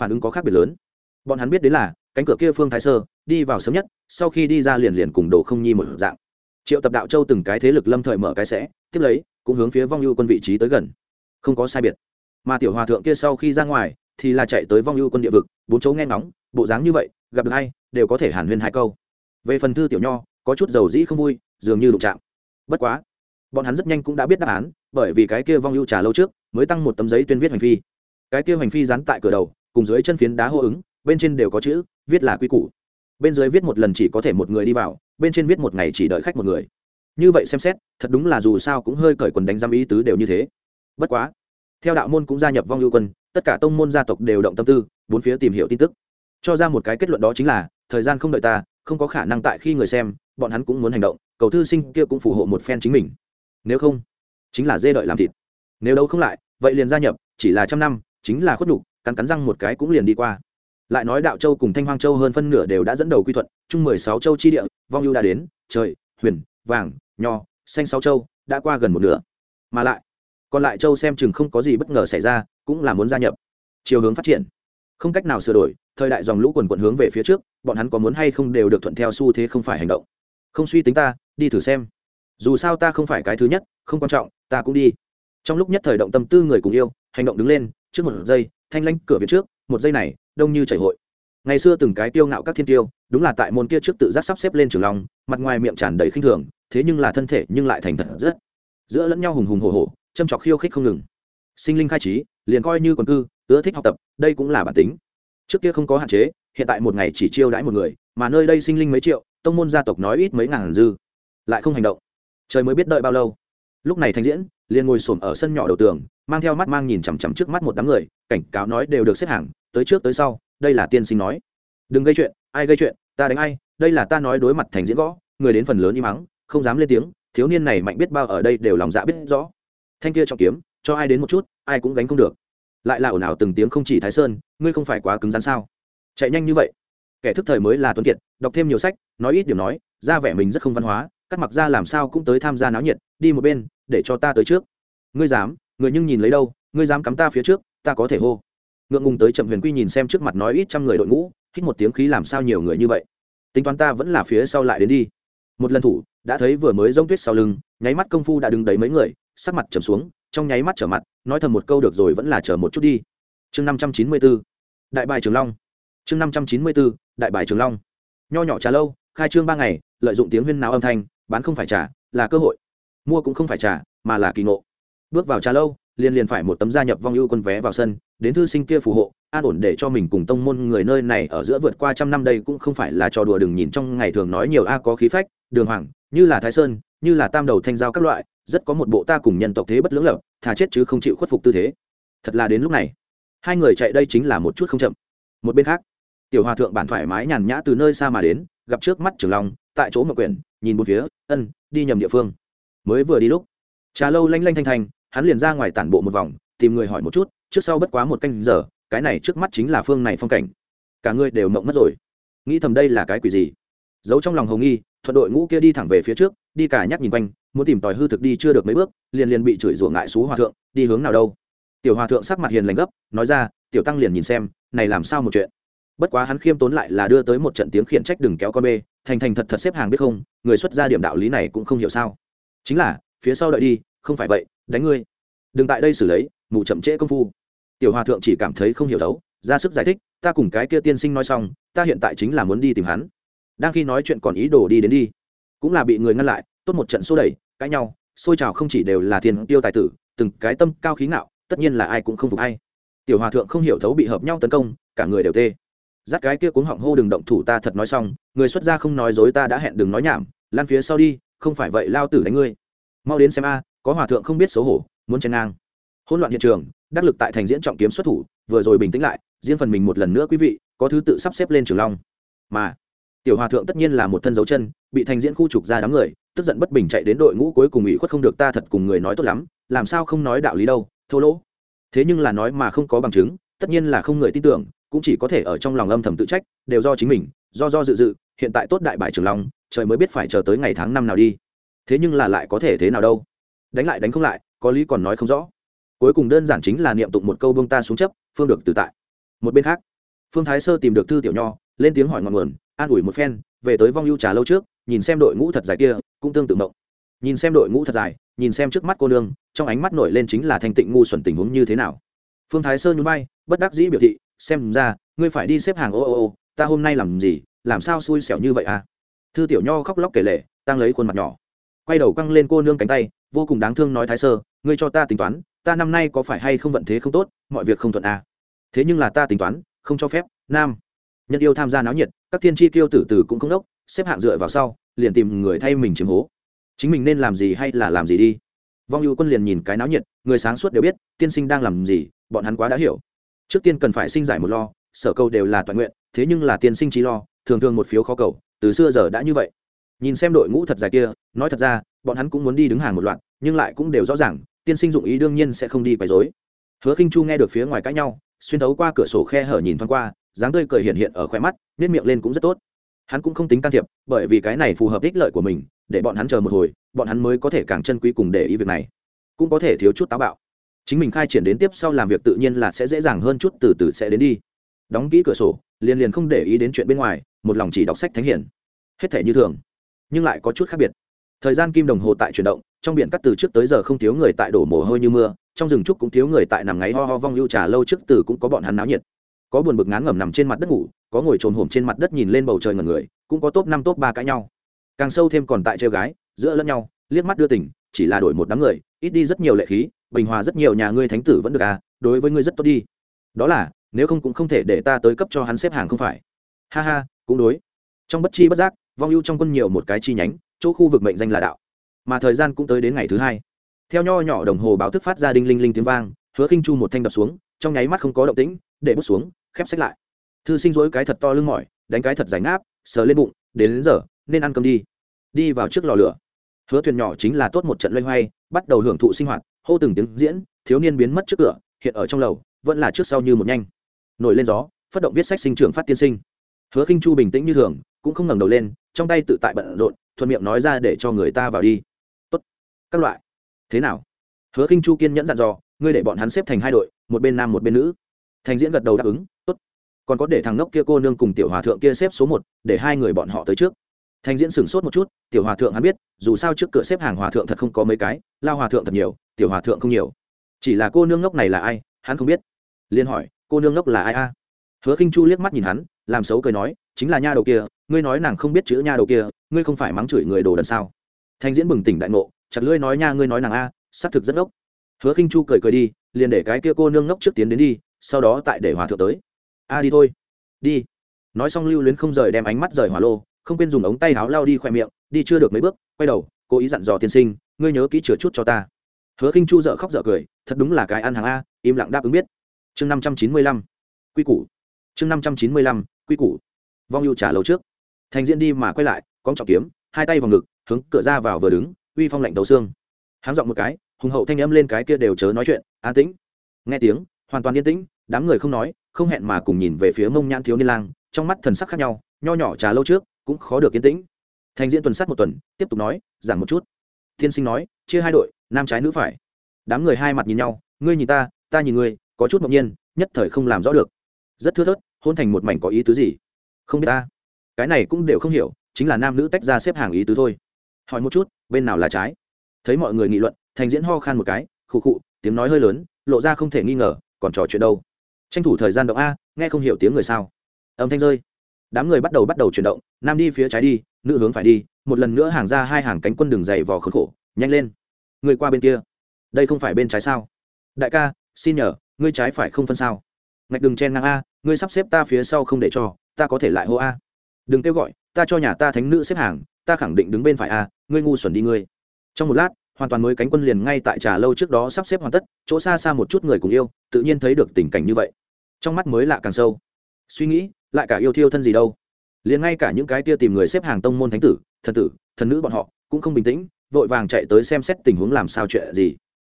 phản ứng có khác biệt lớn. Bọn hắn biết đến là, cánh cửa kia phương thái sơ, đi vào sớm nhất, sau khi đi ra liền liền cùng đồ không nhi một dạng. Triệu tập đạo châu từng cái thế lực lâm thời mở cái sẽ, tiếp lấy, cũng hướng phía vong ưu quân vị trí tới gần. Không có sai biệt. Mà tiểu hòa thượng kia sau khi ra ngoài thì là chạy tới vong ưu quân địa vực, bốn chỗ nghe ngóng, bộ dáng như vậy, gặp được hay đều có thể hàn huyên hai câu. Về phần thư tiểu nho, có chút dầu dĩ không vui, dường như đụng chạm. Bất quá, bọn hắn rất nhanh cũng đã biết đáp án, bởi vì cái kia vong ưu trà lâu trước, mới tăng một tấm giấy tuyên viết hành phi. Cái kia hành phi dán tại cửa đầu, cùng dưới chân phiến đá hô ứng, bên trên đều có chữ, viết là quy củ. Bên dưới viết một lần chỉ có thể một người đi vào, bên trên viết một ngày chỉ đợi khách một người. Như vậy xem xét, thật đúng là dù sao cũng hơi cởi quần đánh giam ý tứ đều như thế. Bất quá, theo đạo môn cũng gia nhập vong ưu quân tất cả tông môn gia tộc đều động tâm tư, bốn phía tìm hiểu tin tức. Cho ra một cái kết luận đó chính là, thời gian không đợi ta, không có khả năng tại khi người xem, bọn hắn cũng muốn hành động, cầu thư sinh kia cũng phù hộ một phen chính mình. Nếu không, chính là dê đợi làm thịt. Nếu đâu không lại, vậy liền gia nhập, chỉ là trăm năm, chính là khuất nhục, cắn cắn răng một cái cũng liền đi qua. Lại nói đạo châu cùng thanh hoang châu hơn phân nửa đều đã dẫn đầu quy thuận, chung mười sáu châu chi địa, vong ưu đã đến, trời, huyền, vàng, nho, xanh sáu châu, đã qua gần một nửa. Mà lại còn lại châu xem chừng không có gì bất ngờ xảy ra, cũng là muốn gia nhập. Chiều hướng phát triển. Không cách nào sửa đổi, thời đại dòng lũ quần quận hướng về phía trước, bọn hắn có muốn hay không đều được thuận theo xu thế không phải hành động. Không suy tính ta, đi thử xem. Dù sao ta không phải cái thứ nhất, không quan trọng, ta cũng đi. Trong lúc nhất thời động tâm tư người cùng yêu, hành động đứng lên, trước một giây, thanh lanh cửa viện trước, một giây này, đông như chảy hội. Ngày xưa từng cái tiêu ngạo các thiên tiêu, đúng là tại môn kia trước tự giác sắp xếp lên trường long, mặt ngoài miệng tràn đầy khinh thường, thế nhưng là thân thể nhưng lại thành thật rất. Giữa lẫn nhau hùng hùng hồ hồ châm trọc khiêu khích không ngừng. Sinh linh khai trí, liền coi như quần cư, ưa thích học tập, đây cũng là bản tính. Trước kia không có hạn chế, hiện tại một ngày chỉ chiêu đãi một người, mà nơi đây sinh linh mấy triệu, tông môn gia tộc nói ít mấy ngàn dư. Lại không hành động. Trời mới biết đợi bao lâu. Lúc này thành diễn, liền ngồi xổm ở sân nhỏ đầu tường, mang theo mắt mang nhìn chằm chằm trước mắt một đám người, cảnh cáo nói đều được xếp hàng, tới trước tới sau, đây là tiên sinh nói. Đừng gây chuyện, ai gây chuyện, ta đánh ai, đây là ta nói đối mặt thành diễn gõ, người đến phần lớn im mắng không dám lên tiếng, thiếu niên này mạnh biết bao ở đây đều lòng dạ biết rõ thanh kia trọng kiếm, cho ai đến một chút, ai cũng gánh không được. Lại là ồn ào từng tiếng không chỉ thái sơn, ngươi không phải quá cứng rắn sao? Chạy nhanh như vậy. Kẻ thức thời mới là tuấn kiệt, đọc thêm nhiều sách, nói ít điểm nói, ra vẻ mình rất không văn hóa, cắt mặc ra làm sao cũng tới tham gia náo nhiệt, đi một bên, để cho ta tới trước. Ngươi dám, người nhưng nhìn lấy đâu, ngươi dám cắm ta phía trước, ta có thể hô. Ngượng ngùng tới chậm huyền quy nhìn xem trước mặt nói ít trăm người đội ngũ, hít một tiếng khí làm sao nhiều người như vậy. Tính toán ta vẫn là phía sau lại đến đi. Một lần thủ, đã thấy vừa mới rông tuyết sau lưng, nháy mắt công phu đã đứng đấy mấy người sắc mặt trầm xuống, trong nháy mắt trở mặt, nói thầm một câu được rồi vẫn là chờ một chút đi. Chương năm trăm chín mươi b ố đại bài trường long. Chương năm trăm chín mươi b ố đại bài trường long. Nho nhỏ trà lâu, khai trương ba ngày, lợi dụng tiếng huyên náo âm thanh, bán không phải trả là cơ hội. Mua cũng không phải trả mà là kỳ ngộ. Bước vào trà lâu, liền liền phải một tấm gia nhập vong ưu quân vé vào sân, đến thư sinh kia phù hộ, an ổn để cho mình cùng tông môn người nơi này ở giữa vượt qua trăm năm đây cũng không phải là trò đùa đừng nhìn trong ngày thường nói nhiều a à có khí phách, đường hoàng, như là thái sơn, như là tam đầu thanh giao các loại rất có một bộ ta cùng nhân tộc thế bất lưỡng lập, thà chết chứ không chịu khuất phục tư thế. Thật là đến lúc này, hai người chạy đây chính là một chút không chậm. Một bên khác, tiểu hòa thượng bản thoải mái nhàn nhã từ nơi xa mà đến, gặp trước mắt trường long, tại chỗ mậu quyển, nhìn một phía, ân, đi nhầm địa phương. Mới vừa đi lúc, trà lâu lanh lanh thanh thanh, hắn liền ra ngoài tản bộ một vòng, tìm người hỏi một chút, trước sau bất quá một canh giờ, cái này trước mắt chính là phương này phong cảnh. Cả người đều mộng mất rồi. Nghĩ thầm đây là cái quỷ gì? Giấu trong lòng hồng nghi thuận đội ngũ kia đi thẳng về phía trước, đi cả nhắc nhìn quanh, muốn tìm tòi hư thực đi chưa được mấy bước, liền liền bị chửi rủa ngại xú hòa thượng, đi hướng nào đâu. Tiểu hòa thượng sắc mặt hiền lành gấp, nói ra, tiểu tăng liền nhìn xem, này làm sao một chuyện? Bất quá hắn khiêm tốn lại là đưa tới một trận tiếng khiển trách đừng kéo con bê, thành thành thật thật xếp hàng biết không, người xuất ra điểm đạo lý này cũng không hiểu sao. Chính là, phía sau đợi đi, không phải vậy, đánh ngươi. Đừng tại đây xử lấy, mù chậm trễ công phu. Tiểu hòa thượng chỉ cảm thấy không hiểu đấu ra sức giải thích, ta cùng cái kia tiên sinh nói xong, ta hiện tại chính là muốn đi tìm hắn đang khi nói chuyện còn ý đồ đi đến đi. Cũng là bị người ngăn lại, tốt một trận xô đẩy, cãi nhau, xôi trào không chỉ đều là thiên tiêu tài tử, từng cái tâm cao khí ngạo, tất nhiên là ai cũng không phục ai. Tiểu hòa thượng không hiểu thấu bị hợp nhau tấn công, cả người đều tê. Dắt cái kia cuống họng hô đừng động thủ ta thật nói xong, người xuất gia không nói dối ta đã hẹn đừng nói nhảm, lan phía sau đi, không phải vậy lao tử đánh ngươi. Mau đến xem a, có hòa thượng không biết xấu hổ, muốn chen ngang. Hỗn loạn hiện trường, đắc lực tại thành diễn trọng kiếm xuất thủ, vừa rồi bình tĩnh lại, riêng phần mình một lần nữa quý vị, có thứ tự sắp xếp lên trường long. Mà tiểu hòa thượng tất nhiên là một thân dấu chân, bị thành diễn khu trục ra đám người, tức giận bất bình chạy đến đội ngũ cuối cùng ủy khuất không được ta thật cùng người nói tốt lắm, làm sao không nói đạo lý đâu, thô lỗ. Thế nhưng là nói mà không có bằng chứng, tất nhiên là không người tin tưởng, cũng chỉ có thể ở trong lòng âm thầm tự trách, đều do chính mình, do do dự dự, hiện tại tốt đại bại trường long, trời mới biết phải chờ tới ngày tháng năm nào đi. Thế nhưng là lại có thể thế nào đâu? Đánh lại đánh không lại, có lý còn nói không rõ. Cuối cùng đơn giản chính là niệm tụng một câu bông ta xuống chấp, phương được tự tại. Một bên khác, phương thái sơ tìm được thư tiểu nho, lên tiếng hỏi ngọn nguồn an ủi một phen, về tới vong ưu trà lâu trước, nhìn xem đội ngũ thật dài kia, cũng tương tự mộng. Nhìn xem đội ngũ thật dài, nhìn xem trước mắt cô nương, trong ánh mắt nổi lên chính là thanh tịnh ngu xuẩn tình huống như thế nào. Phương thái sơ nhún bay bất đắc dĩ biểu thị, xem ra, ngươi phải đi xếp hàng, ô ô ô, ta hôm nay làm gì, làm sao xui xẻo như vậy à? Thư tiểu nho khóc lóc kể lệ tăng lấy khuôn mặt nhỏ. Quay đầu căng lên cô nương cánh tay, vô cùng đáng thương nói thái sơ, ngươi cho ta tính toán, ta năm nay có phải hay không vận thế không tốt, mọi việc không thuận à. thế nhưng là ta tính toán, không cho phép, nam nhân yêu tham gia náo nhiệt, các thiên tri tiêu tử tử cũng không đốc, xếp hạng dựa vào sau, liền tìm người thay mình chiếm hố. Chính mình nên làm gì hay là làm gì đi. Vong ưu quân liền nhìn cái náo nhiệt, người sáng suốt đều biết, tiên sinh đang làm gì, bọn hắn quá đã hiểu. Trước tiên cần phải sinh giải một lo, sở cầu đều là toàn nguyện, thế nhưng là tiên sinh trí lo, thường thường một phiếu khó cầu, từ xưa giờ đã như vậy. Nhìn xem đội ngũ thật dài kia, nói thật ra, bọn hắn cũng muốn đi đứng hàng một loạt, nhưng lại cũng đều rõ ràng, tiên sinh dụng ý đương nhiên sẽ không đi quấy rối. Hứa khinh chu nghe được phía ngoài cãi nhau, xuyên thấu qua cửa sổ khe hở nhìn thoáng qua dáng tươi cười hiện hiện ở khoe mắt nếp miệng lên cũng rất tốt. Hắn cũng không tính can thiệp, bởi vì cái này phù hợp ích lợi của mình, để bọn hắn chờ một hồi, bọn hắn mới có thể càng chân quý cùng để ý việc này. Cũng có thể thiếu chút táo bạo. Chính mình khai triển đến tiếp sau làm việc tự nhiên là sẽ dễ dàng hơn chút, từ từ sẽ đến đi. Đóng kỹ cửa sổ, liền liền không để ý đến chuyện bên ngoài, một lòng chỉ đọc sách thánh hiển. Hết thể như thường. Nhưng lại có chút khác biệt. Thời gian kim đồng hồ tại chuyển động, trong biển cắt từ trước tới giờ không thiếu người tại đổ mồ hôi như mưa, trong rừng trúc cũng thiếu người tại nằm ngáy ho ho vong lưu trà lâu trước từ cũng có bọn hắn náo nhiệt có buồn bực ngán ngẩm nằm trên mặt đất ngủ, có ngồi trồn hổm trên mặt đất nhìn lên bầu trời ngần người, cũng có top năm top ba cãi nhau. Càng sâu thêm còn tại chơi gái, giữa lẫn nhau, liếc mắt đưa tỉnh chỉ là đổi một đám người, ít đi rất nhiều lệ khí, bình hòa rất nhiều nhà ngươi thánh tử vẫn được à đối với ngươi rất tốt đi. Đó là, nếu không cũng không thể để ta tới cấp cho hắn xếp hàng không phải. Ha ha, cũng đối. Trong bất chi bất giác, vong ưu trong quân nhiều một cái chi nhánh, chỗ khu vực mệnh danh là đạo. Mà thời gian cũng tới đến ngày thứ hai. Theo nho nhỏ đồng hồ báo thức phát ra đinh linh linh tiếng vang, hứa khinh chu một thanh đập xuống, trong nháy mắt không có động tĩnh để bút xuống khép sách lại. Thư sinh dối cái thật to lưng mỏi đánh cái thật rảnh áp sờ lên bụng đến, đến giờ nên ăn cơm đi. Đi vào trước lò lửa. Hứa thuyền nhỏ chính là tốt một trận loay hoay bắt đầu hưởng thụ sinh hoạt hô từng tiếng diễn thiếu niên biến mất trước cửa hiện ở trong lầu vẫn là trước sau như một nhanh. Nổi lên gió phát động viết sách sinh trưởng phát tiên sinh. Hứa khinh chu bình tĩnh như thường cũng không ngẩng đầu lên trong tay tự tại bận rộn thuận miệng nói ra để cho người ta vào đi. Tốt. Các loại. Thế nào? Hứa khinh chu kiên nhẫn dặn dò ngươi để bọn hắn xếp thành hai đội một bên nam một bên nữ thành diễn gật đầu đáp ứng, tốt. Còn có để thằng ngốc kia cô nương cùng tiểu hòa thượng kia xếp số một, để hai người bọn họ tới trước. Thành diễn sửng sốt một chút, tiểu hòa thượng hắn biết, dù sao trước cửa xếp hàng hòa thượng thật không có mấy cái, lao hòa thượng thật nhiều, tiểu hòa thượng không nhiều. Chỉ là cô nương ngốc này là ai, hắn không biết. Liên hỏi, cô nương ngốc là ai a? Hứa khinh chu liếc mắt nhìn hắn, làm xấu cười nói, chính là nha đầu kia, ngươi nói nàng không biết chữ nha đầu kia, ngươi không phải mắng chửi người đồ đần sao? Thanh diễn bừng tỉnh đại ngộ, chặt lưỡi nói nha, ngươi nói nàng a, xác thực rất ngốc. Hứa khinh chu cười cười đi, liền để cái kia cô nương ngốc trước tiến đến đi sau đó tại để hòa thượng tới. A, đi thôi. Đi. Nói xong lưu luyến không rời đem ánh mắt rời hỏa lô, không quên dùng ống tay áo lao đi khoe miệng, đi chưa được mấy bước, quay đầu, cố ý dặn dò tiên sinh, ngươi nhớ kỹ chừa chút cho ta. Hứa khinh chu dợ khóc dợ cười, thật đúng là cái ăn hàng a, im lặng đáp ứng biết. Chương năm trăm chín mươi lăm, quy củ. Chương năm trăm chín mươi lăm, quy củ. Vong ưu trả lâu trước. Thành diễn đi mà quay lại con trọng kiếm, hai tay vào ngực, hướng cửa ra vào vừa đứng, uy phong lạnh tấu xương. Háng giọng một cái, hùng hậu thanh âm lên cái kia đều chớ nói chuyện, an tĩnh. Nghe tiếng hoàn toàn yên tĩnh, đám người không nói, không hẹn mà cùng nhìn về phía mông nhãn thiếu niên lang, trong mắt thần sắc khác nhau, nho nhỏ trà lâu trước, cũng khó được yên tĩnh. Thành diễn tuần sát một tuần, tiếp tục nói, giảng một chút. Thiên sinh nói, chia hai đội, nam trái nữ phải. Đám người hai mặt nhìn nhau, ngươi nhìn ta ta nhìn ngươi, có chút ngẫu nhiên, nhất thời không làm rõ được. Rất thưa thớt, hôn thành một mảnh có ý tứ gì? Không biết ta. Cái này cũng đều không hiểu, chính là nam nữ tách ra xếp hàng ý tứ thôi. Hỏi một chút, bên nào là trái? Thấy mọi người nghị luận, thành diễn ho khan một cái, khụ khụ, tiếng nói hơi lớn, lộ ra không thể nghi ngờ còn trò chuyện đâu? Tranh thủ thời gian động a, nghe không hiểu tiếng người sao? Âm thanh rơi. Đám người bắt đầu bắt đầu chuyển động, nam đi phía trái đi, nữ hướng phải đi, một lần nữa hàng ra hai hàng cánh quân đường dày vò khốn khổ, nhanh lên. Người qua bên kia. Đây không phải bên trái sao? Đại ca, xin nhờ, ngươi trái phải không phân sao? Ngạch đừng chen ngang a, ngươi sắp xếp ta phía sau không để cho, ta có thể lại hô a. Đừng kêu gọi, ta cho nhà ta thánh nữ xếp hàng, ta khẳng định đứng bên phải a, ngươi ngu xuẩn đi ngươi. Trong một lát hoàn toàn mới cánh quân liền ngay tại trà lâu trước đó sắp xếp hoàn tất, chỗ xa xa một chút người cùng yêu, tự nhiên thấy được tình cảnh như vậy. Trong mắt mới lạ càng sâu. Suy nghĩ, lại cả yêu thiêu thân gì đâu. Liền ngay cả những cái kia tìm người xếp hàng tông môn thánh tử, thần tử, thần nữ bọn họ, cũng không bình tĩnh, vội vàng chạy tới xem xét tình huống làm sao chuyện gì.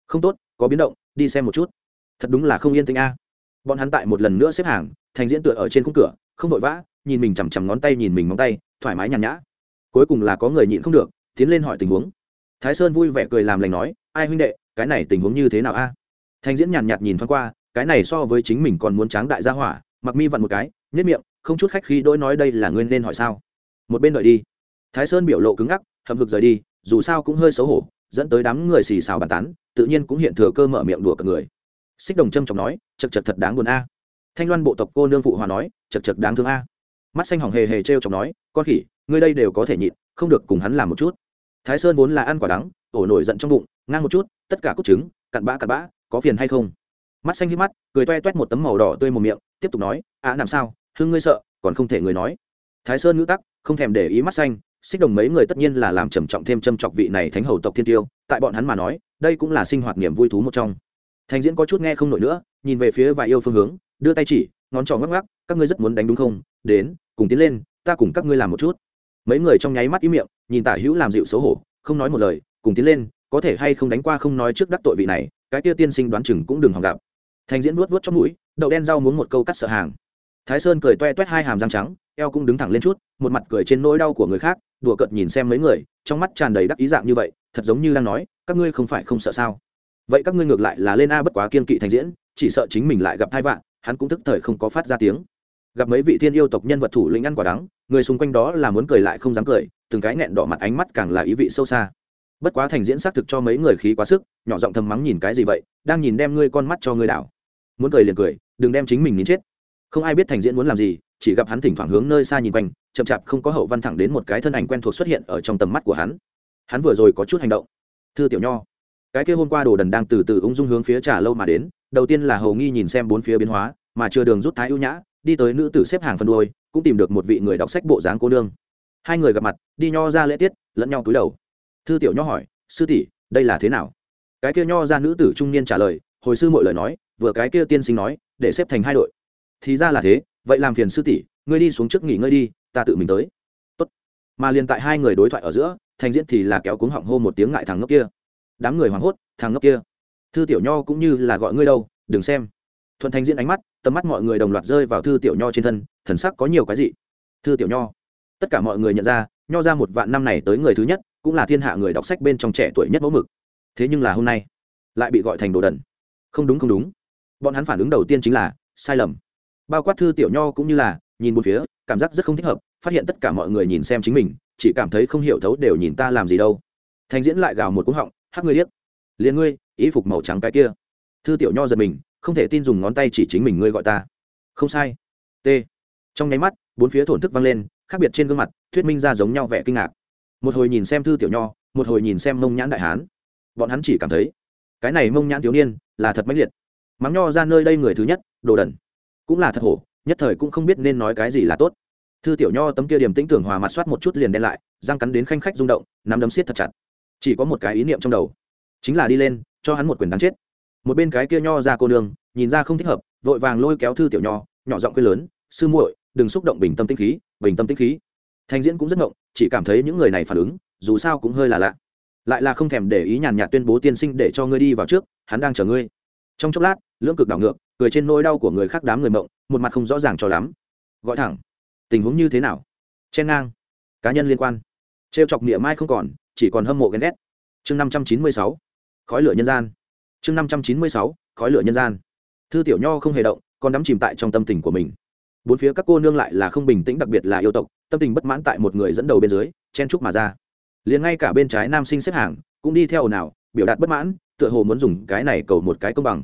Không tốt, có biến động, đi xem một chút. Thật đúng là không yên tĩnh a. Bọn hắn tại một lần nữa xếp hàng, thành diễn tựa ở trên khung cửa, không vội vã, nhìn mình chằm chằm ngón tay, nhìn mình móng tay, thoải mái nhàn nhã. Cuối cùng là có người nhịn không được, tiến lên hỏi tình huống thái sơn vui vẻ cười làm lành nói, ai huynh đệ, cái này tình huống như thế nào a? Thanh diễn nhàn nhạt nhìn thoáng qua, cái này so với chính mình còn muốn tráng đại gia hỏa, mặc mi vặn một cái nhất miệng, không chút khách khi đôi nói đây là ngươi nên hỏi sao. Một bên đợi đi. Thái sơn biểu lộ cứng ngắc, hậm hực rời đi, dù sao cũng hơi xấu hổ, dẫn tới đám người xì xào bàn tán, tự nhiên cũng hiện thừa cơ mở miệng đùa cả người. Xích đồng trâm trọng nói chật chật thật đáng buồn a. Thanh loan bộ tộc cô nương phụ hòa nói chật chật đáng thương a. Mắt xanh hỏng hề hề t r e o chọc nói, con khỉ, ngươi đây đều có thể nhịn, không được cùng hắn làm một chút thái sơn vốn là ăn quả đắng, ổ nổi giận trong bụng, ngang một chút, tất cả cốt trứng, cặn bã cặn bã, có phiền hay không? Mắt xanh hít mắt, cười toe toét một tấm màu đỏ tươi một miệng, tiếp tục nói, á, làm sao? Hưng ngươi sợ, còn không thể người nói. Thái sơn ngữ tắc, không thèm để ý mắt xanh, xích đồng mấy người tất nhiên là làm trầm trọng thêm châm chọc vị này thánh hầu tộc thiên tiêu, tại bọn hắn mà nói, đây cũng là sinh hoạt niềm vui thú một trong. Thành diễn có chút nghe không nổi nữa, nhìn về phía vài yêu phương hướng, đưa tay chỉ, ngón trỏ ngắc ngắc các ngươi rất muốn đánh đúng không? Đến, cùng tiến lên, ta cùng các ngươi làm một chút mấy người trong nháy mắt ý miệng, nhìn tả hữu làm dịu xấu hổ, không nói một lời, cùng tiến lên, có thể hay không đánh qua không nói trước đắc tội vị này, cái kia tiên sinh đoán chừng cũng đừng hòng gặp. Thành diễn vuốt vuốt trong mũi, đậu đen rau muốn một câu cắt sợ hàng. Thái sơn cười toe toét hai hàm răng trắng, eo cũng đứng thẳng lên chút, một mặt cười trên nỗi đau của người khác, đùa cợt nhìn xem mấy người, trong mắt tràn đầy đắc ý dạng như vậy, thật giống như đang nói, các ngươi không phải không sợ sao? Vậy các ngươi ngược lại là lên a bất quá kiên kỵ thành diễn, chỉ sợ chính mình lại gặp hai vạn hắn cũng tức thời không có phát ra tiếng gặp mấy vị thiên yêu tộc nhân vật thủ lĩnh ăn quả đắng, người xung quanh đó là muốn cười lại không dám cười, từng cái nghẹn đỏ mặt ánh mắt càng là ý vị sâu xa. Bất quá thành diễn xác thực cho mấy người khí quá sức, nhỏ giọng thầm mắng nhìn cái gì vậy, đang nhìn đem ngươi con mắt cho ngươi đảo. Muốn cười liền cười, đừng đem chính mình nín chết. Không ai biết thành diễn muốn làm gì, chỉ gặp hắn thỉnh thoảng hướng nơi xa nhìn quanh, chậm chạp không có hậu văn thẳng đến một cái thân ảnh quen thuộc xuất hiện ở trong tầm mắt của hắn. Hắn vừa rồi có chút hành động. Thư tiểu nho. Cái kia hôm qua đồ đần đang từ từ ung dung hướng phía trà lâu mà đến, đầu tiên là hầu nghi nhìn xem bốn phía biến hóa, mà chưa đường rút thái ưu nhã đi tới nữ tử xếp hàng phân đôi, cũng tìm được một vị người đọc sách bộ dáng cô nương. Hai người gặp mặt, đi nho ra lễ tiết, lẫn nhau cúi đầu. Thư tiểu nho hỏi, sư tỷ, đây là thế nào? Cái kia nho ra nữ tử trung niên trả lời, hồi sư mọi lời nói, vừa cái kia tiên sinh nói, để xếp thành hai đội. Thì ra là thế, vậy làm phiền sư tỷ, ngươi đi xuống trước nghỉ ngơi đi, ta tự mình tới. Tốt. mà liền tại hai người đối thoại ở giữa, thành diễn thì là kéo cuống họng hô một tiếng ngại thằng ngốc kia. Đám người hoảng hốt, thằng ngốc kia, thư tiểu nho cũng như là gọi ngươi đâu, đừng xem thuận thành diễn ánh mắt, tầm mắt mọi người đồng loạt rơi vào thư tiểu nho trên thân, thần sắc có nhiều cái gì thư tiểu nho, tất cả mọi người nhận ra, nho ra một vạn năm này tới người thứ nhất, cũng là thiên hạ người đọc sách bên trong trẻ tuổi nhất mẫu mực. Thế nhưng là hôm nay, lại bị gọi thành đồ đần. Không đúng không đúng. Bọn hắn phản ứng đầu tiên chính là, sai lầm. Bao quát thư tiểu nho cũng như là, nhìn một phía, cảm giác rất không thích hợp, phát hiện tất cả mọi người nhìn xem chính mình, chỉ cảm thấy không hiểu thấu đều nhìn ta làm gì đâu. Thành diễn lại gào một cú họng, hắc ngươi điếc, liền ngươi ý phục màu trắng cái kia. Thư tiểu nho giật mình không thể tin dùng ngón tay chỉ chính mình ngươi gọi ta. Không sai. T. Trong nháy mắt, bốn phía thổn thức vang lên, khác biệt trên gương mặt, thuyết minh ra giống nhau vẻ kinh ngạc. Một hồi nhìn xem thư tiểu nho, một hồi nhìn xem mông nhãn đại hán. Bọn hắn chỉ cảm thấy, cái này mông nhãn thiếu niên là thật mãnh liệt. Mắng nho ra nơi đây người thứ nhất, đồ đần. Cũng là thật hổ, nhất thời cũng không biết nên nói cái gì là tốt. Thư tiểu nho tấm kia điểm tĩnh tưởng hòa mặt soát một chút liền đen lại, răng cắn đến khanh khách rung động, nắm đấm siết thật chặt. Chỉ có một cái ý niệm trong đầu, chính là đi lên, cho hắn một quyền đáng chết một bên cái kia nho ra cô nương, nhìn ra không thích hợp, vội vàng lôi kéo thư tiểu nho, nhỏ giọng quê lớn, sư muội, đừng xúc động bình tâm tinh khí, bình tâm tinh khí. Thành diễn cũng rất ngộng, chỉ cảm thấy những người này phản ứng, dù sao cũng hơi là lạ. Lại là không thèm để ý nhàn nhạt tuyên bố tiên sinh để cho ngươi đi vào trước, hắn đang chờ ngươi. Trong chốc lát, lưỡng cực đảo ngược, cười trên nỗi đau của người khác đám người mộng, một mặt không rõ ràng cho lắm. Gọi thẳng, tình huống như thế nào? Chen ngang. Cá nhân liên quan. Trêu chọc nghĩa mai không còn, chỉ còn hâm mộ ghen ghét. Chương năm trăm chín mươi sáu. Khói lửa nhân gian chương năm trăm chín mươi sáu, khói lửa nhân gian. Thư tiểu nho không hề động, còn đắm chìm tại trong tâm tình của mình. Bốn phía các cô nương lại là không bình tĩnh đặc biệt là yêu tộc, tâm tình bất mãn tại một người dẫn đầu bên dưới, chen trúc mà ra. Liền ngay cả bên trái nam sinh xếp hàng, cũng đi theo ồn ào, biểu đạt bất mãn, tựa hồ muốn dùng cái này cầu một cái công bằng.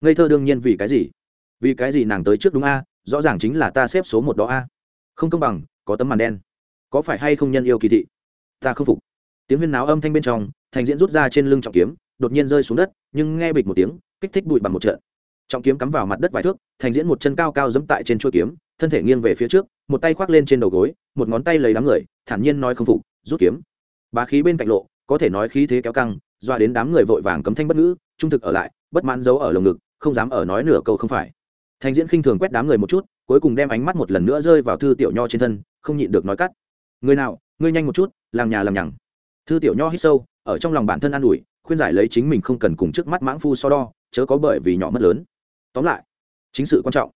Ngây thơ đương nhiên vì cái gì? Vì cái gì nàng tới trước đúng a? Rõ ràng chính là ta xếp số một đó a. Không công bằng, có tấm màn đen. Có phải hay không nhân yêu kỳ thị? Ta không phục. Tiếng huyên náo âm thanh bên trong thành diễn rút ra trên lưng trọng kiếm, đột nhiên rơi xuống đất, nhưng nghe bịch một tiếng, kích thích bụi bằng một trận. Trọng kiếm cắm vào mặt đất vài thước, thành diễn một chân cao cao dẫm tại trên chuôi kiếm, thân thể nghiêng về phía trước, một tay khoác lên trên đầu gối, một ngón tay lấy đám người, thản nhiên nói không phục, rút kiếm. Bá khí bên cạnh lộ, có thể nói khí thế kéo căng, doa đến đám người vội vàng cấm thanh bất ngữ, trung thực ở lại, bất mãn giấu ở lồng ngực, không dám ở nói nửa câu không phải. Thành diễn khinh thường quét đám người một chút, cuối cùng đem ánh mắt một lần nữa rơi vào thư tiểu nho trên thân, không nhịn được nói cắt. Người nào, ngươi nhanh một chút làm nhà làm nhằng. Thư tiểu nho hít sâu ở trong lòng bản thân an ủi, khuyên giải lấy chính mình không cần cùng trước mắt mãng phu so đo, chớ có bởi vì nhỏ mất lớn. Tóm lại, chính sự quan trọng.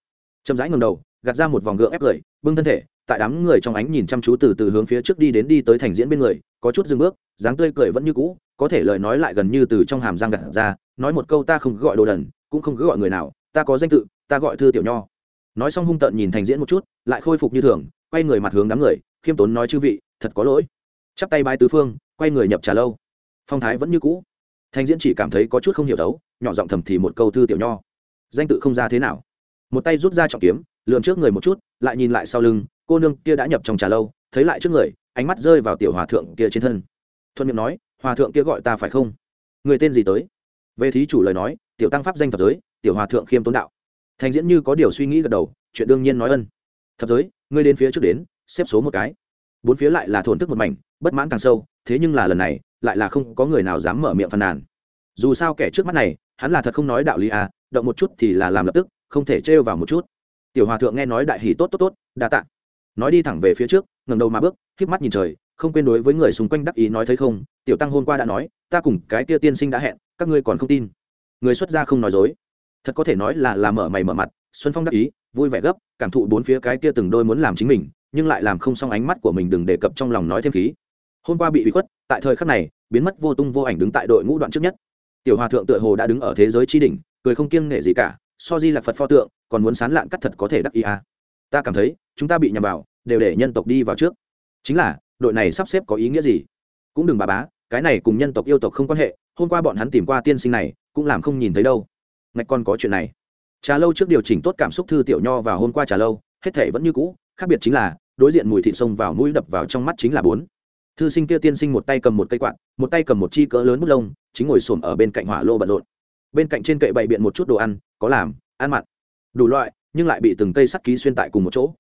Chậm rãi ngầm đầu, gạt ra một vòng gượng ép cười, bưng thân thể, tại đám người trong ánh nhìn chăm chú từ từ hướng phía trước đi đến đi tới thành diễn bên người, có chút dừng bước, dáng tươi cười vẫn như cũ, có thể lời nói lại gần như từ trong hàm răng gặt ra, nói một câu ta không gọi đồ đần, cũng không cứ gọi người nào, ta có danh tự, ta gọi thư tiểu nho. Nói xong hung tợn nhìn thành diễn một chút, lại khôi phục như thường, quay người mặt hướng đám người, khiêm tốn nói chư vị, thật có lỗi. Chắp tay bái tứ phương, quay người nhập trà lâu phong thái vẫn như cũ. Thành diễn chỉ cảm thấy có chút không hiểu đấu, nhỏ giọng thầm thì một câu thư tiểu nho. Danh tự không ra thế nào. Một tay rút ra trọng kiếm, lượn trước người một chút, lại nhìn lại sau lưng, cô nương kia đã nhập trong trà lâu, thấy lại trước người, ánh mắt rơi vào tiểu hòa thượng kia trên thân. Thuận miệng nói, hòa thượng kia gọi ta phải không? Người tên gì tới? Về thí chủ lời nói, tiểu tăng pháp danh thập giới, tiểu hòa thượng khiêm tốn đạo. Thành diễn như có điều suy nghĩ gật đầu, chuyện đương nhiên nói ân. Thập giới, ngươi đến phía trước đến, xếp số một cái. Bốn phía lại là thổn thức một mảnh, bất mãn càng sâu, thế nhưng là lần này lại là không có người nào dám mở miệng phàn nàn. Dù sao kẻ trước mắt này, hắn là thật không nói đạo lý à động một chút thì là làm lập tức, không thể trêu vào một chút. Tiểu hòa thượng nghe nói đại hỷ tốt tốt tốt, đa tạ. Nói đi thẳng về phía trước ngầm đầu mà bước, híp mắt nhìn trời, không quên đối với người xung quanh đắc ý nói thấy không, tiểu tăng hôm qua đã nói, ta cùng cái kia tiên sinh đã hẹn, các ngươi còn không tin. Người xuất gia không nói dối. Thật có thể nói là làm mở mày mở mặt, xuân phong đắc ý, vui vẻ gấp, cảm thụ bốn phía cái kia từng đôi muốn làm chính mình, nhưng lại làm không xong ánh mắt của mình đừng đề cập trong lòng nói thêm khí. Hôm qua bị bị khuất tại thời khắc này, biến mất vô tung vô ảnh đứng tại đội ngũ đoạn trước nhất. Tiểu hòa thượng tựa hồ đã đứng ở thế giới tri đỉnh, cười không kiêng nghệ gì cả, so di là phật pho tượng, còn muốn sán lạn cắt thật có thể đắc ý à. ta cảm thấy, chúng ta bị nhầm vào, đều để nhân tộc đi vào trước. Chính là, đội này sắp xếp có ý nghĩa gì? Cũng đừng bà bá, cái này cùng nhân tộc yêu tộc không quan hệ, hôm qua bọn hắn tìm qua tiên sinh này, cũng làm không nhìn thấy đâu. Ngạch còn có chuyện này. Trà lâu trước điều chỉnh tốt cảm xúc thư tiểu nho vào hôm qua trà lâu, hết thể vẫn như cũ, khác biệt chính là, đối diện mùi thịt sông vào mũi đập vào trong mắt chính là bốn thư sinh kia tiên sinh một tay cầm một cây quạt, một tay cầm một chi cỡ lớn bút lông, chính ngồi xổm ở bên cạnh hỏa lô bận rộn. Bên cạnh trên kệ bày biện một chút đồ ăn, có làm, ăn mặn. Đủ loại, nhưng lại bị từng cây sắt ký xuyên tại cùng một chỗ.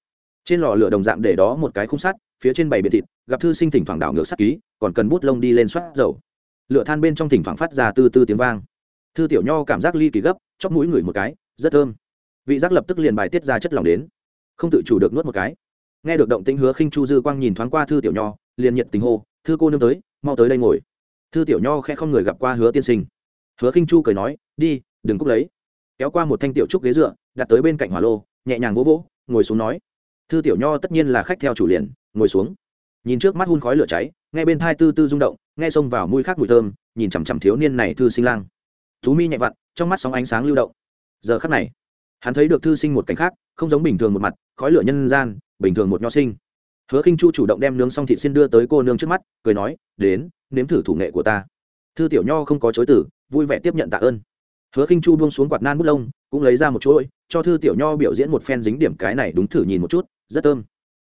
Trên lò lửa đồng dạng để đó một cái khung sắt, phía trên bày biện thịt, gặp thư sinh thỉnh thoảng đảo ngược sắt ký, còn cần bút lông đi lên soát dầu. Lửa than bên trong thỉnh thoảng phát ra tư tư tiếng vang. Thư tiểu nho cảm giác ly kỳ gấp, chóp mũi ngửi một cái, rất thơm. Vị giác lập tức liền bài tiết ra chất lỏng đến. Không tự chủ được nuốt một cái. Nghe được động tĩnh hứa khinh chu dư quang nhìn thoáng qua thư tiểu nho liền nhiệt tình hô, thư cô nương tới, mau tới đây ngồi. Thư tiểu nho khẽ không người gặp qua hứa tiên sinh. Hứa khinh chu cười nói, đi, đừng cúc lấy. Kéo qua một thanh tiểu trúc ghế dựa, đặt tới bên cạnh hỏa lô, nhẹ nhàng vỗ vỗ, ngồi xuống nói. Thư tiểu nho tất nhiên là khách theo chủ liền, ngồi xuống. Nhìn trước mắt hun khói lửa cháy, nghe bên thai tư tư rung động, nghe xông vào mũi khác mùi thơm, nhìn chằm chằm thiếu niên này thư sinh lang. Thú mi nhẹ vặn, trong mắt sóng ánh sáng lưu động. Giờ khắc này, hắn thấy được thư sinh một cảnh khác, không giống bình thường một mặt, khói lửa nhân gian, bình thường một nho sinh hứa khinh chu chủ động đem nướng xong thịt xin đưa tới cô nương trước mắt cười nói đến nếm thử thủ nghệ của ta. Thư tiểu nho không có chối tử vui vẻ tiếp nhận tạ ơn. Hứa khinh chu buông xuống quạt nan bút lông cũng lấy ra một chuỗi cho thư tiểu nho biểu diễn một phen dính điểm cái này đúng thử nhìn một chút rất thơm.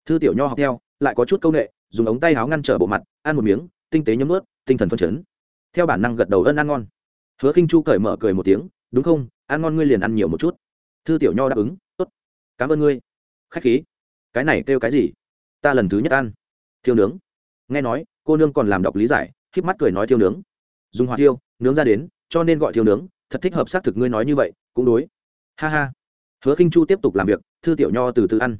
Thư tiểu nho học theo lại có chút công nghệ, dùng ống tay áo ngăn trở bộ mặt ăn một miếng tinh tế nhấm ướt tinh thần phân chấn. Theo bản năng gật đầu ân ăn ngon. Hứa khinh chu cởi mở cười một tiếng đúng không? Ăn ngon ngươi liền ăn nhiều một chút. Thư tiểu nho đáp ứng tốt. Cảm ơn ngươi. Khách khí. Cái này kêu cái gì? Ta lần thứ nhất ăn. Thiêu nướng. Nghe nói, cô nương còn làm đọc lý giải k mắt cười nói thiêu nướng. Dùng hỏa thiêu, nướng ra đến, cho nên gọi thiêu nướng, thật thích hợp xác thực ngươi nói như vậy, cũng đối. Ha ha. Hứa khinh chu tiếp tục làm việc, thư tiểu nho từ từ ăn.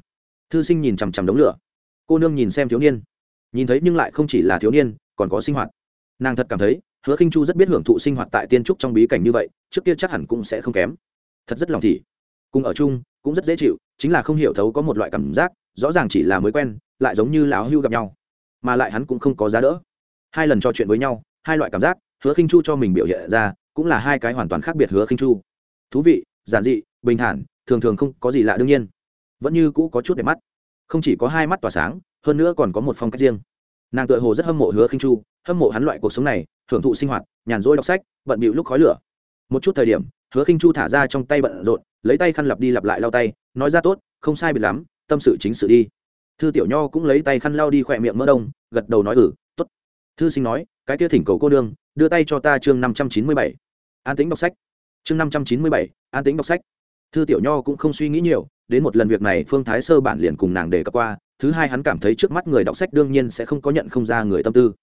Thư sinh nhìn chằm chằm đống lửa. Cô nương nhìn xem thiếu niên. Nhìn thấy nhưng lại không chỉ là thiếu niên, còn có sinh hoạt. Nàng thật cảm thấy, hứa khinh chu rất biết hưởng thụ sinh hoạt tại tiên trúc trong bí cảnh như vậy, trước kia chắc hẳn cũng sẽ không kém. Thật rất lòng thị. Cùng ở chung, cũng rất dễ chịu, chính là không hiểu thấu có một loại cảm giác rõ ràng chỉ là mới quen, lại giống như lão hưu gặp nhau, mà lại hắn cũng không có giá đỡ. Hai lần trò chuyện với nhau, hai loại cảm giác, hứa khinh chu cho mình biểu hiện ra, cũng là hai cái hoàn toàn khác biệt hứa khinh chu. Thú vị, giản dị, bình thản, thường thường không có gì lạ đương nhiên, vẫn như cũ có chút đẹp mắt. Không chỉ có hai mắt tỏa sáng, hơn nữa còn có một phong cách riêng. Nàng tựa hồ rất hâm mộ hứa khinh chu, hâm mộ hắn loại cuộc sống này, hưởng thụ sinh hoạt, nhàn rỗi đọc sách, bận bịu lúc khói lửa. Một chút thời điểm, hứa khinh chu thả ra trong tay bận rộn, lấy tay khăn lặp đi lặp lại lau tay, nói ra tốt, không sai biệt lắm tâm sự chính sự đi. Thư tiểu nho cũng lấy tay khăn lau đi khỏe miệng mỡ đông, gật đầu nói ừ t ố t thư sinh nói, cái kia thỉnh cầu cô đương đưa tay cho ta chương năm trăm chín mươi bảy. An tính đọc sách. Chương năm trăm chín mươi bảy, an tính đọc sách. Thư tiểu nho cũng không suy nghĩ nhiều, đến một lần việc này, phương thái sơ bản liền cùng nàng đề cập qua. Thứ hai hắn cảm thấy trước mắt người đọc sách đương nhiên sẽ không có nhận không ra người tâm tư.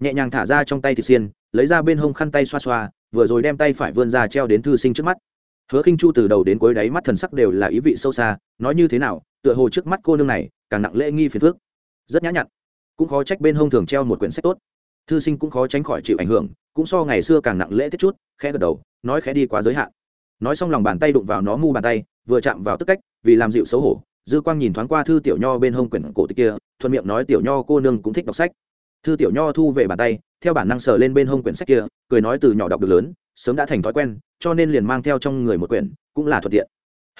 Nhẹ nhàng thả ra trong tay thịt xiên, lấy ra bên hông khăn tay xoa xoa, vừa rồi đem tay phải vươn ra treo đến thư sinh trước mắt. Hứa khinh chu từ đầu đến cuối đáy mắt thần sắc đều là ý vị sâu xa, nói như thế nào tựa hồ trước mắt cô nương này càng nặng lễ nghi phiền phước rất nhã nhặn. Cũng khó trách bên hông thường treo một quyển sách tốt. Thư sinh cũng khó tránh khỏi chịu ảnh hưởng, cũng so ngày xưa càng nặng lễ tiết chút, khẽ gật đầu, nói khẽ đi quá giới hạn. Nói xong lòng bàn tay đụng vào nó mu bàn tay, vừa chạm vào tức cách, vì làm dịu xấu hổ, dư quang nhìn thoáng qua thư tiểu nho bên hông quyển cổ tịch kia, thuận miệng nói tiểu nho cô nương cũng thích đọc sách. Thư tiểu nho thu về bàn tay, theo bản năng sờ lên bên hông quyển sách kia, cười nói từ nhỏ đọc được lớn, sớm đã thành thói quen, cho nên liền mang theo trong người một quyển, cũng là thuận tiện.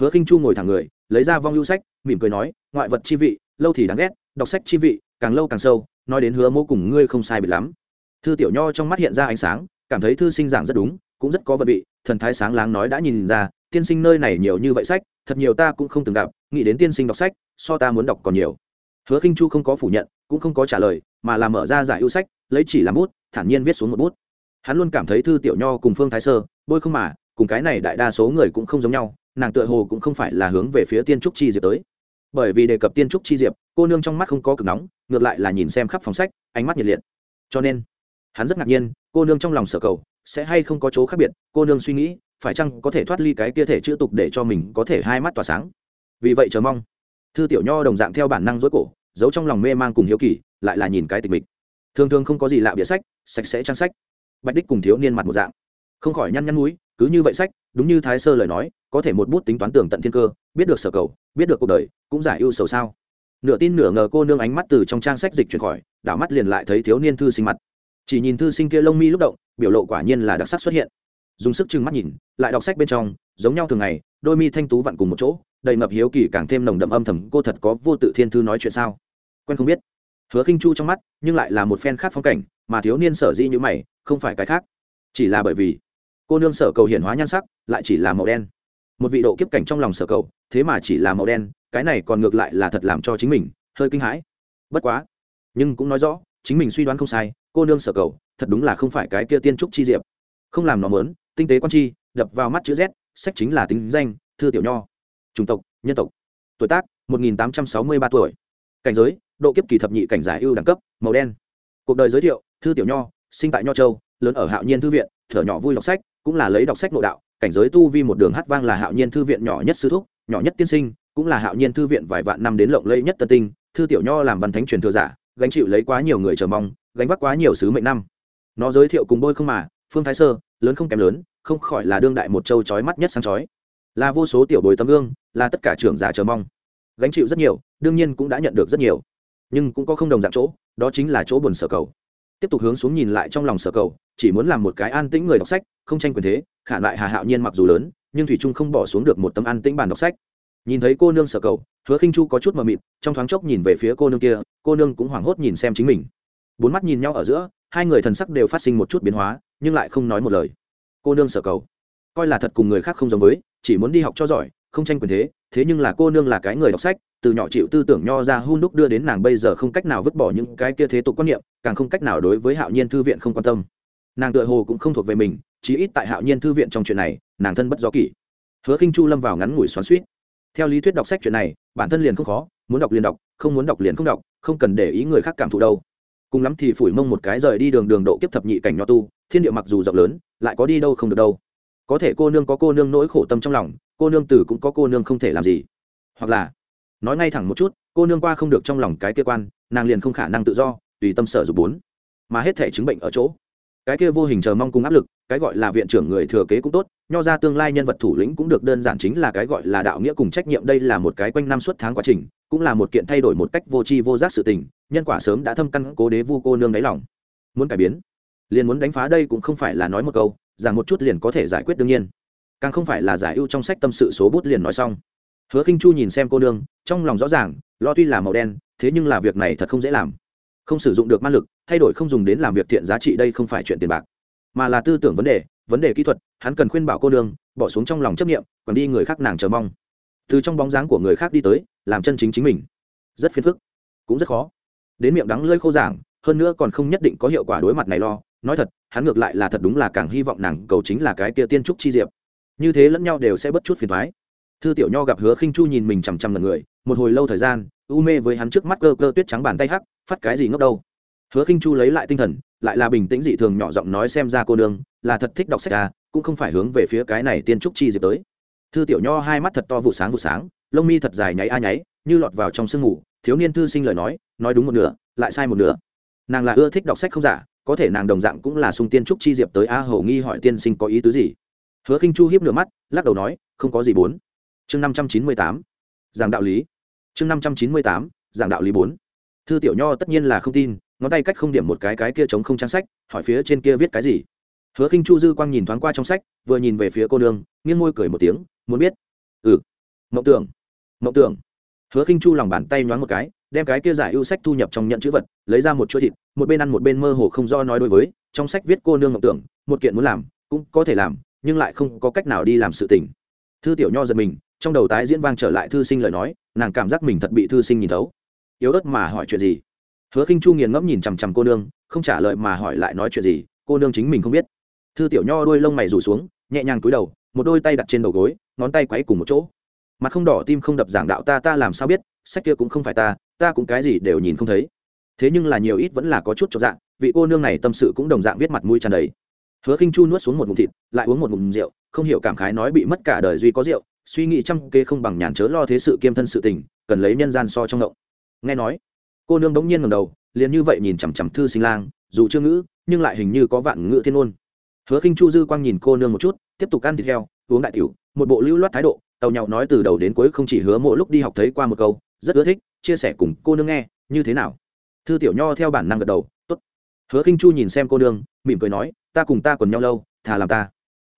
Hứa khinh chu ngồi thẳng người lấy ra vong lưu sách, mỉm cười nói, ngoại vật chi vị, lâu thì đáng ghét, đọc sách chi vị, càng lâu càng sâu, nói đến hứa mô cùng ngươi không sai biệt lắm. Thư tiểu nho trong mắt hiện ra ánh sáng, cảm thấy thư sinh giảng rất đúng, cũng rất có vật vị, thần thái sáng láng nói đã nhìn ra, tiên sinh nơi này nhiều như vậy sách, thật nhiều ta cũng không từng gặp, nghĩ đến tiên sinh đọc sách, so ta muốn đọc còn nhiều. Hứa khinh chu không có phủ nhận, cũng không có trả lời, mà là mở ra giải ưu sách, lấy chỉ làm bút, thản nhiên viết xuống một bút. Hắn luôn cảm thấy thư tiểu nho cùng phương thái sơ, bôi không mà, cùng cái này đại đa số người cũng không giống nhau nàng tựa hồ cũng không phải là hướng về phía tiên trúc chi diệp tới. Bởi vì đề cập tiên trúc chi diệp, cô nương trong mắt không có cực nóng, ngược lại là nhìn xem khắp phòng sách, ánh mắt nhiệt liệt. Cho nên, hắn rất ngạc nhiên, cô nương trong lòng sở cầu, sẽ hay không có chỗ khác biệt, cô nương suy nghĩ, phải chăng có thể thoát ly cái kia thể chữ tục để cho mình có thể hai mắt tỏa sáng. Vì vậy chờ mong, thư tiểu nho đồng dạng theo bản năng dối cổ, giấu trong lòng mê man cùng hiếu kỳ, lại là nhìn cái tịch mịch. Thường thường không có gì lạ bịa sách, sạch sẽ trang sách. Bạch đích cùng thiếu niên mặt một dạng. Không khỏi nhăn nhăn núi cứ như vậy sách, đúng như thái sơ lời nói, có thể một bút tính toán tường tận thiên cơ, biết được sở cầu, biết được cuộc đời, cũng giải ưu sầu sao. Nửa tin nửa ngờ cô nương ánh mắt từ trong trang sách dịch chuyển khỏi, đảo mắt liền lại thấy thiếu niên thư sinh mặt. Chỉ nhìn thư sinh kia lông mi lúc động, biểu lộ quả nhiên là đặc sắc xuất hiện. Dùng sức chừng mắt nhìn, lại đọc sách bên trong, giống nhau thường ngày, đôi mi thanh tú vặn cùng một chỗ, đầy ngập hiếu kỳ càng thêm nồng đậm âm thầm, cô thật có vô tự thiên thư nói chuyện sao? Quen không biết. Hứa khinh chu trong mắt, nhưng lại là một phen khác phong cảnh, mà thiếu niên sở di như mày, không phải cái khác, chỉ là bởi vì cô nương sở cầu hiển hóa nhan sắc, lại chỉ là màu đen. Một vị độ kiếp cảnh trong lòng sở cầu, thế mà chỉ là màu đen, cái này còn ngược lại là thật làm cho chính mình hơi kinh hãi. Bất quá, nhưng cũng nói rõ, chính mình suy đoán không sai, cô nương sở cầu, thật đúng là không phải cái kia tiên trúc chi diệp. Không làm nó mớn tinh tế quan chi đập vào mắt chữ z, sách chính là tính danh, thư tiểu nho. Chủng tộc, nhân tộc. Tuổi tác, một nghìn tám trăm sáu mươi ba tuổi. Cảnh giới, độ kiếp kỳ thập nhị cảnh giải ưu đẳng cấp, màu đen. Cuộc đời giới thiệu, thư tiểu nho, sinh tại nho châu, lớn ở hạo nhiên thư viện, thở nhỏ vui đọc sách cũng là lấy đọc sách nội đạo, cảnh giới tu vi một đường hát vang là hạo nhiên thư viện nhỏ nhất sư thúc, nhỏ nhất tiên sinh, cũng là hạo nhiên thư viện vài vạn năm đến lộng lẫy nhất tân tinh, thư tiểu nho làm văn thánh truyền thừa giả, gánh chịu lấy quá nhiều người chờ mong, gánh vác quá nhiều sứ mệnh năm. Nó giới thiệu cùng bôi không mà, phương thái sơ, lớn không kém lớn, không khỏi là đương đại một châu chói mắt nhất sáng chói. Là vô số tiểu bồi tấm gương, là tất cả trưởng giả chờ mong. Gánh chịu rất nhiều, đương nhiên cũng đã nhận được rất nhiều. Nhưng cũng có không đồng dạng chỗ, đó chính là chỗ buồn sở cầu tiếp tục hướng xuống nhìn lại trong lòng sở cầu, chỉ muốn làm một cái an tĩnh người đọc sách, không tranh quyền thế, khả lại hà hạo nhiên mặc dù lớn, nhưng thủy trung không bỏ xuống được một tấm an tĩnh bàn đọc sách. Nhìn thấy cô nương sở cầu, hứa khinh chu có chút mờ mịt, trong thoáng chốc nhìn về phía cô nương kia, cô nương cũng hoảng hốt nhìn xem chính mình. Bốn mắt nhìn nhau ở giữa, hai người thần sắc đều phát sinh một chút biến hóa, nhưng lại không nói một lời. Cô nương sở cầu, coi là thật cùng người khác không giống với, chỉ muốn đi học cho giỏi, không tranh quyền thế thế nhưng là cô nương là cái người đọc sách từ nhỏ chịu tư tưởng nho ra hun đúc đưa đến nàng bây giờ không cách nào vứt bỏ những cái kia thế tục quan niệm, càng không cách nào đối với hạo nhiên thư viện không quan tâm. Nàng tựa hồ cũng không thuộc về mình, chí ít tại hạo nhiên thư viện trong chuyện này, nàng thân bất do kỷ. Hứa khinh chu lâm vào ngắn ngủi xoắn suýt theo lý thuyết đọc sách chuyện này, bản thân liền không khó, muốn đọc liền đọc, không muốn đọc liền không đọc, không cần để ý người khác cảm thụ đâu. Cùng lắm thì phủi mông một cái rời đi đường đường độ kiếp thập nhị cảnh nho tu, thiên địa mặc dù rộng lớn, lại có đi đâu không được đâu. Có thể cô nương có cô nương nỗi khổ tâm trong lòng, cô nương tử cũng có cô nương không thể làm gì. Hoặc là nói ngay thẳng một chút, cô nương qua không được trong lòng cái kia quan, nàng liền không khả năng tự do, tùy tâm sở dục bốn. Mà hết thể chứng bệnh ở chỗ. Cái kia vô hình chờ mong cùng áp lực, cái gọi là viện trưởng người thừa kế cũng tốt, nho ra tương lai nhân vật thủ lĩnh cũng được đơn giản chính là cái gọi là đạo nghĩa cùng trách nhiệm, đây là một cái quanh năm suốt tháng quá trình, cũng là một kiện thay đổi một cách vô tri vô giác sự tình, nhân quả sớm đã thâm căn cố đế vu cô nương đáy lòng. Muốn cải biến, liền muốn đánh phá đây cũng không phải là nói một câu rằng một chút liền có thể giải quyết đương nhiên. Càng không phải là giải ưu trong sách tâm sự số bút liền nói xong hứa khinh chu nhìn xem cô nương, trong lòng rõ ràng, lo tuy là màu đen, thế nhưng là việc này thật không dễ làm. Không sử dụng được ma lực, thay đổi không dùng đến làm việc thiện giá trị đây không phải chuyện tiền bạc, mà là tư tưởng vấn đề vấn đề kỹ thuật, hắn cần khuyên bảo cô nương, bỏ xuống trong lòng chấp nghiệm còn đi người khác nàng chờ mong. Từ trong bóng dáng của người khác đi tới, làm chân chính chính mình. Rất phiền phức, cũng rất khó. Đến miệng đắng lơi khô giảng, hơn nữa còn không nhất định có hiệu quả đối mặt này lo. Nói thật, hắn ngược lại là thật đúng là càng hy vọng nàng cầu chính là cái kia tiên trúc chi diệp. Như thế lẫn nhau đều sẽ bất chút phiền thoái thư tiểu nho gặp hứa khinh chu nhìn mình chằm chằm ngần người, một hồi lâu thời gian, u mê với hắn trước mắt cơ cơ tuyết trắng bàn tay hắc, phát cái gì ngốc đâu. Hứa khinh chu lấy lại tinh thần, lại là bình tĩnh dị thường nhỏ giọng nói xem ra cô nương, là thật thích đọc sách à cũng không phải hướng về phía cái này tiên trúc chi diệp tới. Thư tiểu nho hai mắt thật to vụ sáng vụ sáng, lông mi thật dài nháy a nháy, như lọt vào trong sương ngủ thiếu niên thư sinh lời nói nói đúng một nửa, lại sai một nửa. Nàng là ưa thích đọc sách không giả, có thể nàng đồng dạng cũng là sung tiên trúc chi diệp tới a, hầu nghi hỏi tiên sinh có ý tứ gì. Hứa khinh chu hiếp nửa mắt, lắc đầu nói, không có gì bốn chương năm trăm chín mươi tám, giảng đạo lý. chương năm trăm chín mươi tám, giảng đạo lý bốn. Thư tiểu nho tất nhiên là không tin, ngón tay cách không điểm một cái cái kia chống không trang sách, hỏi phía trên kia viết cái gì. Hứa khinh chu dư quang nhìn thoáng qua trong sách, vừa nhìn về phía cô nương, nghiêng môi cười một tiếng, muốn biết. Ừ. Mộng tưởng. Mộng tưởng. Hứa khinh chu lòng bàn tay nhoáng một cái, đem cái kia giải ưu sách thu nhập trong nhận chữ vật, lấy ra một chuỗi thịt, một bên ăn một bên mơ hồ không do nói đối với, trong sách viết cô nương mộng tưởng, một kiện muốn làm, cũng có thể làm, nhưng lại không có cách nào đi làm sự tình. Thư tiểu nho giật mình trong đầu tái diễn vang trở lại thư sinh lời nói, nàng cảm giác mình thật bị thư sinh nhìn thấu. Yếu ớt mà hỏi chuyện gì? Hứa khinh chu nghiền ngẫm nhìn chằm chằm cô nương, không trả lời mà hỏi lại nói chuyện gì, cô nương chính mình không biết. Thư tiểu nho đôi lông mày rủ xuống, nhẹ nhàng cúi đầu, một đôi tay đặt trên đầu gối, ngón tay quấy cùng một chỗ. Mặt không đỏ, tim không đập giảng đạo ta ta làm sao biết, sách kia cũng không phải ta ta cũng cái gì đều nhìn không thấy. Thế nhưng là nhiều ít vẫn là có chút cho dạng, vị cô nương này tâm sự cũng đồng dạng viết mặt mũi tràn đầy. Hứa khinh chu nuốt xuống một ngụm thịt, lại uống một ngụm rượu, không hiểu cảm khái nói bị mất cả đời duy có rượu suy nghĩ trăm kê không bằng nhàn chớ lo thế sự kiêm thân sự tình, cần lấy nhân gian so trong ngộng. Nghe nói, cô nương bỗng nhiên ngầm đầu, liền như vậy nhìn chằm chằm thư sinh lang, dù chưa ngữ, nhưng lại hình như có vạn ngữ thiên ôn hứa khinh chu dư quang nhìn cô nương một chút, tiếp tục ăn thịt heo, uống đại tiểu, một bộ lưu loát thái độ tàu nhậu nói từ đầu đến cuối không chỉ hứa mỗi lúc đi học thấy qua một câu, rất ưa thích, chia sẻ cùng cô nương nghe, như thế nào? Thư tiểu nho theo bản năng gật đầu, tốt. Hứa khinh chu nhìn xem cô nương, mỉm cười nói, ta cùng ta còn nhau lâu, thà làm ta.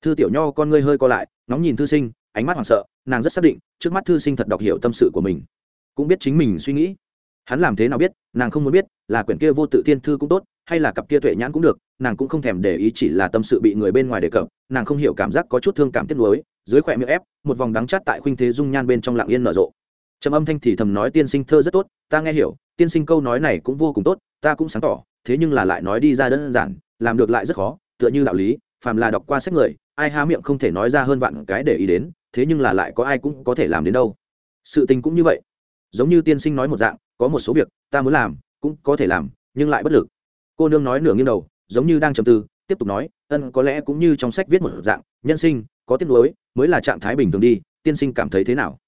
Thư tiểu nho con ngươi hơi co lại nóng nhìn thư sinh ánh mắt hoảng sợ, nàng rất xác định, trước mắt thư sinh thật đọc hiểu tâm sự của mình. Cũng biết chính mình suy nghĩ. Hắn làm thế nào biết, nàng không muốn biết, là quyển kia vô tự thiên thư cũng tốt, hay là cặp kia tuệ nhãn cũng được, nàng cũng không thèm để ý chỉ là tâm sự bị người bên ngoài đề cập, nàng không hiểu cảm giác có chút thương cảm tiếc nuối, dưới khỏe miệng ép, một vòng đắng chát tại khuynh thế dung nhan bên trong lặng yên nở rộ. Trầm âm thanh thì thầm nói tiên sinh thơ rất tốt, ta nghe hiểu, tiên sinh câu nói này cũng vô cùng tốt, ta cũng sáng tỏ, thế nhưng là lại nói đi ra đơn giản, làm được lại rất khó, tựa như đạo lý, phàm là đọc qua sách người, ai há miệng không thể nói ra hơn vạn cái để ý đến thế nhưng là lại có ai cũng có thể làm đến đâu. Sự tình cũng như vậy. Giống như tiên sinh nói một dạng, có một số việc, ta muốn làm, cũng có thể làm, nhưng lại bất lực. Cô nương nói nửa nghiêng đầu, giống như đang trầm tư, tiếp tục nói, ân, có lẽ cũng như trong sách viết một dạng, nhân sinh, có tiếc nuối, mới là trạng thái bình thường đi, tiên sinh cảm thấy thế nào?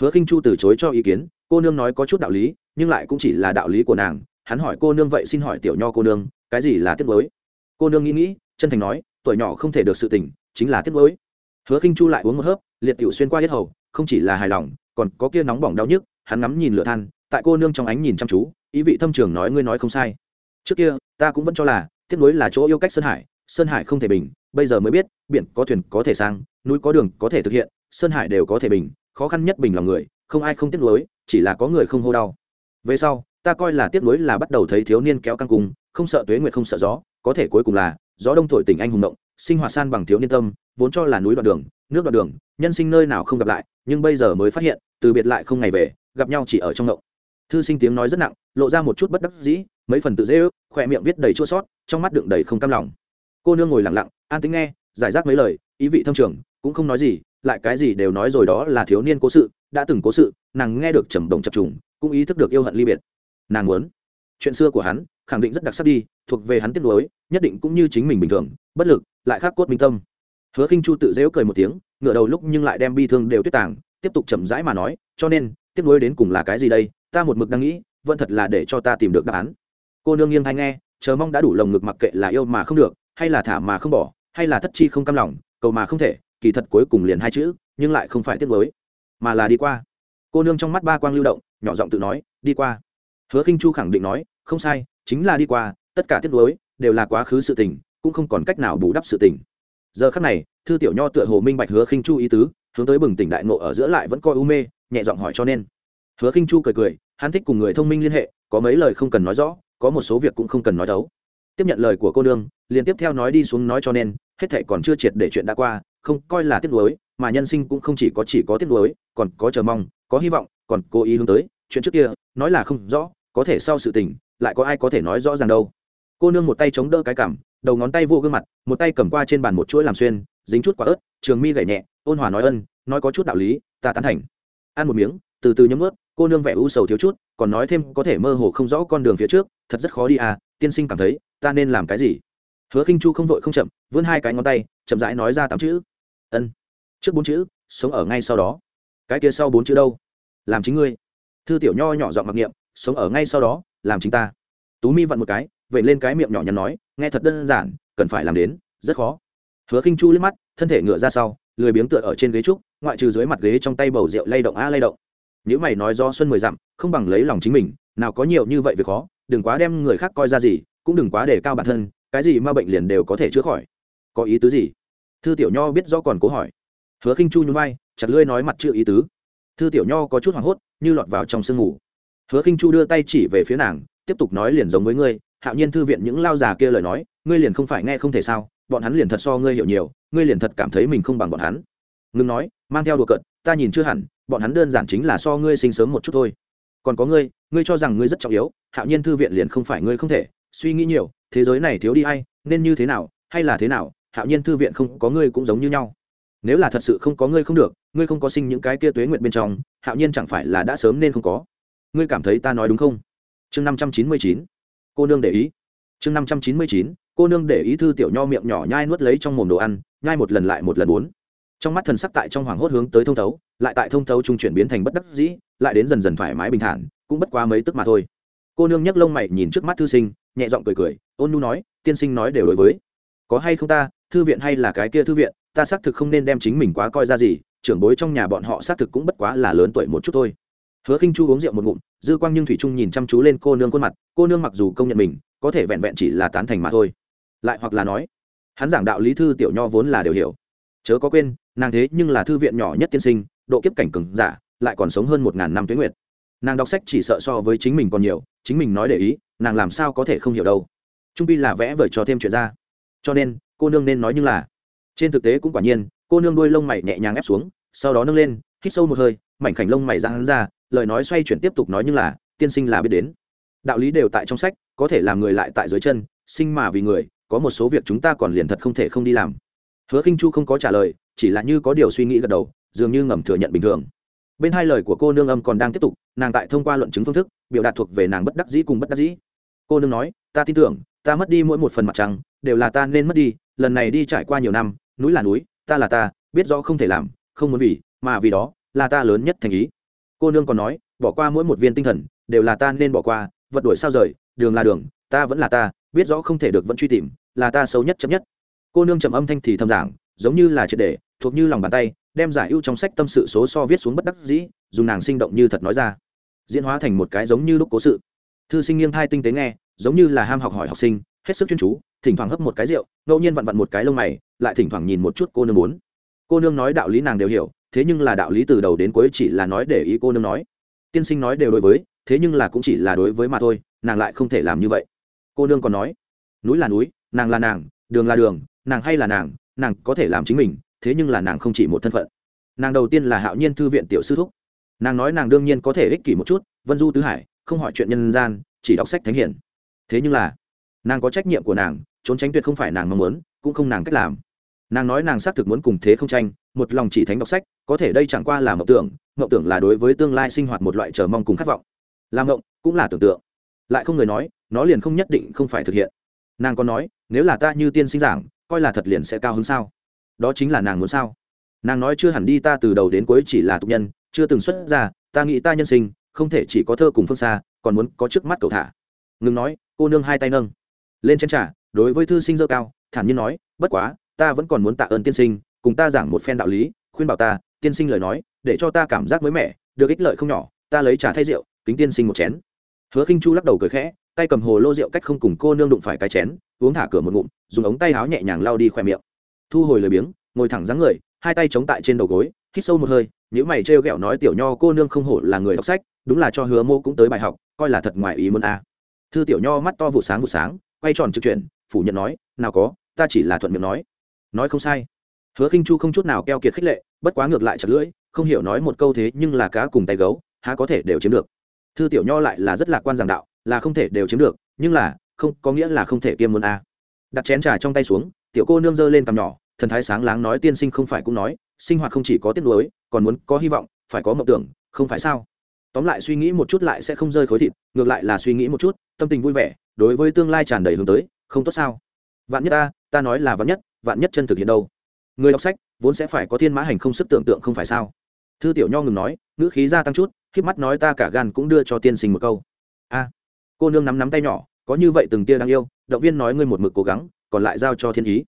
Hứa khinh chu từ chối cho ý kiến, cô nương nói có chút đạo lý, nhưng lại cũng chỉ là đạo lý của nàng. Hắn hỏi cô nương vậy xin hỏi tiểu nho cô nương, cái gì là tiếc nuối? Cô nương nghĩ nghĩ, chân thành nói, tuổi nhỏ không thể được sự tình, chính là tiếc nuối hứa khinh chu lại uống một hớp, liệt tiểu xuyên qua hết hầu, không chỉ là hài lòng, còn có kia nóng bỏng đau nhức, hắn ngắm nhìn lửa than, tại cô nương trong ánh nhìn chăm chú, ý vị thâm trường nói ngươi nói không sai. Trước kia, ta cũng vẫn cho là, tiếc núi là chỗ yêu cách sơn hải sơn hải không thể bình, bây giờ mới biết, biển có thuyền có thể sang, núi có đường có thể thực hiện, sơn hải đều có thể bình, khó khăn nhất bình lòng người, không ai không tiếc nuối, chỉ là có người không hô đau. Về sau, ta coi là tiếc nuối là bắt đầu thấy thiếu niên kéo căng cùng, không sợ tuế nguyệt không sợ gió, có thể cuối cùng là, gió đông thổi tình anh hùng động, sinh hoạt san bằng thiếu niên tâm vốn cho là núi đoạn đường, nước đoạn đường, nhân sinh nơi nào không gặp lại, nhưng bây giờ mới phát hiện, từ biệt lại không ngày về, gặp nhau chỉ ở trong ngộng. Thư sinh tiếng nói rất nặng, lộ ra một chút bất đắc dĩ, mấy phần tự dễ ước khoe miệng viết đầy chua sót, trong mắt đựng đầy không cam lòng. Cô nương ngồi lặng lặng, an tính nghe, giải rác mấy lời, ý vị thâm trường, cũng không nói gì, lại cái gì đều nói rồi đó là thiếu niên cố sự, đã từng cố sự, nàng nghe được trầm đồng chập trùng, cũng ý thức được yêu hận ly biệt. Nàng muốn. Chuyện xưa của hắn, khẳng định rất đặc sắc đi, thuộc về hắn tiếc nuối, nhất định cũng như chính mình bình thường, bất lực, lại khắc cốt minh tâm hứa khinh chu tự dễu cười một tiếng, ngửa đầu lúc nhưng lại đem bi thương đều tuyết tàng, tiếp tục chậm rãi mà nói, cho nên, tiếc nuối đến cùng là cái gì đây? Ta một mực đang nghĩ, vẫn thật là để cho ta tìm được đáp án. Cô nương nghiêng hay nghe, chờ mong đã đủ lồng ngực mặc kệ là yêu mà không được, hay là thả mà không bỏ, hay là thất chi không cam lòng, cầu mà không thể, kỳ thật cuối cùng liền hai chữ, nhưng lại không phải tiếc nuối, mà là đi qua. Cô nương trong mắt ba quang lưu động, nhỏ giọng tự nói, đi qua. Hứa khinh chu khẳng định nói, không sai, chính là đi qua, tất cả tiếc nuối đều là quá khứ sự tình, cũng không còn cách nào bù đắp sự tình giờ khắc này, thư tiểu nho tựa hồ minh bạch hứa khinh chu ý tứ, hướng tới bừng tỉnh đại ngộ ở giữa lại vẫn coi u mê, nhẹ giọng hỏi cho nên. Hứa khinh chu cười cười, hắn thích cùng người thông minh liên hệ, có mấy lời không cần nói rõ, có một số việc cũng không cần nói đấu. Tiếp nhận lời của cô nương, liền tiếp theo nói đi xuống nói cho nên, hết thảy còn chưa triệt để chuyện đã qua, không coi là tiếc nuối, mà nhân sinh cũng không chỉ có chỉ có tiếc nuối, còn có chờ mong, có hy vọng, còn cố ý hướng tới, chuyện trước kia, nói là không rõ, có thể sau sự tình, lại có ai có thể nói rõ ràng đâu cô nương một tay chống đỡ cái cảm, đầu ngón tay vô gương mặt, một tay cầm qua trên bàn một chuỗi làm xuyên, dính chút quả ớt, trường mi gậy nhẹ, ôn hòa nói ân, nói có chút đạo lý, ta tán thành. Ăn một miếng, từ từ nhấm ướt, cô nương vẻ u sầu thiếu chút, còn nói thêm có thể mơ hồ không rõ con đường phía trước, thật rất khó đi à tiên sinh cảm thấy, ta nên làm cái gì? Hứa khinh chu không vội không chậm, vươn hai cái ngón tay, chậm rãi nói ra tám chữ. Ân. Trước bốn chữ, sống ở ngay sau đó. Cái kia sau bốn chữ đâu? Làm chính ngươi. Thư tiểu nho nhỏ giọng mặc niệm, sống ở ngay sau đó, làm chính ta. Tú mi vặn một cái vậy lên cái miệng nhỏ nhắn nói, nghe thật đơn giản, cần phải làm đến, rất khó. Hứa khinh chu liếc mắt, thân thể ngựa ra sau, lười biếng tựa ở trên ghế trúc, ngoại trừ dưới mặt ghế trong tay bầu rượu lay động a lay động. Nếu mày nói do xuân mười dặm, không bằng lấy lòng chính mình, nào có nhiều như vậy việc khó, đừng quá đem người khác coi ra gì, cũng đừng quá để cao bản thân, cái gì mà bệnh liền đều có thể chữa khỏi. Có ý tứ gì? Thư tiểu nho biết rõ còn cố hỏi. Hứa khinh chu nhún vai, chặt lưỡi nói mặt chưa ý tứ. Thư tiểu nho có chút hoảng hốt, như lọt vào trong sương ngủ hứa khinh chu đưa tay chỉ về phía nàng, tiếp tục nói liền giống với ngươi hạo nhiên thư viện những lao già kia lời nói ngươi liền không phải nghe không thể sao? Bọn hắn liền thật so ngươi hiểu nhiều ngươi liền thật cảm thấy mình không bằng bọn hắn. Ngừng nói mang theo đùa cợt ta nhìn chưa hẳn bọn hắn đơn giản chính là so ngươi sinh sớm một chút thôi. Còn có ngươi ngươi cho rằng ngươi rất trọng yếu hạo nhiên thư viện liền không phải ngươi không thể suy nghĩ nhiều thế giới này thiếu đi ai, nên như thế nào hay là thế nào hạo nhiên thư viện không có ngươi cũng giống như nhau. Nếu là thật sự không có ngươi không được ngươi không có sinh những cái kia tuế nguyện bên trong hạo nhiên chẳng phải là đã sớm nên không có. Ngươi cảm thấy ta nói đúng không? Chương năm trăm chín mươi chín cô nương để ý. Chương năm trăm chín mươi chín, cô nương để ý thư tiểu nho miệng nhỏ nhai nuốt lấy trong mồm đồ ăn, nhai một lần lại một lần bốn trong mắt thần sắc tại trong hoàng hốt hướng tới thông thấu, lại tại thông thấu trung chuyển biến thành bất đắc dĩ, lại đến dần dần thoải mái bình thản, cũng bất quá mấy tức mà thôi. Cô nương nhấc lông mày nhìn trước mắt thư sinh, nhẹ giọng cười cười, ôn nu nói, tiên sinh nói đều đối với. Có hay không ta, thư viện hay là cái kia thư viện, ta xác thực không nên đem chính mình quá coi ra gì, trưởng bối trong nhà bọn họ xác thực cũng bất quá là lớn tuổi một chút thôi hứa khinh chu uống rượu một ngụm, dư quang nhưng thủy trung nhìn chăm chú lên cô nương khuôn mặt, cô nương mặc dù công nhận mình, có thể vẹn vẹn chỉ là tán thành mà thôi. Lại hoặc là nói, hắn giảng đạo lý thư tiểu nho vốn là đều hiểu. Chớ có quên, nàng thế nhưng là thư viện nhỏ nhất tiên sinh, độ kiếp cảnh cừng giả, lại còn sống hơn một ngàn năm tuế nguyệt. Nàng đọc sách chỉ sợ so với chính mình còn nhiều, chính mình nói để ý, nàng làm sao có thể không hiểu đâu. Trung pi là vẽ vời cho thêm chuyện ra. Cho nên, cô nương nên nói như là, trên thực tế cũng quả nhiên, cô nương đuôi lông mày nhẹ nhàng ép xuống, sau đó nâng lên, hít sâu một hơi, mảnh khảnh lông mày ra hắn ra lời nói xoay chuyển tiếp tục nói như là, tiên sinh là biết đến. Đạo lý đều tại trong sách, có thể làm người lại tại dưới chân, sinh mà vì người, có một số việc chúng ta còn liền thật không thể không đi làm. Hứa khinh chu không có trả lời, chỉ là như có điều suy nghĩ gật đầu, dường như ngầm thừa nhận bình thường. Bên hai lời của cô nương âm còn đang tiếp tục, nàng tại thông qua luận chứng phương thức, biểu đạt thuộc về nàng bất đắc dĩ cùng bất đắc dĩ. Cô nương nói, ta tin tưởng, ta mất đi mỗi một phần mặt trăng, đều là ta nên mất đi, lần này đi trải qua nhiều năm, núi là núi, ta là ta, biết rõ không thể làm, không muốn vì, mà vì đó, là ta lớn nhất thành ý cô nương còn nói, bỏ qua mỗi một viên tinh thần, đều là ta nên bỏ qua, vật đuổi sao rời, đường là đường, ta vẫn là ta, biết rõ không thể được vẫn truy tìm, là ta xấu nhất chấp nhất. Cô nương trầm âm thanh thì thầm giảng, giống như là triệt để, thuộc như lòng bàn tay, đem giải ưu trong sách tâm sự số so viết xuống bất đắc dĩ, dùng nàng sinh động như thật nói ra. Diễn hóa thành một cái giống như lúc cố sự. Thư sinh nghiêng thai tinh tế nghe, giống như là ham học hỏi học sinh, hết sức chuyên chú, thỉnh thoảng hấp một cái rượu, ngẫu nhiên vặn vặn một cái lông mày, lại thỉnh thoảng nhìn một chút cô nương muốn. Cô nương nói đạo lý nàng đều hiểu thế nhưng là đạo lý từ đầu đến cuối chỉ là nói để ý cô nương nói. Tiên sinh nói đều đối với, thế nhưng là cũng chỉ là đối với mà thôi, nàng lại không thể làm như vậy. Cô nương còn nói, núi là núi, nàng là nàng, đường là đường, nàng hay là nàng nàng có thể làm chính mình, thế nhưng là nàng không chỉ một thân phận. Nàng đầu tiên là hạo nhiên thư viện tiểu sư thúc. Nàng nói nàng đương nhiên có thể ích kỷ một chút, vân du tứ hải, không hỏi chuyện nhân gian, chỉ đọc sách thánh hiển. Thế nhưng là, nàng có trách nhiệm của nàng, trốn tránh tuyệt không phải nàng mong muốn, cũng không nàng cách làm nàng nói nàng xác thực muốn cùng thế không tranh một lòng chỉ thánh đọc sách có thể đây chẳng qua là mộng tưởng mộng tưởng là đối với tương lai sinh hoạt một loại chờ mong cùng khát vọng. Làm mộng cũng là tưởng tượng. Lại không người nói nó liền không nhất định không phải thực hiện. Nàng còn nói nếu là ta như tiên sinh giảng coi là thật liền sẽ cao hơn sao? Đó chính là nàng muốn sao? Nàng nói chưa hẳn đi ta từ đầu đến cuối chỉ là tục nhân chưa từng xuất ra ta nghĩ ta nhân sinh không thể chỉ có thơ cùng phương xa còn muốn có trước mắt cầu thả. Ngừng nói cô nương hai tay nâng. Lên chén trả, đối với thư sinh dơ cao thản nhiên nói bất quá ta vẫn còn muốn tạ ơn tiên sinh, cùng ta giảng một phen đạo lý, khuyên bảo ta, tiên sinh lời nói, để cho ta cảm giác mới mẻ, được ích lợi không nhỏ, ta lấy trà thay rượu, kính tiên sinh một chén. Hứa khinh chu lắc đầu cười khẽ, tay cầm hồ lô rượu cách không cùng cô nương đụng phải cái chén, uống thả cửa một ngụm, dùng ống tay áo nhẹ nhàng lao đi khoe miệng. Thu hồi lời biếng, ngồi thẳng dáng người, hai tay chống tại trên đầu gối, hít sâu một hơi những mày trêu ghẹo nói tiểu nho cô nương không hổ là người đọc sách, đúng là cho hứa mô cũng tới bài học, coi là thật ngoài ý muốn a. Thư tiểu nho mắt to vụ sáng vụ sáng, quay tròn trực chuyển, phủ nhận nói, nào có, ta chỉ là thuận miệng nói nói không sai. Hứa khinh chu không chút nào keo kiệt khích lệ, bất quá ngược lại chặt lưỡi, không hiểu nói một câu thế nhưng là cá cùng tay gấu, há có thể đều chiếm được. Thư tiểu nho lại là rất lạc quan giảng đạo, là không thể đều chiếm được, nhưng là, không, có nghĩa là không thể kiêm muốn a. Đặt chén trà trong tay xuống, tiểu cô nương giơ lên cằm nhỏ, thần thái sáng láng nói tiên sinh không phải cũng nói, sinh hoạt không chỉ có tiếc nuối, còn muốn có hy vọng, phải có mộng tưởng, không phải sao? Tóm lại suy nghĩ một chút lại sẽ không rơi khối thịt, ngược lại là suy nghĩ một chút, tâm tình vui vẻ, đối với tương lai tràn đầy hướng tới, không tốt sao? Vạn nhất ta ta nói là vạn nhất vạn nhất chân thực hiện đâu? Người đọc sách vốn sẽ phải có thiên mã hành không sức tưởng tượng không phải sao? Thư tiểu nho ngừng nói, ngữ khí gia tăng chút k mắt nói ta cả gan cũng đưa cho tiên sinh một câu. A, cô nương nắm nắm tay nhỏ, có như vậy từng tia đang yêu, động viên nói ngươi một mực cố gắng, còn lại giao cho thiên ý.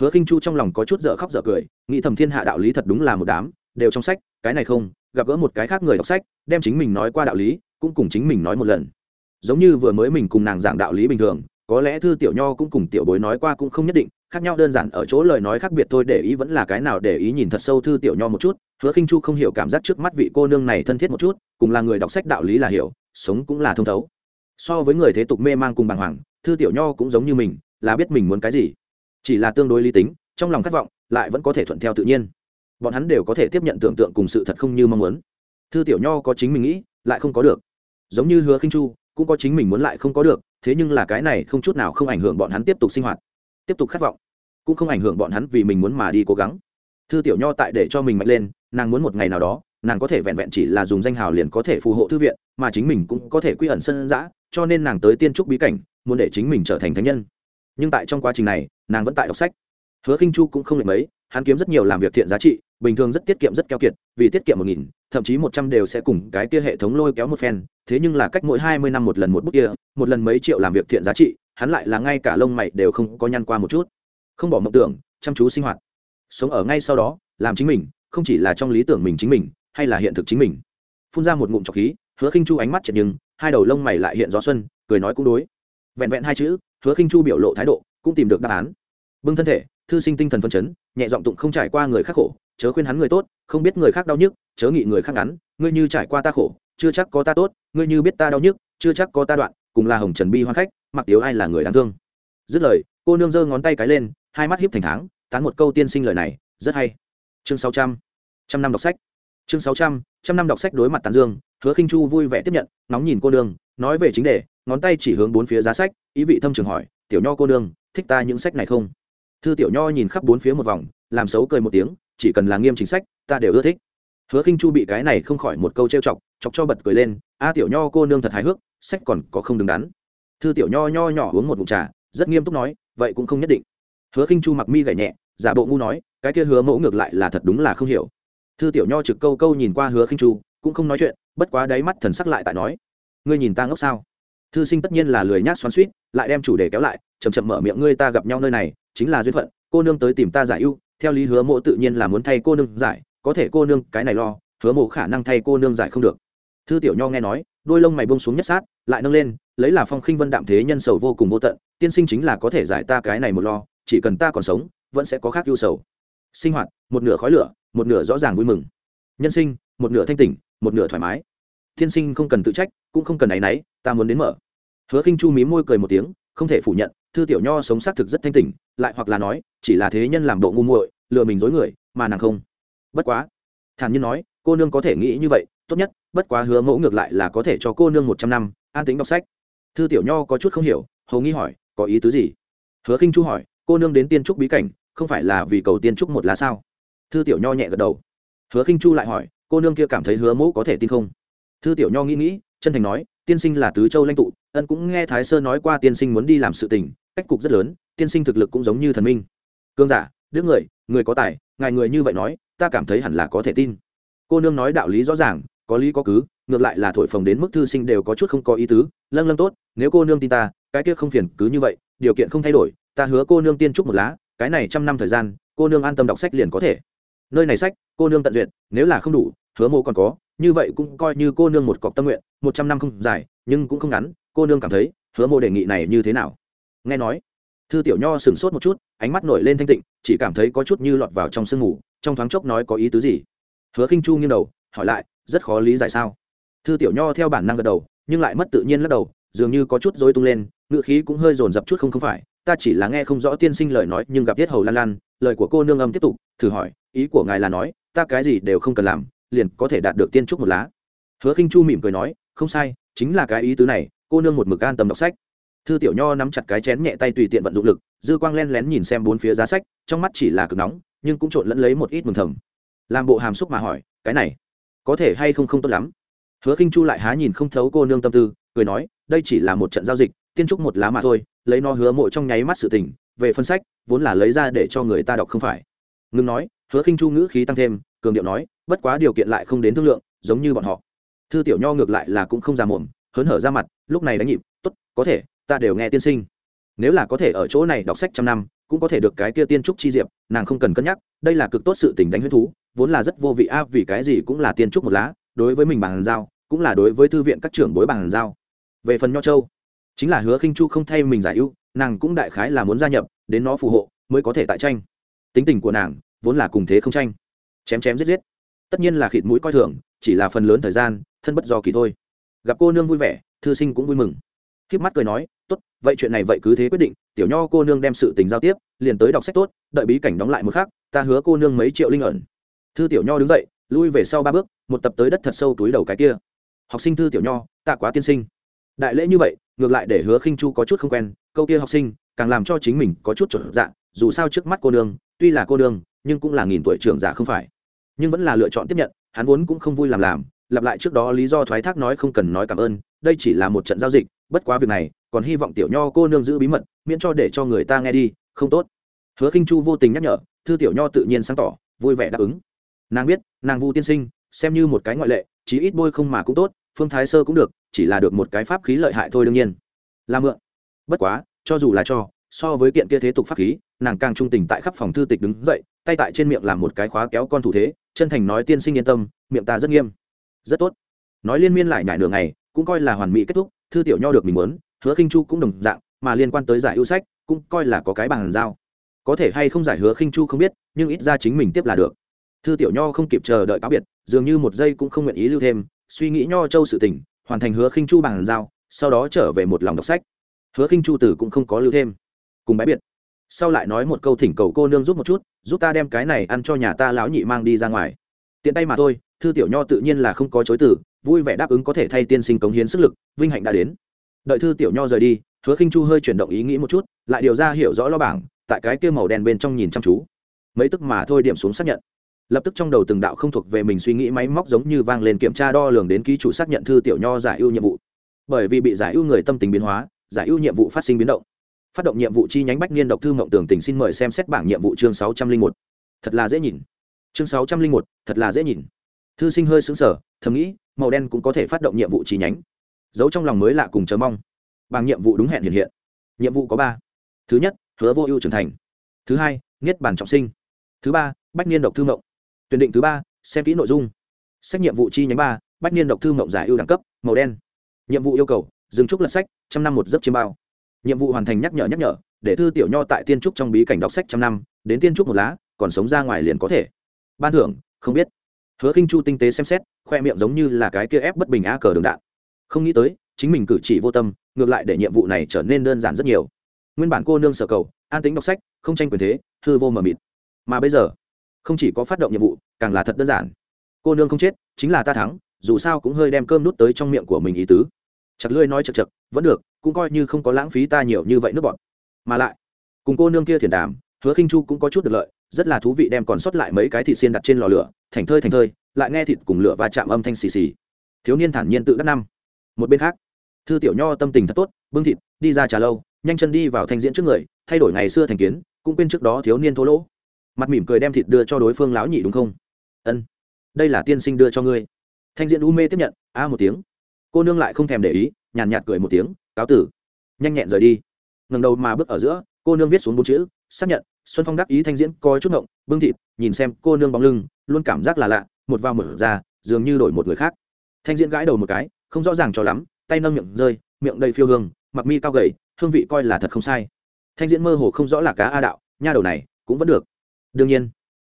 Hứa khinh chu trong lòng có chút dở khóc dở cười, nghĩ thầm thiên hạ đạo lý thật đúng là một đám, đều trong sách, cái này không, gặp gỡ một cái khác người đọc sách, đem chính mình nói qua đạo lý, cũng cùng chính mình nói một lần. Giống như vừa mới mình cùng nàng giảng đạo lý bình thường, có lẽ thư tiểu nho cũng cùng tiểu bối nói qua cũng không nhất định khác nhau đơn giản ở chỗ lời nói khác biệt thôi, để ý vẫn là cái nào, để ý nhìn thật sâu thư tiểu nho một chút. Hứa khinh chu không hiểu cảm giác trước mắt vị cô nương này thân thiết một chút, cùng là người đọc sách đạo lý là hiểu, sống cũng là thông thấu. So với người thế tục mê mang cùng bàng hoàng, thư tiểu nho cũng giống như mình, là biết mình muốn cái gì. Chỉ là tương đối lý tính, trong lòng khát vọng, lại vẫn có thể thuận theo tự nhiên. Bọn hắn đều có thể tiếp nhận tưởng tượng cùng sự thật không như mong muốn. Thư tiểu nho có chính mình nghĩ, lại không có được. Giống như hứa khinh chu, cũng có chính mình muốn lại không có được, thế nhưng là cái này không chút nào không ảnh hưởng bọn hắn tiếp tục sinh hoạt tiếp tục khát vọng, cũng không ảnh hưởng bọn hắn vì mình muốn mà đi cố gắng. Thư tiểu nho tại để cho mình mạnh lên, nàng muốn một ngày nào đó, nàng có thể vẹn vẹn chỉ là dùng danh hào liền có thể phù hộ thư viện, mà chính mình cũng có thể quy ẩn sân giã cho nên nàng tới tiên trúc bí cảnh, muốn để chính mình trở thành thánh nhân. Nhưng tại trong quá trình này, nàng vẫn tại đọc sách. Hứa khinh chu cũng không lệch mấy, hắn kiếm rất nhiều làm việc thiện giá trị, bình thường rất tiết kiệm rất keo kiệt, vì tiết kiệm một nghìn, thậm chí một trăm đều sẽ cùng cái kia hệ thống lôi kéo một phen, thế nhưng là cách mỗi hai mươi năm một lần một bút kia, một lần mấy triệu làm việc thiện giá trị hắn lại là ngay cả lông mày đều không có nhăn qua một chút. Không bỏ mộng tưởng, chăm chú sinh hoạt. Sống ở ngay sau đó, làm chính mình, không chỉ là trong lý tưởng mình chính mình, hay là hiện thực chính mình. Phun ra một ngụm trọc khí, hứa khinh chu ánh mắt chật nhưng hai đầu lông mày lại hiện gió xuân, cười nói cũng đối. Vẹn vẹn hai chữ, hứa khinh chu biểu lộ thái độ, cũng tìm được đáp án. Bưng thân thể, thư sinh tinh thần phân chấn, nhẹ giọng tụng không trải qua người khác khổ, chớ khuyên hắn người tốt, không biết người khác đau nhức, chớ nghị người khác ngắn, ngươi như trải qua ta khổ, chưa chắc có ta tốt, ngươi như biết ta đau nhức, chưa chắc có ta đoạn, cùng là hồng trần bi hoan khách mặc tiếu ai là người đáng thương. Dứt lời, cô nương giơ ngón tay cái lên, hai mắt hiếp thành tháng, tán một câu tiên sinh lời này, rất hay. Chương sáu trăm trăm năm đọc sách. Chương sáu trăm trăm năm đọc sách đối mặt tàn dương, hứa khinh chu vui vẻ tiếp nhận, nóng nhìn cô nương, nói về chính đề, ngón tay chỉ hướng bốn phía giá sách, ý vị thâm trường hỏi, tiểu nho cô nương, thích ta những sách này không? Thư tiểu nho nhìn khắp bốn phía một vòng, làm xấu cười một tiếng, chỉ cần là nghiêm chính sách, ta đều ưa thích. Hứa khinh chu bị cái này không khỏi một câu trêu chọc chọc cho bật cười lên, a, tiểu nho cô nương thật hài hước, sách còn có không đứng đắn thư tiểu nho nho nhỏ uống một ngụm trà, rất nghiêm túc nói, vậy cũng không nhất định. Hứa khinh chu mặc mi gảy nhẹ, giả bộ ngu nói, cái kia hứa mẫu ngược lại là thật đúng là không hiểu. Thư tiểu nho trực câu câu nhìn qua hứa khinh chu, cũng không nói chuyện, bất quá đáy mắt thần sắc lại tại nói, ngươi nhìn ta ngốc sao? Thư sinh tất nhiên là lười nhác xoắn suýt lại đem chủ đề kéo lại chầm chậm mở miệng, ngươi ta gặp nhau nơi này, chính là duyên phận, cô nương tới tìm ta giải ưu, theo lý hứa mộ tự nhiên là muốn thay cô nương giải, có thể cô nương cái này lo, hứa mộ khả năng thay cô nương giải không được. Thư tiểu nho nghe nói đôi lông mày bông xuống nhất sát, lại nâng lên, lấy là phong khinh vân đạm thế nhân sầu vô cùng vô tận, tiên sinh chính là có thể giải ta cái này một lo, chỉ cần ta còn sống, vẫn sẽ có khác ưu sầu. Sinh hoạt, một nửa khói lửa, một nửa rõ ràng vui mừng. Nhân sinh, một nửa thanh tỉnh, một nửa thoải mái. Tiên sinh không cần tự trách, cũng không cần áy náy, ta muốn đến mở. Hứa khinh chu mí môi cười một tiếng, không thể phủ nhận, thư tiểu nho sống xác thực rất thanh tỉnh, lại hoặc là nói, chỉ là thế nhân làm bộ ngu muội, lừa mình dối người, mà nàng không. Bất quá, thản nhiên nói, cô nương có thể nghĩ như vậy, tốt nhất bất quá hứa mẫu ngược lại là có thể cho cô nương một trăm năm, an tính đọc sách. Thư tiểu nho có chút không hiểu, hầu nghi hỏi, có ý tứ gì? Hứa khinh chu hỏi, cô nương đến tiên trúc bí cảnh, không phải là vì cầu tiên trúc một lá sao? Thư tiểu nho nhẹ gật đầu. Hứa khinh chu lại hỏi, cô nương kia cảm thấy hứa mẫu có thể tin không? Thư tiểu nho nghĩ nghĩ, chân thành nói, tiên sinh là tứ châu lãnh tụ, ân cũng nghe thái sơ nói qua tiên sinh muốn đi làm sự tình, cách cục rất lớn, tiên sinh thực lực cũng giống như thần minh. Cương giả đứa người người có tài, ngài người như vậy nói, ta cảm thấy hẳn là có thể tin. Cô nương nói đạo lý rõ ràng có lý có cứ, ngược lại là thổi phồng đến mức thư sinh đều có chút không có ý tứ, lâng lâng tốt, nếu cô nương tin ta, cái kia không phiền, cứ như vậy, điều kiện không thay đổi, ta hứa cô nương tiên trúc một lá, cái này trăm năm thời gian, cô nương an tâm đọc sách liền có thể. Nơi này sách, cô nương tận duyệt, nếu là không đủ, hứa mộ còn có, như vậy cũng coi như cô nương một cọc tâm nguyện, một trăm năm không dài, nhưng cũng không ngắn, cô nương cảm thấy, hứa mộ đề nghị này như thế nào? Nghe nói, thư tiểu nho sửng sốt một chút, ánh mắt nổi lên thanh tịnh, chỉ cảm thấy có chút như lọt vào trong sương ngủ trong thoáng chốc nói có ý tứ gì? Hứa khinh chu nghiêng đầu, hỏi lại rất khó lý giải sao? Thư tiểu nho theo bản năng gật đầu, nhưng lại mất tự nhiên lắc đầu, dường như có chút dối tung lên ngựa khí cũng hơi dồn dập chút không không phải, ta chỉ là nghe không rõ tiên sinh lời nói, nhưng gặp tiết hầu lan lan, lời của cô nương âm tiếp tục, thử hỏi, ý của ngài là nói, ta cái gì đều không cần làm, liền có thể đạt được tiên trúc một lá. Hứa khinh chu mỉm cười nói, không sai, chính là cái ý tứ này, cô nương một mực an tâm đọc sách. Thư tiểu nho nắm chặt cái chén nhẹ tay tùy tiện vận dụng lực, dư quang len lén nhìn xem bốn phía giá sách, trong mắt chỉ là cực nóng, nhưng cũng trộn lẫn lấy một ít mừng thầm. Làm bộ hàm xúc mà hỏi, cái này có thể hay không không tốt lắm. Hứa khinh chu lại há nhìn không thấu cô nương tâm tư, cười nói, đây chỉ là một trận giao dịch, tiên trúc một lá mà thôi, lấy nó hứa mộ trong nháy mắt sự tình, về phân sách, vốn là lấy ra để cho người ta đọc không phải. Ngừng nói, hứa khinh chu ngữ khí tăng thêm, cường điệu nói, bất quá điều kiện lại không đến thương lượng, giống như bọn họ. Thư tiểu nho ngược lại là cũng không ra mồm, hớn hở ra mặt, lúc này đánh nhịp, tốt, có thể, ta đều nghe tiên sinh. Nếu là có thể ở chỗ này đọc sách trăm năm cũng có thể được cái kia tiên trúc chi diệp, nàng không cần cân nhắc, đây là cực tốt sự tình đánh huyết thú, vốn là rất vô vị a, vì cái gì cũng là tiên trúc một lá, đối với mình bằng giao cũng là đối với thư viện các trưởng bối bằng giao về phần nho châu, chính là hứa khinh chu không thay mình giải ưu, nàng cũng đại khái là muốn gia nhập, đến nó phù hộ, mới có thể tại tranh. Tính tình của nàng, vốn là cùng thế không tranh. Chém chém giết giết. Tất nhiên là khịt mũi coi thường, chỉ là phần lớn thời gian, thân bất do kỳ thôi. Gặp cô nương vui vẻ, thư sinh cũng vui mừng. Kiếp mắt cười nói, tốt vậy chuyện này vậy cứ thế quyết định, tiểu nho cô nương đem sự tình giao tiếp, liền tới đọc sách tốt, đợi bí cảnh đóng lại một khác ta hứa cô nương mấy triệu linh ẩn. Thư tiểu nho đứng dậy, lui về sau ba bước, một tập tới đất thật sâu túi đầu cái kia. Học sinh thư tiểu nho, tạ quá tiên sinh. Đại lễ như vậy, ngược lại để hứa khinh chu có chút không quen, câu kia học sinh, càng làm cho chính mình có chút trở dạng dù sao trước mắt cô nương, tuy là cô nương, nhưng cũng là nghìn tuổi trưởng giả không phải. Nhưng vẫn là lựa chọn tiếp nhận, hắn vốn cũng không vui làm làm, lặp lại trước đó lý do thoái thác nói không cần nói cảm ơn, đây chỉ là một trận giao dịch bất quá việc này, còn hy vọng tiểu nho cô nương giữ bí mật, miễn cho để cho người ta nghe đi, không tốt. Hứa khinh chu vô tình nhắc nhở, thư tiểu nho tự nhiên sáng tỏ, vui vẻ đáp ứng. Nàng biết, nàng vu tiên sinh, xem như một cái ngoại lệ, chí ít bôi không mà cũng tốt, phương thái sơ cũng được, chỉ là được một cái pháp khí lợi hại thôi đương nhiên. Là mượn. Bất quá, cho dù là cho, so với kiện kia thế tục pháp khí, nàng càng trung tình tại khắp phòng thư tịch đứng dậy, tay tại trên miệng làm một cái khóa kéo con thủ thế, chân thành nói tiên sinh yên tâm, miệng ta rất nghiêm. Rất tốt. Nói liên miên lại nhải nửa ngày, cũng coi là hoàn mỹ kết thúc thư tiểu nho được mình muốn, hứa khinh chu cũng đồng dạng, mà liên quan tới giải ưu sách, cũng coi là có cái bàn giao. Có thể hay không giải hứa khinh chu không biết, nhưng ít ra chính mình tiếp là được. Thư tiểu nho không kịp chờ đợi cáo biệt, dường như một giây cũng không nguyện ý lưu thêm, suy nghĩ nho châu sự tình, hoàn thành hứa khinh chu bàn giao, sau đó trở về một lòng đọc sách. Hứa khinh chu tử cũng không có lưu thêm. Cùng bái biệt. Sau lại nói một câu thỉnh cầu cô nương giúp một chút, giúp ta đem cái này ăn cho nhà ta lão nhị mang đi ra ngoài. Tiện tay mà thôi, thư tiểu nho tự nhiên là không có chối từ vui vẻ đáp ứng có thể thay tiên sinh cống hiến sức lực, vinh hạnh đã đến. Đợi thư tiểu nho rời đi, hứa khinh chu hơi chuyển động ý nghĩ một chút, lại điều ra hiểu rõ lo bảng, tại cái kia màu đen bên trong nhìn chăm chú. Mấy tức mà thôi điểm xuống xác nhận. Lập tức trong đầu từng đạo không thuộc về mình suy nghĩ máy móc giống như vang lên kiểm tra đo lường đến ký chủ xác nhận thư tiểu nho giải ưu nhiệm vụ. Bởi vì bị giải ưu người tâm tình biến hóa, giải ưu nhiệm vụ phát sinh biến động. Phát động nhiệm vụ chi nhánh bách niên độc thư mộng tường tình xin mời xem xét bảng nhiệm vụ chương sáu trăm linh một. Thật là dễ nhìn. Chương sáu trăm linh một, thật là dễ nhìn. Thư sinh hơi xứng sở thầm nghĩ màu đen cũng có thể phát động nhiệm vụ chi nhánh. Giấu trong lòng mới lạ cùng chờ mong. Bằng nhiệm vụ đúng hẹn hiện hiện. Nhiệm vụ có ba. Thứ nhất, hứa vô ưu trưởng thành. Thứ hai, niết bản trọng sinh. Thứ ba, bách niên độc thư mộng. Tuyển định thứ ba, xem kỹ nội dung. Sách nhiệm vụ chi nhánh ba, bách niên độc thư mộng giải ưu đẳng cấp, màu đen. Nhiệm vụ yêu cầu, dừng trúc lật sách, trăm năm một giấc chiêm bao. Nhiệm vụ hoàn thành nhắc nhở nhắc nhở, để thư tiểu nho tại tiên trúc trong bí cảnh đọc sách trăm năm, đến tiên trúc một lá, còn sống ra ngoài liền có thể. Ban thưởng, không biết hứa khinh chu tinh tế xem xét, khoe miệng giống như là cái kia ép bất bình a cờ đường đạn. Không nghĩ tới, chính mình cử chỉ vô tâm, ngược lại để nhiệm vụ này trở nên đơn giản rất nhiều. Nguyên bản cô nương sở cầu, an tính đọc sách, không tranh quyền thế, hư vô mờ mịt. Mà bây giờ, không chỉ có phát động nhiệm vụ, càng là thật đơn giản. Cô nương không chết, chính là ta thắng, dù sao cũng hơi đem cơm nút tới trong miệng của mình ý tứ. Chặt lưỡi nói chật chật, vẫn được, cũng coi như không có lãng phí ta nhiều như vậy nước bọt mà lại, cùng cô nương kia thiền đàm, hứa khinh chu cũng có chút được lợi, rất là thú vị đem còn sót lại mấy cái thịt xiên đặt trên lò lửa thành thơi thành thơi, lại nghe thịt cùng lửa và chạm âm thanh xì xì. Thiếu niên thản nhiên tự đắc năm. Một bên khác, thư tiểu nho tâm tình thật tốt, bưng thịt, đi ra trà lâu, nhanh chân đi vào thanh diễn trước người, thay đổi ngày xưa thành kiến, cũng quên trước đó thiếu niên thô lỗ. Mặt mỉm cười đem thịt đưa cho đối phương lão nhị đúng không? Ân, đây là tiên sinh đưa cho ngươi. Thanh diễn u mê tiếp nhận, a một tiếng. Cô nương lại không thèm để ý, nhàn nhạt cười một tiếng, cáo tử. Nhanh nhẹn rời đi. Ngần đầu mà bước ở giữa, cô nương viết xuống bốn chữ, xác nhận, xuân phong đắc ý thanh diễn, coi chút ngộng, bưng thịt, nhìn xem cô nương bóng lưng luôn cảm giác là lạ, một vào mở ra, dường như đổi một người khác. Thanh diễn gãi đầu một cái, không rõ ràng cho lắm, tay nâng miệng rơi, miệng đầy phiêu hương, mặc mi cao gầy, hương vị coi là thật không sai. Thanh diễn mơ hồ không rõ là cá a đạo, nha đầu này, cũng vẫn được. Đương nhiên,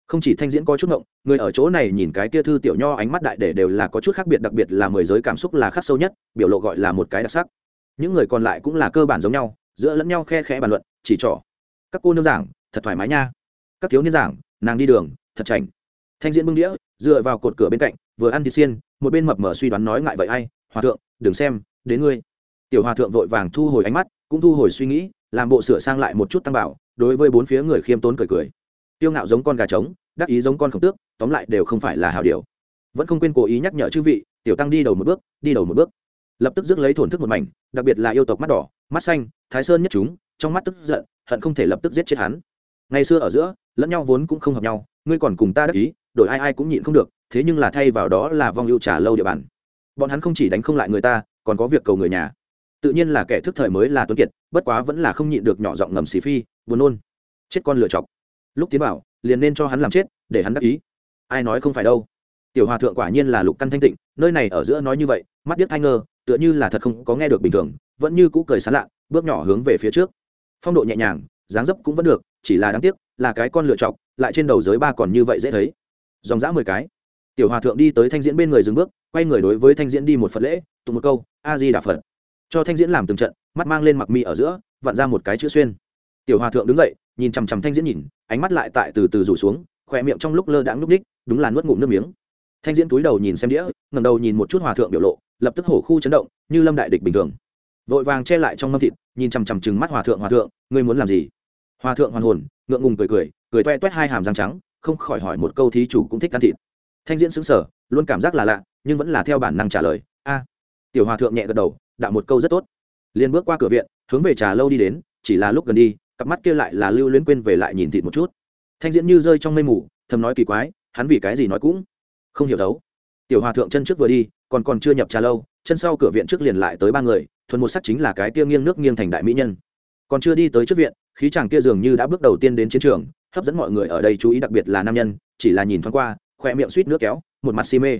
không chỉ thanh diễn có chút ngộng, người ở chỗ này nhìn cái kia thư tiểu nho ánh mắt đại để đều là có chút khác biệt, đặc biệt là mười giới cảm xúc là khắc sâu nhất, biểu lộ gọi là một cái đặc sắc. Những người còn lại cũng là cơ bản giống nhau, giữa lẫn nhau khe khẽ bàn luận, chỉ trỏ. Các cô nương giảng, thật thoải mái nha. Các thiếu niên giảng, nàng đi đường, thật chảnh thanh diễn bưng đĩa, dựa vào cột cửa bên cạnh, vừa ăn thịt xiên, một bên mập mờ suy đoán nói ngại vậy ai, hòa thượng, đừng xem, đến ngươi. Tiểu hòa thượng vội vàng thu hồi ánh mắt, cũng thu hồi suy nghĩ, làm bộ sửa sang lại một chút tăng bảo, đối với bốn phía người khiêm tốn cười cười. Tiêu ngạo giống con gà trống, đắc ý giống con khổng tước, tóm lại đều không phải là hào điều. Vẫn không quên cố ý nhắc nhở chư vị, tiểu tăng đi đầu một bước, đi đầu một bước. Lập tức rước lấy thổn thức một mảnh, đặc biệt là yêu tộc mắt đỏ, mắt xanh, thái sơn nhất chúng, trong mắt tức giận, hận không thể lập tức giết chết hắn. Ngày xưa ở giữa lẫn nhau vốn cũng không hợp nhau, ngươi còn cùng ta đắc ý, đổi ai ai cũng nhịn không được, thế nhưng là thay vào đó là vong ưu trả lâu địa bàn. Bọn hắn không chỉ đánh không lại người ta, còn có việc cầu người nhà. Tự nhiên là kẻ thức thời mới là tuấn kiệt, bất quá vẫn là không nhịn được nhỏ giọng ngầm xì phi, buồn nôn. Chết con lựa chọc. Lúc tiến bảo, liền nên cho hắn làm chết, để hắn đắc ý. Ai nói không phải đâu. Tiểu hòa thượng quả nhiên là lục căn thanh tịnh, nơi này ở giữa nói như vậy, mắt biết thay ngơ, tựa như là thật không có nghe được bình thường, vẫn như cũ cười sán lạ, bước nhỏ hướng về phía trước. Phong độ nhẹ nhàng, dáng dấp cũng vẫn được, chỉ là đáng tiếc là cái con lựa chọc, lại trên đầu giới ba còn như vậy dễ thấy. Dòng dã mười cái. Tiểu hòa thượng đi tới thanh diễn bên người dừng bước, quay người đối với thanh diễn đi một phật lễ, tụng một câu a di đà phật. Cho thanh diễn làm từng trận, mắt mang lên mặc mi ở giữa, vặn ra một cái chữ xuyên. Tiểu hòa thượng đứng dậy, nhìn chằm chằm thanh diễn nhìn, ánh mắt lại tại từ từ rủ xuống khỏe miệng trong lúc lơ đãng núp ních đúng là nuốt ngụm nước miếng. Thanh diễn túi đầu nhìn xem đĩa ngầm đầu nhìn một chút hòa thượng biểu lộ, lập tức hổ khu chấn động, như lâm đại địch bình thường. Vội vàng che lại trong mâm thịt, nhìn chằm chằm chừng mắt hòa thượng hòa thượng, ngươi muốn làm gì? Hòa thượng hoàn hồn ngượng ngùng cười cười cười toe toét hai hàm răng trắng, không khỏi hỏi một câu thí chủ cũng thích ăn thịt. Thanh diễn xứng sở luôn cảm giác là lạ, nhưng vẫn là theo bản năng trả lời, a. Tiểu hòa thượng nhẹ gật đầu, đạo một câu rất tốt. Liền bước qua cửa viện, hướng về trà lâu đi đến, chỉ là lúc gần đi, cặp mắt kia lại là lưu luyến quên về lại nhìn thịt một chút. Thanh diễn như rơi trong mây mù, thầm nói kỳ quái, hắn vì cái gì nói cũng không hiểu đấu. Tiểu hòa thượng chân trước vừa đi, còn còn chưa nhập trà lâu, chân sau cửa viện trước liền lại tới ba người, thuần một sắc chính là cái kia nghiêng nước nghiêng thành đại mỹ nhân. Còn chưa đi tới trước viện khí chàng kia dường như đã bước đầu tiên đến chiến trường, hấp dẫn mọi người ở đây chú ý đặc biệt là nam nhân, chỉ là nhìn thoáng qua khoe miệng suýt nước kéo, một mặt si mê.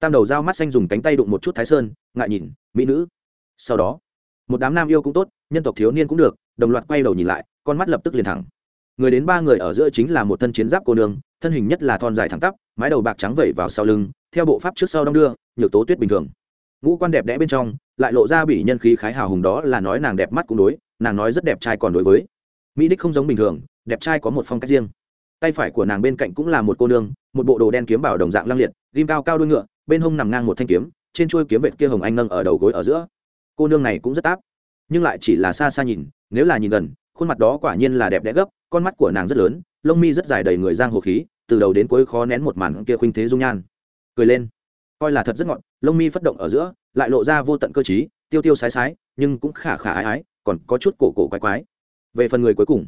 Tam đầu dao mắt xanh dùng cánh tay đụng một chút thái sơn, ngại nhìn, mỹ nữ. Sau đó, một đám nam yêu cũng tốt, nhân tộc thiếu niên cũng được, đồng loạt quay đầu nhìn lại, con mắt lập tức liền thẳng. Người đến ba người ở giữa chính là một thân chiến giáp cô nương, thân hình nhất là thon dài thẳng tắp, mái đầu bạc trắng vẩy vào sau lưng, theo bộ pháp trước sau đong đưa, nhược tố tuyết bình thường. Ngũ quan đẹp đẽ bên trong, lại lộ ra bị nhân khí khái hào hùng đó là nói nàng đẹp mắt cũng đối, nàng nói rất đẹp trai còn đối với mỹ đích không giống bình thường đẹp trai có một phong cách riêng. Tay phải của nàng bên cạnh cũng là một cô nương một bộ đồ đen kiếm bảo đồng dạng lăng liệt ghim cao cao đuôi ngựa bên hông nằm ngang một thanh kiếm trên chuôi kiếm vệt kia hồng anh nâng ở đầu gối ở giữa. Cô nương này cũng rất áp, nhưng lại chỉ là xa xa nhìn nếu là nhìn gần khuôn mặt đó quả nhiên là đẹp đẽ gấp con mắt của nàng rất lớn lông mi rất dài đầy người giang hồ khí từ đầu đến cuối khó nén một màn kia khuynh thế dung nhan. Cười lên. Coi là thật rất ngọn lông mi phất động ở giữa lại lộ ra vô tận cơ chí tiêu tiêu sái sái nhưng cũng khả khả ái ái còn có chút cổ cổ quái quái về phần người cuối cùng,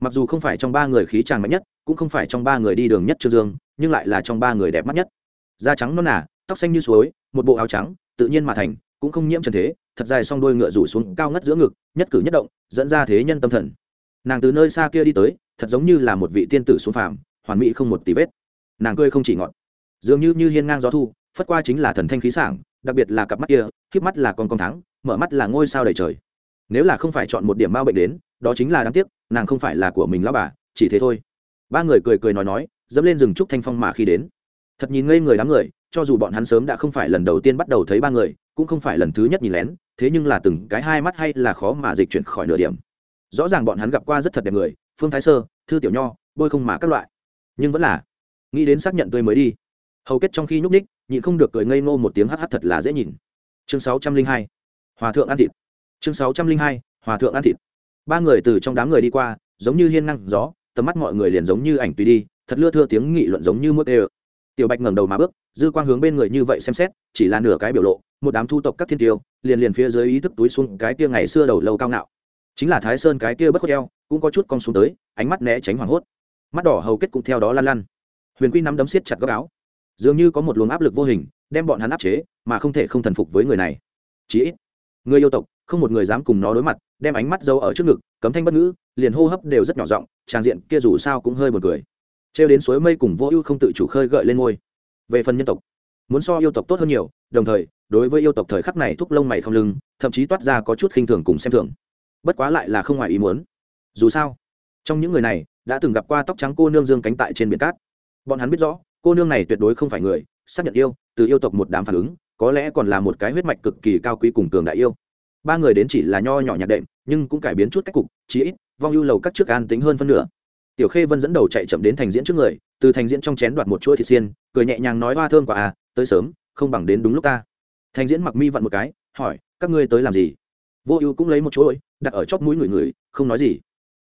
mặc dù không phải trong ba người khí tràng mạnh nhất, cũng không phải trong ba người đi đường nhất trương dương, nhưng lại là trong ba người đẹp mắt nhất. Da trắng non nả tóc xanh như suối, một bộ áo trắng, tự nhiên mà thành, cũng không nhiễm trần thế, thật dài song đôi ngựa rủ xuống cao ngất giữa ngực, nhất cử nhất động, dẫn ra thế nhân tâm thần. Nàng từ nơi xa kia đi tới, thật giống như là một vị tiên tử xuống phàm, hoàn mỹ không một tí vết. Nàng cười không chỉ ngọt. Dường như như hiên ngang gió thu, phất qua chính là thần thanh khí sảng, đặc biệt là cặp mắt kia, khiếp mắt là con con thắng, mở mắt là ngôi sao đầy trời nếu là không phải chọn một điểm mau bệnh đến, đó chính là đáng tiếc, nàng không phải là của mình lão bà, chỉ thế thôi. Ba người cười cười nói nói, dẫm lên rừng trúc thanh phong mà khi đến. Thật nhìn ngây người đám người, cho dù bọn hắn sớm đã không phải lần đầu tiên bắt đầu thấy ba người, cũng không phải lần thứ nhất nhìn lén, thế nhưng là từng cái hai mắt hay là khó mà dịch chuyển khỏi nửa điểm. Rõ ràng bọn hắn gặp qua rất thật đẹp người, phương thái sơ, thư tiểu nho, bôi không mà các loại. Nhưng vẫn là, nghĩ đến xác nhận tươi mới đi. Hầu kết trong khi nhúc ních nhịn không được cười ngây ngô một tiếng hắt hắt thật là dễ nhìn. Chương sáu trăm linh hai, hòa thượng ăn thịt chương sáu trăm linh hai, hòa thượng ăn thịt. Ba người từ trong đám người đi qua, giống như hiên năng gió, tầm mắt mọi người liền giống như ảnh tùy đi, thật lưa thưa tiếng nghị luận giống như mức ê tiểu bạch ngẩng đầu mà bước, dư quang hướng bên người như vậy xem xét, chỉ là nửa cái biểu lộ, một đám thu tộc các thiên tiêu, liền liền phía dưới ý thức túi xuống cái kia ngày xưa đầu lâu cao ngạo. Chính là thái sơn cái kia bất khuất eo, cũng có chút cong xuống tới, ánh mắt né tránh hoảng hốt. Mắt đỏ hầu kết cũng theo đó lăn lăn. Huyền quy nắm đấm siết chặt góc áo. Dường như có một luồng áp lực vô hình, đem bọn hắn áp chế, mà không thể không thần phục với người này. Chí ít, người yêu tộc không một người dám cùng nó đối mặt, đem ánh mắt giấu ở trước ngực, cấm thanh bất ngữ, liền hô hấp đều rất nhỏ giọng tràng diện kia dù sao cũng hơi buồn cười. Trêu đến suối mây cùng vô ưu không tự chủ khơi gợi lên ngôi. Về phần nhân tộc, muốn so yêu tộc tốt hơn nhiều, đồng thời, đối với yêu tộc thời khắc này thúc lông mày không lưng, thậm chí toát ra có chút khinh thường cùng xem thường. Bất quá lại là không ngoài ý muốn. Dù sao, trong những người này, đã từng gặp qua tóc trắng cô nương dương cánh tại trên biển cát. Bọn hắn biết rõ, cô nương này tuyệt đối không phải người, xác nhận yêu, từ yêu tộc một đám phản ứng, có lẽ còn là một cái huyết mạch cực kỳ cao quý cùng cường đại yêu ba người đến chỉ là nho nhỏ nhạc đệm, nhưng cũng cải biến chút cách cục, chí ít, vong ưu lầu các trước an tính hơn phân nửa. Tiểu khê vân dẫn đầu chạy chậm đến thành diễn trước người, từ thành diễn trong chén đoạt một chuỗi thịt xiên, cười nhẹ nhàng nói, hoa thơm quả à tới sớm, không bằng đến đúng lúc ta. Thành diễn mặc mi vặn một cái, hỏi, các ngươi tới làm gì? Vô ưu cũng lấy một chuỗi, đặt ở chóp mũi người người, không nói gì.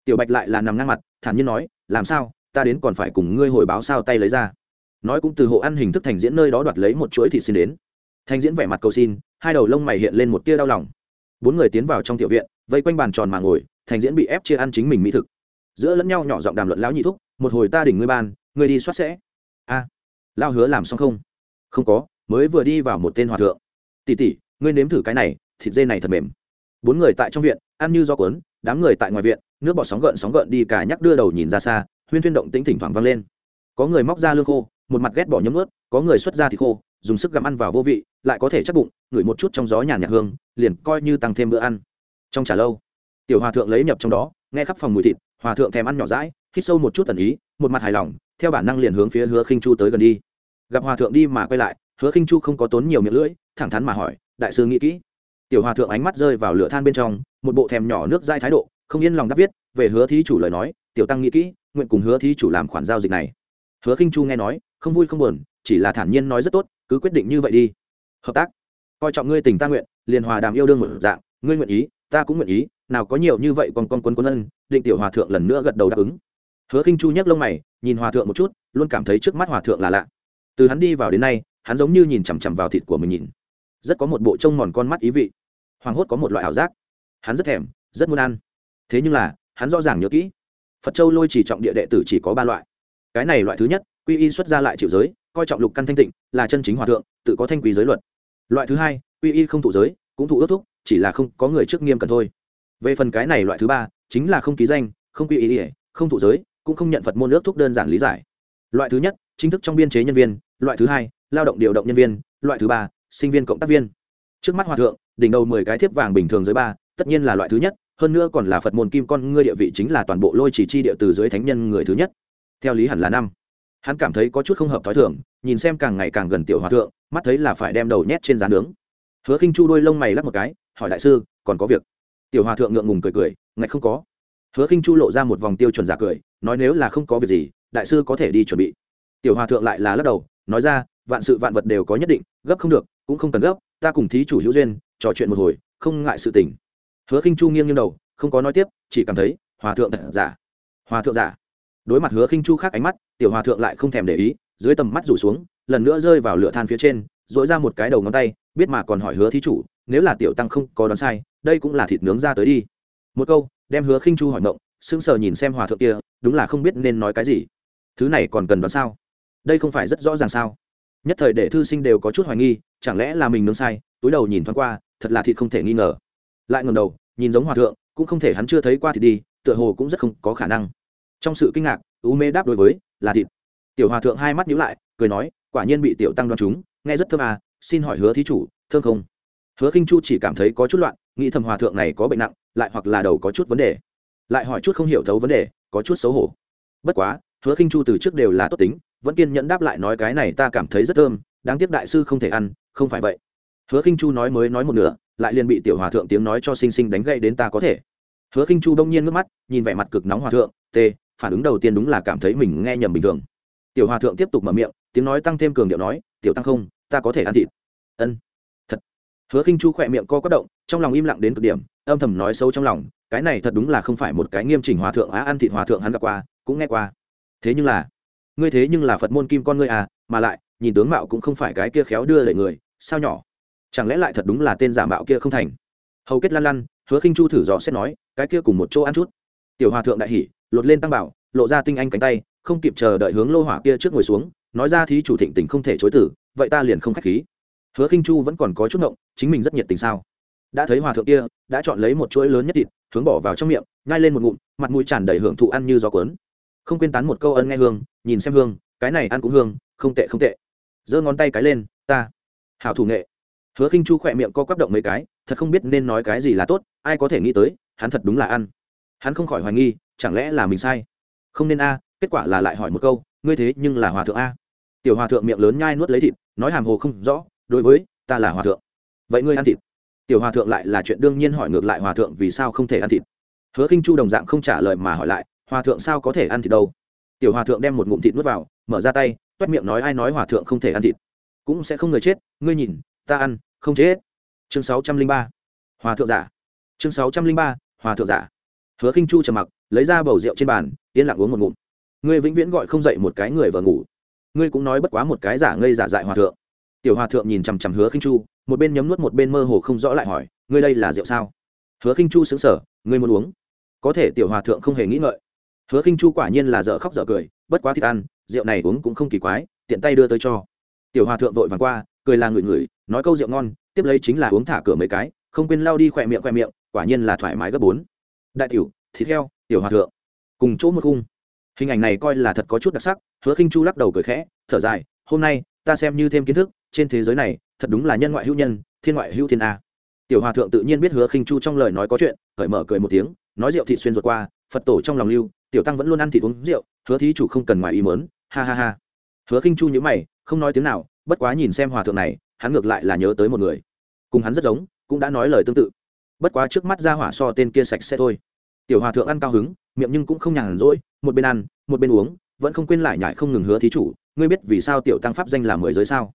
Tiểu bạch lại là nằm ngang mặt, thản nhiên nói, làm sao, ta đến còn phải cùng ngươi hồi báo sao tay lấy ra. Nói cũng từ hộ ăn hình thức thành diễn nơi đó đoạt lấy một chuỗi thịt xin đến. Thành diễn vẻ mặt cầu xin, hai đầu lông mày hiện lên một tia đau lòng bốn người tiến vào trong tiểu viện vây quanh bàn tròn mà ngồi thành diễn bị ép chia ăn chính mình mỹ thực. Giữa lẫn nhau nhỏ giọng đàm luận lão nhị thúc một hồi ta đỉnh ngươi ban ngươi đi soát sẽ. A à, lao hứa làm xong không? Không có mới vừa đi vào một tên hòa thượng. Tỉ tỉ ngươi nếm thử cái này thịt dê này thật mềm. Bốn người tại trong viện ăn như do cuốn đám người tại ngoài viện nước bọt sóng gợn sóng gợn đi cả nhắc đưa đầu nhìn ra xa huyên thuyên động tĩnh thỉnh thoảng vang lên. Có người móc ra lương khô một mặt ghét bỏ nhấm ướt có người xuất ra thịt khô dùng sức gặm ăn vào vô vị, lại có thể chắc bụng, ngửi một chút trong gió nhàn nhạt hương, liền coi như tăng thêm bữa ăn. Trong trả lâu, tiểu hòa thượng lấy nhập trong đó, nghe khắp phòng mùi thịt, hòa thượng thèm ăn nhỏ rãi hít sâu một chút tần ý, một mặt hài lòng, theo bản năng liền hướng phía hứa khinh chu tới gần đi. Gặp hòa thượng đi mà quay lại, hứa khinh chu không có tốn nhiều miệng lưỡi, thẳng thắn mà hỏi, đại sư nghĩ kỹ? Tiểu hòa thượng ánh mắt rơi vào lửa than bên trong, một bộ thèm nhỏ nước dai thái độ, không yên lòng đáp viết, về hứa thí chủ lời nói, tiểu tăng nghĩ kỹ, nguyện cùng hứa thí chủ làm khoản giao dịch này. Hứa khinh chu nghe nói, không vui không buồn chỉ là thản nhiên nói rất tốt, cứ quyết định như vậy đi. Hợp tác. Coi trọng ngươi tình ta nguyện, liền hòa đàm yêu đương một dạng, ngươi nguyện ý, ta cũng nguyện ý, nào có nhiều như vậy còn con quân quân ân, định tiểu hòa thượng lần nữa gật đầu đáp ứng. Hứa khinh chu nhấc lông mày, nhìn hòa thượng một chút, luôn cảm thấy trước mắt hòa thượng là lạ. Từ hắn đi vào đến nay, hắn giống như nhìn chằm chằm vào thịt của mình nhìn. Rất có một bộ trông mòn con mắt ý vị. Hoàng hốt có một loại ảo giác. Hắn rất thèm, rất muốn ăn. Thế nhưng là, hắn rõ ràng nhớ kỹ. Phật châu lôi chỉ trọng địa đệ tử chỉ có ba loại. Cái này loại thứ nhất, quy y xuất ra lại chịu giới coi trọng lục căn thanh tịnh, là chân chính hòa thượng, tự có thanh quý giới luật. Loại thứ hai, quy y không thụ giới, cũng thụ ước thúc, chỉ là không có người trước nghiêm cần thôi. Về phần cái này loại thứ ba, chính là không ký danh, không quy y không thụ giới, cũng không nhận phật môn ước thúc đơn giản lý giải. Loại thứ nhất, chính thức trong biên chế nhân viên, loại thứ hai, lao động điều động nhân viên, loại thứ ba, sinh viên cộng tác viên. Trước mắt hòa thượng, đỉnh đầu mười cái thiếp vàng bình thường dưới ba, tất nhiên là loại thứ nhất, hơn nữa còn là phật môn kim con ngươi địa vị chính là toàn bộ lôi chỉ chi địa từ dưới thánh nhân người thứ nhất. Theo lý hẳn là năm. Hắn cảm thấy có chút không hợp t h ó i thường nhìn xem càng ngày càng gần tiểu hòa thượng, mắt thấy là phải đem đầu nhét trên rán nướng. Hứa khinh chu đôi lông mày lắc một cái, hỏi đại sư, còn có việc? Tiểu hòa thượng ngượng ngùng cười cười, ngạch không có. Hứa khinh chu lộ ra một vòng tiêu chuẩn giả cười, nói nếu là không có việc gì, đại sư có thể đi chuẩn bị. Tiểu hòa thượng lại là lắc đầu, nói ra, vạn sự vạn vật đều có nhất định, gấp không được, cũng không cần gấp, ta cùng thí chủ hữu duyên, trò chuyện một hồi, không ngại sự tình. Hứa khinh chu nghiêng nghiêng đầu, không có nói tiếp, chỉ cảm thấy, hòa thượng thật giả. Hòa thượng giả. Đối mặt hứa khinh chu khác ánh mắt, tiểu hòa thượng lại không thèm để ý dưới tầm mắt rủ xuống, lần nữa rơi vào lửa than phía trên dội ra một cái đầu ngón tay, biết mà còn hỏi hứa thí chủ, nếu là tiểu tăng không có đoán sai, đây cũng là thịt nướng ra tới đi. Một câu, đem hứa khinh chu hỏi mộng sững sờ nhìn xem hòa thượng kia, đúng là không biết nên nói cái gì. Thứ này còn cần đoán sao? Đây không phải rất rõ ràng sao? Nhất thời để thư sinh đều có chút hoài nghi, chẳng lẽ là mình nướng sai, túi đầu nhìn thoáng qua, thật là thịt không thể nghi ngờ. Lại ngầm đầu, nhìn giống hòa thượng, cũng không thể hắn chưa thấy qua thịt đi, tựa hồ cũng rất không có khả năng. Trong sự kinh ngạc u mê đáp đối với, là thịt tiểu hòa thượng hai mắt nhíu lại, cười nói, quả nhiên bị tiểu tăng đoan chúng nghe rất thơm à xin hỏi hứa thí chủ, thơm không? Hứa khinh chu chỉ cảm thấy có chút loạn, nghĩ thầm hòa thượng này có bệnh nặng, lại hoặc là đầu có chút vấn đề. Lại hỏi chút không hiểu thấu vấn đề, có chút xấu hổ. Bất quá, hứa khinh chu từ trước đều là tốt tính, vẫn kiên nhẫn đáp lại nói cái này ta cảm thấy rất thơm, đáng tiếc đại sư không thể ăn, không phải vậy. Hứa khinh chu nói mới nói một nửa, lại liền bị tiểu hòa thượng tiếng nói cho sinh sinh đánh gậy đến ta có thể. Hứa khinh chu đông nhiên ngước mắt, nhìn vẻ mặt cực nóng hòa thượng t phản ứng đầu tiên đúng là cảm thấy mình nghe nhầm bình thường tiểu hòa thượng tiếp tục mở miệng, tiếng nói tăng thêm cường điệu nói, tiểu tăng không, ta có thể ăn thịt. Ân, thật. Hứa khinh chu khỏe miệng co quất động, trong lòng im lặng đến cực điểm, âm thầm nói sâu trong lòng, cái này thật đúng là không phải một cái nghiêm chỉnh hòa thượng á, ăn thịt hòa thượng hắn gặp qua, cũng nghe qua. Thế nhưng là, ngươi thế nhưng là phật môn kim con ngươi à mà lại, nhìn tướng mạo cũng không phải cái kia khéo đưa đẩy người, sao nhỏ? Chẳng lẽ lại thật đúng là tên giả mạo kia không thành? Hầu kết lăn lăn, hứa khinh chu thử dò xét nói, cái kia cùng một chỗ ăn chút. Tiểu hòa thượng đại hỉ, lột lên tăng bảo, lộ ra tinh anh cánh tay không kịp chờ đợi hướng lô hỏa kia trước ngồi xuống, nói ra thí chủ thịnh tình không thể chối tử vậy ta liền không khách khí. Hứa khinh chu vẫn còn có chút ngộng, chính mình rất nhiệt tình sao? Đã thấy hòa thượng kia, đã chọn lấy một chuỗi lớn nhất thịt, hướng bỏ vào trong miệng, nhai lên một ngụm, mặt mũi tràn đầy hưởng thụ ăn như gió cuốn. Không quên tán một câu ân nghe hương, nhìn xem hương, cái này ăn cũng hương, không tệ không tệ. Giơ ngón tay cái lên, ta, hảo thủ nghệ. Hứa khinh chu khỏe miệng co quắp động mấy cái, thật không biết nên nói cái gì là tốt, ai có thể nghĩ tới, hắn thật đúng là ăn. Hắn không khỏi hoài nghi, chẳng lẽ là mình sai? Không nên a kết quả là lại hỏi một câu, ngươi thế nhưng là hòa thượng a? Tiểu hòa thượng miệng lớn nhai nuốt lấy thịt, nói hàm hồ không rõ, đối với, ta là hòa thượng. Vậy ngươi ăn thịt? Tiểu hòa thượng lại là chuyện đương nhiên hỏi ngược lại hòa thượng vì sao không thể ăn thịt. Hứa khinh chu đồng dạng không trả lời mà hỏi lại, hòa thượng sao có thể ăn thịt đâu? Tiểu hòa thượng đem một ngụm thịt nuốt vào, mở ra tay, toét miệng nói ai nói hòa thượng không thể ăn thịt. Cũng sẽ không người chết, ngươi nhìn, ta ăn, không chết. Chương sáu trăm linh ba. Hòa thượng giả. Chương sáu trăm linh ba, hòa thượng giả. Hứa khinh chu trầm mặc, lấy ra bầu rượu trên bàn, yên lặng uống một ngụm ngươi vĩnh viễn gọi không dậy một cái người vừa ngủ. Ngươi cũng nói bất quá một cái giả ngây giả dại hòa thượng. Tiểu hòa thượng nhìn chằm chằm hứa khinh chu, một bên nhấm nuốt một bên mơ hồ không rõ lại hỏi, ngươi đây là rượu sao? Hứa khinh chu xứng sở ngươi muốn uống? Có thể tiểu hòa thượng không hề nghĩ ngợi. Hứa khinh chu quả nhiên là dở khóc dở cười, bất quá thịt ăn, rượu này uống cũng không kỳ quái, tiện tay đưa tới cho. Tiểu hòa thượng vội vàng qua, cười là ngửi ngửi, nói câu rượu ngon, tiếp lấy chính là uống thả cửa mấy cái, không quên lao đi khỏe miệng khỏe miệng, quả nhiên là thoải mái gấp bốn. Đại tiểu, thịt heo, tiểu hòa thượng. Cùng chỗ một khung hình ảnh này coi là thật có chút đặc sắc, hứa khinh chu lắc đầu cười khẽ, thở dài, hôm nay, ta xem như thêm kiến thức, trên thế giới này, thật đúng là nhân ngoại hữu nhân, thiên ngoại hữu thiên a. Tiểu hòa thượng tự nhiên biết hứa khinh chu trong lời nói có chuyện, cởi mở cười một tiếng, nói rượu thị xuyên ruột qua, phật tổ trong lòng lưu, tiểu tăng vẫn luôn ăn thịt uống rượu, hứa thí chủ không cần ngoài ý mớn ha ha ha. Hứa khinh chu nhữ mày, không nói tiếng nào, bất quá nhìn xem hòa thượng này, hắn ngược lại là nhớ tới một người. Cùng hắn rất giống, cũng đã nói lời tương tự. Bất quá trước mắt ra hỏa so tên kia sạch sẽ thôi. Tiểu hòa thượng ăn cao hứng, miệng nhưng cũng không nhàn rỗi một bên ăn, một bên uống, vẫn không quên lại nhải không ngừng hứa thí chủ, ngươi biết vì sao tiểu tăng pháp danh là mười giới sao?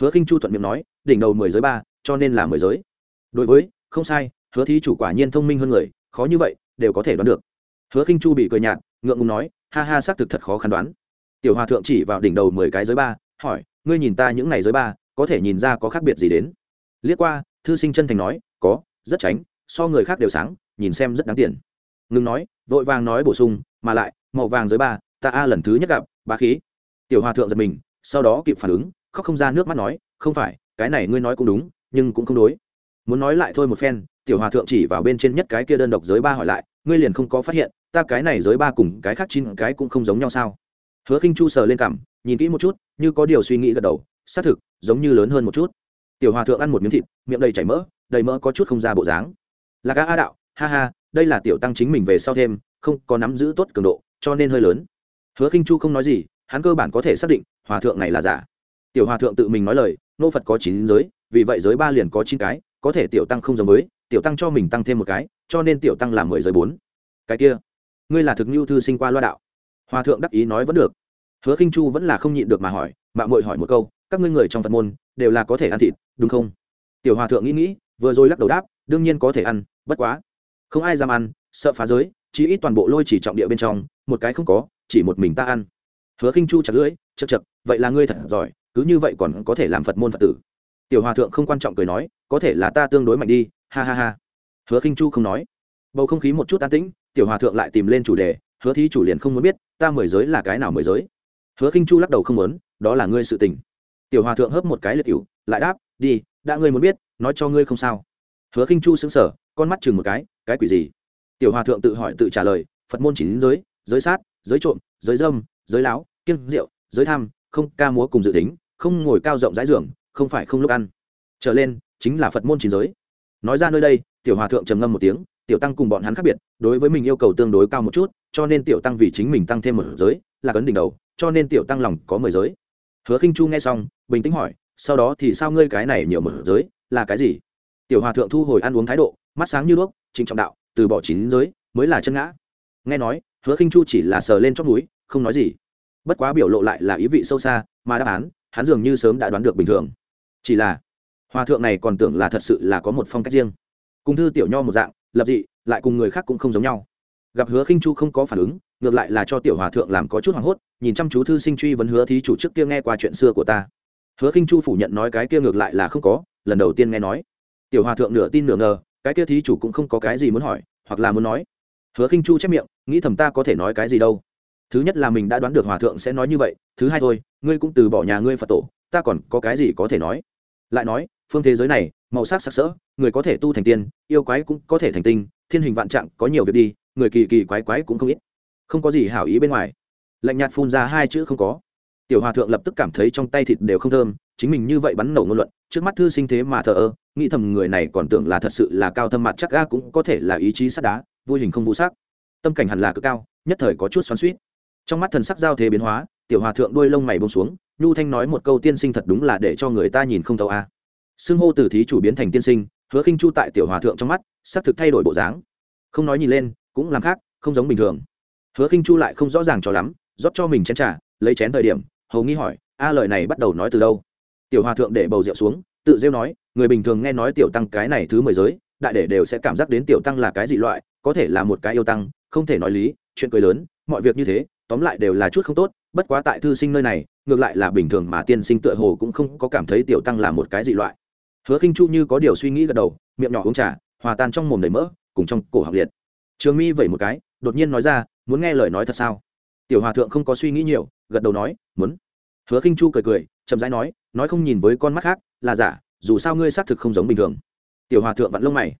Hứa khinh chu thuận miệng nói, đỉnh đầu mười giới ba, cho nên là mười giới. Đối với, không sai, hứa thí chủ quả nhiên thông minh hơn người, khó như vậy, đều có thể đoán được. Hứa khinh chu bị cười nhạt, ngượng ngùng nói, ha ha, xác thực thật khó khăn đoán. Tiểu hòa thượng chỉ vào đỉnh đầu mười cái giới ba, hỏi, ngươi nhìn ta những này giới ba, có thể nhìn ra có khác biệt gì đến? Liếc qua, thư sinh chân thành nói, có, rất tránh, so người khác đều sáng, nhìn xem rất đáng tiền. Ngừng nói, vội vàng nói bổ sung, mà lại màu vàng dưới ba, ta a lần thứ nhất gặp, bá khí. Tiểu hòa thượng giật mình, sau đó kịp phản ứng, khóc không ra nước mắt nói, không phải, cái này ngươi nói cũng đúng, nhưng cũng không đối. Muốn nói lại thôi một phen, tiểu hòa thượng chỉ vào bên trên nhất cái kia đơn độc giới ba hỏi lại, ngươi liền không có phát hiện, ta cái này giới ba cùng cái khác chín cái cũng không giống nhau sao? Hứa khinh chu sờ lên cằm, nhìn kỹ một chút, như có điều suy nghĩ gật đầu, xác thực, giống như lớn hơn một chút. Tiểu hòa thượng ăn một miếng thịt, miệng đầy chảy mỡ, đầy mỡ có chút không ra bộ dáng. Là gã a đạo, ha ha, đây là tiểu tăng chính mình về sau thêm, không có nắm giữ tốt cường độ cho nên hơi lớn. Hứa khinh chu không nói gì, hắn cơ bản có thể xác định, hòa thượng này là giả. Tiểu hòa thượng tự mình nói lời, nô phật có chín giới, vì vậy giới ba liền có chín cái, có thể tiểu tăng không giống với, tiểu tăng cho mình tăng thêm một cái, cho nên tiểu tăng là mười giới bốn. Cái kia, ngươi là thực nhu thư sinh qua loa đạo. Hòa thượng đắc ý nói vẫn được. Hứa khinh chu vẫn là không nhịn được mà hỏi mạng mội hỏi một câu, các ngươi người trong phật môn, đều là có thể ăn thịt, đúng không? Tiểu hòa thượng nghĩ nghĩ, vừa rồi lắc đầu đáp, đương nhiên có thể ăn, bất quá. Không ai dám ăn sợ phá giới chỉ ít toàn bộ lôi chỉ trọng địa bên trong, một cái không có, chỉ một mình ta ăn. Hứa khinh chu chặt lưỡi chật chật vậy là ngươi thật giỏi, cứ như vậy còn có thể làm phật môn phật tử. Tiểu hòa thượng không quan trọng cười nói, có thể là ta tương đối mạnh đi, ha ha ha. Hứa khinh chu không nói. Bầu không khí một chút an tĩnh, tiểu hòa thượng lại tìm lên chủ đề, hứa thí chủ liền không muốn biết, ta mười giới là cái nào mười giới? Hứa khinh chu lắc đầu không muốn, đó là ngươi sự tình. Tiểu hòa thượng hớp một cái liệt cửu, lại đáp, đi, đã ngươi muốn biết, nói cho ngươi không sao. Hứa khinh chu sững sờ, con mắt chừng một cái cái quỷ gì? Tiểu hòa thượng tự hỏi tự trả lời, phật môn chỉ đến giới giới sát, giới trộm, giới dâm, giới láo, kiêng rượu, giới tham, không ca múa cùng dự tính, không ngồi cao rộng rãi giường, không phải không lúc ăn. Trở lên, chính là phật môn chín giới. Nói ra nơi đây, tiểu hòa thượng trầm ngâm một tiếng, tiểu tăng cùng bọn hắn khác biệt, đối với mình yêu cầu tương đối cao một chút, cho nên tiểu tăng vì chính mình tăng thêm một giới, là cấn đỉnh đầu, cho nên tiểu tăng lòng có mười giới. Hứa khinh chu nghe xong, bình tĩnh hỏi, sau đó thì sao ngươi cái này nhiều một giới, là cái gì? Tiểu hòa thượng thu hồi ăn uống thái độ, mắt sáng như đuốc trịnh trọng đạo từ bỏ chín giới mới là chân ngã. Nghe nói, hứa khinh chu chỉ là sờ lên chót núi không nói gì. Bất quá biểu lộ lại là ý vị sâu xa, mà đáp án, hắn dường như sớm đã đoán được bình thường. Chỉ là, hòa thượng này còn tưởng là thật sự là có một phong cách riêng. Cùng thư tiểu nho một dạng, lập dị, lại cùng người khác cũng không giống nhau. Gặp hứa khinh chu không có phản ứng, ngược lại là cho tiểu hòa thượng làm có chút hoảng hốt, nhìn chăm chú thư sinh truy vấn hứa thí chủ trước kia nghe qua chuyện xưa của ta. Hứa khinh chu phủ nhận nói cái kia ngược lại là không có, lần đầu tiên nghe nói. Tiểu hòa thượng nửa tin nửa ngờ cái kia thí chủ cũng không có cái gì muốn hỏi, hoặc là muốn nói. Hứa khinh chu chép miệng, nghĩ thầm ta có thể nói cái gì đâu. Thứ nhất là mình đã đoán được hòa thượng sẽ nói như vậy, thứ hai thôi, ngươi cũng từ bỏ nhà ngươi phật tổ, ta còn có cái gì có thể nói? Lại nói, phương thế giới này, màu sắc sắc sỡ, người có thể tu thành tiên, yêu quái cũng có thể thành tinh, thiên hình vạn trạng có nhiều việc đi, người kỳ kỳ quái quái cũng không ít. Không có gì hảo ý bên ngoài. Lạnh nhạt phun ra hai chữ không có. Tiểu hòa thượng lập tức cảm thấy trong tay thịt đều không thơm chính mình như vậy bắn nổ ngôn luận, trước mắt thư sinh thế mà thờ ơ, nghĩ thầm người này còn tưởng là thật sự là cao thâm mặt chắc ga cũng có thể là ý chí sắt đá, vui hình không vũ sắc. Tâm cảnh hẳn là cực cao, nhất thời có chút xoắn suýt trong mắt thần sắc giao thế biến hóa, tiểu hòa thượng đuôi lông mày bông xuống, nhu thanh nói một câu tiên sinh thật đúng là để cho người ta nhìn không thấu a. À. xưng hô từ thí chủ biến thành tiên sinh, hứa khinh chu tại tiểu hòa thượng trong mắt xác thực thay đổi bộ dáng. Không nói nhìn lên, cũng làm khác, không giống bình thường. Hứa khinh chu lại không rõ ràng cho lắm, rót cho mình chén trà, lấy chén thời điểm, hầu nghi hỏi, a lời này bắt đầu nói từ đâu? Tiểu hòa thượng để bầu rượu xuống, tự rêu nói, người bình thường nghe nói tiểu tăng cái này thứ mười giới, đại để đều sẽ cảm giác đến tiểu tăng là cái dị loại, có thể là một cái yêu tăng, không thể nói lý, chuyện cười lớn, mọi việc như thế, tóm lại đều là chút không tốt, bất quá tại thư sinh nơi này, ngược lại là bình thường mà tiên sinh tựa hồ cũng không có cảm thấy tiểu tăng là một cái dị loại. Hứa khinh chu như có điều suy nghĩ gật đầu, miệng nhỏ uống trà, hòa tan trong mồm đầy mỡ, cùng trong cổ học liệt. Trường mi vẩy một cái, đột nhiên nói ra, muốn nghe lời nói thật sao? Tiểu hòa thượng không có suy nghĩ nhiều, gật đầu nói, muốn. Hứa khinh chu cười cười chậm rãi nói nói không nhìn với con mắt khác, là giả, dù sao ngươi xác thực không giống bình thường. Tiểu hòa thượng vặn lông mày.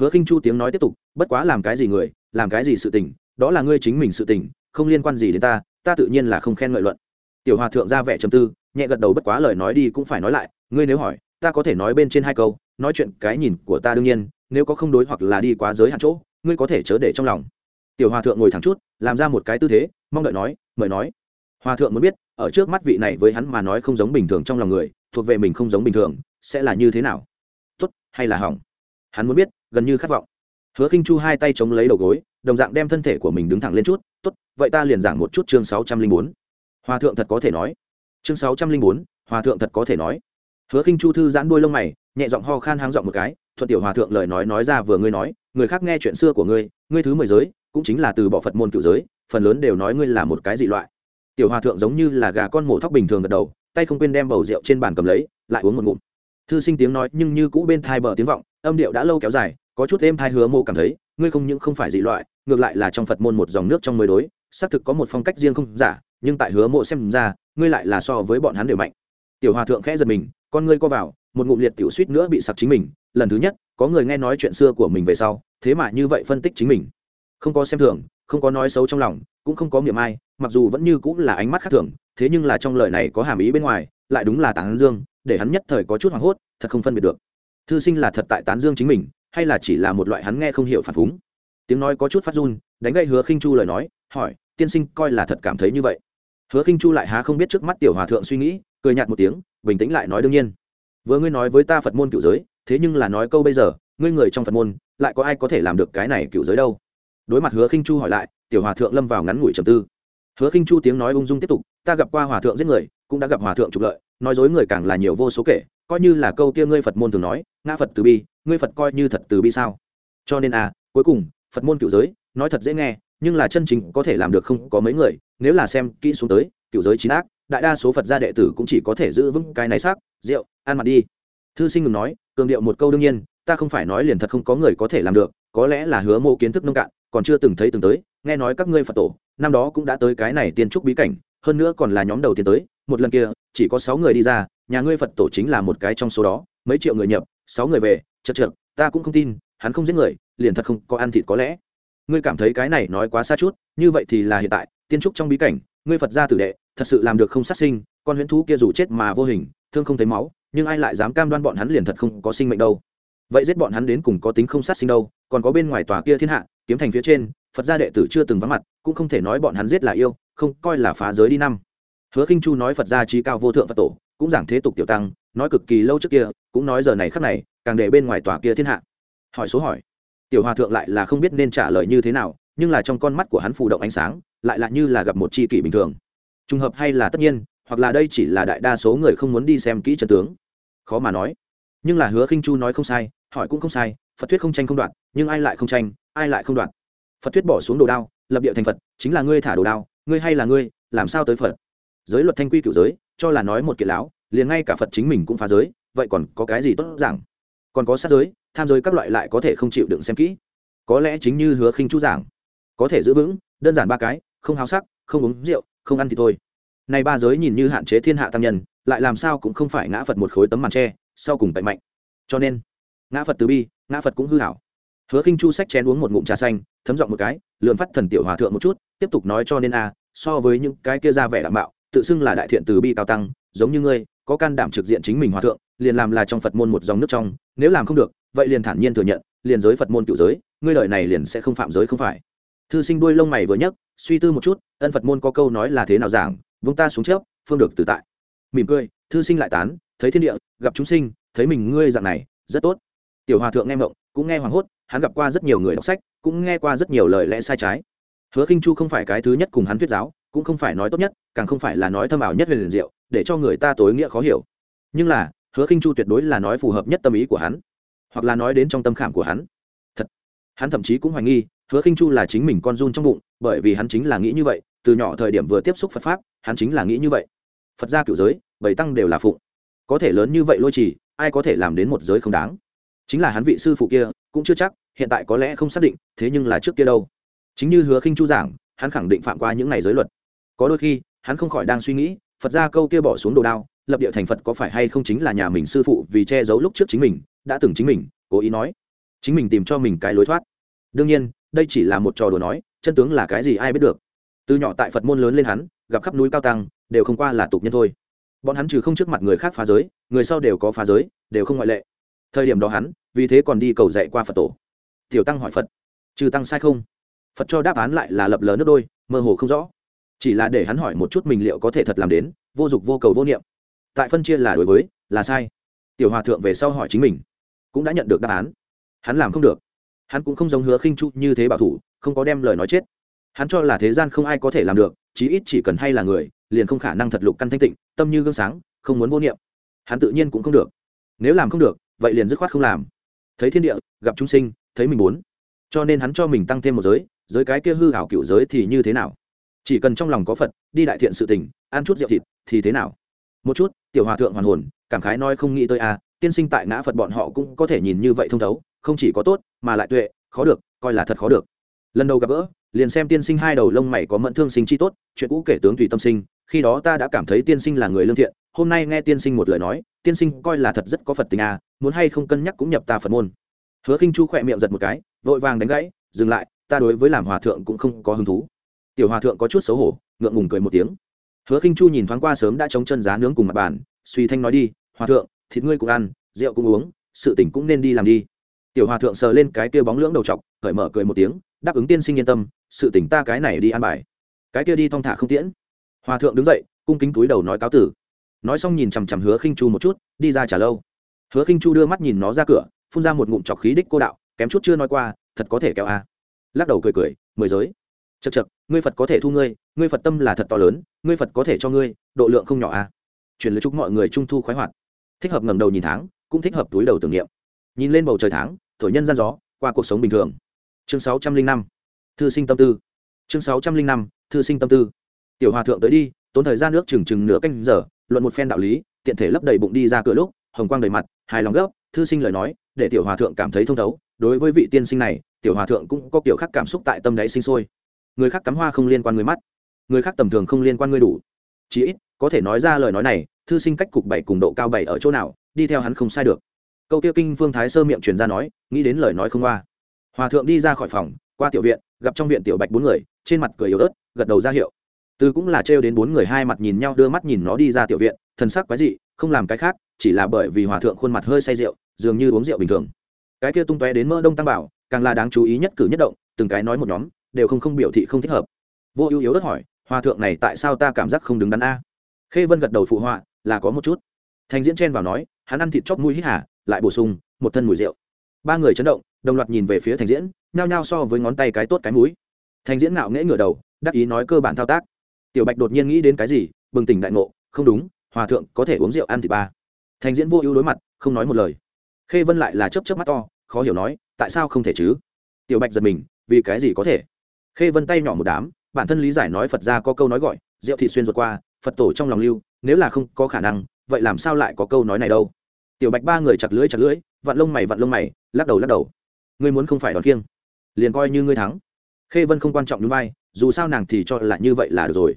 Hứa khinh chu tiếng nói tiếp tục, bất quá làm cái gì người, làm cái gì sự tình, đó là ngươi chính mình sự tình, không liên quan gì đến ta ta tự nhiên là không khen ngợi luận. Tiểu hòa thượng ra vẻ trầm tư, nhẹ gật đầu bất quá lời nói đi cũng phải nói lại, ngươi nếu hỏi, ta có thể nói bên trên hai câu, nói chuyện cái nhìn của ta đương nhiên, nếu có không đối hoặc là đi quá giới hạn chỗ, ngươi có thể chớ để trong lòng. Tiểu hòa thượng ngồi thẳng chút, làm ra một cái tư thế, mong đợi nói, mời nói hòa thượng muốn biết, ở trước mắt vị này với hắn mà nói không giống bình thường trong lòng người, thuộc về mình không giống bình thường, sẽ là như thế nào? Tốt, hay là hỏng? Hắn muốn biết, gần như khát vọng. Hứa khinh chu hai tay chống lấy đầu gối, đồng dạng đem thân thể của mình đứng thẳng lên chút, tốt, vậy ta liền giảng một chút chương sáu trăm linh bốn. Hòa thượng thật có thể nói. Chương sáu trăm linh bốn hòa thượng thật có thể nói. Hứa khinh chu thư giãn đuôi lông mày, nhẹ giọng ho khan háng giọng một cái, thuận tiểu hòa thượng lời nói nói ra vừa ngươi nói, người khác nghe chuyện xưa của ngươi ngươi thứ mười giới, cũng chính là từ bỏ phật môn cựu giới, phần lớn đều nói ngươi là một cái dị loại tiểu hòa thượng giống như là gà con mổ thóc bình thường gật đầu, tay không quên đem bầu rượu trên bàn cầm lấy, lại uống một ngụm. Thư sinh tiếng nói nhưng như cũ bên thai bờ tiếng vọng, âm điệu đã lâu kéo dài, có chút êm thai hứa mô cảm thấy, ngươi không những không phải dị loại, ngược lại là trong phật môn một dòng nước trong mới đối, xác thực có một phong cách riêng không giả, nhưng tại hứa mộ xem ra, ngươi lại là so với bọn hắn đều mạnh. Tiểu hòa thượng khẽ giật mình, con ngươi co vào, một ngụm liệt tiểu suýt nữa bị sặc chính mình, lần thứ nhất, có người nghe nói chuyện xưa của mình về sau, thế mà như vậy phân tích chính mình. Không có xem thường, không có nói xấu trong lòng, cũng không có miệng ai mặc dù vẫn như cũng là ánh mắt khác thường, thế nhưng là trong lời này có hàm ý bên ngoài, lại đúng là tán dương, để hắn nhất thời có chút hoảng hốt, thật không phân biệt được. Thư sinh là thật tại tán dương chính mình, hay là chỉ là một loại hắn nghe không hiểu phản phúng? Tiếng nói có chút phát run, đánh gây hứa khinh chu lời nói, hỏi, tiên sinh coi là thật cảm thấy như vậy? Hứa khinh chu lại há không biết trước mắt tiểu hòa thượng suy nghĩ, cười nhạt một tiếng, bình tĩnh lại nói, đương nhiên. Vừa ngươi nói với ta phật môn cựu giới, thế nhưng là nói câu bây giờ, ngươi người trong phật môn, lại có ai có thể làm được cái này cựu giới đâu? Đối mặt hứa khinh chu hỏi lại, tiểu hòa thượng lâm vào ngắn ngủi trầm tư hứa khinh chu tiếng nói ung dung tiếp tục, ta gặp qua hòa thượng giết người, cũng đã gặp hòa thượng trục lợi, nói dối người càng là nhiều vô số kể, coi như là câu kia ngươi phật môn thường nói, ngã phật từ bi, ngươi phật coi như thật từ bi sao? Cho nên à cuối cùng, phật môn cựu giới, nói thật dễ nghe, nhưng là chân chính có thể làm được không có mấy người, nếu là xem kỹ xuống tới, cựu giới chín ác, đại đa số phật gia đệ tử cũng chỉ có thể giữ vững cái này xác, rượu, ăn mặt đi. Thư sinh ngừng nói, cường điệu một câu đương nhiên, ta không phải nói liền thật không có người có thể làm được, có lẽ là hứa mộ kiến thức nông cạn, còn chưa từng thấy từng tới nghe nói các ngươi phật tổ, năm đó cũng đã tới cái này tiên trúc bí cảnh, hơn nữa còn là nhóm đầu tiên tới, một lần kia, chỉ có sáu người đi ra, nhà ngươi phật tổ chính là một cái trong số đó, mấy triệu người nhập, sáu người về, chật trượt ta cũng không tin, hắn không giết người, liền thật không có ăn thịt có lẽ. Ngươi cảm thấy cái này nói quá xa chút, như vậy thì là hiện tại, tiên trúc trong bí cảnh, ngươi phật gia tử đệ, thật sự làm được không sát sinh, con huyễn thú kia dù chết mà vô hình, thương không thấy máu, nhưng ai lại dám cam đoan bọn hắn liền thật không có sinh mệnh đâu vậy giết bọn hắn đến cùng có tính không sát sinh đâu, còn có bên ngoài tòa kia thiên hạ, kiếm thành phía trên, phật gia đệ tử chưa từng vắng mặt, cũng không thể nói bọn hắn giết là yêu, không, coi là phá giới đi năm. Hứa khinh chu nói phật gia trí cao vô thượng phật tổ, cũng giảng thế tục tiểu tăng, nói cực kỳ lâu trước kia, cũng nói giờ này khắc này, càng để bên ngoài tòa kia thiên hạ. Hỏi số hỏi. Tiểu hòa thượng lại là không biết nên trả lời như thế nào, nhưng là trong con mắt của hắn phù động ánh sáng, lại là như là gặp một tri kỷ bình thường. Trùng hợp hay là tất nhiên, hoặc là đây chỉ là đại đa số người không muốn đi xem kỹ chân tướng. Khó mà nói nhưng là hứa khinh chu nói không sai, hỏi cũng không sai, phật thuyết không tranh không đoạt, nhưng ai lại không tranh, ai lại không đoạt? Phật thuyết bỏ xuống đồ đao, lập địa thành phật, chính là ngươi thả đồ đao, ngươi hay là ngươi, làm sao tới phật? Giới luật thanh quy cựu giới, cho là nói một kiện lão, liền ngay cả phật chính mình cũng phá giới, vậy còn có cái gì tốt giảng? Còn có sát giới, tham giới các loại lại có thể không chịu đựng xem kỹ. Có lẽ chính như hứa khinh chu giảng, có thể giữ vững, đơn giản ba cái, không háo sắc, không uống rượu, không ăn thì thôi. Này ba giới nhìn như hạn chế thiên hạ tam nhân, lại làm sao cũng không phải ngã phật một khối tấm màn tre sau cùng bệnh mạnh. Cho nên, ngã phật từ bi, ngã phật cũng hư hảo. Hứa khinh chu sách chén uống một ngụm trà xanh, thấm giọng một cái lượn phát thần tiểu hòa thượng một chút, tiếp tục nói cho nên a, so với những cái kia ra vẻ đảm bảo tự xưng là đại thiện từ bi cao tăng, giống như ngươi, có can đảm trực diện chính mình hòa thượng, liền làm là trong phật môn một dòng nước trong, nếu làm không được, vậy liền thản nhiên thừa nhận, liền giới phật môn cựu giới, ngươi lợi này liền sẽ không phạm giới không phải. Thư sinh đuôi lông mày vừa nhấc, suy tư một chút, ân phật môn có câu nói là thế nào giảng, vung ta xuống trước phương được tự tại. Mỉm cười, thư sinh lại tán thấy thiên địa, gặp chúng sinh, thấy mình ngươi dạng này, rất tốt. Tiểu hòa thượng nghe mộng cũng nghe hoảng hốt, hắn gặp qua rất nhiều người đọc sách, cũng nghe qua rất nhiều lời lẽ sai trái. Hứa khinh chu không phải cái thứ nhất cùng hắn thuyết giáo, cũng không phải nói tốt nhất, càng không phải là nói thâm ảo nhất về liền diệu, để cho người ta tối nghĩa khó hiểu. Nhưng là, hứa khinh chu tuyệt đối là nói phù hợp nhất tâm ý của hắn, hoặc là nói đến trong tâm khảm của hắn. Thật. Hắn thậm chí cũng hoài nghi, hứa khinh chu là chính mình con run trong bụng, bởi vì hắn chính là nghĩ như vậy, từ nhỏ thời điểm vừa tiếp xúc phật pháp, hắn chính là nghĩ như vậy. Phật gia cựu giới, bảy tăng đều là phụng có thể lớn như vậy lôi trì, ai có thể làm đến một giới không đáng? Chính là hắn vị sư phụ kia, cũng chưa chắc, hiện tại có lẽ không xác định, thế nhưng là trước kia đâu. Chính như hứa khinh chu giảng, hắn khẳng định phạm qua những ngày giới luật. Có đôi khi, hắn không khỏi đang suy nghĩ, phật ra câu kia bỏ xuống đồ đao, lập địa thành phật có phải hay không chính là nhà mình sư phụ vì che giấu lúc trước chính mình, đã từng chính mình, cố ý nói. Chính mình tìm cho mình cái lối thoát. Đương nhiên, đây chỉ là một trò đùa nói, chân tướng là cái gì ai biết được. Từ nhỏ tại phật môn lớn lên hắn, gặp khắp núi cao tăng, đều không qua là tục nhân thôi bọn hắn trừ không trước mặt người khác phá giới, người sau đều có phá giới, đều không ngoại lệ. Thời điểm đó hắn, vì thế còn đi cầu dạy qua phật tổ. Tiểu tăng hỏi phật, trừ tăng sai không? Phật cho đáp án lại là lập lờ nước đôi, mơ hồ không rõ. Chỉ là để hắn hỏi một chút mình liệu có thể thật làm đến, vô dụng vô cầu vô niệm. Tại phân chia là đối với, là sai. Tiểu hòa thượng về sau hỏi chính mình, cũng đã nhận được đáp án. Hắn làm không được. Hắn cũng không giống hứa khinh chu như thế bảo thủ, không có đem lời nói chết. Hắn cho là thế gian không ai có thể làm được, chí ít chỉ cần hay là người liền không khả năng thật lục căn thanh tịnh tâm như gương sáng không muốn vô niệm. Hắn tự nhiên cũng không được. Nếu làm không được vậy liền dứt khoát không làm. Thấy thiên địa gặp chúng sinh thấy mình muốn. Cho nên hắn cho mình tăng thêm một giới giới cái kia hư hảo cựu giới thì như thế nào? Chỉ cần trong lòng có phật đi đại thiện sự tình ăn chút rượu thịt thì thế nào? Một chút tiểu hòa thượng hoàn hồn cảm khái nói không nghĩ tới a à, tiên sinh tại ngã phật bọn họ cũng có thể nhìn như vậy thông thấu không chỉ có tốt mà lại tuệ khó được coi là thật khó được. Lần đầu gặp gỡ liền xem tiên sinh hai đầu lông mày có mẫn thương sinh chi tốt chuyện cũ kể tướng tùy tâm sinh khi đó ta đã cảm thấy tiên sinh là người lương thiện, hôm nay nghe tiên sinh một lời nói, tiên sinh coi là thật rất có phật tình à muốn hay không cân nhắc cũng nhập ta phật môn. Hứa khinh chu khỏe miệng giật một cái, vội vàng đánh gãy, dừng lại, ta đối với làm hòa thượng cũng không có hứng thú. Tiểu hòa thượng có chút xấu hổ, ngượng ngùng cười một tiếng. Hứa khinh chu nhìn thoáng qua sớm đã chống chân giá nướng cùng mặt bàn, suy thanh nói đi, hòa thượng, thịt ngươi cũng ăn, rượu cũng uống, sự tỉnh cũng nên đi làm đi. Tiểu hòa thượng sờ lên cái kia bóng lưỡng đầu chọc, cởi mở cười một tiếng, đáp ứng tiên sinh yên tâm, sự tỉnh ta cái này đi ăn bài. Cái kia đi thong thả không tiễn hòa thượng đứng dậy, cung kính túi đầu nói cáo tử. Nói xong nhìn chằm chằm hứa khinh chu một chút, đi ra trả lâu. Hứa khinh chu đưa mắt nhìn nó ra cửa, phun ra một ngụm chọc khí đích cô đạo, kém chút chưa nói qua, thật có thể kéo a. Lắc đầu cười cười, mười giới. Chật chật ngươi phật có thể thu ngươi ngươi phật tâm là thật to lớn, ngươi phật có thể cho ngươi, độ lượng không nhỏ a. Chuyển lời chúc mọi người trung thu khoái hoạt. Thích hợp ngẩng đầu nhìn tháng, cũng thích hợp túi đầu tưởng niệm. Nhìn lên bầu trời tháng, thổi nhân gian gió, qua cuộc sống bình thường. Chương sáu trăm linh năm, thư sinh tâm tư. Chương sáu trăm linh năm, thư sinh tâm tư tiểu hòa thượng tới đi, tốn thời gian nước chừng chừng nửa canh giờ, luận một phen đạo lý, tiện thể lấp đầy bụng đi ra cửa lúc, hồng quang đầy mặt, hài lòng gấp, thư sinh lời nói, để tiểu hòa thượng cảm thấy thông thấu. Đối với vị tiên sinh này, tiểu hòa thượng cũng có kiểu khác cảm xúc tại tâm đáy sinh sôi. Người khác cắm hoa không liên quan người mắt, người khác tầm thường không liên quan người đủ. Chỉ ít, có thể nói ra lời nói này, thư sinh cách cục bảy cùng độ cao bảy ở chỗ nào, đi theo hắn không sai được. Câu tiêu kinh phương thái sơ miệng truyền ra nói, nghĩ đến lời nói không qua. Hòa thượng đi ra khỏi phòng, qua tiểu viện, gặp trong viện tiểu bạch bốn người, trên mặt cười yếu ớt, gật đầu ra hiệu từ cũng là trêu đến bốn người hai mặt nhìn nhau, đưa mắt nhìn nó đi ra tiểu viện, thần sắc quái dị, không làm cái khác, chỉ là bởi vì hòa thượng khuôn mặt hơi say rượu, dường như uống rượu bình thường. Cái kia tung tóe đến mơ đông tăng bảo, càng là đáng chú ý nhất cử nhất động, từng cái nói một nhóm, đều không không biểu thị không thích hợp. Vô ưu yếu đất hỏi, hòa thượng này tại sao ta cảm giác không đứng đắn a? Khê vân gật đầu phụ họa, là có một chút. Thành diễn chen vào nói, hắn ăn thịt chóc mũi hít hà, lại bổ sung một thân mùi rượu. Ba người chấn động, đồng loạt nhìn về phía thành diễn, nhao nhao so với ngón tay cái tốt cái mũi. Thành diễn ngạo nghễ ngửa đầu, đắc ý nói cơ bản thao tác tiểu bạch đột nhiên nghĩ đến cái gì, bừng tỉnh đại ngộ, không đúng, hòa thượng có thể uống rượu ăn thịt ba. Thành diễn vô ưu đối mặt, không nói một lời. Khê vân lại là chấp chấp mắt to, khó hiểu nói, tại sao không thể chứ? Tiểu bạch giật mình, vì cái gì có thể? Khê vân tay nhỏ một đám, bản thân lý giải nói phật ra có câu nói gọi, rượu thị xuyên ruột qua, phật tổ trong lòng lưu, nếu là không có khả năng, vậy làm sao lại có câu nói này đâu? Tiểu bạch ba người chặt lưỡi chặt lưỡi, vặn lông mày vặn lông mày, lắc đầu lắc đầu. Ngươi muốn không phải đòn kiêng liền coi như ngươi thắng. Khê vân không quan trọng như vai, dù sao nàng thì cho là như vậy là được rồi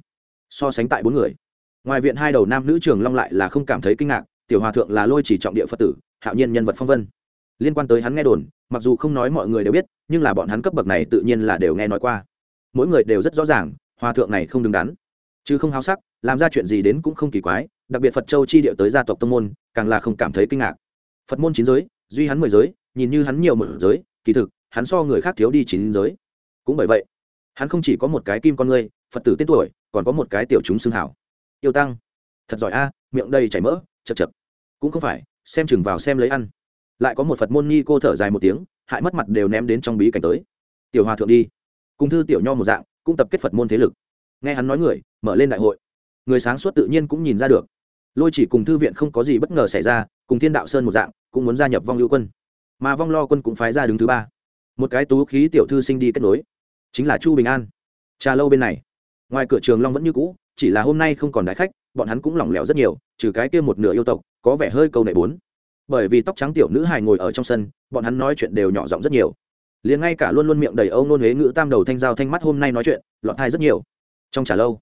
so sánh tại bốn người. Ngoài viện hai đầu nam nữ trường long lại là không cảm thấy kinh ngạc, tiểu hòa thượng là lôi chỉ trọng địa phật tử, hạo nhiên nhân vật phong vân. Liên quan tới hắn nghe đồn, mặc dù không nói mọi người đều biết, nhưng là bọn hắn cấp bậc này tự nhiên là đều nghe nói qua. Mỗi người đều rất rõ ràng, hòa thượng này không đứng đắn. Chứ không háo sắc, làm ra chuyện gì đến cũng không kỳ quái, đặc biệt phật châu chi địa tới gia tộc tông môn, càng là không cảm thấy kinh ngạc. Phật môn chín giới, duy hắn mười giới, nhìn như hắn nhiều một giới, kỳ thực, hắn so người khác thiếu đi chín giới. Cũng bởi vậy, hắn không chỉ có một cái kim con người phật tử tên tuổi còn có một cái tiểu chúng xưng hảo yêu tăng. Thật giỏi a, miệng đầy chảy mỡ, chật chật. Cũng không phải, xem chừng vào xem lấy ăn. Lại có một phật môn nhi cô thở dài một tiếng, hại mất mặt đều ném đến trong bí cảnh tới. Tiểu hòa thượng đi. Cùng thư tiểu nho một dạng, cũng tập kết phật môn thế lực. Nghe hắn nói người, mở lên đại hội. Người sáng suốt tự nhiên cũng nhìn ra được. Lôi chỉ cùng thư viện không có gì bất ngờ xảy ra, cùng thiên đạo sơn một dạng, cũng muốn gia nhập vong hữu quân. Mà vong lo quân cũng phái ra đứng thứ ba. Một cái tú khí tiểu thư sinh đi kết nối. Chính là chu bình an. Trà lâu bên này ngoài cửa trường long vẫn như cũ, chỉ là hôm nay không còn đái khách, bọn hắn cũng lỏng lẻo rất nhiều, trừ cái kia một nửa yêu tộc, có vẻ hơi câu nệ bốn. Bởi vì tóc trắng tiểu nữ hài ngồi ở trong sân, bọn hắn nói chuyện đều nhỏ giọng rất nhiều. Liền ngay cả luôn luôn miệng đầy âu nôn huế ngữ tam đầu thanh giao thanh mắt hôm nay nói chuyện, lọt thai rất nhiều. Trong trả lâu,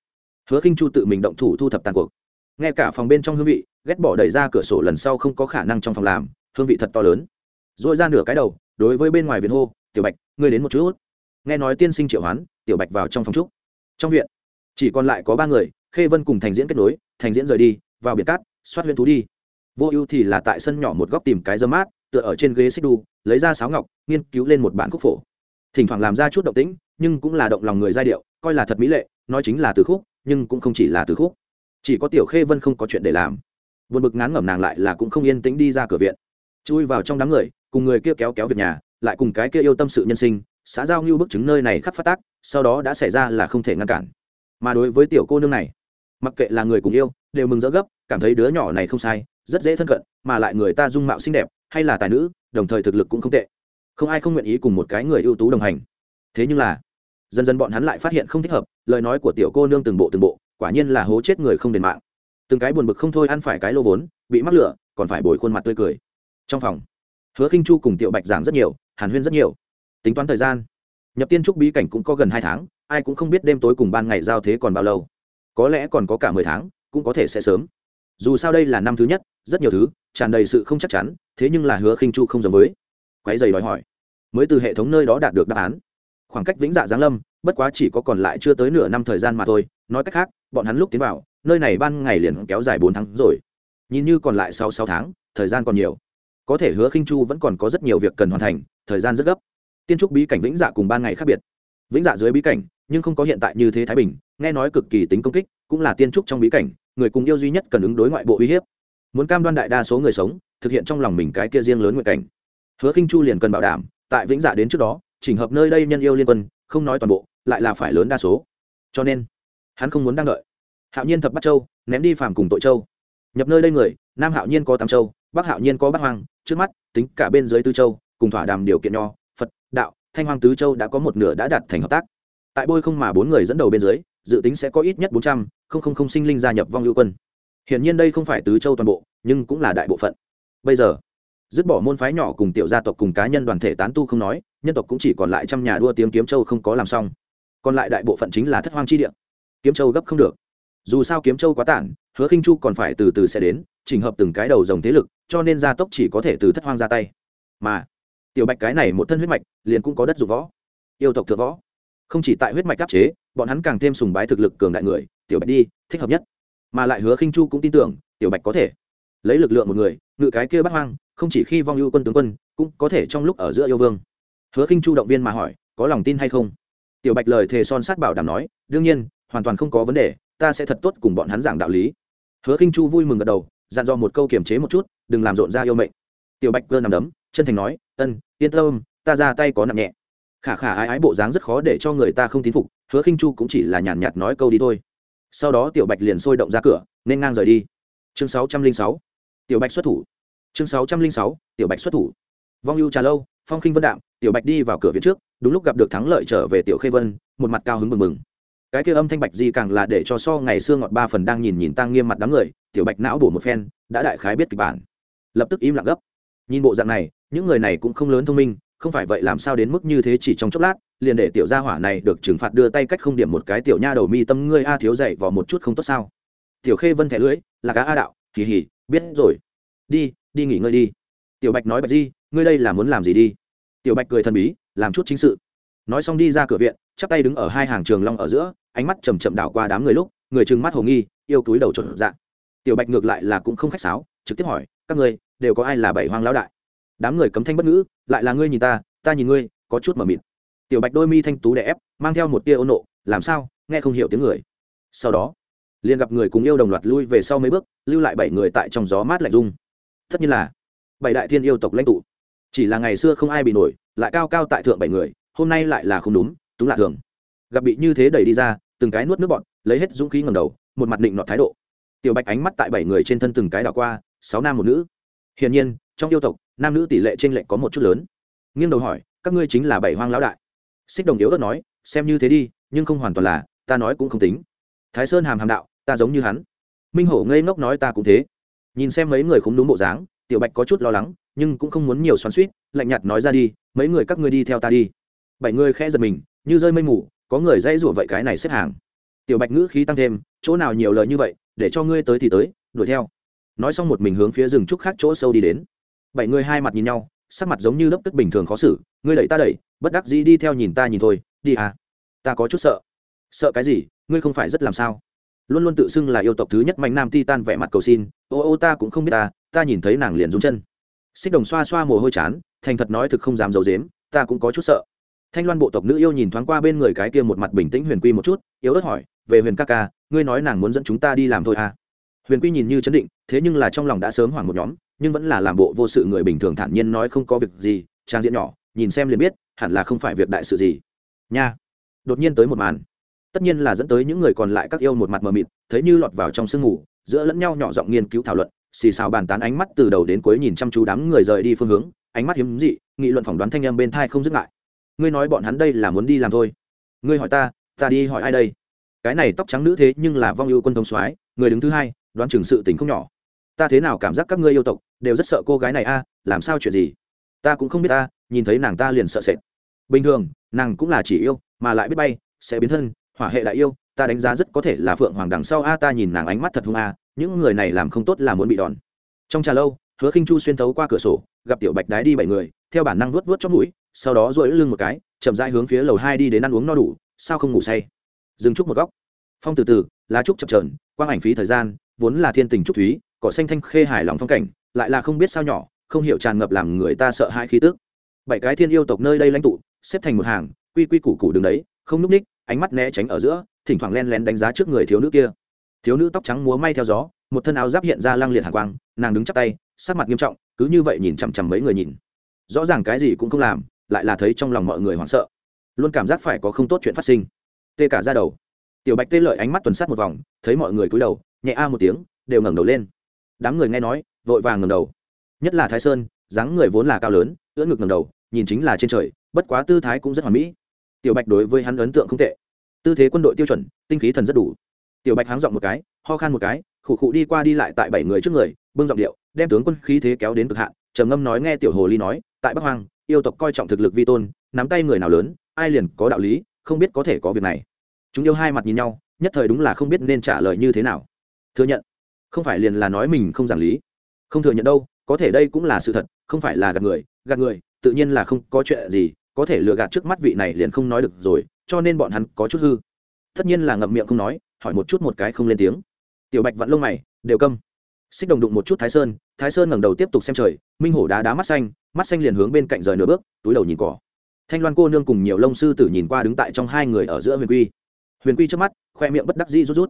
hứa khinh chu tự mình động thủ thu thập tàn cuộc. Nghe cả phòng bên trong hương vị, ghét bỏ đẩy ra cửa sổ lần sau không có khả năng trong phòng làm, hương vị thật to lớn. Dội ra nửa cái đầu, đối với bên ngoài viện hô, tiểu bạch, ngươi đến một chút. Nghe nói tiên sinh triệu hoán, tiểu bạch vào trong phòng trúc. Trong viện chỉ còn lại có ba người, khê vân cùng thành diễn kết nối, thành diễn rời đi, vào biệt cát, xoát huyên thú đi. Vô ưu thì là tại sân nhỏ một góc tìm cái dơ mát, tựa ở trên ghế xích đu lấy ra sáo ngọc, nghiên cứu lên một bản khúc phổ. Thỉnh thoảng làm ra chút động tĩnh, nhưng cũng là động lòng người giai điệu, coi là thật mỹ lệ, nói chính là từ khúc, nhưng cũng không chỉ là từ khúc. Chỉ có tiểu khê vân không có chuyện để làm. Buồn bực ngán ngẩm nàng lại là cũng không yên tĩnh đi ra cửa viện. Chui vào trong đám người, cùng người kia kéo kéo việc nhà, lại cùng cái kia yêu tâm sự nhân sinh, xã giao như bức chứng nơi này khắc phát tác, sau đó đã xảy ra là không thể ngăn cản mà đối với tiểu cô nương này, mặc kệ là người cùng yêu, đều mừng rỡ gấp, cảm thấy đứa nhỏ này không sai, rất dễ thân cận, mà lại người ta dung mạo xinh đẹp, hay là tài nữ, đồng thời thực lực cũng không tệ. Không ai không nguyện ý cùng một cái người ưu tú đồng hành. Thế nhưng là, dần dần bọn hắn lại phát hiện không thích hợp, lời nói của tiểu cô nương từng bộ từng bộ, quả nhiên là hố chết người không đền mạng. Từng cái buồn bực không thôi ăn phải cái lô vốn, bị mắc lửa, còn phải bồi khuôn mặt tươi cười. Trong phòng, hứa khinh chu cùng tiểu bạch giảng rất nhiều, hàn huyên rất nhiều. Tính toán thời gian, nhập tiên trúc bí cảnh cũng có gần hai tháng ai cũng không biết đêm tối cùng ban ngày giao thế còn bao lâu. Có lẽ còn có cả mười tháng, cũng có thể sẽ sớm. Dù sao đây là năm thứ nhất, rất nhiều thứ, tràn đầy sự không chắc chắn, thế nhưng là hứa khinh chu không giống với. Quái dày đòi hỏi. Mới từ hệ thống nơi đó đạt được đáp án. Khoảng cách vĩnh dạ giáng lâm, bất quá chỉ có còn lại chưa tới nửa năm thời gian mà thôi, nói cách khác, bọn hắn lúc tiến vào, nơi này ban ngày liền kéo dài bốn tháng rồi. Nhìn như còn lại sau sáu tháng, thời gian còn nhiều. Có thể hứa khinh chu vẫn còn có rất nhiều việc cần hoàn thành, thời gian rất gấp. Tiên trúc bí cảnh vĩnh dạ cùng ban ngày khác biệt vĩnh dạ dưới bí cảnh, nhưng không có hiện tại như thế thái bình, nghe nói cực kỳ tính công kích, cũng là tiên trúc trong bí cảnh, người cùng yêu duy nhất cần ứng đối ngoại bộ uy hiếp. Muốn cam đoan đại đa số người sống, thực hiện trong lòng mình cái kia riêng lớn nguyện cảnh. Hứa khinh chu liền cần bảo đảm, tại vĩnh dạ đến trước đó, chỉnh hợp nơi đây nhân yêu liên quân, không nói toàn bộ, lại là phải lớn đa số. Cho nên, hắn không muốn đang đợi. Hạo nhiên thập bắt châu, ném đi phàm cùng tội châu. Nhập nơi đây người, nam hạo nhiên có tám châu, bắc hạo nhiên có bát hoang, trước mắt, tính cả bên dưới tư châu, cùng thỏa đàm điều kiện nho, phật, đạo thanh hoàng tứ châu đã có một nửa đã đạt thành hợp tác. Tại bôi không mà bốn người dẫn đầu bên dưới, dự tính sẽ có ít nhất bốn trăm linh sinh linh gia nhập vong hữu quân. Hiển nhiên đây không phải tứ châu toàn bộ, nhưng cũng là đại bộ phận. Bây giờ, dứt bỏ môn phái nhỏ cùng tiểu gia tộc cùng cá nhân đoàn thể tán tu không nói, nhân tộc cũng chỉ còn lại trăm nhà đua tiếng kiếm châu không có làm xong. Còn lại đại bộ phận chính là thất hoang chi địa. Kiếm châu gấp không được. Dù sao kiếm châu quá tản, hứa khinh chu còn phải từ từ sẽ đến, chỉnh hợp từng cái đầu dòng thế lực, cho nên gia tốc chỉ có thể từ thất hoang ra tay. Mà tiểu bạch cái này một thân huyết mạch, liền cũng có đất dục võ. Yêu tộc thượng võ. Không chỉ tại huyết mạch áp chế, bọn hắn càng thêm sùng bái thực lực cường đại người, tiểu bạch đi, thích hợp nhất. Mà lại hứa khinh chu cũng tin tưởng, tiểu bạch có thể lấy lực lượng một người, ngự cái kia bắt hoang, không chỉ khi vong ưu quân tướng quân, cũng có thể trong lúc ở giữa yêu vương. Hứa khinh chu động viên mà hỏi, có lòng tin hay không? Tiểu bạch lời thề son sát bảo đảm nói, đương nhiên, hoàn toàn không có vấn đề, ta sẽ thật tốt cùng bọn hắn giảng đạo lý. Hứa khinh chu vui mừng gật đầu, dặn dò một câu kiềm chế một chút, đừng làm rộn ra yêu mệnh. Tiểu bạch cơ nằm đấm chân thành nói, ân, yên tâm, ta ra tay có nặng nhẹ. Khả khả ái ái bộ dáng rất khó để cho người ta không tín phục, hứa khinh chu cũng chỉ là nhàn nhạt nói câu đi thôi. Sau đó tiểu bạch liền sôi động ra cửa, nên ngang rời đi. Chương sáu trăm linh sáu, tiểu bạch xuất thủ. Chương sáu trăm linh sáu, tiểu bạch xuất thủ. Vong ưu trà lâu, phong khinh vân đạm, tiểu bạch đi vào cửa viện trước, đúng lúc gặp được thắng lợi trở về tiểu khê vân, một mặt cao hứng mừng mừng. Cái kia âm thanh bạch di càng là để cho so ngày xưa ngọt ba phần đang nhìn nhìn tăng nghiêm mặt đám người, tiểu bạch não bổ một phen, đã đại khái biết kịch bản. Lập tức im lặng gấp. Nhìn bộ dạng này những người này cũng không lớn thông minh, không phải vậy làm sao đến mức như thế chỉ trong chốc lát, liền để tiểu gia hỏa này được trừng phạt đưa tay cách không điểm một cái tiểu nha đầu mi tâm ngươi a thiếu dậy vào một chút không tốt sao. Tiểu khê vân thẻ lưới là cá a đạo, kỳ hỉ, biết rồi. Đi đi nghỉ ngơi đi. Tiểu bạch nói bạch di, ngươi đây là muốn làm gì đi? Tiểu bạch cười thần bí, làm chút chính sự. Nói xong đi ra cửa viện, chắp tay đứng ở hai hàng trường long ở giữa, ánh mắt chầm chậm đảo qua đám người lúc, người trừng mắt hồ nghi, yêu túi đầu trộn dạng tiểu bạch ngược lại là cũng không khách sáo, trực tiếp hỏi, các ngươi, đều có ai là bảy hoang lão đại? Đám người cấm thanh bất ngữ, lại là ngươi nhìn ta ta nhìn ngươi, có chút mờ mịt. Tiểu bạch đôi mi thanh tú đè ép, mang theo một tia ôn nộ, làm sao? Nghe không hiểu tiếng người. Sau đó, liền gặp người cùng yêu đồng loạt lui về sau mấy bước, lưu lại bảy người tại trong gió mát lạnh rung. Tất nhiên là, bảy đại thiên yêu tộc lãnh tụ. Chỉ là ngày xưa không ai bị nổi, lại cao cao tại thượng bảy người, hôm nay lại là không đúng đúng là thường. Gặp bị như thế đẩy đi ra, từng cái nuốt nước bọn lấy hết dũng khí ngầm đầu, một mặt định nọt thái độ. Tiểu bạch ánh mắt tại bảy người trên thân từng cái đảo qua, sáu nam một nữ. Hiển nhiên, trong yêu tộc nam nữ tỷ lệ t r ê n lệch có một chút lớn. Nghiêng đầu hỏi, các ngươi chính là bảy hoang lão đại. Xích đồng yếu đất nói, xem như thế đi, nhưng không hoàn toàn là, ta nói cũng không tính. Thái sơn hàm hàm đạo, ta giống như hắn. Minh hổ ngây ngốc nói ta cũng thế. Nhìn xem mấy người không đúng bộ dáng, tiểu bạch có chút lo lắng, nhưng cũng không muốn nhiều xoắn suýt lạnh nhạt nói ra đi, mấy người các ngươi đi theo ta đi. Bảy người khẽ giật mình, như rơi mây mù, có người dãy rủa vậy cái này xếp hàng. Tiểu bạch ngữ khí tăng thêm, chỗ nào nhiều lời như vậy, để cho ngươi tới thì tới, đuổi theo. Nói xong một mình hướng phía rừng trúc khác chỗ sâu đi đến bảy người hai mặt nhìn nhau, sắc mặt giống như lớp tức bình thường khó xử, ngươi đẩy ta đẩy, bất đắc dĩ đi theo nhìn ta nhìn thôi, đi à. Ta có chút sợ. Sợ cái gì? Ngươi không phải rất làm sao? Luôn luôn tự xưng là yêu tộc thứ nhất mạnh nam ti tan vẻ mặt cầu xin, ô ô, ta cũng không biết ta ta nhìn thấy nàng liền rung chân. Xích đồng xoa xoa mồ hôi chán, thành thật nói thực không dám d i ấ u dếm ta cũng có chút sợ. Thanh loan bộ tộc nữ yêu nhìn thoáng qua bên người cái kia một mặt bình tĩnh huyền quy một chút, yếu ớt hỏi, về huyền ca ca, ngươi nói nàng muốn dẫn chúng ta đi làm thôi à? Huyền quy nhìn như chấn định, thế nhưng là trong lòng đã sớm hoảng một nhóm, nhưng vẫn là làm bộ vô sự người bình thường thản nhiên nói không có việc gì, trang diện nhỏ, nhìn xem liền biết, hẳn là không phải việc đại sự gì. Nha. Đột nhiên tới một màn. Tất nhiên là dẫn tới những người còn lại các yêu một mặt mờ mịt, thấy như lọt vào trong sương mù, giữa lẫn nhau nhỏ giọng nghiên cứu thảo luận, xì xào bàn tán ánh mắt từ đầu đến cuối nhìn chăm chú đám người rời đi phương hướng, ánh mắt hiếm dị, nghị luận phỏng đoán thanh em bên thai không dứt ngại ngươi nói bọn hắn đây là muốn đi làm thôi. Ngươi hỏi ta ta đi hỏi ai đây? Cái này tóc trắng nữ thế nhưng là vong ưu quân thống soái, người đứng thứ hai đoán chừng sự tình không nhỏ. Ta thế nào cảm giác các ngươi yêu tộc đều rất sợ cô gái này a, làm sao chuyện gì? Ta cũng không biết ta, nhìn thấy nàng ta liền sợ sệt. Bình thường, nàng cũng là chỉ yêu, mà lại biết bay, sẽ biến thân, hỏa hệ đại yêu, ta đánh giá rất có thể là phượng hoàng đằng sau a, ta nhìn nàng ánh mắt thật hung a, những người này làm không tốt là muốn bị đòn. Trong trà lâu, hứa khinh chu xuyên thấu qua cửa sổ, gặp tiểu bạch đái đi bảy người, theo bản năng vuốt vuốt trong mũi, sau đó duỗi lưng một cái, chậm rãi hướng phía lầu hai đi đến ăn uống no đủ, sao không ngủ say? Dừng chút một góc. Phong từ từ, lá trúc chập trờn quang ảnh phí thời gian vốn là thiên tình trúc thúy, cỏ xanh thanh khê hài lòng phong cảnh, lại là không biết sao nhỏ, không hiểu tràn ngập làm người ta sợ hãi khí tức. Bảy cái thiên yêu tộc nơi đây lãnh tụ, xếp thành một hàng, quy quy củ củ đường đấy, không núp ních, ánh mắt né tránh ở giữa, thỉnh thoảng len lén đánh giá trước người thiếu nữ kia. Thiếu nữ tóc trắng múa may theo gió, một thân áo giáp hiện ra lăng liệt hàng quang, nàng đứng chắp tay, sắc mặt nghiêm trọng, cứ như vậy nhìn chằm chằm mấy người nhìn. Rõ ràng cái gì cũng không làm, lại là thấy trong lòng mọi người hoảng sợ. Luôn cảm giác phải có không tốt chuyện phát sinh. Tê cả ra đầu tiểu bạch tê lợi ánh mắt tuần sát một vòng, thấy mọi người cúi đầu, nhẹ a một tiếng, đều ngẩng đầu lên. Đám người nghe nói, vội vàng ngẩng đầu. Nhất là thái sơn, dáng người vốn là cao lớn, ưỡn ngực ngẩng đầu, nhìn chính là trên trời, bất quá tư thái cũng rất hoàn mỹ. Tiểu bạch đối với hắn ấn tượng không tệ. Tư thế quân đội tiêu chuẩn, tinh khí thần rất đủ. Tiểu bạch háng giọng một cái, ho khan một cái, khụ khụ đi qua đi lại tại bảy người trước người, bưng giọng điệu, đem tướng quân khí thế kéo đến cực hạn, trầm ngâm nói nghe tiểu hồ ly nói, tại bắc hoang, yêu tộc coi trọng thực lực vi tôn, nắm tay người nào lớn, ai liền có đạo lý, không biết có thể có việc này chúng yêu hai mặt nhìn nhau, nhất thời đúng là không biết nên trả lời như thế nào. Thừa nhận, không phải liền là nói mình không giảng lý. Không thừa nhận đâu, có thể đây cũng là sự thật, không phải là gạt người gạt người, tự nhiên là không có chuyện gì, có thể lừa gạt trước mắt vị này liền không nói được rồi, cho nên bọn hắn có chút hư. Tất nhiên là ngậm miệng không nói, hỏi một chút một cái không lên tiếng. Tiểu bạch vặn lông mày, đều câm. Xích đồng đụng một chút thái sơn thái sơn ngẩng đầu tiếp tục xem trời, minh hổ đá đá mắt xanh mắt xanh liền hướng bên cạnh rời nửa bước, túi đầu nhìn cỏ. Thanh loan cô nương cùng nhiều lông sư tử nhìn qua đứng tại trong hai người ở giữa huyền quy huyền quy trước mắt, khoe miệng bất đắc dĩ rút rút.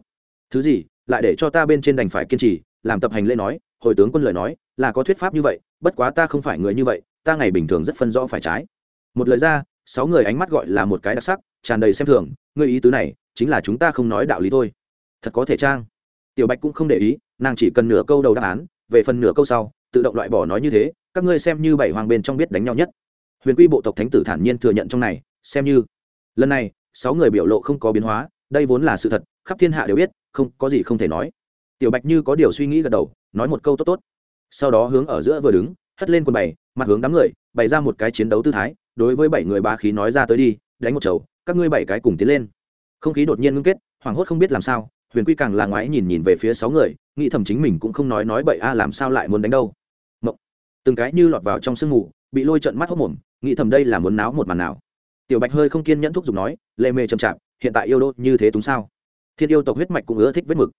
Thứ gì? Lại để cho ta bên trên đành phải kiên trì, làm tập hành lễ nói. Hồi tướng quân lời nói, là có thuyết pháp như vậy, bất quá ta không phải người như vậy, ta ngày bình thường rất phân rõ phải trái. Một lời ra, sáu người ánh mắt gọi là một cái đặc sắc, tràn đầy xem thường. Người ý tứ này, chính là chúng ta không nói đạo lý thôi. Thật có thể trang tiểu bạch cũng không để ý, nàng chỉ cần nửa câu đầu đáp án, về phần nửa câu sau, tự động loại bỏ nói như thế, các ngươi xem như bảy hoàng bên trong biết đánh nhau nhất. Huyền quy bộ tộc thánh tử thản nhiên thừa nhận trong này, xem như. Lần này sáu người biểu lộ không có biến hóa, đây vốn là sự thật, khắp thiên hạ đều biết, không, có gì không thể nói. Tiểu bạch như có điều suy nghĩ gật đầu, nói một câu tốt tốt. Sau đó hướng ở giữa vừa đứng, hất lên quần bày, mặt hướng đám người, bày ra một cái chiến đấu tư thái, đối với bảy người ba khí nói ra tới đi, đánh một chầu, các ngươi bảy cái cùng tiến lên. Không khí đột nhiên ngưng kết, hoảng hốt không biết làm sao, huyền quy càng là ngoái nhìn nhìn về phía sáu người, nghĩ thầm chính mình cũng không nói nói bậy a, làm sao lại muốn đánh đâu. Mộng. từng cái như lọt vào trong sương mù, bị lôi trận mắt hốc mồm, nghĩ thầm đây là muốn náo một màn nào tiểu bạch hơi không kiên nhẫn thúc giục nói, lệ mề chậm chạp, hiện tại yêu đô như thế túng sao? Thiên yêu tộc huyết mạch cũng ưa thích vết mực.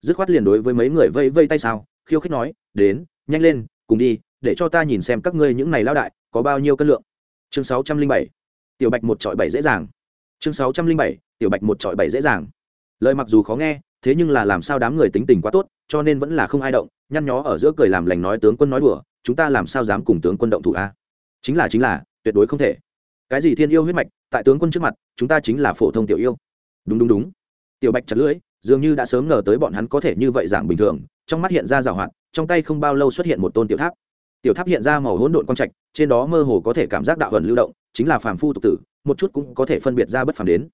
Dứt khoát liền đối với mấy người vây vây tay sao, khiêu khích nói, đến, nhanh lên, cùng đi, để cho ta nhìn xem các ngươi những này lao đại có bao nhiêu cân lượng. Chương sáu trăm linh bảy. Tiểu bạch một trọi bảy dễ dàng. Chương sáu trăm linh bảy. Tiểu bạch một trọi bảy dễ dàng. Lời mặc dù khó nghe, thế nhưng là làm sao đám người tính tình quá tốt, cho nên vẫn là không ai động, nhăn nhó ở giữa cười làm lành nói tướng quân nói đùa, chúng ta làm sao dám cùng tướng quân động thủ a? Chính là chính là, tuyệt đối không thể cái gì thiên yêu huyết mạch, tại tướng quân trước mặt, chúng ta chính là phổ thông tiểu yêu. Đúng đúng đúng. Tiểu bạch chặt lưỡi, dường như đã sớm ngờ tới bọn hắn có thể như vậy giảng bình thường, trong mắt hiện ra rào hoạt, trong tay không bao lâu xuất hiện một tôn tiểu tháp. Tiểu tháp hiện ra màu hỗn độn quang trạch, trên đó mơ hồ có thể cảm giác đạo ẩn lưu động, chính là phàm phu tục tử, một chút cũng có thể phân biệt ra bất phàm đến.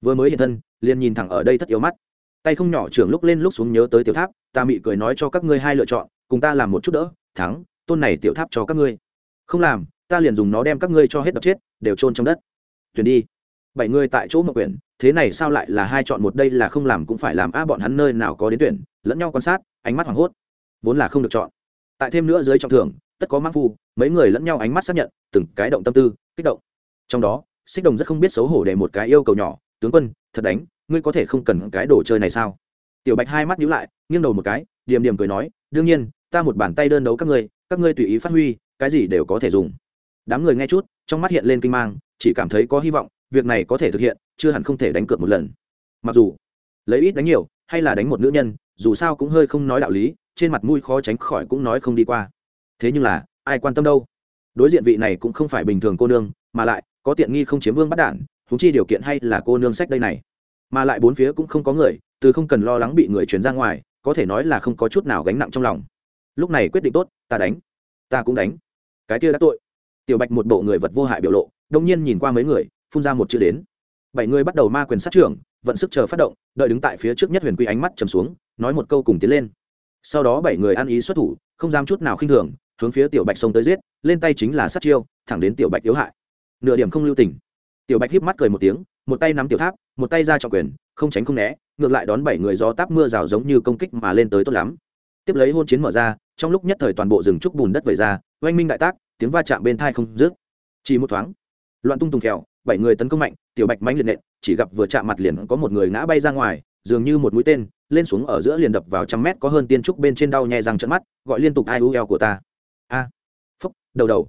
Vừa mới hiện thân, liền nhìn thẳng ở đây thất yếu mắt. Tay không nhỏ trưởng lúc lên lúc xuống nhớ tới tiểu tháp, ta mị cười nói cho các ngươi hai lựa chọn, cùng ta làm một chút đỡ, thắng, tôn này tiểu tháp cho các ngươi. Không làm ta liền dùng nó đem các ngươi cho hết đập chết, đều trôn trong đất. Tuyển đi. Bảy người tại chỗ mậu quyển, thế này sao lại là hai chọn một đây là không làm cũng phải làm a bọn hắn nơi nào có đến tuyển, lẫn nhau quan sát, ánh mắt hoảng hốt. Vốn là không được chọn. Tại thêm nữa dưới trọng thưởng, tất có mắc phu, mấy người lẫn nhau ánh mắt xác nhận, từng cái động tâm tư, kích động. Trong đó, xích đồng rất không biết xấu hổ để một cái yêu cầu nhỏ, tướng quân, thật đánh, ngươi có thể không cần cái đồ chơi này sao? Tiểu bạch hai mắt nhíu lại, nghiêng đầu một cái, điềm điềm cười nói, đương nhiên, ta một bàn tay đơn đấu các ngươi các ngươi tùy ý phát huy, cái gì đều có thể dùng đám người nghe chút, trong mắt hiện lên kinh mang, chỉ cảm thấy có hy vọng, việc này có thể thực hiện, chưa hẳn không thể đánh cược một lần. Mặc dù, lấy ít đánh nhiều, hay là đánh một nữ nhân, dù sao cũng hơi không nói đạo lý, trên mặt mũi khó tránh khỏi cũng nói không đi qua. Thế nhưng là, ai quan tâm đâu? Đối diện vị này cũng không phải bình thường cô nương, mà lại, có tiện nghi không chiếm vương bắt đản húng chi điều kiện hay là cô nương sách đây này. Mà lại bốn phía cũng không có người, từ không cần lo lắng bị người chuyển ra ngoài, có thể nói là không có chút nào gánh nặng trong lòng. Lúc này quyết định tốt, ta đánh. Ta cũng đánh. Cái kia đã tội tiểu bạch một bộ người vật vô hại biểu lộ, đông nhiên nhìn qua mấy người, phun ra một chữ đến. Bảy người bắt đầu ma quyền sát trưởng, vận sức chờ phát động, đợi đứng tại phía trước nhất huyền quy ánh mắt trầm xuống, nói một câu cùng tiến lên. Sau đó bảy người ăn ý xuất thủ, không dám chút nào khinh thường, hướng phía tiểu bạch xông tới giết, lên tay chính là sát chiêu, thẳng đến tiểu bạch yếu hại. Nửa điểm không lưu tình. Tiểu bạch híp mắt cười một tiếng, một tay nắm tiểu tháp, một tay ra trọng quyền, không tránh không né, ngược lại đón bảy người gió táp mưa rào giống như công kích mà lên tới tốt lắm. Tiếp lấy hôn chiến mở ra trong lúc nhất thời toàn bộ rừng trúc bùn đất vẩy ra, oanh minh đại tác, tiếng va chạm bên thai không dứt. Chỉ một thoáng, loạn tung tùng kẹo bảy người tấn công mạnh, tiểu bạch mánh liệt nện, chỉ gặp vừa chạm mặt liền có một người ngã bay ra ngoài, dường như một mũi tên, lên xuống ở giữa liền đập vào trăm mét, có hơn tiên trúc bên trên đau nhẹ răng trận mắt, gọi liên tục ai u eo của ta. A, phúc, đầu đầu,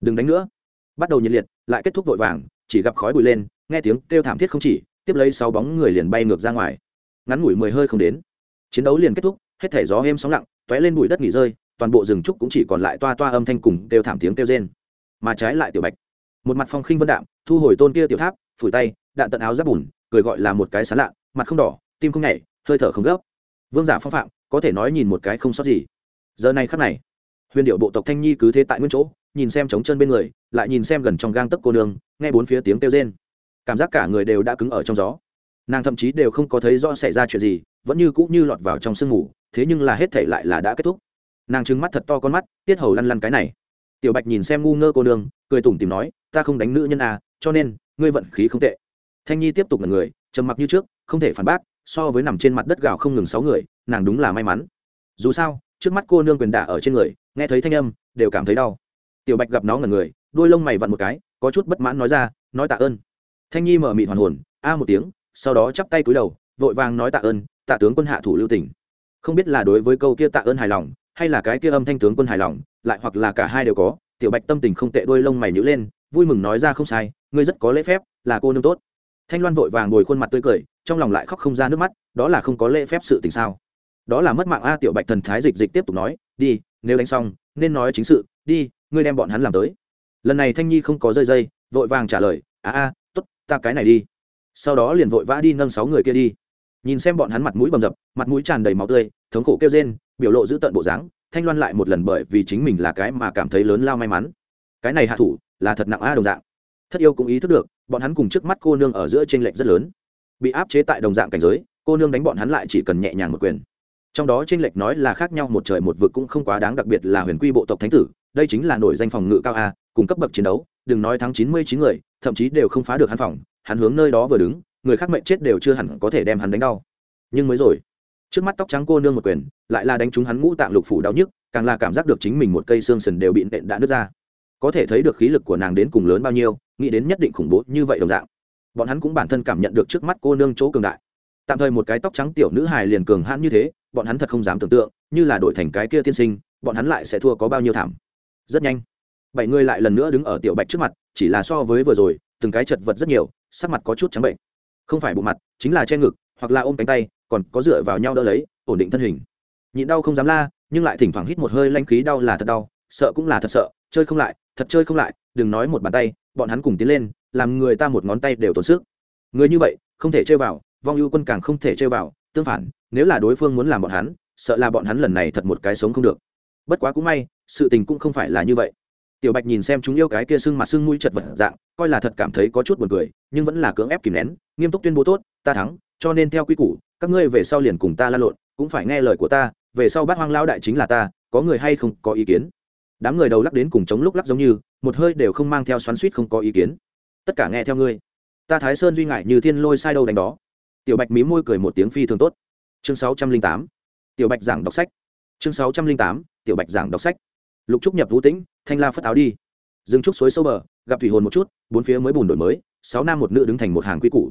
đừng đánh nữa. Bắt đầu nhiệt liệt, lại kết thúc vội vàng, chỉ gặp khói bụi lên, nghe tiếng kêu thảm thiết không chỉ, tiếp lấy sáu bóng người liền bay ngược ra ngoài. Ngắn ngủi mười hơi không đến, chiến đấu liền kết thúc hết thể gió êm sóng lặng t ó é lên bụi đất nghỉ rơi, toàn bộ rừng trúc cũng chỉ còn lại toa toa âm thanh cùng kêu thảm tiếng kêu rên. Mà trái lại tiểu bạch, một mặt phong khinh vân đạm, thu hồi tôn kia tiểu tháp, phủi tay, đạn tận áo giáp bùn, cười gọi là một cái sán lạ, mặt không đỏ, tim không nhảy, hơi thở không gấp. Vương giả phong phạm, có thể nói nhìn một cái không sót gì. Giờ này khắc này, huyền điệu bộ tộc thanh nhi cứ thế tại nguyên chỗ, nhìn xem trống chân bên người, lại nhìn xem gần trong gang tấc cô nương, nghe bốn phía tiếng kêu rên. Cảm giác cả người đều đã cứng ở trong gió. Nàng thậm chí đều không có thấy rõ xảy ra chuyện gì, vẫn như cũ như lọt vào trong sương mù thế nhưng là hết thể lại là đã kết thúc. Nàng trứng mắt thật to con mắt, tiết hầu lăn lăn cái này. Tiểu bạch nhìn xem ngu ngơ cô nương, cười tủm tìm nói, ta không đánh nữ nhân à cho nên, ngươi vận khí không tệ. Thanh nhi tiếp tục là người, trầm mặc như trước, không thể phản bác, so với nằm trên mặt đất gạo không ngừng sáu người, nàng đúng là may mắn. Dù sao, trước mắt cô nương quyền đả ở trên người, nghe thấy thanh âm, đều cảm thấy đau. Tiểu bạch gặp nó ngần người, đôi lông mày vặn một cái, có chút bất mãn nói ra, nói tạ ơn. Thanh nhi mở mịt hoàn hồn, a một tiếng, sau đó chắp tay cúi đầu, vội vàng nói tạ ơn, tạ tướng quân hạ thủ lưu tỉnh không biết là đối với câu kia tạ ơn hài lòng, hay là cái kia âm thanh tướng quân hài lòng, lại hoặc là cả hai đều có, tiểu bạch tâm tình không tệ đôi lông mày nhữ lên, vui mừng nói ra không sai, ngươi rất có lễ phép, là cô nương tốt. Thanh loan vội vàng ngồi khuôn mặt tươi cười, trong lòng lại khóc không ra nước mắt, đó là không có lễ phép sự tình sao? Đó là mất mạng a, tiểu bạch thần thái dịch dịch tiếp tục nói, đi, nếu đánh xong, nên nói chính sự, đi, ngươi đem bọn hắn làm tới. Lần này thanh nhi không có rơi dây, vội vàng trả lời, a a t ố t ta cái này đi. Sau đó liền vội vã đi nâng sáu người kia đi nhìn xem bọn hắn mặt mũi bầm dập, mặt mũi tràn đầy máu tươi, thống khổ kêu rên, biểu lộ giữ tận bộ dáng, thanh loan lại một lần bởi vì chính mình là cái mà cảm thấy lớn lao may mắn. Cái này hạ thủ, là thật nặng a đồng dạng. Thất yêu cũng ý thức được, bọn hắn cùng trước mắt cô nương ở giữa t r ê n lệch rất lớn. Bị áp chế tại đồng dạng cảnh giới, cô nương đánh bọn hắn lại chỉ cần nhẹ nhàng một quyền. Trong đó t r ê n lệch nói là khác nhau một trời một vực cũng không quá đáng, đặc biệt là huyền quy bộ tộc thánh tử, đây chính là nổi danh phòng ngự cao a, cùng cấp bậc chiến đấu, đừng nói thắng chín mươi chín người, thậm chí đều không phá được hắn phòng, hắn hướng nơi đó vừa đứng người khác mệnh chết đều chưa hẳn có thể đem hắn đánh đau. Nhưng mới rồi, trước mắt tóc trắng cô nương một quyền, lại là đánh trúng hắn ngũ tạng lục phủ đau nhức, càng là cảm giác được chính mình một cây xương sần đều bị nện đã nứt ra. Có thể thấy được khí lực của nàng đến cùng lớn bao nhiêu, nghĩ đến nhất định khủng bố như vậy đồng dạng. Bọn hắn cũng bản thân cảm nhận được trước mắt cô nương chỗ cường đại. Tạm thời một cái tóc trắng tiểu nữ hài liền cường hãn như thế, bọn hắn thật không dám tưởng tượng, như là đổi thành cái kia tiên sinh, bọn hắn lại sẽ thua có bao nhiêu thảm. Rất nhanh, bảy người lại lần nữa đứng ở tiểu bạch trước mặt, chỉ là so với vừa rồi, từng cái chật vật rất nhiều, sắc mặt có chút trắng bệnh không phải bộ mặt, chính là che ngực, hoặc là ôm cánh tay, còn có dựa vào nhau đỡ lấy, ổn định thân hình. Nhịn đau không dám la, nhưng lại thỉnh thoảng hít một hơi lanh khí đau là thật đau, sợ cũng là thật sợ, chơi không lại, thật chơi không lại, đừng nói một bàn tay, bọn hắn cùng tiến lên, làm người ta một ngón tay đều tốn sức. Người như vậy, không thể chơi vào, vong ưu quân càng không thể chơi vào, tương phản, nếu là đối phương muốn làm bọn hắn, sợ là bọn hắn lần này thật một cái sống không được. Bất quá cũng may, sự tình cũng không phải là như vậy tiểu bạch nhìn xem chúng yêu cái kia sưng mặt sưng mũi chật vật dạng, coi là thật cảm thấy có chút buồn cười, nhưng vẫn là cưỡng ép kìm nén, nghiêm túc tuyên bố tốt, ta thắng, cho nên theo quy củ, các ngươi về sau liền cùng ta la lộn, cũng phải nghe lời của ta, về sau bát hoang lao đại chính là ta, có người hay không có ý kiến? Đám người đầu lắc đến cùng chống lúc lắc giống như, một hơi đều không mang theo xoắn suýt không có ý kiến. Tất cả nghe theo ngươi. Ta thái sơn duy ngại như thiên lôi sai đâu đánh đó. Tiểu bạch mí môi cười một tiếng phi thường tốt. Chương sáu trăm linh tám. Tiểu bạch giảng đọc sách. Chương sáu trăm linh tám. Tiểu bạch giảng đọc sách lục trúc nhập vũ tĩnh, thanh la phất áo đi. Dừng trúc suối sâu bờ, gặp thủy hồn một chút, bốn phía mới bùn đổi mới, sáu nam một nữ đứng thành một hàng quy củ.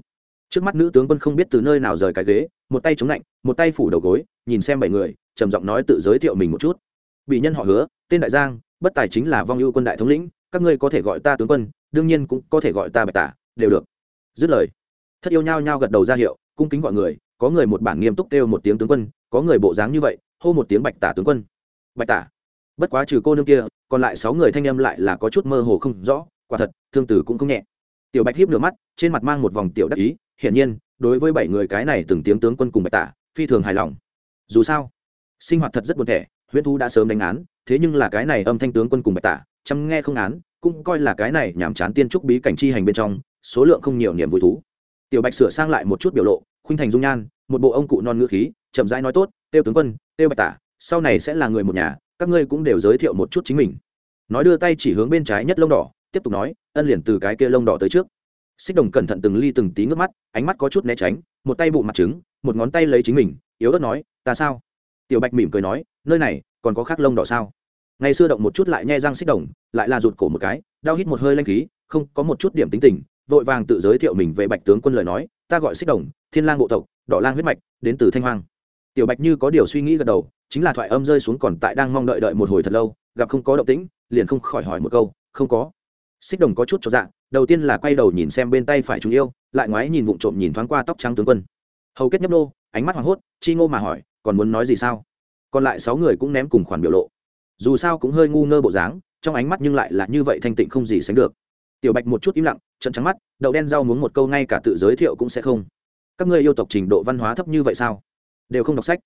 Trước mắt nữ tướng quân không biết từ nơi nào rời cái ghế, một tay chống lạnh, một tay phủ đầu gối, nhìn xem bảy người, trầm giọng nói tự giới thiệu mình một chút. Bị nhân họ hứa, tên đại giang, bất tài chính là vong ưu quân đại thống lĩnh, các ngươi có thể gọi ta tướng quân, đương nhiên cũng có thể gọi ta bạch tả, đều được. Dứt lời, thất yêu nhao nhao gật đầu ra hiệu, cung kính gọi người, có người một bản nghiêm túc kêu một tiếng tướng quân, có người bộ dáng như vậy, hô một tiếng bạch tả tướng quân. Bạch tả bất quá trừ cô nương kia, còn lại sáu người thanh âm lại là có chút mơ hồ không rõ, quả thật, thương tử cũng không nhẹ. Tiểu bạch hiếp nửa mắt, trên mặt mang một vòng tiểu đắc ý, hiển nhiên, đối với bảy người cái này từng tiếng tướng quân cùng bạch tả, phi thường hài lòng. Dù sao, sinh hoạt thật rất buồn thẻ, huyễn thu đã sớm đánh án, thế nhưng là cái này âm thanh tướng quân cùng bạch tả, chăm nghe không án, cũng coi là cái này nhàm chán tiên trúc bí cảnh chi hành bên trong, số lượng không nhiều niềm vui thú. Tiểu bạch sửa sang lại một chút biểu lộ, khuynh thành dung nhan, một bộ ông cụ non ngữ khí, chậm rãi nói tốt tiêu tướng quân tiêu bạch tả, sau này sẽ là người một nhà các ngươi cũng đều giới thiệu một chút chính mình. Nói đưa tay chỉ hướng bên trái nhất lông đỏ, tiếp tục nói, ân liền từ cái kia lông đỏ tới trước. Xích đồng cẩn thận từng ly từng tí ngước mắt, ánh mắt có chút né tránh, một tay bụng mặt trứng, một ngón tay lấy chính mình, yếu ớt nói, ta sao? Tiểu bạch mỉm cười nói, nơi này còn có khác lông đỏ sao? Ngày xưa động một chút lại nhe răng xích đồng, lại là rụt cổ một cái, đau hít một hơi lanh khí, không, có một chút điểm tính tình, vội vàng tự giới thiệu mình về bạch tướng quân lời nói, ta gọi xích đồng, thiên lang bộ tộc, đỏ lang huyết mạch, đến từ thanh hoang. Tiểu bạch như có điều suy nghĩ gật đầu chính là thoại âm rơi xuống còn tại đang mong đợi đợi một hồi thật lâu, gặp không có động tĩnh, liền không khỏi hỏi một câu, không có. Xích đồng có chút cho dạng đầu tiên là quay đầu nhìn xem bên tay phải chúng yêu, lại ngoái nhìn vụng trộm nhìn thoáng qua tóc trắng tướng quân. Hầu kết nhấp nô, ánh mắt hoảng hốt, chi ngô mà hỏi, còn muốn nói gì sao? Còn lại sáu người cũng ném cùng khoản biểu lộ. Dù sao cũng hơi ngu ngơ bộ dáng, trong ánh mắt nhưng lại là như vậy thanh tịnh không gì sánh được. Tiểu bạch một chút im lặng trận trắng mắt, đậu đen rau muốn một câu ngay cả tự giới thiệu cũng sẽ không. Các ngươi yêu tộc trình độ văn hóa thấp như vậy sao? Đều không đọc sách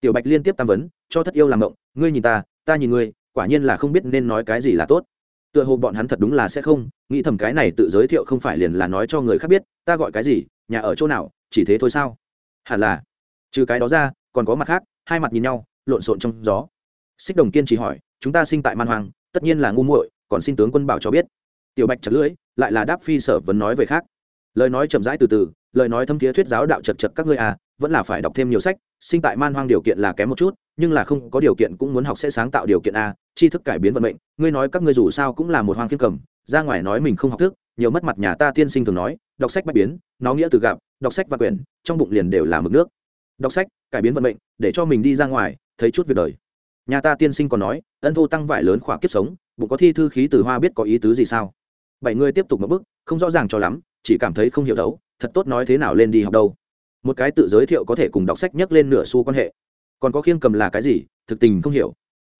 tiểu bạch liên tiếp tam vấn, cho thất yêu làm động ngươi nhìn ta ta nhìn ngươi, quả nhiên là không biết nên nói cái gì là tốt. Tựa hồ bọn hắn thật đúng là sẽ không, nghĩ thầm cái này tự giới thiệu không phải liền là nói cho người khác biết, ta gọi cái gì, nhà ở chỗ nào, chỉ thế thôi sao? Hẳn là, trừ cái đó ra, còn có mặt khác, hai mặt nhìn nhau, lộn xộn trong gió. Xích đồng kiên trì hỏi, chúng ta sinh tại man hoàng tất nhiên là ngu muội, còn xin tướng quân bảo cho biết. Tiểu bạch chặt lưỡi, lại là đáp phi sở vấn nói về khác. Lời nói chậm rãi từ từ, lời nói thâm thiế thuyết giáo đạo chật chật các ngươi à vẫn là phải đọc thêm nhiều sách, sinh tại man hoang điều kiện là kém một chút, nhưng là không có điều kiện cũng muốn học sẽ sáng tạo điều kiện a, tri thức cải biến vận mệnh. Ngươi nói các ngươi dù sao cũng là một hoang kiên cầm, ra ngoài nói mình không học thức, nhiều mất mặt nhà ta tiên sinh thường nói, đọc sách bạch biến, nó nghĩa từ gặp, đọc sách và quyển, trong bụng liền đều là mực nước. Đọc sách, cải biến vận mệnh, để cho mình đi ra ngoài, thấy chút việc đời. Nhà ta tiên sinh còn nói, ân thô tăng vải lớn khỏa kiếp sống, bụng có thi thư khí từ hoa biết có ý tứ gì sao? Bảy người tiếp tục một bước, không rõ ràng cho lắm, chỉ cảm thấy không hiểu thấu thật tốt nói thế nào lên đi học đâu một cái tự giới thiệu có thể cùng đọc sách nhắc lên nửa xu quan hệ. Còn có khiêng cầm là cái gì, thực tình không hiểu.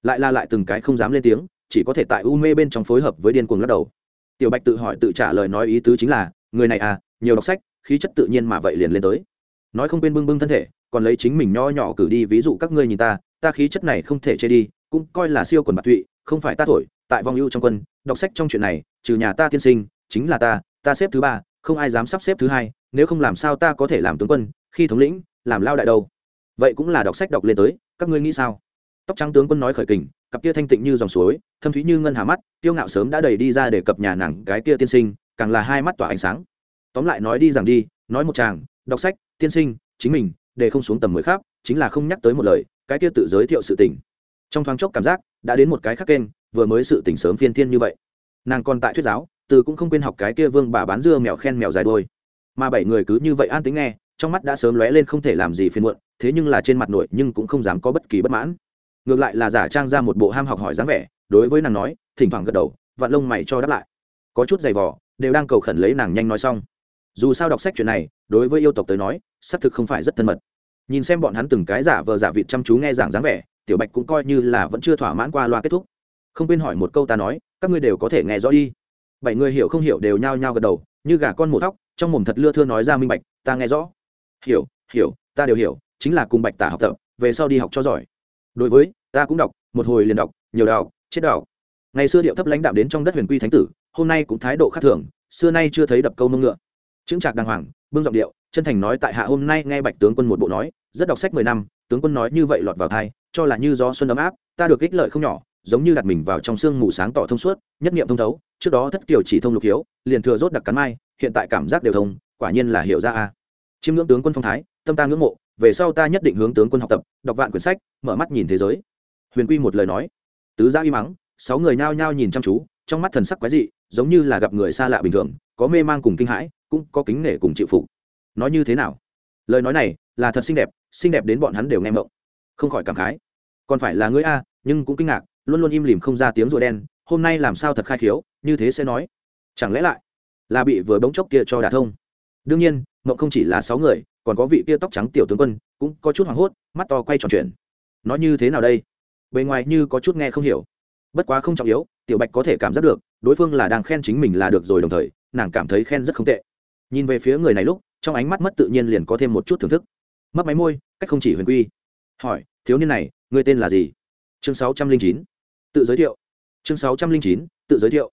Lại la lại từng cái không dám lên tiếng, chỉ có thể tại u mê bên trong phối hợp với điên cuồng lắc đầu. Tiểu bạch tự hỏi tự trả lời nói ý tứ chính là, người này à nhiều đọc sách, khí chất tự nhiên mà vậy liền lên tới. Nói không quên bưng bưng thân thể, còn lấy chính mình nho nhỏ cử đi, ví dụ các ngươi nhìn ta ta khí chất này không thể chê đi, cũng coi là siêu quần bạc tụy, không phải ta thổi, tại vong ưu trong quân, đọc sách trong chuyện này, trừ nhà ta tiên sinh, chính là ta ta xếp thứ ba, không ai dám sắp xếp thứ hai nếu không làm sao ta có thể làm tướng quân, khi thống lĩnh, làm lao đại đâu? Vậy cũng là đọc sách đọc lên tới, các ngươi nghĩ sao? Tóc trắng tướng quân nói khởi kình, cặp kia thanh tịnh như dòng suối, thâm thúy như ngân hà mắt tiêu ngạo sớm đã đầy đi ra để cập nhà nàng cái kia tiên sinh, càng là hai mắt tỏa ánh sáng. Tóm lại nói đi rằng đi, nói một chàng, đọc sách, tiên sinh, chính mình, để không xuống tầm mười khác chính là không nhắc tới một lời, cái kia tự giới thiệu sự tình. Trong thoáng chốc cảm giác, đã đến một cái khác kênh, vừa mới sự tình sớm phiên thiên như vậy. Nàng còn tại thuyết giáo, từ cũng không quên học cái kia vương bà bán dưa mèo khen mèo dài đôi mà bảy người cứ như vậy an tính nghe, trong mắt đã sớm lóe lên không thể làm gì phiền muộn, thế nhưng là trên mặt nội nhưng cũng không dám có bất kỳ bất mãn. Ngược lại là giả trang ra một bộ ham học hỏi dáng vẻ, đối với nàng nói, thỉnh thoảng gật đầu vạn lông mày cho đáp lại. Có chút giày vò, đều đang cầu khẩn lấy nàng nhanh nói xong. Dù sao đọc sách chuyện này, đối với yêu tộc tới nói, xác thực không phải rất thân mật. Nhìn xem bọn hắn từng cái giả vờ giả vịt chăm chú nghe giảng dáng vẻ, tiểu bạch cũng coi như là vẫn chưa thỏa mãn qua loa kết thúc. Không quên hỏi một câu ta nói, các ngươi đều có thể nghe rõ đi. Bảy người hiểu không hiểu đều nhao nhao gật đầu, như gà con mổ tóc trong mồm thật lưa thưa nói ra minh bạch, ta nghe rõ. Hiểu hiểu, ta đều hiểu, chính là cùng bạch tả học tập, về sau đi học cho giỏi. Đối với, ta cũng đọc, một hồi liền đọc, nhiều đọc, chết đọc. Ngày xưa điệu thấp lãnh đạm đến trong đất huyền quy thánh tử, hôm nay cũng thái độ khác thường, xưa nay chưa thấy đập câu mông ngựa. Chứng trạc đàng hoàng, bưng giọng điệu, chân thành nói tại hạ hôm nay nghe bạch tướng quân một bộ nói, rất đọc sách mười năm, tướng quân nói như vậy lọt vào thai cho là như gió xuân ấm áp, ta được ích lợi không nhỏ, giống như đặt mình vào trong sương mù sáng tỏ thông suốt, nhất niệm thông thấu, trước đó thất kiều chỉ thông lục hiếu, liền thừa rốt đặc cắn mai hiện tại cảm giác đều thông, quả nhiên là hiểu ra a. Chiêm ngưỡng tướng quân phong thái, tâm ta ngưỡng mộ, về sau ta nhất định hướng tướng quân học tập, đọc vạn quyển sách, mở mắt nhìn thế giới. Huyền quy một lời nói. Tứ gia y mắng, sáu người nhao nhao nhìn chăm chú, trong mắt thần sắc quái dị, giống như là gặp người xa lạ bình thường, có mê mang cùng kinh hãi, cũng có kính nể cùng chịu phục. Nói như thế nào? Lời nói này là thật xinh đẹp xinh đẹp đến bọn hắn đều nghe mộng không khỏi cảm khái. Còn phải là ngươi a, nhưng cũng kinh ngạc, luôn luôn im lìm không ra tiếng rùa đen, hôm nay làm sao thật khai khiếu, như thế sẽ nói. Chẳng lẽ lại là bị vừa bóng chốc kia cho đả thông. Đương nhiên, mộng không chỉ là sáu người, còn có vị kia tóc trắng tiểu tướng quân, cũng có chút hoảng hốt, mắt to quay tròn chuyển. nói như thế nào đây? Bề ngoài như có chút nghe không hiểu. Bất quá không trọng yếu, tiểu bạch có thể cảm giác được, đối phương là đang khen chính mình là được rồi đồng thời, nàng cảm thấy khen rất không tệ. Nhìn về phía người này lúc, trong ánh mắt mất tự nhiên liền có thêm một chút thưởng thức. Mất máy môi, cách không chỉ huyền quy. Hỏi, thiếu niên này người tên là gì? Chương sáu trăm linh chín. Tự giới thiệu. Chương sáu trăm linh chín, tự giới thiệu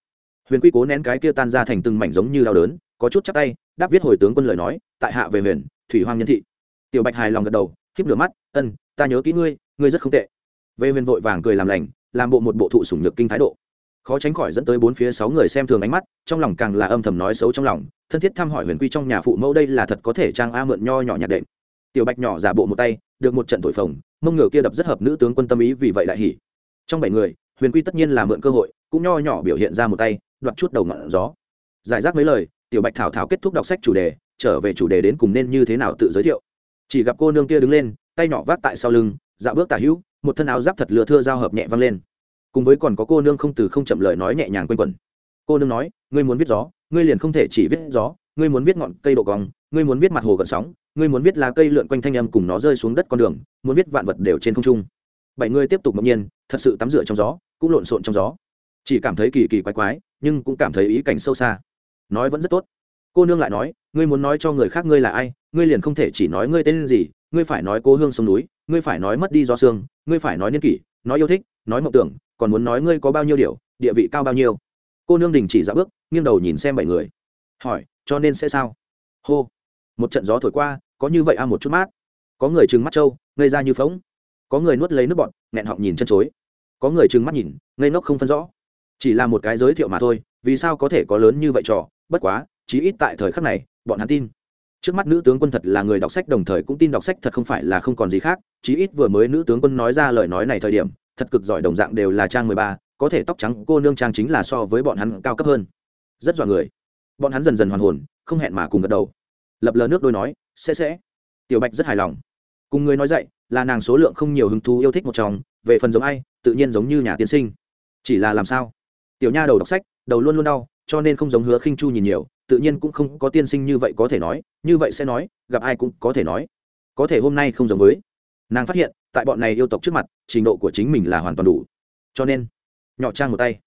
huyền quy cố nén cái kia tan ra thành từng mảnh giống như đau đớn, có chút chắc tay, đáp viết hồi tướng quân lời nói, tại hạ về huyền, thủy hoang nhân thị. Tiểu bạch hài lòng gật đầu, híp lửa mắt, ân, ta nhớ kỹ ngươi ngươi rất không tệ. Về huyền vội vàng cười làm lành, làm bộ một bộ thụ sủng nhược kinh thái độ. Khó tránh khỏi dẫn tới bốn phía sáu người xem thường ánh mắt, trong lòng càng là âm thầm nói xấu trong lòng, thân thiết thăm hỏi huyền quy trong nhà phụ mẫu đây là thật có thể trang a mượn nho nhỏ nhạt đệm. Tiểu bạch nhỏ giả bộ một tay, được một trận thổi phồng, mông ngựa kia đập rất hợp nữ tướng quân tâm ý vì vậy đại hỉ. Trong bảy người, huyền quy tất nhiên là mượn cơ hội, cũng nho nhỏ biểu hiện ra một tay đoạt chút đầu ngọn gió. Giải rác mấy lời, tiểu bạch thảo thảo kết thúc đọc sách chủ đề, trở về chủ đề đến cùng nên như thế nào tự giới thiệu. Chỉ gặp cô nương kia đứng lên, tay nhỏ vác tại sau lưng dạo bước tả hữu, một thân áo giáp thật lừa thưa giao hợp nhẹ văng lên. Cùng với còn có cô nương không từ không chậm lời nói nhẹ nhàng quanh quẩn. Cô nương nói, ngươi muốn viết gió, ngươi liền không thể chỉ viết gió, ngươi muốn viết ngọn cây độ cong, ngươi muốn viết mặt hồ gần sóng, ngươi muốn viết lá cây lượn quanh thanh âm cùng nó rơi xuống đất con đường, muốn viết vạn vật đều trên không trung. Bảy người tiếp tục ngẫu nhiên, thật sự tắm rửa trong gió, cũng lộn xộn trong gió chỉ cảm thấy kỳ kỳ quái quái, nhưng cũng cảm thấy ý cảnh sâu xa. Nói vẫn rất tốt. Cô nương lại nói, ngươi muốn nói cho người khác ngươi là ai, ngươi liền không thể chỉ nói ngươi tên gì, ngươi phải nói cố hương sông núi, ngươi phải nói mất đi do xương ngươi phải nói niên kỷ, nói yêu thích, nói mộng tưởng, còn muốn nói ngươi có bao nhiêu điều, địa vị cao bao nhiêu. Cô nương đình chỉ ra bước, nghiêng đầu nhìn xem bảy người. Hỏi, cho nên sẽ sao? Hô. Một trận gió thổi qua, có như vậy a, một chút mát. Có người trừng mắt trâu, ngây ra như phóng có người nuốt lấy nước bọn nghẹn họng nhìn chân chối. Có người trừng mắt nhìn, ngây ngốc không phân rõ chỉ là một cái giới thiệu mà thôi, vì sao có thể có lớn như vậy trò? Bất quá, chí ít tại thời khắc này, bọn hắn tin. Trước mắt nữ tướng quân thật là người đọc sách, đồng thời cũng tin đọc sách thật không phải là không còn gì khác. Chí ít vừa mới nữ tướng quân nói ra lời nói này thời điểm, thật cực giỏi, đồng dạng đều là trang mười ba, có thể tóc trắng cô nương trang chính là so với bọn hắn cao cấp hơn. Rất dọa người. Bọn hắn dần dần hoàn hồn, không hẹn mà cùng gật đầu. Lập lờ nước đôi nói, sẽ sẽ. Tiểu bạch rất hài lòng. Cùng người nói dậy, là nàng số lượng không nhiều hứng thú yêu thích một chồng, về phần giống ai, tự nhiên giống như nhà tiên sinh. Chỉ là làm sao? Tiểu nha đầu đọc sách, đầu luôn luôn đau, cho nên không giống hứa khinh chu nhìn nhiều, tự nhiên cũng không có tiên sinh như vậy có thể nói, như vậy sẽ nói, gặp ai cũng có thể nói. Có thể hôm nay không giống với. Nàng phát hiện, tại bọn này yêu tộc trước mặt, trình độ của chính mình là hoàn toàn đủ. Cho nên nhỏ trang một tay.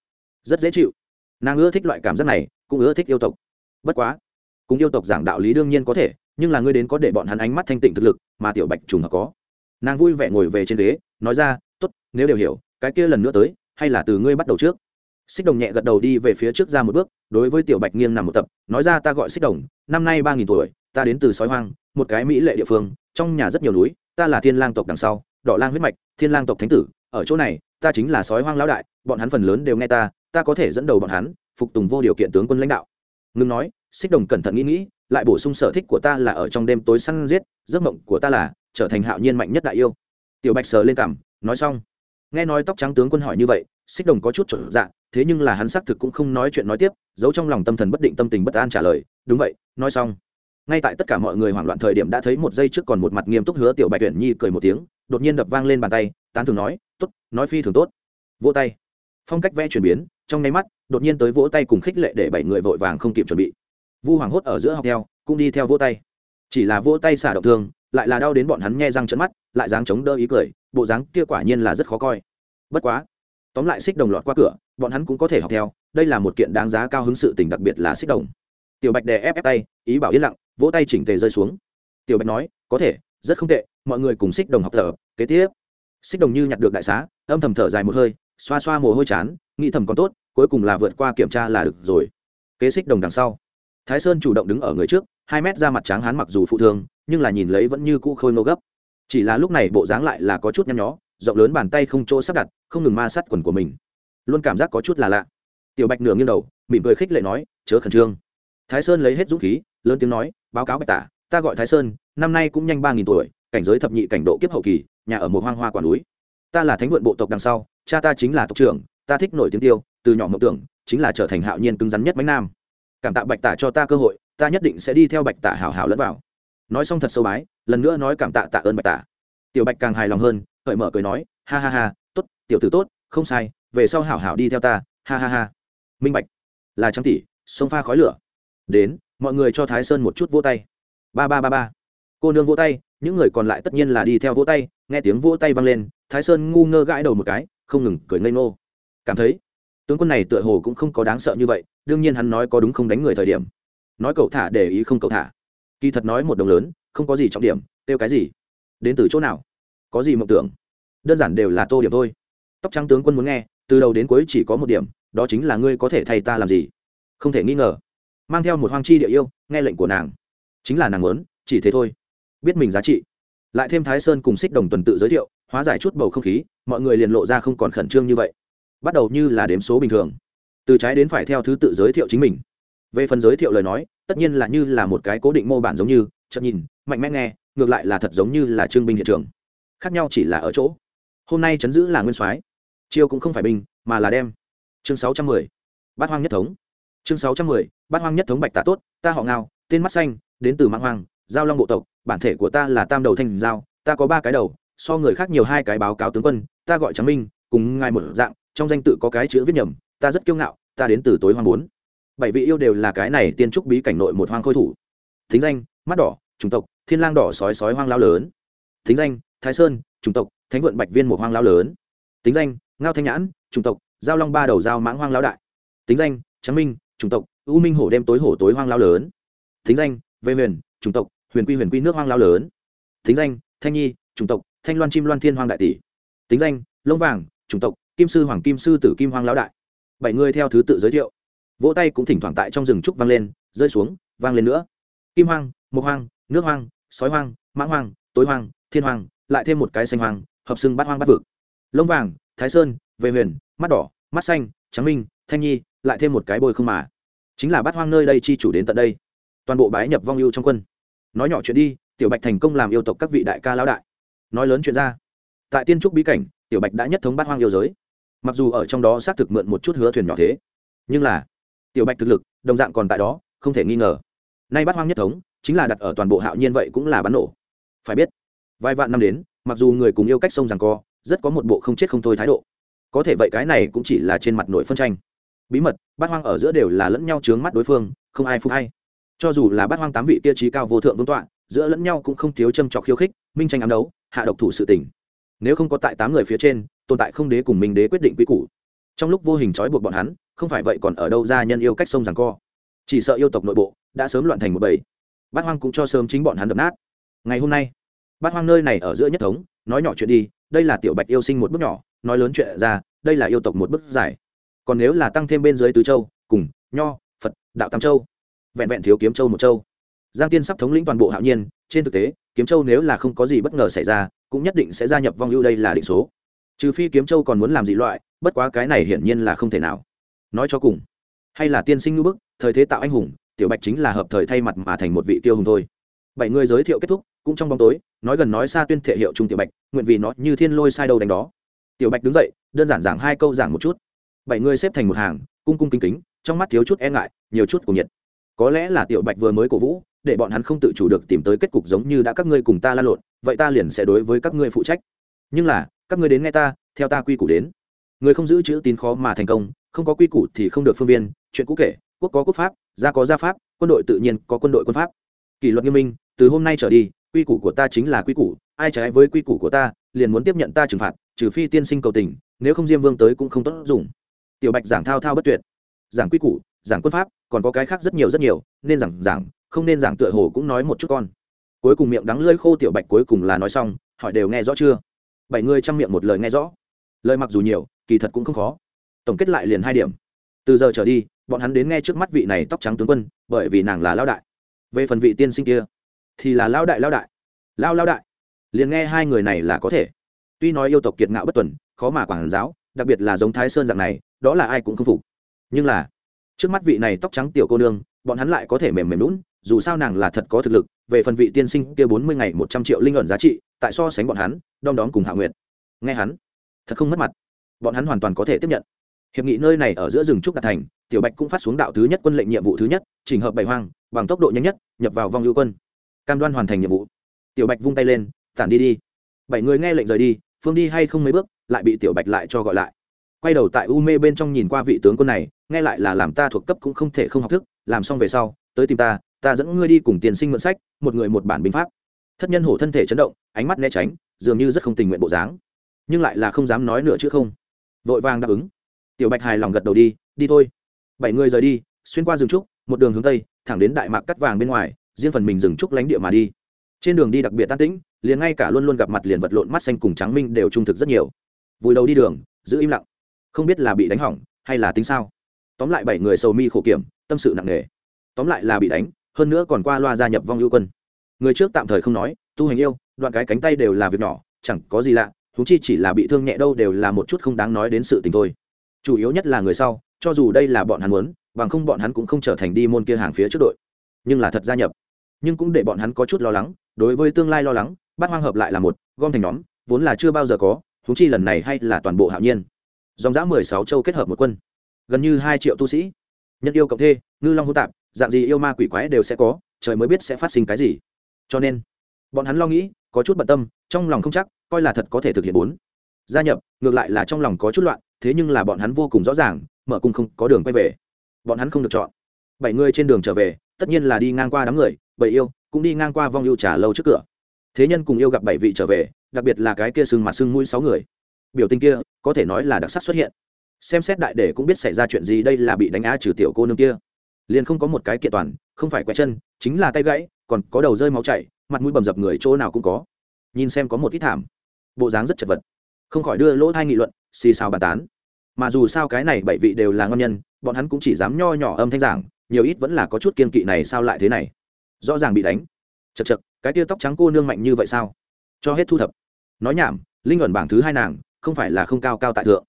Rất dễ chịu. Nàng ưa thích loại cảm giác này, cũng ưa thích yêu tộc. Bất quá, cùng yêu tộc giảng đạo lý đương nhiên có thể, nhưng là ngươi đến có để bọn hắn ánh mắt thanh tịnh thực lực, mà tiểu bạch trùng hợp có. Nàng vui vẻ ngồi về trên ghế, nói ra t ố t nếu đều hiểu, cái kia lần nữa tới, hay là từ ngươi bắt đầu trước xích đồng nhẹ gật đầu đi về phía trước ra một bước, đối với tiểu bạch nghiêng nằm một tập, nói ra ta gọi xích đồng, năm nay ba nghìn tuổi, ta đến từ sói hoang, một cái mỹ lệ địa phương, trong nhà rất nhiều núi, ta là thiên lang tộc đằng sau, đỏ lang huyết mạch, thiên lang tộc thánh tử, ở chỗ này, ta chính là sói hoang lão đại, bọn hắn phần lớn đều nghe ta ta có thể dẫn đầu bọn hắn, phục tùng vô điều kiện tướng quân lãnh đạo. Ngừng nói, xích đồng cẩn thận nghĩ nghĩ, lại bổ sung sở thích của ta là ở trong đêm tối săn giết, giấc mộng của ta là trở thành hạo nhiên mạnh nhất đại yêu. Tiểu bạch sờ lên cảm nói xong. Nghe nói tóc trắng tướng quân hỏi như vậy xích đồng có chút trở dạ thế nhưng là hắn xác thực cũng không nói chuyện nói tiếp, giấu trong lòng tâm thần bất định tâm tình bất an trả lời, đúng vậy, nói xong. Ngay tại tất cả mọi người hoảng loạn thời điểm đã thấy một giây trước còn một mặt nghiêm túc hứa tiểu bạch tuyển nhi cười một tiếng, đột nhiên đập vang lên bàn tay, tán thường nói, tốt, nói phi thường tốt. Vỗ tay. Phong cách vẽ chuyển biến, trong nháy mắt, đột nhiên tới vỗ tay cùng khích lệ để bảy người vội vàng không kịp chuẩn bị. Vu hoàng hốt ở giữa học theo, cũng đi theo vỗ tay. Chỉ là vỗ tay xả động thương, lại là đau đến bọn hắn nghe răng trận mắt, lại dáng chống đỡ ý cười, bộ dáng kia quả nhiên là rất khó coi. Bất quá tóm lại xích đồng lọt qua cửa, bọn hắn cũng có thể học theo, đây là một kiện đáng giá cao hứng sự tình đặc biệt là xích đồng. Tiểu bạch đè ép ép tay, ý bảo yên lặng, vỗ tay chỉnh tề rơi xuống. Tiểu bạch nói, có thể, rất không tệ, mọi người cùng xích đồng học thở, kế tiếp. Xích đồng như nhặt được đại xá, âm thầm thở dài một hơi, xoa xoa mồ hôi chán, nghĩ thầm còn tốt, cuối cùng là vượt qua kiểm tra là được rồi. Kế xích đồng đằng sau. Thái sơn chủ động đứng ở người trước, hai mét ra mặt trắng hắn mặc dù phụ thương nhưng là nhìn lấy vẫn như cũ khôi ngô gấp. Chỉ là lúc này bộ dáng lại là có chút nhăn nhó rộng lớn bàn tay không chỗ sắp đặt, không ngừng ma sát quần của mình. Luôn cảm giác có chút là lạ. Tiểu bạch nửa nghiêng đầu, mỉm cười khích lệ nói, chớ khẩn trương. Thái sơn lấy hết dũng khí, lớn tiếng nói, báo cáo bạch tả, ta gọi thái sơn, năm nay cũng nhanh ba nghìn tuổi, cảnh giới thập nhị cảnh độ kiếp hậu kỳ, nhà ở một hoang hoa quả núi. Ta là thánh vượn bộ tộc đằng sau, cha ta chính là tộc trưởng, ta thích nổi tiếng tiêu, từ nhỏ mộng tưởng, chính là trở thành hạo nhiên cứng rắn nhất bánh nam. Cảm tạ bạch tả cho ta cơ hội, ta nhất định sẽ đi theo bạch tả hảo hảo lẫn vào. Nói xong thật sâu bái, lần nữa nói cảm tạ tạ ơn bạch tả tiểu bạch càng hài lòng hơn, cởi mở cười nói, ha ha ha, tốt, tiểu tử tốt, không sai, về sau hảo hảo đi theo ta, ha ha ha. Minh bạch, là trắng tỷ, sông pha khói lửa. Đến, mọi người cho thái sơn một chút vỗ tay. Ba ba ba ba. Cô nương vỗ tay, những người còn lại tất nhiên là đi theo vỗ tay, nghe tiếng vỗ tay vang lên, thái sơn ngu ngơ gãi đầu một cái, không ngừng cười ngây ngô. Cảm thấy, tướng quân này tựa hồ cũng không có đáng sợ như vậy, đương nhiên hắn nói có đúng không đánh người thời điểm. Nói cậu thả để ý không cậu thả. Kỳ thật nói một đồng lớn, không có gì trọng điểm tiêu cái gì? Đến từ chỗ nào? Có gì mộng tưởng? Đơn giản đều là tô điểm thôi. Tóc trắng tướng quân muốn nghe, từ đầu đến cuối chỉ có một điểm, đó chính là ngươi có thể thay ta làm gì? Không thể nghi ngờ. Mang theo một hoang chi địa yêu, nghe lệnh của nàng. Chính là nàng muốn, chỉ thế thôi. Biết mình giá trị. Lại thêm thái sơn cùng xích đồng tuần tự giới thiệu, hóa giải chút bầu không khí, mọi người liền lộ ra không còn khẩn trương như vậy. Bắt đầu như là đếm số bình thường. Từ trái đến phải theo thứ tự giới thiệu chính mình. Về phần giới thiệu lời nói, tất nhiên là như là một cái cố định mô bản giống như chậm nhìn, mạnh mẽ nghe ngược lại là thật giống như là trương binh hiện trường. Khác nhau chỉ là ở chỗ, hôm nay chấn giữ là nguyên soái, chiêu cũng không phải binh, mà là đem. Chương sáu trăm mười, bát hoang nhất thống. Chương sáu trăm mười, bát hoang nhất thống bạch tả tốt, ta họ ngao, tên mắt xanh, đến từ mạng hoang, giao long bộ tộc, bản thể của ta là tam đầu thanh giao, ta có ba cái đầu, so người khác nhiều hai cái báo cáo tướng quân, ta gọi trắng minh, cùng ngài một dạng, trong danh tự có cái chữ viết nhầm, ta rất kiêu ngạo, ta đến từ tối hoang bốn. Bảy vị yêu đều là cái này tiên trúc bí cảnh nội một hoang khôi thủ. Thính danh, mắt đỏ, chủng tộc thiên lang đỏ sói sói hoang lao lớn. Thính danh, thái sơn, chủng tộc, thánh vượn bạch viên một hoang lao lớn. Tính danh, ngao thanh nhãn, chủng tộc, giao long ba đầu giao mãng hoang lao đại. Tính danh trắng minh, chủng tộc, u minh hổ đêm tối hổ tối hoang lao lớn. Tính danh vây huyền, chủng tộc, huyền quy huyền quy nước hoang lao lớn. Tính danh, thanh nhi, chủng tộc, thanh loan chim loan thiên hoang đại tỷ. Tính danh, lông vàng, chủng tộc, kim sư hoàng kim sư tử kim hoang lão đại. Bảy người theo thứ tự giới thiệu. Vỗ tay cũng thỉnh thoảng tại trong rừng trúc vang lên, rơi xuống, vang lên nữa. Kim hoang, mộc hoang, nước hoang sói hoang, mãng hoang, tối hoang, thiên hoang, lại thêm một cái xanh hoang, hợp xưng bát hoang bát vực. Lông vàng, thái sơn, về huyền, mắt đỏ, mắt xanh, trắng minh, thanh nhi, lại thêm một cái bôi không mà. Chính là bát hoang nơi đây chi chủ đến tận đây. Toàn bộ bái nhập vong ưu trong quân. Nói nhỏ chuyện đi, tiểu bạch thành công làm yêu tộc các vị đại ca lão đại. Nói lớn chuyện ra. Tại tiên trúc bí cảnh, tiểu bạch đã nhất thống bát hoang yêu giới. Mặc dù ở trong đó xác thực mượn một chút hứa thuyền nhỏ thế, nhưng là tiểu bạch thực lực, đồng dạng còn tại đó, không thể nghi ngờ. Nay bát hoang nhất thống chính là đặt ở toàn bộ hạo nhiên vậy cũng là bắn nổ. Phải biết, vài vạn năm đến, mặc dù người cùng yêu cách sông rằng co, rất có một bộ không chết không thôi thái độ. Có thể vậy cái này cũng chỉ là trên mặt nội phân tranh. Bí mật, bát hoang ở giữa đều là lẫn nhau chướng mắt đối phương, không ai phục hay. Cho dù là bát hoang tám vị tiêu chí cao vô thượng vương tọa, giữa lẫn nhau cũng không thiếu châm trọc khiêu khích, minh tranh ám đấu, hạ độc thủ sự tình. Nếu không có tại tám người phía trên, tồn tại không đế cùng minh đế quyết định quy củ. Trong lúc vô hình trói buộc bọn hắn, không phải vậy còn ở đâu ra nhân yêu cách sông rằng co. Chỉ sợ yêu tộc nội bộ đã sớm loạn thành một bầy bát hoang cũng cho sớm chính bọn hắn đập nát. Ngày hôm nay, bát hoang nơi này ở giữa nhất thống, nói nhỏ chuyện đi, đây là tiểu bạch yêu sinh một bước nhỏ, nói lớn chuyện ra, đây là yêu tộc một bước dài. còn nếu là tăng thêm bên dưới tứ châu, cùng, nho, phật, đạo tam châu, vẹn vẹn thiếu kiếm châu một châu. Giang tiên sắp thống lĩnh toàn bộ hạo nhiên, trên thực tế, kiếm châu nếu là không có gì bất ngờ xảy ra, cũng nhất định sẽ gia nhập vong ưu đây là định số. Trừ phi kiếm châu còn muốn làm dị loại, bất quá cái này hiển nhiên là không thể nào. Nói cho cùng, hay là tiên sinh ngữ bức, thời thế tạo anh hùng tiểu bạch chính là hợp thời thay mặt mà thành một vị tiêu hùng thôi. Bảy người giới thiệu kết thúc, cũng trong bóng tối, nói gần nói xa tuyên thể hiệu trung tiểu bạch, nguyện vì nó như thiên lôi sai đâu đánh đó. Tiểu bạch đứng dậy, đơn giản giảng hai câu giảng một chút. Bảy người xếp thành một hàng, cung cung kính kính, trong mắt thiếu chút e ngại, nhiều chút cùng nhiệt. Có lẽ là tiểu bạch vừa mới cổ vũ, để bọn hắn không tự chủ được tìm tới kết cục giống như đã các ngươi cùng ta la lộn, vậy ta liền sẽ đối với các ngươi phụ trách. Nhưng là, các ngươi đến nghe ta, theo ta quy củ đến. Người không giữ chữ tín khó mà thành công, không có quy củ thì không được phương viên, chuyện cũ kể, quốc có quốc pháp gia có gia pháp, quân đội tự nhiên có quân đội quân pháp. Kỷ luật nghiêm minh, từ hôm nay trở đi, quy củ của ta chính là quy củ, ai trái với quy củ của ta, liền muốn tiếp nhận ta trừng phạt, trừ phi tiên sinh cầu tình, nếu không diêm vương tới cũng không tốt dùng. Tiểu bạch giảng thao thao bất tuyệt. Giảng quy củ, giảng quân pháp, còn có cái khác rất nhiều rất nhiều, nên giảng giảng, không nên giảng tựa hồ cũng nói một chút con. Cuối cùng miệng đắng lưỡi khô tiểu bạch cuối cùng là nói xong, hỏi đều nghe rõ chưa? Bảy người chăm miệng một lời nghe rõ. Lời mặc dù nhiều, kỳ thật cũng không khó. Tổng kết lại liền hai điểm. Từ giờ trở đi bọn hắn đến nghe trước mắt vị này tóc trắng tướng quân, bởi vì nàng là lao đại. Về phần vị tiên sinh kia, thì là lao đại lao đại. Lao lao đại. Liền nghe hai người này là có thể. Tuy nói yêu tộc kiệt ngạo bất tuần, khó mà quản giáo, đặc biệt là giống thái sơn dạng này, đó là ai cũng không phục. Nhưng là, trước mắt vị này tóc trắng tiểu cô nương, bọn hắn lại có thể mềm mềm lún dù sao nàng là thật có thực lực, về phần vị tiên sinh kia bốn mươi ngày một trăm triệu linh ẩn giá trị, tại so sánh bọn hắn, đom đóm cùng hạ nguyệt. Nghe hắn, thật không mất mặt. Bọn hắn hoàn toàn có thể tiếp nhận hiệp nghị nơi này ở giữa rừng trúc đạt thành, tiểu bạch cũng phát xuống đạo thứ nhất quân lệnh nhiệm vụ thứ nhất trình hợp bảy hoang, bằng tốc độ nhanh nhất, nhập vào vong ưu quân. Cam đoan hoàn thành nhiệm vụ. Tiểu bạch vung tay lên, tản đi đi. Bảy người nghe lệnh rời đi, phương đi hay không mấy bước, lại bị tiểu bạch lại cho gọi lại. Quay đầu tại u mê bên trong nhìn qua vị tướng quân này, nghe lại là làm ta thuộc cấp cũng không thể không học thức, làm xong về sau, tới tìm ta ta dẫn ngươi đi cùng tiền sinh mượn sách, một người một bản binh pháp. Thất nhân hổ thân thể chấn động, ánh mắt né tránh, dường như rất không tình nguyện bộ dáng, nhưng lại là không dám nói nữa chứ không. Vội vàng đáp ứng tiểu bạch hài lòng gật đầu đi đi thôi. Bảy người rời đi, xuyên qua rừng trúc, một đường hướng tây, thẳng đến đại mạc cắt vàng bên ngoài, riêng phần mình rừng trúc lánh địa mà đi. Trên đường đi đặc biệt tan tĩnh, liền ngay cả luôn luôn gặp mặt liền vật lộn mắt xanh cùng trắng minh đều trung thực rất nhiều. Vùi đầu đi đường, giữ im lặng. Không biết là bị đánh hỏng, hay là tính sao. Tóm lại bảy người sầu mi khổ kiểm, tâm sự nặng nề. Tóm lại là bị đánh, hơn nữa còn qua loa gia nhập vong ưu quân. Người trước tạm thời không nói, tu hành yêu, đoạn cái cánh tay đều là việc nhỏ, chẳng có gì lạ thú chi chỉ là bị thương nhẹ đâu đều là một chút không đáng nói đến sự tình thôi chủ yếu nhất là người sau, cho dù đây là bọn hắn muốn, bằng không bọn hắn cũng không trở thành đi môn kia hàng phía trước đội. Nhưng là thật gia nhập. Nhưng cũng để bọn hắn có chút lo lắng, đối với tương lai lo lắng, bắt hoang hợp lại là một, gom thành nhóm, vốn là chưa bao giờ có thú chi lần này hay là toàn bộ hạo nhiên. Dòng dã mười sáu châu kết hợp một quân. Gần như hai triệu tu sĩ. Nhân yêu cộng thê, ngư long hô tạp, dạng gì yêu ma quỷ quái đều sẽ có, trời mới biết sẽ phát sinh cái gì. Cho nên, bọn hắn lo nghĩ, có chút bận tâm, trong lòng không chắc, coi là thật có thể thực hiện bốn. Gia nhập, ngược lại là trong lòng có chút loạn thế nhưng là bọn hắn vô cùng rõ ràng, mở cung không có đường quay về. Bọn hắn không được chọn. Bảy người trên đường trở về, tất nhiên là đi ngang qua đám người, bảy yêu cũng đi ngang qua vong yêu trả lâu trước cửa. Thế nhân cùng yêu gặp bảy vị trở về, đặc biệt là cái kia sưng mặt sưng mũi sáu người. Biểu tình kia, có thể nói là đặc sắc xuất hiện. Xem xét đại để cũng biết xảy ra chuyện gì đây là bị đánh á trừ tiểu cô nương kia. Liền không có một cái kiện toàn, không phải quẹt chân, chính là tay gãy, còn có đầu rơi máu chảy, mặt mũi bầm dập người chỗ nào cũng có. Nhìn xem có một ít thảm. Bộ dáng rất chật vật. Không khỏi đưa lỗ thai nghị luận xì xào bàn tán. Mà dù sao cái này bảy vị đều là ngon nhân, bọn hắn cũng chỉ dám nho nhỏ âm thanh giảng, nhiều ít vẫn là có chút kiên kỵ này sao lại thế này. Rõ ràng bị đánh. Chật chật cái tia tóc trắng cô nương mạnh như vậy sao? Cho hết thu thập. Nói nhảm, linh ẩn bảng thứ hai nàng, không phải là không cao cao tại thượng.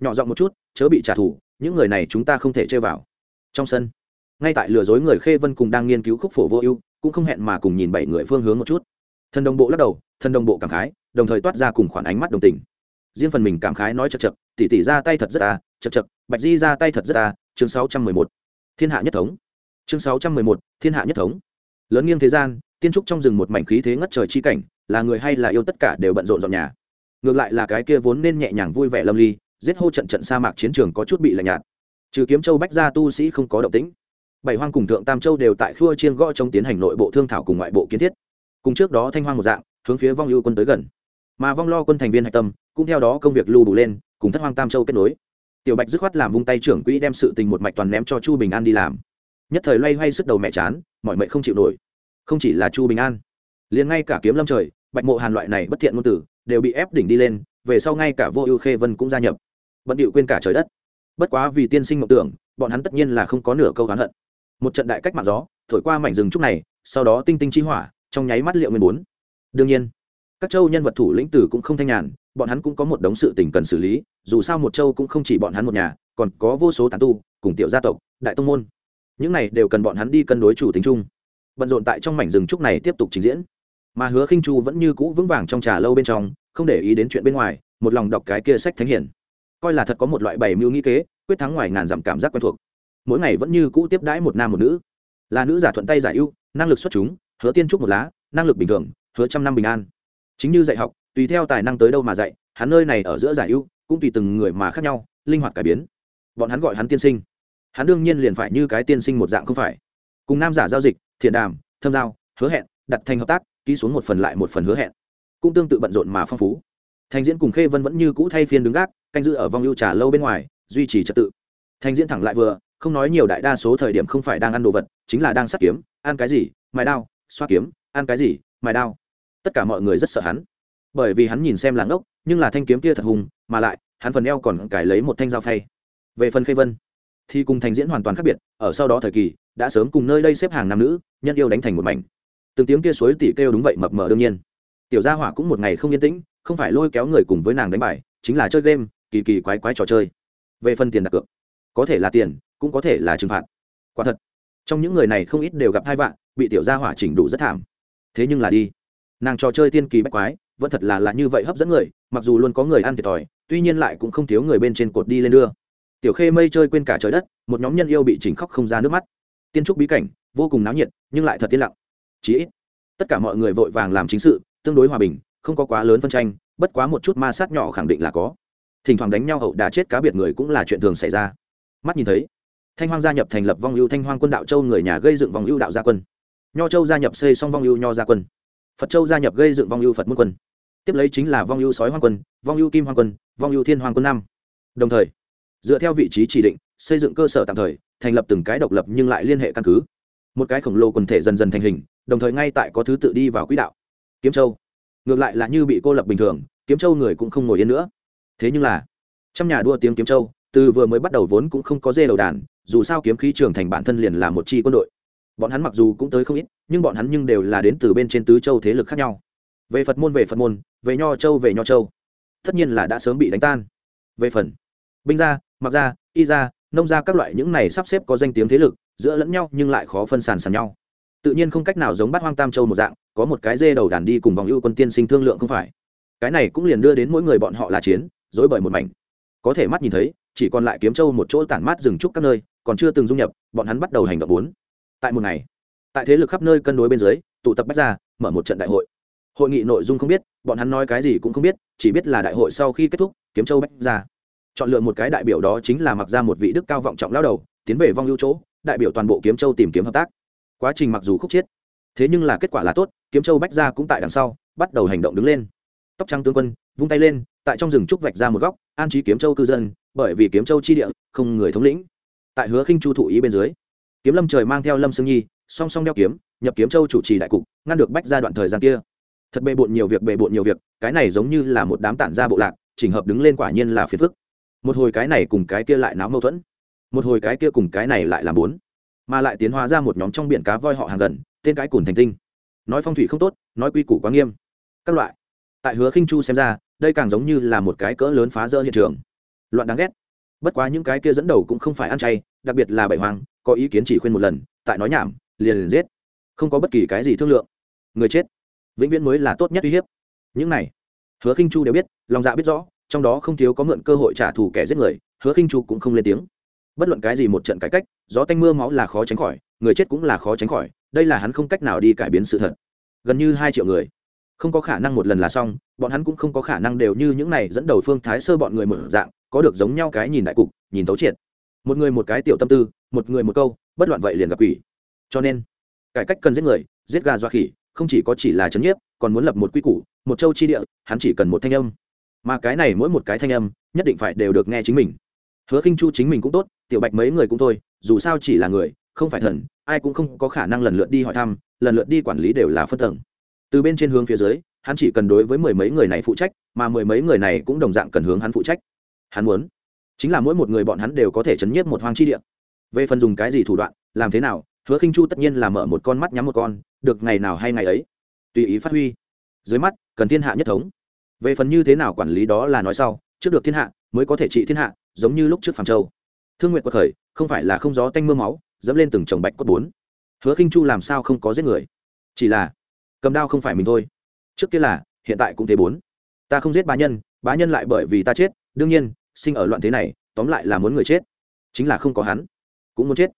Nhỏ giọng một chút, chớ bị trả thù, những người này chúng ta không thể chơi vào. Trong sân, ngay tại lừa dối người khê vân cùng đang nghiên cứu khúc phổ vô ưu, cũng không hẹn mà cùng nhìn bảy người phương hướng một chút. Thần đồng bộ lắc đầu, thần đồng bộ cảm khái, đồng thời toát ra cùng khoản ánh mắt đồng tình riêng phần mình cảm khái nói chật chật tỉ tỉ ra tay thật rất à chật chật, bạch di ra tay thật rất à. Chương sáu trăm mười một. Thiên hạ nhất thống. Chương sáu trăm mười một, thiên hạ nhất thống. Lớn nghiêng thế gian, tiên trúc trong rừng một mảnh khí thế ngất trời chi cảnh, là người hay là yêu tất cả đều bận rộn dọn nhà. Ngược lại là cái kia vốn nên nhẹ nhàng vui vẻ lâm ly, giết hô trận trận sa mạc chiến trường có chút bị lạnh nhạt. Trừ kiếm châu bách gia tu sĩ không có động tĩnh. Bảy hoang cùng thượng tam châu đều tại khua chiên gõ trong tiến hành nội bộ thương thảo cùng ngoại bộ kiến thiết. Cùng trước đó thanh hoang một dạng, hướng phía vong ưu quân tới gần. Mà vong lo quân thành viên hạch tâm cũng theo đó công việc lưu đủ lên, cùng thất hoang tam châu kết nối. Tiểu bạch dứt khoát làm vung tay trưởng quỹ đem sự tình một mạch toàn ném cho chu bình an đi làm. Nhất thời loay hoay sức đầu mẹ chán, mọi mệnh không chịu nổi. Không chỉ là chu bình an, liền ngay cả kiếm lâm trời, bạch mộ hàn loại này bất thiện ngôn tử, đều bị ép đỉnh đi lên, về sau ngay cả vô ưu khê vân cũng gia nhập. Bận điệu quên cả trời đất. Bất quá vì tiên sinh mộng tưởng, bọn hắn tất nhiên là không có nửa câu oán hận. Một trận đại cách mạng gió, thổi qua mảnh rừng trúc này, sau đó tinh tinh chi hỏa, trong nháy mắt liệu nguyên bốn. Đương nhiên các châu nhân vật thủ lĩnh tử cũng không thanh nhàn, bọn hắn cũng có một đống sự tình cần xử lý, dù sao một châu cũng không chỉ bọn hắn một nhà, còn có vô số tán tu, cùng tiểu gia tộc, đại tông môn. Những này đều cần bọn hắn đi cân đối chủ tính chung. Bận rộn tại trong mảnh rừng trúc này tiếp tục trình diễn. Mà hứa khinh chu vẫn như cũ vững vàng trong trà lâu bên trong, không để ý đến chuyện bên ngoài, một lòng đọc cái kia sách thánh hiển. Coi là thật có một loại bảy mưu nghĩ kế, quyết thắng ngoài ngàn dặm cảm giác quen thuộc. Mỗi ngày vẫn như cũ tiếp đãi một nam một nữ. Là nữ giả thuận tay giải ưu, năng lực xuất chúng, hứa tiên trúc một lá, năng lực bình thường, hứa trăm năm bình an chính như dạy học, tùy theo tài năng tới đâu mà dạy, hắn nơi này ở giữa giải ưu, cũng tùy từng người mà khác nhau, linh hoạt cải biến. Bọn hắn gọi hắn tiên sinh. Hắn đương nhiên liền phải như cái tiên sinh một dạng không phải. Cùng nam giả giao dịch, thiện đàm, thâm giao, hứa hẹn, đặt thành hợp tác, ký xuống một phần lại một phần hứa hẹn. Cũng tương tự bận rộn mà phong phú. Thành diễn cùng khê vân vẫn như cũ thay phiên đứng gác, canh giữ ở vòng lưu trà lâu bên ngoài, duy trì trật tự. Thành diễn thẳng lại vừa, không nói nhiều đại đa số thời điểm không phải đang ăn đồ vật, chính là đang sắt kiếm, ăn cái gì, mài đao, xoa kiếm, ăn cái gì, mài đao tất cả mọi người rất sợ hắn. Bởi vì hắn nhìn xem là ngốc nhưng là thanh kiếm kia thật hùng, mà lại, hắn phần eo còn cải lấy một thanh dao phay. Về phần khê vân, thì cùng thành diễn hoàn toàn khác biệt, ở sau đó thời kỳ, đã sớm cùng nơi đây xếp hàng nam nữ, nhân yêu đánh thành một mảnh. Từng tiếng kia suối tỉ kêu đúng vậy mập mờ đương nhiên. Tiểu gia hỏa cũng một ngày không yên tĩnh, không phải lôi kéo người cùng với nàng đánh bài, chính là chơi game, kỳ kỳ quái quái trò chơi. Về phần tiền đặt cược, có thể là tiền, cũng có thể là trừng phạt. Quả thật, trong những người này không ít đều gặp hai vạn bị tiểu gia hỏa chỉnh đủ rất thảm. Thế nhưng là đi nàng trò chơi tiên kỳ bách quái, vẫn thật là là như vậy hấp dẫn người, mặc dù luôn có người ăn thiệt thòi, tuy nhiên lại cũng không thiếu người bên trên cột đi lên đưa. Tiểu khê mây chơi quên cả trời đất, một nhóm nhân yêu bị chỉnh khóc không ra nước mắt. Tiên trúc bí cảnh, vô cùng náo nhiệt, nhưng lại thật yên lặng. Chí ít, tất cả mọi người vội vàng làm chính sự, tương đối hòa bình, không có quá lớn phân tranh, bất quá một chút ma sát nhỏ khẳng định là có. Thỉnh thoảng đánh nhau hậu đã chết cá biệt người cũng là chuyện thường xảy ra. Mắt nhìn thấy, thanh hoang gia nhập thành lập vong ưu thanh hoang quân đạo châu người nhà gây dựng vong ưu đạo gia quân. Nho châu gia nhập xây xong vong ưu nho gia quân phật châu gia nhập gây dựng vong ưu phật môn quân. Tiếp lấy chính là vong ưu sói hoang quân, vong ưu kim hoang quân, vong ưu thiên hoang quân năm. Đồng thời, dựa theo vị trí chỉ định, xây dựng cơ sở tạm thời, thành lập từng cái độc lập nhưng lại liên hệ căn cứ. Một cái khổng lồ quần thể dần dần thành hình, đồng thời ngay tại có thứ tự đi vào quỹ đạo. Kiếm châu. Ngược lại là như bị cô lập bình thường, kiếm châu người cũng không ngồi yên nữa. Thế nhưng là trong nhà đua tiếng kiếm châu, từ vừa mới bắt đầu vốn cũng không có dê đầu đàn, dù sao kiếm khí trường thành bản thân liền là một chi quân đội bọn hắn mặc dù cũng tới không ít, nhưng bọn hắn nhưng đều là đến từ bên trên tứ châu thế lực khác nhau. Về phật môn, về phật môn, về nho châu, về nho châu. Tất nhiên là đã sớm bị đánh tan. Về phần binh gia, mặc gia, y gia, nông gia các loại những này sắp xếp có danh tiếng thế lực, giữa lẫn nhau nhưng lại khó phân sàn sàn nhau. Tự nhiên không cách nào giống bắt hoang tam châu một dạng, có một cái dê đầu đàn đi cùng vòng ưu quân tiên sinh thương lượng không phải. Cái này cũng liền đưa đến mỗi người bọn họ là chiến, dối bởi một mảnh. Có thể mắt nhìn thấy, chỉ còn lại kiếm châu một chỗ tản mát rừng trúc các nơi, còn chưa từng dung nhập, bọn hắn bắt đầu hành động bốn tại một ngày, tại thế lực khắp nơi cân đối bên dưới, tụ tập bách ra mở một trận đại hội. Hội nghị nội dung không biết, bọn hắn nói cái gì cũng không biết, chỉ biết là đại hội sau khi kết thúc, kiếm châu bách ra chọn lựa một cái đại biểu đó chính là mặc ra một vị đức cao vọng trọng lao đầu, tiến về vong lưu chỗ, đại biểu toàn bộ kiếm châu tìm kiếm hợp tác. Quá trình mặc dù khúc chiết, thế nhưng là kết quả là tốt, kiếm châu bách ra cũng tại đằng sau, bắt đầu hành động đứng lên. Tóc trắng tướng quân, vung tay lên, tại trong rừng trúc vạch ra một góc, an trí kiếm châu cư dân, bởi vì kiếm châu chi địa, không người thống lĩnh. Tại hứa khinh chu thụ ý bên dưới kiếm lâm trời mang theo lâm sương nhi, song song đeo kiếm, nhập kiếm châu chủ trì đại cục, ngăn được bách ra đoạn thời gian kia. Thật bề bộn nhiều việc, bề bộn nhiều việc, cái này giống như là một đám tản gia bộ lạc, chỉnh hợp đứng lên quả nhiên là phiền phức. Một hồi cái này cùng cái kia lại náo mâu thuẫn, một hồi cái kia cùng cái này lại làm bốn, mà lại tiến hóa ra một nhóm trong biển cá voi họ hàng gần, tên cái cùn thành tinh. Nói phong thủy không tốt, nói quy củ quá nghiêm. Các loại. Tại hứa khinh chu xem ra, đây càng giống như là một cái cỡ lớn phá rỡ hiện trường. Loạn đáng ghét. Bất quá những cái kia dẫn đầu cũng không phải ăn chay, đặc biệt là bảy hoàng có ý kiến chỉ khuyên một lần, tại nói nhảm, liền liền giết. Không có bất kỳ cái gì thương lượng. Người chết, vĩnh viễn mới là tốt nhất uy hiếp. Những này, hứa khinh chu đều biết, lòng dạ biết rõ, trong đó không thiếu có mượn cơ hội trả thù kẻ giết người, hứa khinh chu cũng không lên tiếng. Bất luận cái gì một trận cải cách, gió tanh mưa máu là khó tránh khỏi, người chết cũng là khó tránh khỏi, đây là hắn không cách nào đi cải biến sự thật. Gần như hai triệu người. Không có khả năng một lần là xong, bọn hắn cũng không có khả năng đều như những này dẫn đầu phương thái sơ bọn người mở dạng, có được giống nhau cái nhìn đại cục, nhìn thấu triệt một người một cái tiểu tâm tư, một người một câu, bất loạn vậy liền gặp quỷ. Cho nên, cải cách cần giết người, giết gà doa khỉ, không chỉ có chỉ là chấn nhiếp, còn muốn lập một quy củ, một châu chi địa, hắn chỉ cần một thanh âm. Mà cái này mỗi một cái thanh âm, nhất định phải đều được nghe chính mình. Hứa khinh chu chính mình cũng tốt, tiểu bạch mấy người cũng thôi, dù sao chỉ là người, không phải thần, ai cũng không có khả năng lần lượt đi hỏi thăm, lần lượt đi quản lý đều là phân tầng. Từ bên trên hướng phía dưới, hắn chỉ cần đối với mười mấy người này phụ trách, mà mười mấy người này cũng đồng dạng cần hướng hắn phụ trách. Hắn muốn chính là mỗi một người bọn hắn đều có thể chấn nhiếp một hoang chi địa. Về phần dùng cái gì thủ đoạn, làm thế nào, hứa khinh chu tất nhiên là mở một con mắt nhắm một con, được ngày nào hay ngày ấy. Tùy ý phát huy. Dưới mắt, cần thiên hạ nhất thống. Về phần như thế nào quản lý đó là nói sau, trước được thiên hạ, mới có thể trị thiên hạ, giống như lúc trước phạm châu. Thương nguyện quật khởi, không phải là không gió tanh mưa máu, dẫm lên từng chồng bạch cốt bốn. Hứa khinh chu làm sao không có giết người? Chỉ là, cầm đao không phải mình thôi. Trước kia là, hiện tại cũng thế bốn. Ta không giết bá nhân bá nhân lại bởi vì ta chết, đương nhiên sinh ở loạn thế này, tóm lại là muốn người chết. Chính là không có hắn, cũng muốn chết.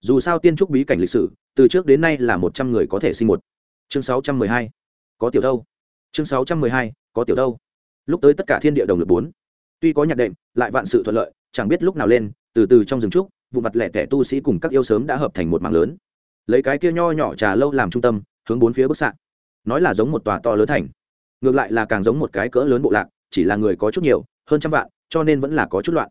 Dù sao tiên trúc bí cảnh lịch sử, từ trước đến nay là một trăm người có thể sinh một. Chương sáu trăm mười hai, có tiểu đâu. Chương sáu trăm mười hai, có tiểu đâu. Lúc tới tất cả thiên địa đồng lực bốn. Tuy có nhạc đệm, lại vạn sự thuận lợi, chẳng biết lúc nào lên, từ từ trong rừng trúc, vụ mặt lẻ tẻ tu sĩ cùng các yêu sớm đã hợp thành một mảng lớn. Lấy cái kia nho nhỏ trà lâu làm trung tâm, hướng bốn phía bức xạ. Nói là giống một tòa to lớn thành. Ngược lại là càng giống một cái cỡ lớn bộ lạc, chỉ là người có chút nhiều, hơn trăm vạn cho nên vẫn là có chút loạn.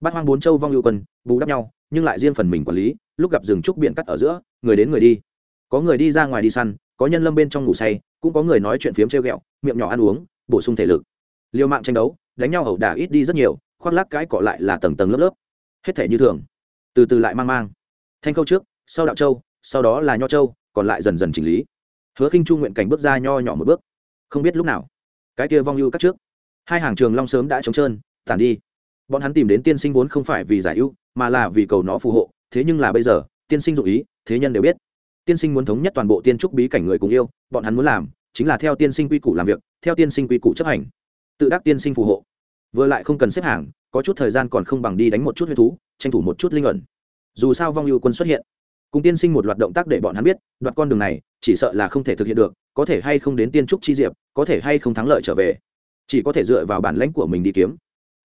Bát hoang bốn châu vong ưu quân, bù đắp nhau, nhưng lại riêng phần mình quản lý, lúc gặp rừng trúc biển cắt ở giữa, người đến người đi. Có người đi ra ngoài đi săn, có nhân lâm bên trong ngủ say, cũng có người nói chuyện phiếm treo ghẹo, miệng nhỏ ăn uống, bổ sung thể lực. Liều mạng tranh đấu, đánh nhau ẩu đả ít đi rất nhiều, khoác lác cái cọ lại là tầng tầng lớp lớp. Hết thể như thường. Từ từ lại mang mang. Thanh câu trước, sau đạo châu, sau đó là nho châu, còn lại dần dần chỉnh lý. Hứa khinh chu nguyện cảnh bước ra nho nhỏ một bước. Không biết lúc nào, cái kia vong ưu cắt trước. Hai hàng trường long sớm đã trống trơn tản đi. Bọn hắn tìm đến tiên sinh vốn không phải vì giải ưu, mà là vì cầu nó phù hộ, thế nhưng là bây giờ, tiên sinh dụ ý, thế nhân đều biết. Tiên sinh muốn thống nhất toàn bộ tiên trúc bí cảnh người cùng yêu, bọn hắn muốn làm chính là theo tiên sinh quy củ làm việc, theo tiên sinh quy củ chấp hành. Tự đắc tiên sinh phù hộ. Vừa lại không cần xếp hàng, có chút thời gian còn không bằng đi đánh một chút huyết thú, tranh thủ một chút linh ẩn. Dù sao vong ưu quân xuất hiện. Cùng tiên sinh một loạt động tác để bọn hắn biết đoạt con đường này, chỉ sợ là không thể thực hiện được, có thể hay không đến tiên trúc chi diệp, có thể hay không thắng lợi trở về. Chỉ có thể dựa vào bản lãnh của mình đi kiếm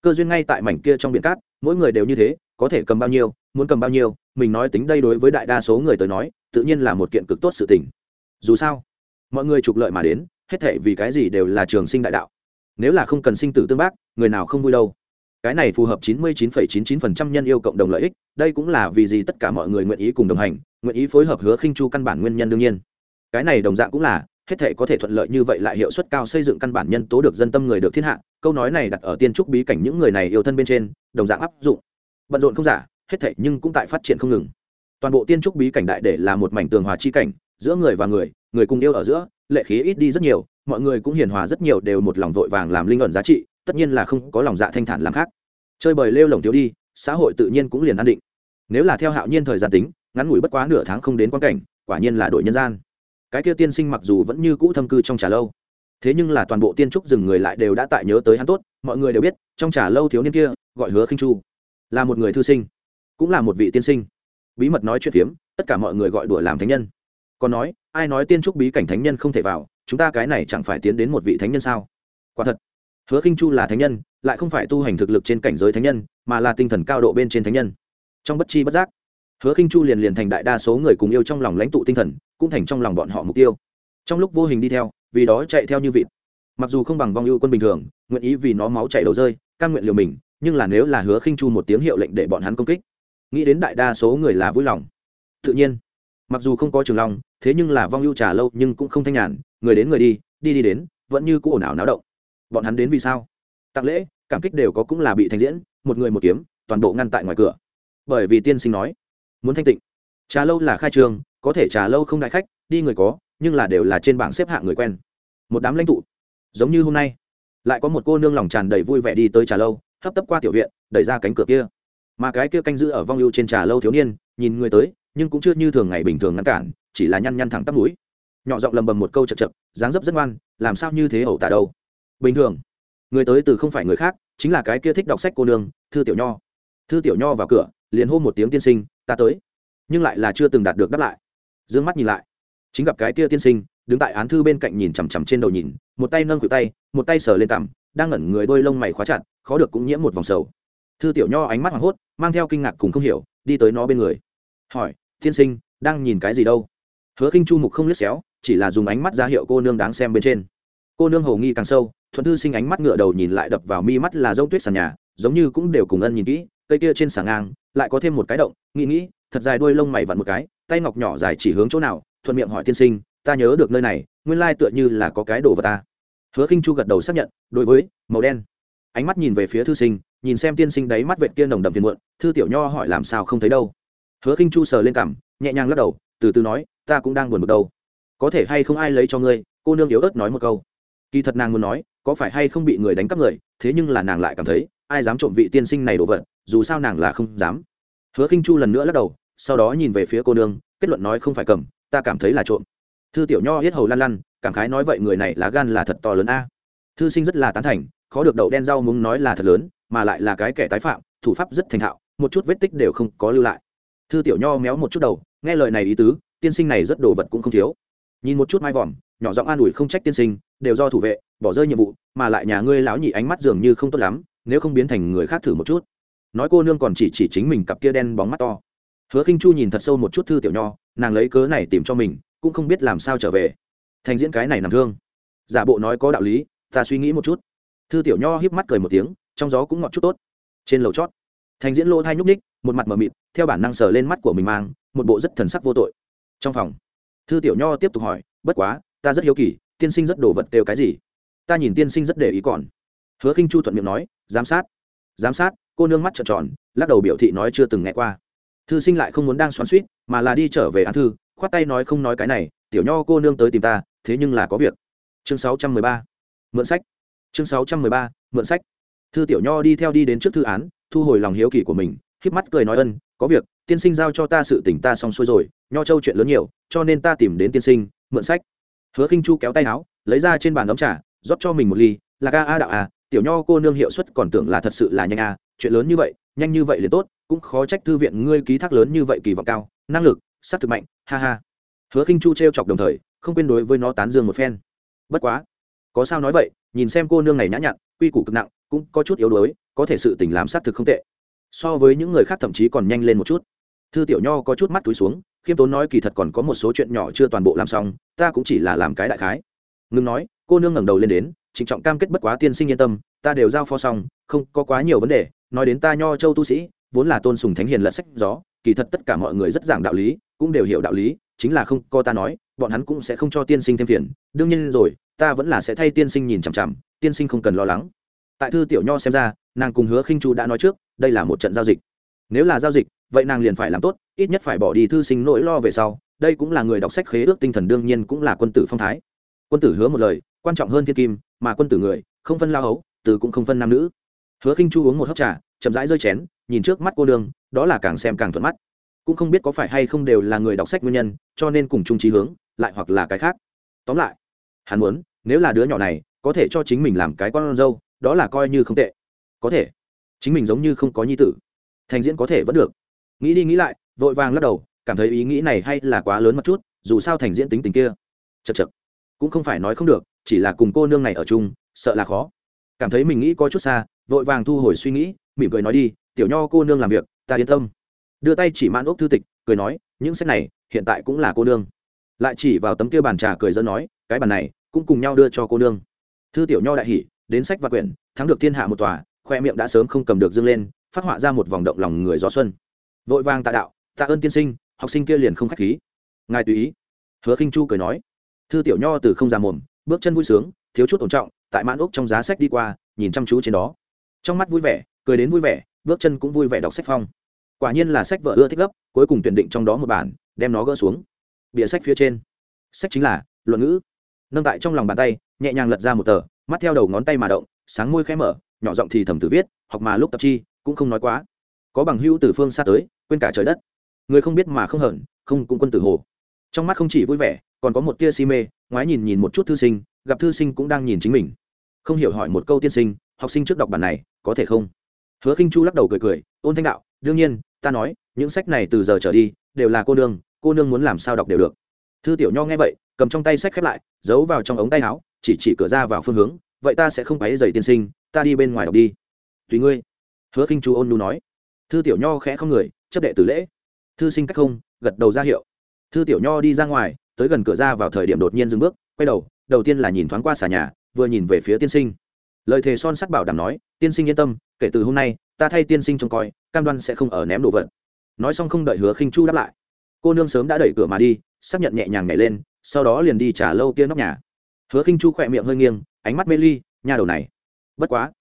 cơ duyên ngay tại mảnh kia trong biển cát mỗi người đều như thế có thể cầm bao nhiêu muốn cầm bao nhiêu mình nói tính đây đối với đại đa số người tới nói tự nhiên là một kiện cực tốt sự tình. Dù sao mọi người trục lợi mà đến hết thể vì cái gì đều là trường sinh đại đạo. Nếu là không cần sinh tử tương bác người nào không vui đâu. Cái này phù hợp 99,99% nhân yêu cộng đồng lợi ích đây cũng là vì gì tất cả mọi người nguyện ý cùng đồng hành nguyện ý phối hợp hứa khinh chu căn bản nguyên nhân đương nhiên. Cái này đồng dạng cũng là hết thể có thể thuận lợi như vậy lại hiệu suất cao xây dựng căn bản nhân tố được dân tâm người được thiên hạ. Câu nói này đặt ở tiên trúc bí cảnh những người này yêu thân bên trên, đồng dạng áp dụng. Bận rộn không giả, hết thể nhưng cũng tại phát triển không ngừng. Toàn bộ tiên trúc bí cảnh đại để là một mảnh tường hòa chi cảnh, giữa người và người người cùng yêu ở giữa, lệ khí ít đi rất nhiều, mọi người cũng hiền hòa rất nhiều đều một lòng vội vàng làm linh ẩn giá trị, tất nhiên là không có lòng dạ thanh thản làm khác. Chơi bời lêu lồng thiếu đi, xã hội tự nhiên cũng liền an định. Nếu là theo hạo nhiên thời gian tính, ngắn ngủi bất quá nửa tháng không đến quan cảnh, quả nhiên là đội nhân gian cái kia tiên sinh mặc dù vẫn như cũ thâm cư trong trà lâu, thế nhưng là toàn bộ tiên trúc rừng người lại đều đã tại nhớ tới hắn tốt, mọi người đều biết, trong trà lâu thiếu niên kia, gọi hứa khinh chu, là một người thư sinh, cũng là một vị tiên sinh. Bí mật nói chuyện phiếm, tất cả mọi người gọi đùa làm thánh nhân. Còn nói, ai nói tiên trúc bí cảnh thánh nhân không thể vào, chúng ta cái này chẳng phải tiến đến một vị thánh nhân sao? Quả thật, hứa khinh chu là thánh nhân, lại không phải tu hành thực lực trên cảnh giới thánh nhân, mà là tinh thần cao độ bên trên thánh nhân. Trong bất chi bất giác hứa khinh chu liền liền thành đại đa số người cùng yêu trong lòng lãnh tụ tinh thần, cũng thành trong lòng bọn họ mục tiêu. Trong lúc vô hình đi theo, vì đó chạy theo như vịt. Mặc dù không bằng vong ưu quân bình thường, nguyện ý vì nó máu chảy đầu rơi căn nguyện liều mình, nhưng là nếu là hứa khinh chu một tiếng hiệu lệnh để bọn hắn công kích, nghĩ đến đại đa số người là vui lòng. Tự nhiên, mặc dù không có trường long, thế nhưng là vong ưu trà lâu nhưng cũng không thanh nhàn, người đến người đi đi đi đến, vẫn như cũ ồn ào náo động. Bọn hắn đến vì sao? Tặng lễ, cảm kích đều có cũng là bị thành diễn, một người một kiếm, toàn bộ ngăn tại ngoài cửa. Bởi vì tiên sinh nói muốn thanh tịnh. Trà lâu là khai trường, có thể trà lâu không đại khách, đi người có, nhưng là đều là trên bảng xếp hạng người quen. Một đám lãnh tụ, giống như hôm nay, lại có một cô nương lòng tràn đầy vui vẻ đi tới trà lâu, hấp tấp qua tiểu viện, đẩy ra cánh cửa kia. Mà cái kia canh giữ ở vong ưu trên trà lâu thiếu niên, nhìn người tới, nhưng cũng chưa như thường ngày bình thường ngăn cản, chỉ là nhăn nhăn thẳng tắp núi nhỏ giọng lầm bầm một câu chật chật dáng dấp rất ngoan, làm sao như thế ẩu tả đâu. Bình thường, người tới từ không phải người khác, chính là cái kia thích đọc sách cô nương, thư tiểu nho. Thư tiểu nho vào cửa liền hô một tiếng tiên sinh ta tới. Nhưng lại là chưa từng đạt được đáp lại. D ư ơ n g mắt nhìn lại. Chính gặp cái kia tiên sinh đứng tại án thư bên cạnh nhìn chằm chằm trên đầu nhìn một tay nâng cự tay một tay sờ lên tằm, đang ngẩn người đôi lông mày khóa chặt khó được cũng nhiễm một vòng sầu. Thư tiểu nho ánh mắt hoảng hốt mang theo kinh ngạc cùng không hiểu đi tới nó bên người. Hỏi tiên sinh đang nhìn cái gì đâu? Hứa khinh chu mục không liếc xéo chỉ là dùng ánh mắt ra hiệu cô nương đáng xem bên trên. Cô nương hầu nghi càng sâu thuận thư sinh ánh mắt ngựa đầu nhìn lại đập vào mi mắt là dông tuyết sàn nhà giống như cũng đều cùng ân nhìn kỹ cây kia trên sàng ngang, lại có thêm một cái động, nghĩ nghĩ, thật dài đuôi lông mày vặn một cái, tay ngọc nhỏ dài chỉ hướng chỗ nào, thuận miệng hỏi tiên sinh, ta nhớ được nơi này, nguyên lai tựa như là có cái đồ vật ta. Hứa khinh chu gật đầu xác nhận, đối với, màu đen. Ánh mắt nhìn về phía thư sinh, nhìn xem tiên sinh đáy mắt vệt kia nồng đậm phiền muộn, thư tiểu nho hỏi làm sao không thấy đâu. Hứa khinh chu sờ lên cằm, nhẹ nhàng lắc đầu, từ từ nói, ta cũng đang buồn bực đâu. Có thể hay không ai lấy cho ngươi? Cô nương yếu ớt nói một câu. Kỳ thật nàng muốn nói, có phải hay không bị người đánh cắp người, thế nhưng là nàng lại cảm thấy, ai dám trộm vị tiên sinh này đồ vật dù sao nàng là không dám. Hứa khinh chu lần nữa lắc đầu, sau đó nhìn về phía cô nương, kết luận nói không phải cầm, ta cảm thấy là trộm. Thư tiểu nho hết hầu lăn lăn, cảm khái nói vậy người này lá gan là thật to lớn a. Thư sinh rất là tán thành, khó được đậu đen rau muốn nói là thật lớn, mà lại là cái kẻ tái phạm, thủ pháp rất thành thạo, một chút vết tích đều không có lưu lại. Thư tiểu nho méo một chút đầu, nghe lời này ý tứ, tiên sinh này rất đồ vật cũng không thiếu. Nhìn một chút mai vòm, nhỏ giọng an ủi không trách tiên sinh, đều do thủ vệ, bỏ rơi nhiệm vụ, mà lại nhà ngươi lão nhị ánh mắt dường như không tốt lắm, nếu không biến thành người khác thử một chút nói cô nương còn chỉ chỉ chính mình cặp kia đen bóng mắt to. Hứa khinh chu nhìn thật sâu một chút thư tiểu nho, nàng lấy cớ này tìm cho mình, cũng không biết làm sao trở về. Thành diễn cái này nằm thương. Giả bộ nói có đạo lý, ta suy nghĩ một chút. Thư tiểu nho híp mắt cười một tiếng, trong gió cũng ngọt chút tốt. Trên lầu chót, thành diễn lỗ thai nhúc ních một mặt mờ mịt, theo bản năng sờ lên mắt của mình mang, một bộ rất thần sắc vô tội. Trong phòng, thư tiểu nho tiếp tục hỏi, bất quá, ta rất hiếu kỳ, tiên sinh rất đồ vật đều cái gì? Ta nhìn tiên sinh rất để ý còn. Hứa khinh chu thuận miệng nói, giám sát. Giám sát? Cô nương mắt trợn tròn, lắc đầu biểu thị nói chưa từng nghe qua. Thư sinh lại không muốn đang xoắn suýt mà là đi trở về án thư, khoát tay nói không nói cái này, tiểu nho, cô nương tới tìm ta, thế nhưng là có việc. Chương sáu trăm mười ba. Mượn sách. Chương sáu trăm mười ba, mượn sách. Thư tiểu nho đi theo đi đến trước thư án, thu hồi lòng hiếu kỳ của mình, híp mắt cười nói ân, có việc, tiên sinh giao cho ta sự tỉnh ta xong xuôi rồi, nho châu chuyện lớn nhiều, cho nên ta tìm đến tiên sinh, mượn sách. Hứa khinh chu kéo tay áo, lấy ra trên bàn ấm trà, rót cho mình một ly là ca a đạo à tiểu nho, cô nương hiệu suất còn tưởng là thật sự là nhanh a chuyện lớn như vậy, nhanh như vậy liền tốt, cũng khó trách thư viện ngươi ký thác lớn như vậy kỳ vọng cao, năng lực, sát thực mạnh, ha ha. Hứa khinh chu t chọc đồng thời, không quên đối với nó tán dương một phen. Bất quá, có sao nói vậy, nhìn xem cô nương này nhã nhặn, quy củ cực nặng, cũng có chút yếu đuối, có thể sự tình làm sát thực không tệ. So với những người khác thậm chí còn nhanh lên một chút. Thư tiểu nho có chút mắt túi xuống, khiêm tốn nói kỳ thật còn có một số chuyện nhỏ chưa toàn bộ làm xong, ta cũng chỉ là làm cái đại khái. Ngừng nói, cô nương ngẩng đầu lên đến, trịnh trọng cam kết bất quá tiên sinh yên tâm, ta đều giao phó xong, không có quá nhiều vấn đề nói đến ta nho châu tu sĩ, vốn là tôn sùng thánh hiền lật sách gió, kỳ thật tất cả mọi người rất giảng đạo lý, cũng đều hiểu đạo lý, chính là không co ta nói, bọn hắn cũng sẽ không cho tiên sinh thêm phiền. Đương nhiên rồi, ta vẫn là sẽ thay tiên sinh nhìn chằm chằm, tiên sinh không cần lo lắng. Tại thư tiểu nho xem ra, nàng cùng hứa khinh chu đã nói trước, đây là một trận giao dịch. Nếu là giao dịch, vậy nàng liền phải làm tốt, ít nhất phải bỏ đi thư sinh nỗi lo về sau. Đây cũng là người đọc sách khế ước tinh thần, đương nhiên cũng là quân tử phong thái. Quân tử hứa một lời, quan trọng hơn thiên kim, mà quân tử người, không phân lao hấu, từ cũng không phân nam nữ hứa khinh chu uống một hớp trà, chậm rãi rơi chén, nhìn trước mắt cô đường đó là càng xem càng thuận mắt. Cũng không biết có phải hay không đều là người đọc sách nguyên nhân, cho nên cùng chung trí hướng, lại hoặc là cái khác. Tóm lại, hắn muốn, nếu là đứa nhỏ này, có thể cho chính mình làm cái con dâu, đó là coi như không tệ. Có thể. Chính mình giống như không có nhi tử. Thành diễn có thể vẫn được. Nghĩ đi nghĩ lại, vội vàng lắc đầu, cảm thấy ý nghĩ này hay là quá lớn một chút, dù sao thành diễn tính tình kia. Chật chật cũng không phải nói không được, chỉ là cùng cô nương này ở chung, sợ là khó cảm thấy mình nghĩ có chút xa, vội vàng thu hồi suy nghĩ, mỉm cười nói đi, tiểu nho cô nương làm việc, ta yên tâm. Đưa tay chỉ mãn ốc thư tịch, cười nói, những sách này, hiện tại cũng là cô nương. Lại chỉ vào tấm kia bàn trà cười dẫn nói, cái bàn này, cũng cùng nhau đưa cho cô nương. Thư tiểu nho đại hỉ, đến sách và quyển, thắng được thiên hạ một tòa, khoe miệng đã sớm không cầm được dâng lên, phát họa ra một vòng động lòng người gió xuân. Vội vàng tạ đạo tạ ơn tiên sinh, học sinh kia liền không khách khí. Ngài tùy ý. Hứa khinh chu cười nói. Thư tiểu nho từ không ra mồm, bước chân vui sướng, thiếu chút ổn trọng tại mãn úc trong giá sách đi qua, nhìn chăm chú trên đó. Trong mắt vui vẻ, cười đến vui vẻ, bước chân cũng vui vẻ đọc sách phong. Quả nhiên là sách vợ ưa thích gấp, cuối cùng tuyển định trong đó một bản, đem nó gỡ xuống. Bìa sách phía trên. Sách chính là, luận ngữ. Nâng tại trong lòng bàn tay, nhẹ nhàng lật ra một tờ, mắt theo đầu ngón tay mà động, sáng môi khẽ mở, nhỏ giọng thì thầm tử viết, học mà lúc tập chi, cũng không nói quá. Có bằng hữu từ phương xa tới, quên cả trời đất. Người không biết mà không hận không cũng quân tử hồ. Trong mắt không chỉ vui vẻ, còn có một tia si mê, ngoái nhìn nhìn một chút thư sinh, gặp thư sinh cũng đang nhìn chính mình không hiểu hỏi một câu tiên sinh, học sinh trước đọc bản này, có thể không? Hứa khinh chu lắc đầu cười cười, ôn thanh đạo, đương nhiên, ta nói, những sách này từ giờ trở đi, đều là cô nương cô nương muốn làm sao đọc đều được. Thư tiểu nho nghe vậy, cầm trong tay sách khép lại, giấu vào trong ống tay áo, chỉ chỉ cửa ra vào phương hướng, vậy ta sẽ không quấy giày tiên sinh, ta đi bên ngoài đọc đi. Tùy ngươi. Hứa khinh chu ôn nu nói. Thư tiểu nho khẽ không người, chấp đệ tử lễ. Thư sinh cách không, gật đầu ra hiệu. Thư tiểu nho đi ra ngoài, tới gần cửa ra vào thời điểm đột nhiên dừng bước, quay đầu đầu tiên là nhìn thoáng qua xà nhà vừa nhìn về phía tiên sinh. Lời thề son sắt bảo đảm nói, tiên sinh yên tâm, kể từ hôm nay, ta thay tiên sinh trông coi, cam đoan sẽ không ở ném đồ vật. Nói xong không đợi hứa khinh chu đáp lại, cô nương sớm đã đẩy cửa mà đi, xác nhận nhẹ nhàng nhảy lên, sau đó liền đi trả lâu kia nóc nhà. Hứa khinh chu khỏe miệng hơi nghiêng, ánh mắt mê ly, nhà đầu này. Bất quá.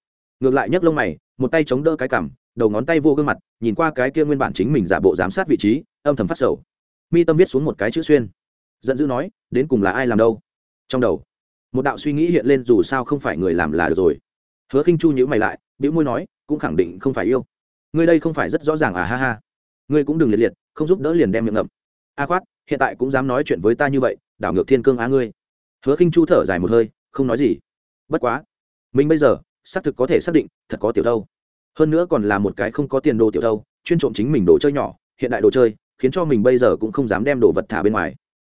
Ngược lại nhấc lông mày, một tay chống đỡ cái cằm, đầu ngón tay vô gương mặt, nhìn qua cái kia nguyên bản chính mình giả bộ giám sát vị trí, âm thầm phát sầu. Mi tâm viết xuống một cái chữ xuyên. Giận dữ nói, đến cùng là ai làm đâu? Trong đầu một đạo suy nghĩ hiện lên dù sao không phải người làm là được rồi. Hứa khinh chu nhữ mày lại, bĩu môi nói, cũng khẳng định không phải yêu. Ngươi đây không phải rất rõ ràng à ha ha. Ngươi cũng đừng liệt liệt, không giúp đỡ liền đem miệng ngậm. A khoát, hiện tại cũng dám nói chuyện với ta như vậy, đảo ngược thiên cương á ngươi. Hứa khinh chu thở dài một hơi, không nói gì. Bất quá, mình bây giờ, xác thực có thể xác định, thật có tiểu thâu hơn nữa còn là một cái không có tiền đồ tiểu thâu chuyên trộm chính mình đồ chơi nhỏ, hiện đại đồ chơi, khiến cho mình bây giờ cũng không dám đem đồ vật thả bên ngoài.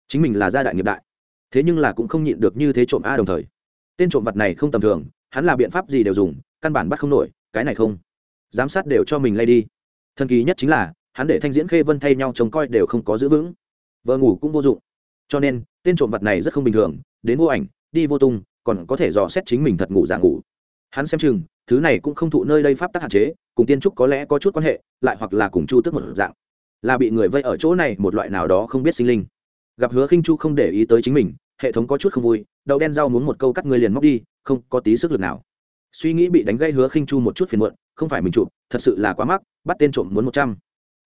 Chính mình là gia đại nghiệp đại thế nhưng là cũng không nhịn được như thế trộm a đồng thời. Tên trộm vật này không tầm thường, hắn là biện pháp gì đều dùng, căn bản bắt không nổi, cái này không. Giám sát đều cho mình lay đi. Thần kỳ nhất chính là, hắn để thanh diễn khê vân thay nhau trông coi đều không có giữ vững. Vợ ngủ cũng vô dụng. Cho nên, tên trộm vật này rất không bình thường, đến vô ảnh, đi vô tung, còn có thể dò xét chính mình thật ngủ giả ngủ. Hắn xem chừng, thứ này cũng không thụ nơi đây pháp tắc hạn chế, cùng tiên trúc có lẽ có chút quan hệ, lại hoặc là cùng chu tước một dạng. Là bị người vây ở chỗ này, một loại nào đó không biết sinh linh gặp hứa khinh chu không để ý tới chính mình, hệ thống có chút không vui, đậu đen rau muốn một câu cắt người liền móc đi, không có tí sức lực nào. Suy nghĩ bị đánh gây hứa khinh chu một chút phiền muộn, không phải mình chụp, thật sự là quá mắc, bắt tên trộm muốn một trăm.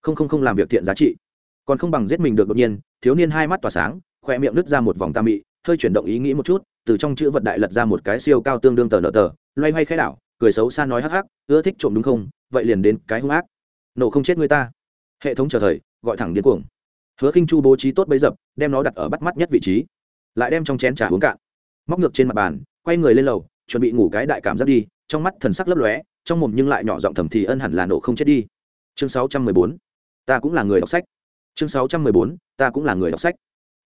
Không không không làm việc thiện giá trị. Còn không bằng giết mình được đột nhiên, thiếu niên hai mắt tỏa sáng khỏe miệng nứt ra một vòng tam mị, hơi chuyển động ý nghĩ một chút, từ trong chữ vật đại lật ra một cái siêu cao tương đương tờ nợ tờ, loay hoay khai đảo, cười xấu xa nói hắc hắc, ưa thích trộm đúng không? Vậy liền đến cái hung ác. Nổ không chết người ta. Hệ thống chờ thời, gọi thẳng điên cuồng hứa khinh chu bố trí tốt bấy dập, đem nó đặt ở bắt mắt nhất vị trí. Lại đem trong chén trà uống cạn. Móc ngược trên mặt bàn, quay người lên lầu, chuẩn bị ngủ cái đại cảm giác đi, trong mắt thần sắc lấp lóe, trong mồm nhưng lại nhỏ giọng thầm thì ân hẳn là nổ không chết đi. Chương 614 ta cũng là người đọc sách. Chương 614 ta cũng là người đọc sách.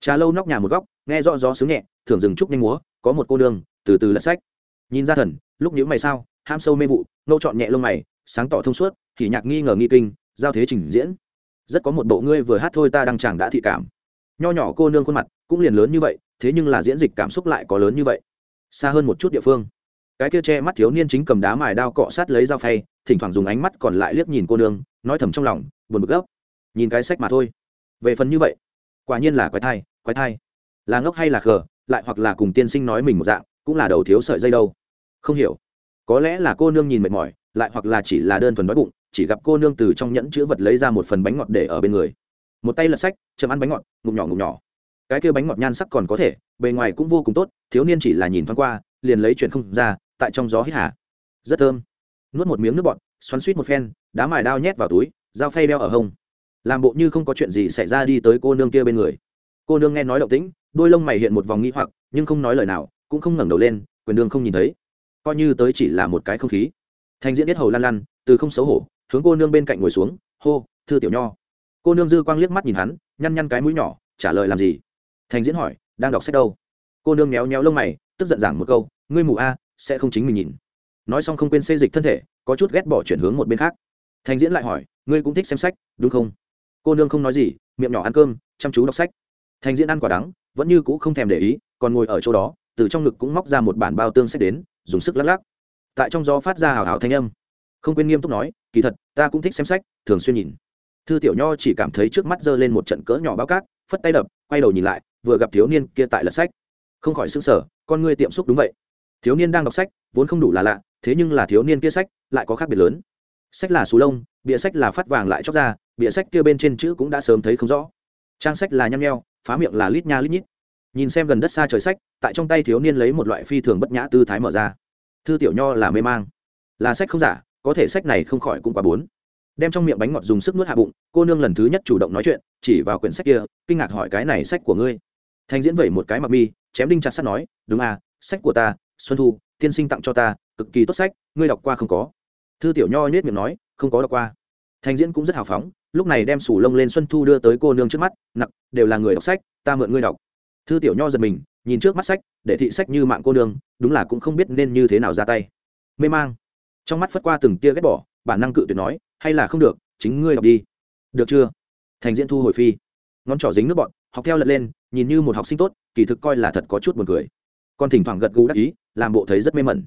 Trà lâu nóc nhà một góc, nghe rõ gió sướng nhẹ thường dừng trúc nhanh múa, có một cô đường từ từ lật sách. Nhìn ra thần, lúc nhíu mày sao, ham sâu mê vụ nâu chọn nhẹ lông mày, sáng tỏ thông suốt, thì nhạc nghi ngờ nghi kinh, giao thế trình diễn rất có một bộ ngươi vừa hát thôi ta đang chẳng đã thị cảm. Nho nhỏ cô nương khuôn mặt cũng liền lớn như vậy, thế nhưng là diễn dịch cảm xúc lại có lớn như vậy. Xa hơn một chút địa phương. Cái kia che mắt thiếu niên chính cầm đá mài đao cọ sát lấy dao phay, thỉnh thoảng dùng ánh mắt còn lại liếc nhìn cô nương, nói thầm trong lòng, buồn bực gấp. Nhìn cái sách mà thôi. Về phần như vậy, quả nhiên là quái thai quái thai. Là ngốc hay là khờ, lại hoặc là cùng tiên sinh nói mình một dạng, cũng là đầu thiếu sợi dây đâu. Không hiểu. Có lẽ là cô nương nhìn mệt mỏi, lại hoặc là chỉ là đơn thuần đói bụng chỉ gặp cô nương từ trong nhẫn chữ vật lấy ra một phần bánh ngọt để ở bên người. Một tay lật sách chậm ăn bánh ngọt, ngụm nhỏ ngụm nhỏ. Cái kia bánh ngọt nhan sắc còn có thể, bề ngoài cũng vô cùng tốt, thiếu niên chỉ là nhìn thoáng qua, liền lấy chuyện không ra, tại trong gió hít hà. Rất thơm. Nuốt một miếng nước bọt, xoắn suýt một phen, đá mài đao nhét vào túi, dao phay đeo ở hông. Làm bộ như không có chuyện gì xảy ra đi tới cô nương kia bên người. Cô nương nghe nói động tĩnh, đôi lông mày hiện một vòng nghi hoặc, nhưng không nói lời nào, cũng không ngẩng đầu lên, quyền đương không nhìn thấy. Coi như tới chỉ là một cái không khí. Thành diễn biết hầu lan lăn, từ không xấu hổ hướng cô nương bên cạnh ngồi xuống, hô, thư tiểu nho. Cô nương dư quang liếc mắt nhìn hắn, nhăn nhăn cái mũi nhỏ, trả lời làm gì? Thành diễn hỏi, đang đọc sách đâu? Cô nương méo méo lông mày, tức giận giảng một câu, ngươi mù a, sẽ không chính mình nhìn. Nói xong không quên xê dịch thân thể, có chút ghét bỏ chuyển hướng một bên khác. Thành diễn lại hỏi, ngươi cũng thích xem sách, đúng không? Cô nương không nói gì, miệng nhỏ ăn cơm, chăm chú đọc sách. Thành diễn ăn quả đắng, vẫn như cũ không thèm để ý, còn ngồi ở chỗ đó, từ trong ngực cũng móc ra một bản bao tương sách đến, dùng sức lắc lắc. Tại trong gió phát ra hào hào thanh âm không quên nghiêm túc nói, kỳ thật, ta cũng thích xem sách, thường xuyên nhìn. Thư tiểu nho chỉ cảm thấy trước mắt giơ lên một trận cỡ nhỏ bao cát, phất tay đập, quay đầu nhìn lại, vừa gặp thiếu niên kia tại lật sách. Không khỏi xứng sở con ngươi tiệm xúc đúng vậy. Thiếu niên đang đọc sách, vốn không đủ là lạ, thế nhưng là thiếu niên kia sách lại có khác biệt lớn. Sách là xù lông, bìa sách là phát vàng lại chóc ra, bìa sách kia bên trên chữ cũng đã sớm thấy không rõ. Trang sách là nhăm nheo, phá miệng là lít nha lít nhít. Nhìn xem gần đất xa trời sách, tại trong tay thiếu niên lấy một loại phi thường bất nhã tư thái mở ra. Thư tiểu nho là mê mang. Là sách không giả có thể sách này không khỏi cũng quá bốn. Đem trong miệng bánh ngọt dùng sức nuốt hạ bụng, cô nương lần thứ nhất chủ động nói chuyện, chỉ vào quyển sách kia, kinh ngạc hỏi cái này sách của ngươi. Thành diễn vẩy một cái mặc mi, chém đinh chặt sắt nói, đúng à sách của ta, xuân thu, tiên sinh tặng cho ta, cực kỳ tốt sách, ngươi đọc qua không có? Thư tiểu nho nhét miệng nói, không có đọc qua. Thành diễn cũng rất hào phóng, lúc này đem sủ lông lên xuân thu đưa tới cô nương trước mắt nặng đều là người đọc sách, ta mượn ngươi đọc. Thư tiểu nho giật mình, nhìn trước mắt sách, để thị sách như mạng cô nương, đúng là cũng không biết nên như thế nào ra tay. Mê mang trong mắt phất qua từng tia ghét bỏ, bản năng cự tuyệt nói, hay là không được, chính ngươi đọc đi. Được chưa? Thành diễn thu hồi phi. Ngón trỏ dính nước bọn, học theo lật lên, nhìn như một học sinh tốt, kỳ thực coi là thật có chút buồn cười. Còn thỉnh thoảng gật gù đắc ý, làm bộ thấy rất mê mẩn.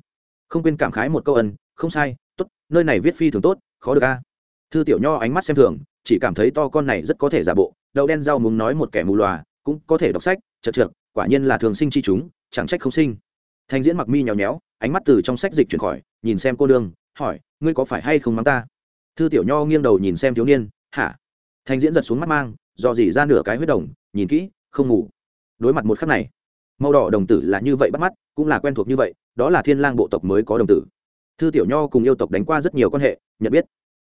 Không quên cảm khái một câu ân, không sai, tốt, nơi này viết phi thường tốt, khó được a. Thư tiểu nho ánh mắt xem thường, chỉ cảm thấy to con này rất có thể giả bộ, đậu đen rau muốn nói một kẻ mù lòa cũng có thể đọc sách, chật trượt, quả nhiên là thường sinh chi chúng, chẳng trách không sinh. Thành diễn mặc mi nhéo nhéo ánh mắt từ trong sách dịch chuyển khỏi, nhìn xem cô nương, hỏi, ngươi có phải hay không mắng ta? Thư tiểu nho nghiêng đầu nhìn xem thiếu niên, hả? Thanh diễn giật xuống mắt mang dò dỉ ra nửa cái huyết đồng, nhìn kỹ, không ngủ. Đối mặt một khắc này, màu đỏ đồng tử là như vậy bắt mắt, cũng là quen thuộc như vậy, đó là thiên lang bộ tộc mới có đồng tử. Thư tiểu nho cùng yêu tộc đánh qua rất nhiều quan hệ, nhận biết.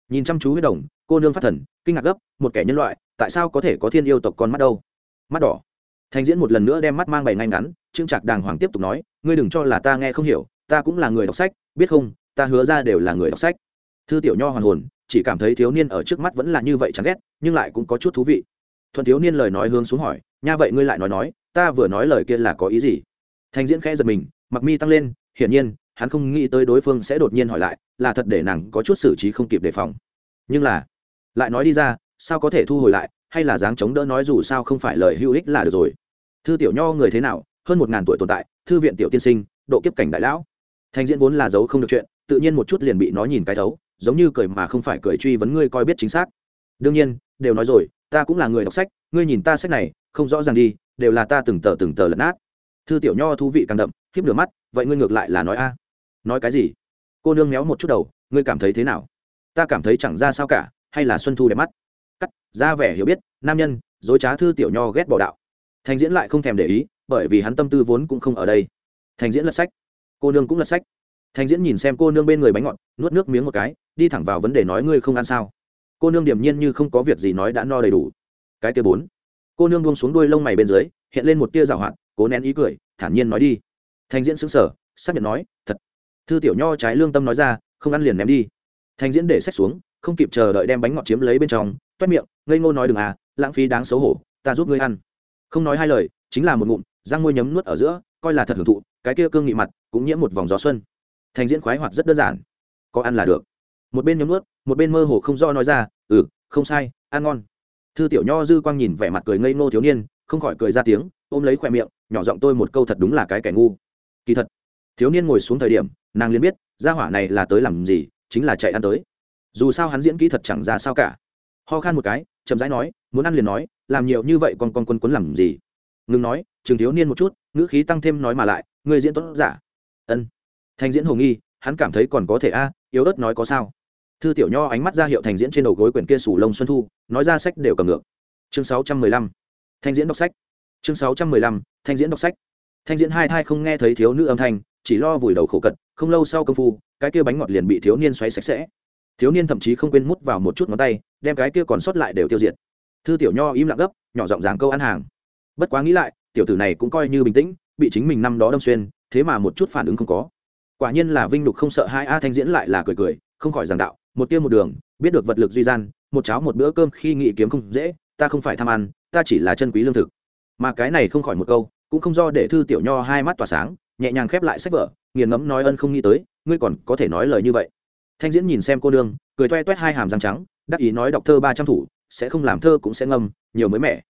Nhìn chăm chú huyết đồng, cô nương phát thần, kinh ngạc gấp, một kẻ nhân loại, tại sao có thể có thiên yêu tộc con mắt đâu? Mắt đỏ. Thành diễn một lần nữa đem mắt mang bày ngay ngắn, trương trạc đàng hoàng tiếp tục nói, ngươi đừng cho là ta nghe không hiểu ta cũng là người đọc sách, biết không, ta hứa ra đều là người đọc sách. Thư tiểu nho hoàn hồn, chỉ cảm thấy thiếu niên ở trước mắt vẫn là như vậy chẳng ghét, nhưng lại cũng có chút thú vị. Thuận thiếu niên lời nói hướng xuống hỏi, nha vậy ngươi lại nói nói, ta vừa nói lời kia là có ý gì? Thành diễn khẽ giật mình, mặc mi tăng lên, hiển nhiên, hắn không nghĩ tới đối phương sẽ đột nhiên hỏi lại, là thật để nàng có chút xử trí không kịp đề phòng. Nhưng là, lại nói đi ra, sao có thể thu hồi lại, hay là dáng chống đỡ nói dù sao không phải lời hữu ích là được rồi. Thư tiểu nho người thế nào, hơn một ngàn tuổi tồn tại, thư viện tiểu tiên sinh, độ kiếp cảnh đại lão thành diễn vốn là giấu không được chuyện, tự nhiên một chút liền bị nó nhìn cái thấu, giống như cười mà không phải cười truy vấn ngươi coi biết chính xác. Đương nhiên, đều nói rồi, ta cũng là người đọc sách, ngươi nhìn ta sách này, không rõ ràng đi, đều là ta từng tờ từng tờ lật nát. Thư tiểu nho thú vị càng đậm, khiếp lửa mắt, vậy ngươi ngược lại là nói a. Nói cái gì? Cô nương méo một chút đầu, ngươi cảm thấy thế nào? Ta cảm thấy chẳng ra sao cả, hay là xuân thu đẹp mắt? Cắt, ra vẻ hiểu biết, nam nhân, dối trá thư tiểu nho ghét bỏ đạo. Thành diễn lại không thèm để ý, bởi vì hắn tâm tư vốn cũng không ở đây. Thành diễn lật sách cô nương cũng lật sách. Thành diễn nhìn xem cô nương bên người bánh ngọt, nuốt nước miếng một cái, đi thẳng vào vấn đề nói ngươi không ăn sao. Cô nương điềm nhiên như không có việc gì nói đã no đầy đủ. Cái kia bốn. Cô nương buông xuống đuôi lông mày bên dưới, hiện lên một tia rào hoạt, cố nén ý cười, thản nhiên nói đi. Thành diễn xứng sở xác nhận nói, thật. Thư tiểu nho trái lương tâm nói ra, không ăn liền ném đi. Thành diễn để sách xuống, không kịp chờ đợi đem bánh ngọt chiếm lấy bên trong, toét miệng, ngây ngô nói đừng à lãng phí đáng xấu hổ, ta giúp ngươi ăn. Không nói hai lời, chính là một ngụm, răng môi nhấm nuốt ở giữa, coi là thật hưởng thụ cái kia cương nghị mặt cũng nhiễm một vòng gió xuân. Thành diễn khoái hoạt rất đơn giản. Có ăn là được. Một bên nhấm nuốt, một bên mơ hồ không do nói ra ừ không sai, ăn ngon. Thư tiểu nho dư quang nhìn vẻ mặt cười ngây ngô thiếu niên, không khỏi cười ra tiếng, ôm lấy khoe miệng, nhỏ giọng tôi một câu thật đúng là cái kẻ ngu. Kỳ thật, thiếu niên ngồi xuống thời điểm, nàng liền biết, gia hỏa này là tới làm gì, chính là chạy ăn tới. Dù sao hắn diễn kỹ thật chẳng ra sao cả. Ho khan một cái, chậm rãi nói, muốn ăn liền nói, làm nhiều như vậy còn con quân quấn làm gì? Ngừng nói chừng thiếu niên một chút, ngữ khí tăng thêm nói mà lại người diễn tốt giả. Ân. Thành diễn hồ nghi, hắn cảm thấy còn có thể a, yếu ớt nói có sao. Thư tiểu nho ánh mắt ra hiệu thành diễn trên đầu gối quyển kia sủ lông xuân thu, nói ra sách đều cầm ngược. Chương sáu trăm mười lăm. Thanh diễn đọc sách. Chương sáu trăm mười lăm. Thanh diễn đọc sách. Thanh diễn hai thai không nghe thấy thiếu nữ âm thanh, chỉ lo vùi đầu khổ cật không lâu sau công phu, cái kia bánh ngọt liền bị thiếu niên xoáy sạch sẽ. Thiếu niên thậm chí không quên mút vào một chút ngón tay, đem cái kia còn sót lại đều tiêu diệt. Thư tiểu nho im lặng gấp, nhỏ giọng dáng câu ăn hàng. Bất quá nghĩ lại, tiểu tử này cũng coi như bình tĩnh bị chính mình năm đó đâm xuyên, thế mà một chút phản ứng không có. Quả nhiên là vinh nhục không sợ hai a thanh diễn lại là cười cười, không khỏi giảng đạo, một tiêu một đường, biết được vật lực duy gian, một cháo một bữa cơm khi nghị kiếm không dễ, ta không phải tham ăn, ta chỉ là chân quý lương thực. Mà cái này không khỏi một câu, cũng không do để thư tiểu nho hai mắt tỏa sáng, nhẹ nhàng khép lại sách vở, nghiền ngẫm nói ân không nghĩ tới, ngươi còn có thể nói lời như vậy. Thanh diễn nhìn xem cô nương, cười toe toét hai hàm răng trắng, đắc ý nói đọc thơ ba trăm thủ, sẽ không làm thơ cũng sẽ ngâm, nhiều mới mẻ.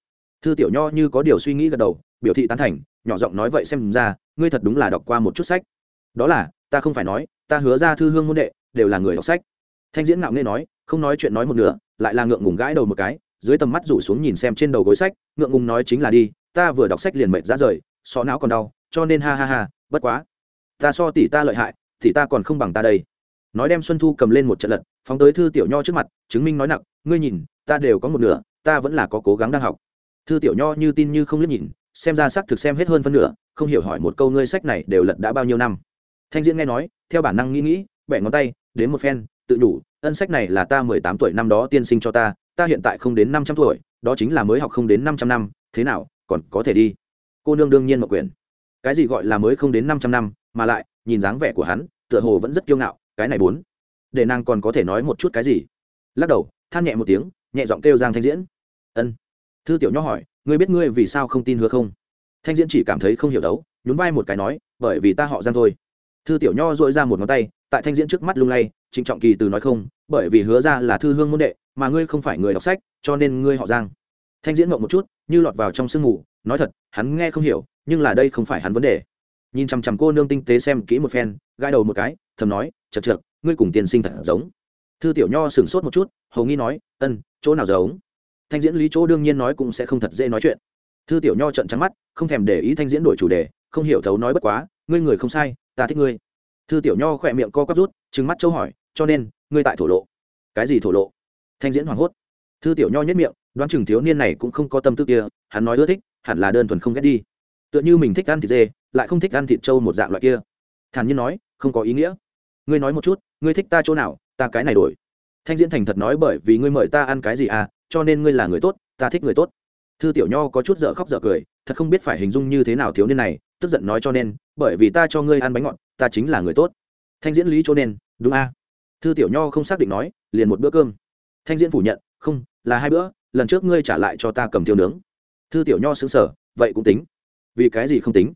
Thư tiểu nho như có điều suy nghĩ gật đầu, biểu thị tán thành nhỏ giọng nói vậy xem ra, ngươi thật đúng là đọc qua một chút sách. Đó là, ta không phải nói, ta hứa ra thư hương môn đệ, đều là người đọc sách. Thanh diễn ngạo nghe nói, không nói chuyện nói một nửa, lại là ngượng ngùng gãi đầu một cái, dưới tầm mắt rủ xuống nhìn xem trên đầu gối sách, ngượng ngùng nói chính là đi, ta vừa đọc sách liền mệt ra rời, sọ não còn đau, cho nên ha ha ha, bất quá. Ta so tỷ ta lợi hại thì ta còn không bằng ta đây. Nói đem xuân thu cầm lên một trận lật, phóng tới thư tiểu nho trước mặt, chứng minh nói nặng, ngươi nhìn, ta đều có một nửa, ta vẫn là có cố gắng đang học. Thư tiểu nho như tin như không liếc nhìn xem ra xác thực xem hết hơn phân nửa, không hiểu hỏi một câu ngươi sách này đều lật đã bao nhiêu năm. Thanh diễn nghe nói, theo bản năng nghĩ nghĩ, bẻ ngón tay, đến một phen, tự đủ ân sách này là ta mười tám tuổi năm đó tiên sinh cho ta ta hiện tại không đến năm trăm tuổi, đó chính là mới học không đến năm trăm năm, thế nào, còn có thể đi? Cô nương đương nhiên một quyền cái gì gọi là mới không đến năm trăm năm, mà lại, nhìn dáng vẻ của hắn, tựa hồ vẫn rất kiêu ngạo, cái này bốn. Để nàng còn có thể nói một chút cái gì? Lắc đầu, than nhẹ một tiếng, nhẹ giọng kêu giang thanh diễn. Ân. Thư tiểu nho hỏi ngươi biết ngươi vì sao không tin hứa không? Thanh diễn chỉ cảm thấy không hiểu đấu, nhún vai một cái nói, bởi vì ta họ giang thôi. Thư tiểu nho dội ra một ngón tay, tại thanh diễn trước mắt lung lay, trịnh trọng kỳ từ nói không, bởi vì hứa ra là thư hương môn đệ, mà ngươi không phải người đọc sách, cho nên ngươi họ giang. Thanh diễn mộng một chút, như lọt vào trong sương mù, nói thật, hắn nghe không hiểu, nhưng là đây không phải hắn vấn đề. Nhìn chằm chằm cô nương tinh tế xem kỹ một phen gai đầu một cái, thầm nói chật chật ngươi cùng tiền sinh thật giống. Thư tiểu nho sửng sốt một chút, hầu nghi nói, ân, chỗ nào giống? Thanh diễn lý chỗ đương nhiên nói cũng sẽ không thật dễ nói chuyện. Thư tiểu nho trận trắng mắt, không thèm để ý thanh diễn đổi chủ đề, không hiểu thấu nói bất quá, ngươi người không sai, ta thích ngươi. Thư tiểu nho khỏe miệng co quắp rút, trừng mắt châu hỏi, cho nên, ngươi tại thổ lộ? Cái gì thổ lộ? Thanh diễn hoảng hốt. Thư tiểu nho nhất miệng, đoán chừng thiếu niên này cũng không có tâm tư kia, hắn nói ưa thích, hẳn là đơn thuần không ghét đi. Tựa như mình thích ăn thịt dê, lại không thích ăn thịt trâu một dạng loại kia. Thản nhiên nói, không có ý nghĩa. Ngươi nói một chút, ngươi thích ta chỗ nào, ta cái này đổi. Thanh diễn thành thật nói bởi vì ngươi mời ta ăn cái gì à cho nên ngươi là người tốt, ta thích người tốt. Thư tiểu nho có chút dở khóc dở cười, thật không biết phải hình dung như thế nào thiếu niên này, tức giận nói cho nên, bởi vì ta cho ngươi ăn bánh ngọt, ta chính là người tốt. Thanh diễn lý cho nên, đúng a? À? thư tiểu nho không xác định nói, liền một bữa cơm. Thanh diễn phủ nhận, không, là hai bữa, lần trước ngươi trả lại cho ta cầm tiêu nướng. Thư tiểu nho xứng sở vậy cũng tính. Vì cái gì không tính?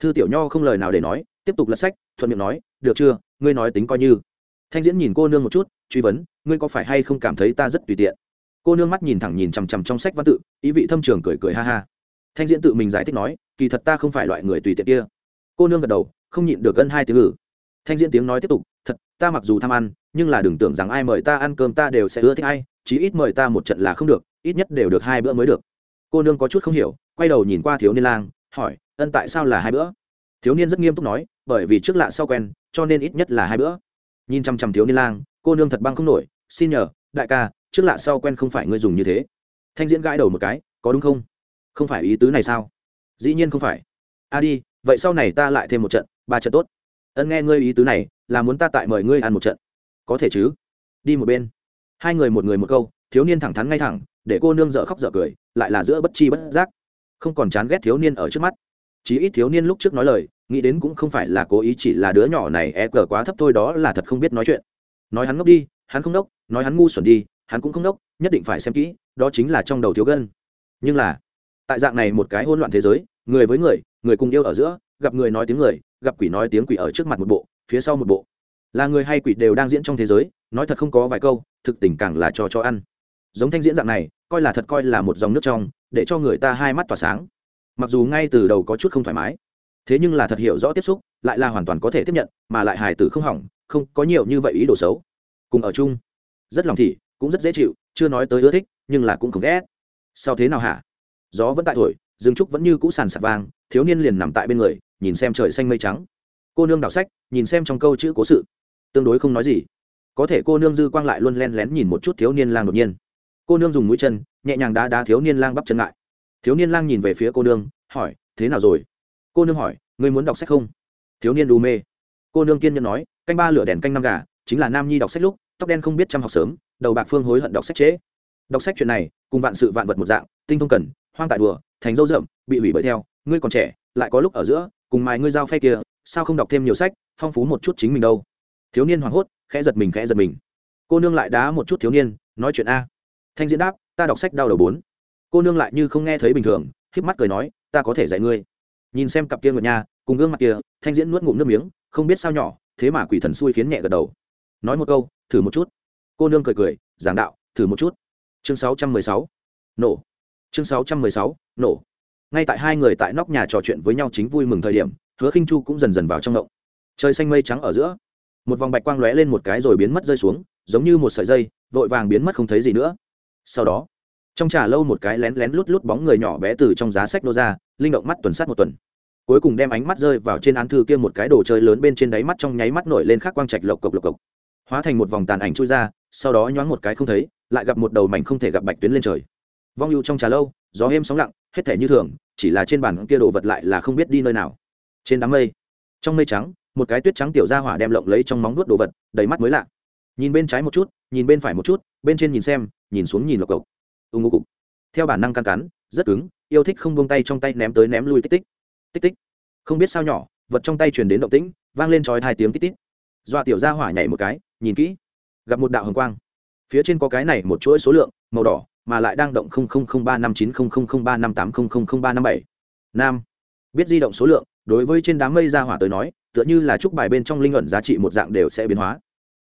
Thư tiểu nho không lời nào để nói, tiếp tục lật sách, thuận miệng nói, được chưa, ngươi nói tính coi như. Thanh diễn nhìn cô nương một chút, truy vấn, ngươi có phải hay không cảm thấy ta rất tùy tiện? Cô nương mắt nhìn thẳng nhìn chằm chằm trong sách văn tự, ý vị thâm trường cười cười ha ha. Thanh diễn tự mình giải thích nói, kỳ thật ta không phải loại người tùy tiện kia. Cô nương gật đầu, không nhịn được gân hai tiếng ngữ thanh diễn tiếng nói tiếp tục, thật, ta mặc dù tham ăn, nhưng là đừng tưởng rằng ai mời ta ăn cơm ta đều sẽ ưa thích ai, chí ít mời ta một trận là không được, ít nhất đều được hai bữa mới được. Cô nương có chút không hiểu, quay đầu nhìn qua thiếu niên lang, hỏi, ân, tại sao là hai bữa? Thiếu niên rất nghiêm túc nói, bởi vì trước lạ sau quen, cho nên ít nhất là hai bữa. Nhìn chăm chăm thiếu niên lang, cô nương thật băng không nổi, xin nhờ, đại ca trước lạ sau quen không phải ngươi dùng như thế. Thanh diễn gãi đầu một cái, có đúng không? Không phải ý tứ này sao? Dĩ nhiên không phải. A đi, vậy sau này ta lại thêm một trận, ba trận tốt. Ân nghe ngươi ý tứ này, là muốn ta tại mời ngươi ăn một trận. Có thể chứ? Đi một bên. Hai người một người một câu, thiếu niên thẳng thắn ngay thẳng, để cô nương dở khóc dở cười, lại là giữa bất chi bất giác. Không còn chán ghét thiếu niên ở trước mắt. Chí ít thiếu niên lúc trước nói lời, nghĩ đến cũng không phải là cố ý chỉ là đứa nhỏ này e cờ quá thấp thôi, đó là thật không biết nói chuyện. Nói hắn ngốc đi, hắn không đốc, nói hắn ngu xuẩn đi hắn cũng không đốc nhất định phải xem kỹ, đó chính là trong đầu thiếu gân. Nhưng là, tại dạng này một cái hỗn loạn thế giới, người với người người cùng yêu ở giữa, gặp người nói tiếng người, gặp quỷ nói tiếng quỷ ở trước mặt một bộ, phía sau một bộ. Là người hay quỷ đều đang diễn trong thế giới, nói thật không có vài câu, thực tình càng là cho cho ăn. Giống thanh diễn dạng này, coi là thật coi là một dòng nước trong, để cho người ta hai mắt tỏa sáng. Mặc dù ngay từ đầu có chút không thoải mái, thế nhưng là thật hiểu rõ tiếp xúc, lại là hoàn toàn có thể tiếp nhận, mà lại hài tử không hỏng, không có nhiều như vậy ý đồ xấu. Cùng ở chung, rất lòng thị cũng rất dễ chịu, chưa nói tới ưa thích, nhưng là cũng không ghét. Sao thế nào hả? Gió vẫn tại thổi, rừng trúc vẫn như cũ sàn sạt vang thiếu niên liền nằm tại bên người, nhìn xem trời xanh mây trắng. Cô nương đọc sách, nhìn xem trong câu chữ cố sự. Tương đối không nói gì. Có thể cô nương dư quang lại luôn len lén nhìn một chút thiếu niên lang đột nhiên. Cô nương dùng mũi chân, nhẹ nhàng đá đá thiếu niên lang bắp chân lại. Thiếu niên lang nhìn về phía cô nương, hỏi, thế nào rồi? Cô nương hỏi, ngươi muốn đọc sách không? Thiếu niên đù mê. Cô nương kiên nhẫn nói, canh ba lửa đèn canh năm gà, chính là nam nhi đọc sách lúc, tóc đen không biết chăm học sớm đầu bạc phương hối hận đọc sách trễ. Đọc sách chuyện này, cùng vạn sự vạn vật một dạng, tinh thông cần, hoang tại đùa, thành dâu rậm, bị hủy bởi theo, ngươi còn trẻ, lại có lúc ở giữa, cùng mài ngươi giao phe kia, sao không đọc thêm nhiều sách, phong phú một chút chính mình đâu. Thiếu niên hoảng hốt, khẽ giật mình khẽ giật mình. Cô nương lại đá một chút thiếu niên, nói chuyện a. Thanh diễn đáp, ta đọc sách đau đầu bốn. Cô nương lại như không nghe thấy bình thường, híp mắt cười nói, ta có thể dạy ngươi. Nhìn xem cặp kia ngựa nha cùng gương mặt kia, thanh diễn nuốt ngụm nước miếng, không biết sao nhỏ, thế mà quỷ thần xui khiến nhẹ gật đầu. Nói một câu, thử một chút cô nương cười cười, giảng đạo, thử một chút. Chương sáu trăm mười sáu. Nổ. Chương sáu trăm mười sáu. Nổ. Ngay tại hai người tại nóc nhà trò chuyện với nhau chính vui mừng thời điểm, hứa khinh chu cũng dần dần vào trong động. Trời xanh mây trắng ở giữa. Một vòng bạch quang lóe lên một cái rồi biến mất rơi xuống, giống như một sợi dây, vội vàng biến mất không thấy gì nữa. Sau đó, trong trà lâu một cái lén lén lút lút bóng người nhỏ bé từ trong giá sách nô ra, linh động mắt tuần sát một tuần. Cuối cùng đem ánh mắt rơi vào trên án thư kia một cái đồ chơi lớn bên trên đáy mắt trong nháy mắt nổi lên khắc quang trạch lộc cộc lộc cộc. Hóa thành một vòng tàn ảnh chui ra sau đó nhoáng một cái không thấy, lại gặp một đầu mảnh không thể gặp bạch tuyến lên trời. Vong ưu trong trà lâu, gió êm sóng lặng, hết thể như thường, chỉ là trên bàn kia đồ vật lại là không biết đi nơi nào. Trên đám mây, trong mây trắng, một cái tuyết trắng tiểu ra hỏa đem lộng lấy trong móng nuốt đồ vật, đầy mắt mới lạ. Nhìn bên trái một chút, nhìn bên phải một chút, bên trên nhìn xem, nhìn xuống nhìn lộc cộc. Ưng ngô cục. Theo bản năng căn cắn, rất cứng, yêu thích không buông tay trong tay ném tới ném lui tích tích. Tích tích. Không biết sao nhỏ, vật trong tay truyền đến động tĩnh, vang lên trói hai tiếng tích tích dọa tiểu ra hỏa nhảy một cái, nhìn kỹ gặp một đạo hồng quang. Phía trên có cái này một chuỗi số lượng, màu đỏ, mà lại đang động ba năm chín ba năm tám ba năm bảy. Nam. Biết di động số lượng, đối với trên đám mây ra hỏa tới nói, tựa như là chúc bài bên trong linh ẩn giá trị một dạng đều sẽ biến hóa.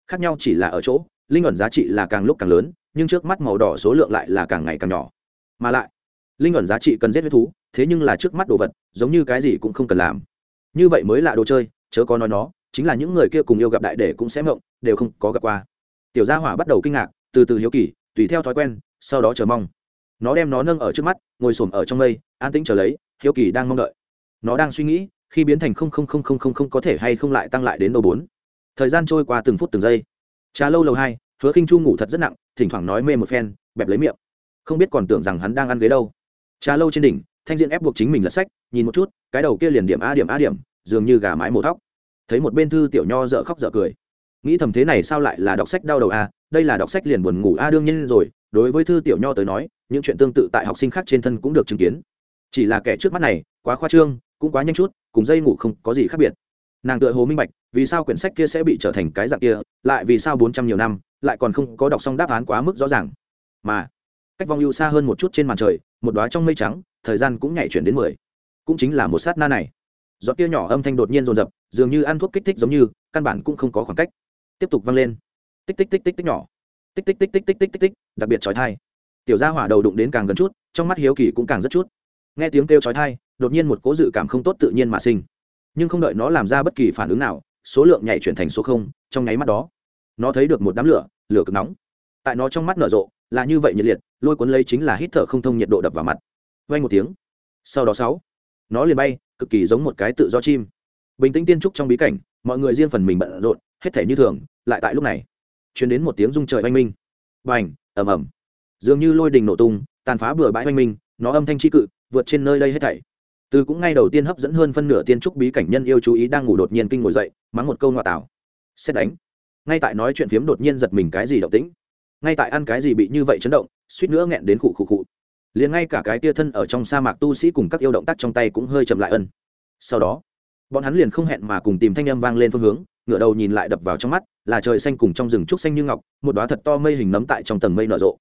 Khác nhau chỉ là ở chỗ, linh ẩn giá trị là càng lúc càng lớn, nhưng trước mắt màu đỏ số lượng lại là càng ngày càng nhỏ. Mà lại, linh ẩn giá trị cần giết huyết thú, thế nhưng là trước mắt đồ vật, giống như cái gì cũng không cần làm. Như vậy mới là đồ chơi, chớ có nói nó, chính là những người kia cùng yêu gặp đại để cũng sẽ mộng đều không có gặp qua tiểu gia hỏa bắt đầu kinh ngạc, từ từ hiếu kỳ, tùy theo thói quen, sau đó chờ mong. Nó đem nó nâng ở trước mắt, ngồi xổm ở trong mây, an tĩnh chờ lấy, hiếu kỳ đang mong đợi. Nó đang suy nghĩ, khi biến thành không không không không không không có thể hay không lại tăng lại đến đầu bốn. Thời gian trôi qua từng phút từng giây. Trà lâu lâu hai, hứa khinh chu ngủ thật rất nặng, thỉnh thoảng nói mê một phen, bẹp lấy miệng. Không biết còn tưởng rằng hắn đang ăn ghế đâu. Trà lâu trên đỉnh, thanh diện ép buộc chính mình lật sách, nhìn một chút, cái đầu kia liền điểm a điểm a điểm, dường như gà mái mổ thóc. Thấy một bên thư tiểu nho dở khóc dở cười nghĩ thầm thế này sao lại là đọc sách đau đầu a đây là đọc sách liền buồn ngủ a đương nhiên rồi, đối với thư tiểu nho tới nói, những chuyện tương tự tại học sinh khác trên thân cũng được chứng kiến. Chỉ là kẻ trước mắt này, quá khoa trương, cũng quá nhanh chút, cùng dây ngủ không có gì khác biệt. Nàng tựa hồ minh bạch, vì sao quyển sách kia sẽ bị trở thành cái dạng kia, lại vì sao bốn trăm nhiều năm, lại còn không có đọc xong đáp án quá mức rõ ràng. Mà, cách vong ưu xa hơn một chút trên màn trời, một đoá trong mây trắng, thời gian cũng nhảy chuyển đến mười. Cũng chính là một sát na này. Giọt kia nhỏ âm thanh đột nhiên rồn rập dường như ăn thuốc kích thích giống như, căn bản cũng không có khoảng cách tiếp tục vang lên. Tích tích tích tích tích nhỏ. Tích tích tích tích tích tích tích tích, đặc biệt trói thai tiểu gia hỏa đầu đụng đến càng gần chút, trong mắt hiếu kỳ cũng càng rất chút. Nghe tiếng kêu trói thai đột nhiên một cố dự cảm không tốt tự nhiên mà sinh. Nhưng không đợi nó làm ra bất kỳ phản ứng nào, số lượng nhảy chuyển thành số không, trong nháy mắt đó, nó thấy được một đám lửa lửa cực nóng. Tại nó trong mắt nở rộ, là như vậy nhiệt liệt, lôi cuốn lấy chính là hít thở không thông nhiệt độ đập vào mặt. Vay một tiếng. Sau đó sáu, nó liền bay, cực kỳ giống một cái tự do chim. Bình tĩnh tiên trúc trong bí cảnh, mọi người riêng phần mình bận rộn hết thể như thường, lại tại lúc này, chuyển đến một tiếng rung trời oanh minh. B à n h ẩm ẩm dường như lôi đình nổ tung, tàn phá bừa bãi oanh minh, nó âm thanh tri cự, vượt trên nơi đây hết thảy. Từ cũng ngay đầu tiên hấp dẫn hơn phân nửa tiên trúc bí cảnh nhân yêu chú ý đang ngủ đột nhiên kinh ngồi dậy, mắng một câu ngoại tảo. Xét đánh. Ngay tại nói chuyện phiếm đột nhiên giật mình cái gì động tĩnh. Ngay tại ăn cái gì bị như vậy chấn động, suýt nữa nghẹn đến khụ khụ khụ. Liền ngay cả cái tia thân ở trong sa mạc tu sĩ cùng các yêu động tác trong tay cũng hơi chậm lại ân. Sau đó bọn hắn liền không hẹn mà cùng tìm thanh âm vang lên phương hướng, ngửa đầu nhìn lại đập vào trong mắt, là trời xanh cùng trong rừng trúc xanh như ngọc, một đoá thật to mây hình nấm tại trong tầng mây nở rộ.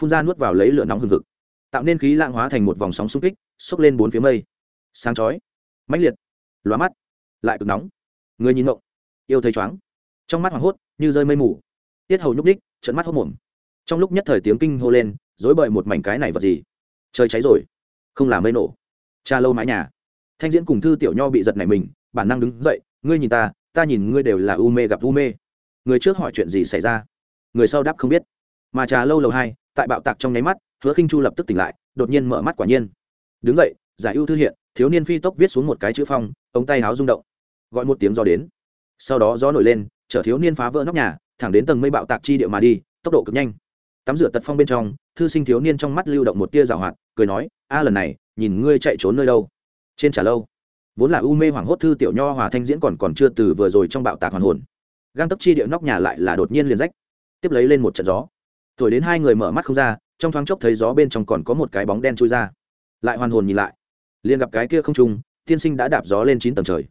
Phun ra nuốt vào lấy lửa nóng hừng hực. Tạo nên khí lạng hóa thành một vòng sóng xung kích, xốc lên bốn phía mây. Sáng chói, mãnh liệt, lóa mắt, lại cực nóng. Người nhìn ngộng, yêu thấy chóng trong mắt hoảng hốt, như rơi mây mù. Tiết hầu nhúc ních trận mắt hốc mồm trong lúc nhất thời tiếng kinh hô lên dối bời một mảnh cái này vật gì? Trời cháy rồi, không là mây nổ. Cha lâu mái nhà thanh diễn cùng thư tiểu nho bị giật này mình, bản năng đứng dậy, ngươi nhìn ta ta nhìn ngươi đều là u mê gặp u mê. Người trước hỏi chuyện gì xảy ra? Người sau đáp không biết. Mà trà lâu lầu hai, tại bạo tạc trong nháy mắt, hứa khinh chu lập tức tỉnh lại, đột nhiên mở mắt quả nhiên. Đứng dậy, giải ưu thư hiện, thiếu niên phi tốc viết xuống một cái chữ phong, ống tay háo rung động. Gọi một tiếng gió đến. Sau đó gió nổi lên, chở thiếu niên phá vỡ nóc nhà, thẳng đến tầng mây bạo tạc chi địa mà đi, tốc độ cực nhanh. Tắm rửa tật phong bên trong, thư sinh thiếu niên trong mắt lưu động một tia rào hoạt, cười nói, a, lần này, nhìn ngươi chạy trốn nơi đâu? Trên trả lâu, vốn là u mê hoảng hốt thư tiểu nho hòa thanh diễn còn còn chưa từ vừa rồi trong bạo tạc hoàn hồn. Gang tấp chi địa nóc nhà lại là đột nhiên liền rách, tiếp lấy lên một trận gió. Thổi đến hai người mở mắt không ra, trong thoáng chốc thấy gió bên trong còn có một cái bóng đen trôi ra. Lại hoàn hồn nhìn lại, liền gặp cái kia không trung, tiên sinh đã đạp gió lên chín tầng trời.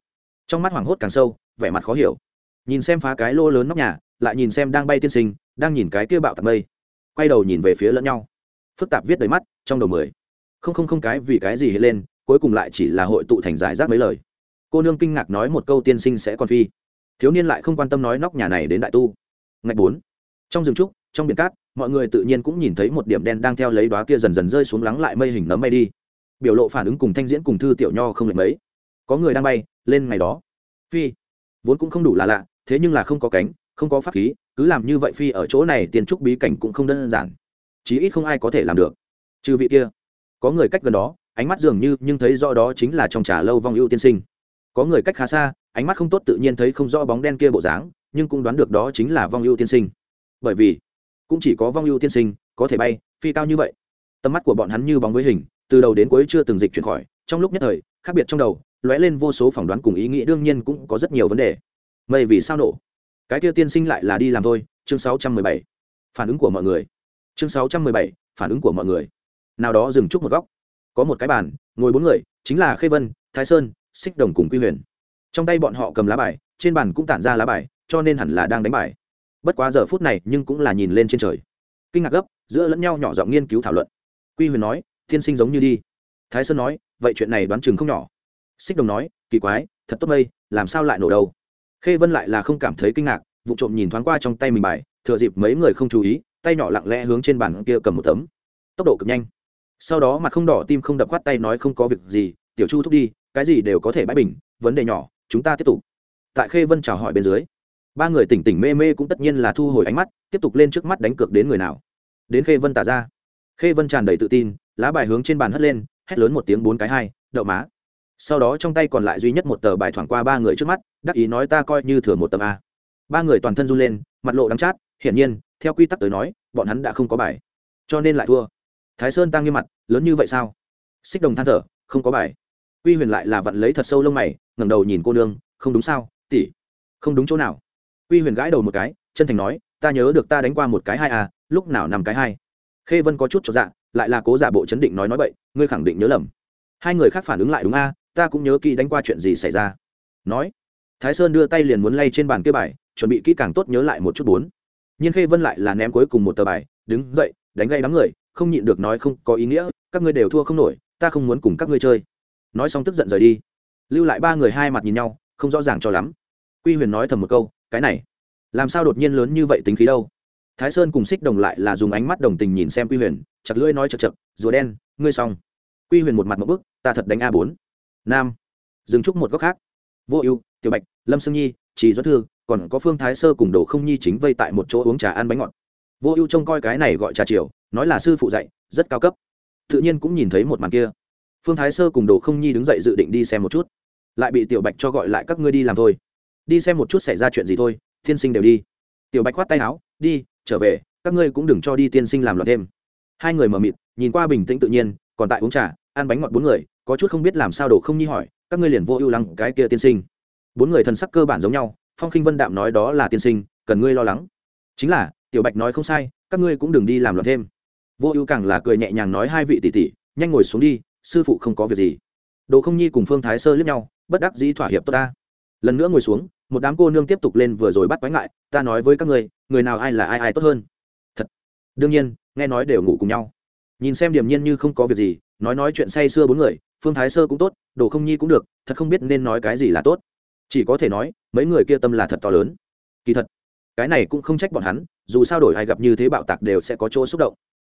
Trong mắt hoảng hốt càng sâu, vẻ mặt khó hiểu. Nhìn xem phá cái lô lớn nóc nhà, lại nhìn xem đang bay tiên sinh, đang nhìn cái kia bạo tạt mây. Quay đầu nhìn về phía lẫn nhau. Phức tạp viết đầy mắt, trong đầu mười. Không không không cái vì cái gì hiện lên cuối cùng lại chỉ là hội tụ thành giải rác mấy lời. Cô nương kinh ngạc nói một câu tiên sinh sẽ còn phi. Thiếu niên lại không quan tâm nói nóc nhà này đến đại tu. Ngạch bốn. Trong rừng trúc, trong biển cát, mọi người tự nhiên cũng nhìn thấy một điểm đen đang theo lấy đoá kia dần dần rơi xuống lắng lại mây hình nấm bay đi. Biểu lộ phản ứng cùng thanh diễn cùng thư tiểu nho không lệch mấy. Có người đang bay, lên ngày đó. Phi. Vốn cũng không đủ là lạ, thế nhưng là không có cánh, không có pháp khí, cứ làm như vậy phi ở chỗ này tiền trúc bí cảnh cũng không đơn giản. Chí ít không ai có thể làm được. Trừ vị kia. Có người cách gần đó ánh mắt dường như nhưng thấy rõ đó chính là trong trà lâu vong ưu tiên sinh. Có người cách khá xa ánh mắt không tốt tự nhiên thấy không rõ bóng đen kia bộ dáng nhưng cũng đoán được đó chính là vong ưu tiên sinh. Bởi vì cũng chỉ có vong ưu tiên sinh có thể bay phi cao như vậy. Tầm mắt của bọn hắn như bóng với hình từ đầu đến cuối chưa từng dịch chuyển khỏi trong lúc nhất thời khác biệt trong đầu lóe lên vô số phỏng đoán cùng ý nghĩ đương nhiên cũng có rất nhiều vấn đề. Mây vì sao nổ? Cái kia tiên sinh lại là đi làm thôi chương 617. phản ứng của mọi người. Chương 617, phản ứng của mọi người. Nào đó dừng chút một góc có một cái bàn, ngồi bốn người, chính là khê vân, thái sơn, xích đồng cùng quy huyền. Trong tay bọn họ cầm lá bài, trên bàn cũng tản ra lá bài, cho nên hẳn là đang đánh bài. Bất quá giờ phút này nhưng cũng là nhìn lên trên trời. Kinh ngạc gấp, giữa lẫn nhau nhỏ giọng nghiên cứu thảo luận. Quy huyền nói thiên sinh giống như đi. Thái sơn nói, vậy chuyện này đoán chừng không nhỏ. Xích đồng nói, kỳ quái, thật tốt mây làm sao lại nổ đầu? khê vân lại là không cảm thấy kinh ngạc, vụ trộm nhìn thoáng qua trong tay mình bài, thừa dịp mấy người không chú ý, tay nhỏ lặng lẽ hướng trên bàn kia cầm một tấm. Tốc độ cực nhanh sau đó mặt không đỏ tim không đập khoát tay nói không có việc gì, tiểu chu thúc đi, cái gì đều có thể bãi bình, vấn đề nhỏ, chúng ta tiếp tục. Tại khê vân chào hỏi bên dưới, ba người tỉnh tỉnh mê mê cũng tất nhiên là thu hồi ánh mắt, tiếp tục lên trước mắt đánh cược đến người nào. Đến khê vân tả ra. Khê vân tràn đầy tự tin, lá bài hướng trên bàn hất lên, hét lớn một tiếng bốn cái hai, đậu má. Sau đó trong tay còn lại duy nhất một tờ bài thoảng qua ba người trước mắt, đắc ý nói ta coi như thừa một tầm a. Ba người toàn thân run lên, mặt lộ đắng chát, hiển nhiên, theo quy tắc tới nói, bọn hắn đã không có bài, cho nên lại thua thái sơn tăng nghiêm mặt, lớn như vậy sao? Xích đồng than thở, không có bài. Uy huyền lại là vặn lấy thật sâu lông mày, ngẩng đầu nhìn cô nương, không đúng sao, tỷ? Không đúng chỗ nào. Uy huyền gãi đầu một cái, chân thành nói, ta nhớ được ta đánh qua một cái hai à lúc nào nằm cái hai. Khê vân có chút cho dạ lại là cố giả bộ chấn định nói nói bậy, ngươi khẳng định nhớ lầm. Hai người khác phản ứng lại đúng a, ta cũng nhớ kỹ đánh qua chuyện gì xảy ra. Nói, thái sơn đưa tay liền muốn lay trên bàn kia bài, chuẩn bị kỹ càng tốt nhớ lại một chút bốn. Nhưng khê vân lại là ném cuối cùng một tờ bài, đứng dậy, đánh gây đám người không nhịn được nói không có ý nghĩa, các ngươi đều thua không nổi, ta không muốn cùng các ngươi chơi. Nói xong tức giận rời đi. Lưu lại ba người hai mặt nhìn nhau, không rõ ràng cho lắm. Quy huyền nói thầm một câu, cái này, làm sao đột nhiên lớn như vậy tính khí đâu? Thái sơn cùng xích đồng lại là dùng ánh mắt đồng tình nhìn xem quy huyền, chặt lưỡi nói chật chật, rùa đen, ngươi xong. Quy huyền một mặt một bức, ta thật đánh a bốn. Nam, dừng trúc một góc khác. Vô ưu, tiểu bạch, lâm sương nhi chỉ doãn thư, còn có phương thái sơ cùng đồ không nhi chính vây tại một chỗ uống trà ăn bánh ngọt. Vô ưu trông coi cái này gọi trà chiều nói là sư phụ dạy, rất cao cấp. Tự nhiên cũng nhìn thấy một màn kia. Phương thái sơ cùng đồ không nhi đứng dậy dự định đi xem một chút. Lại bị tiểu bạch cho gọi lại các ngươi đi làm thôi. Đi xem một chút xảy ra chuyện gì thôi, tiên sinh đều đi. Tiểu bạch khoát tay áo, đi, trở về, các ngươi cũng đừng cho đi tiên sinh làm loạn thêm. Hai người mờ mịt, nhìn qua bình tĩnh tự nhiên, còn tại uống trà, ăn bánh ngọt bốn người, có chút không biết làm sao đồ không nhi hỏi, các ngươi liền vô ưu lăng cái kia tiên sinh? Bốn người thần sắc cơ bản giống nhau, phong khinh vân đạm nói đó là tiên sinh, cần ngươi lo lắng. Chính là, tiểu bạch nói không sai, các ngươi cũng đừng đi làm loạn thêm vô ưu càng là cười nhẹ nhàng nói hai vị tỷ tỷ, nhanh ngồi xuống đi, sư phụ không có việc gì. Đồ không nhi cùng phương thái sơ liếc nhau, bất đắc dĩ thỏa hiệp tốt ta. Lần nữa ngồi xuống, một đám cô nương tiếp tục lên vừa rồi bắt quái ngại, ta nói với các người người nào ai là ai ai tốt hơn. Thật. Đương nhiên, nghe nói đều ngủ cùng nhau. Nhìn xem điềm nhiên như không có việc gì, nói nói chuyện say xưa bốn người, phương thái sơ cũng tốt, đồ không nhi cũng được, thật không biết nên nói cái gì là tốt. Chỉ có thể nói, mấy người kia tâm là thật to lớn. Kỳ thật, cái này cũng không trách bọn hắn, dù sao đổi ai gặp như thế bạo tạc đều sẽ có chỗ xúc động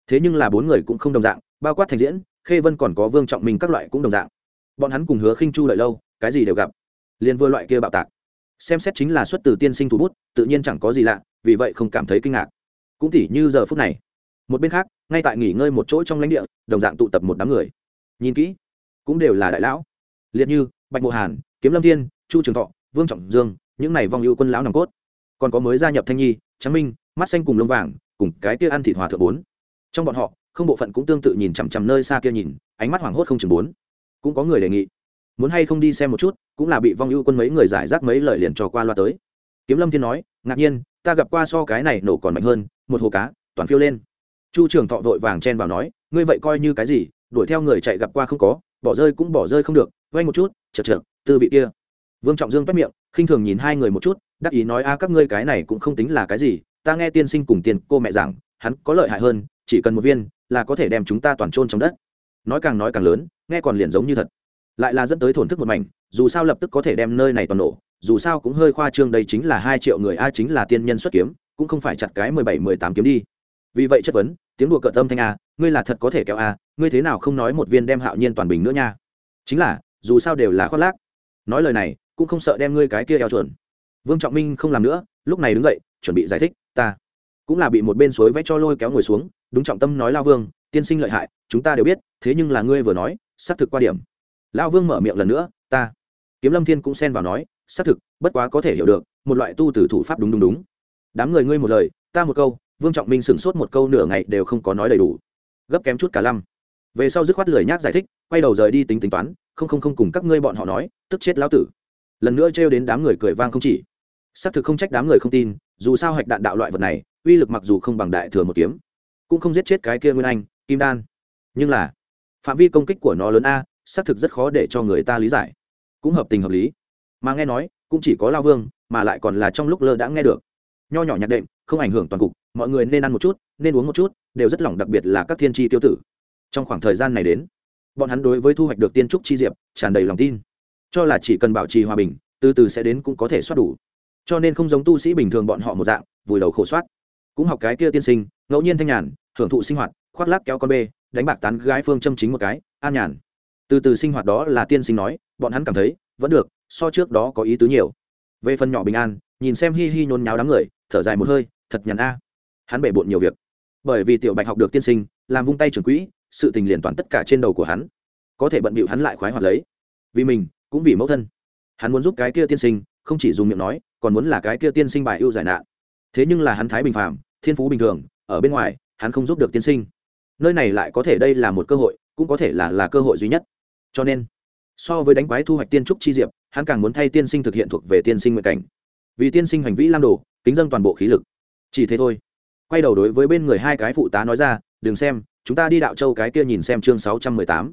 thế nhưng là bốn người cũng không đồng dạng, bao quát thành diễn, khê vân còn có vương trọng minh các loại cũng đồng dạng. Bọn hắn cùng hứa khinh chu lợi lâu, cái gì đều gặp. Liền vừa loại kia bạo tạc. Xem xét chính là xuất từ tiên sinh thủ bút, tự nhiên chẳng có gì lạ, vì vậy không cảm thấy kinh ngạc. Cũng tỉ như giờ phút này, một bên khác, ngay tại nghỉ ngơi một chỗ trong lãnh địa, đồng dạng tụ tập một đám người. Nhìn kỹ, cũng đều là đại lão. Liệt như, bạch mộ hàn, kiếm lâm thiên, chu trường thọ, vương trọng dương, những này vong ưu quân lão nòng cốt. Còn có mới gia nhập thanh nhi trắng minh, mắt xanh cùng lông vàng, cùng cái kia ăn thịt hòa thượng bốn trong bọn họ, không bộ phận cũng tương tự nhìn chằm chằm nơi xa kia nhìn, ánh mắt hoảng hốt không chừng bốn. Cũng có người đề nghị, muốn hay không đi xem một chút, cũng là bị vong ưu quân mấy người giải rác mấy lời liền trò qua loa tới. Kiếm lâm thiên nói, ngạc nhiên, ta gặp qua so cái này nổ còn mạnh hơn, một hồ cá, toàn phiêu lên. Chu trường thọ vội vàng chen vào nói, ngươi vậy coi như cái gì, đuổi theo người chạy gặp qua không có, bỏ rơi cũng bỏ rơi không được, vay một chút, chật chật tư vị kia. Vương trọng dương bắt miệng, khinh thường nhìn hai người một chút, đắc ý nói, a, các ngươi cái này cũng không tính là cái gì, ta nghe tiên sinh cùng tiền cô mẹ rằng hắn có lợi hại hơn chỉ cần một viên là có thể đem chúng ta toàn trôn trong đất. Nói càng nói càng lớn, nghe còn liền giống như thật. Lại là dẫn tới thổn thức một mảnh, dù sao lập tức có thể đem nơi này toàn nổ, dù sao cũng hơi khoa trương đây chính là hai triệu người, a chính là tiên nhân xuất kiếm, cũng không phải chặt cái mười bảy, mười tám kiếm đi. Vì vậy chất vấn, tiếng đùa cợt tâm thanh a, ngươi là thật có thể kéo a, ngươi thế nào không nói một viên đem hạo nhiên toàn bình nữa nha? Chính là, dù sao đều là khoác lác. Nói lời này, cũng không sợ đem ngươi cái kia eo chuẩn vương trọng minh không làm nữa, lúc này đứng dậy, chuẩn bị giải thích, ta cũng là bị một bên suối vẽ cho lôi kéo ngồi xuống đúng trọng tâm nói lao vương, tiên sinh lợi hại, chúng ta đều biết, thế nhưng là ngươi vừa nói, xác thực qua điểm. Lao vương mở miệng lần nữa, ta. Kiếm lâm thiên cũng xen vào nói, xác thực, bất quá có thể hiểu được, một loại tu từ thủ pháp đúng đúng đúng. Đám người ngươi một lời, ta một câu, vương trọng minh sửng sốt một câu nửa ngày đều không có nói đầy đủ. Gấp kém chút cả lăm. Về sau dứt khoát lười nhác giải thích, quay đầu rời đi tính tính toán, không không không cùng các ngươi bọn họ nói, tức chết lão tử. Lần nữa trêu đến đám người cười vang không chỉ. Xác thực không trách đám người không tin, dù sao hạch đạn đạo loại vật này, uy lực mặc dù không bằng đại thừa một kiếm cũng không giết chết cái kia nguyên anh, kim đan. Nhưng là, phạm vi công kích của nó lớn a, xác thực rất khó để cho người ta lý giải. Cũng hợp tình hợp lý. Mà nghe nói, cũng chỉ có lao vương, mà lại còn là trong lúc lơ đã nghe được. Nho nhỏ nhạc đệm, không ảnh hưởng toàn cục, mọi người nên ăn một chút, nên uống một chút, đều rất lỏng đặc biệt là các thiên tri tiêu tử. Trong khoảng thời gian này đến, bọn hắn đối với thu hoạch được tiên trúc chi diệp, tràn đầy lòng tin. Cho là chỉ cần bảo trì hòa bình, từ từ sẽ đến cũng có thể soát đủ. Cho nên không giống tu sĩ bình thường bọn họ một dạng, vùi đầu khổ soát. Cũng học cái kia tiên sinh ngẫu nhiên thanh nhàn hưởng thụ sinh hoạt, khoác lác kéo con bê, đánh bạc tán gái phương châm chính một cái, an nhàn. Từ từ sinh hoạt đó là tiên sinh nói, bọn hắn cảm thấy, vẫn được, so trước đó có ý tứ nhiều. Về phần nhỏ bình an, nhìn xem hi hi nhốn nháo đám người, thở dài một hơi, thật nhàn a. Hắn bể bộn nhiều việc. Bởi vì tiểu bạch học được tiên sinh, làm vung tay trưởng quỹ, sự tình liền toàn tất cả trên đầu của hắn. Có thể bận bịu hắn lại khoái hoạt lấy. Vì mình, cũng vì mẫu thân. Hắn muốn giúp cái kia tiên sinh, không chỉ dùng miệng nói, còn muốn là cái kia tiên sinh bài ưu giải nạn. Thế nhưng là hắn thái bình phàm, thiên phú bình thường ở bên ngoài, hắn không giúp được tiên sinh. Nơi này lại có thể đây là một cơ hội, cũng có thể là là cơ hội duy nhất. Cho nên, so với đánh quái thu hoạch tiên trúc chi diệp, hắn càng muốn thay tiên sinh thực hiện thuộc về tiên sinh nguyện cảnh. Vì tiên sinh hành vĩ lam đồ, kính dân toàn bộ khí lực. Chỉ thế thôi. Quay đầu đối với bên người hai cái phụ tá nói ra, đừng xem, chúng ta đi đạo châu cái kia nhìn xem chương sáu trăm mười tám.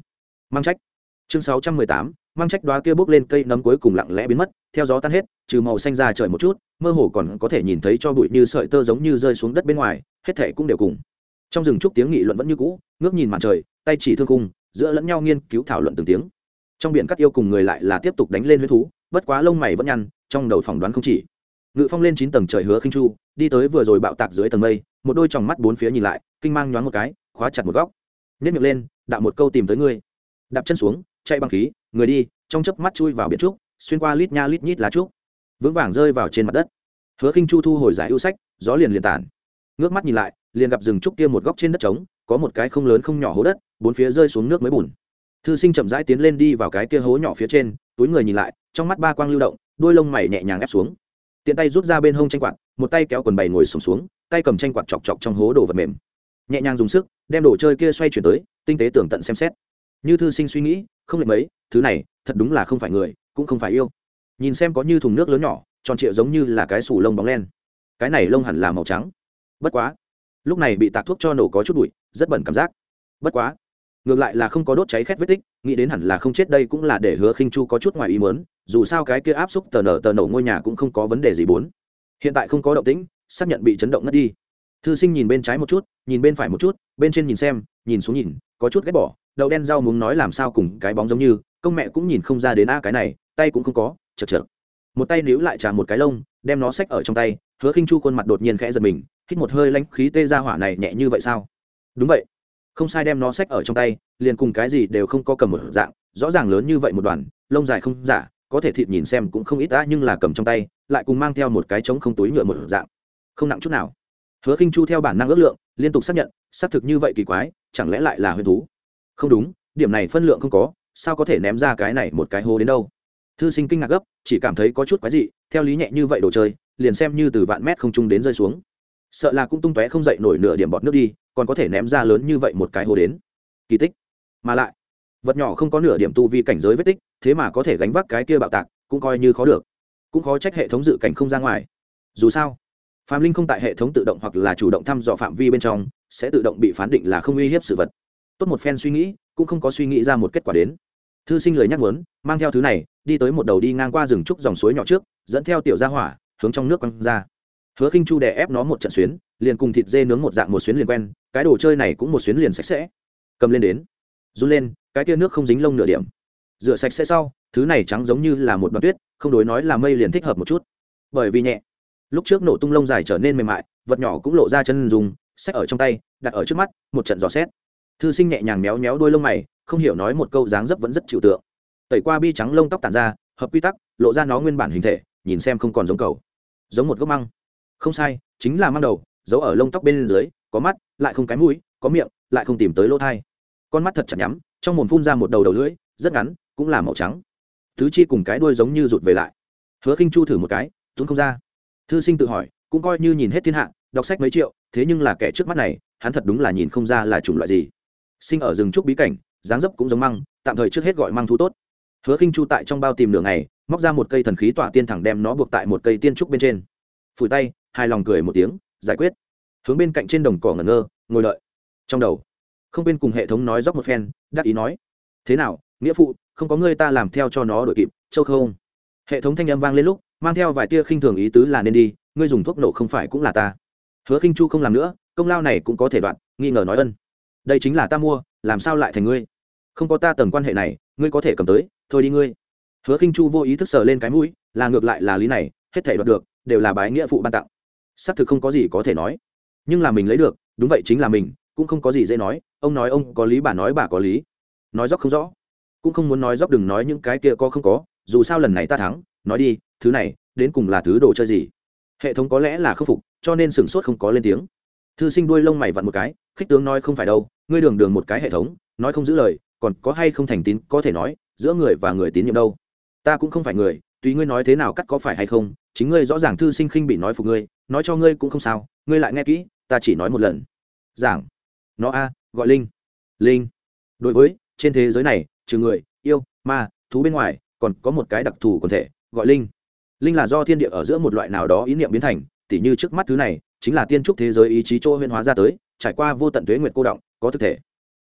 Mang trách. Chương sáu trăm mười tám, mang trách đoá kia bốc lên cây nấm cuối cùng lặng lẽ biến mất, theo gió tan hết, trừ màu xanh ra trời một chút mơ hồ còn có thể nhìn thấy cho bụi như sợi tơ giống như rơi xuống đất bên ngoài, hết thể cũng đều cùng. Trong rừng trúc tiếng nghị luận vẫn như cũ, ngước nhìn màn trời, tay chỉ thương cung giữa lẫn nhau nghiên cứu thảo luận từng tiếng. Trong biển cắt yêu cùng người lại là tiếp tục đánh lên huyết thú, bất quá lông mày vẫn nhăn, trong đầu phỏng đoán không chỉ. Ngự phong lên chín tầng trời hứa khinh chu, đi tới vừa rồi bạo tạc dưới tầng mây, một đôi tròng mắt bốn phía nhìn lại, kinh mang nhoáng một cái, khóa chặt một góc. Nhét miệng lên, đạo một câu tìm tới ngươi. Đạp chân xuống, chạy bằng khí, người đi, trong chớp mắt chui vào biển trúc, xuyên qua lít nha lít nhít lá trúc vững vàng rơi vào trên mặt đất. Hứa khinh chu thu hồi giải ưu sách gió liền liền tản. Ngước mắt nhìn lại liền gặp rừng trúc kia một góc trên đất trống có một cái không lớn không nhỏ hố đất bốn phía rơi xuống nước mới bùn. Thư sinh chậm rãi tiến lên đi vào cái kia hố nhỏ phía trên túi người nhìn lại trong mắt ba quang lưu động đôi lông mày nhẹ nhàng ép xuống. Tiện tay rút ra bên hông tranh quạt một tay kéo quần bày ngồi sùng xuống, xuống tay cầm tranh quạt chọc chọc trong hố đồ vật mềm. Nhẹ nhàng dùng sức đem đồ chơi kia xoay chuyển tới tinh tế tưởng tận xem xét. Như thư sinh suy nghĩ không lệch mấy thứ này thật đúng là không phải người cũng không phải yêu nhìn xem có như thùng nước lớn nhỏ, tròn trịa giống như là cái sù lông bóng len. Cái này lông hẳn là màu trắng. Bất quá, lúc này bị tạc thuốc cho nổ có chút bụi, rất bẩn cảm giác. Bất quá, ngược lại là không có đốt cháy khét vết tích, nghĩ đến hẳn là không chết đây cũng là để hứa khinh chu có chút ngoài ý mớn dù sao cái kia áp xúc tờ nở tờ nổ ngôi nhà cũng không có vấn đề gì bốn. Hiện tại không có động tĩnh, xác nhận bị chấn động ngất đi. Thư sinh nhìn bên trái một chút, nhìn bên phải một chút, bên trên nhìn xem, nhìn xuống nhìn, có chút ghét bỏ, đậu đen rau muốn nói làm sao cùng cái bóng giống như, công mẹ cũng nhìn không ra đến a cái này, tay cũng không có chật chật một tay níu lại trà một cái lông, đem nó xách ở trong tay, hứa khinh chu khuôn mặt đột nhiên khẽ giật mình, hít một hơi lãnh khí tê ra hỏa này nhẹ như vậy sao? Đúng vậy. Không sai đem nó xách ở trong tay, liền cùng cái gì đều không có cầm một dạng, rõ ràng lớn như vậy một đoàn, lông dài không giả, có thể thịt nhìn xem cũng không ít đã nhưng là cầm trong tay, lại cùng mang theo một cái trống không túi nhựa một dạng. Không nặng chút nào. Hứa khinh chu theo bản năng ước lượng, liên tục xác nhận, xác thực như vậy kỳ quái, chẳng lẽ lại là huyền thú? Không đúng, điểm này phân lượng không có, sao có thể ném ra cái này một cái hố đến đâu? Thư sinh kinh ngạc gấp, chỉ cảm thấy có chút quái dị, theo lý nhẹ như vậy đồ chơi, liền xem như từ vạn mét không trung đến rơi xuống. Sợ là cũng tung tóe không dậy nổi nửa điểm bọt nước đi, còn có thể ném ra lớn như vậy một cái hồ đến. Kỳ tích. Mà lại, vật nhỏ không có nửa điểm tu vi cảnh giới vết tích, thế mà có thể gánh vác cái kia bạo tạc, cũng coi như khó được. Cũng khó trách hệ thống dự cảnh không ra ngoài. Dù sao, phạm linh không tại hệ thống tự động hoặc là chủ động thăm dò phạm vi bên trong, sẽ tự động bị phán định là không uy hiếp sự vật. Tốt một phen suy nghĩ, cũng không có suy nghĩ ra một kết quả đến thư sinh lời nhắc muốn, mang theo thứ này, đi tới một đầu đi ngang qua rừng trúc dòng suối nhỏ trước, dẫn theo tiểu gia hỏa, hướng trong nước quăng ra. Hứa khinh chu đè ép nó một trận xuyến, liền cùng thịt dê nướng một dạng một xuyến liền quen, cái đồ chơi này cũng một xuyến liền sạch sẽ. Cầm lên đến, run lên, cái tia nước không dính lông nửa điểm. Rửa sạch sẽ sau, thứ này trắng giống như là một đoạn tuyết, không đối nói là mây liền thích hợp một chút. Bởi vì nhẹ, lúc trước nổ tung lông dài trở nên mềm mại, vật nhỏ cũng lộ ra chân dùng sách ở trong tay, đặt ở trước mắt, một trận dò xét. Thư sinh nhẹ nhàng méo méo đôi lông mày không hiểu nói một câu dáng dấp vẫn rất chịu tượng. Tẩy qua bi trắng lông tóc tàn ra, hợp quy tắc, lộ ra nó nguyên bản hình thể, nhìn xem không còn giống cầu giống một gốc măng. Không sai, chính là măng đầu, giấu ở lông tóc bên dưới, có mắt, lại không cái mũi, có miệng, lại không tìm tới lỗ thai. Con mắt thật chặt nhắm, trong mồm phun ra một đầu đầu lưỡi, rất ngắn, cũng là màu trắng. Thứ chi cùng cái đuôi giống như rụt về lại. Hứa khinh chu thử một cái, tuấn không ra. Thư sinh tự hỏi, cũng coi như nhìn hết thiên hạ, đọc sách mấy triệu, thế nhưng là kẻ trước mắt này, hắn thật đúng là nhìn không ra là chủng loại gì. Sinh ở rừng trúc bí cảnh dáng dấp cũng giống măng, tạm thời trước hết gọi măng thú tốt. Hứa khinh chu tại trong bao tìm nửa này móc ra một cây thần khí tỏa tiên thẳng đem nó buộc tại một cây tiên trúc bên trên. Phủi tay hai lòng cười một tiếng, giải quyết. Hướng bên cạnh trên đồng cỏ ngẩn ngơ, ngồi đợi. Trong đầu, không bên cùng hệ thống nói dốc một phen, đắc ý nói, thế nào, nghĩa phụ, không có ngươi ta làm theo cho nó đội kịp, châu không? Hệ thống thanh âm vang lên lúc, mang theo vài tia khinh thường ý tứ là nên đi, ngươi dùng thuốc nổ không phải cũng là ta. Hứa khinh chu không làm nữa, công lao này cũng có thể đoạn, nghi ngờ nói ân. Đây chính là ta mua, làm sao lại thành ngươi? Không có ta tầng quan hệ này, ngươi có thể cầm tới, thôi đi ngươi. Hứa khinh chu vô ý thức sờ lên cái mũi, là ngược lại là lý này, hết thể đoạt được, đều là bái nghĩa phụ ban tặng. Xác thực không có gì có thể nói. Nhưng là mình lấy được, đúng vậy chính là mình, cũng không có gì dễ nói, ông nói ông, có lý bà nói bà có lý. Nói dóc không rõ. Cũng không muốn nói dóc đừng nói những cái kia có không có, dù sao lần này ta thắng, nói đi, thứ này, đến cùng là thứ đồ chơi gì? Hệ thống có lẽ là khắc phục, cho nên sửng sốt không có lên tiếng. Thư sinh đuôi lông mày vặn một cái, khích tướng nói không phải đâu, ngươi đường đường một cái hệ thống, nói không giữ lời còn có hay không thành tín, có thể nói, giữa người và người tín nhiệm đâu. Ta cũng không phải người, tùy ngươi nói thế nào cắt có phải hay không, chính ngươi rõ ràng thư sinh khinh bị nói phục ngươi, nói cho ngươi cũng không sao, ngươi lại nghe kỹ, ta chỉ nói một lần. Giảng. Nó a, gọi linh. Linh. Đối với, trên thế giới này, trừ người, yêu, ma, thú bên ngoài, còn có một cái đặc thù quần thể, gọi linh. Linh là do thiên địa ở giữa một loại nào đó ý niệm biến thành, tỉ như trước mắt thứ này, chính là tiên trúc thế giới ý chí chỗ huyên hóa ra tới, trải qua vô tận tuế nguyệt cô động, có thực thể.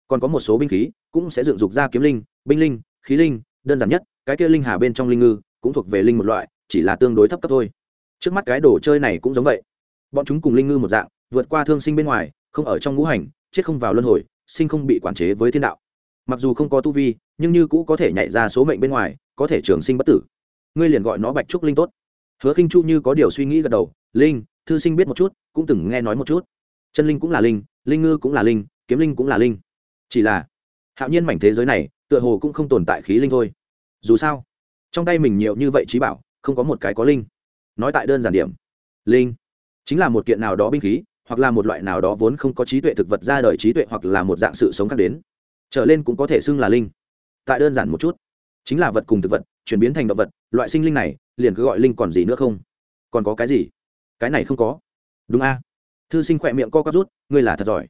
Còn có một số binh khí cũng sẽ dựng dục ra kiếm linh, binh linh, khí linh, đơn giản nhất, cái kia linh hà bên trong linh ngư cũng thuộc về linh một loại, chỉ là tương đối thấp cấp thôi. Trước mắt cái đồ chơi này cũng giống vậy. Bọn chúng cùng linh ngư một dạng, vượt qua thương sinh bên ngoài, không ở trong ngũ hành, chết không vào luân hồi, sinh không bị quản chế với thiên đạo. Mặc dù không có tu vi, nhưng như cũ có thể nhảy ra số mệnh bên ngoài, có thể trường sinh bất tử. Ngươi liền gọi nó bạch trúc linh tốt. Hứa khinh chu như có điều suy nghĩ gật đầu, linh, thư sinh biết một chút, cũng từng nghe nói một chút. Chân linh cũng là linh linh ngư cũng là linh, kiếm linh cũng là linh. Chỉ là hạo nhiên mảnh thế giới này, tựa hồ cũng không tồn tại khí linh thôi. Dù sao, trong tay mình nhiều như vậy trí bảo, không có một cái có linh. Nói tại đơn giản điểm, linh chính là một kiện nào đó binh khí, hoặc là một loại nào đó vốn không có trí tuệ thực vật ra đời trí tuệ hoặc là một dạng sự sống khác đến. Trở lên cũng có thể xưng là linh. Tại đơn giản một chút, chính là vật cùng thực vật, chuyển biến thành động vật, loại sinh linh này, liền cứ gọi linh còn gì nữa không? Còn có cái gì? Cái này không có. Đúng a. Thư sinh khỏe miệng co quắp rút, ngươi là thật giỏi.